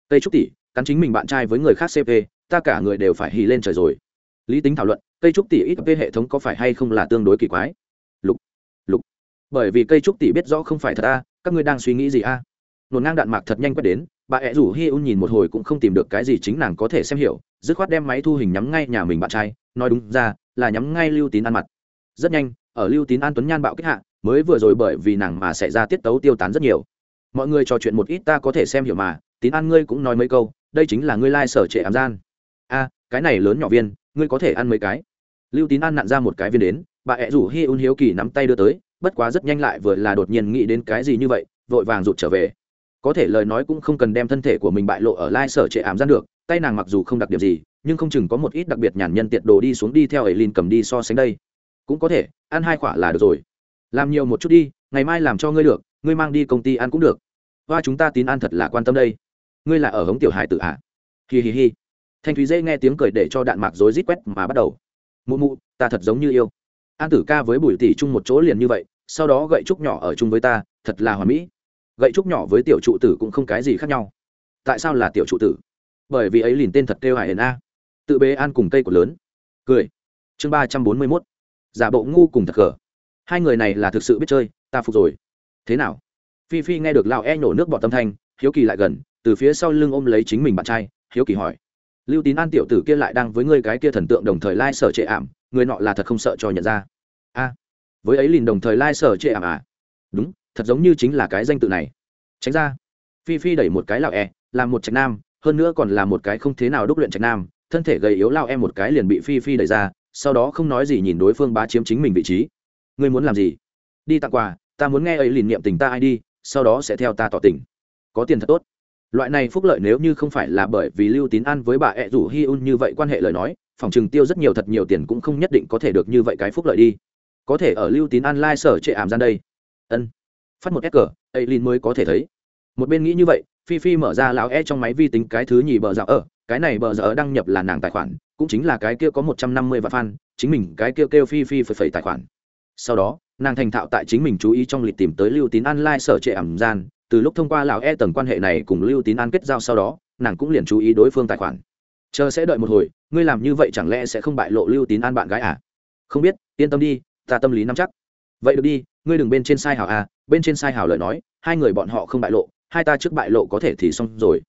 Cây trúc tỷ cắn chính mình bạn trai với người khác cp ta cả người đều phải hì lên trời rồi. Lý tính thảo luận, cây trúc tỷ ít p hệ thống có phải hay không là tương đối kỳ quái? Lục lục. Bởi vì cây trúc tỷ biết rõ không phải thật a, các ngươi đang suy nghĩ gì a? À? nổn ngang đạn mạc thật nhanh quét đến, bà ẹ rủ hi un nhìn một hồi cũng không tìm được cái gì chính nàng có thể xem hiểu, dứt khoát đem máy thu hình nhắm ngay nhà mình bạn trai, nói đúng ra, là nhắm ngay lưu tín ăn mặt. Rất nhanh, ở lưu tín an tuấn nhan bạo kích hạ, mới vừa rồi bởi vì nàng mà xảy ra tiết tấu tiêu tán rất nhiều. Mọi người trò chuyện một ít ta có thể xem hiểu mà, tín an ngươi cũng nói mấy câu đây chính là ngươi lai sở trệ ám gian. A, cái này lớn nhỏ viên, ngươi có thể ăn mấy cái? Lưu tín an nặn ra một cái viên đến, bà ẹ rủ hi un hiếu kỳ nắm tay đưa tới, bất quá rất nhanh lại vừa là đột nhiên nghĩ đến cái gì như vậy, vội vàng rụt trở về. Có thể lời nói cũng không cần đem thân thể của mình bại lộ ở lai sở trệ ảm gian được, tay nàng mặc dù không đặc điểm gì, nhưng không chừng có một ít đặc biệt nhàn nhân tiện đồ đi xuống đi theo ấy linh cầm đi so sánh đây. Cũng có thể, ăn hai quả là được rồi. Làm nhiều một chút đi, ngày mai làm cho ngươi được, ngươi mang đi công ty ăn cũng được. Và chúng ta tín ăn thật là quan tâm đây ngươi là ở hống tiểu hải tự hạ à? hi hi hi. Thanh thúy dễ nghe tiếng cười để cho đạn mạc rối rít quét mà bắt đầu. Mụ mụ, ta thật giống như yêu. An tử ca với bùi tỷ chung một chỗ liền như vậy, sau đó gậy trúc nhỏ ở chung với ta, thật là hoà mỹ. Gậy trúc nhỏ với tiểu trụ tử cũng không cái gì khác nhau. Tại sao là tiểu trụ tử? Bởi vì ấy liền tên thật kêu hải a. Tự bế an cùng cây của lớn. Cười. Chương ba trăm bốn mươi mốt. Giả bộ ngu cùng thật cờ hai người này là thực sự biết chơi, ta phục rồi. Thế nào? Phi phi nghe được lao e nhổ nước bọt tâm thanh, hiếu kỳ lại gần từ phía sau lưng ôm lấy chính mình bạn trai, hiếu kỳ hỏi. Lưu tín an tiểu tử kia lại đang với người cái kia thần tượng đồng thời lai、like、sở sở trệ ảm, người nọ là thật không sợ cho nhận ra. A, với ấy liền đồng thời lai、like、sở sở trệ ảm à? Đúng, thật giống như chính là cái danh tự này. Tránh ra. Phi phi đẩy một cái lão e làm một trạch nam, hơn nữa còn là một cái không thế nào đúc luyện trạch nam, thân thể gầy yếu lao em một cái liền bị phi phi đẩy ra, sau đó không nói gì nhìn đối phương bá chiếm chính mình vị trí. Ngươi muốn làm gì? Đi tặng quà, ta muốn nghe ấy liền niệm tình ta ai đi, sau đó sẽ theo ta tỏ tình. Có tiền thật tốt loại này phúc lợi nếu như không phải là bởi vì lưu tín An với bà ẹ rủ hi un như vậy quan hệ lời nói, phòng trừng tiêu rất nhiều thật nhiều tiền cũng không nhất định có thể được như vậy cái phúc lợi đi. Có thể ở lưu tín ăn lai、like、sở trệ ảm gian đây. Ân. Phát một s cờ ấy lin mới có thể thấy. Một bên nghĩ như vậy, phi phi mở ra lão e trong máy vi tính cái thứ nhì bờ dạo ở, cái này bờ dạo đăng nhập là nàng tài khoản, cũng chính là cái kia có một trăm năm mươi vạn fan, chính mình cái kia kêu phi phi phải phẩy tài khoản. Sau đó, nàng thành thạo tại chính mình chú ý trong lịch tìm tới lưu tín an lai、like、sở trệ ảm gian từ lúc thông qua lão e tầng quan hệ này cùng lưu tín an kết giao sau đó, nàng cũng liền chú ý đối phương tài khoản. Chờ sẽ đợi một hồi, ngươi làm như vậy chẳng lẽ sẽ không bại lộ lưu tín an bạn gái à? Không biết, yên tâm đi, ta tâm lý nắm chắc. Vậy được đi, ngươi đừng bên trên sai hảo à bên trên sai hảo lời nói, hai người bọn họ không bại lộ, hai ta trước bại lộ có thể thì xong rồi.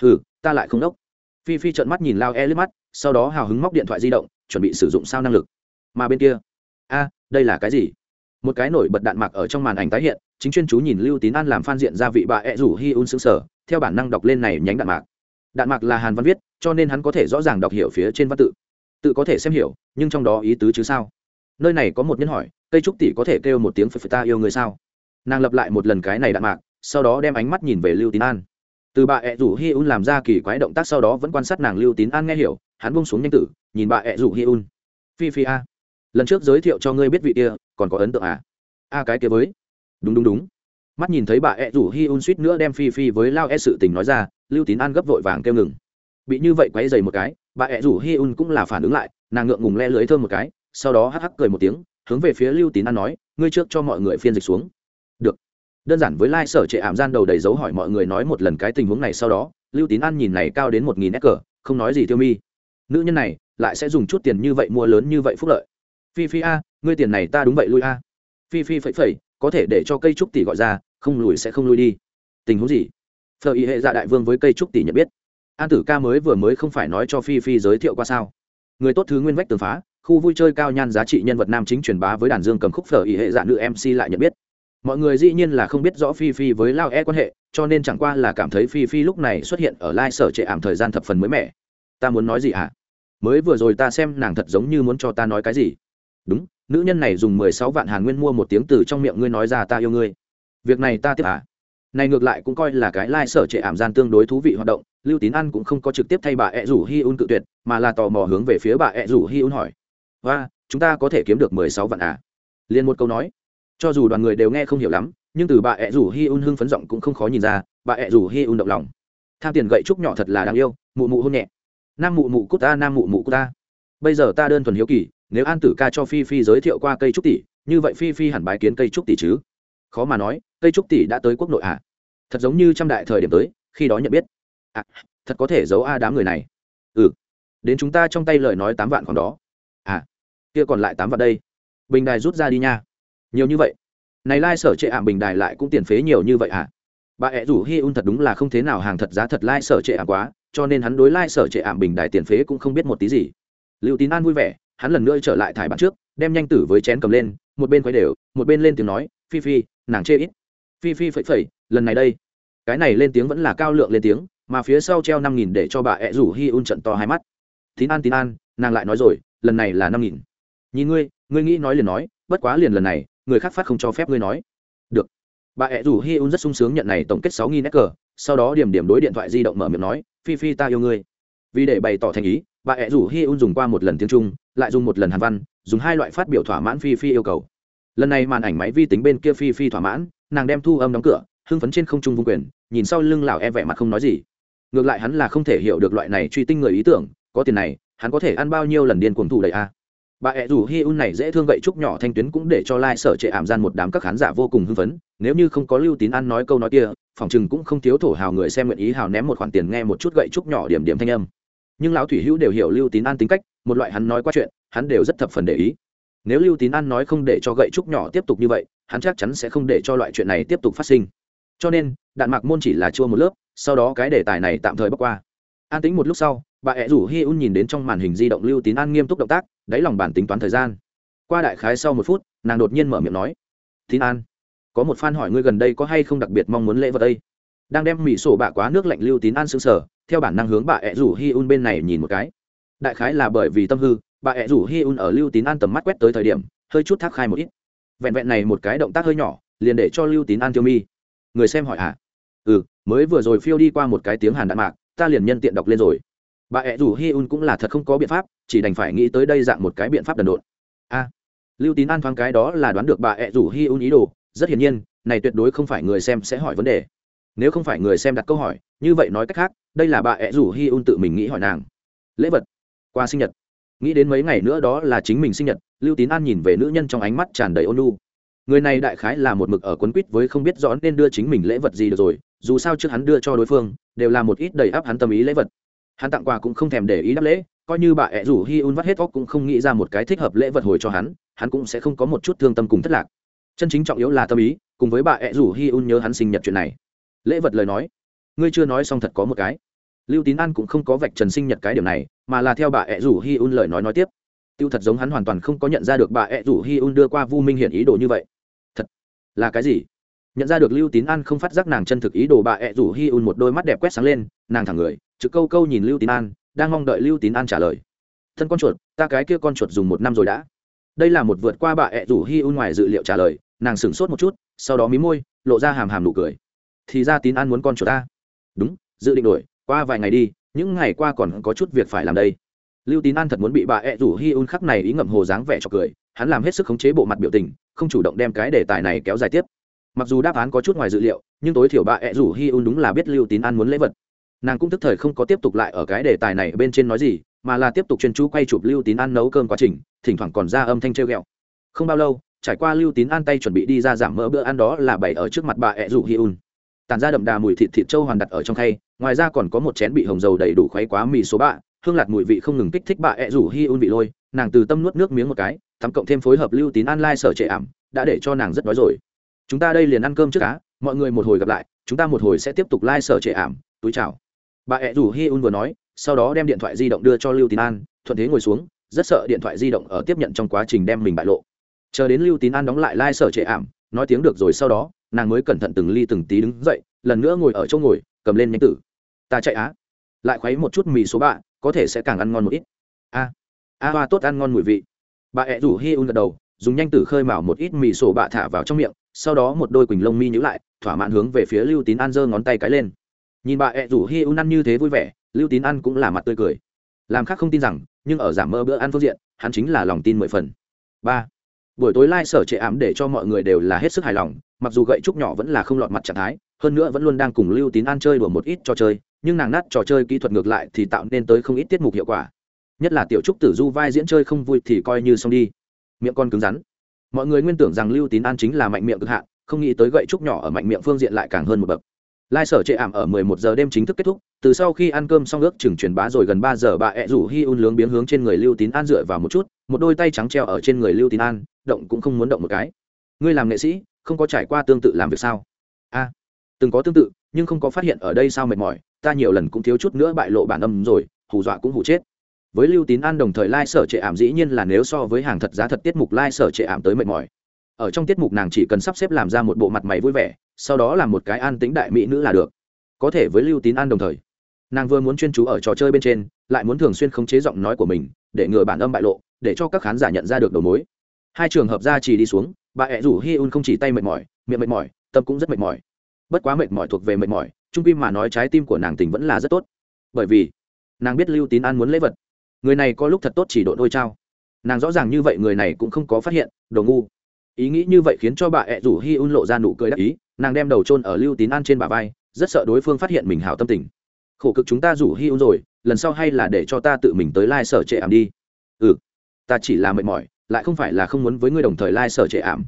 Hừ, ta lại không đốc. Phi phi trợn mắt nhìn lao e lướt mắt, sau đó hào hứng móc điện thoại di động, chuẩn bị sử dụng sao năng lực. Mà bên kia, a, đây là cái gì? Một cái nổi bật đạn mạc ở trong màn ảnh tái hiện, chính chuyên chú nhìn lưu tín an làm phan diện gia vị bà ẹ rủ hi un xứng sở, theo bản năng đọc lên này nhánh đạn mạc. Đạn mạc là hàn văn viết, cho nên hắn có thể rõ ràng đọc hiểu phía trên văn tự. Tự có thể xem hiểu, nhưng trong đó ý tứ chứ sao? Nơi này có một nhân hỏi, cây trúc tỷ có thể kêu một tiếng phật ta yêu người sao? Nàng lập lại một lần cái này đạn mạc, sau đó đem ánh mắt nhìn về lưu tín an. Từ bà ẹ rủ hi un làm ra kỳ quái động tác sau đó vẫn quan sát nàng lưu tín an nghe hiểu, hắn bung xuống nhanh tử, nhìn bà ẹ rủ hi un. Phi phi a lần trước giới thiệu cho ngươi biết vị kia, còn có ấn tượng à? A cái kia với. Đúng đúng đúng. Mắt nhìn thấy bà ẹ rủ hi un suýt nữa đem phi phi với lao e sự tình nói ra, lưu tín an gấp vội vàng kêu ngừng. Bị như vậy quấy dày một cái, bà ẹ rủ hi un cũng là phản ứng lại, nàng ngượng ngùng le lưới thơm một cái, sau đó hắc hắc cười một tiếng, hướng về phía lưu tín an nói, ngươi trước cho mọi người phiên dịch xuống. Được. Đơn giản với lai、like、sở trệ ảm gian đầu đầy dấu hỏi mọi người nói một lần cái tình huống này sau đó, lưu tín an nhìn này cao đến một nghìn s cờ, không nói gì tiêu mi. Nữ nhân này lại sẽ dùng chút tiền như vậy mua lớn như vậy phúc lợi phi phi a, ngươi tiền này ta đúng vậy lui a. Phi phi phẩy phẩy, có thể để cho cây trúc tỷ gọi ra, không lùi sẽ không lui đi. Tình huống gì? Phờ ý hệ dạ đại vương với cây trúc tỷ nhận biết. An tử ca mới vừa mới không phải nói cho phi phi giới thiệu qua sao? Người tốt thứ nguyên vách tường phá, khu vui chơi cao nhan giá trị nhân vật nam chính truyền bá với đàn dương cầm khúc phở ý hệ dạ nữ mc lại nhận biết. Mọi người dĩ nhiên là không biết rõ phi phi với lao e quan hệ, cho nên chẳng qua là cảm thấy phi phi lúc này xuất hiện ở lai sở trệ ảm thời gian thập phần mới mẻ. Ta muốn nói gì hả? Mới vừa rồi ta xem nàng thật giống như muốn cho ta nói cái gì đúng, nữ nhân này dùng mười sáu vạn hàn nguyên mua một tiếng từ trong miệng ngươi nói ra ta yêu ngươi. Việc này ta tiếp à này ngược lại cũng coi là cái lai、like、sở trệ ảm gian tương đối thú vị hoạt động, lưu tín ăn cũng không có trực tiếp thay bà ẹ rủ hi un cự tuyệt, mà là tò mò hướng về phía bà ẹ rủ hi un hỏi. Và chúng ta có thể kiếm được mười sáu vạn à? Liền một câu nói. Cho dù đoàn người đều nghe không hiểu lắm, nhưng từ bà ẹ rủ hi un hưng phấn giọng cũng không khó nhìn ra, bà ẹ rủ hi un động lòng. Tham tiền gậy trúc nhỏ thật là đáng yêu, mụ mụ hôn nhẹ. Nam mụ mụ cút ta, nam mụ mụ cút ta. Bây giờ ta đơn thuần hiếu kỳ nếu an tử ca cho phi phi giới thiệu qua cây trúc tỷ, như vậy phi phi hẳn bái kiến cây trúc tỷ chứ? Khó mà nói, cây trúc tỷ đã tới quốc nội à? Thật giống như trăm đại thời điểm tới, khi đó nhận biết. À thật có thể giấu a đám người này. Ừ. Đến chúng ta trong tay lời nói tám vạn còn đó. À kia còn lại tám vạn đây. Bình đài rút ra đi nha. Nhiều như vậy. Này lai、like、sở trệ ảm bình đài lại cũng tiền phế nhiều như vậy à? Bà ẹ rủ hi un thật đúng là không thế nào hàng thật giá thật lai、like、sở trệ ảm quá, cho nên hắn đối lai、like、sở trệ ạ, bình đài tiền phế cũng không biết một tí gì. Liệu tín an vui vẻ hắn lần nữa trở lại thải bản trước, đem nhanh tử với chén cầm lên, một bên quay đều, một bên lên tiếng nói, phi phi, nàng chê ít. Phi phi phẩy phẩy, lần này đây. Cái này lên tiếng vẫn là cao lượng lên tiếng, mà phía sau treo năm nghìn để cho bà ẹ rủ hi un trận to hai mắt. Tín an tín an, nàng lại nói rồi, lần này là năm nghìn. Nhìn ngươi ngươi nghĩ nói liền nói, bất quá liền lần này, người khác phát không cho phép ngươi nói. Được. Bà ẹ rủ hi un rất sung sướng nhận này tổng kết sáu nghìn cờ sau đó điểm điểm đối điện thoại di động mở miệng nói, phi phi ta yêu ngươi. Vì để bày tỏ thành ý bà ẹ rủ hi un dùng qua một lần tiếng trung, lại dùng một lần hàn văn, dùng hai loại phát biểu thỏa mãn phi phi yêu cầu. Lần này màn ảnh máy vi tính bên kia phi phi thỏa mãn, nàng đem thu âm đóng cửa, hưng phấn trên không trung vung quyền, nhìn sau lưng lão e vẻ mặt không nói gì. Ngược lại hắn là không thể hiểu được loại này truy tinh người ý tưởng, có tiền này, hắn có thể ăn bao nhiêu lần điên cuồng thủ đầy a. Bà ẹ rủ hi un này dễ thương vậy chúc nhỏ thanh tuyến cũng để cho lai、like、sở trệ ảm gian một đám các khán giả vô cùng hưng phấn, nếu như không có lưu tín ăn nói câu nói kia, phòng chừng cũng không thiếu thổ hào người xem nguyện ý hào ném một khoản tiền nghe một chút gậy trúc nhỏ điểm điểm thanh âm nhưng lão thủy hữu đều hiểu lưu tín an tính cách, một loại hắn nói qua chuyện, hắn đều rất thập phần để ý. Nếu lưu tín an nói không để cho gậy trúc nhỏ tiếp tục như vậy, hắn chắc chắn sẽ không để cho loại chuyện này tiếp tục phát sinh. Cho nên, đạn mạc môn chỉ là chua một lớp, sau đó cái đề tài này tạm thời bắc qua. An tính một lúc sau, bà ẹ rủ hi un nhìn đến trong màn hình di động lưu tín an nghiêm túc động tác, đáy lòng bản tính toán thời gian. Qua đại khái sau một phút, nàng đột nhiên mở miệng nói, tín an, có một fan hỏi ngươi gần đây có hay không đặc biệt mong muốn lễ vật đây? Đang đem mỹ sổ bạ quá nước lạnh lưu tín an xương sở, theo bản năng hướng bà ẹ rủ hi un bên này nhìn một cái. Đại khái là bởi vì tâm hư, bà ẹ rủ hi un ở lưu tín an tầm mắt quét tới thời điểm, hơi chút thác khai một ít. Vẹn vẹn này một cái động tác hơi nhỏ, liền để cho lưu tín an tiêu mi. Người xem hỏi à ừ mới vừa rồi phiêu đi qua một cái tiếng hàn đạn mạc, ta liền nhân tiện đọc lên rồi. Bà ẹ rủ hi un cũng là thật không có biện pháp, chỉ đành phải nghĩ tới đây dạng một cái biện pháp đần độn. A, lưu tín an thoáng cái đó là đoán được bà ẹ rủ hi un ý đồ. Rất hiển nhiên, này tuyệt đối không phải người xem sẽ hỏi vấn đề nếu không phải người xem đặt câu hỏi, như vậy nói cách khác, đây là bà ẹ rủ hi un tự mình nghĩ hỏi nàng. Lễ vật. Qua sinh nhật. Nghĩ đến mấy ngày nữa đó là chính mình sinh nhật, lưu tín an nhìn về nữ nhân trong ánh mắt tràn đầy ôn lu người này đại khái là một mực ở quấn quýt với không biết rõ nên đưa chính mình lễ vật gì được rồi, dù sao trước hắn đưa cho đối phương, đều là một ít đầy áp hắn tâm ý lễ vật. Hắn tặng quà cũng không thèm để ý đáp lễ, coi như bà ẹ rủ hi un vắt hết óc cũng không nghĩ ra một cái thích hợp lễ vật hồi cho hắn hắn cũng sẽ không có một chút thương tâm cùng thất lạc. Chân chính trọng yếu là tâm ý, cùng với bà ẹ rủ hi un nhớ hắn sinh nhật chuyện này lễ vật lời nói. Ngươi chưa nói xong thật có một cái. Lưu tín an cũng không có vạch trần sinh nhật cái điểm này, mà là theo bà ẹ rủ hi un lời nói nói tiếp. Tiêu thật giống hắn hoàn toàn không có nhận ra được bà ẹ rủ hi un đưa qua vu minh hiện ý đồ như vậy. Thật? Là cái gì? Nhận ra được lưu tín an không phát giác nàng chân thực ý đồ, bà ẹ rủ hi un một đôi mắt đẹp quét sáng lên, nàng thẳng người chữ câu câu nhìn lưu tín an, đang mong đợi lưu tín an trả lời. Thân con chuột, ta cái kia con chuột dùng một năm rồi đã. Đây là một vượt qua bà ẹ rủ hi un ngoài dự liệu trả lời, nàng sửng sốt một chút, sau đó mí môi, lộ ra hàm hàm nụ cười thì ra tín an muốn con chuột ta. Đúng, dự định đổi, qua vài ngày đi, những ngày qua còn có chút việc phải làm đây. Lưu tín an thật muốn bị bà ẹ rủ hi un khắc này ý ngậm hồ dáng vẻ cho cười, hắn làm hết sức khống chế bộ mặt biểu tình, không chủ động đem cái đề tài này kéo dài tiếp. Mặc dù đáp án có chút ngoài dự liệu, nhưng tối thiểu bà ẹ rủ hi un đúng là biết lưu tín an muốn lễ vật. Nàng cũng tức thời không có tiếp tục lại ở cái đề tài này bên trên nói gì, mà là tiếp tục chuyên chú quay chụp lưu tín an nấu cơm quá trình, thỉnh thoảng còn ra âm thanh treo g ẹ o không bao lâu, trải qua lưu tín an tay chuẩn bị đi ra giảm mỡ bữa ăn đó là bày ở trước mặt bà ẹ rủ hi un tàn ra đậm đà mùi thịt thịt trâu hoàn đặt ở trong khay, ngoài ra còn có một chén bị hồng dầu đầy đủ khoáy quá mì số bạ, hương lạt mùi vị không ngừng kích thích bà ẹ rủ hi un vị lôi, nàng từ tâm nuốt nước miếng một cái, tắm cộng thêm phối hợp lưu tín an lai sở trệ ảm, đã để cho nàng rất đói rồi. Chúng ta đây liền ăn cơm trước cá mọi người một hồi gặp lại, chúng ta một hồi sẽ tiếp tục lai sở trệ ảm, túi chào. Bà ẹ rủ hi un vừa nói, sau đó đem điện thoại di động đưa cho lưu tín an, thuận thế ngồi xuống, rất sợ điện thoại di động ở tiếp nhận trong quá trình đem mình bại lộ. Chờ đến lưu tín an đóng lại lai sở trệ ảm, nói tiếng được rồi sau đó nàng mới cẩn thận từng ly từng tí đứng dậy, lần nữa ngồi ở chỗ ngồi, cầm lên nhanh tử. Ta chạy á. Lại khuấy một chút mì số bạ, có thể sẽ càng ăn ngon một ít. A a hoa tốt ăn ngon mùi vị. Bà ẹ rủ hi un gật đầu, dùng nhanh tử khơi mào một ít mì sổ bạ thả vào trong miệng, sau đó một đôi quỳnh lông mi nhữ lại, thỏa mãn hướng về phía lưu tín an giơ ngón tay cái lên. Nhìn bà ẹ rủ hi un ăn như thế vui vẻ, lưu tín ăn cũng là mặt tươi cười. Làm khác không tin rằng, nhưng ở giảm mơ bữa ăn phương diện, hắn chính là lòng tin mười phần. Ba buổi tối lai、like、sở trệ ám để cho mọi người đều là hết sức hài lòng, mặc dù gậy trúc nhỏ vẫn là không lọt mặt trạng thái, hơn nữa vẫn luôn đang cùng lưu tín an chơi đùa một ít trò chơi, nhưng nàng nát trò chơi kỹ thuật ngược lại thì tạo nên tới không ít tiết mục hiệu quả. Nhất là tiểu trúc tử du vai diễn chơi không vui thì coi như xong đi. Miệng con cứng rắn. Mọi người nguyên tưởng rằng lưu tín an chính là mạnh miệng cực hạn, không nghĩ tới gậy trúc nhỏ ở mạnh miệng phương diện lại càng hơn một bậc lai sở trệ ảm ở 11 giờ đêm chính thức kết thúc, từ sau khi ăn cơm xong ước chừng truyền bá rồi gần 3 giờ, bà ẹ rủ hi un lướng biếng hướng trên người lưu tín an dựa vào một chút, một đôi tay trắng treo ở trên người lưu tín an, động cũng không muốn động một cái. Ngươi làm nghệ sĩ, không có trải qua tương tự làm việc sao? A, từng có tương tự, nhưng không có phát hiện ở đây sao mệt mỏi, ta nhiều lần cũng thiếu chút nữa bại lộ bản âm rồi, hù dọa cũng hù chết. Với lưu tín an đồng thời lai sở trệ ảm dĩ nhiên là nếu so với hàng thật giá thật tiết mục lai sở trệ ảm tới mệt mỏi. Ở trong tiết mục nàng chỉ cần sắp xếp làm ra một bộ mặt mày vui vẻ sau đó làm một cái an tĩnh đại mỹ nữ là được, có thể với lưu tín an đồng thời. Nàng vừa muốn chuyên chú ở trò chơi bên trên, lại muốn thường xuyên khống chế giọng nói của mình, để ngừa bản âm bại lộ, để cho các khán giả nhận ra được đầu mối. Hai trường hợp ra chỉ đi xuống, bà ẹ rủ hi un không chỉ tay mệt mỏi, miệng mệt mỏi, tâm cũng rất mệt mỏi. Bất quá mệt mỏi thuộc về mệt mỏi, trung pin mà nói trái tim của nàng tình vẫn là rất tốt. Bởi vì, nàng biết lưu tín an muốn lấy vật. Người này có lúc thật tốt chỉ độ đôi trao. Nàng rõ ràng như vậy người này cũng không có phát hiện, đồ ngu ý nghĩ như vậy khiến cho bà ẹ rủ hi un lộ ra nụ cười đắc ý, nàng đem đầu trôn ở lưu tín an trên bà vai, rất sợ đối phương phát hiện mình hảo tâm tình. Khổ cực chúng ta rủ hi un rồi, lần sau hay là để cho ta tự mình tới lai、like、sở trệ ảm đi. Ừ ta chỉ là mệt mỏi, lại không phải là không muốn với ngươi đồng thời lai、like、sở trệ ảm.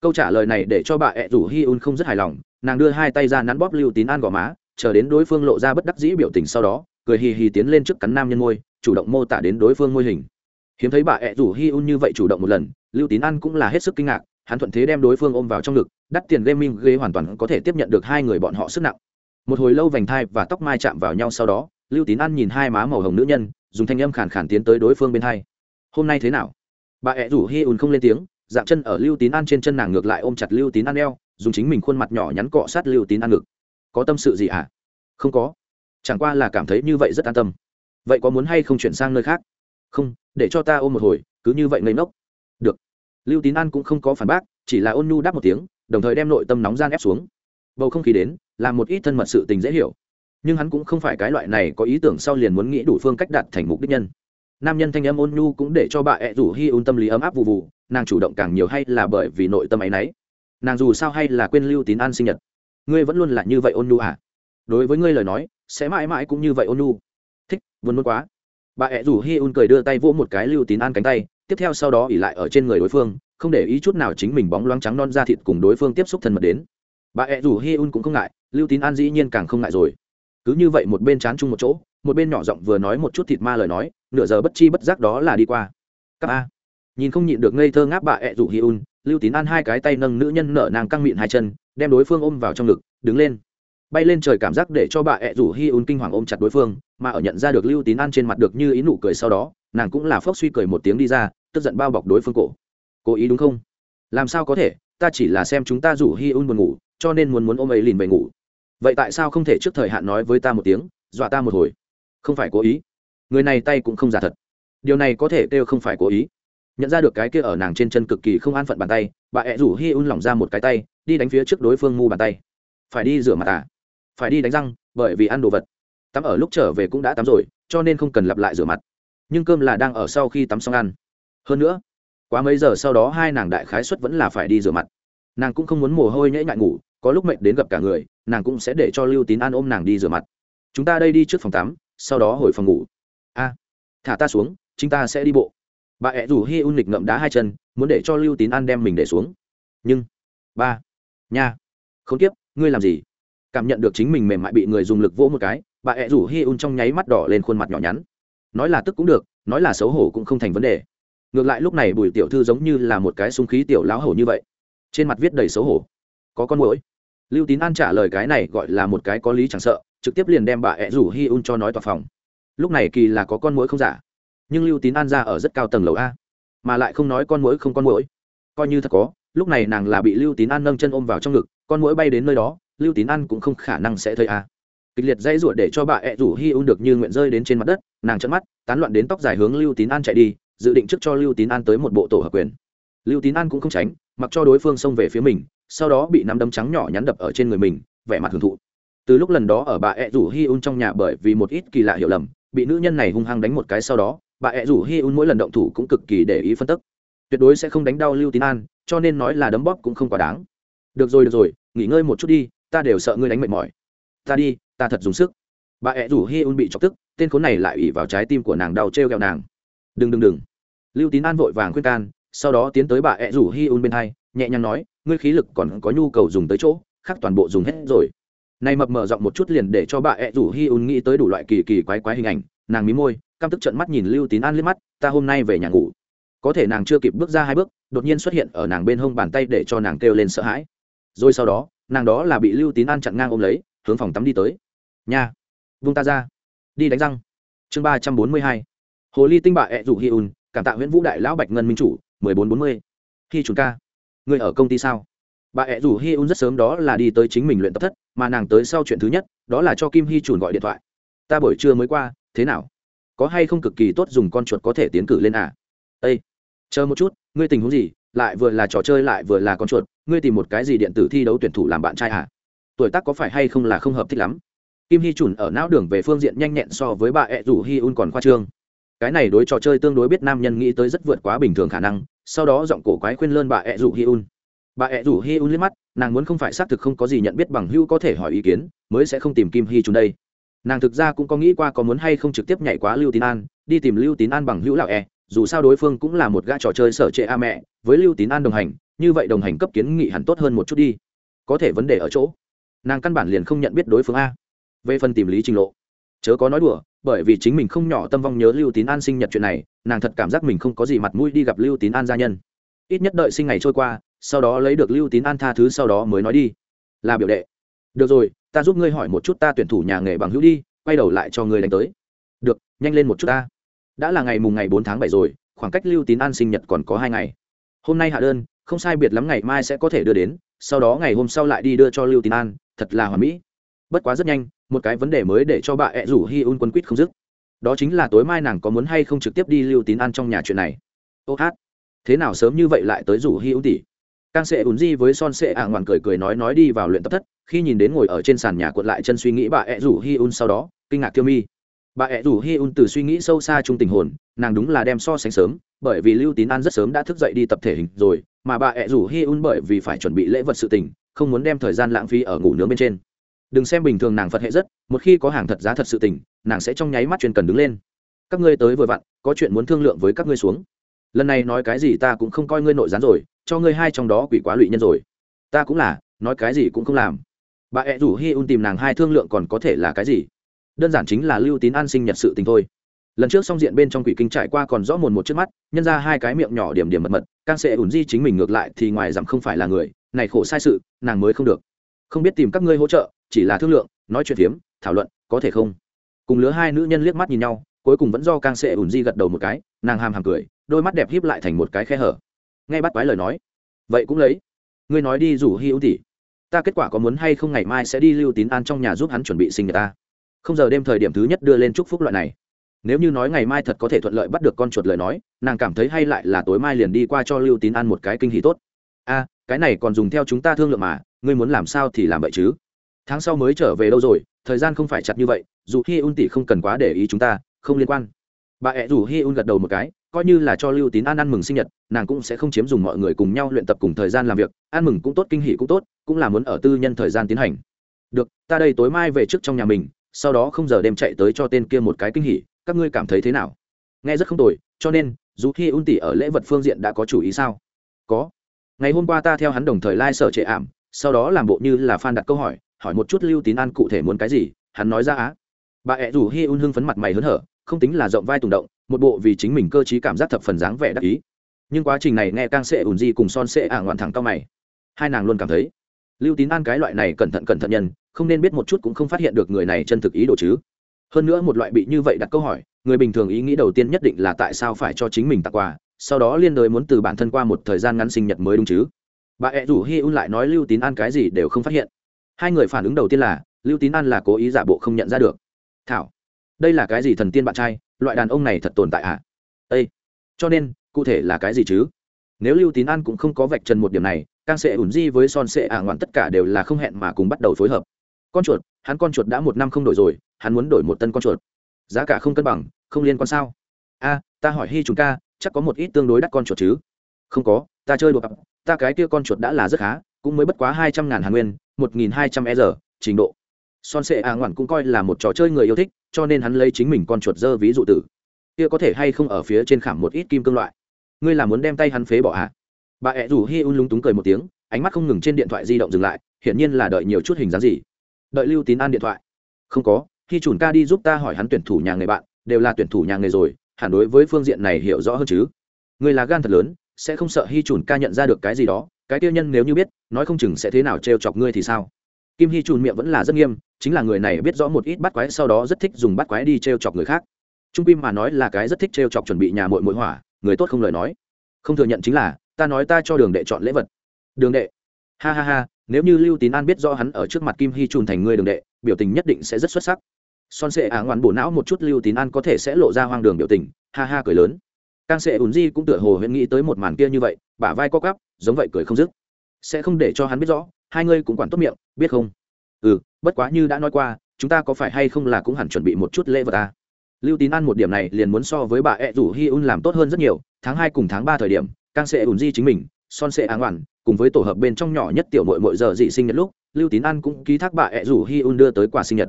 Câu trả lời này để cho bà ẹ rủ hi un không rất hài lòng, nàng đưa hai tay ra nắn bóp lưu tín an gò má, chờ đến đối phương lộ ra bất đắc dĩ biểu tình sau đó, cười hì hì tiến lên trước cắn nam nhân môi, chủ động mô tả đến đối phương môi hình. Hiếm thấy bà ẹ rủ hi un như vậy chủ động một lần lưu tín an cũng là hết sức kinh ngạc, hắn thuận thế đem đối phương ôm vào trong ngực, đắt tiền gaming ghế hoàn toàn có thể tiếp nhận được hai người bọn họ sức nặng. Một hồi lâu vành thai và tóc mai chạm vào nhau sau đó, lưu tín an nhìn hai má màu hồng nữ nhân, dùng thanh âm khàn khàn tiến tới đối phương bên hai. Hôm nay thế nào? Bà ẹ rủ hi ùn không lên tiếng, dạng chân ở lưu tín an trên chân nàng ngược lại ôm chặt lưu tín an eo, dùng chính mình khuôn mặt nhỏ nhắn cọ sát lưu tín an ngực. Có tâm sự gì ạ? À? không có. Chẳng qua là cảm thấy như vậy rất an tâm. Vậy có muốn hay không chuyển sang nơi khác? Không, để cho ta ôm một hồi, cứ như vậy ngây ngốc lưu tín an cũng không có phản bác, chỉ là ôn nhu đáp một tiếng, đồng thời đem nội tâm nóng gian ép xuống. Bầu không khí đến làm một ít thân mật sự tình dễ hiểu. Nhưng hắn cũng không phải cái loại này có ý tưởng sau liền muốn nghĩ đủ phương cách đạt thành mục đích nhân. Nam nhân thanh âm ôn nhu cũng để cho bà ẹ rủ hi un tâm lý ấm áp vụ vụ nàng chủ động càng nhiều hay là bởi vì nội tâm ấ y n ấ y nàng dù sao hay là quên lưu tín an sinh nhật. Ngươi vẫn luôn là như vậy ôn nhu à? Đối với ngươi lời nói, sẽ mãi mãi cũng như vậy ôn nhu. Thích vốn muốn quá. Bà ẹ rủ hi un cười đưa tay vỗ một cái lưu tín an cánh tay tiếp theo sau đó ỉ lại ở trên người đối phương, không để ý chút nào chính mình bóng loáng trắng non da thịt cùng đối phương tiếp xúc thân mật đến. Bà ẹ rủ hi un cũng không ngại, lưu tín an dĩ nhiên càng không ngại rồi. Cứ như vậy một bên chán chung một chỗ, một bên nhỏ giọng vừa nói một chút thịt ma lời nói, nửa giờ bất chi bất giác đó là đi qua. Các a. Nhìn không nhịn được ngây thơ ngáp bà ẹ rủ hi un, lưu tín an hai cái tay nâng nữ nhân nở nàng căng miệng hai chân, đem đối phương ôm vào trong ngực, đứng lên. Bay lên trời cảm giác để cho bà ẹ rủ hi un kinh hoàng ôm chặt đối phương, mà ở nhận ra được lưu tín an trên mặt được như ý nụ cười sau đó, nàng cũng là phốc suy cười một tiếng đi ra tức giận bao bọc đối phương cổ. Cố ý đúng không? Làm sao có thể? Ta chỉ là xem chúng ta rủ hi un buồn ngủ, cho nên muốn muốn ôm ấy lìn về ngủ. Vậy tại sao không thể trước thời hạn nói với ta một tiếng, dọa ta một hồi? Không phải cố ý. Người này tay cũng không giả thật. Điều này có thể kêu không phải cố ý. Nhận ra được cái kia ở nàng trên chân cực kỳ không an phận bàn tay, bà ẹ rủ hi un lỏng ra một cái tay, đi đánh phía trước đối phương mu bàn tay. Phải đi rửa mặt à? Phải đi đánh răng, bởi vì ăn đồ vật. Tắm ở lúc trở về cũng đã tắm rồi, cho nên không cần lặp lại rửa mặt. Nhưng cơm là đang ở sau khi tắm xong ăn hơn nữa, quá mấy giờ sau đó hai nàng đại khái xuất vẫn là phải đi rửa mặt. Nàng cũng không muốn mồ hôi nhễ nhại ngủ, có lúc mệt đến gặp cả người, nàng cũng sẽ để cho lưu tín an ôm nàng đi rửa mặt. Chúng ta đây đi trước phòng tắm, sau đó hồi phòng ngủ. A, thả ta xuống chúng ta sẽ đi bộ. Bà ẹ rủ hi un nịch ngậm đá hai chân, muốn để cho lưu tín an đem mình để xuống. Nhưng, ba, nha không tiếp ngươi làm gì? Cảm nhận được chính mình mềm mại bị người dùng lực vỗ một cái, bà ẹ rủ hi un trong nháy mắt đỏ lên khuôn mặt nhỏ nhắn. Nói là tức cũng được, nói là xấu hổ cũng không thành vấn đề ngược lại lúc này bùi tiểu thư giống như là một cái sung khí tiểu lão hổ như vậy. Trên mặt viết đầy xấu hổ. Có con mũi lưu tín an trả lời cái này gọi là một cái có lý chẳng sợ, trực tiếp liền đem bà ẹ rủ hi un cho nói tòa phòng. Lúc này kỳ là có con mũi không giả. Nhưng lưu tín an ra ở rất cao tầng lầu a, mà lại không nói con mũi không con mũi coi như thật có, lúc này nàng là bị lưu tín an nâng chân ôm vào trong ngực, con mũi bay đến nơi đó, lưu tín an cũng không khả năng sẽ thấy a. Kịch liệt dây ruột để cho bà ẹ rủ hi un được như nguyện rơi đến trên mặt đất, nàng chớp mắt, tán loạn đến tóc dài hướng lưu tín an chạy đi dự định trước cho lưu tín an tới một bộ tổ hợp quyền. Lưu tín an cũng không tránh, mặc cho đối phương xông về phía mình, sau đó bị nắm đấm trắng nhỏ nhắn đập ở trên người mình, vẻ mặt hưởng thụ. Từ lúc lần đó ở bà ẹ rủ hi un trong nhà bởi vì một ít kỳ lạ hiểu lầm, bị nữ nhân này hung hăng đánh một cái sau đó, bà ẹ rủ hi un mỗi lần động thủ cũng cực kỳ để ý phân tức. Tuyệt đối sẽ không đánh đau lưu tín an, cho nên nói là đấm bóp cũng không quá đáng. Được rồi được rồi, nghỉ ngơi một chút đi, ta đều sợ ngươi đánh mệt mỏi. Ta đi, ta thật dùng sức. Bà ẹ rủ hi un bị chọc tức, tên khốn này lại ủy vào trái tim của nàng đau t r e o g ẹ o nàng đừng đừng đừng. Lưu tín an vội vàng khuyên can, sau đó tiến tới bà ẹ rủ hi un bên hai, nhẹ nhàng nói, ngươi khí lực còn có nhu cầu dùng tới chỗ, khác toàn bộ dùng hết rồi. Này mập mở rộng một chút liền để cho bà ẹ rủ hi un nghĩ tới đủ loại kỳ kỳ quái quái hình ảnh, nàng mí môi, căm tức trận mắt nhìn lưu tín an liếc mắt, ta hôm nay về nhà ngủ. Có thể nàng chưa kịp bước ra hai bước, đột nhiên xuất hiện ở nàng bên hông bàn tay để cho nàng kêu lên sợ hãi. Rồi sau đó, nàng đó là bị lưu tín an chặn ngang ôm lấy, hướng phòng tắm đi tới. Nha, vung ta ra, đi đánh răng. Chương ba trăm bốn mươi hai hồ ly tinh bà ẹ rủ hi un, cảm tạ nguyễn vũ đại lão bạch ngân minh chủ, mười bốn bốn mươi. Khi chúng ca người ở công ty sao? Bà ẹ rủ hi un rất sớm đó là đi tới chính mình luyện tập thất, mà nàng tới sau chuyện thứ nhất, đó là cho kim hi chùn gọi điện thoại. Ta buổi trưa mới qua, thế nào? Có hay không cực kỳ tốt dùng con chuột có thể tiến cử lên à? Ây chờ một chút, ngươi tình huống gì? Lại vừa là trò chơi lại vừa là con chuột, ngươi tìm một cái gì điện tử thi đấu tuyển thủ làm bạn trai à? Tuổi tác có phải hay không là không hợp thích lắm? Kim hi chùn ở não đường về phương diện nhanh nhẹn so với bà ẹ rủ hi un còn khoa trương cái này đối trò chơi tương đối biết nam nhân nghĩ tới rất vượt quá bình thường khả năng, sau đó giọng cổ quái khuyên lơn bà ẹ rủ hi un bà ẹ rủ hi un liếc mắt, nàng muốn không phải xác thực không có gì nhận biết bằng hữu có thể hỏi ý kiến, mới sẽ không tìm kim hi chúng đây. Nàng thực ra cũng có nghĩ qua có muốn hay không trực tiếp nhảy quá lưu tín an, đi tìm lưu tín an bằng hữu lão e dù sao đối phương cũng là một gã trò chơi sở trệ a mẹ, với lưu tín an đồng hành, như vậy đồng hành cấp kiến nghị hẳn tốt hơn một chút đi. Có thể vấn đề ở chỗ. Nàng căn bản liền không nhận biết đối phương a. Về phần tìm lý trình lộ chớ có nói đùa, bởi vì chính mình không nhỏ tâm vong nhớ lưu tín an sinh nhật chuyện này, nàng thật cảm giác mình không có gì mặt mũi đi gặp lưu tín an gia nhân. Ít nhất đợi sinh ngày trôi qua, sau đó lấy được lưu tín an tha thứ sau đó mới nói đi. Là biểu đệ. Được rồi, ta giúp ngươi hỏi một chút ta tuyển thủ nhà nghề bằng hữu đi, quay đầu lại cho ngươi đánh tới. Được, nhanh lên một chút ta. Đã là ngày mùng ngày bốn tháng bảy rồi, khoảng cách lưu tín an sinh nhật còn có hai ngày. Hôm nay hạ đơn, không sai biệt lắm ngày mai sẽ có thể đưa đến, sau đó ngày hôm sau lại đi đưa cho lưu tín an, thật là hoàn mỹ. Bất quá rất nhanh một cái vấn đề mới để cho bà ẹ rủ hi un quân quýt không dứt. Đó chính là tối mai nàng có muốn hay không trực tiếp đi lưu tín an trong nhà chuyện này. Ô hát, thế nào sớm như vậy lại tới rủ hi un tỷ càng sẽ ùn di với son sệ ả ngoằn cười cười nói nói đi vào luyện tập thất, khi nhìn đến ngồi ở trên sàn nhà cuộn lại chân suy nghĩ bà ẹ rủ hi un sau đó, kinh ngạc tiêu mi. Bà ẹ rủ hi un từ suy nghĩ sâu xa trong tình hồn, nàng đúng là đem so sánh sớm, bởi vì lưu tín an rất sớm đã thức dậy đi tập thể hình rồi, mà bà ẹ rủ hi un bởi vì phải chuẩn bị lễ vật sự tình, không muốn đem thời gian lãng phí ở ngủ nướng bên trên đừng xem bình thường nàng phật hệ rất, một khi có hàng thật giá thật sự tình, nàng sẽ trong nháy mắt chuyên cần đứng lên. Các ngươi tới vừa vặn, có chuyện muốn thương lượng với các ngươi xuống. Lần này nói cái gì ta cũng không coi ngươi nội gián rồi, cho ngươi hai trong đó quỷ quá lụy nhân rồi. Ta cũng là, nói cái gì cũng không làm. Bà ẹ rủ hi un tìm nàng hai thương lượng còn có thể là cái gì? Đơn giản chính là lưu tín an sinh nhật sự tình thôi. Lần trước song diện bên trong quỷ kinh trải qua còn rõ mồn một trước mắt, nhân ra hai cái miệng nhỏ điểm điểm mật mật càng sẽ ủn di chính mình ngược lại thì ngoài rằng không phải là người, này khổ sai sự, nàng mới không được không biết tìm các ngươi hỗ trợ, chỉ là thương lượng, nói chuyện phiếm, thảo luận, có thể không? Cùng lứa hai nữ nhân liếc mắt nhìn nhau, cuối cùng vẫn do càng Sệ ủn di gật đầu một cái, nàng hàm hàm cười, đôi mắt đẹp híp lại thành một cái khe hở. Ngay bắt quái lời nói, vậy cũng lấy. Ngươi nói đi rủ hi ưu tỷ. Ta kết quả có muốn hay không ngày mai sẽ đi lưu tín an trong nhà giúp hắn chuẩn bị sinh nhật ta. Không giờ đêm thời điểm thứ nhất đưa lên chúc phúc loại này. Nếu như nói ngày mai thật có thể thuận lợi bắt được con chuột lời nói, nàng cảm thấy hay lại là tối mai liền đi qua cho lưu tín An một cái kinh hỷ tốt. A, cái này còn dùng theo chúng ta thương lượng mà ngươi muốn làm sao thì làm vậy chứ? Tháng sau mới trở về đâu rồi? Thời gian không phải chặt như vậy, dù hi un tỷ không cần quá để ý chúng ta, không liên quan. Bà ẹ rủ hi un gật đầu một cái, coi như là cho lưu tín an ăn mừng sinh nhật, nàng cũng sẽ không chiếm dùng mọi người cùng nhau luyện tập cùng thời gian làm việc, ăn mừng cũng tốt, kinh hỷ cũng tốt, cũng là muốn ở tư nhân thời gian tiến hành. Được, ta đây tối mai về trước trong nhà mình, sau đó không giờ đêm chạy tới cho tên kia một cái kinh hỷ các ngươi cảm thấy thế nào? Nghe rất không tồi, cho nên, dù hi un tỷ ở lễ vật phương diện đã có chủ ý sao? Có. Ngày hôm qua ta theo hắn đồng thời lai、like、sở trệ ảm sau đó làm bộ như là phan đặt câu hỏi hỏi một chút lưu tín an cụ thể muốn cái gì, hắn nói ra á. Bà ẹ rủ hi un hưng phấn mặt mày hớn hở, không tính là rộng vai tùng động, một bộ vì chính mình cơ t r í cảm giác thập phần dáng vẻ đắc ý. Nhưng quá trình này nghe càng sệ ùn di cùng son sệ ả ngoạn thẳng cao mày. Hai nàng luôn cảm thấy, lưu tín an cái loại này cẩn thận cẩn thận nhân, không nên biết một chút cũng không phát hiện được người này chân thực ý đồ chứ. Hơn nữa một loại bị như vậy đặt câu hỏi, người bình thường ý nghĩ đầu tiên nhất định là tại sao phải cho chính mình tặng quà, sau đó liên đới muốn từ bản thân qua một thời gian ngắn sinh nhật mới đúng chứ bà ẹ rủ hi un lại nói lưu tín an cái gì đều không phát hiện. Hai người phản ứng đầu tiên là, lưu tín an là cố ý giả bộ không nhận ra được. Thảo, đây là cái gì thần tiên bạn trai, loại đàn ông này thật tồn tại à? Ây cho nên, cụ thể là cái gì chứ? Nếu lưu tín an cũng không có vạch trần một điểm này càng sẽ ủn di với son sệ ả ngoạn tất cả đều là không hẹn mà cùng bắt đầu phối hợp. Con chuột, hắn con chuột đã một năm không đổi rồi, hắn muốn đổi một tân con chuột. Giá cả không cân bằng, không liên quan sao? A, ta hỏi hi chúng ca, chắc có một ít tương đối đắt con chuột chứ? Không có, ta chơi đột ta cái kia con chuột đã là rất khá, cũng mới bất quá hai trăm ngàn hàn nguyên, một nghìn hai trăm e giờ trình độ. Son sệ a ngoạn cũng coi là một trò chơi người yêu thích, cho nên hắn lấy chính mình con chuột dơ ví dụ tử. Kia có thể hay không ở phía trên khảm một ít kim cương loại. Ngươi là muốn đem tay hắn phế bỏ à? Bà ẹ rủ hi un lúng túng cười một tiếng, ánh mắt không ngừng trên điện thoại di động dừng lại, hiển nhiên là đợi nhiều chút hình dáng gì. Đợi lưu tín an điện thoại. Không có, khi chùn ca đi giúp ta hỏi hắn tuyển thủ nhà người bạn, đều là tuyển thủ nhà người rồi, hẳn đối với phương diện này hiểu rõ hơn chứ. Người là gan thật lớn sẽ không sợ hy chùn ca nhận ra được cái gì đó, cái tiêu nhân nếu như biết, nói không chừng sẽ thế nào trêu chọc ngươi thì sao? Kim hy chùn miệng vẫn là rất nghiêm, chính là người này biết rõ một ít bắt quái sau đó rất thích dùng bắt quái đi trêu chọc người khác. Trung kim mà nói là cái rất thích trêu chọc chuẩn bị nhà mội mội hỏa, người tốt không lời nói. Không thừa nhận chính là, ta nói ta cho đường đệ chọn lễ vật. Đường đệ. Ha ha ha, nếu như lưu tín an biết rõ hắn ở trước mặt kim hy trùn thành người đường đệ, biểu tình nhất định sẽ rất xuất sắc. Son sệ ả ngoan bổ não một chút lưu tín an có thể sẽ lộ ra hoang đường biểu tình, ha ha cười lớn càng sẽ ùn di cũng tựa hồ huyễn nghĩ tới một màn kia như vậy, bả vai co cắp giống vậy cười không dứt. Sẽ không để cho hắn biết rõ, hai ngươi cũng quản tốt miệng, biết không? Ừ bất quá như đã nói qua, chúng ta có phải hay không là cũng hẳn chuẩn bị một chút lễ vật ta lưu tín an một điểm này liền muốn so với bà ẹ rủ hi un làm tốt hơn rất nhiều, tháng hai cùng tháng ba thời điểm càng sẽ ùn di chính mình, son sẽ áng oản, cùng với tổ hợp bên trong nhỏ nhất tiểu nội mỗi giờ dị sinh nhật lúc, lưu tín an cũng ký thác bà ẹ rủ hi un đưa tới quà sinh nhật.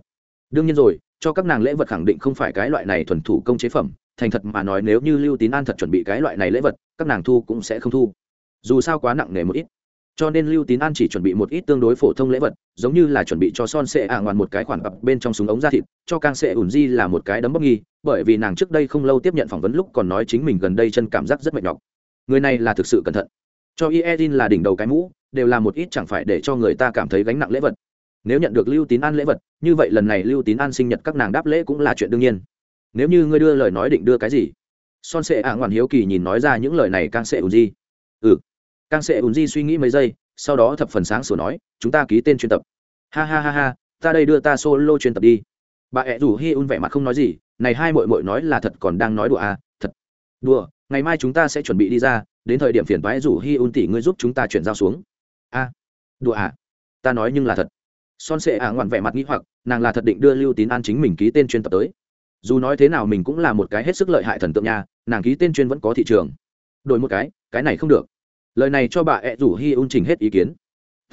Đương nhiên rồi, cho các nàng lễ vật khẳng định không phải cái loại này thuần thủ công chế phẩm thành thật mà nói nếu như lưu tín an thật chuẩn bị cái loại này lễ vật, các nàng thu cũng sẽ không thu. Dù sao quá nặng nề một ít. Cho nên lưu tín an chỉ chuẩn bị một ít tương đối phổ thông lễ vật, giống như là chuẩn bị cho son sệ ạ ngoạn một cái khoản cặp bên trong súng ống da thịt, cho càng sệ ủn di là một cái đấm bốc nghi, bởi vì nàng trước đây không lâu tiếp nhận phỏng vấn lúc còn nói chính mình gần đây chân cảm giác rất mệt nhọc. Người này là thực sự cẩn thận. Cho iedin là đỉnh đầu cái mũ, đều là một ít chẳng phải để cho người ta cảm thấy gánh nặng lễ vật. Nếu nhận được lưu tín an lễ vật, như vậy lần này lưu tín an sinh nhật các nàng đáp lễ cũng là chuyện đương nhiên nếu như ngươi đưa lời nói định đưa cái gì? Son sệ ả ngoạn hiếu kỳ nhìn nói ra những lời này càng sệ ùn di. Ừ. Càng sệ ùn di suy nghĩ mấy giây, sau đó thập phần sáng sủa nói, chúng ta ký tên chuyên tập. Ha ha ha ha, ta đây đưa ta solo chuyên tập đi. Bà ẹ rủ hi un vẻ mặt không nói gì, này hai mội mội nói là thật còn đang nói đùa à thật. Đùa, ngày mai chúng ta sẽ chuẩn bị đi ra, đến thời điểm phiền toái rủ hi un tỷ ngươi giúp chúng ta chuyển giao xuống. A, đùa à ta nói nhưng là thật. Son sệ ả ngoạn vẻ mặt nghĩ hoặc, nàng là thật định đưa lưu tín an chính mình ký tên chuyên tập tới dù nói thế nào mình cũng là một cái hết sức lợi hại thần tượng nha, nàng ký tên chuyên vẫn có thị trường. Đổi một cái cái này không được. Lời này cho bà ẹ rủ hi un trình hết ý kiến.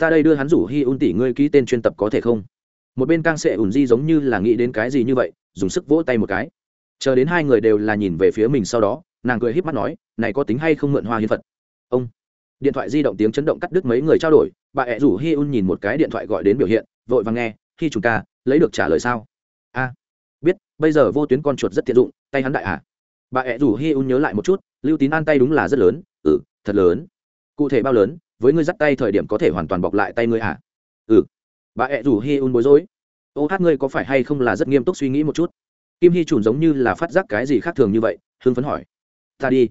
Ta đây đưa hắn rủ hi un tỷ ngươi ký tên chuyên tập có thể không? Một bên càng sẽ ủn di giống như là nghĩ đến cái gì như vậy, dùng sức vỗ tay một cái. Chờ đến hai người đều là nhìn về phía mình sau đó, nàng cười h í p mắt nói, này có tính hay không mượn hoa hiến phật? Ông. Điện thoại di động tiếng chấn động cắt đứt mấy người trao đổi, bà ẹ rủ hi un nhìn một cái điện thoại gọi đến biểu hiện, vội và nghe khi chúng ta lấy được trả lời sao? Biết, bây giờ vô tuyến con chuột rất tiện dụng, tay hắn đại à? Bà ẹ rủ hi un nhớ lại một chút, lưu tín an tay đúng là rất lớn ừ thật lớn. Cụ thể bao lớn, với ngươi dắt tay thời điểm có thể hoàn toàn bọc lại tay ngươi à? Ừ. Bà ẹ rủ hi un bối rối. Ô hát ngươi có phải hay không là rất nghiêm túc suy nghĩ một chút? Kim hy trùn giống như là phát giác cái gì khác thường như vậy hương phấn hỏi. Ta đi.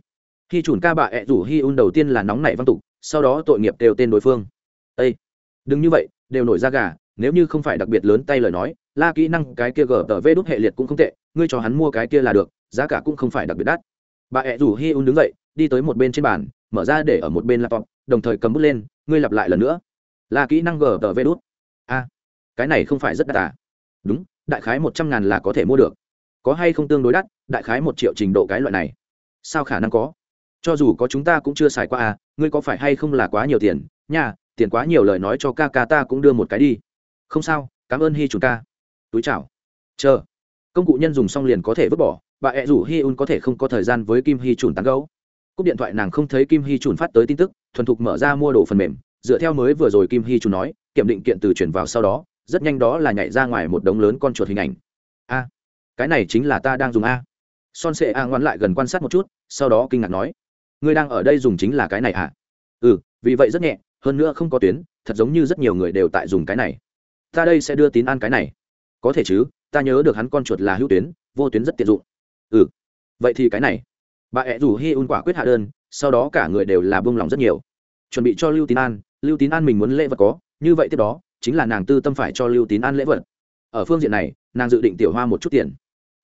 Hy trùn ca bà ẹ rủ hi un đầu tiên là nóng nảy văn tục, sau đó tội nghiệp đều tên đối phương. Ây đừng như vậy, đều nổi ra gà, nếu như không phải đặc biệt lớn tay lời nói la kỹ năng cái kia gờ tờ vê đốt hệ liệt cũng không tệ, ngươi cho hắn mua cái kia là được, giá cả cũng không phải đặc biệt đắt. Bà ẹ rủ hi un đứng dậy, đi tới một bên trên bàn, mở ra để ở một bên laptop, đồng thời cầm bút lên, ngươi lặp lại lần nữa. Là kỹ năng gờ tờ vê đốt a, cái này không phải rất đắt à? Đúng, đại khái một trăm ngàn là có thể mua được. Có hay không tương đối đắt, đại khái một triệu trình độ cái loại này. Sao khả năng có? Cho dù có chúng ta cũng chưa xài qua à ngươi có phải hay không là quá nhiều tiền? Nha, tiền quá nhiều lời nói cho ca ca ta cũng đưa một cái đi. Không sao, cảm ơn hi chúng ta túi chảo chờ. Công cụ nhân dùng xong liền có thể vứt bỏ. Bà ẹ rủ hi un có thể không có thời gian với kim hi chùn tán gấu cúp điện thoại nàng không thấy kim hi chùn phát tới tin tức, thuần thục mở ra mua đồ phần mềm. Dựa theo mới vừa rồi kim hi chùn nói, kiểm định kiện từ chuyển vào sau đó, rất nhanh đó là nhảy ra ngoài một đống lớn con chuột hình ảnh. A, cái này chính là ta đang dùng a. Son sệ a ngoan lại gần quan sát một chút, sau đó kinh ngạc nói, ngươi đang ở đây dùng chính là cái này à? Ừ vì vậy rất nhẹ, hơn nữa không có tuyến, thật giống như rất nhiều người đều tại dùng cái này. Ta đây sẽ đưa tín an cái này có thể chứ, ta nhớ được hắn con chuột là hữu tuyến, vô tuyến rất tiện dụng. Ừ. Vậy thì cái này. Bà ẹ rủ hi un quả quyết hạ đơn, sau đó cả người đều là buông lòng rất nhiều. Chuẩn bị cho lưu tín an, lưu tín an mình muốn lễ vật có, như vậy tiếp đó, chính là nàng tư tâm phải cho lưu tín an lễ vật. Ở phương diện này, nàng dự định tiểu hoa một chút tiền.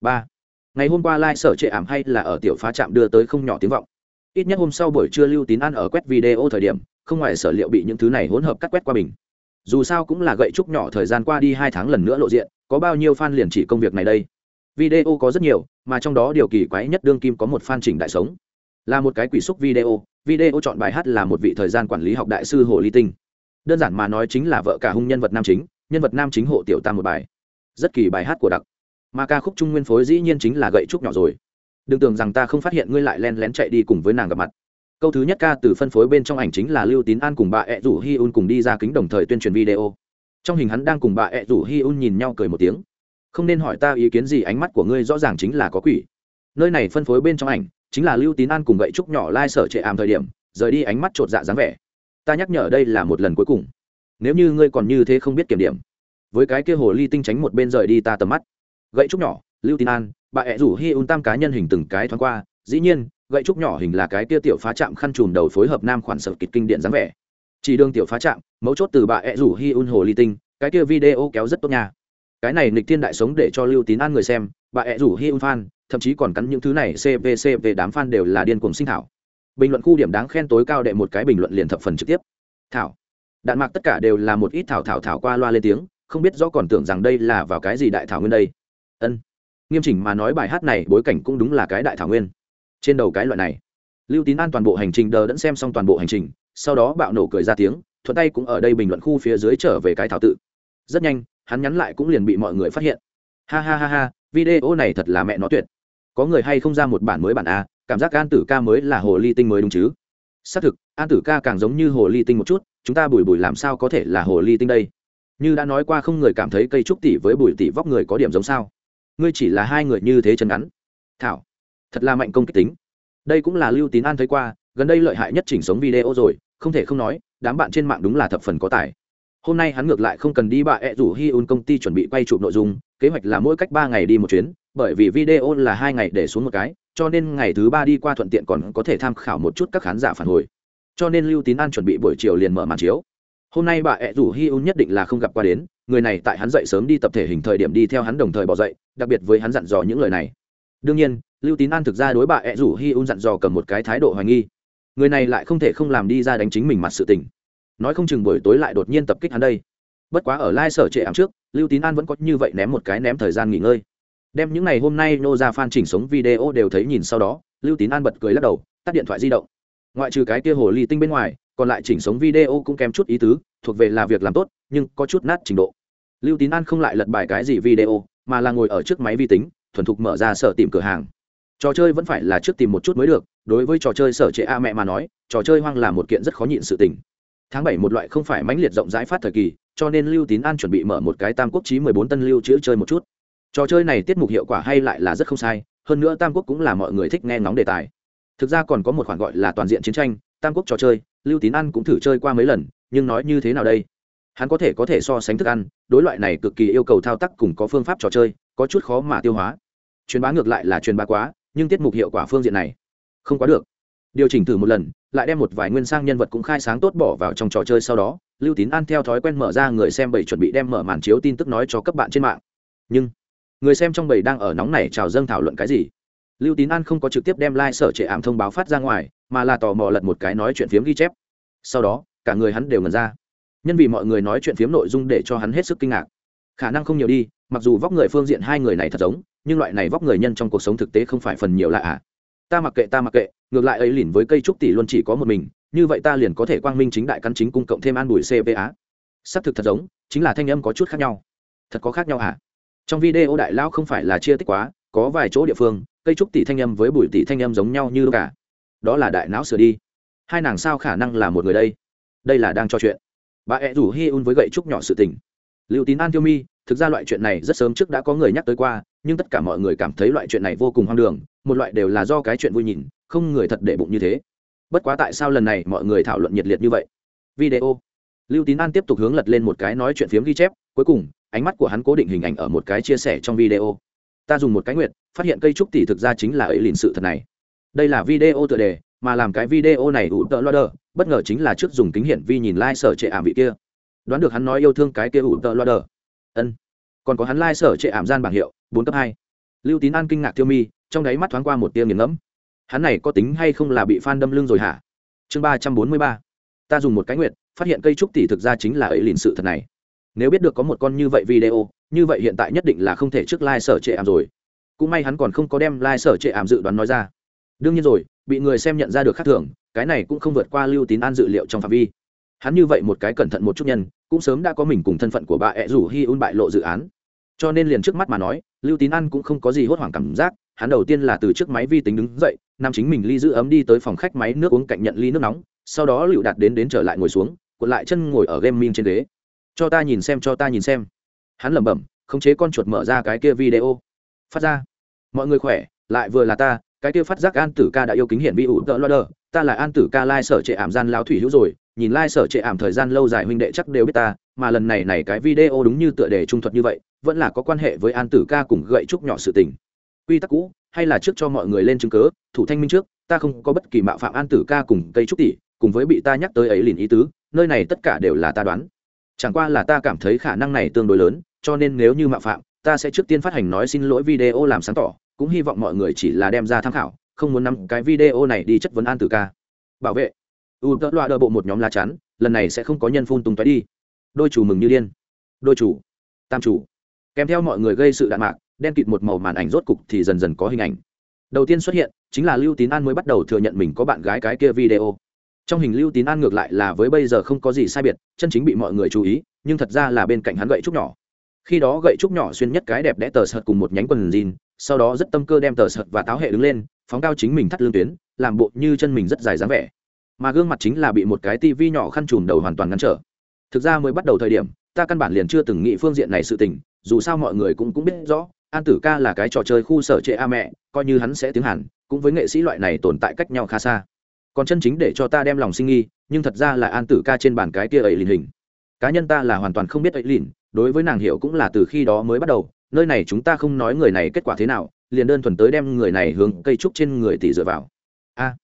Ba. Ngày hôm qua lai、like、sở trệ ảm hay là ở tiểu phá trạm đưa tới không nhỏ tiếng vọng. Ít nhất hôm sau buổi trưa lưu tín an ở quét video thời điểm, không ngoài sở liệu bị những thứ này hỗn hợp cắt quét qua bình dù sao cũng là gậy trúc nhỏ thời gian qua đi hai tháng lần nữa lộ diện, có bao nhiêu fan liền chỉ công việc này đây. Video có rất nhiều, mà trong đó điều kỳ quái nhất đương kim có một fan chỉnh đại sống. Là một cái quỷ xúc video video chọn bài hát là một vị thời gian quản lý học đại sư hồ ly tinh. Đơn giản mà nói chính là vợ cả hung nhân vật nam chính, nhân vật nam chính hộ tiểu tam một bài. Rất kỳ bài hát của đặc. Mà ca khúc trung nguyên phối dĩ nhiên chính là gậy trúc nhỏ rồi. Đừng tưởng rằng ta không phát hiện ngươi lại len lén chạy đi cùng với nàng gặp mặt câu thứ nhất ca từ phân phối bên trong ảnh chính là lưu tín an cùng bà ẹ rủ hi un cùng đi ra kính đồng thời tuyên truyền video. Trong hình hắn đang cùng bà ẹ rủ hi un nhìn nhau cười một tiếng. Không nên hỏi ta ý kiến gì, ánh mắt của ngươi rõ ràng chính là có quỷ. Nơi này phân phối bên trong ảnh chính là lưu tín an cùng gậy trúc nhỏ lai sở trệ ảm thời điểm, rời đi ánh mắt chột dạ dáng vẻ. Ta nhắc nhở đây là một lần cuối cùng. Nếu như ngươi còn như thế không biết kiểm điểm, với cái kia hồ ly tinh tránh một bên rời đi ta tầm mắt. Gậy trúc nhỏ, lưu tín an, bà ẹ rủ hi un tam cá nhân hình từng cái thoáng qua, dĩ nhiên gậy trúc nhỏ hình là cái kia tiểu phá chạm khăn trùm đầu phối hợp nam khoản sở kịch kinh điện dáng vẻ. Chỉ đường tiểu phá chạm mấu chốt từ bà ẹ rủ hi un hồ ly tinh, cái kia video kéo rất tốt nha. Cái này nịch thiên đại sống để cho lưu tín an người xem, bà ẹ rủ hi un fan, thậm chí còn cắn những thứ này cvc về đám fan đều là điên cuồng sinh thảo. Bình luận khu điểm đáng khen tối cao đệ một cái bình luận liền thập phần trực tiếp. Thảo. Đạn mạc tất cả đều là một ít thảo thảo thảo qua loa lên tiếng, không biết rõ còn tưởng rằng đây là vào cái gì đại thảo nguyên đây. Ân. Nghiêm chỉnh mà nói bài hát này bối cảnh cũng đúng là cái đại thảo nguyên trên đầu cái loại này, lưu tín an toàn bộ hành trình đờ đẫn xem xong toàn bộ hành trình, sau đó bạo nổ cười ra tiếng, thuận tay cũng ở đây bình luận khu phía dưới trở về cái thảo tự. Rất nhanh, hắn nhắn lại cũng liền bị mọi người phát hiện. Ha ha ha ha, video này thật là mẹ nó tuyệt. Có người hay không ra một bản mới bản a, cảm giác an tử ca mới là hồ ly tinh mới đúng chứ? Xác thực, an tử ca càng giống như hồ ly tinh một chút, chúng ta bùi bùi làm sao có thể là hồ ly tinh đây? Như đã nói qua không người cảm thấy cây trúc tỷ với bùi tỷ vóc người có điểm giống sao? Ngươi chỉ là hai người như thế chân ngắn. Thảo thật là mạnh công kích tính. Đây cũng là lưu tín an thấy qua, gần đây lợi hại nhất chỉnh sống video rồi, không thể không nói, đám bạn trên mạng đúng là thập phần có tài. Hôm nay hắn ngược lại không cần đi bà ẹ rủ hi un công ty chuẩn bị quay chụp nội dung, kế hoạch là mỗi cách ba ngày đi một chuyến, bởi vì video là hai ngày để xuống một cái, cho nên ngày thứ ba đi qua thuận tiện còn có thể tham khảo một chút các khán giả phản hồi. Cho nên lưu tín an chuẩn bị buổi chiều liền mở màn chiếu. Hôm nay bà ẹ rủ hi un nhất định là không gặp qua đến, người này tại hắn dậy sớm đi tập thể hình thời điểm đi theo hắn đồng thời bỏ dậy, đặc biệt với hắn dặn dò những lời này đương nhiên, lưu tín an thực ra đối bà ẹ rủ hi un dặn dò cầm một cái thái độ hoài nghi. Người này lại không thể không làm đi ra đánh chính mình mặt sự tình. Nói không chừng buổi tối lại đột nhiên tập kích hắn đây. Bất quá ở lai sở trệ ảm trước, lưu tín an vẫn có như vậy ném một cái ném thời gian nghỉ ngơi. Đem những ngày hôm nay nô ra fan chỉnh sống video đều thấy nhìn sau đó, lưu tín an bật cười lắc đầu, tắt điện thoại di động. Ngoại trừ cái kia hồ ly tinh bên ngoài, còn lại chỉnh sống video cũng kém chút ý tứ, thuộc về là việc làm tốt, nhưng có chút nát trình độ. Lưu tín an không lại lật bài cái gì video, mà là ngồi ở trước máy vi tính thuần thục mở ra sở tìm cửa hàng. Trò chơi vẫn phải là trước tìm một chút mới được, đối với trò chơi sở trệ a mẹ mà nói, trò chơi hoang là một kiện rất khó nhịn sự tình. Tháng bảy một loại không phải mãnh liệt rộng rãi phát thời kỳ, cho nên lưu tín an chuẩn bị mở một cái tam quốc chí mười bốn tân lưu chữ chơi một chút. Trò chơi này tiết mục hiệu quả hay lại là rất không sai, hơn nữa tam quốc cũng là mọi người thích nghe ngóng đề tài. Thực ra còn có một khoản gọi là toàn diện chiến tranh, tam quốc trò chơi, lưu tín ăn cũng thử chơi qua mấy lần, nhưng nói như thế nào đây? Hắn có thể có thể so sánh thức ăn, đối loại này cực kỳ yêu cầu thao tác cùng có phương pháp trò chơi, có chút khó mà tiêu hóa truyền bá ngược lại là truyền bá quá, nhưng tiết mục hiệu quả phương diện này không quá được. Điều chỉnh thử một lần, lại đem một vài nguyên sang nhân vật cũng khai sáng tốt bỏ vào trong trò chơi sau đó, lưu tín an theo thói quen mở ra người xem bảy chuẩn bị đem mở màn chiếu tin tức nói cho các bạn trên mạng. Nhưng, người xem trong bầy đang ở nóng này chào dâng thảo luận cái gì? Lưu tín an không có trực tiếp đem lai、like、sở trệ ảm thông báo phát ra ngoài, mà là tò mò lật một cái nói chuyện phiếm ghi chép. Sau đó, cả người hắn đều ngần ra. Nhân vì mọi người nói chuyện phiếm nội dung để cho hắn hết sức kinh ngạc khả năng không nhiều đi, mặc dù vóc người phương diện hai người này thật giống, nhưng loại này vóc người nhân trong cuộc sống thực tế không phải phần nhiều lạ à. Ta mặc kệ, ta mặc kệ, ngược lại ấy lìn với cây trúc tỷ luôn chỉ có một mình, như vậy ta liền có thể quang minh chính đại căn chính cung cộng thêm an bùi cpa xác thực thật giống, chính là thanh âm có chút khác nhau. Thật có khác nhau à? Trong video đại lão không phải là chia tích quá, có vài chỗ địa phương, cây trúc tỷ thanh âm với bùi tỷ thanh âm giống nhau như cả à. đó là đại não sửa đi. Hai nàng sao khả năng là một người đây? Đây là đang trò chuyện. Bà ẹ rủ hi un với gậy trúc nhỏ sự tình. Liệu tín an tiêu mi thực ra loại chuyện này rất sớm trước đã có người nhắc tới qua, nhưng tất cả mọi người cảm thấy loại chuyện này vô cùng hoang đường, một loại đều là do cái chuyện vui nhìn, không người thật để bụng như thế. Bất quá tại sao lần này mọi người thảo luận nhiệt liệt như vậy? Video. Lưu tín an tiếp tục hướng lật lên một cái nói chuyện phiếm ghi chép, cuối cùng, ánh mắt của hắn cố định hình ảnh ở một cái chia sẻ trong video. Ta dùng một cái nguyện phát hiện cây trúc tỷ thực ra chính là ấy lìn sự thật này. Đây là video tựa đề, mà làm cái video này ủ tợ loa đờ, bất ngờ chính là trước dùng kính hiển vi nhìn lai、like、sở trệ ảm vị kia. Đoán được hắn nói yêu thương cái kia ủ tợ loa đờ ân. Còn có hắn lai、like、sở trệ ảm gian bảng hiệu bốn cấp hai. Lưu tín an kinh ngạc thiêu mi trong đáy mắt thoáng qua một tia nghiền ngẫm. Hắn này có tính hay không là bị phan đâm lưng rồi hả? Chương ba trăm bốn mươi ba. Ta dùng một cái nguyệt, phát hiện cây trúc tỷ thực ra chính là ấy liền sự thật này. Nếu biết được có một con như vậy video như vậy hiện tại nhất định là không thể trước lai、like、sở trệ ảm rồi. Cũng may hắn còn không có đem lai、like、sở trệ ảm dự đoán nói ra. Đương nhiên rồi bị người xem nhận ra được khác thường cái này cũng không vượt qua lưu tín an dự liệu trong phạm vi. Hắn như vậy một cái cẩn thận một chút nhân cũng sớm đã có mình cùng thân phận của bà ẹ rủ hi un bại lộ dự án. Cho nên liền trước mắt mà nói, lưu tín ăn cũng không có gì hốt hoảng cảm giác, hắn đầu tiên là từ trước máy vi tính đứng dậy nam chính mình ly giữ ấm đi tới phòng khách máy nước uống cạnh nhận ly nước nóng, sau đó lựu đạt đến đến trở lại ngồi xuống, cuộn lại chân ngồi ở game min trên ghế. Cho ta nhìn xem, cho ta nhìn xem. Hắn lẩm bẩm, khống chế con chuột mở ra cái kia video. Phát ra. Mọi người khỏe, lại vừa là ta, cái kia phát giác an tử ca đã yêu kính hiển vi ủ tợ lo đờ, ta là an tử ca lai sở trệ ảm gian lao thủy hữu rồi nhìn lai、like、sở trệ ảm thời gian lâu dài huynh đệ chắc đều biết ta, mà lần này này cái video đúng như tựa đề trung thuật như vậy, vẫn là có quan hệ với an tử ca cùng gậy trúc nhỏ sự tình. Quy tắc cũ, hay là trước cho mọi người lên chứng cớ, thủ thanh minh trước, ta không có bất kỳ mạo phạm an tử ca cùng cây trúc tỷ, cùng với bị ta nhắc tới ấy liền ý tứ, nơi này tất cả đều là ta đoán. Chẳng qua là ta cảm thấy khả năng này tương đối lớn, cho nên nếu như mạo phạm, ta sẽ trước tiên phát hành nói xin lỗi video làm sáng tỏ, cũng hy vọng mọi người chỉ là đem ra tham khảo, không muốn nắm cái video này đi chất vấn an tử ca. Bảo vệ u tớ loa đơ bộ một nhóm lá chắn, lần này sẽ không có nhân phun tung tói đi. Đôi chủ mừng như điên. Đôi chủ. Tam chủ. Kèm theo mọi người gây sự đạn mạc, đen kịt một màu màn ảnh rốt cục thì dần dần có hình ảnh. Đầu tiên xuất hiện chính là lưu tín an mới bắt đầu thừa nhận mình có bạn gái cái kia video. Trong hình lưu tín an ngược lại là với bây giờ không có gì sai biệt, chân chính bị mọi người chú ý, nhưng thật ra là bên cạnh hắn gậy trúc nhỏ. Khi đó gậy trúc nhỏ xuyên nhất cái đẹp đẽ tờ sợt cùng một nhánh quần jean, sau đó rất tâm cơ đem tờ sợt và táo hệ đứng lên, phóng cao chính mình thắt lương tuyến, làm bộ như chân mình rất dài dáng vẻ mà gương mặt chính là bị một cái tivi nhỏ khăn trùm đầu hoàn toàn ngăn trở. Thực ra mới bắt đầu thời điểm ta căn bản liền chưa từng nghĩ phương diện này sự tình dù sao mọi người cũng cũng biết rõ an tử ca là cái trò chơi khu sở trệ a mẹ coi như hắn sẽ tiếng hàn, cũng với nghệ sĩ loại này tồn tại cách nhau khá xa. Còn chân chính để cho ta đem lòng sinh nghi nhưng thật ra là an tử ca trên bàn cái kia ấy lìn hình. Cá nhân ta là hoàn toàn không biết ấy lìn đối với nàng hiểu cũng là từ khi đó mới bắt đầu nơi này chúng ta không nói người này kết quả thế nào liền đơn thuần tới đem người này hướng cây trúc trên người tỷ dựa vào. A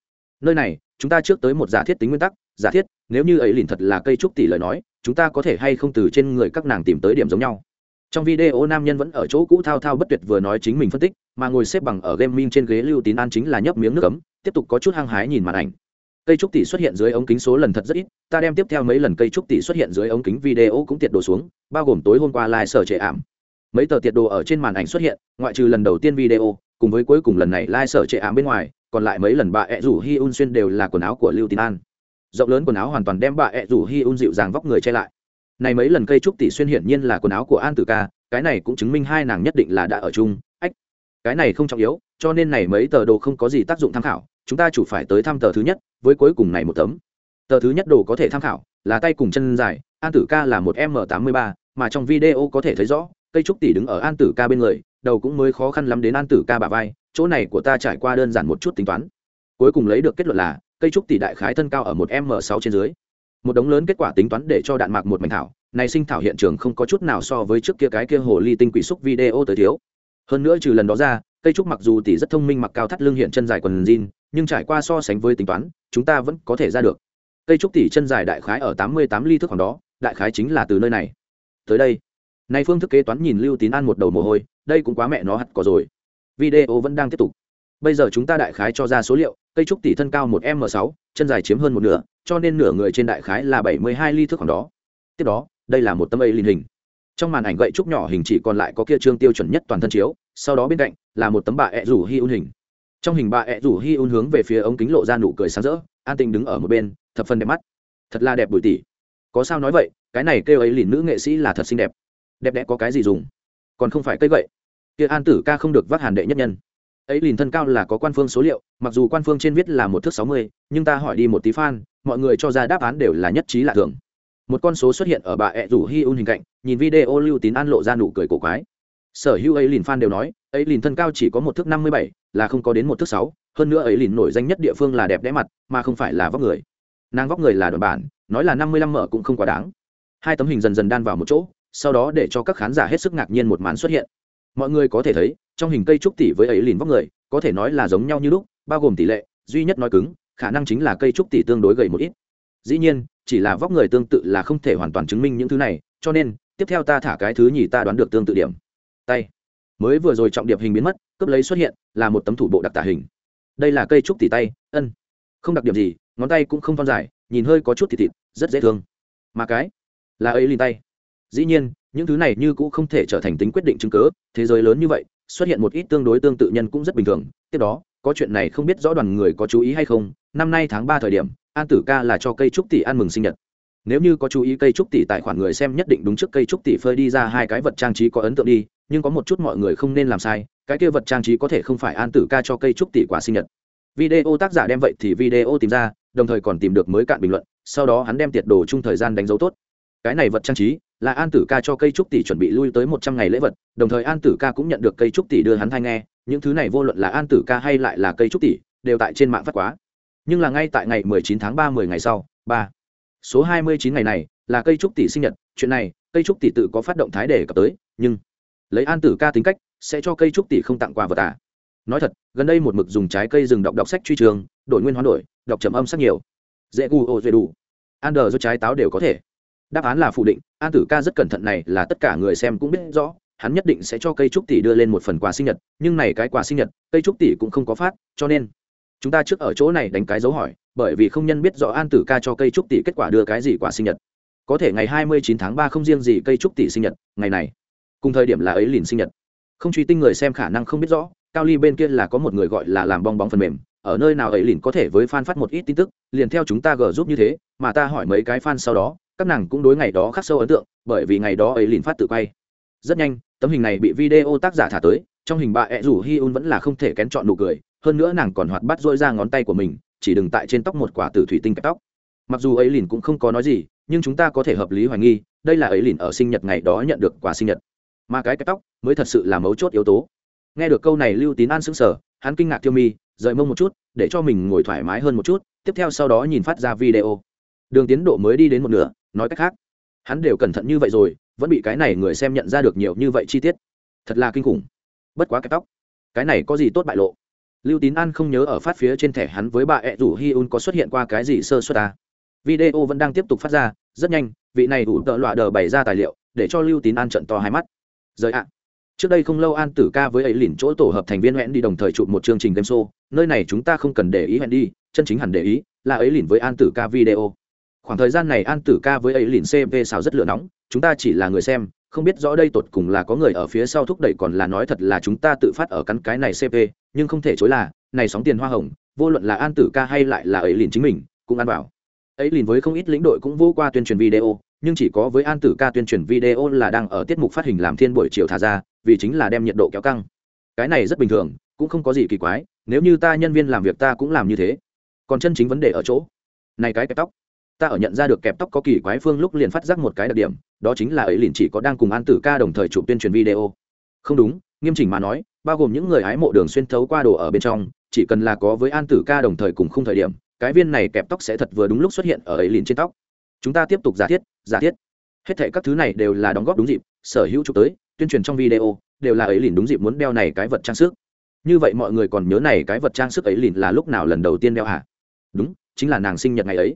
nơi này chúng ta trước tới một giả thiết tính nguyên tắc, giả thiết, nếu như ấy lìn thật là cây trúc tỷ lời nói, chúng ta có thể hay không từ trên người các nàng tìm tới điểm giống nhau. Trong video nam nhân vẫn ở chỗ cũ thao thao bất tuyệt vừa nói chính mình phân tích, mà ngồi xếp bằng ở gaming trên ghế lưu tín an chính là nhấp miếng nước cấm tiếp tục có chút hăng hái nhìn màn ảnh. Cây trúc tỷ xuất hiện dưới ống kính số lần thật rất ít, ta đem tiếp theo mấy lần cây trúc tỷ xuất hiện dưới ống kính video cũng tiệt đồ xuống, bao gồm tối hôm qua live sở trệ ảm. Mấy tờ tiệt đồ ở trên màn ảnh xuất hiện, ngoại trừ lần đầu tiên video, cùng với cuối cùng lần này live sở trệ ảm bên ngoài còn lại mấy lần bà ẹ rủ hi un xuyên đều là quần áo của lưu tín an. Rộng lớn quần áo hoàn toàn đem bà ẹ rủ hi un dịu dàng vóc người che lại. Này mấy lần cây trúc tỷ xuyên hiển nhiên là quần áo của an tử ca, cái này cũng chứng minh hai nàng nhất định là đã ở chung, ách. Cái này không trọng yếu, cho nên này mấy tờ đồ không có gì tác dụng tham khảo, chúng ta chủ phải tới thăm tờ thứ nhất, với cuối cùng này một tấm. Tờ thứ nhất đồ có thể tham khảo, là tay cùng chân dài, an tử ca là một m tám mươi ba, mà trong video có thể thấy rõ, cây trúc tỷ đứng ở an tử ca bên người, đầu cũng mới khó khăn lắm đến an tử ca bà vai chỗ này của ta trải qua đơn giản một chút tính toán. Cuối cùng lấy được kết luận là, cây trúc tỷ đại khái thân cao ở một m sáu trên dưới. Một đống lớn kết quả tính toán để cho đạn mạc một mảnh thảo, này sinh thảo hiện trường không có chút nào so với trước kia cái kia hồ ly tinh quỷ xúc video tới thiếu. Hơn nữa trừ lần đó ra, cây trúc mặc dù tỷ rất thông minh mặc cao thắt lưng hiện chân dài quần jean, nhưng trải qua so sánh với tính toán, chúng ta vẫn có thể ra được. Cây trúc tỷ chân dài đại khái ở tám mươi tám ly thước khoảng đó, đại khái chính là từ nơi này. Tới đây, nay phương thức kế toán nhìn lưu tín an một đầu mồ hôi, đây cũng quá mẹ nó hắt có rồi video vẫn đang tiếp tục. Bây giờ chúng ta đại khái cho ra số liệu, cây trúc tỷ thân cao một m sáu, chân dài chiếm hơn một nửa, cho nên nửa người trên đại khái là bảy mươi hai ly thước khoảng đó. Tiếp đó, đây là một tấm ấy linh hình. Trong màn ảnh gậy trúc nhỏ hình chỉ còn lại có kia trương tiêu chuẩn nhất toàn thân chiếu, sau đó bên cạnh là một tấm bà ẹ rủ hi un hình. Trong hình bà ẹ rủ hi un hướng về phía ống kính lộ ra nụ cười sáng rỡ, an tình đứng ở một bên, thập phần đẹp mắt. Thật là đẹp bùi tỷ có sao nói vậy, cái này kêu ấy lìn nữ nghệ sĩ là thật xinh đẹp. Đẹp đẽ có cái gì dùng? Còn không phải cây gậy kia an tử ca không được vác hàn đệ nhất nhân. Ấy lìn thân cao là có quan phương số liệu, mặc dù quan phương trên viết là một thước sáu mươi, nhưng ta hỏi đi một tí fan, mọi người cho ra đáp án đều là nhất trí lạ thường. Một con số xuất hiện ở bà ẹ rủ hi un hình cạnh, nhìn video lưu tín an lộ ra nụ cười cổ quái. Sở hữu ấy lìn fan đều nói, ấy lìn thân cao chỉ có một thước năm mươi bảy, là không có đến một thước sáu, hơn nữa ấy lìn nổi danh nhất địa phương là đẹp đẽ mặt, mà không phải là vóc người. Nàng vóc người là đoạn bản, nói là năm mươi lăm mở cũng không quá đáng. Hai tấm hình dần dần đan vào một chỗ, sau đó để cho các khán giả hết sức ngạc nhiên một màn xuất hiện mọi người có thể thấy, trong hình cây trúc tỷ với ấy lìn vóc người, có thể nói là giống nhau như lúc, bao gồm tỷ lệ, duy nhất nói cứng, khả năng chính là cây trúc tỷ tương đối gầy một ít. Dĩ nhiên, chỉ là vóc người tương tự là không thể hoàn toàn chứng minh những thứ này, cho nên, tiếp theo ta thả cái thứ nhì ta đoán được tương tự điểm. Tay. Mới vừa rồi trọng điệp hình biến mất, cướp lấy xuất hiện, là một tấm thủ bộ đặc tả hình. Đây là cây trúc tỉ tay, ân. Không đặc điểm gì, ngón tay cũng không thon dài, nhìn hơi có chút thịt thịt, rất dễ thương. Mà cái, là ấy liền tay. Dĩ nhiên những thứ này như cũng không thể trở thành tính quyết định chứng cớ, thế giới lớn như vậy, xuất hiện một ít tương đối tương tự nhân cũng rất bình thường. Tiếp đó, có chuyện này không biết rõ đoàn người có chú ý hay không, năm nay tháng ba thời điểm, an tử ca là cho cây trúc tỷ ăn mừng sinh nhật. Nếu như có chú ý cây trúc tỷ tài khoản người xem nhất định đúng trước cây trúc tỷ phơi đi ra hai cái vật trang trí có ấn tượng đi, nhưng có một chút mọi người không nên làm sai, cái kia vật trang trí có thể không phải an tử ca cho cây trúc tỷ quả sinh nhật. Video tác giả đem vậy thì video tìm ra, đồng thời còn tìm được mới cạn bình luận, sau đó hắn đem tiệt đồ chung thời gian đánh dấu tốt. Cái này vật trang trí là an tử ca cho cây trúc tỷ chuẩn bị lui tới một trăm ngày lễ vật đồng thời an tử ca cũng nhận được cây trúc tỷ đưa hắn thay nghe những thứ này vô luận là an tử ca hay lại là cây trúc tỷ đều tại trên mạng phát quá nhưng là ngay tại ngày 19 tháng 3 10 ngày sau, ba Số 29 ngày này là cây trúc tỷ sinh nhật, chuyện này, cây trúc tỷ tự có phát động thái để cập tới, nhưng lấy An Tử ca tính cách, sẽ cho cây trúc tỷ không tặng quà vật à. Nói thật, gần đây một mực dùng trái cây rừng đọc đọc sách truy trường, đổi nguyên hóa đổi, đọc trầm âm sắc nhiều. Dễ gu ô dễ đủ. An đờ do trái táo đều có thể. Đáp án là phủ định, An Tử ca rất cẩn thận này là tất cả người xem cũng biết rõ, hắn nhất định sẽ cho cây trúc tỷ đưa lên một phần quà sinh nhật, nhưng này cái quà sinh nhật, cây trúc tỷ cũng không có phát, cho nên chúng ta trước ở chỗ này đánh cái dấu hỏi bởi vì không nhân biết rõ an tử ca cho cây trúc tỷ kết quả đưa cái gì quả sinh nhật. Có thể ngày hai mươi chín tháng ba không riêng gì cây trúc tỷ sinh nhật ngày này cùng thời điểm là ấy liền sinh nhật. Không truy tinh người xem khả năng không biết rõ cao ly bên kia là có một người gọi là làm bong bóng phần mềm ở nơi nào ấy liền có thể với fan phát một ít tin tức liền theo chúng ta gờ giúp như thế mà ta hỏi mấy cái fan sau đó các nàng cũng đối ngày đó khắc sâu ấn tượng, bởi vì ngày đó ấy liền phát tự quay. Rất nhanh, tấm hình này bị video tác giả thả tới, trong hình bà ẹ rủ hi un vẫn là không thể kén chọn nụ cười, hơn nữa nàng còn hoạt bắt dôi ra ngón tay của mình, chỉ đừng tại trên tóc một quả từ thủy tinh kẹp tóc. Mặc dù ấy liền cũng không có nói gì, nhưng chúng ta có thể hợp lý hoài nghi, đây là ấy liền ở sinh nhật ngày đó nhận được quà sinh nhật. Mà cái kẹp tóc mới thật sự là mấu chốt yếu tố. Nghe được câu này lưu tín an sững sờ, hắn kinh ngạc tiêu mi, rời mông một chút, để cho mình ngồi thoải mái hơn một chút, tiếp theo sau đó nhìn phát ra video. Đường tiến độ mới đi đến một nửa nói cách khác, hắn đều cẩn thận như vậy rồi, vẫn bị cái này người xem nhận ra được nhiều như vậy chi tiết. Thật là kinh khủng. Bất quá cái tóc, cái này có gì tốt bại lộ? Lưu tín an không nhớ ở phát phía trên thẻ hắn với bà ẹ rủ hi un có xuất hiện qua cái gì sơ suất ta. Video vẫn đang tiếp tục phát ra, rất nhanh, vị này đủ tợ loạ đờ bày ra tài liệu, để cho lưu tín an trận to hai mắt. Giới ạ. Trước đây không lâu an tử ca với ấy lìn chỗ tổ hợp thành viên hẹn đi đồng thời chụp một chương trình game show, nơi này chúng ta không cần để ý hẹn đi, chân chính hẳn để ý là ấy lìn với an tử ca video khoảng thời gian này an tử ca với ấy lìn cv xào rất lửa nóng, chúng ta chỉ là người xem, không biết rõ đây tột cùng là có người ở phía sau thúc đẩy còn là nói thật là chúng ta tự phát ở cắn cái này cp nhưng không thể chối là, này sóng tiền hoa hồng, vô luận là an tử ca hay lại là ấy lìn chính mình, cũng ăn bảo ấy lìn với không ít lĩnh đội cũng vô qua tuyên truyền video, nhưng chỉ có với an tử ca tuyên truyền video là đang ở tiết mục phát hình làm thiên buổi chiều thả ra, vì chính là đem nhiệt độ kéo căng. Cái này rất bình thường, cũng không có gì kỳ quái, nếu như ta nhân viên làm việc ta cũng làm như thế. Còn chân chính vấn đề ở chỗ, này cái kẹp tóc ta ở nhận ra được kẹp tóc có kỳ quái phương lúc liền phát giác một cái đặc điểm, đó chính là ấy liền chỉ có đang cùng an tử ca đồng thời chụp tuyên truyền video. Không đúng, nghiêm chỉnh mà nói, bao gồm những người hái mộ đường xuyên thấu qua đồ ở bên trong, chỉ cần là có với an tử ca đồng thời cùng khung thời điểm, cái viên này kẹp tóc sẽ thật vừa đúng lúc xuất hiện ở ấy liền trên tóc. Chúng ta tiếp tục giả thiết giả thiết. Hết thệ các thứ này đều là đóng góp đúng dịp, sở hữu chụp tới, tuyên truyền trong video, đều là ấy liền đúng dịp muốn đeo này cái vật trang sức. Như vậy mọi người còn nhớ này cái vật trang sức ấy liền là lúc nào lần đầu tiên đeo hả? Đúng, chính là nàng sinh nhật ngày ấy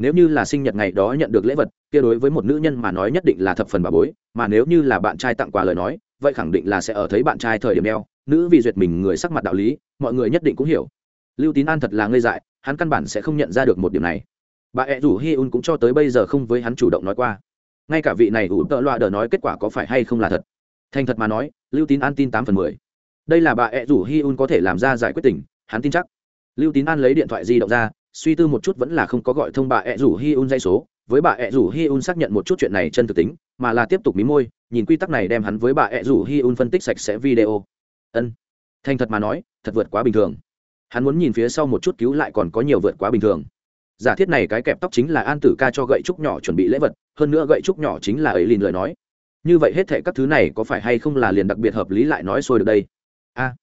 nếu như là sinh nhật ngày đó nhận được lễ vật, kia đối với một nữ nhân mà nói nhất định là thập phần bà bối, mà nếu như là bạn trai tặng quà lời nói, vậy khẳng định là sẽ ở thấy bạn trai thời điểm đeo. Nữ vì duyệt mình người sắc mặt đạo lý, mọi người nhất định cũng hiểu. Lưu tín an thật là ngây dại, hắn căn bản sẽ không nhận ra được một điểm này. Bà ẹ rủ hi un cũng cho tới bây giờ không với hắn chủ động nói qua. Ngay cả vị này ủ tợ loa đờ nói kết quả có phải hay không là thật. Thành thật mà nói, lưu tín an tin tám phần mười. Đây là bà ẹ rủ hi un có thể làm ra giải quyết tình, hắn tin chắc. Lưu tín an lấy điện thoại di động ra suy tư một chút vẫn là không có gọi thông bà ẹ rủ hi un dây số, với bà ẹ rủ hi un xác nhận một chút chuyện này chân thực tính, mà là tiếp tục mí môi, nhìn quy tắc này đem hắn với bà ẹ rủ hi un phân tích sạch sẽ video. Ân. Thành thật mà nói, thật vượt quá bình thường. Hắn muốn nhìn phía sau một chút cứu lại còn có nhiều vượt quá bình thường. Giả thiết này cái kẹp tóc chính là an tử ca cho gậy trúc nhỏ chuẩn bị lễ vật, hơn nữa gậy trúc nhỏ chính là ấy lìn lời nói. Như vậy hết thệ các thứ này có phải hay không là liền đặc biệt hợp lý lại nói xôi được đây? A.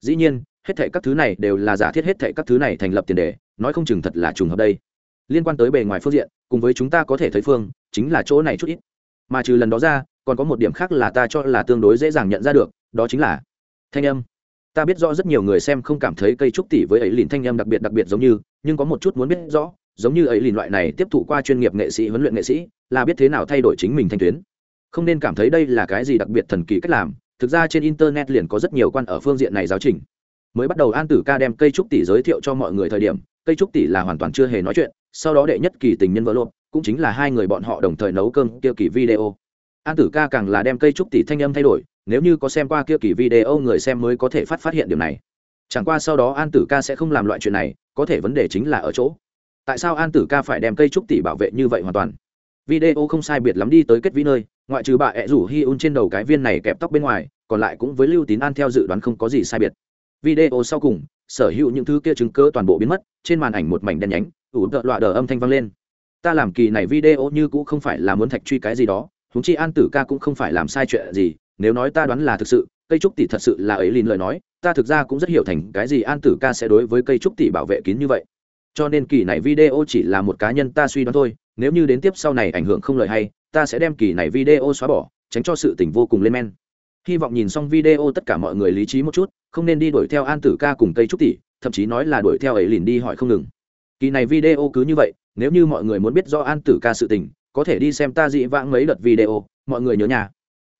Dĩ nhiên, hết thệ các thứ này đều là giả thiết hết thệ các thứ này thành lập tiền đề nói không chừng thật là trùng hợp đây. Liên quan tới bề ngoài phương diện, cùng với chúng ta có thể thấy phương, chính là chỗ này chút ít. Mà trừ lần đó ra, còn có một điểm khác là ta cho là tương đối dễ dàng nhận ra được, đó chính là thanh âm. Ta biết rõ rất nhiều người xem không cảm thấy cây trúc tỷ với ấy lìn thanh âm đặc biệt đặc biệt giống như, nhưng có một chút muốn biết rõ, giống như ấy lìn loại này tiếp thụ qua chuyên nghiệp nghệ sĩ, huấn luyện nghệ sĩ, là biết thế nào thay đổi chính mình thanh tuyến. Không nên cảm thấy đây là cái gì đặc biệt thần kỳ cách làm, thực ra trên internet liền có rất nhiều quan ở phương diện này giáo trình. Mới bắt đầu an tử ca đem cây trúc tỷ giới thiệu cho mọi người thời điểm cây trúc tỷ là hoàn toàn chưa hề nói chuyện, sau đó đệ nhất kỳ tình nhân vỡ lộn cũng chính là hai người bọn họ đồng thời nấu cơm kia kỳ video. An tử ca càng là đem cây trúc tỷ thanh âm thay đổi, nếu như có xem qua kia kỳ video người xem mới có thể phát phát hiện điều này. Chẳng qua sau đó an tử ca sẽ không làm loại chuyện này, có thể vấn đề chính là ở chỗ. Tại sao an tử ca phải đem cây trúc tỷ bảo vệ như vậy hoàn toàn? Video không sai biệt lắm đi tới kết vĩ nơi, ngoại trừ bà ẹ rủ hi un trên đầu cái viên này kẹp tóc bên ngoài, còn lại cũng với lưu tín an theo dự đoán không có gì sai biệt. Video sau cùng sở hữu những thứ kia chứng cơ toàn bộ biến mất, trên màn ảnh một mảnh đen nhánh, ủ tợ loạ đờ âm thanh vang lên. Ta làm kỳ này video như cũng không phải là muốn thạch truy cái gì đó húng chi an tử ca cũng không phải làm sai chuyện gì, nếu nói ta đoán là thực sự, cây trúc tỷ thật sự là ấy lìn lời nói, ta thực ra cũng rất hiểu thành cái gì an tử ca sẽ đối với cây trúc tỷ bảo vệ kín như vậy. Cho nên kỳ này video chỉ là một cá nhân ta suy đoán thôi, nếu như đến tiếp sau này ảnh hưởng không lời hay, ta sẽ đem kỳ này video xóa bỏ, tránh cho sự tình vô cùng lên men hy vọng nhìn xong video tất cả mọi người lý trí một chút, không nên đi đuổi theo an tử ca cùng cây trúc tỷ, thậm chí nói là đuổi theo ấy lìn đi hỏi không ngừng. Kỳ này video cứ như vậy, nếu như mọi người muốn biết do an tử ca sự tình, có thể đi xem ta dị vãng mấy đợt video, mọi người nhớ nhà.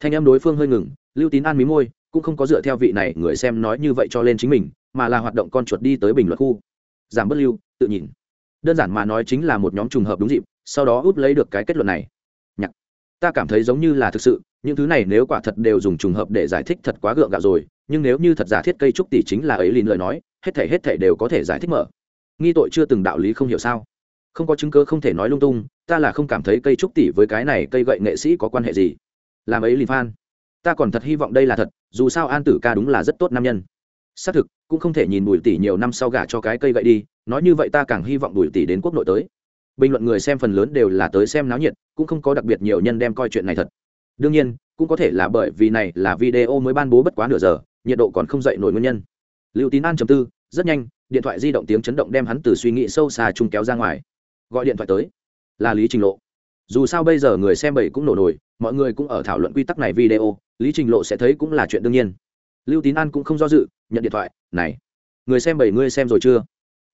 Thanh em đối phương hơi ngừng, lưu tín an mí môi, cũng không có dựa theo vị này người xem nói như vậy cho lên chính mình, mà là hoạt động con chuột đi tới bình luận khu. Giảm bất lưu, tự nhìn. Đơn giản mà nói chính là một nhóm trùng hợp đúng dịp, sau đó út lấy được cái kết luận này ta cảm thấy giống như là thực sự, những thứ này nếu quả thật đều dùng trùng hợp để giải thích thật quá gượng gạo rồi, nhưng nếu như thật giả thiết cây trúc tỷ chính là ấy lìn lời nói, hết thể hết thể đều có thể giải thích mở. Nghi tội chưa từng đạo lý không hiểu sao? Không có chứng cứ không thể nói lung tung, ta là không cảm thấy cây trúc tỷ với cái này cây gậy nghệ sĩ có quan hệ gì. Làm ấy lìn phan ta còn thật hy vọng đây là thật, dù sao an tử ca đúng là rất tốt nam nhân. Xác thực, cũng không thể nhìn bùi tỷ nhiều năm sau gả cho cái cây gậy đi, nói như vậy ta càng hy vọng bùi tỷ đến quốc nội tới bình luận người xem phần lớn đều là tới xem náo nhiệt, cũng không có đặc biệt nhiều nhân đem coi chuyện này thật. Đương nhiên, cũng có thể là bởi vì này là video mới ban bố bất quá nửa giờ, nhiệt độ còn không dậy nổi nguyên nhân. Lưu tín an chấm tư, rất nhanh, điện thoại di động tiếng chấn động đem hắn từ suy nghĩ sâu xa chung kéo ra ngoài. Gọi điện thoại tới. Là lý trình lộ. Dù sao bây giờ người xem bảy cũng nổ nổi mọi người cũng ở thảo luận quy tắc này video, lý trình lộ sẽ thấy cũng là chuyện đương nhiên. Lưu tín an cũng không do dự, nhận điện thoại, này, người xem bảy ngươi xem rồi chưa?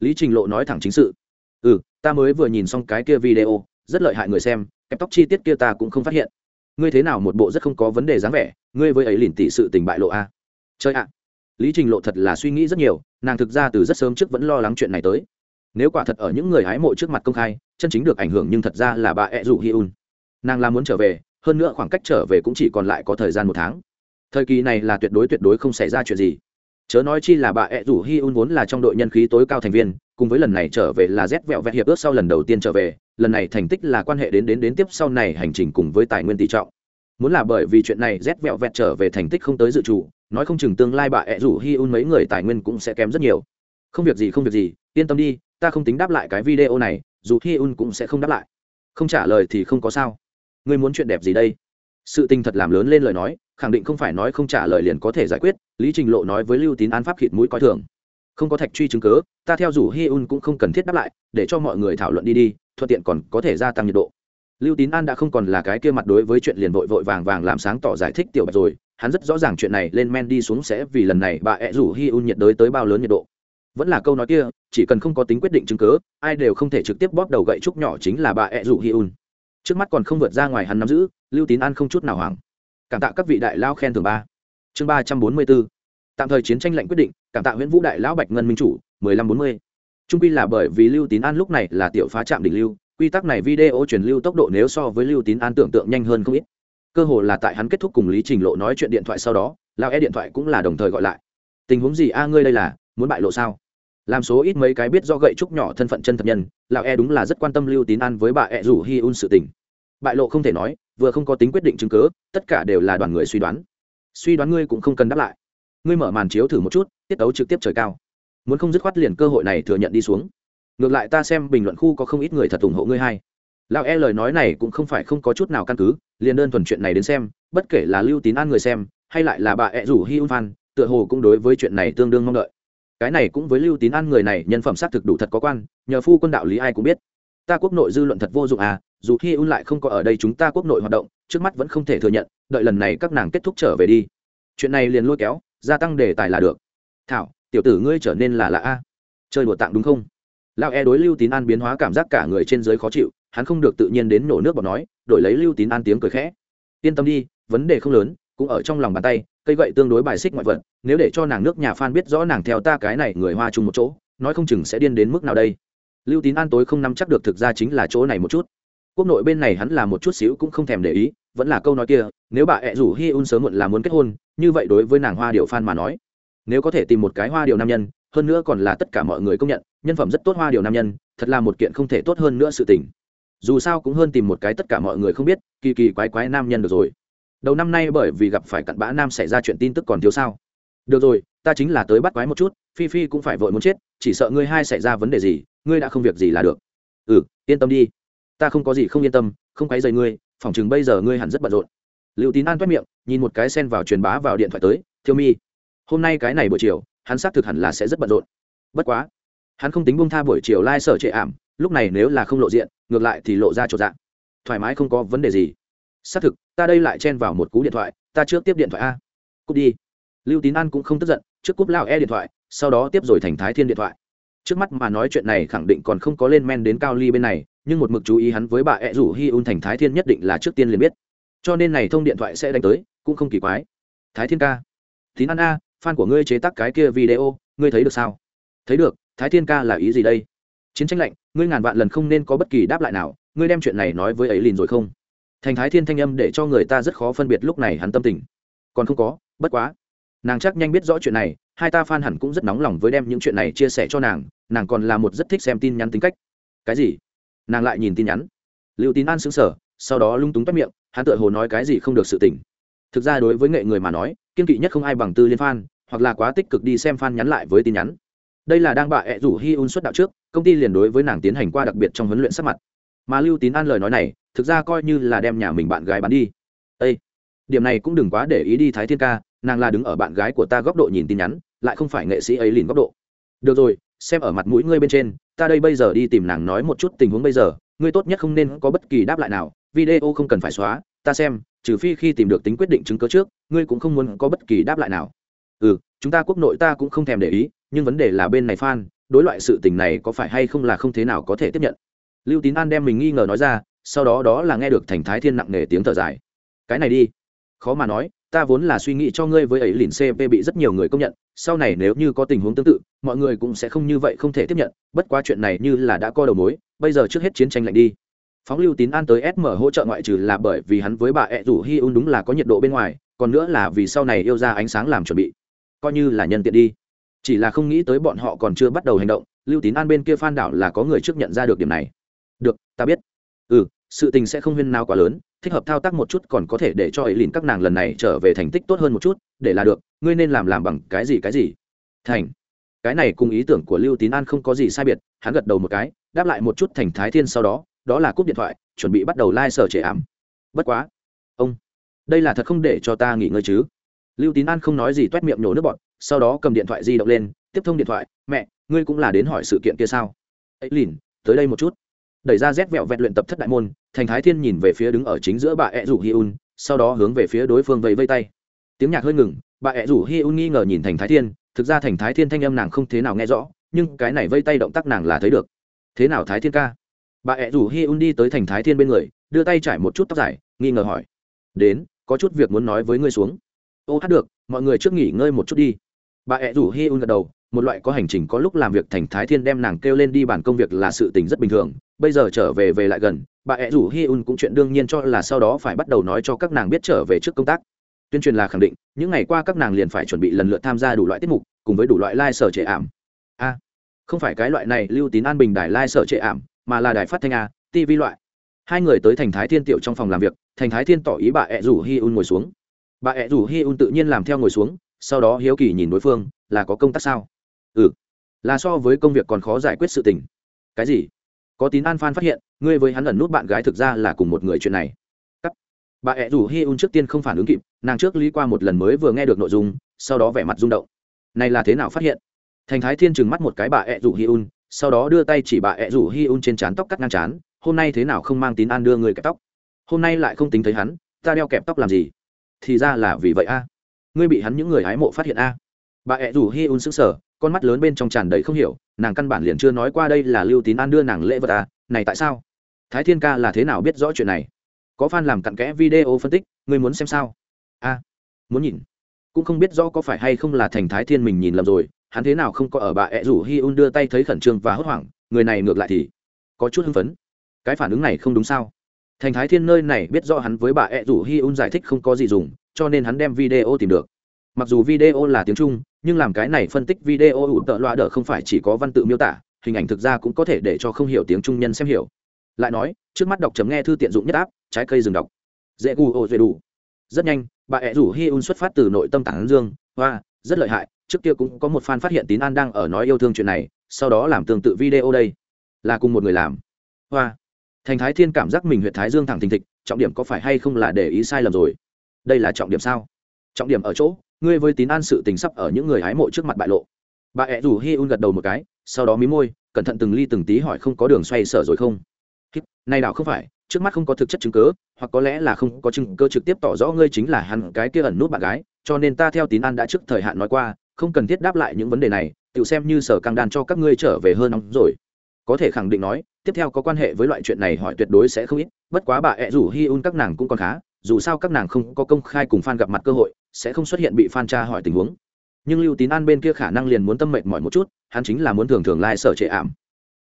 Lý trình lộ nói thẳng chính sự. Ừ ta mới vừa nhìn xong cái kia video, rất lợi hại người xem, kẹp tóc chi tiết kia ta cũng không phát hiện. Ngươi thế nào một bộ rất không có vấn đề dáng vẻ, ngươi với ấy lìn tỷ sự tình bại lộ a à? chơi ạ, lý trình lộ thật là suy nghĩ rất nhiều, nàng thực ra từ rất sớm trước vẫn lo lắng chuyện này tới. Nếu quả thật ở những người hái mộ trước mặt công khai, chân chính được ảnh hưởng nhưng thật ra là bà ed rủ hi un nàng là muốn trở về, hơn nữa khoảng cách trở về cũng chỉ còn lại có thời gian một tháng. Thời kỳ này là tuyệt đối tuyệt đối không xảy ra chuyện gì chớ nói chi là bà ẹ rủ hi un vốn là trong đội nhân khí tối cao thành viên, cùng với lần này trở về là rét vẹo vẹt hiệp ước sau lần đầu tiên trở về, lần này thành tích là quan hệ đến đến đến tiếp sau này hành trình cùng với tài nguyên tỷ trọng. Muốn là bởi vì chuyện này rét vẹo vẹt trở về thành tích không tới dự trù, nói không chừng tương lai bà ẹ rủ hi un mấy người tài nguyên cũng sẽ kém rất nhiều. Không việc gì, không việc gì, yên tâm đi, ta không tính đáp lại cái video này, dù hi un cũng sẽ không đáp lại. Không trả lời thì không có sao. Ngươi muốn chuyện đẹp gì đây? Sự tình thật làm lớn lên lời nói khẳng định không phải nói không trả lời liền có thể giải quyết, lý trình lộ nói với lưu tín an pháp khịt mũi coi thường. Không có thạch truy chứng cớ ta theo dù hi un cũng không cần thiết đáp lại, để cho mọi người thảo luận đi đi, thuận tiện còn có thể gia tăng nhiệt độ. Lưu tín an đã không còn là cái kia mặt đối với chuyện liền vội vội vàng vàng làm sáng tỏ giải thích tiểu bạch rồi, hắn rất rõ ràng chuyện này lên men đi xuống sẽ vì lần này bà ẹ rủ hi un nhiệt đới tới bao lớn nhiệt độ. Vẫn là câu nói kia, chỉ cần không có tính quyết định chứng cớ ai đều không thể trực tiếp bóp đầu gậy trúc nhỏ chính là bà ẹ rủ hi un. Trước mắt còn không vượt ra ngoài hắn nắm giữ, lưu tín an không chút nào hoảng cảm tạ các vị đại lao khen thưởng ba. Chương ba trăm bốn mươi bốn. Tạm thời chiến tranh lệnh quyết định, cảm tạ nguyễn vũ đại lão bạch ngân minh chủ, mười lăm bốn mươi. Trung pi là bởi vì lưu tín an lúc này là tiểu phá trạm đỉnh lưu, quy tắc này video truyền lưu tốc độ nếu so với lưu tín an tưởng tượng nhanh hơn không ít. Cơ hồ là tại hắn kết thúc cùng lý trình lộ nói chuyện điện thoại sau đó lao e điện thoại cũng là đồng thời gọi lại. Tình huống gì a, ngươi đây là, muốn bại lộ sao? Làm số ít mấy cái biết do gậy trúc nhỏ thân phận chân thật nhân, lão e đúng là rất quan tâm lưu tín an với bà e rủ hi un sự tình bại lộ không thể nói vừa không có tính quyết định chứng cứ, tất cả đều là đoàn người suy đoán. Suy đoán ngươi cũng không cần đáp lại. Ngươi mở màn chiếu thử một chút tiết tấu trực tiếp trời cao. Muốn không dứt khoát liền cơ hội này thừa nhận đi xuống. Ngược lại ta xem bình luận khu có không ít người thật ủng hộ ngươi hay. Lão e lời nói này cũng không phải không có chút nào căn cứ liền đơn thuần chuyện này đến xem bất kể là lưu tín an người xem hay lại là bà ẹ rủ hi un phan tựa hồ cũng đối với chuyện này tương đương mong đợi. Cái này cũng với lưu tín an người này nhân phẩm xác thực đủ thật có quan nhờ phu quân đạo lý ai cũng biết ta quốc nội dư luận thật vô dụng à dù hi un lại không có ở đây chúng ta quốc nội hoạt động, trước mắt vẫn không thể thừa nhận, đợi lần này các nàng kết thúc trở về đi. Chuyện này liền lôi kéo, gia tăng đề tài là được. Thảo, tiểu tử ngươi trở nên là lạ a. Chơi đùa tạng đúng không? Lão e đối lưu tín an biến hóa cảm giác cả người trên dưới khó chịu, hắn không được tự nhiên đến nổ nước bọt nói, đổi lấy lưu tín an tiếng cười khẽ. Yên tâm đi, vấn đề không lớn, cũng ở trong lòng bàn tay, cây gậy tương đối bài xích ngoại vật, nếu để cho nàng nước nhà phan biết rõ nàng theo ta cái này người hoa chung một chỗ, nói không chừng sẽ điên đến mức nào đây lưu tín an tối không nắm chắc được thực ra chính là chỗ này một chút. Quốc nội bên này hắn là một chút xíu cũng không thèm để ý, vẫn là câu nói kia, nếu bà ẹ rủ hi un sớm muộn là muốn kết hôn, như vậy đối với nàng hoa điệu phan mà nói. Nếu có thể tìm một cái hoa điệu nam nhân, hơn nữa còn là tất cả mọi người công nhận, nhân phẩm rất tốt hoa điệu nam nhân, thật là một kiện không thể tốt hơn nữa sự tình. Dù sao cũng hơn tìm một cái tất cả mọi người không biết, kỳ kỳ quái quái nam nhân được rồi. Đầu năm nay bởi vì gặp phải cặn bã nam xảy ra chuyện tin tức còn thiếu sao. Được rồi, ta chính là tới bắt quái một chút, phi phi cũng phải vội muốn chết, chỉ sợ ngươi hai xảy ra vấn đề gì ngươi đã không việc gì là được. Ừ yên tâm đi. Ta không có gì không yên tâm, không quấy dày ngươi phỏng chừng bây giờ ngươi hẳn rất bận rộn. Liệu tín an toét miệng, nhìn một cái sen vào truyền bá vào điện thoại tới, thiêu mi, hôm nay cái này buổi chiều, hắn xác thực hẳn là sẽ rất bận rộn. Bất quá, hắn không tính bông tha buổi chiều lai、like、sở trệ ảm, lúc này nếu là không lộ diện, ngược lại thì lộ ra chỗ dạng. Thoải mái không có vấn đề gì. Xác thực, ta đây lại chen vào một cú điện thoại, ta trước tiếp điện thoại a. Cúp đi. Lưu tín an cũng không tức giận, trước cúp lao e điện thoại, sau đó tiếp rồi thành thái thiên điện thoại trước mắt mà nói chuyện này khẳng định còn không có lên men đến cao ly bên này, nhưng một mực chú ý hắn với bà ẹ rủ hi un thành thái thiên nhất định là trước tiên liền biết. Cho nên này thông điện thoại sẽ đánh tới, cũng không kỳ quái. Thái thiên ca. Tín an a, fan của ngươi chế tác cái kia video, ngươi thấy được sao? Thấy được, thái thiên ca là ý gì đây? Chiến tranh lạnh, ngươi ngàn vạn lần không nên có bất kỳ đáp lại nào, ngươi đem chuyện này nói với ấy liền rồi không? Thành thái thiên thanh âm để cho người ta rất khó phân biệt lúc này hắn tâm tình. Còn không có, bất quá. Nàng chắc nhanh biết rõ chuyện này hai ta fan hẳn cũng rất nóng lòng với đem những chuyện này chia sẻ cho nàng nàng còn là một rất thích xem tin nhắn tính cách. Cái gì? Nàng lại nhìn tin nhắn. Liệu tín an xứng sở sau đó lung túng tắt miệng, hắn tự hồ nói cái gì không được sự tỉnh thực ra đối với nghệ người mà nói, kiên kỵ nhất không ai bằng tư liên phan, hoặc là quá tích cực đi xem fan nhắn lại với tin nhắn. Đây là đang bà ẹ rủ hi un xuất đạo trước, công ty liền đối với nàng tiến hành qua đặc biệt trong huấn luyện sắc mặt. Mà lưu tín an lời nói này, thực ra coi như là đem nhà mình bạn gái bán đi. Ê! điểm này cũng đừng quá để ý đi thái thiên ca nàng là đứng ở bạn gái của ta góc độ nhìn tin nhắn, lại không phải nghệ sĩ ấy liền góc độ. Được rồi, xem ở mặt mũi ngươi bên trên, ta đây bây giờ đi tìm nàng nói một chút tình huống bây giờ, ngươi tốt nhất không nên có bất kỳ đáp lại nào, video không cần phải xóa, ta xem, trừ phi khi tìm được tính quyết định chứng cớ trước, ngươi cũng không muốn có bất kỳ đáp lại nào. Ừ chúng ta quốc nội ta cũng không thèm để ý, nhưng vấn đề là bên này f đối loại sự tình này có phải hay không là không thế nào có thể tiếp nhận. Lưu tín an đem mình nghi ngờ nói ra, sau đó đó là nghe được thành thái thiên nặng nề tiếng thở dài. Cái này đi. Khó mà nói ta vốn là suy nghĩ cho ngươi với ấy lìn cp bị rất nhiều người công nhận, sau này nếu như có tình huống tương tự, mọi người cũng sẽ không như vậy không thể tiếp nhận, bất quá chuyện này như là đã co đầu mối, bây giờ trước hết chiến tranh lạnh đi. Phóng lưu tín an tới sm hỗ trợ ngoại trừ là bởi vì hắn với bà ẹ rủ hi un đúng là có nhiệt độ bên ngoài, còn nữa là vì sau này yêu ra ánh sáng làm chuẩn bị. Coi như là nhân tiện đi. Chỉ là không nghĩ tới bọn họ còn chưa bắt đầu hành động, lưu tín an bên kia phan đảo là có người trước nhận ra được điểm này. Được, ta biết. Ừ sự tình sẽ không huyên nào quá lớn thích hợp thao tác một chút còn có thể để cho ấy lìn các nàng lần này trở về thành tích tốt hơn một chút, để là được, ngươi nên làm làm bằng cái gì cái gì. Thành. Cái này cùng ý tưởng của lưu tín an không có gì sai biệt, hắn gật đầu một cái, đáp lại một chút thành thái thiên sau đó đó là cúp điện thoại, chuẩn bị bắt đầu lai、like、sở trệ ảm. Bất quá. Ông. Đây là thật không để cho ta nghỉ ngơi chứ. Lưu tín an không nói gì t u é t miệng nhổ nước bọn sau đó cầm điện thoại di động lên, tiếp thông điện thoại, mẹ, ngươi cũng là đến hỏi sự kiện kia sao? Ấy lìn tới đây một chút đẩy ra rét vẹo vẹt luyện tập thất đại môn, thành thái thiên nhìn về phía đứng ở chính giữa bà ẹ rủ hi un sau đó hướng về phía đối phương vẫy vây tay. Tiếng nhạc hơi ngừng, bà ẹ rủ hi un nghi ngờ nhìn thành thái thiên, thực ra thành thái thiên thanh âm nàng không thế nào nghe rõ, nhưng cái này vây tay động tác nàng là thấy được. Thế nào thái thiên ca? Bà ẹ rủ hi un đi tới thành thái thiên bên người, đưa tay trải một chút tóc dài, nghi ngờ hỏi. Đến, có chút việc muốn nói với ngươi xuống. Ô, hát được, mọi người trước nghỉ ngơi một chút đi. Bà ẹ rủ hi un gật đầu, một loại có hành trình có lúc làm việc thành thái thiên đem nàng kêu lên đi bàn công việc là sự tình rất bình thường bây giờ trở về về lại gần, bà ẹ rủ hi un cũng chuyện đương nhiên cho là sau đó phải bắt đầu nói cho các nàng biết trở về trước công tác. Tuyên truyền là khẳng định, những ngày qua các nàng liền phải chuẩn bị lần lượt tham gia đủ loại tiết mục, cùng với đủ loại lai、like、sở trệ ảm. A, không phải cái loại này lưu tín an bình đài lai、like、sở trệ ảm, mà là đài phát thanh a tv loại. Hai người tới thành thái thiên tiểu trong phòng làm việc, thành thái thiên tỏ ý bà ẹ rủ hi un ngồi xuống. Bà ẹ rủ hi un tự nhiên làm theo ngồi xuống, sau đó hiếu kỳ nhìn đối phương, là có công tác sao? Ừ là so với công việc còn khó giải quyết sự tình. Cái gì? Có tín an phan phát hiện, ngươi với hắn ẩn nút bạn gái thực ra là cùng một người chuyện này. Cắt. bà ẹ rủ hi un trước tiên không phản ứng kịp, nàng trước lý qua một lần mới vừa nghe được nội dung, sau đó vẻ mặt rung động. Này là thế nào phát hiện? Thành thái thiên trừng mắt một cái bà ẹ rủ hi un, sau đó đưa tay chỉ bà ẹ rủ hi un trên trán tóc cắt ngang trán, hôm nay thế nào không mang tín an đưa người kẹp tóc? Hôm nay lại không tính thấy hắn, ta đeo kẹp tóc làm gì? Thì ra là vì vậy a. Ngươi bị hắn những người hái mộ phát hiện a. Bà ẹ rủ hi un sững sờ, con mắt lớn bên trong tràn đầy không hiểu nàng căn bản liền chưa nói qua đây là lưu tín an đưa nàng lễ vật à này tại sao? Thái thiên ca là thế nào biết rõ chuyện này? Có fan làm cặn kẽ video phân tích, ngươi muốn xem sao? A muốn nhìn. Cũng không biết rõ có phải hay không là thành thái thiên mình nhìn lầm rồi, hắn thế nào không có ở bà ẹ rủ hi un đưa tay thấy khẩn trương và hốt hoảng, người này ngược lại thì có chút hưng phấn. Cái phản ứng này không đúng sao? Thành thái thiên nơi này biết rõ hắn với bà ẹ rủ hi un giải thích không có gì dùng, cho nên hắn đem video tìm được mặc dù video là tiếng trung, nhưng làm cái này phân tích video ủ tợ loa đỡ không phải chỉ có văn tự miêu tả, hình ảnh thực ra cũng có thể để cho không hiểu tiếng trung nhân xem hiểu. Lại nói, trước mắt đọc chấm nghe thư tiện dụng nhất áp, trái cây dừng đọc. Dễ gu ô dễ đủ. Rất nhanh, bà ẹ rủ hi un xuất phát từ nội tâm tảng dương, hoa, rất lợi hại, trước kia cũng có một fan phát hiện tín an đang ở nói yêu thương chuyện này, sau đó làm tương tự video đây. Là cùng một người làm. Hoa. Thành thái thiên cảm giác mình huyện thái dương thẳng thình thịch, trọng điểm có phải hay không là để ý sai lầm rồi? Đây là trọng điểm sao? Trọng điểm ở chỗ ngươi với tín an sự tình sắp ở những người hái mộ trước mặt bại lộ. Bà ẹ rủ hi un gật đầu một cái, sau đó mí môi, cẩn thận từng ly từng tí hỏi không có đường xoay sở rồi không? Này đạo không phải, trước mắt không có thực chất chứng cớ, hoặc có lẽ là không có chứng cơ trực tiếp tỏ rõ ngươi chính là hắn cái kia ẩn nút bạn gái, cho nên ta theo tín an đã trước thời hạn nói qua, không cần thiết đáp lại những vấn đề này, tự xem như sở căng đàn cho các ngươi trở về hơn nóng rồi. Có thể khẳng định nói, tiếp theo có quan hệ với loại chuyện này hỏi tuyệt đối sẽ không ít, bất quá bà ẹ rủ hi un các nàng cũng còn khá dù sao các nàng không có công khai cùng f a n gặp mặt cơ hội, sẽ không xuất hiện bị f a n tra hỏi tình huống. Nhưng lưu tín an bên kia khả năng liền muốn tâm mệnh mỏi một chút, hắn chính là muốn thường thường lai、like、sở trệ ảm.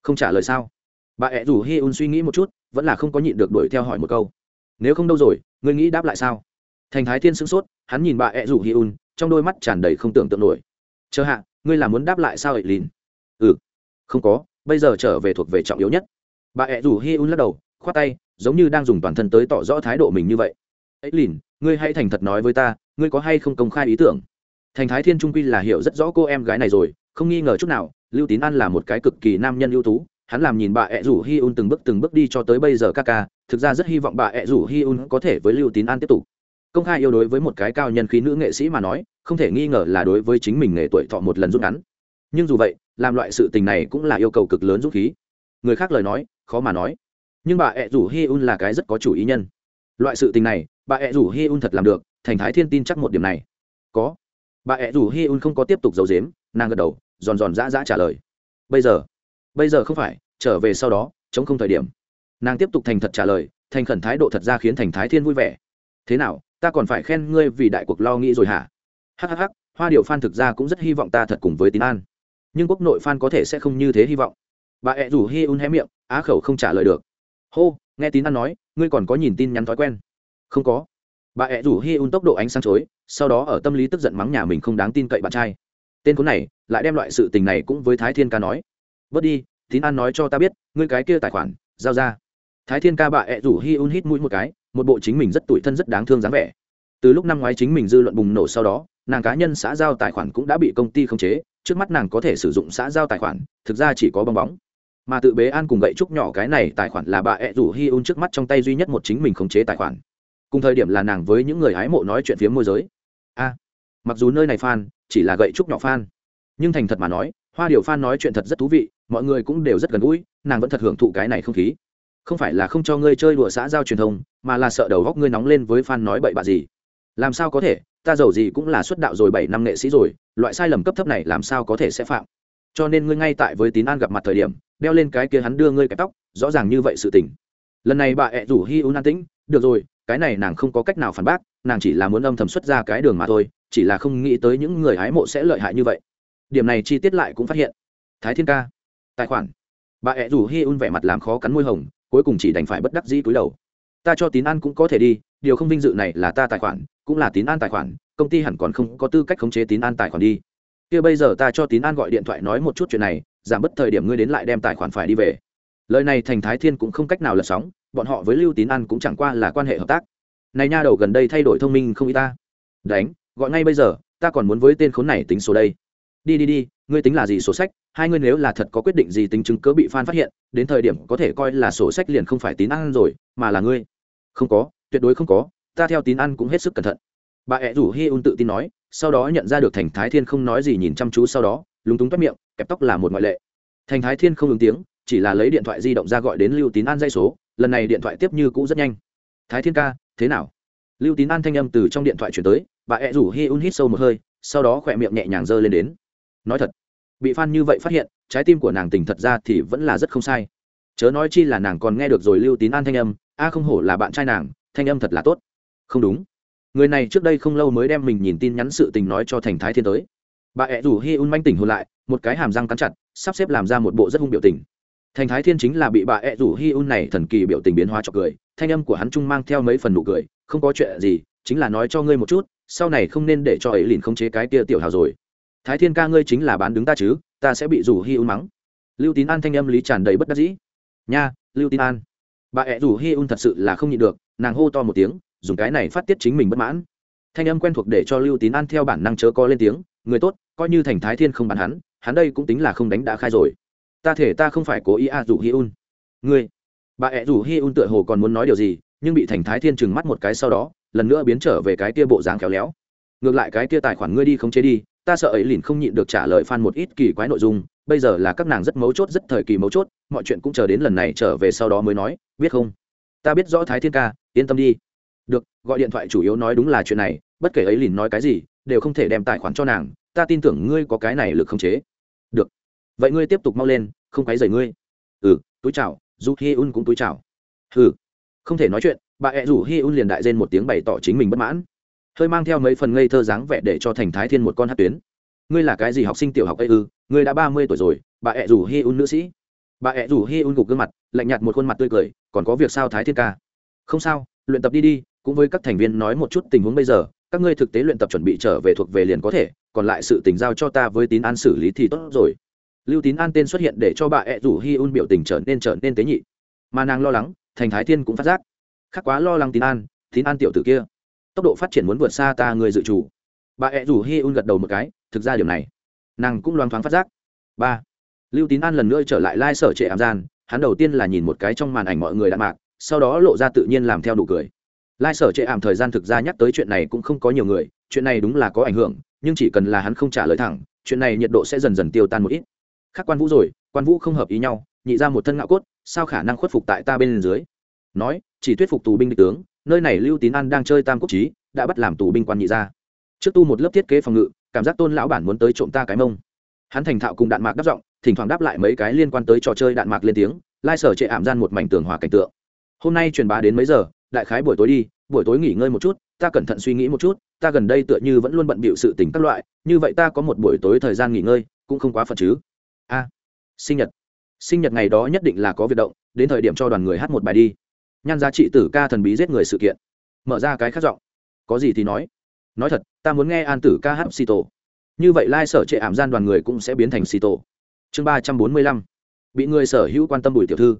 Không trả lời sao? Bà ẹ rủ hi un suy nghĩ một chút, vẫn là không có nhịn được đuổi theo hỏi một câu. Nếu không đâu rồi, ngươi nghĩ đáp lại sao? Thành thái thiên sửng sốt, hắn nhìn bà ẹ rủ hi un, trong đôi mắt tràn đầy không tưởng tượng nổi. Chờ hạ, ngươi là muốn đáp lại sao ấy lìn? Ừ không có, bây giờ trở về thuộc về trọng yếu nhất. Bà ẹ rủ hi un lắc đầu, khoát tay, giống như đang dùng toàn thân tới tỏ rõ thái độ mình như vậy ấy lìn, ngươi hãy thành thật nói với ta, ngươi có hay không công khai ý tưởng? Thành thái thiên trung quy là hiểu rất rõ cô em gái này rồi, không nghi ngờ chút nào, lưu tín an là một cái cực kỳ nam nhân ưu tú, hắn làm nhìn bà ẹ rủ hi un từng bước từng bước đi cho tới bây giờ ca ca, thực ra rất hy vọng bà ẹ rủ hi un có thể với lưu tín an tiếp tục. Công khai yêu đối với một cái cao nhân khí nữ nghệ sĩ mà nói, không thể nghi ngờ là đối với chính mình nghề tuổi thọ một lần rút ngắn. Nhưng dù vậy, làm loại sự tình này cũng là yêu cầu cực lớn rút khí. Người khác lời nói, khó mà nói. Nhưng bà ẹ rủ hi un là cái rất có chủ ý nhân. Loại sự tình này bà ẹ rủ hi un thật làm được, thành thái thiên tin chắc một điểm này. Có. Bà ẹ rủ hi un không có tiếp tục giấu dếm nàng gật đầu, giòn giòn dã dã trả lời. Bây giờ. Bây giờ không phải, trở về sau đó, chống không thời điểm. Nàng tiếp tục thành thật trả lời, thành khẩn thái độ thật ra khiến thành thái thiên vui vẻ. Thế nào, ta còn phải khen ngươi vì đại cuộc lo nghĩ rồi hả? Hhh hoa điệu phan thực ra cũng rất hy vọng ta thật cùng với tín an. Nhưng quốc nội phan có thể sẽ không như thế hy vọng. Bà ẹ rủ hi un hé miệng, á khẩu không trả lời được. Hô, nghe tín an nói, ngươi còn có nhìn tin nhắn thói quen không có. Bà ẹ rủ hi un tốc độ ánh sáng chối sau đó ở tâm lý tức giận mắng nhà mình không đáng tin cậy bạn trai. Tên khốn này, lại đem loại sự tình này cũng với thái thiên ca nói. Bớt đi, tín an nói cho ta biết, ngươi cái kia tài khoản, giao ra. Thái thiên ca bà ẹ rủ hi un hít mũi một cái, một bộ chính mình rất tủi thân rất đáng thương dáng vẻ. Từ lúc năm ngoái chính mình dư luận bùng nổ sau đó, nàng cá nhân xã giao tài khoản cũng đã bị công ty khống chế, trước mắt nàng có thể sử dụng xã giao tài khoản, thực ra chỉ có bong bóng. Mà tự bế an cùng gậy trúc nhỏ cái này tài khoản là bà ẹ rủ hi un trước mắt trong tay duy nhất một chính mình khống chế tài khoản cùng thời điểm là nàng với những người hái mộ nói chuyện phía môi giới. A, mặc dù nơi này fan, chỉ là gậy trúc nhỏ fan, nhưng thành thật mà nói, hoa điều fan nói chuyện thật rất thú vị, mọi người cũng đều rất gần gũi, nàng vẫn thật hưởng thụ cái này không khí. Không phải là không cho ngươi chơi đùa xã giao truyền thông, mà là sợ đầu góc ngươi nóng lên với fan nói bậy bạ gì. Làm sao có thể, ta giàu gì cũng là xuất đạo rồi bảy năm nghệ sĩ rồi, loại sai lầm cấp thấp này làm sao có thể sẽ phạm. Cho nên ngươi ngay tại với tín an gặp mặt thời điểm, đeo lên cái kia hắn đưa ngươi cái tóc, rõ ràng như vậy sự tình. Lần này bà ẹ rủ hi un an tĩnh, được rồi cái này nàng không có cách nào phản bác, nàng chỉ là muốn âm thầm xuất ra cái đường mà thôi, chỉ là không nghĩ tới những người hái mộ sẽ lợi hại như vậy. Điểm này chi tiết lại cũng phát hiện. Thái thiên ca, tài khoản. Bà ẹ rủ hi un vẻ mặt làm khó cắn môi hồng, cuối cùng chỉ đành phải bất đắc dĩ cúi đầu. Ta cho tín an cũng có thể đi, điều không vinh dự này là ta tài khoản, cũng là tín an tài khoản, công ty hẳn còn không có tư cách khống chế tín an tài khoản đi. Kia bây giờ ta cho tín an gọi điện thoại nói một chút chuyện này, giảm bớt thời điểm ngươi đến lại đem tài khoản phải đi về. Lời này thành thái thiên cũng không cách nào lật sóng bọn họ với lưu tín an cũng chẳng qua là quan hệ hợp tác. Này nha đầu gần đây thay đổi thông minh không y ta. Đánh, gọi ngay bây giờ, ta còn muốn với tên khốn này tính số đây. Đi đi đi, ngươi tính là gì sổ sách? Hai ngươi nếu là thật có quyết định gì tính chứng cớ bị phan phát hiện, đến thời điểm có thể coi là sổ sách liền không phải tín ăn rồi, mà là ngươi. Không có, tuyệt đối không có, ta theo tín ăn cũng hết sức cẩn thận. Bà ẹ rủ hi un tự tin nói, sau đó nhận ra được thành thái thiên không nói gì nhìn chăm chú sau đó, lúng túng toét miệng, kẹp tóc là một ngoại lệ. Thành thái thiên không ứng tiếng chỉ là lấy điện thoại di động ra gọi đến lưu tín an dây số, lần này điện thoại tiếp như cũ rất nhanh. Thái thiên ca, thế nào? Lưu tín an thanh âm từ trong điện thoại chuyển tới, bà ẹ rủ hi un hít sâu một hơi, sau đó khỏe miệng nhẹ nhàng giơ lên đến. Nói thật, bị f như vậy phát hiện, trái tim của nàng tỉnh thật ra thì vẫn là rất không sai. Chớ nói chi là nàng còn nghe được rồi lưu tín an thanh âm, a không hổ là bạn trai nàng, thanh âm thật là tốt. Không đúng. Người này trước đây không lâu mới đem mình nhìn tin nhắn sự tình nói cho thành thái thiên tới. Bà ẹ rủ hi un manh tỉnh hôn lại, một cái hàm răng cắn chặt, sắp xếp làm ra một bộ rất hung biểu tình thành thái thiên chính là bị bà ẹ rủ hi un này thần kỳ biểu tình biến hóa cho cười, thanh âm của hắn trung mang theo mấy phần nụ cười, không có chuyện gì, chính là nói cho ngươi một chút, sau này không nên để cho ấy lìn khống chế cái kia tiểu hào rồi. Thái thiên ca ngươi chính là bán đứng ta chứ, ta sẽ bị rủ hi un mắng. Lưu tín an thanh âm lý tràn đầy bất đắc dĩ. Nha, lưu tín an. Bà ẹ rủ hi un thật sự là không nhịn được, nàng hô to một tiếng, dùng cái này phát tiết chính mình bất mãn. Thanh âm quen thuộc để cho lưu tín an theo bản năng chớ co lên tiếng, người tốt, coi như thành thái thiên không bắn hắn hắn đây cũng tính là không đánh đã khai rồi ta thể ta không phải cố ý a rủ hi un ngươi, bà ẹ rủ hi un tựa hồ còn muốn nói điều gì, nhưng bị thành thái thiên trừng mắt một cái sau đó, lần nữa biến trở về cái tia bộ dáng khéo léo. Ngược lại cái tia tài khoản ngươi đi không chế đi, ta sợ ấy lìn không nhịn được trả lời fan một ít kỳ quái nội dung, bây giờ là các nàng rất mấu chốt, rất thời kỳ mấu chốt, mọi chuyện cũng chờ đến lần này trở về sau đó mới nói, biết không? Ta biết rõ thái thiên ca, yên tâm đi. Được, gọi điện thoại chủ yếu nói đúng là chuyện này, bất kể ấy lìn nói cái gì, đều không thể đem tài khoản cho nàng, ta tin tưởng ngươi có cái này lực không chế. Được vậy ngươi tiếp tục mau lên, không quấy rầy ngươi. Ừ túi chào dù hi un cũng túi chào. Ừ không thể nói chuyện, bà ẹ rủ hi un liền đại rên một tiếng bày tỏ chính mình bất mãn. Hơi mang theo mấy phần ngây thơ dáng vẻ để cho thành thái thiên một con hát tuyến. Ngươi là cái gì học sinh tiểu học ấy ư? Ngươi đã ba mươi tuổi rồi, bà ẹ rủ hi un nữ sĩ. Bà ẹ rủ hi un gục gương mặt, lạnh nhạt một khuôn mặt tươi cười, còn có việc sao thái thiên ca? Không sao, luyện tập đi đi, cũng với các thành viên nói một chút tình huống bây giờ, các ngươi thực tế luyện tập chuẩn bị trở về thuộc về liền có thể, còn lại sự tình giao cho ta với tín an xử lý thì tốt rồi lưu tín an tên xuất hiện để cho bà ẹ rủ hi un biểu tình trở nên trở nên tế nhị. Mà nàng lo lắng, thành thái thiên cũng phát giác. Khác quá lo lắng tín an tín an tiểu tử kia. Tốc độ phát triển muốn vượt xa ta người dự chủ. Bà ẹ rủ hi un gật đầu một cái, thực ra điểm này, nàng cũng loang thoáng phát giác. Ba, lưu tín an lần nữa trở lại lai、like、sở trệ ảm gian, hắn đầu tiên là nhìn một cái trong màn ảnh mọi người đạn mạc, sau đó lộ ra tự nhiên làm theo đủ cười. Lai、like、sở trệ ảm thời gian thực ra nhắc tới chuyện này cũng không có nhiều người, chuyện này đúng là có ảnh hưởng, nhưng chỉ cần là hắn không trả lời thẳng, chuyện này nhiệt độ sẽ dần dần tiêu tan một ít khác quan vũ rồi, quan vũ không hợp ý nhau, nhị ra một thân ngạo cốt, sao khả năng khuất phục tại ta bên dưới? Nói, chỉ thuyết phục tù binh địch tướng, nơi này lưu tín an đang chơi tam quốc trí đã bắt làm tù binh quan nhị ra. Trước tu một lớp thiết kế phòng ngự, cảm giác tôn lão bản muốn tới trộm ta cái mông. Hắn thành thạo cùng đạn mạc đáp giọng, thỉnh thoảng đáp lại mấy cái liên quan tới trò chơi đạn mạc lên tiếng, lai sở chệ ảm gian một mảnh tường hòa cảnh tượng. Hôm nay truyền bá đến mấy giờ, đại khái buổi tối đi, buổi tối nghỉ ngơi một chút, ta cẩn thận suy nghĩ một chút, ta gần đây tựa như vẫn luôn bận bịu sự tình các loại, như vậy ta có một buổi tối thời gian nghỉ ngơi, cũng không quá phật chứ a. Sinh nhật. Sinh nhật ngày đó nhất định là có việc động, đến thời điểm cho đoàn người hát một bài đi. Nhan giá trị tử ca thần bí giết người sự kiện. Mở ra cái khát giọng. Có gì thì nói. Nói thật, ta muốn nghe an tử ca hát xì tổ như vậy lai sở trệ ảm gian đoàn người cũng sẽ biến thành xì tổ chương ba trăm bốn mươi lăm. Bị người sở hữu quan tâm bùi tiểu thư.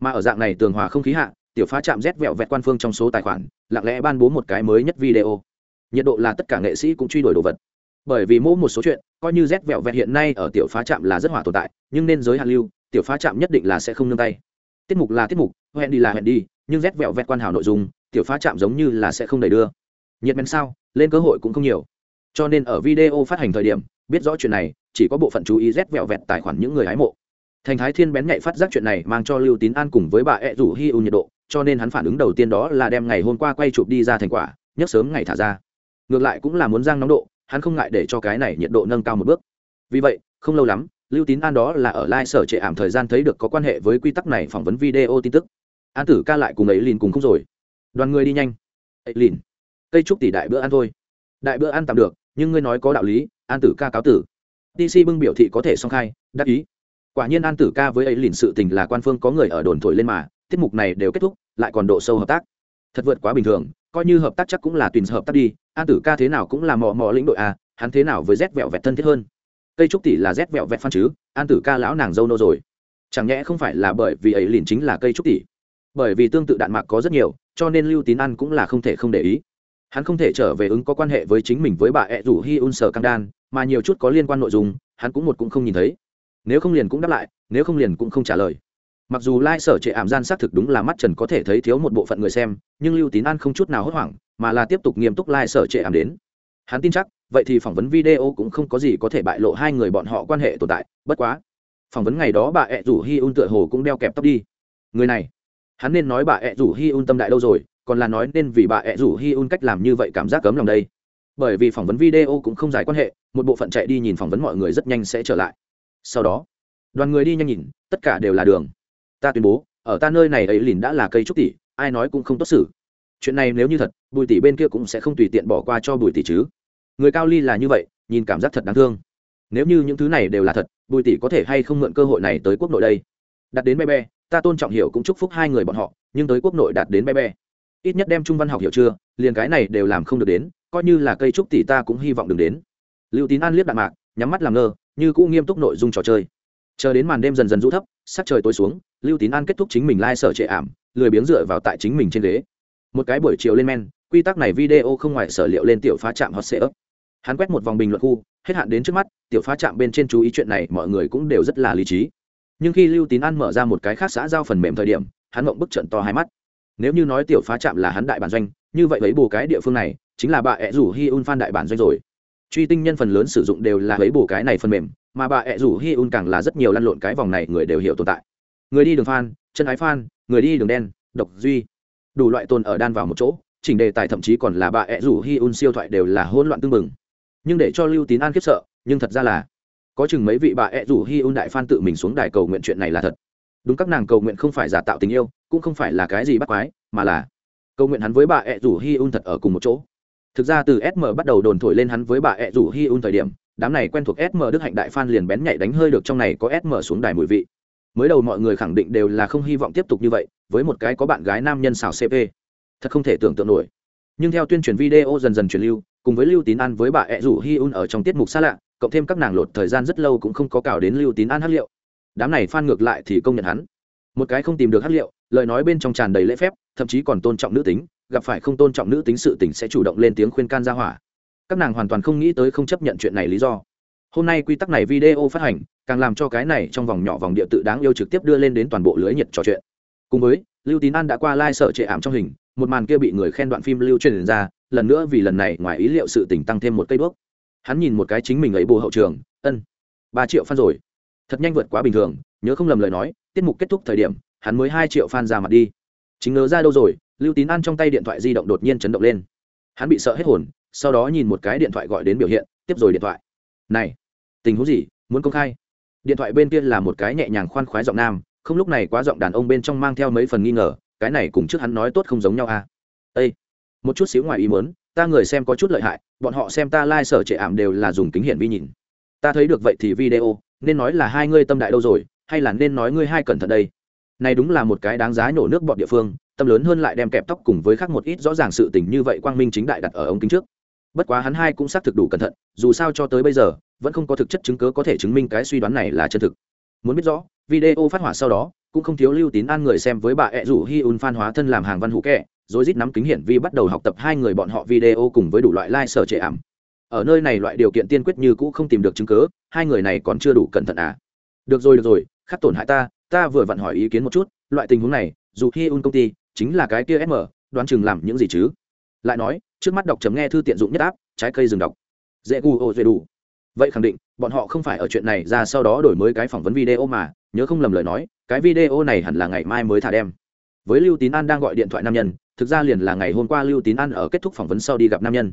Mà ở dạng này tường hòa không khí hạ, tiểu phá chạm rét vẹo vẹt quan phương trong số tài khoản, lặng lẽ ban bố một cái mới nhất video. Nhiệt độ là tất cả nghệ sĩ cũng truy đuổi đồ vật. Bởi vì mỗi một số chuyện coi như rét vẹo vẹt hiện nay ở tiểu phá trạm là rất hỏa tồn tại, nhưng nên giới hạ lưu, tiểu phá trạm nhất định là sẽ không nương tay. Tiết mục là tiết mục, hẹn đi là hẹn đi, nhưng rét vẹo vẹt quan hảo nội dung, tiểu phá trạm giống như là sẽ không đẩy đưa. Nhiệt men sao, lên cơ hội cũng không nhiều. Cho nên ở video phát hành thời điểm, biết rõ chuyện này, chỉ có bộ phận chú ý rét vẹo vẹt tài khoản những người hái mộ. Thành thái thiên bén nhạy phát giác chuyện này mang cho lưu tín an cùng với bà ẹ rủ hi u nhiệt độ, cho nên hắn phản ứng đầu tiên đó là đem ngày hôm qua quay chụp đi ra thành quả, nhấc sớm ngày thả ra. Ngược lại cũng là muốn giang nóng độ hắn không ngại để cho cái này nhiệt độ nâng cao một bước. Vì vậy, không lâu lắm, lưu tín an đó là ở lai sở trệ ảm thời gian thấy được có quan hệ với quy tắc này phỏng vấn video tin tức. An tử ca lại cùng ấy lìn cùng không rồi. Đoàn người đi nhanh. Ấy lìn cây trúc tỷ đại bữa ăn thôi. Đại bữa ăn tạm được, nhưng ngươi nói có đạo lý, an tử ca cáo tử. Tc bưng biểu thị có thể song khai, đắc ý. Quả nhiên an tử ca với ấy lìn sự tình là quan phương có người ở đồn thổi lên mà, tiết mục này đều kết thúc, lại còn độ sâu hợp tác. Thật vượt quá bình thường, coi như hợp tác chắc cũng là tùy hợp tác đi an tử ca thế nào cũng là mò mò lĩnh đội a hắn thế nào với rét vẹo vẹt thân thiết hơn? Cây trúc tỷ là rét vẹo vẹt phan chứ, an tử ca lão nàng dâu nô rồi. Chẳng nhẽ không phải là bởi vì ấy liền chính là cây trúc tỷ? Bởi vì tương tự đạn mạc có rất nhiều, cho nên lưu tín ăn cũng là không thể không để ý. Hắn không thể trở về ứng có quan hệ với chính mình với bà ẹ rủ hi un sở căng đan, mà nhiều chút có liên quan nội dung, hắn cũng một cũng không nhìn thấy. Nếu không liền cũng đáp lại, nếu không liền cũng không trả lời mặc dù lai、like、sở trệ ảm gian xác thực đúng là mắt trần có thể thấy thiếu một bộ phận người xem, nhưng lưu tín an không chút nào hốt hoảng, mà là tiếp tục nghiêm túc lai、like、sở trệ ảm đến. Hắn tin chắc, vậy thì phỏng vấn video cũng không có gì có thể bại lộ hai người bọn họ quan hệ tồn tại, bất quá. Phỏng vấn ngày đó bà ẹ rủ hi un tựa hồ cũng đeo kẹp tóc đi. Người này, hắn nên nói bà ẹ rủ hi un tâm đại đâu rồi, còn là nói nên vì bà ẹ rủ hi un cách làm như vậy cảm giác cấm lòng đây. Bởi vì phỏng vấn video cũng không giải quan hệ, một bộ phận chạy đi nhìn phỏng vấn mọi người rất nhanh sẽ trở lại. Sau đó, đoàn người đi nhanh nhìn, tất cả đều là đường ta tuyên bố, ở ta nơi này ấy lìn đã là cây trúc tỷ, ai nói cũng không tốt xử. Chuyện này nếu như thật, bùi tỷ bên kia cũng sẽ không tùy tiện bỏ qua cho bùi tỷ chứ. Người cao ly là như vậy, nhìn cảm giác thật đáng thương. Nếu như những thứ này đều là thật, bùi tỷ có thể hay không mượn cơ hội này tới quốc nội đây? Đặt đến bé bé, ta tôn trọng hiểu cũng chúc phúc hai người bọn họ, nhưng tới quốc nội đạt đến bé bé. Ít nhất đem trung văn học hiểu chưa, liền cái này đều làm không được đến, coi như là cây trúc tỷ ta cũng hy vọng đừng đến. Lưu tín an liếc đạn mạc, nhắm mắt làm ngơ, như cũng nghiêm túc nội dung trò chơi. Chờ đến màn đêm dần dần rũ thấp, sắc trời tối xuống lưu tín an kết thúc chính mình lai、like、sở trệ ảm, lười biếng dựa vào tại chính mình trên ghế. Một cái buổi chiều lên men, quy tắc này video không ngoài sở liệu lên tiểu phá trạm hot sệ ấp hắn quét một vòng bình luận khu, hết hạn đến trước mắt, tiểu phá trạm bên trên chú ý chuyện này mọi người cũng đều rất là lý trí. Nhưng khi lưu tín an mở ra một cái khác xã giao phần mềm thời điểm, hắn mộng bức trận to hai mắt. Nếu như nói tiểu phá trạm là hắn đại bản doanh, như vậy lấy bù cái địa phương này, chính là bà ẹ rủ hi un phan đại bản doanh rồi. Truy tinh nhân phần lớn sử dụng đều là lấy bù cái này phần mềm, mà bà ẹ rủ hi un càng là rất nhiều lăn lộn cái vòng này người đều hiểu tồn tại người đi đường phan, chân ái phan, người đi đường đen, độc duy. Đủ loại tồn ở đan vào một chỗ, chỉnh đề tài thậm chí còn là bà ẹ rủ hi un siêu thoại đều là hỗn loạn tương mừng nhưng để cho lưu tín an khiếp sợ, nhưng thật ra là, có chừng mấy vị bà ẹ rủ hi un đại phan tự mình xuống đài cầu nguyện chuyện này là thật. Đúng các nàng cầu nguyện không phải giả tạo tình yêu, cũng không phải là cái gì bắt quái, mà là cầu nguyện hắn với bà ẹ rủ hi un thật ở cùng một chỗ. Thực ra từ sm bắt đầu đồn thổi lên hắn với bà ẹ rủ hi un thời điểm, đám này quen thuộc sm đức hạnh đại phan liền bén nhạy đánh hơi được trong này có sm xuống đài mùi vị mới đầu mọi người khẳng định đều là không hy vọng tiếp tục như vậy, với một cái có bạn gái nam nhân xào cp thật không thể tưởng tượng nổi. Nhưng theo tuyên truyền video dần dần truyền lưu, cùng với lưu tín an với bà ẹ rủ hi un ở trong tiết mục xa lạ, cộng thêm các nàng lột thời gian rất lâu cũng không có cào đến lưu tín an hát liệu. Đám này phan ngược lại thì công nhận hắn. Một cái không tìm được hát liệu, lời nói bên trong tràn đầy lễ phép, thậm chí còn tôn trọng nữ tính, gặp phải không tôn trọng nữ tính sự tình sẽ chủ động lên tiếng khuyên can ra hỏa. Các nàng hoàn toàn không nghĩ tới không chấp nhận chuyện này lý do. Hôm nay quy tắc này video phát hành càng làm cho cái này trong vòng nhỏ vòng địa tự đáng yêu trực tiếp đưa lên đến toàn bộ lưới nhiệt trò chuyện. Cùng với, lưu tín an đã qua lai、like、sợ trệ ảm trong hình, một màn kia bị người khen đoạn phim lưu truyền ra, lần nữa vì lần này ngoài ý liệu sự tỉnh tăng thêm một cây bước. Hắn nhìn một cái chính mình ấy bồ hậu trường, ân, ba triệu fan rồi. Thật nhanh vượt quá bình thường, nhớ không lầm lời nói, tiết mục kết thúc thời điểm, hắn mới hai triệu fan ra mặt đi. Chính ngớ ra đâu rồi, lưu tín an trong tay điện thoại di động đột nhiên chấn động lên. Hắn bị sợ hết hồn, sau đó nhìn một cái điện thoại gọi đến biểu hiện, tiếp rồi điện thoại. Này, tình huống gì, muốn công khai? Điện thoại bên kia là một cái nhẹ nhàng khoan khoái giọng nam, không lúc này quá giọng đàn ông bên trong mang theo mấy phần nghi ngờ, cái này cùng trước hắn nói tốt không giống nhau à? Ây một chút xíu ngoài ý muốn, ta người xem có chút lợi hại, bọn họ xem ta lai、like、sở trệ ảm đều là dùng kính hiển vi nhìn. Ta thấy được vậy thì video, nên nói là hai ngươi tâm đại đâu rồi, hay là nên nói ngươi hai cẩn thận đây? Này đúng là một cái đáng giá nổ nước bọn địa phương, tâm lớn hơn lại đem kẹp tóc cùng với khác một ít rõ ràng sự tình như vậy quang minh chính đại đặt ở ống kính trước bất quá hắn hai cũng xác thực đủ cẩn thận, dù sao cho tới bây giờ, vẫn không có thực chất chứng cớ có thể chứng minh cái suy đoán này là chân thực. Muốn biết rõ, video phát hỏa sau đó, cũng không thiếu lưu tín an người xem với bà ẹ rủ hi un phan hóa thân làm hàng văn hữu kệ rồi rít nắm kính hiển vi bắt đầu học tập hai người bọn họ video cùng với đủ loại like trệ ảm. Ở nơi này loại điều kiện tiên quyết như cũ không tìm được chứng cớ hai người này còn chưa đủ cẩn thận à. Được rồi được rồi, khắc tổn hại ta ta vừa vặn hỏi ý kiến một chút, loại tình huống này, dù hi un công ty, chính là cái kia sm đoán chừng làm những gì chứ? Lại nói trước mắt đọc chấm nghe thư tiện dụng nhất áp, trái cây dừng đọc. Dễ gu ô dễ đủ. Vậy khẳng định, bọn họ không phải ở chuyện này ra sau đó đổi mới cái phỏng vấn video mà, nhớ không lầm lời nói, cái video này hẳn là ngày mai mới thả đem. Với lưu tín an đang gọi điện thoại nam nhân, thực ra liền là ngày hôm qua lưu tín an ở kết thúc phỏng vấn sau đi gặp nam nhân.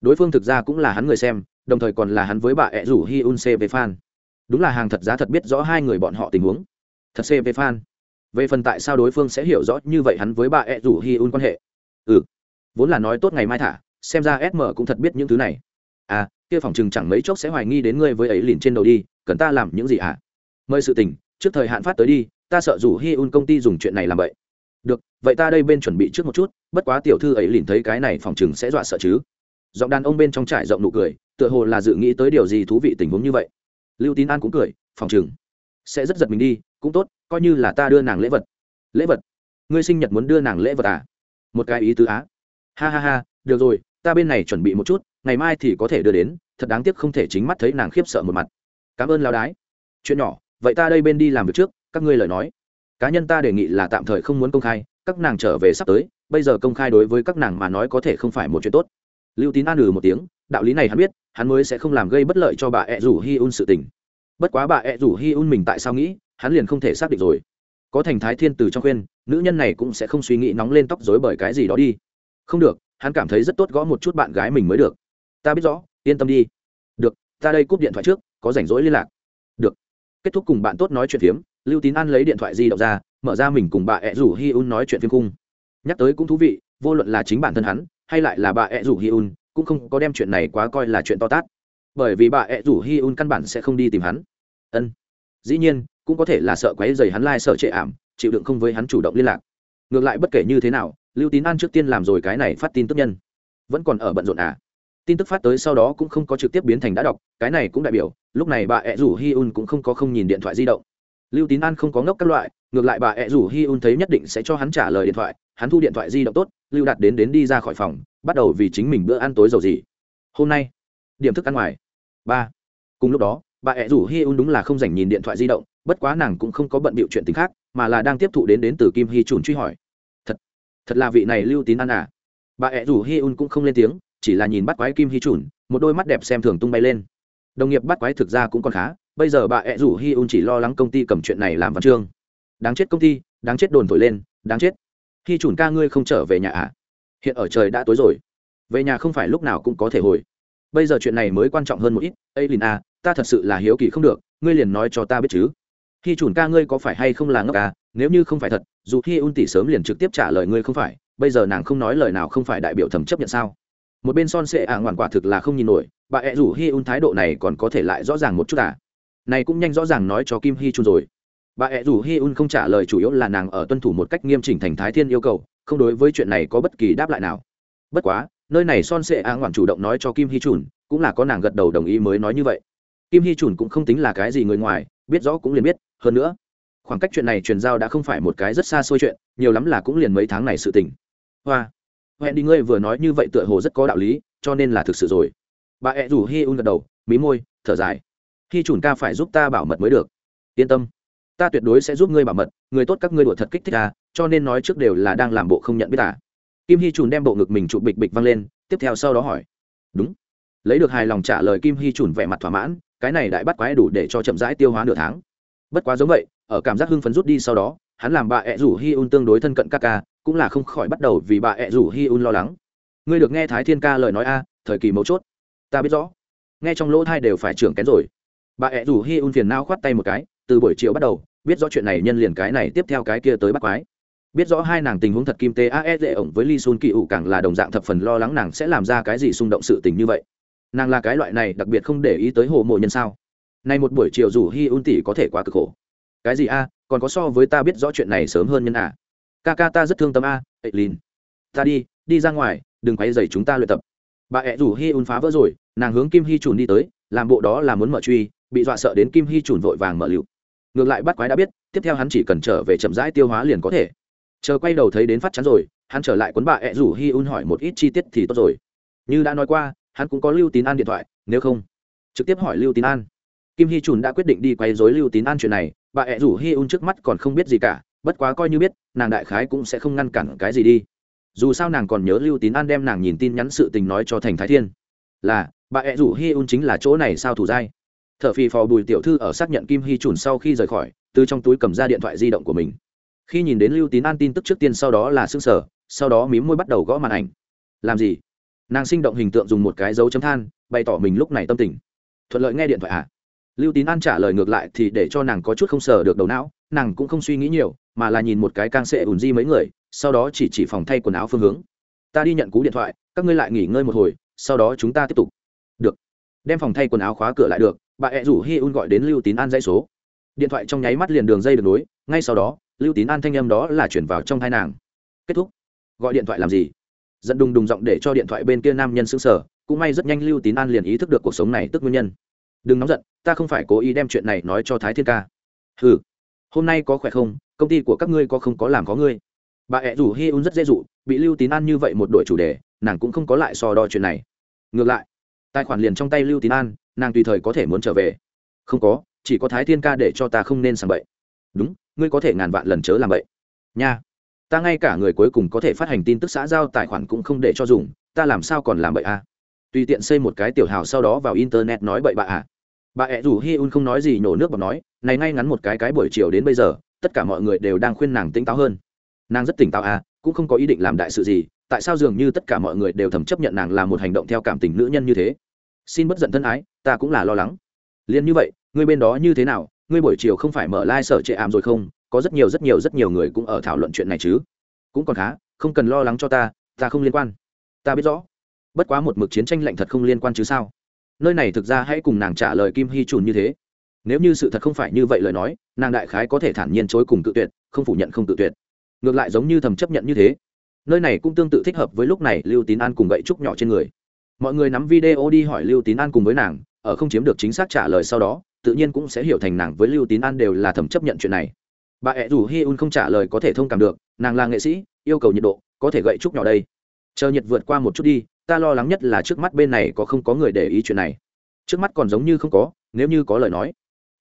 Đối phương thực ra cũng là hắn người xem, đồng thời còn là hắn với bà ẹ rủ hi un c về fan. Đúng là hàng thật giá thật biết rõ hai người bọn họ tình huống. Thật c về fan. Về phần tại sao đối phương sẽ hiểu rõ như vậy hắn với bà ẹ rủ hi un quan hệ? Ừ vốn là nói tốt ngày mai thả, xem ra sm cũng thật biết những thứ này. À kia phòng chừng chẳng mấy chốc sẽ hoài nghi đến ngươi với ấy liền trên đầu đi, cần ta làm những gì ạ à? mời sự tình, trước thời hạn phát tới đi, ta sợ rủ hi un công ty dùng chuyện này làm vậy. Được, vậy ta đây bên chuẩn bị trước một chút, bất quá tiểu thư ấy liền thấy cái này phòng chừng sẽ dọa sợ chứ. Giọng đàn ông bên trong trải rộng nụ cười, tựa hồ là dự nghĩ tới điều gì thú vị tình huống như vậy. Lưu tín an cũng cười, phòng chừng sẽ rất giật mình đi, cũng tốt, coi như là ta đưa nàng lễ vật. Lễ vật? Ngươi sinh nhật muốn đưa nàng lễ vật à? Một cái ý tứ á ha ha ha, được rồi, ta bên này chuẩn bị một chút, ngày mai thì có thể đưa đến, thật đáng tiếc không thể chính mắt thấy nàng khiếp sợ một mặt. Cảm ơn lao đái. Chuyện nhỏ, vậy ta đây bên đi làm việc trước, các ngươi lời nói. Cá nhân ta đề nghị là tạm thời không muốn công khai, các nàng trở về sắp tới, bây giờ công khai đối với các nàng mà nói có thể không phải một chuyện tốt. Lưu tín an ừ một tiếng, đạo lý này hắn biết, hắn mới sẽ không làm gây bất lợi cho bà ẹ rủ hi un sự tình. Bất quá bà ẹ rủ hi un mình tại sao nghĩ, hắn liền không thể xác định rồi. Có thành thái thiên từ trong khuyên, nữ nhân này cũng sẽ không suy nghĩ nóng lên tóc dối bởi cái gì đó đi không được hắn cảm thấy rất tốt gõ một chút bạn gái mình mới được. Ta biết rõ yên tâm đi. Được ta đây cúp điện thoại trước có rảnh rỗi liên lạc. Được. Kết thúc cùng bạn tốt nói chuyện phiếm lưu tín an lấy điện thoại di động ra mở ra mình cùng bà ẹ rủ hi un nói chuyện phiếm cung nhắc tới cũng thú vị vô luận là chính bản thân hắn hay lại là bà ẹ rủ hi un cũng không có đem chuyện này quá coi là chuyện to tát. Bởi vì bà ẹ rủ hi un căn bản sẽ không đi tìm hắn. Ân. Dĩ nhiên cũng có thể là sợ quấy dày hắn lai、like, sợ trệ ảm chịu đựng không với hắn chủ động liên lạc. Ngược lại bất kể như thế nào lưu tín an trước tiên làm rồi cái này phát tin tức nhân. Vẫn còn ở bận rộn à? Tin tức phát tới sau đó cũng không có trực tiếp biến thành đã đọc, cái này cũng đại biểu, lúc này bà ẹ rủ hi un cũng không có không nhìn điện thoại di động. Lưu tín an không có ngốc các loại, ngược lại bà ẹ rủ hi un thấy nhất định sẽ cho hắn trả lời điện thoại, hắn thu điện thoại di động tốt, lưu đạt đến đến đi ra khỏi phòng, bắt đầu vì chính mình bữa ăn tối dầu gì hôm nay, điểm thức ăn ngoài. Ba. Cùng lúc đó, bà ẹ rủ hi un đúng là không dành nhìn điện thoại di động, bất quá nàng cũng không có bận bịu chuyện tính khác, mà là đang tiếp thụ đến đến từ kim hi trùn truy hỏi thật là vị này lưu tín ăn à. Bà ẹ rủ hi un cũng không lên tiếng, chỉ là nhìn bắt quái kim hi trùn một đôi mắt đẹp xem thường tung bay lên. Đồng nghiệp bắt quái thực ra cũng còn khá, bây giờ bà ẹ rủ hi un chỉ lo lắng công ty cầm chuyện này làm văn chương. Đáng chết công ty, đáng chết đồn thổi lên, đáng chết. Hi chủn ca ngươi không trở về nhà à? Hiện ở trời đã tối rồi. Về nhà không phải lúc nào cũng có thể hồi. Bây giờ chuyện này mới quan trọng hơn một ít. Ây lìn a à, ta thật sự là hiếu kỳ không được, ngươi liền nói cho ta biết chứ. Khi chủn ca ngươi có phải hay không là ngốc ca nếu như không phải thật dù khi un tỷ sớm liền trực tiếp trả lời ngươi không phải, bây giờ nàng không nói lời nào không phải đại biểu thẩm chấp nhận sao? Một bên son sệ ạ ngoản quả thực là không nhìn nổi, bà ẹ rủ hi un thái độ này còn có thể lại rõ ràng một chút à? Này cũng nhanh rõ ràng nói cho kim hi chun rồi. Bà ẹ rủ hi un không trả lời chủ yếu là nàng ở tuân thủ một cách nghiêm chỉnh thành thái thiên yêu cầu, không đối với chuyện này có bất kỳ đáp lại nào. Bất quá, nơi này son sệ a ngoản chủ động nói cho kim hi chun, cũng là có nàng gật đầu đồng ý mới nói như vậy. Kim hi chun cũng không tính là cái gì người ngoài, biết rõ cũng liền biết, hơn nữa khoảng cách chuyện này truyền giao đã không phải một cái rất xa xôi chuyện, nhiều lắm là cũng liền mấy tháng này sự tình. Hoa hẹn đi ngươi vừa nói như vậy tựa hồ rất có đạo lý, cho nên là thực sự rồi. Bà ẹ rủ hi un gật đầu, mí môi, thở dài. Khi chùn ca phải giúp ta bảo mật mới được. Yên tâm, ta tuyệt đối sẽ giúp ngươi bảo mật, người tốt các ngươi đùa thật kích thích ta, cho nên nói trước đều là đang làm bộ không nhận biết ta. Kim hi chùn đem bộ ngực mình chụp bịch bịch văng lên, tiếp theo sau đó hỏi. Đúng. Lấy được hài lòng trả lời kim hi chùn vẻ mặt thỏa mãn, cái này đại bắt quái đủ để cho chậm rãi tiêu hóa nửa tháng. Bất quá giống vậy ở cảm giác hưng phấn rút đi sau đó, hắn làm bà ẹ rủ hi un tương đối thân cận ca ca, cũng là không khỏi bắt đầu vì bà ẹ rủ hi un lo lắng. Ngươi được nghe thái thiên ca lời nói a, thời kỳ mấu chốt. Ta biết rõ. Nghe trong lỗ thai đều phải trưởng kén rồi. Bà ẹ rủ hi un phiền nao khoát tay một cái, từ buổi chiều bắt đầu, biết rõ chuyện này nhân liền cái này, tiếp theo cái kia tới bắt quái. Biết rõ hai nàng tình huống thật kim tê ae dễ ổng với li sun kỳ ủ càng là đồng dạng thập phần lo lắng nàng sẽ làm ra cái gì xung động sự tình như vậy. Nàng là cái loại này đặc biệt không để ý tới hồ mộ nhân sao. Nay một buổi chiều dù hi un tỷ có thể quá cực khổ cái gì a? Còn có so với ta biết rõ chuyện này sớm hơn nhân à? Ca ca ta rất thương tâm a ệ lìn ta đi đi ra ngoài, đừng quay dày chúng ta luyện tập. Bà ẹ rủ hi un phá vỡ rồi, nàng hướng kim hi trùn đi tới, làm bộ đó là muốn mở truy, bị dọa sợ đến kim hi trùn vội vàng mở lựu. Ngược lại bắt quái đã biết, tiếp theo hắn chỉ cần trở về chậm rãi tiêu hóa liền có thể. Chờ quay đầu thấy đến phát chắn rồi, hắn trở lại quấn bà ẹ rủ hi un hỏi một ít chi tiết thì tốt rồi. Như đã nói qua, hắn cũng có lưu tín an điện thoại, nếu không, trực tiếp hỏi lưu tín an. Kim hi trùn đã quyết định đi quay dối lưu tín an chuyện này bà ẹ rủ hi un trước mắt còn không biết gì cả, bất quá coi như biết, nàng đại khái cũng sẽ không ngăn cản cái gì đi. Dù sao nàng còn nhớ lưu tín an đem nàng nhìn tin nhắn sự tình nói cho thành thái thiên. Là, bà ẹ rủ hi un chính là chỗ này sao thủ dai? T h ở phì phò bùi tiểu thư ở xác nhận kim hy trùn sau khi rời khỏi, từ trong túi cầm ra điện thoại di động của mình. Khi nhìn đến lưu tín an tin tức trước tiên sau đó là xương sở sau đó mím môi bắt đầu gõ màn ảnh. Làm gì? Nàng sinh động hình tượng dùng một cái dấu chấm than, bày tỏ mình lúc này tâm tình. Thuận lợi nghe điện thoại à? Lưu tín an trả lời ngược lại thì để cho nàng có chút không sờ được đầu não, nàng cũng không suy nghĩ nhiều, mà là nhìn một cái càng sệ ùn di mấy người, sau đó chỉ chỉ phòng thay quần áo phương hướng. Ta đi nhận cú điện thoại, các ngươi lại nghỉ ngơi một hồi, sau đó chúng ta tiếp tục. Được. Đem phòng thay quần áo khóa cửa lại được, bà ẹ rủ hi un gọi đến lưu tín an dãy số. Điện thoại trong nháy mắt liền đường dây được nối, ngay sau đó, lưu tín an thanh âm đó là chuyển vào trong thai nàng. Kết thúc. Gọi điện thoại làm gì? Dẫn đùng đùng giọng để cho điện thoại bên kia nam nhân xứng sở cũng may rất nhanh lưu tín an liền ý thức được cuộc sống này tức nguyên nhân đừng nóng giận, ta không phải cố ý đem chuyện này nói cho thái thiên ca. Ừ hôm nay có khỏe không? Công ty của các ngươi có không có làm có ngươi? Bà ẹ rủ hi un rất dễ dụ, bị lưu tín an như vậy một đội chủ đề, nàng cũng không có lại so đo chuyện này. Ngược lại, tài khoản liền trong tay lưu tín an, nàng tùy thời có thể muốn trở về. Không có, chỉ có thái thiên ca để cho ta không nên sàng bậy. Đúng, ngươi có thể ngàn vạn lần chớ làm bậy. nha, ta ngay cả người cuối cùng có thể phát hành tin tức xã giao tài khoản cũng không để cho dùng, ta làm sao còn làm bậy à? Tùy tiện xây một cái tiểu hào sau đó vào internet nói bậy bạ à. Bà ẹ rủ hi un không nói gì, nhổ nước bọc nói, này ngay ngắn một cái cái buổi chiều đến bây giờ, tất cả mọi người đều đang khuyên nàng tỉnh táo hơn. Nàng rất tỉnh táo à cũng không có ý định làm đại sự gì, tại sao dường như tất cả mọi người đều thầm chấp nhận nàng là một hành động theo cảm tình nữ nhân như thế? Xin bất giận thân ái, ta cũng là lo lắng. Liền như vậy, ngươi bên đó như thế nào? Ngươi buổi chiều không phải mở lai、like、sở trệ ảm rồi không? Có rất nhiều rất nhiều rất nhiều người cũng ở thảo luận chuyện này chứ. Cũng còn khá, không cần lo lắng cho ta ta không liên quan. Ta biết rõ bất quá một mực chiến tranh lạnh thật không liên quan chứ sao? Nơi này thực ra hãy cùng nàng trả lời kim hy trùn như thế. Nếu như sự thật không phải như vậy lời nói, nàng đại khái có thể thản nhiên chối cùng tự tuyệt, không phủ nhận không tự tuyệt. Ngược lại giống như thầm chấp nhận như thế. Nơi này cũng tương tự thích hợp với lúc này lưu tín an cùng gậy trúc nhỏ trên người. Mọi người nắm video đi hỏi lưu tín an cùng với nàng, ở không chiếm được chính xác trả lời sau đó, tự nhiên cũng sẽ hiểu thành nàng với lưu tín an đều là thầm chấp nhận chuyện này. Bà ẹ rủ hi un không trả lời có thể thông cảm được, nàng là nghệ sĩ, yêu cầu nhiệt độ, có thể gậy trúc nhỏ đây. Chờ nhiệt vượt qua một chút đi ta lo lắng nhất là trước mắt bên này có không có người để ý chuyện này. Trước mắt còn giống như không có, nếu như có lời nói,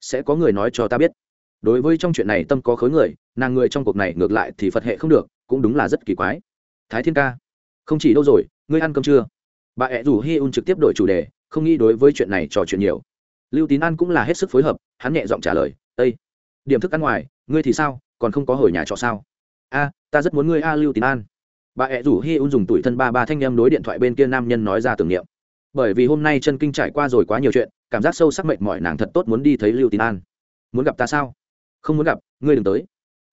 sẽ có người nói cho ta biết. Đối với trong chuyện này tâm có khối người, nàng người trong cuộc này ngược lại thì phật hệ không được, cũng đúng là rất kỳ quái. Thái thiên ca, không chỉ đâu rồi, ngươi ăn cơm chưa? Bà ẹ rủ hi un trực tiếp đổi chủ đề, không nghĩ đối với chuyện này trò chuyện nhiều. Lưu tín an cũng là hết sức phối hợp, hắn nhẹ giọng trả lời ây điểm thức ăn ngoài, ngươi thì sao? Còn không có hồi nhà trọ sao? A, ta rất muốn ngươi a, lưu tín an bà ẹ rủ hi un dùng tuổi thân ba ba thanh em đối điện thoại bên kia nam nhân nói ra tưởng niệm. Bởi vì hôm nay chân kinh trải qua rồi quá nhiều chuyện, cảm giác sâu sắc mệt mỏi nàng thật tốt muốn đi thấy lưu tín an. Muốn gặp ta sao? Không muốn gặp, ngươi đừng tới.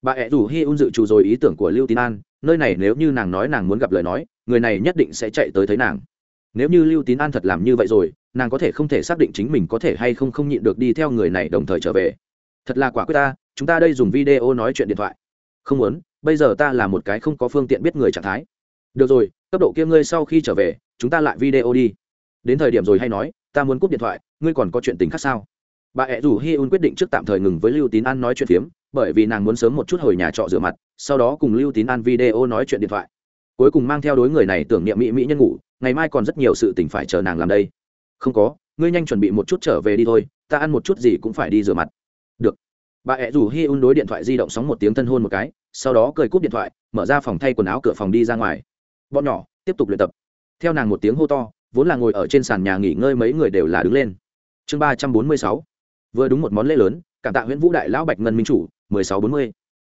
Bà ẹ rủ hi un dự trù rồi ý tưởng của lưu tín an, nơi này nếu như nàng nói nàng muốn gặp lời nói, người này nhất định sẽ chạy tới thấy nàng. Nếu như lưu tín an thật làm như vậy rồi, nàng có thể không thể xác định chính mình có thể hay không không nhịn được đi theo người này đồng thời trở về. Thật là quả quyết ta, chúng ta đây dùng video nói chuyện điện thoại. Không muốn bây giờ ta là một cái không có phương tiện biết người trạng thái. Được rồi, cấp độ kia ngươi sau khi trở về, chúng ta lại video đi. Đến thời điểm rồi hay nói, ta muốn cúp điện thoại, ngươi còn có chuyện tình khác sao? Bà ẹ rủ hi un quyết định trước tạm thời ngừng với lưu tín an nói chuyện phiếm, bởi vì nàng muốn sớm một chút hồi nhà trọ rửa mặt, sau đó cùng lưu tín an video nói chuyện điện thoại. Cuối cùng mang theo đối người này tưởng niệm mỹ mỹ nhân ngủ, ngày mai còn rất nhiều sự tình phải chờ nàng làm đây. Không có, ngươi nhanh chuẩn bị một chút trở về đi thôi, ta ăn một chút gì cũng phải đi rửa mặt bà ẹ rủ hi un đối điện thoại di động sóng một tiếng thân hôn một cái, sau đó cười cúp điện thoại, mở ra phòng thay quần áo cửa phòng đi ra ngoài. Bọn nhỏ, tiếp tục luyện tập. Theo nàng một tiếng hô to, vốn là ngồi ở trên sàn nhà nghỉ ngơi mấy người đều là đứng lên. Chương ba trăm bốn mươi sáu. Vừa đúng một món lễ lớn, cảm tạ nguyễn vũ đại lão bạch ngân minh chủ, mười sáu bốn mươi.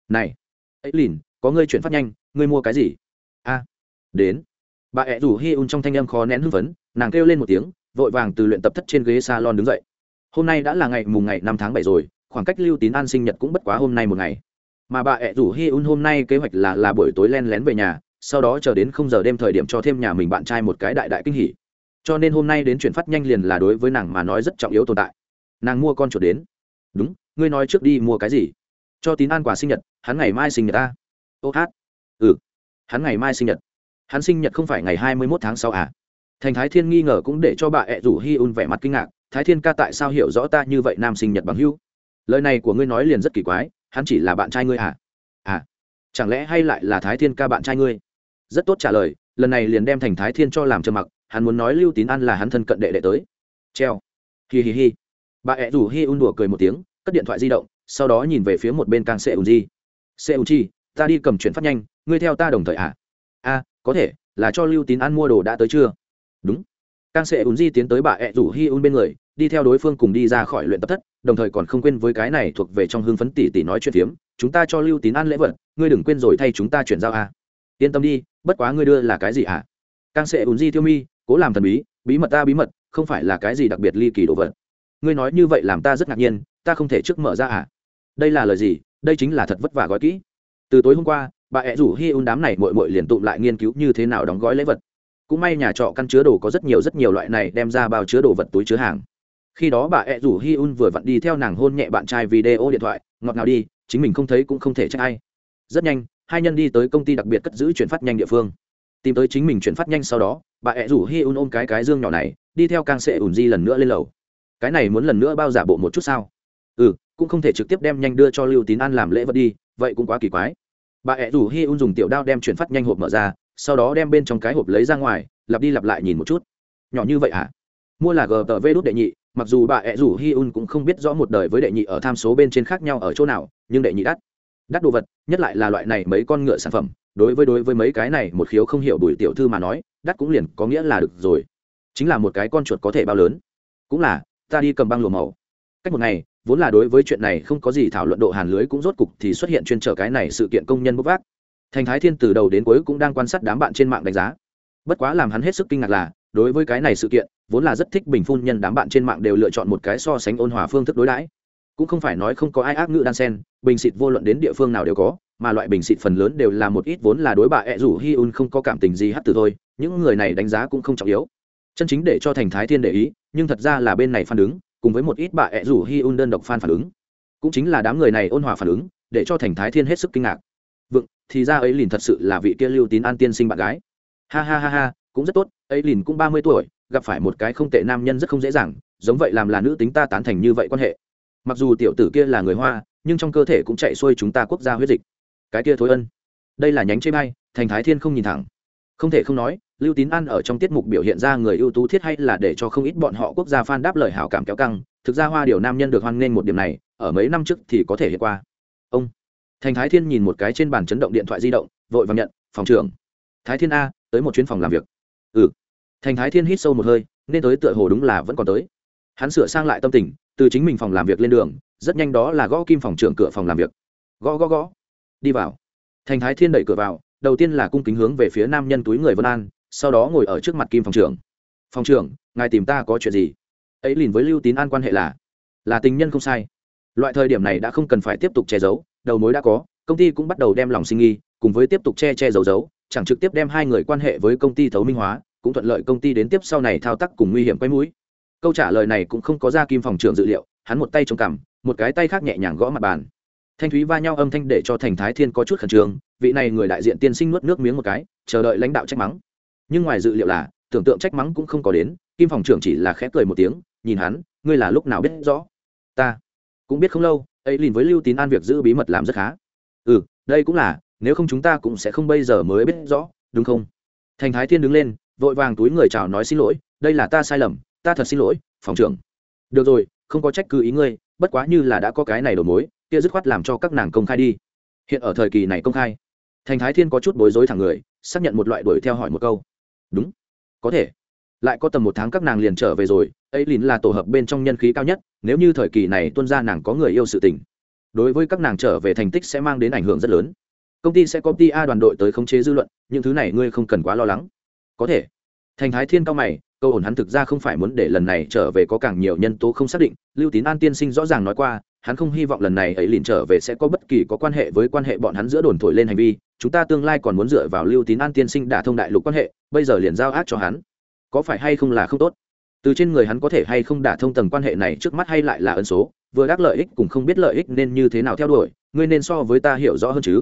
Này ấy lìn có ngươi chuyển phát nhanh, ngươi mua cái gì? A, đến. Bà ẹ rủ hi un trong thanh âm khó nén hưng phấn, nàng kêu lên một tiếng, vội vàng từ luyện tập thất trên ghế salon đứng dậy. Hôm nay đã là ngày mùng ngày năm tháng bảy rồi khoảng cách lưu tín an sinh nhật cũng bất quá hôm nay một ngày. Mà bà ẹ rủ hi un hôm nay kế hoạch là là buổi tối len lén về nhà, sau đó chờ đến không giờ đêm thời điểm cho thêm nhà mình bạn trai một cái đại đại kinh hỉ. Cho nên hôm nay đến chuyển phát nhanh liền là đối với nàng mà nói rất trọng yếu tồn tại. Nàng mua con chuột đến. Đúng, ngươi nói trước đi mua cái gì? Cho tín an quà sinh nhật, hắn ngày mai sinh nhật ta. Ô hát. Ừ hắn ngày mai sinh nhật. Hắn sinh nhật không phải ngày hai mươi mốt tháng sáu à? Thành thái thiên nghi ngờ cũng để cho bà ẹ rủ hi un vẻ mặt kinh ngạc. Thái thiên ca tại sao hiểu rõ ta như vậy nam sinh nhật bằng hưu lời này của ngươi nói liền rất kỳ quái, hắn chỉ là bạn trai ngươi à? À chẳng lẽ hay lại là thái thiên ca bạn trai ngươi? Rất tốt trả lời, lần này liền đem thành thái thiên cho làm trơ mặc, hắn muốn nói lưu tín an là hắn thân cận đệ đệ tới. Treo. Hi hi hi. Bà ẹ rủ hi un đùa cười một tiếng, cất điện thoại di động, sau đó nhìn về phía một bên càng xe ùn di xe ùn chi ta đi cầm chuyển phát nhanh, ngươi theo ta đồng thời à? A có thể, là cho lưu tín an mua đồ đã tới chưa? Đúng. Càng xe ùn di tiến tới bà ẹ rủ hi un bên người đi theo đối phương cùng đi ra khỏi luyện tập thất, đồng thời còn không quên với cái này thuộc về trong hương phấn tỷ tỷ nói chuyện phiếm, chúng ta cho lưu tín an lễ vật, ngươi đừng quên rồi thay chúng ta chuyển giao a. Yên tâm đi, bất quá ngươi đưa là cái gì ạ càng sẽ ùn di tiêu mi, cố làm thần bí bí mật ta bí mật, không phải là cái gì đặc biệt ly kỳ đồ vật. Ngươi nói như vậy làm ta rất ngạc nhiên, ta không thể trước mở ra à đây là lời gì? Đây chính là thật vất vả gói kỹ. Từ tối hôm qua, bà ẹ rủ hi un đám này mội mội liền tụ lại nghiên cứu như thế nào đóng gói lễ vật. Cũng may nhà trọ căn chứa đồ có rất nhiều rất nhiều loại này đem ra bao chứa đồ vật túi chứa hàng khi đó bà ẹ rủ hi un vừa vặn đi theo nàng hôn nhẹ bạn trai video điện thoại, ngọt nào đi, chính mình không thấy cũng không thể trách ai. Rất nhanh, hai nhân đi tới công ty đặc biệt cất giữ chuyển phát nhanh địa phương. Tìm tới chính mình chuyển phát nhanh sau đó, bà ẹ rủ hi un ôm cái cái dương nhỏ này, đi theo càng sệ ùn di lần nữa lên lầu. Cái này muốn lần nữa bao giả bộ một chút sao? Ừ cũng không thể trực tiếp đem nhanh đưa cho lưu tín an làm lễ vật đi, vậy cũng quá kỳ quái. Bà ẹ rủ hi un dùng tiểu đao đem chuyển phát nhanh hộp mở ra, sau đó đem bên trong cái hộp lấy ra ngoài, lặp đi lặp lại nhìn một chút. Nhỏ như vậy hả mua là gờ tờ vê đốt đệ nhị mặc dù bà ẹ rủ hi un cũng không biết rõ một đời với đệ nhị ở tham số bên trên khác nhau ở chỗ nào, nhưng đệ nhị đắt. Đắt đồ vật, nhất lại là loại này mấy con ngựa sản phẩm. Đối với đối với mấy cái này, một khiếu không hiểu bùi tiểu thư mà nói, đắt cũng liền có nghĩa là được rồi. Chính là một cái con chuột có thể bao lớn. Cũng là, ta đi cầm băng lùa màu. Cách một ngày, vốn là đối với chuyện này không có gì thảo luận độ hàn lưới cũng rốt cục thì xuất hiện chuyên trở cái này sự kiện công nhân bốc vác. Thành thái thiên từ đầu đến cuối cũng đang quan sát đám bạn trên mạng đánh giá. Bất quá làm hắn hết sức kinh ngạc là đối với cái này sự kiện, vốn là rất thích bình phun nhân đám bạn trên mạng đều lựa chọn một cái so sánh ôn hòa phương thức đối đãi. Cũng không phải nói không có ai ác ngữ đan sen, bình xịt vô luận đến địa phương nào đều có, mà loại bình xịt phần lớn đều là một ít vốn là đối bà ẹ rủ hi un không có cảm tình gì hắt từ thôi, những người này đánh giá cũng không trọng yếu. Chân chính để cho thành thái thiên để ý, nhưng thật ra là bên này phản ứng, cùng với một ít bà ẹ rủ hi un đơn độc phan phản ứng. Cũng chính là đám người này ôn hòa phản ứng, để cho thành thái thiên hết sức kinh ngạc. Vựng thì ra ấy liền thật sự là vị kia lưu tín an tiên sinh bạn gái. Ha ha ha ha, cũng rất tốt ấy lìn cũng ba mươi tuổi, gặp phải một cái không tệ nam nhân rất không dễ dàng, giống vậy làm là nữ tính ta tán thành như vậy quan hệ. Mặc dù tiểu tử kia là người hoa, nhưng trong cơ thể cũng chạy xuôi chúng ta quốc gia huyết dịch. Cái kia thối ân, đây là nhánh chê bay thành thái thiên không nhìn thẳng. Không thể không nói, lưu tín an ở trong tiết mục biểu hiện ra người ưu tú thiết hay là để cho không ít bọn họ quốc gia f a n đáp lời hảo cảm kéo căng, thực ra hoa điều nam nhân được hoan nghênh một điểm này, ở mấy năm trước thì có thể hiện qua. Ông, thành thái thiên nhìn một cái trên bàn chấn động điện thoại di động, vội vàng nhận, phòng trưởng. Thái thiên a, tới một chuyến phòng làm việc. Ừ thành thái thiên hít sâu một hơi, nên tới tựa hồ đúng là vẫn còn tới. Hắn sửa sang lại tâm tình, từ chính mình phòng làm việc lên đường, rất nhanh đó là gõ kim phòng trưởng cửa phòng làm việc. Gõ gõ gõ. Đi vào. Thành thái thiên đẩy cửa vào, đầu tiên là cung kính hướng về phía nam nhân túi người vân an, sau đó ngồi ở trước mặt kim phòng trưởng. Phòng trưởng, ngài tìm ta có chuyện gì? Ấy liền với lưu tín an quan hệ là là tình nhân không sai. Loại thời điểm này đã không cần phải tiếp tục che giấu, đầu mối đã có, công ty cũng bắt đầu đem lòng sinh nghi, cùng với tiếp tục che che giấu giấu, chẳng trực tiếp đem hai người quan hệ với công ty thấu minh hóa cũng thuận lợi công ty đến tiếp sau này thao tác cùng nguy hiểm quay mũi. Câu trả lời này cũng không có ra kim phòng trưởng dự liệu, hắn một tay trông cằm, một cái tay khác nhẹ nhàng gõ mặt bàn. Thanh thúy va nhau âm thanh để cho thành thái thiên có chút khẩn trương, vị này người đại diện tiên sinh nuốt nước miếng một cái, chờ đợi lãnh đạo trách mắng. Nhưng ngoài dự liệu là, tưởng tượng trách mắng cũng không có đến, kim phòng trưởng chỉ là khẽ cười một tiếng, nhìn hắn, ngươi là lúc nào biết rõ? Ta cũng biết không lâu, ấy liền với lưu tín an việc giữ bí mật làm rất khá. Ừ đây cũng là, nếu không chúng ta cũng sẽ không bây giờ mới biết rõ, đúng không? Thành thái thiên đứng lên vội vàng túi người chào nói xin lỗi, đây là ta sai lầm, ta thật xin lỗi, phòng trưởng. Được rồi, không có trách cứ ý ngươi, bất quá như là đã có cái này đầu mối, kia dứt khoát làm cho các nàng công khai đi. Hiện ở thời kỳ này công khai. Thành thái thiên có chút bối rối thẳng người, xác nhận một loại đuổi theo hỏi một câu. Đúng. Có thể. Lại có tầm một tháng các nàng liền trở về rồi, ấy lìn là tổ hợp bên trong nhân khí cao nhất, nếu như thời kỳ này tuân ra nàng có người yêu sự tình. Đối với các nàng trở về thành tích sẽ mang đến ảnh hưởng rất lớn. Công ty sẽ có ti a đoàn đội tới khống chế dư luận, những thứ này ngươi không cần quá lo lắng có thể. Thành thái thiên cao mày, câu ổn hắn thực ra không phải muốn để lần này trở về có càng nhiều nhân tố không xác định, lưu tín an tiên sinh rõ ràng nói qua, hắn không hy vọng lần này ấy liền trở về sẽ có bất kỳ có quan hệ với quan hệ bọn hắn giữa đồn thổi lên hành vi, chúng ta tương lai còn muốn dựa vào lưu tín an tiên sinh đả thông đại lục quan hệ, bây giờ liền giao ác cho hắn. Có phải hay không là không tốt? Từ trên người hắn có thể hay không đả thông tầng quan hệ này trước mắt hay lại là ân số, vừa đắc lợi ích cũng không biết lợi ích nên như thế nào theo đuổi, ngươi nên so với ta hiểu rõ hơn chứ.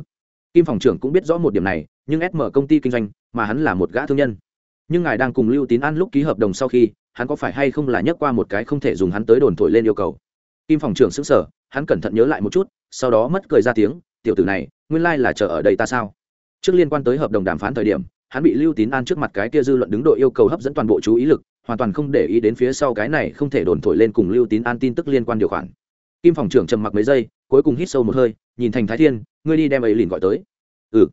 Kim phòng trưởng cũng biết rõ một điểm này nhưng sm công ty kinh doanh, mà hắn là một gã thương nhân. Nhưng ngài đang cùng lưu tín an lúc ký hợp đồng sau khi, hắn có phải hay không là nhắc qua một cái không thể dùng hắn tới đồn thổi lên yêu cầu? Kim phòng trưởng xứng sở hắn cẩn thận nhớ lại một chút, sau đó mất cười ra tiếng, tiểu tử này, nguyên lai là chờ ở đây ta sao? Trước liên quan tới hợp đồng đàm phán thời điểm, hắn bị lưu tín an trước mặt cái kia dư luận đứng đội yêu cầu hấp dẫn toàn bộ chú ý lực, hoàn toàn không để ý đến phía sau cái này không thể đồn thổi lên cùng lưu tín an tin tức liên quan điều khoản. Kim phòng trưởng trầm mặc mấy giây, cuối cùng hít sâu một hơi, nhìn thành thái thiên, ngươi đi đem ấy liền gọi tới. Ừ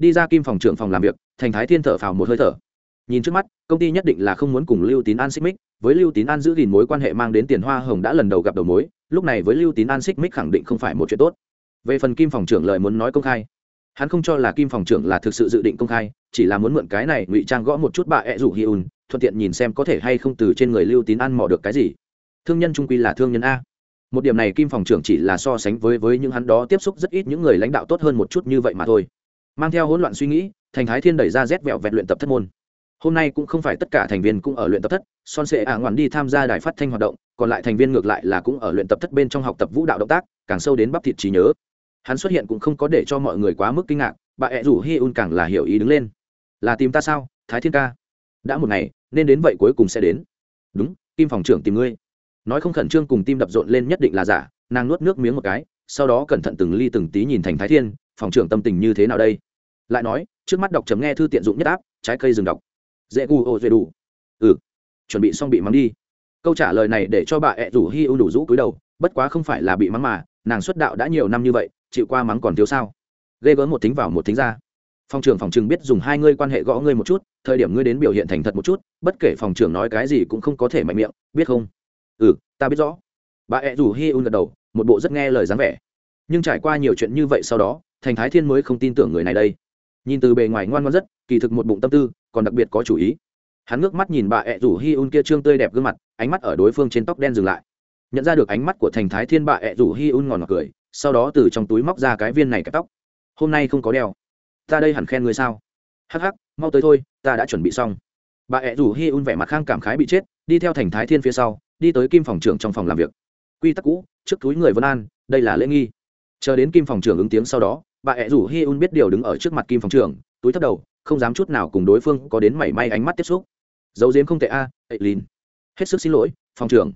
đi ra kim phòng trưởng phòng làm việc, thành thái thiên thở phào một hơi thở. Nhìn trước mắt, công ty nhất định là không muốn cùng lưu tín an xích mích, với lưu tín an giữ gìn mối quan hệ mang đến tiền hoa hồng đã lần đầu gặp đầu mối, lúc này với lưu tín an xích mích khẳng định không phải một chuyện tốt. Về phần kim phòng trưởng lời muốn nói công khai, hắn không cho là kim phòng trưởng là thực sự dự định công khai, chỉ là muốn mượn cái này ngụy trang gõ một chút bà ẹ rủ hi un, thuận tiện nhìn xem có thể hay không từ trên người lưu tín an mò được cái gì. Thương nhân trung quy là thương nhân a. Một điểm này kim phòng trưởng chỉ là so sánh với với những hắn đó tiếp xúc rất ít những người lãnh đạo tốt hơn một chút như vậy mà thôi mang theo hỗn loạn suy nghĩ, thành thái thiên đẩy ra rét vẹo vẹn luyện tập thất môn. Hôm nay cũng không phải tất cả thành viên cũng ở luyện tập thất, son sệ ả ngoạn đi tham gia đài phát thanh hoạt động, còn lại thành viên ngược lại là cũng ở luyện tập thất bên trong học tập vũ đạo động tác, càng sâu đến bắp thịt trí nhớ. Hắn xuất hiện cũng không có để cho mọi người quá mức kinh ngạc, bà ẹ rủ hi un càng là hiểu ý đứng lên. Là tìm ta sao, thái thiên ca? Đã một ngày, nên đến vậy cuối cùng sẽ đến. Đúng, kim phòng trưởng tìm ngươi. Nói không khẩn trương cùng tim đập rộn lên nhất định là giả, nàng nuốt nước miếng một cái, sau đó cẩn thận từng ly từng tí nhìn thành thái thiên, phòng trưởng tâm tình như thế nào đây? Lại nói, trước mắt đọc chấm nghe thư tiện dụng nhất áp, trái cây dừng đọc. Dễ gu ô dễ đủ. Ừ chuẩn bị xong bị mắng đi. Câu trả lời này để cho bà ẹ rủ hi u đủ rũ cúi đầu, bất quá không phải là bị mắng mà, nàng xuất đạo đã nhiều năm như vậy, chịu qua mắng còn thiếu sao? Ghê gớm một thính vào một thính ra. Phòng trưởng phòng trường biết dùng hai ngươi quan hệ gõ ngươi một chút, thời điểm ngươi đến biểu hiện thành thật một chút, bất kể phòng trưởng nói cái gì cũng không có thể mạnh miệng, biết không? Ừ ta biết rõ. Bà ẹ rủ hi un gật đầu, một bộ rất nghe lời dáng vẻ. Nhưng trải qua nhiều chuyện như vậy sau đó, thành thái thiên mới không tin tưởng người này đây nhìn từ bề ngoài ngoan ngoan rất, kỳ thực một bụng tâm tư, còn đặc biệt có chủ ý. Hắn ngước mắt nhìn bà ẹ rủ hi un kia trương tươi đẹp gương mặt, ánh mắt ở đối phương trên tóc đen dừng lại. Nhận ra được ánh mắt của thành thái thiên bà ẹ rủ hi un ngòn ngọt cười, sau đó từ trong túi móc ra cái viên này cái tóc. Hôm nay không có đeo. Ta đây hẳn khen người sao? Hắc hắc, mau tới thôi, ta đã chuẩn bị xong. Bà ẹ rủ hi un vẻ mặt khang cảm khái bị chết, đi theo thành thái thiên phía sau, đi tới kim phòng trưởng trong phòng làm việc. Quy tắc cũ, trước túi người vân an, đây là lễ nghi. Chờ đến kim phòng trưởng ứng tiếng sau đó bà ẹ rủ hi un biết điều đứng ở trước mặt kim phòng trưởng túi thấp đầu không dám chút nào cùng đối phương có đến mảy may ánh mắt tiếp xúc. Dấu diếm không tệ a à, ệ lìn hết sức xin lỗi phòng trưởng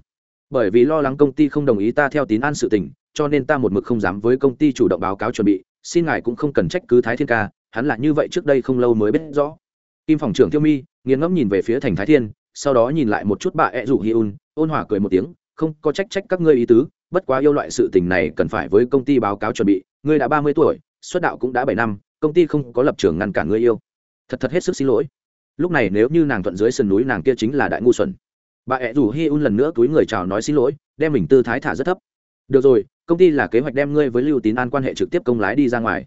bởi vì lo lắng công ty không đồng ý ta theo tín an sự tình cho nên ta một mực không dám với công ty chủ động báo cáo chuẩn bị xin ngài cũng không cần trách cứ thái thiên ca hắn là như vậy trước đây không lâu mới biết rõ. Kim phòng trưởng tiêu mi nghiền ngẫm nhìn về phía thành thái thiên sau đó nhìn lại một chút bà ẹ rủ hi un ôn hòa cười một tiếng không có trách trách các ngươi ý tứ bất quá yêu loại sự tình này cần phải với công ty báo cáo chuẩn bị ngươi đã ba mươi tuổi xuất đạo cũng đã bảy năm, công ty không có lập trường ngăn cản ngươi yêu. Thật thật hết sức xin lỗi. Lúc này nếu như nàng thuận dưới sườn núi nàng kia chính là đại ngu xuẩn. Bà ẹ rủ hi un lần nữa túi người chào nói xin lỗi, đem mình tư thái thả rất thấp. Được rồi, công ty là kế hoạch đem ngươi với lưu tín an quan hệ trực tiếp công lái đi ra ngoài.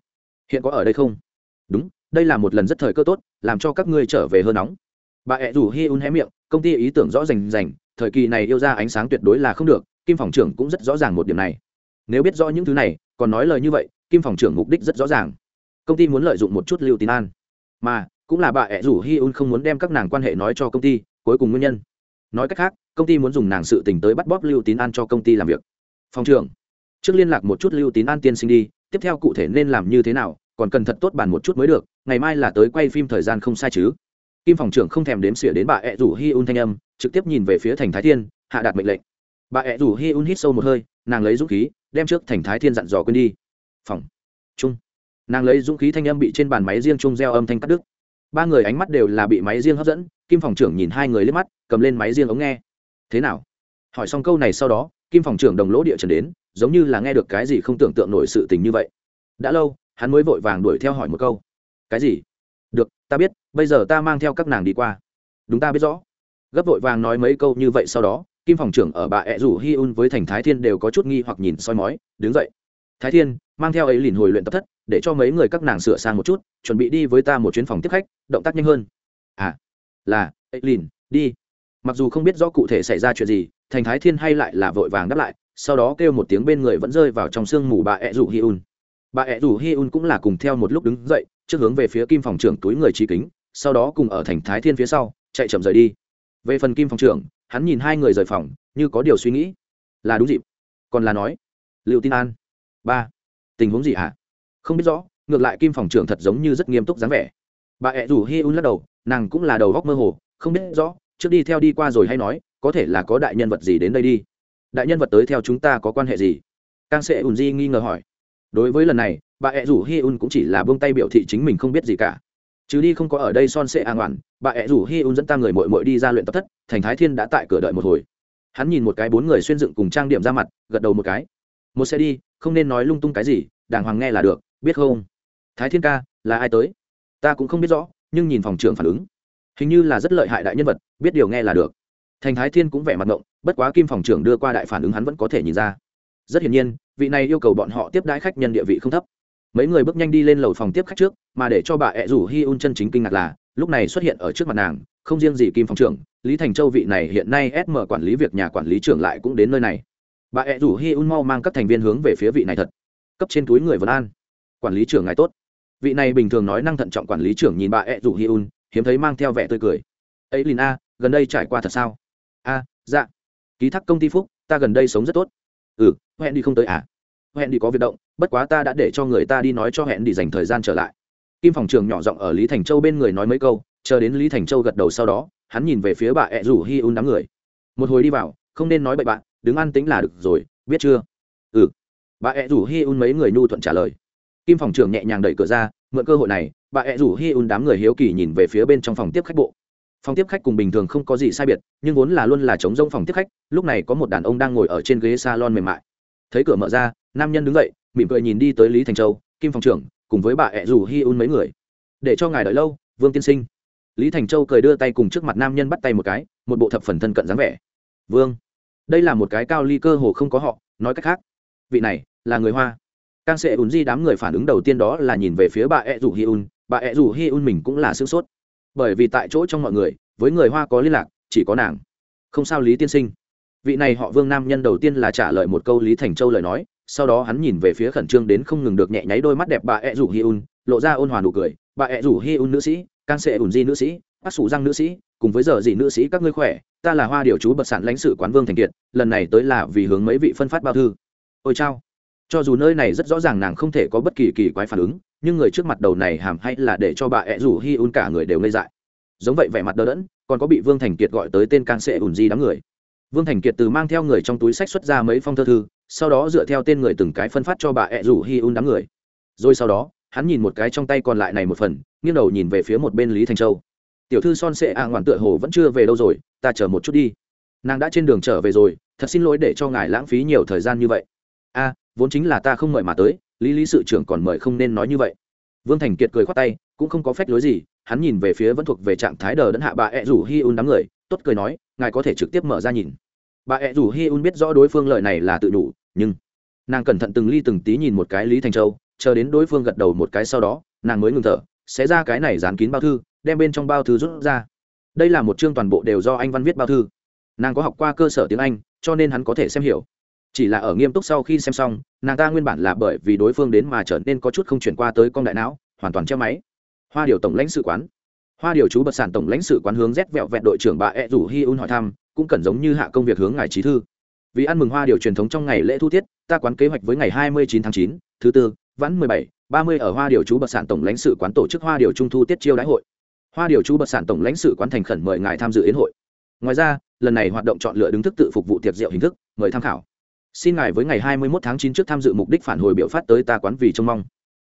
Hiện có ở đây không? Đúng, đây là một lần rất thời cơ tốt, làm cho các ngươi trở về hơn nóng. Bà ẹ rủ hi un hé miệng, công ty ý tưởng rõ rành rành, thời kỳ này yêu ra ánh sáng tuyệt đối là không được, kim phòng trưởng cũng rất rõ ràng một điểm này. Nếu biết rõ những thứ này, còn nói lời như vậy kim phòng trưởng mục đích rất rõ ràng. Công ty muốn lợi dụng một chút lưu tín an. Mà, cũng là bà ẹ rủ hi un không muốn đem các nàng quan hệ nói cho công ty, cuối cùng nguyên nhân. Nói cách khác, công ty muốn dùng nàng sự tình tới bắt bóp lưu tín an cho công ty làm việc. Phòng trưởng, trước liên lạc một chút lưu tín an tiên sinh đi, tiếp theo cụ thể nên làm như thế nào, còn cần thật tốt bàn một chút mới được, ngày mai là tới quay phim thời gian không sai chứ. Kim phòng trưởng không thèm đếm xỉa đến bà ẹ rủ hi un thanh âm, trực tiếp nhìn về phía thành thái thiên, hạ đạt mệnh lệnh. Bà ẹ rủ hi un hít sâu một hơi, nàng lấy dũng khí, đem trước thành thái thiên dặn dò quên đi phòng. Trung nàng lấy dũng khí thanh âm bị trên bàn máy riêng chung gieo âm thanh cắt đứt. Ba người ánh mắt đều là bị máy riêng hấp dẫn, kim phòng trưởng nhìn hai người lên mắt, cầm lên máy riêng ống nghe. Thế nào? Hỏi xong câu này sau đó, kim phòng trưởng đồng lỗ địa trần đến, giống như là nghe được cái gì không tưởng tượng nổi sự tình như vậy. Đã lâu, hắn mới vội vàng đuổi theo hỏi một câu. Cái gì? Được, ta biết, bây giờ ta mang theo các nàng đi qua. Đúng ta biết rõ. Gấp vội vàng nói mấy câu như vậy sau đó, kim phòng trưởng ở bà ẹ rủ hi un với thành thái thiên đều có chút nghi hoặc nhìn soi mói, đứng dậy. Thái thiên mang theo ấy lìn hồi luyện tập thất, để cho mấy người các nàng sửa sang một chút, chuẩn bị đi với ta một chuyến phòng tiếp khách, động tác nhanh hơn. À là, ấy lìn, đi. Mặc dù không biết rõ cụ thể xảy ra chuyện gì, thành thái thiên hay lại là vội vàng đáp lại, sau đó kêu một tiếng bên người vẫn rơi vào trong sương mù bà ẹ rủ hi un. Bà ẹ rủ hi un cũng là cùng theo một lúc đứng dậy, trước hướng về phía kim phòng trưởng túi người trí kính, sau đó cùng ở thành thái thiên phía sau, chạy chậm rời đi. Về phần kim phòng trưởng, hắn nhìn hai người rời phòng, như có điều suy nghĩ. Là đúng dịp. Còn là nói liệu tin an. Ba tình huống gì hả? Không biết rõ, ngược lại kim phòng trưởng thật giống như rất nghiêm túc dáng vẻ. Bà ẹ rủ hi un lắc đầu, nàng cũng là đầu góc mơ hồ, không biết rõ, trước đi theo đi qua rồi hay nói, có thể là có đại nhân vật gì đến đây đi. Đại nhân vật tới theo chúng ta có quan hệ gì? Càng sẽ ùn di nghi ngờ hỏi. Đối với lần này, bà ẹ rủ hi un cũng chỉ là buông tay biểu thị chính mình không biết gì cả. Chứ đi không có ở đây son sệ an ngoản bà ẹ rủ hi un dẫn ta người mội mội đi ra luyện tập thất, thành thái thiên đã tại cửa đợi một hồi. Hắn nhìn một cái bốn người xuyên dựng cùng trang điểm ra mặt, gật đầu một cái một xe đi, không nên nói lung tung cái gì, đàng hoàng nghe là được, biết không? Thái thiên ca, là ai tới? Ta cũng không biết rõ, nhưng nhìn phòng trưởng phản ứng. Hình như là rất lợi hại đại nhân vật, biết điều nghe là được. Thành thái thiên cũng vẻ mặt ngộng, bất quá kim phòng trưởng đưa qua đại phản ứng hắn vẫn có thể nhìn ra. Rất hiển nhiên, vị này yêu cầu bọn họ tiếp đãi khách nhân địa vị không thấp. Mấy người bước nhanh đi lên lầu phòng tiếp khách trước, mà để cho bà ẹ rủ hi un chân chính kinh ngạc là, lúc này xuất hiện ở trước mặt nàng, không riêng gì kim phòng trưởng, lý thành châu vị này hiện nay sm quản lý việc nhà quản lý trưởng lại cũng đến nơi này bà ẹ rủ hi un mau mang các thành viên hướng về phía vị này thật. Cấp trên túi người vân an. Quản lý trưởng ngài tốt. Vị này bình thường nói năng thận trọng quản lý trưởng nhìn bà ẹ rủ hi un, hiếm thấy mang theo vẻ tươi cười. Ấy lìn a, gần đây trải qua thật sao? A dạ. Ký thác công ty phúc, ta gần đây sống rất tốt. Ừ hẹn đi không tới à? Hẹn đi có việc động, bất quá ta đã để cho người ta đi nói cho hẹn đi dành thời gian trở lại. Kim phòng trường nhỏ giọng ở lý thành châu bên người nói mấy câu, chờ đến lý thành châu gật đầu sau đó, hắn nhìn về phía bà ẹ rủ hi un đám người. Một hồi đi vào không nên nói bậy bạn đứng ăn tính là được rồi, biết chưa? Ừ. Bà ẹ rủ hi un mấy người nhu thuận trả lời. Kim phòng trưởng nhẹ nhàng đẩy cửa ra, mượn cơ hội này, bà ẹ rủ hi un đám người hiếu kỳ nhìn về phía bên trong phòng tiếp khách bộ. Phòng tiếp khách cùng bình thường không có gì sai biệt, nhưng vốn là luôn là chống rông phòng tiếp khách, lúc này có một đàn ông đang ngồi ở trên ghế salon mềm mại. Thấy cửa mở ra, nam nhân đứng dậy, mỉm cười nhìn đi tới lý thành châu, kim phòng trưởng, cùng với bà ẹ rủ hi un mấy người, để cho ngài đợi lâu, vương tiên sinh. Lý thành châu cười đưa tay cùng trước mặt nam nhân bắt tay một cái, một bộ thập phần thân cận dáng vẻ. Vương đây là một cái cao ly cơ hồ không có họ, nói cách khác, vị này là người hoa. Càng sẽ ùn di đám người phản ứng đầu tiên đó là nhìn về phía bà ẹ rủ hi un, bà ẹ rủ hi un mình cũng là sửng sốt. Bởi vì tại chỗ trong mọi người, với người hoa có liên lạc, chỉ có nàng. Không sao lý tiên sinh. Vị này họ vương nam nhân đầu tiên là trả lời một câu lý thành châu lời nói, sau đó hắn nhìn về phía khẩn trương đến không ngừng được nhẹ nháy đôi mắt đẹp bà ẹ rủ hi un, lộ ra ôn hòa nụ cười. Bà ẹ rủ hi un nữ sĩ càng sẽ ùn di nữ sĩ bác sủ răng nữ sĩ, cùng với giờ gì nữ sĩ các ngươi khỏe, ta là hoa điều chú bật sản lãnh sự quán vương thành kiệt, lần này tới là vì hướng mấy vị phân phát bao thư. Ôi chao. Cho dù nơi này rất rõ ràng nàng không thể có bất kỳ kỳ quái phản ứng, nhưng người trước mặt đầu này hàm hay là để cho bà ẹ rủ hi un cả người đều ngây dại. Giống vậy vẻ mặt đờ đẫn, còn có bị vương thành kiệt gọi tới tên can sệ ùn di đám người. Vương thành kiệt từ mang theo người trong túi sách xuất ra mấy phong thơ thư, sau đó dựa theo tên người từng cái phân phát cho bà ẹ rủ hi un đám người. Rồi sau đó, hắn nhìn một cái trong tay còn lại này một phần, nghiêng đầu nhìn về phía một bên lý thành châu tiểu thư son sệ ạ ngoạn tựa hồ vẫn chưa về đâu rồi, ta chờ một chút đi. Nàng đã trên đường trở về rồi, thật xin lỗi để cho ngài lãng phí nhiều thời gian như vậy. A, vốn chính là ta không mời mà tới, lý lý sự trưởng còn mời không nên nói như vậy. Vương thành kiệt cười khoát tay, cũng không có phép lối gì, hắn nhìn về phía vẫn thuộc về trạng thái đờ đẫn hạ bà ẹ rủ hi un đám người, tốt cười nói, ngài có thể trực tiếp mở ra nhìn. Bà ẹ rủ hi un biết rõ đối phương lợi này là tự đủ, nhưng nàng cẩn thận từng ly từng tí nhìn một cái lý thành châu, chờ đến đối phương gật đầu một cái sau đó, nàng mới ngừng thở, sẽ ra cái này dán kín bao thư đem bên trong bao thư rút ra. Đây là một chương toàn bộ đều do anh văn viết bao thư. Nàng có học qua cơ sở tiếng anh cho nên hắn có thể xem hiểu. Chỉ là ở nghiêm túc sau khi xem xong nàng ta nguyên bản là bởi vì đối phương đến mà trở nên có chút không chuyển qua tới con đại não hoàn toàn treo máy. Hoa điều tổng lãnh sự quán. Hoa điều chú bật sản tổng lãnh sự quán hướng rét vẹo vẹn đội trưởng bà ed rủ hi un hỏi thăm cũng cần giống như hạ công việc hướng ngài trí thư. Vì ăn mừng hoa điều truyền thống trong ngày lễ thu tiết ta quán kế hoạch với ngày hai mươi chín tháng 9, thứ tư vãn mười bảy ba mươi ở hoa điều chú bật sản tổng lãnh sự quán tổ chức hoa điều trung thu tiết chiêu đãi hội hoa điều chú bật sản tổng lãnh sự quán thành khẩn mời ngài tham dự yến hội. Ngoài ra, lần này hoạt động chọn lựa đứng thức tự phục vụ tiệc rượu hình thức, mời tham khảo. Xin ngài với ngày 21 tháng 9 trước tham dự mục đích phản hồi biểu phát tới ta quán vì trông mong.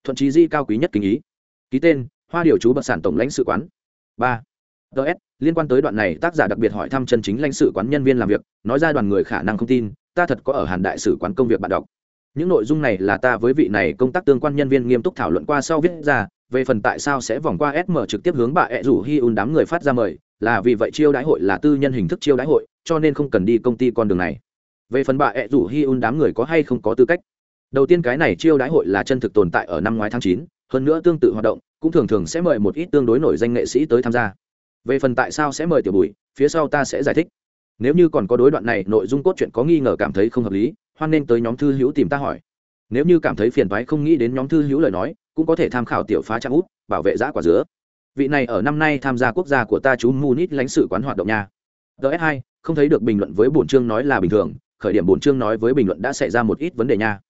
Thuận trí di cao quý nhất kính ý. Ký tên, hoa điều chú bật sản tổng lãnh sự quán. Ba. Ts liên quan tới đoạn này, tác giả đặc biệt hỏi thăm chân chính lãnh sự quán nhân viên làm việc, nói ra đoàn người khả năng không tin, ta thật có ở hàn đại sử quán công việc bạn đọc. Những nội dung này là ta với vị này công tác tương quan nhân viên nghiêm túc thảo luận qua sau viết ra về phần tại sao sẽ vòng qua sm trực tiếp hướng bà ẹ rủ hi un đám người phát ra mời, là vì vậy chiêu đãi hội là tư nhân hình thức chiêu đãi hội, cho nên không cần đi công ty con đường này. Về phần bà ẹ rủ hi un đám người có hay không có tư cách? Đầu tiên cái này chiêu đãi hội là chân thực tồn tại ở năm ngoái tháng chín, hơn nữa tương tự hoạt động, cũng thường thường sẽ mời một ít tương đối nổi danh nghệ sĩ tới tham gia. Về phần tại sao sẽ mời tiểu bùi, phía sau ta sẽ giải thích. Nếu như còn có đối đoạn này, nội dung cốt truyện có nghi ngờ cảm thấy không hợp lý, hoan nên tới nhóm thư hữu tìm ta hỏi. Nếu như cảm thấy phiền toái không nghĩ đến nhóm thư hữu lời nói cũng có thể tham khảo tiểu phá trang út, bảo vệ giã quả dứa. Vị này ở năm nay tham gia quốc gia của ta chú munich lãnh sự quán hoạt động nha. Ts 2 không thấy được bình luận với bổn chương nói là bình thường, khởi điểm bổn chương nói với bình luận đã xảy ra một ít vấn đề nha.